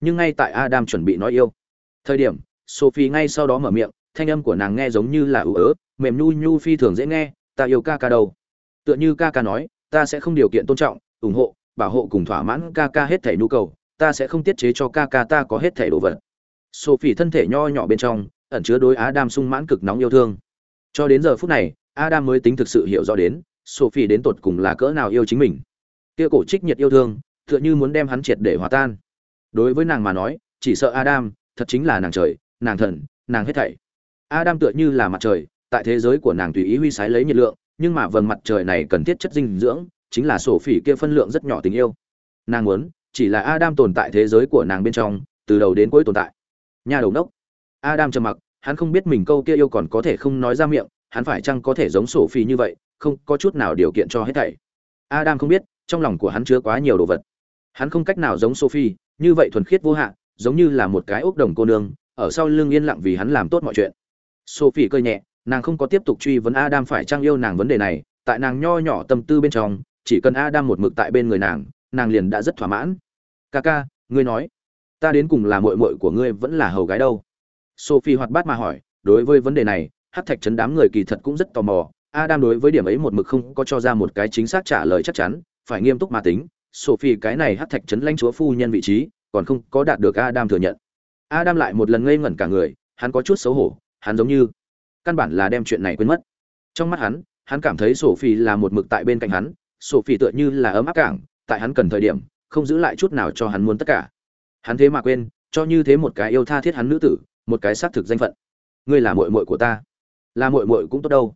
Nhưng ngay tại adam chuẩn bị nói yêu thời điểm, sophie ngay sau đó mở miệng thanh âm của nàng nghe giống như là ủ ớ, mềm nhu nhu phi thường dễ nghe, ta yêu ca ca đâu? Tựa như ca ca nói, ta sẽ không điều kiện tôn trọng, ủng hộ, bảo hộ cùng thỏa mãn ca ca hết thảy nhu cầu, ta sẽ không tiết chế cho ca ca ta có hết thảy đồ vật. Sophie thân thể nho nhỏ bên trong, ẩn chứa đối adam sung mãn cực nóng yêu thương. Cho đến giờ phút này, adam mới tính thực sự hiểu rõ đến, sophie đến tột cùng là cỡ nào yêu chính mình. Kia cổ trích nhiệt yêu thương, tựa như muốn đem hắn triệt để hòa tan. Đối với nàng mà nói, chỉ sợ adam, thật chính là nàng trời, nàng thần, nàng hết thảy adam tựa như là mặt trời, tại thế giới của nàng tùy ý huy sái lấy nhiệt lượng, nhưng mà vầng mặt trời này cần thiết chất dinh dưỡng, chính là sổ phỉ kia phân lượng rất nhỏ tình yêu. Nàng muốn, chỉ là adam tồn tại thế giới của nàng bên trong, từ đầu đến cuối tồn tại. Nhà đầu nốc. Adam trầm mặc, hắn không biết mình câu kia yêu còn có thể không nói ra miệng, hắn phải chăng có thể giống sổ phỉ như vậy, không có chút nào điều kiện cho hết thảy. Adam không biết, trong lòng của hắn chứa quá nhiều đồ vật. Hắn không cách nào giống sophie, như vậy thuần khiết vô hạn, giống như là một cái ốc đồng cô nương, ở sau lưng yên lặng vì hắn làm tốt mọi chuyện sophie cơi nhẹ nàng không có tiếp tục truy vấn adam phải trang yêu nàng vấn đề này tại nàng nho nhỏ tâm tư bên trong chỉ cần adam một mực tại bên người nàng nàng liền đã rất thỏa mãn. Kaka, ngươi nói ta đến cùng là muội muội của ngươi vẫn là hầu gái đâu? Sophie hoạt bát mà hỏi đối với vấn đề này Hắc thạch chấn đám người kỳ thật cũng rất tò mò adam đối với điểm ấy một mực không có cho ra một cái chính xác trả lời chắc chắn phải nghiêm túc mà tính sophie cái này Hắc thạch chấn lãnh chúa phu nhân vị trí còn không có đạt được adam thừa nhận. Adam lại một lần ngây ngẩn cả người hắn có chút xấu hổ hắn giống như căn bản là đem chuyện này quên mất. Trong mắt hắn hắn cảm thấy sophie là một mực tại bên cạnh hắn sophie tựa như là ấm áp cảng tại hắn cần thời điểm không giữ lại chút nào cho hắn muốn tất cả. Hắn thế mà quên cho như thế một cái yêu tha thiết hắn nữ tử một cái xác thực danh phận. Ngươi là muội muội của ta. Là muội muội cũng tốt đâu.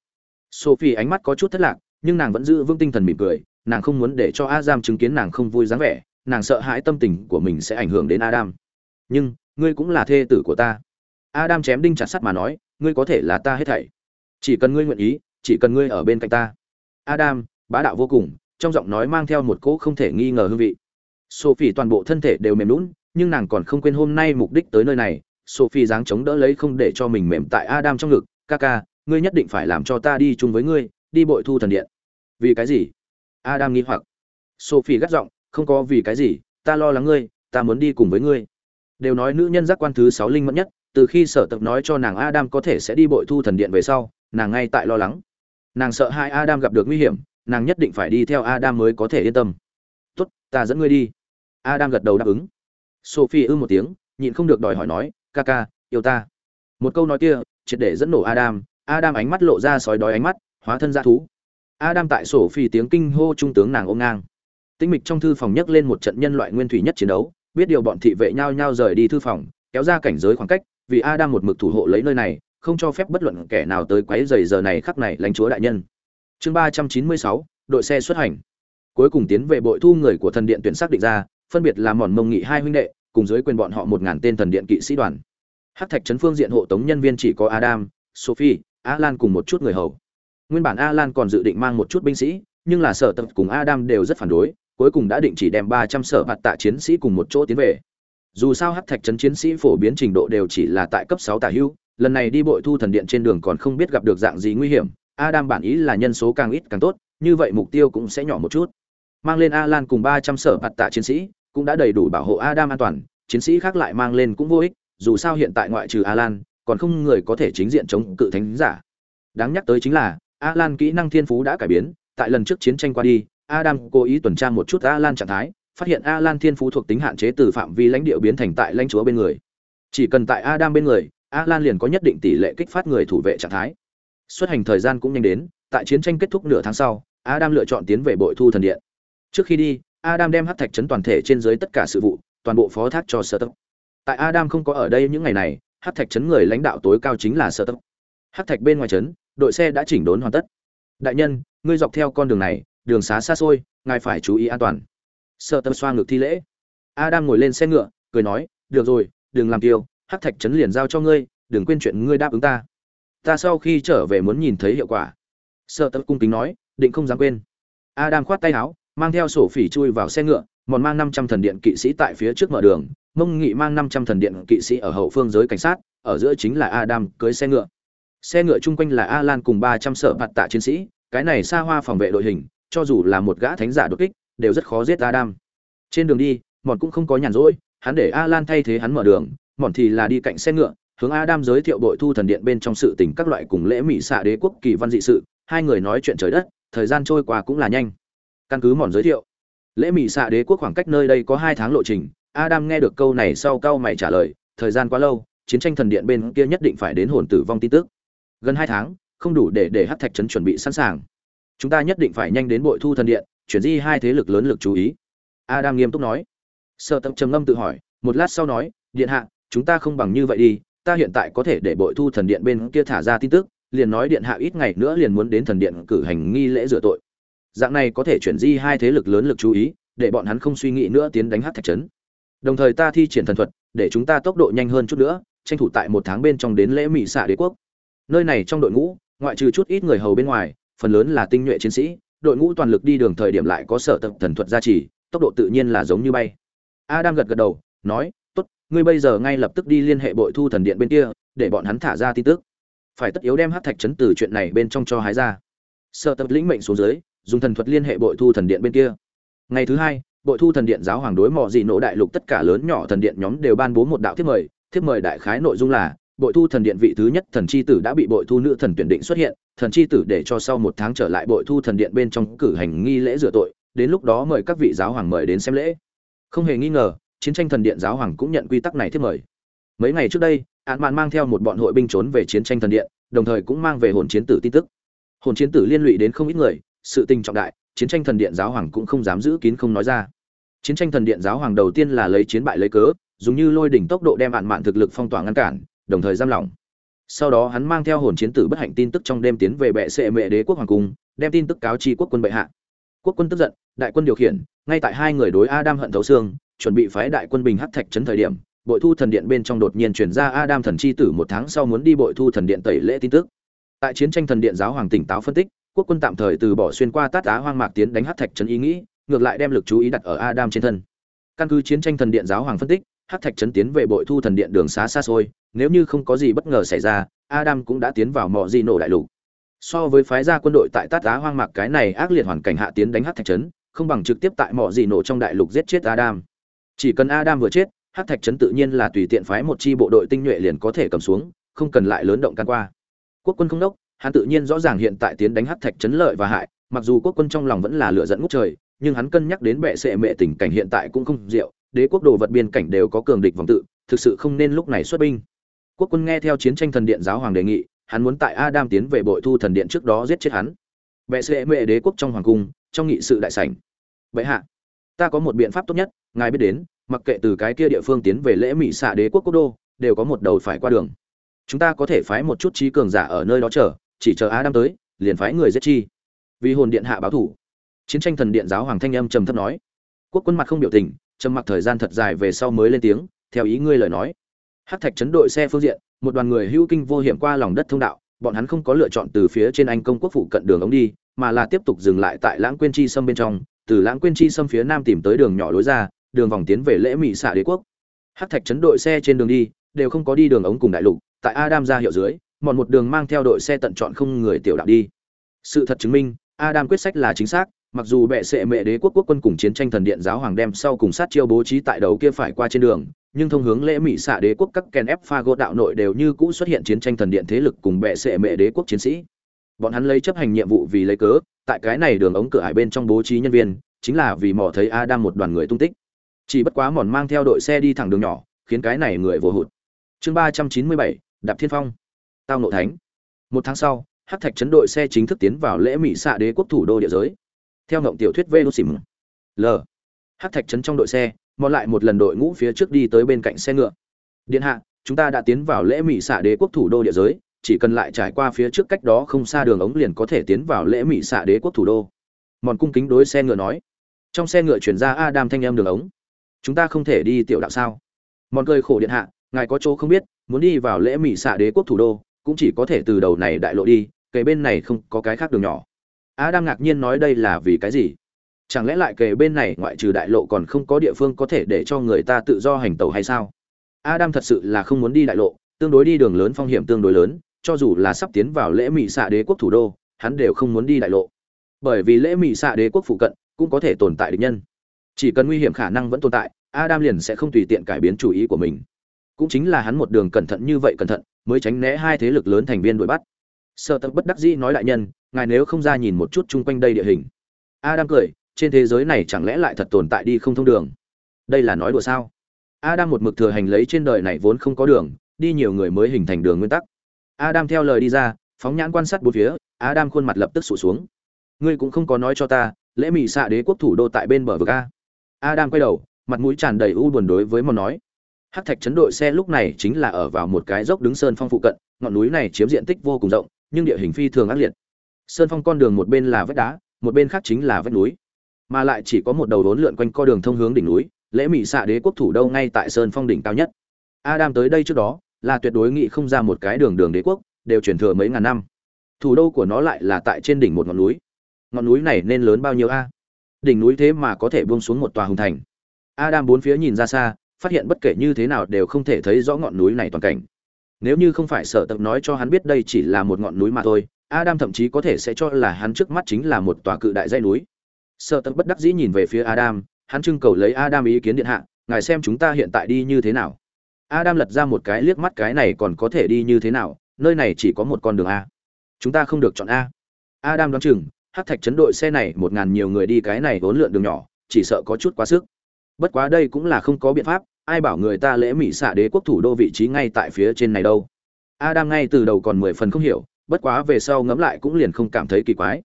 Sophie ánh mắt có chút thất lạc nhưng nàng vẫn giữ vững tinh thần mỉm cười nàng không muốn để cho Adam chứng kiến nàng không vui dáng vẻ, nàng sợ hãi tâm tình của mình sẽ ảnh hưởng đến Adam. Nhưng, ngươi cũng là thê tử của ta. Adam chém đinh chặt sắt mà nói, ngươi có thể là ta hết thảy. Chỉ cần ngươi nguyện ý, chỉ cần ngươi ở bên cạnh ta. Adam, bá đạo vô cùng, trong giọng nói mang theo một cỗ không thể nghi ngờ hương vị. Sophie toàn bộ thân thể đều mềm nhũn, nhưng nàng còn không quên hôm nay mục đích tới nơi này. Sophie dáng chống đỡ lấy không để cho mình mềm tại Adam trong ngực, "Kaka, ngươi nhất định phải làm cho ta đi chung với ngươi, đi bội thu thần điện." "Vì cái gì?" Adam nghi hoặc. Sophie gắt giọng, không có vì cái gì, ta lo lắng ngươi, ta muốn đi cùng với ngươi. Đều nói nữ nhân giác quan thứ 6 linh mẫn nhất, từ khi sở tập nói cho nàng Adam có thể sẽ đi bội thu thần điện về sau, nàng ngay tại lo lắng. Nàng sợ hai Adam gặp được nguy hiểm, nàng nhất định phải đi theo Adam mới có thể yên tâm. "Tốt, ta dẫn ngươi đi." Adam gật đầu đáp ứng. Sophie ư một tiếng, nhịn không được đòi hỏi nói, "Kaka, yêu ta." Một câu nói kia, triệt để dẫn nổ Adam, Adam ánh mắt lộ ra sói đói ánh mắt, hóa thân ra thú. Adam tại sổ phi tiếng kinh hô trung tướng nàng ôm ngang. Tĩnh mịch trong thư phòng nhấc lên một trận nhân loại nguyên thủy nhất chiến đấu, biết điều bọn thị vệ nhao nhao rời đi thư phòng, kéo ra cảnh giới khoảng cách, vì Adam một mực thủ hộ lấy nơi này, không cho phép bất luận kẻ nào tới quấy rầy giờ này khắc này lãnh chúa đại nhân. Chương ba trăm chín mươi sáu, đội xe xuất hành. Cuối cùng tiến về bội thu người của thần điện tuyển xác định ra, phân biệt là mòn mông nghị hai huynh đệ, cùng dưới quyền bọn họ một ngàn tên thần điện kỵ sĩ đoàn. Hắc thạch trấn phương diện hộ tống nhân viên chỉ có Adam, Sophie, Alan cùng một chút người hầu. Nguyên bản Alan còn dự định mang một chút binh sĩ, nhưng là Sở Tập cùng Adam đều rất phản đối, cuối cùng đã định chỉ đem 300 sở bạt tạ chiến sĩ cùng một chỗ tiến về. Dù sao hắc thạch trấn chiến sĩ phổ biến trình độ đều chỉ là tại cấp 6 tả hữu, lần này đi bội thu thần điện trên đường còn không biết gặp được dạng gì nguy hiểm, Adam bản ý là nhân số càng ít càng tốt, như vậy mục tiêu cũng sẽ nhỏ một chút. Mang lên Alan cùng 300 sở bạt tạ chiến sĩ, cũng đã đầy đủ bảo hộ Adam an toàn, chiến sĩ khác lại mang lên cũng vô ích, dù sao hiện tại ngoại trừ Alan, còn không người có thể chính diện chống cự thánh giả. Đáng nhắc tới chính là, Alan kỹ năng thiên phú đã cải biến, tại lần trước chiến tranh qua đi, Adam cố ý tuần tra một chút Alan trạng thái, phát hiện A Lan thiên phú thuộc tính hạn chế từ phạm vi lãnh địa biến thành tại lãnh chúa bên người. Chỉ cần tại Adam bên người, A Lan liền có nhất định tỷ lệ kích phát người thủ vệ trạng thái. Xuất hành thời gian cũng nhanh đến, tại chiến tranh kết thúc nửa tháng sau, Adam lựa chọn tiến về bội thu thần điện. Trước khi đi, Adam đem hắc thạch trấn toàn thể trên dưới tất cả sự vụ, toàn bộ phó thác cho Sở Tập. Tại Adam không có ở đây những ngày này, hắc thạch trấn người lãnh đạo tối cao chính là Sở Tập. Hắc thạch bên ngoài trấn, đội xe đã chỉnh đốn hoàn tất đại nhân ngươi dọc theo con đường này đường xá xa xôi ngài phải chú ý an toàn sợ tâm xoa ngược thi lễ. Adam ngồi lên xe ngựa, cười nói, được rồi, đừng làm tiêu, hắc thạch trấn liền giao cho ngươi, đừng quên chuyện ngươi đáp ứng ta. Ta sau khi trở về muốn nhìn thấy hiệu quả. Sợ tâm cung kính nói, định không dám quên. Adam khoát tay áo, mang theo sổ phỉ chui vào xe ngựa, mòn mang năm trăm thần điện kỵ sĩ tại phía trước mở đường, mông nghị mang năm trăm thần điện kỵ sĩ ở hậu phương giới cảnh sát, ở giữa chính là adam cưới xe ngựa. Xe ngựa chung quanh là alan cùng ba trăm sở bạt tạ chiến sĩ, cái này xa hoa phòng vệ đội hình, cho dù là một gã thánh giả đột kích đều rất khó giết adam. Trên đường đi, mọn cũng không có nhàn rỗi, hắn để alan thay thế hắn mở đường, mọn thì là đi cạnh xe ngựa, hướng adam giới thiệu bội thu thần điện bên trong sự tình các loại cùng lễ mỹ xạ đế quốc kỳ văn dị sự, hai người nói chuyện trời đất, thời gian trôi qua cũng là nhanh. Căn cứ mọn giới thiệu, lễ mỹ xạ đế quốc khoảng cách nơi đây có hai tháng lộ trình, adam nghe được câu này sau câu mày trả lời, thời gian quá lâu, chiến tranh thần điện bên kia nhất định phải đến hồn tử vong tin tức. Gần hai tháng, không đủ để để Hắc thạch trấn chuẩn bị sẵn sàng. Chúng ta nhất định phải nhanh đến bội thu thần điện chuyển di hai thế lực lớn lực chú ý. Adam nghiêm túc nói. Sợ tâm trầm ngâm tự hỏi, một lát sau nói, điện hạ, chúng ta không bằng như vậy đi, ta hiện tại có thể để bội thu thần điện bên kia thả ra tin tức, liền nói điện hạ ít ngày nữa liền muốn đến thần điện cử hành nghi lễ rửa tội. Dạng này có thể chuyển di hai thế lực lớn lực chú ý, để bọn hắn không suy nghĩ nữa tiến đánh hát thạch trấn. Đồng thời ta thi triển thần thuật, để chúng ta tốc độ nhanh hơn chút nữa, tranh thủ tại một tháng bên trong đến lễ mỹ xạ đế quốc. Nơi này trong đội ngũ, ngoại trừ chút ít người hầu bên ngoài, phần lớn là tinh nhuệ chiến sĩ đội ngũ toàn lực đi đường thời điểm lại có sở tập thần thuật gia trì, tốc độ tự nhiên là giống như bay. Adam gật gật đầu, nói, tốt, ngươi bây giờ ngay lập tức đi liên hệ bội thu thần điện bên kia, để bọn hắn thả ra tin tức. Phải tất yếu đem hát thạch chấn từ chuyện này bên trong cho hái ra. Sở tập lĩnh mệnh xuống dưới, dùng thần thuật liên hệ bội thu thần điện bên kia. Ngày thứ hai, bội thu thần điện giáo hoàng đối mọi dị nỗ đại lục tất cả lớn nhỏ thần điện nhóm đều ban bố một đạo thiếp mời. Thiếp mời đại khái nội dung là bội thu thần điện vị thứ nhất thần chi tử đã bị bội thu nữ thần tuyển định xuất hiện, thần chi tử để cho sau một tháng trở lại bội thu thần điện bên trong cử hành nghi lễ rửa tội, đến lúc đó mời các vị giáo hoàng mời đến xem lễ. Không hề nghi ngờ, chiến tranh thần điện giáo hoàng cũng nhận quy tắc này thiết mời. Mấy ngày trước đây ạn mạn mang theo một bọn hội binh trốn về chiến tranh thần điện, đồng thời cũng mang về hồn chiến tử tin tức. Hồn chiến tử liên lụy đến không ít người, sự tình trọng đại, chiến tranh thần điện giáo hoàng cũng không dám giữ kín không nói ra. Chiến tranh thần điện giáo hoàng đầu tiên là lấy chiến bại lấy cớ, dùng như lôi đỉnh tốc độ đem ạn mạn thực lực phong tỏa ngăn cản đồng thời giam lỏng. Sau đó hắn mang theo hồn chiến tử bất hạnh tin tức trong đêm tiến về bệ sệ mệ đế quốc hoàng cung, đem tin tức cáo chi quốc quân bệ hạ. Quốc quân tức giận, đại quân điều khiển, ngay tại hai người đối adam hận thấu xương, chuẩn bị phái đại quân bình hắc thạch trấn thời điểm, bội thu thần điện bên trong đột nhiên chuyển ra adam thần chi tử một tháng sau muốn đi bội thu thần điện tẩy lễ tin tức. Tại chiến tranh thần điện giáo hoàng tỉnh táo phân tích, quốc quân tạm thời từ bỏ xuyên qua tát á hoang mạc tiến đánh hắc thạch trấn ý nghĩ, ngược lại đem lực chú ý đặt ở adam trên thân. Căn cứ chiến tranh thần điện giáo hoàng phân tích hắc thạch trấn tiến về bội thu thần điện đường xá xa xôi, nếu như không có gì bất ngờ xảy ra, adam cũng đã tiến vào mọi di nổ đại lục. So với phái gia quân đội tại tát á hoang mạc cái này ác liệt hoàn cảnh hạ tiến đánh hắc thạch trấn, không bằng trực tiếp tại mọi di nổ trong đại lục giết chết adam. Chỉ cần adam vừa chết, hắc thạch trấn tự nhiên là tùy tiện phái một chi bộ đội tinh nhuệ liền có thể cầm xuống, không cần lại lớn động can qua. Quốc quân không đốc, hắn tự nhiên rõ ràng hiện tại tiến đánh hắc thạch trấn lợi và hại, mặc dù quốc quân trong lòng vẫn là lựa dẫn ngút trời, nhưng hắn cân nhắc đến bệ sệ mệ tình cảnh hiện tại cũng không diệu đế quốc đồ vật biên cảnh đều có cường địch vòng tự, thực sự không nên lúc này xuất binh. Quốc quân nghe theo chiến tranh thần điện giáo hoàng đề nghị, hắn muốn tại adam tiến về bội thu thần điện trước đó giết chết hắn. Bệ sệ mệ đế quốc trong hoàng cung, trong nghị sự đại sảnh. Bệ hạ, ta có một biện pháp tốt nhất, ngài biết đến, mặc kệ từ cái kia địa phương tiến về lễ mỹ xạ đế quốc quốc đô, đều có một đầu phải qua đường. Chúng ta có thể phái một chút trí cường giả ở nơi đó chờ, chỉ chờ adam tới, liền phái người giết chi. Vì hồn điện hạ báo thủ. Chiến tranh thần điện giáo hoàng thanh âm trầm thấp nói. Quốc quân mặt không biểu tình trầm mặc thời gian thật dài về sau mới lên tiếng, theo ý ngươi lời nói. Hắc thạch chấn đội xe phương diện, một đoàn người hưu kinh vô hiểm qua lòng đất thông đạo, bọn hắn không có lựa chọn từ phía trên anh công quốc phụ cận đường ống đi, mà là tiếp tục dừng lại tại lãng quên chi sâm bên trong, từ lãng quên chi sâm phía nam tìm tới đường nhỏ lối ra, đường vòng tiến về lễ mỹ xạ đế quốc. Hắc thạch chấn đội xe trên đường đi, đều không có đi đường ống cùng đại lục, tại adam ra hiệu dưới bọn một đường mang theo đội xe tận chọn không người tiểu đạo đi. Sự thật chứng minh, adam quyết sách là chính xác mặc dù bệ sệ mẹ đế quốc quốc quân cùng chiến tranh thần điện giáo hoàng đem sau cùng sát chiêu bố trí tại đầu kia phải qua trên đường, nhưng thông hướng lễ mỹ xạ đế quốc các ken ép pha gỗ đạo nội đều như cũ xuất hiện chiến tranh thần điện thế lực cùng bệ sệ mẹ đế quốc chiến sĩ. Bọn hắn lấy chấp hành nhiệm vụ vì lấy cớ, tại cái này đường ống cửa hải bên trong bố trí nhân viên, chính là vì mò thấy a đang một đoàn người tung tích. Chỉ bất quá mòn mang theo đội xe đi thẳng đường nhỏ, khiến cái này người vô hụt. Chương ba trăm chín mươi bảy, đạp thiên phong. Tao nộ thánh. Một tháng sau hát thạch chấn đội xe chính thức tiến vào lễ mỹ xạ đế quốc thủ đô địa giới theo ngộng tiểu thuyết vê đô xỉm l. Hát thạch chấn trong đội xe, mò lại một lần đội ngũ phía trước đi tới bên cạnh xe ngựa. Điện hạ, chúng ta đã tiến vào lễ mỹ xạ đế quốc thủ đô địa giới, chỉ cần lại trải qua phía trước cách đó không xa đường ống liền có thể tiến vào lễ mỹ xạ đế quốc thủ đô. Mòn cung kính đối xe ngựa nói. Trong xe ngựa chuyển ra adam thanh em đường ống. Chúng ta không thể đi tiểu đạo sao? Mòn cười khổ điện hạ, ngài có chỗ không biết, muốn đi vào lễ mỹ xạ đế quốc thủ đô, cũng chỉ có thể từ đầu này đại lộ đi kể bên này không có cái khác đường nhỏ adam ngạc nhiên nói đây là vì cái gì? Chẳng lẽ lại kề bên này ngoại trừ đại lộ còn không có địa phương có thể để cho người ta tự do hành tẩu hay sao? Adam thật sự là không muốn đi đại lộ, tương đối đi đường lớn phong hiểm tương đối lớn, cho dù là sắp tiến vào lễ mỹ xạ đế quốc thủ đô, hắn đều không muốn đi đại lộ. Bởi vì lễ mỹ xạ đế quốc phụ cận cũng có thể tồn tại địch nhân. Chỉ cần nguy hiểm khả năng vẫn tồn tại, adam liền sẽ không tùy tiện cải biến chủ ý của mình. Cũng chính là hắn một đường cẩn thận như vậy cẩn thận, mới tránh né hai thế lực lớn thành viên đuổi bắt. Sợ tập bất đắc dĩ nói đại nhân ngài nếu không ra nhìn một chút chung quanh đây địa hình. Adam cười, trên thế giới này chẳng lẽ lại thật tồn tại đi không thông đường? Đây là nói đùa sao? Adam một mực thừa hành lấy trên đời này vốn không có đường, đi nhiều người mới hình thành đường nguyên tắc. Adam theo lời đi ra, phóng nhãn quan sát bốn phía, adam khuôn mặt lập tức sụt xuống. Ngươi cũng không có nói cho ta, lễ mị xạ đế quốc thủ đô tại bên bờ vực a. Adam quay đầu, mặt mũi tràn đầy u buồn đối với mòn nói. Hắc thạch chấn đội xe lúc này chính là ở vào một cái dốc đứng sơn phong phụ cận, ngọn núi này chiếm diện tích vô cùng rộng, nhưng địa hình phi thường ác liệt sơn phong con đường một bên là vách đá, một bên khác chính là vách núi. Mà lại chỉ có một đầu đốn lượn quanh co đường thông hướng đỉnh núi, lễ mỹ xạ đế quốc thủ đô ngay tại sơn phong đỉnh cao nhất. Adam tới đây trước đó, là tuyệt đối nghĩ không ra một cái đường đường đế quốc, đều truyền thừa mấy ngàn năm. Thủ đô của nó lại là tại trên đỉnh một ngọn núi. Ngọn núi này nên lớn bao nhiêu a? Đỉnh núi thế mà có thể buông xuống một tòa hùng thành. Adam bốn phía nhìn ra xa, phát hiện bất kể như thế nào đều không thể thấy rõ ngọn núi này toàn cảnh nếu như không phải sở tập nói cho hắn biết đây chỉ là một ngọn núi mà thôi, adam thậm chí có thể sẽ cho là hắn trước mắt chính là một tòa cự đại dãy núi. Sở tập bất đắc dĩ nhìn về phía adam, hắn trưng cầu lấy adam ý kiến điện hạ, ngài xem chúng ta hiện tại đi như thế nào? Adam lật ra một cái liếc mắt, cái này còn có thể đi như thế nào? Nơi này chỉ có một con đường a. Chúng ta không được chọn a. Adam đoán chừng hát thạch chấn đội xe này một ngàn nhiều người đi cái này vốn lượn đường nhỏ, chỉ sợ có chút quá sức. Bất quá đây cũng là không có biện pháp ai bảo người ta lễ mỹ xạ đế quốc thủ đô vị trí ngay tại phía trên này đâu? Adam ngay từ đầu còn mười phần không hiểu, bất quá về sau ngẫm lại cũng liền không cảm thấy kỳ quái.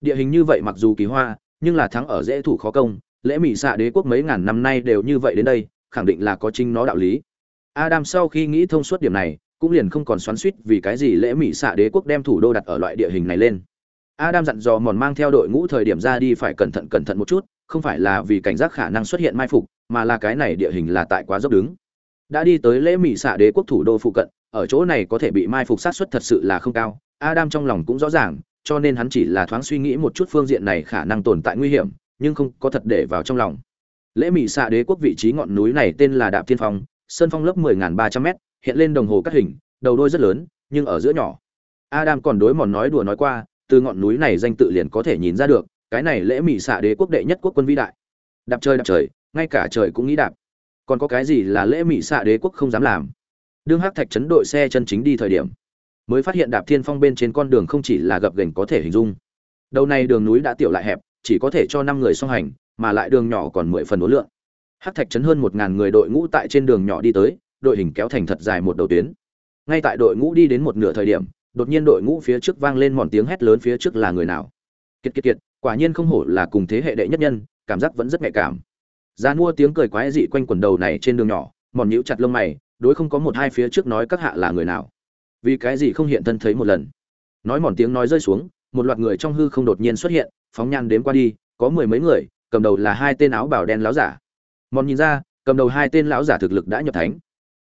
Địa hình như vậy mặc dù kỳ hoa, nhưng là thắng ở dễ thủ khó công, lễ mỹ xạ đế quốc mấy ngàn năm nay đều như vậy đến đây, khẳng định là có chính nó đạo lý. Adam sau khi nghĩ thông suốt điểm này, cũng liền không còn xoắn suýt vì cái gì lễ mỹ xạ đế quốc đem thủ đô đặt ở loại địa hình này lên. Adam dặn dò mòn mang theo đội ngũ thời điểm ra đi phải cẩn thận cẩn thận một chút, không phải là vì cảnh giác khả năng xuất hiện mai phục mà là cái này địa hình là tại quá dốc đứng. Đã đi tới lễ mỹ xạ đế quốc thủ đô phụ cận, ở chỗ này có thể bị mai phục sát xuất thật sự là không cao, adam trong lòng cũng rõ ràng, cho nên hắn chỉ là thoáng suy nghĩ một chút phương diện này khả năng tồn tại nguy hiểm, nhưng không có thật để vào trong lòng. Lễ mỹ xạ đế quốc vị trí ngọn núi này tên là đạp thiên phong, sơn phong lớp 10.300 m hiện lên đồng hồ cắt hình, đầu đôi rất lớn, nhưng ở giữa nhỏ. Adam còn đối mòn nói đùa nói qua, từ ngọn núi này danh tự liền có thể nhìn ra được, cái này lễ mỹ xạ đế quốc đệ nhất quốc quân vĩ đại. Đạp trời đạp trời ngay cả trời cũng nghĩ đạp. Còn có cái gì là lễ mỹ xạ đế quốc không dám làm? Đương hắc thạch chấn đội xe chân chính đi thời điểm, mới phát hiện đạp thiên phong bên trên con đường không chỉ là gập ghềnh có thể hình dung. Đầu này đường núi đã tiểu lại hẹp, chỉ có thể cho năm người song hành, mà lại đường nhỏ còn mười phần ối lượng hắc thạch chấn hơn một ngàn người đội ngũ tại trên đường nhỏ đi tới, đội hình kéo thành thật dài một đầu tuyến. Ngay tại đội ngũ đi đến một nửa thời điểm, đột nhiên đội ngũ phía trước vang lên mòn tiếng hét lớn phía trước là người nào? Kiệt kiệt kiệt, quả nhiên không hổ là cùng thế hệ đệ nhất nhân, cảm giác vẫn rất nhạy cảm gian mua tiếng cười quái dị quanh quần đầu này trên đường nhỏ, mòn nhíu chặt lông mày, đối không có một hai phía trước nói các hạ là người nào. Vì cái gì không hiện thân thấy một lần. Nói mòn tiếng nói rơi xuống, một loạt người trong hư không đột nhiên xuất hiện, phóng nhan đếm qua đi, có mười mấy người, cầm đầu là hai tên áo bảo đen lão giả. Mòn nhìn ra, cầm đầu hai tên lão giả thực lực đã nhập thánh,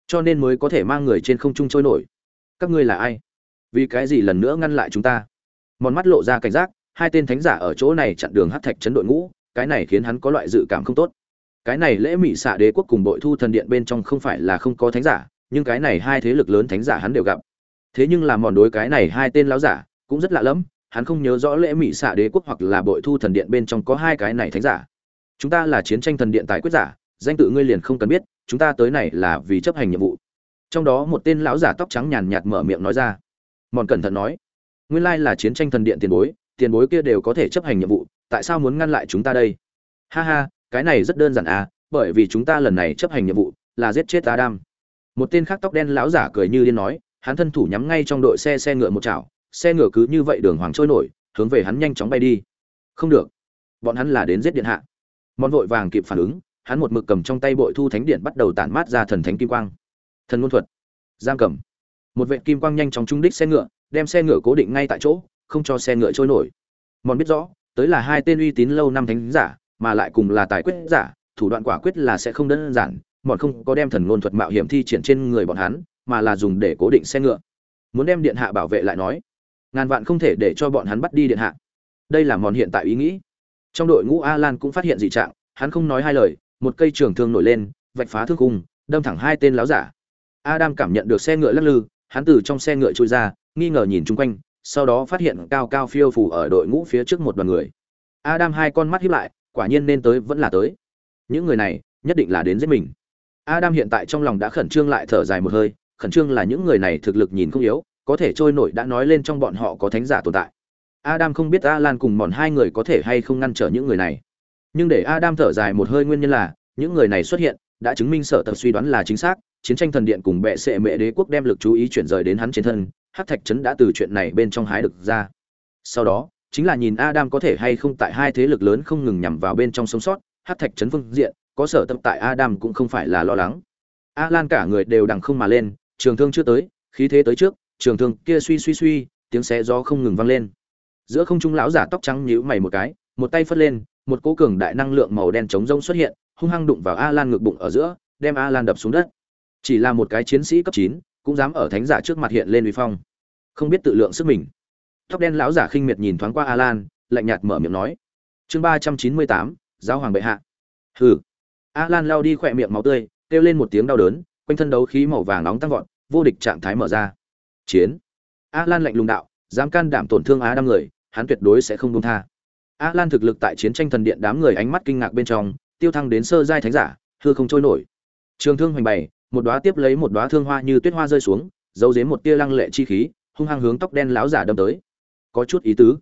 cho nên mới có thể mang người trên không trung trôi nổi. Các ngươi là ai? Vì cái gì lần nữa ngăn lại chúng ta? Mòn mắt lộ ra cảnh giác, hai tên thánh giả ở chỗ này chặn đường hắc thạch chấn đội ngũ, cái này khiến hắn có loại dự cảm không tốt cái này lễ mỹ xạ đế quốc cùng bội thu thần điện bên trong không phải là không có thánh giả, nhưng cái này hai thế lực lớn thánh giả hắn đều gặp. Thế nhưng làm mòn đối cái này hai tên lão giả cũng rất lạ lẫm, hắn không nhớ rõ lễ mỹ xạ đế quốc hoặc là bội thu thần điện bên trong có hai cái này thánh giả. Chúng ta là chiến tranh thần điện tài quyết giả, danh tự ngươi liền không cần biết, chúng ta tới này là vì chấp hành nhiệm vụ. Trong đó một tên lão giả tóc trắng nhàn nhạt mở miệng nói ra. Mòn cẩn thận nói, nguyên lai là chiến tranh thần điện tiền bối tiền bối kia đều có thể chấp hành nhiệm vụ, tại sao muốn ngăn lại chúng ta đây? Ha ha cái này rất đơn giản à bởi vì chúng ta lần này chấp hành nhiệm vụ là giết chết adam. Một tên khác tóc đen lão giả cười như điên nói, hắn thân thủ nhắm ngay trong đội xe xe ngựa một chảo, xe ngựa cứ như vậy đường hoàng trôi nổi, hướng về hắn nhanh chóng bay đi. Không được. Bọn hắn là đến giết điện hạ. Món vội vàng kịp phản ứng, hắn một mực cầm trong tay bội thu thánh điện bắt đầu tản mát ra thần thánh kim quang. Thần ngôn thuật. Giam cầm. Một vệ kim quang nhanh chóng trung đích xe ngựa, đem xe ngựa cố định ngay tại chỗ, không cho xe ngựa trôi nổi. Mòn biết rõ, tới là hai tên uy tín lâu năm thánh giả mà lại cùng là tài quyết giả, thủ đoạn quả quyết là sẽ không đơn giản, Bọn không có đem thần ngôn thuật mạo hiểm thi triển trên người bọn hắn, mà là dùng để cố định xe ngựa. Muốn đem điện hạ bảo vệ lại nói, ngàn vạn không thể để cho bọn hắn bắt đi điện hạ. Đây là mòn hiện tại ý nghĩ. Trong đội ngũ a lan cũng phát hiện dị trạng, hắn không nói hai lời, một cây trường thương nổi lên, vạch phá thương cung đâm thẳng hai tên láo giả. Adam cảm nhận được xe ngựa lắc lư, hắn từ trong xe ngựa trôi ra, nghi ngờ nhìn chung quanh, sau đó phát hiện cao cao phiêu phủ ở đội ngũ phía trước một đoàn người. Adam hai con mắt hiếp lại quả nhiên nên tới vẫn là tới. Những người này, nhất định là đến giết mình. Adam hiện tại trong lòng đã khẩn trương lại thở dài một hơi, khẩn trương là những người này thực lực nhìn không yếu, có thể trôi nổi đã nói lên trong bọn họ có thánh giả tồn tại. Adam không biết alan cùng mòn hai người có thể hay không ngăn trở những người này. Nhưng để adam thở dài một hơi nguyên nhân là, những người này xuất hiện, đã chứng minh sở tập suy đoán là chính xác, chiến tranh thần điện cùng bệ sệ mẹ đế quốc đem lực chú ý chuyển rời đến hắn trên thân hát thạch trấn đã từ chuyện này bên trong hái được ra. Sau đó chính là nhìn adam có thể hay không tại hai thế lực lớn không ngừng nhằm vào bên trong sống sót Hắc thạch trấn phương diện, có sở tâm tại adam cũng không phải là lo lắng. Alan cả người đều đằng không mà lên, trường thương chưa tới, khí thế tới trước, trường thương kia suy suy suy, tiếng xé gió không ngừng vang lên. Giữa không trung lão giả tóc trắng nhíu mày một cái, một tay phất lên, một cỗ cường đại năng lượng màu đen chống rông xuất hiện, hung hăng đụng vào alan ngực bụng ở giữa, đem alan đập xuống đất. Chỉ là một cái chiến sĩ cấp chín, cũng dám ở thánh giả trước mặt hiện lên uy phong. Không biết tự lượng sức mình tóc đen lão giả khinh miệt nhìn thoáng qua alan, lạnh nhạt mở miệng nói. Chương ba trăm chín mươi tám, giáo hoàng bệ hạ. Hừ. Alan lao đi khỏe miệng máu tươi, kêu lên một tiếng đau đớn, quanh thân đấu khí màu vàng nóng tăng vọt, vô địch trạng thái mở ra. Chiến. Alan lạnh lùng đạo, dám can đảm tổn thương á đám người, hắn tuyệt đối sẽ không buông tha. Alan thực lực tại chiến tranh thần điện đám người ánh mắt kinh ngạc bên trong, tiêu thăng đến sơ giai thánh giả, hư không trôi nổi. Trường thương hoành bày, một đóa tiếp lấy một đóa thương hoa như tuyết hoa rơi xuống, giấu giếm một tia lăng lệ chi khí, hung hăng hướng tóc đen lão giả đâm tới có chút ý tứ.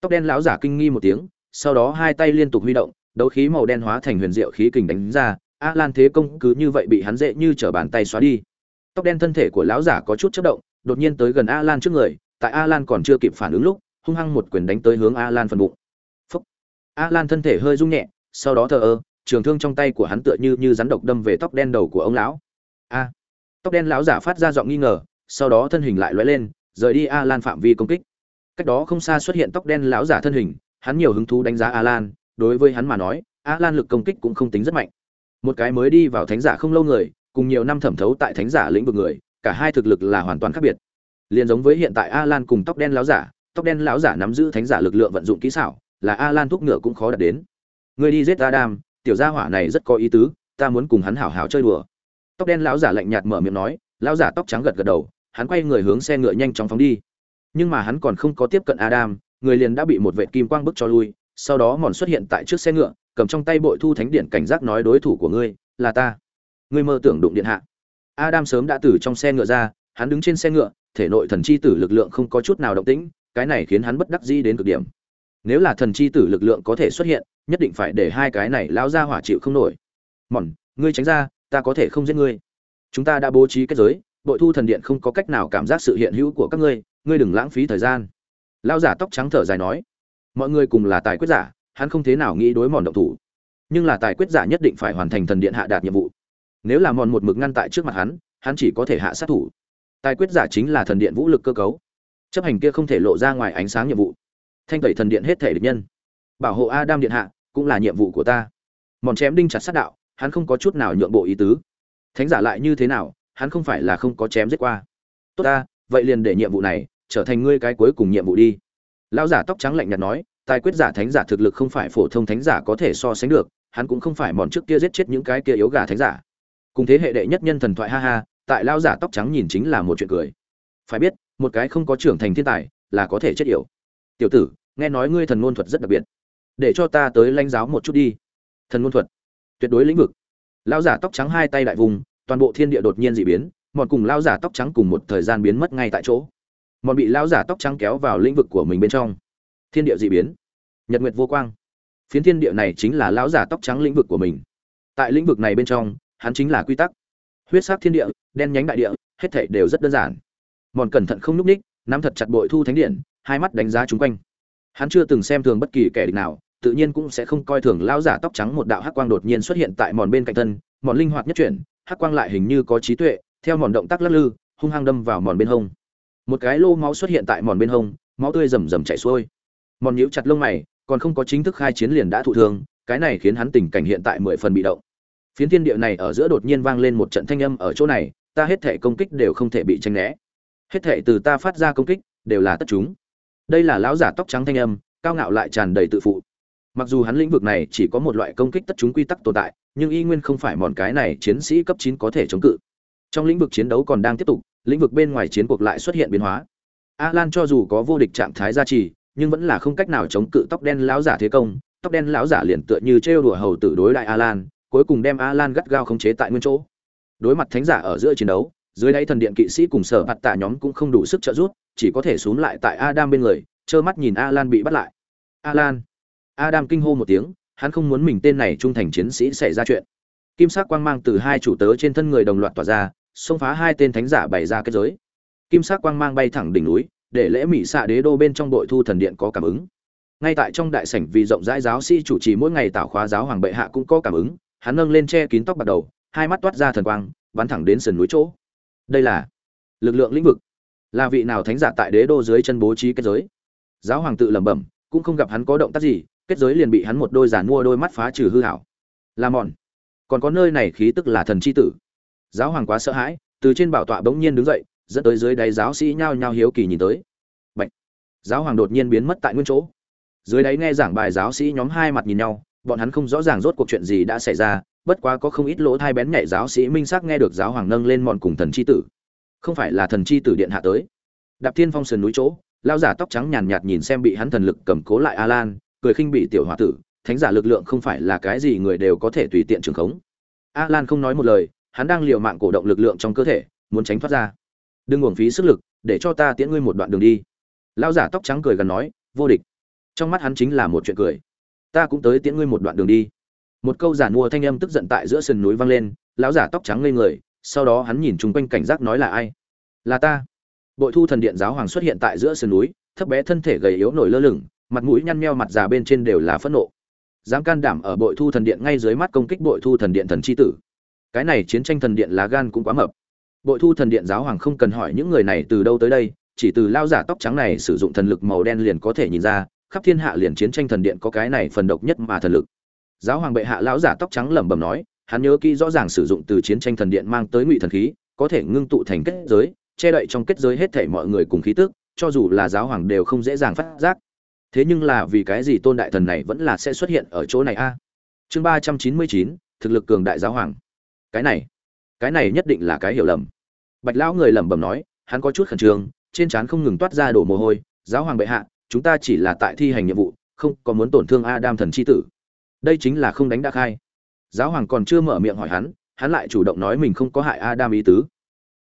Tóc đen lão giả kinh nghi một tiếng, sau đó hai tay liên tục huy động, đấu khí màu đen hóa thành huyền diệu khí kình đánh ra, a lan thế công cứ như vậy bị hắn dễ như trở bàn tay xóa đi. Tóc đen thân thể của lão giả có chút chất động, đột nhiên tới gần a lan trước người, tại a lan còn chưa kịp phản ứng lúc, hung hăng một quyền đánh tới hướng a lan phần bụng. Phúc. A lan thân thể hơi rung nhẹ, sau đó thờ ơ, trường thương trong tay của hắn tựa như như rắn độc đâm về tóc đen đầu của ông lão. A. Tóc đen lão giả phát ra giọng nghi ngờ, sau đó thân hình lại lóe lên, rời đi a lan phạm vi công kích cách đó không xa xuất hiện tóc đen lão giả thân hình, hắn nhiều hứng thú đánh giá a lan đối với hắn mà nói a lan lực công kích cũng không tính rất mạnh. Một cái mới đi vào thánh giả không lâu người, cùng nhiều năm thẩm thấu tại thánh giả lĩnh vực người, cả hai thực lực là hoàn toàn khác biệt. Liền giống với hiện tại a lan cùng tóc đen lão giả, tóc đen lão giả nắm giữ thánh giả lực lượng vận dụng kỹ xảo, là a lan thúc ngựa cũng khó đạt đến. Người đi giết adam, tiểu gia hỏa này rất có ý tứ, ta muốn cùng hắn hảo hảo chơi đùa. Tóc đen lão giả lạnh nhạt mở miệng nói, lão giả tóc trắng gật gật đầu, hắn quay người hướng xe ngựa nhanh chóng phóng đi nhưng mà hắn còn không có tiếp cận adam, người liền đã bị một vệ kim quang bức cho lui, sau đó mòn xuất hiện tại trước xe ngựa, cầm trong tay bội thu thánh điện cảnh giác nói đối thủ của ngươi, là ta. Ngươi mơ tưởng đụng điện hạ. Adam sớm đã từ trong xe ngựa ra, hắn đứng trên xe ngựa, thể nội thần chi tử lực lượng không có chút nào động tĩnh, cái này khiến hắn bất đắc dĩ đến cực điểm. Nếu là thần chi tử lực lượng có thể xuất hiện, nhất định phải để hai cái này lão ra hỏa chịu không nổi. Mòn, ngươi tránh ra, ta có thể không giết ngươi. Chúng ta đã bố trí kết giới, bội thu thần điện không có cách nào cảm giác sự hiện hữu của các ngươi ngươi đừng lãng phí thời gian. Lão giả tóc trắng thở dài nói, mọi người cùng là tài quyết giả, hắn không thế nào nghĩ đối mòn động thủ. Nhưng là tài quyết giả nhất định phải hoàn thành thần điện hạ đạt nhiệm vụ. Nếu là mòn một mực ngăn tại trước mặt hắn hắn chỉ có thể hạ sát thủ. Tài quyết giả chính là thần điện vũ lực cơ cấu. Chấp hành kia không thể lộ ra ngoài ánh sáng nhiệm vụ. Thanh tẩy thần điện hết thể địch nhân. Bảo hộ adam điện hạ cũng là nhiệm vụ của ta. Mòn chém đinh chặt sát đạo, hắn không có chút nào nhượng bộ ý tứ. Thánh giả lại như thế nào, hắn không phải là không có chém giết qua. Tốt ta, vậy liền để nhiệm vụ này trở thành ngươi cái cuối cùng nhiệm vụ đi. Lão giả tóc trắng lạnh nhạt nói, tài quyết giả thánh giả thực lực không phải phổ thông thánh giả có thể so sánh được, hắn cũng không phải mòn trước kia giết chết những cái kia yếu gà thánh giả. Cùng thế hệ đệ nhất nhân thần thoại ha ha, tại lão giả tóc trắng nhìn chính là một chuyện cười. Phải biết, một cái không có trưởng thành thiên tài là có thể chết yểu. Tiểu tử, nghe nói ngươi thần ngôn thuật rất đặc biệt. Để cho ta tới lãnh giáo một chút đi. Thần ngôn thuật, tuyệt đối lĩnh vực. Lão giả tóc trắng hai tay đại vùng, toàn bộ thiên địa đột nhiên dị biến mọn cùng lão giả tóc trắng cùng một thời gian biến mất ngay tại chỗ mòn bị lão giả tóc trắng kéo vào lĩnh vực của mình bên trong. Thiên địa dị biến. Nhật nguyệt vô quang. Phiến thiên địa này chính là lão giả tóc trắng lĩnh vực của mình. Tại lĩnh vực này bên trong, hắn chính là quy tắc. Huyết sắc thiên địa, đen nhánh đại địa, hết thảy đều rất đơn giản. Mòn cẩn thận không nhúc ních, nắm thật chặt bội thu thánh điện, hai mắt đánh giá chung quanh. Hắn chưa từng xem thường bất kỳ kẻ địch nào, tự nhiên cũng sẽ không coi thường lão giả tóc trắng một đạo hắc quang đột nhiên xuất hiện tại mòn bên cạnh thân, mòn linh hoạt nhất chuyển, hắc quang lại hình như có trí tuệ, theo mòn động tác lắc lư, hung hăng đâm vào mòn bên hông một cái lô máu xuất hiện tại mòn bên hông, máu tươi rầm rầm chảy xuôi. Mòn nhíu chặt lông mày, còn không có chính thức khai chiến liền đã thụ thương, cái này khiến hắn tình cảnh hiện tại mười phần bị động. Phiến thiên địa này ở giữa đột nhiên vang lên một trận thanh âm ở chỗ này, ta hết thể công kích đều không thể bị tranh né. Hết thể từ ta phát ra công kích, đều là tất chúng. Đây là lão giả tóc trắng thanh âm, cao ngạo lại tràn đầy tự phụ. Mặc dù hắn lĩnh vực này chỉ có một loại công kích tất chúng quy tắc tồn tại, nhưng y nguyên không phải mòn cái này chiến sĩ cấp chín có thể chống cự. Trong lĩnh vực chiến đấu còn đang tiếp tục lĩnh vực bên ngoài chiến cuộc lại xuất hiện biến hóa. A lan cho dù có vô địch trạng thái gia trì, nhưng vẫn là không cách nào chống cự tóc đen lão giả thế công. Tóc đen lão giả liền tựa như trêu đùa hầu tử đối đại alan, cuối cùng đem alan gắt gao khống chế tại nguyên chỗ. Đối mặt thánh giả ở giữa chiến đấu, dưới đáy thần điện kỵ sĩ cùng sở bạt tạ nhóm cũng không đủ sức trợ giúp, chỉ có thể xuống lại tại adam bên người, trơ mắt nhìn alan bị bắt lại. Alan. Adam kinh hô một tiếng, hắn không muốn mình tên này trung thành chiến sĩ xảy ra chuyện. Kim sắc quang mang từ hai chủ tớ trên thân người đồng loạt tỏa ra xông phá hai tên thánh giả bày ra kết giới. Kim sắc quang mang bay thẳng đỉnh núi, để lễ mỹ xạ đế đô bên trong đội thu thần điện có cảm ứng. Ngay tại trong đại sảnh vì rộng rãi giáo sĩ chủ trì mỗi ngày tạo khóa giáo hoàng bệ hạ cũng có cảm ứng, hắn nâng lên che kín tóc bạc đầu, hai mắt toát ra thần quang, bắn thẳng đến sườn núi chỗ. Đây là lực lượng lĩnh vực. Là vị nào thánh giả tại đế đô dưới chân bố trí kết giới? Giáo hoàng tự lẩm bẩm, cũng không gặp hắn có động tác gì, kết giới liền bị hắn một đôi giàn mua đôi mắt phá trừ hư hảo. Là mòn. Còn có nơi này khí tức là thần chi tử giáo hoàng quá sợ hãi, từ trên bảo tọa bỗng nhiên đứng dậy, dẫn tới dưới đáy giáo sĩ nhao nhao hiếu kỳ nhìn tới. Bạch. giáo hoàng đột nhiên biến mất tại nguyên chỗ. Dưới đáy nghe giảng bài giáo sĩ nhóm hai mặt nhìn nhau, bọn hắn không rõ ràng rốt cuộc chuyện gì đã xảy ra, bất quá có không ít lỗ thai bén nhạy giáo sĩ minh xác nghe được giáo hoàng nâng lên mòn cùng thần chi tử. Không phải là thần chi tử điện hạ tới. Đạp thiên phong sườn núi chỗ lao giả tóc trắng nhàn nhạt nhìn xem bị hắn thần lực cầm cố lại alan, cười khinh bị tiểu hòa tử, thánh giả lực lượng không phải là cái gì người đều có thể tùy tiện trường khống. Alan không nói một lời hắn đang liều mạng cổ động lực lượng trong cơ thể, muốn tránh thoát ra. Đừng uổng phí sức lực, để cho ta tiễn ngươi một đoạn đường đi. Lão giả tóc trắng cười gần nói, vô địch. Trong mắt hắn chính là một chuyện cười. Ta cũng tới tiễn ngươi một đoạn đường đi. Một câu giả mua thanh âm tức giận tại giữa sườn núi vang lên, lão giả tóc trắng ngây người, sau đó hắn nhìn chung quanh cảnh giác nói là ai? Là ta. Bội thu thần điện giáo hoàng xuất hiện tại giữa sườn núi, thấp bé thân thể gầy yếu nổi lơ lửng, mặt mũi nhăn nheo mặt già bên trên đều là phẫn nộ. Dám can đảm ở bội thu thần điện ngay dưới mắt công kích bội thu thần điện thần chi tử cái này chiến tranh thần điện lá gan cũng quá mập. Bội thu thần điện giáo hoàng không cần hỏi những người này từ đâu tới đây, chỉ từ lao giả tóc trắng này sử dụng thần lực màu đen liền có thể nhìn ra, khắp thiên hạ liền chiến tranh thần điện có cái này phần độc nhất mà thần lực. Giáo hoàng bệ hạ lão giả tóc trắng lẩm bẩm nói, hắn nhớ kỹ rõ ràng sử dụng từ chiến tranh thần điện mang tới ngụy thần khí, có thể ngưng tụ thành kết giới, che đậy trong kết giới hết thảy mọi người cùng khí tức, cho dù là giáo hoàng đều không dễ dàng phát giác. Thế nhưng là vì cái gì tôn đại thần này vẫn là sẽ xuất hiện ở chỗ này a? Chương ba trăm chín mươi chín, thực lực cường đại giáo hoàng cái này cái này nhất định là cái hiểu lầm. Bạch lão người lẩm bẩm nói, hắn có chút khẩn trương, trên trán không ngừng toát ra đổ mồ hôi, giáo hoàng bệ hạ, chúng ta chỉ là tại thi hành nhiệm vụ, không có muốn tổn thương adam thần c h i tử. Đây chính là không đánh đã khai. Giáo hoàng còn chưa mở miệng hỏi hắn hắn lại chủ động nói mình không có hại adam ý tứ.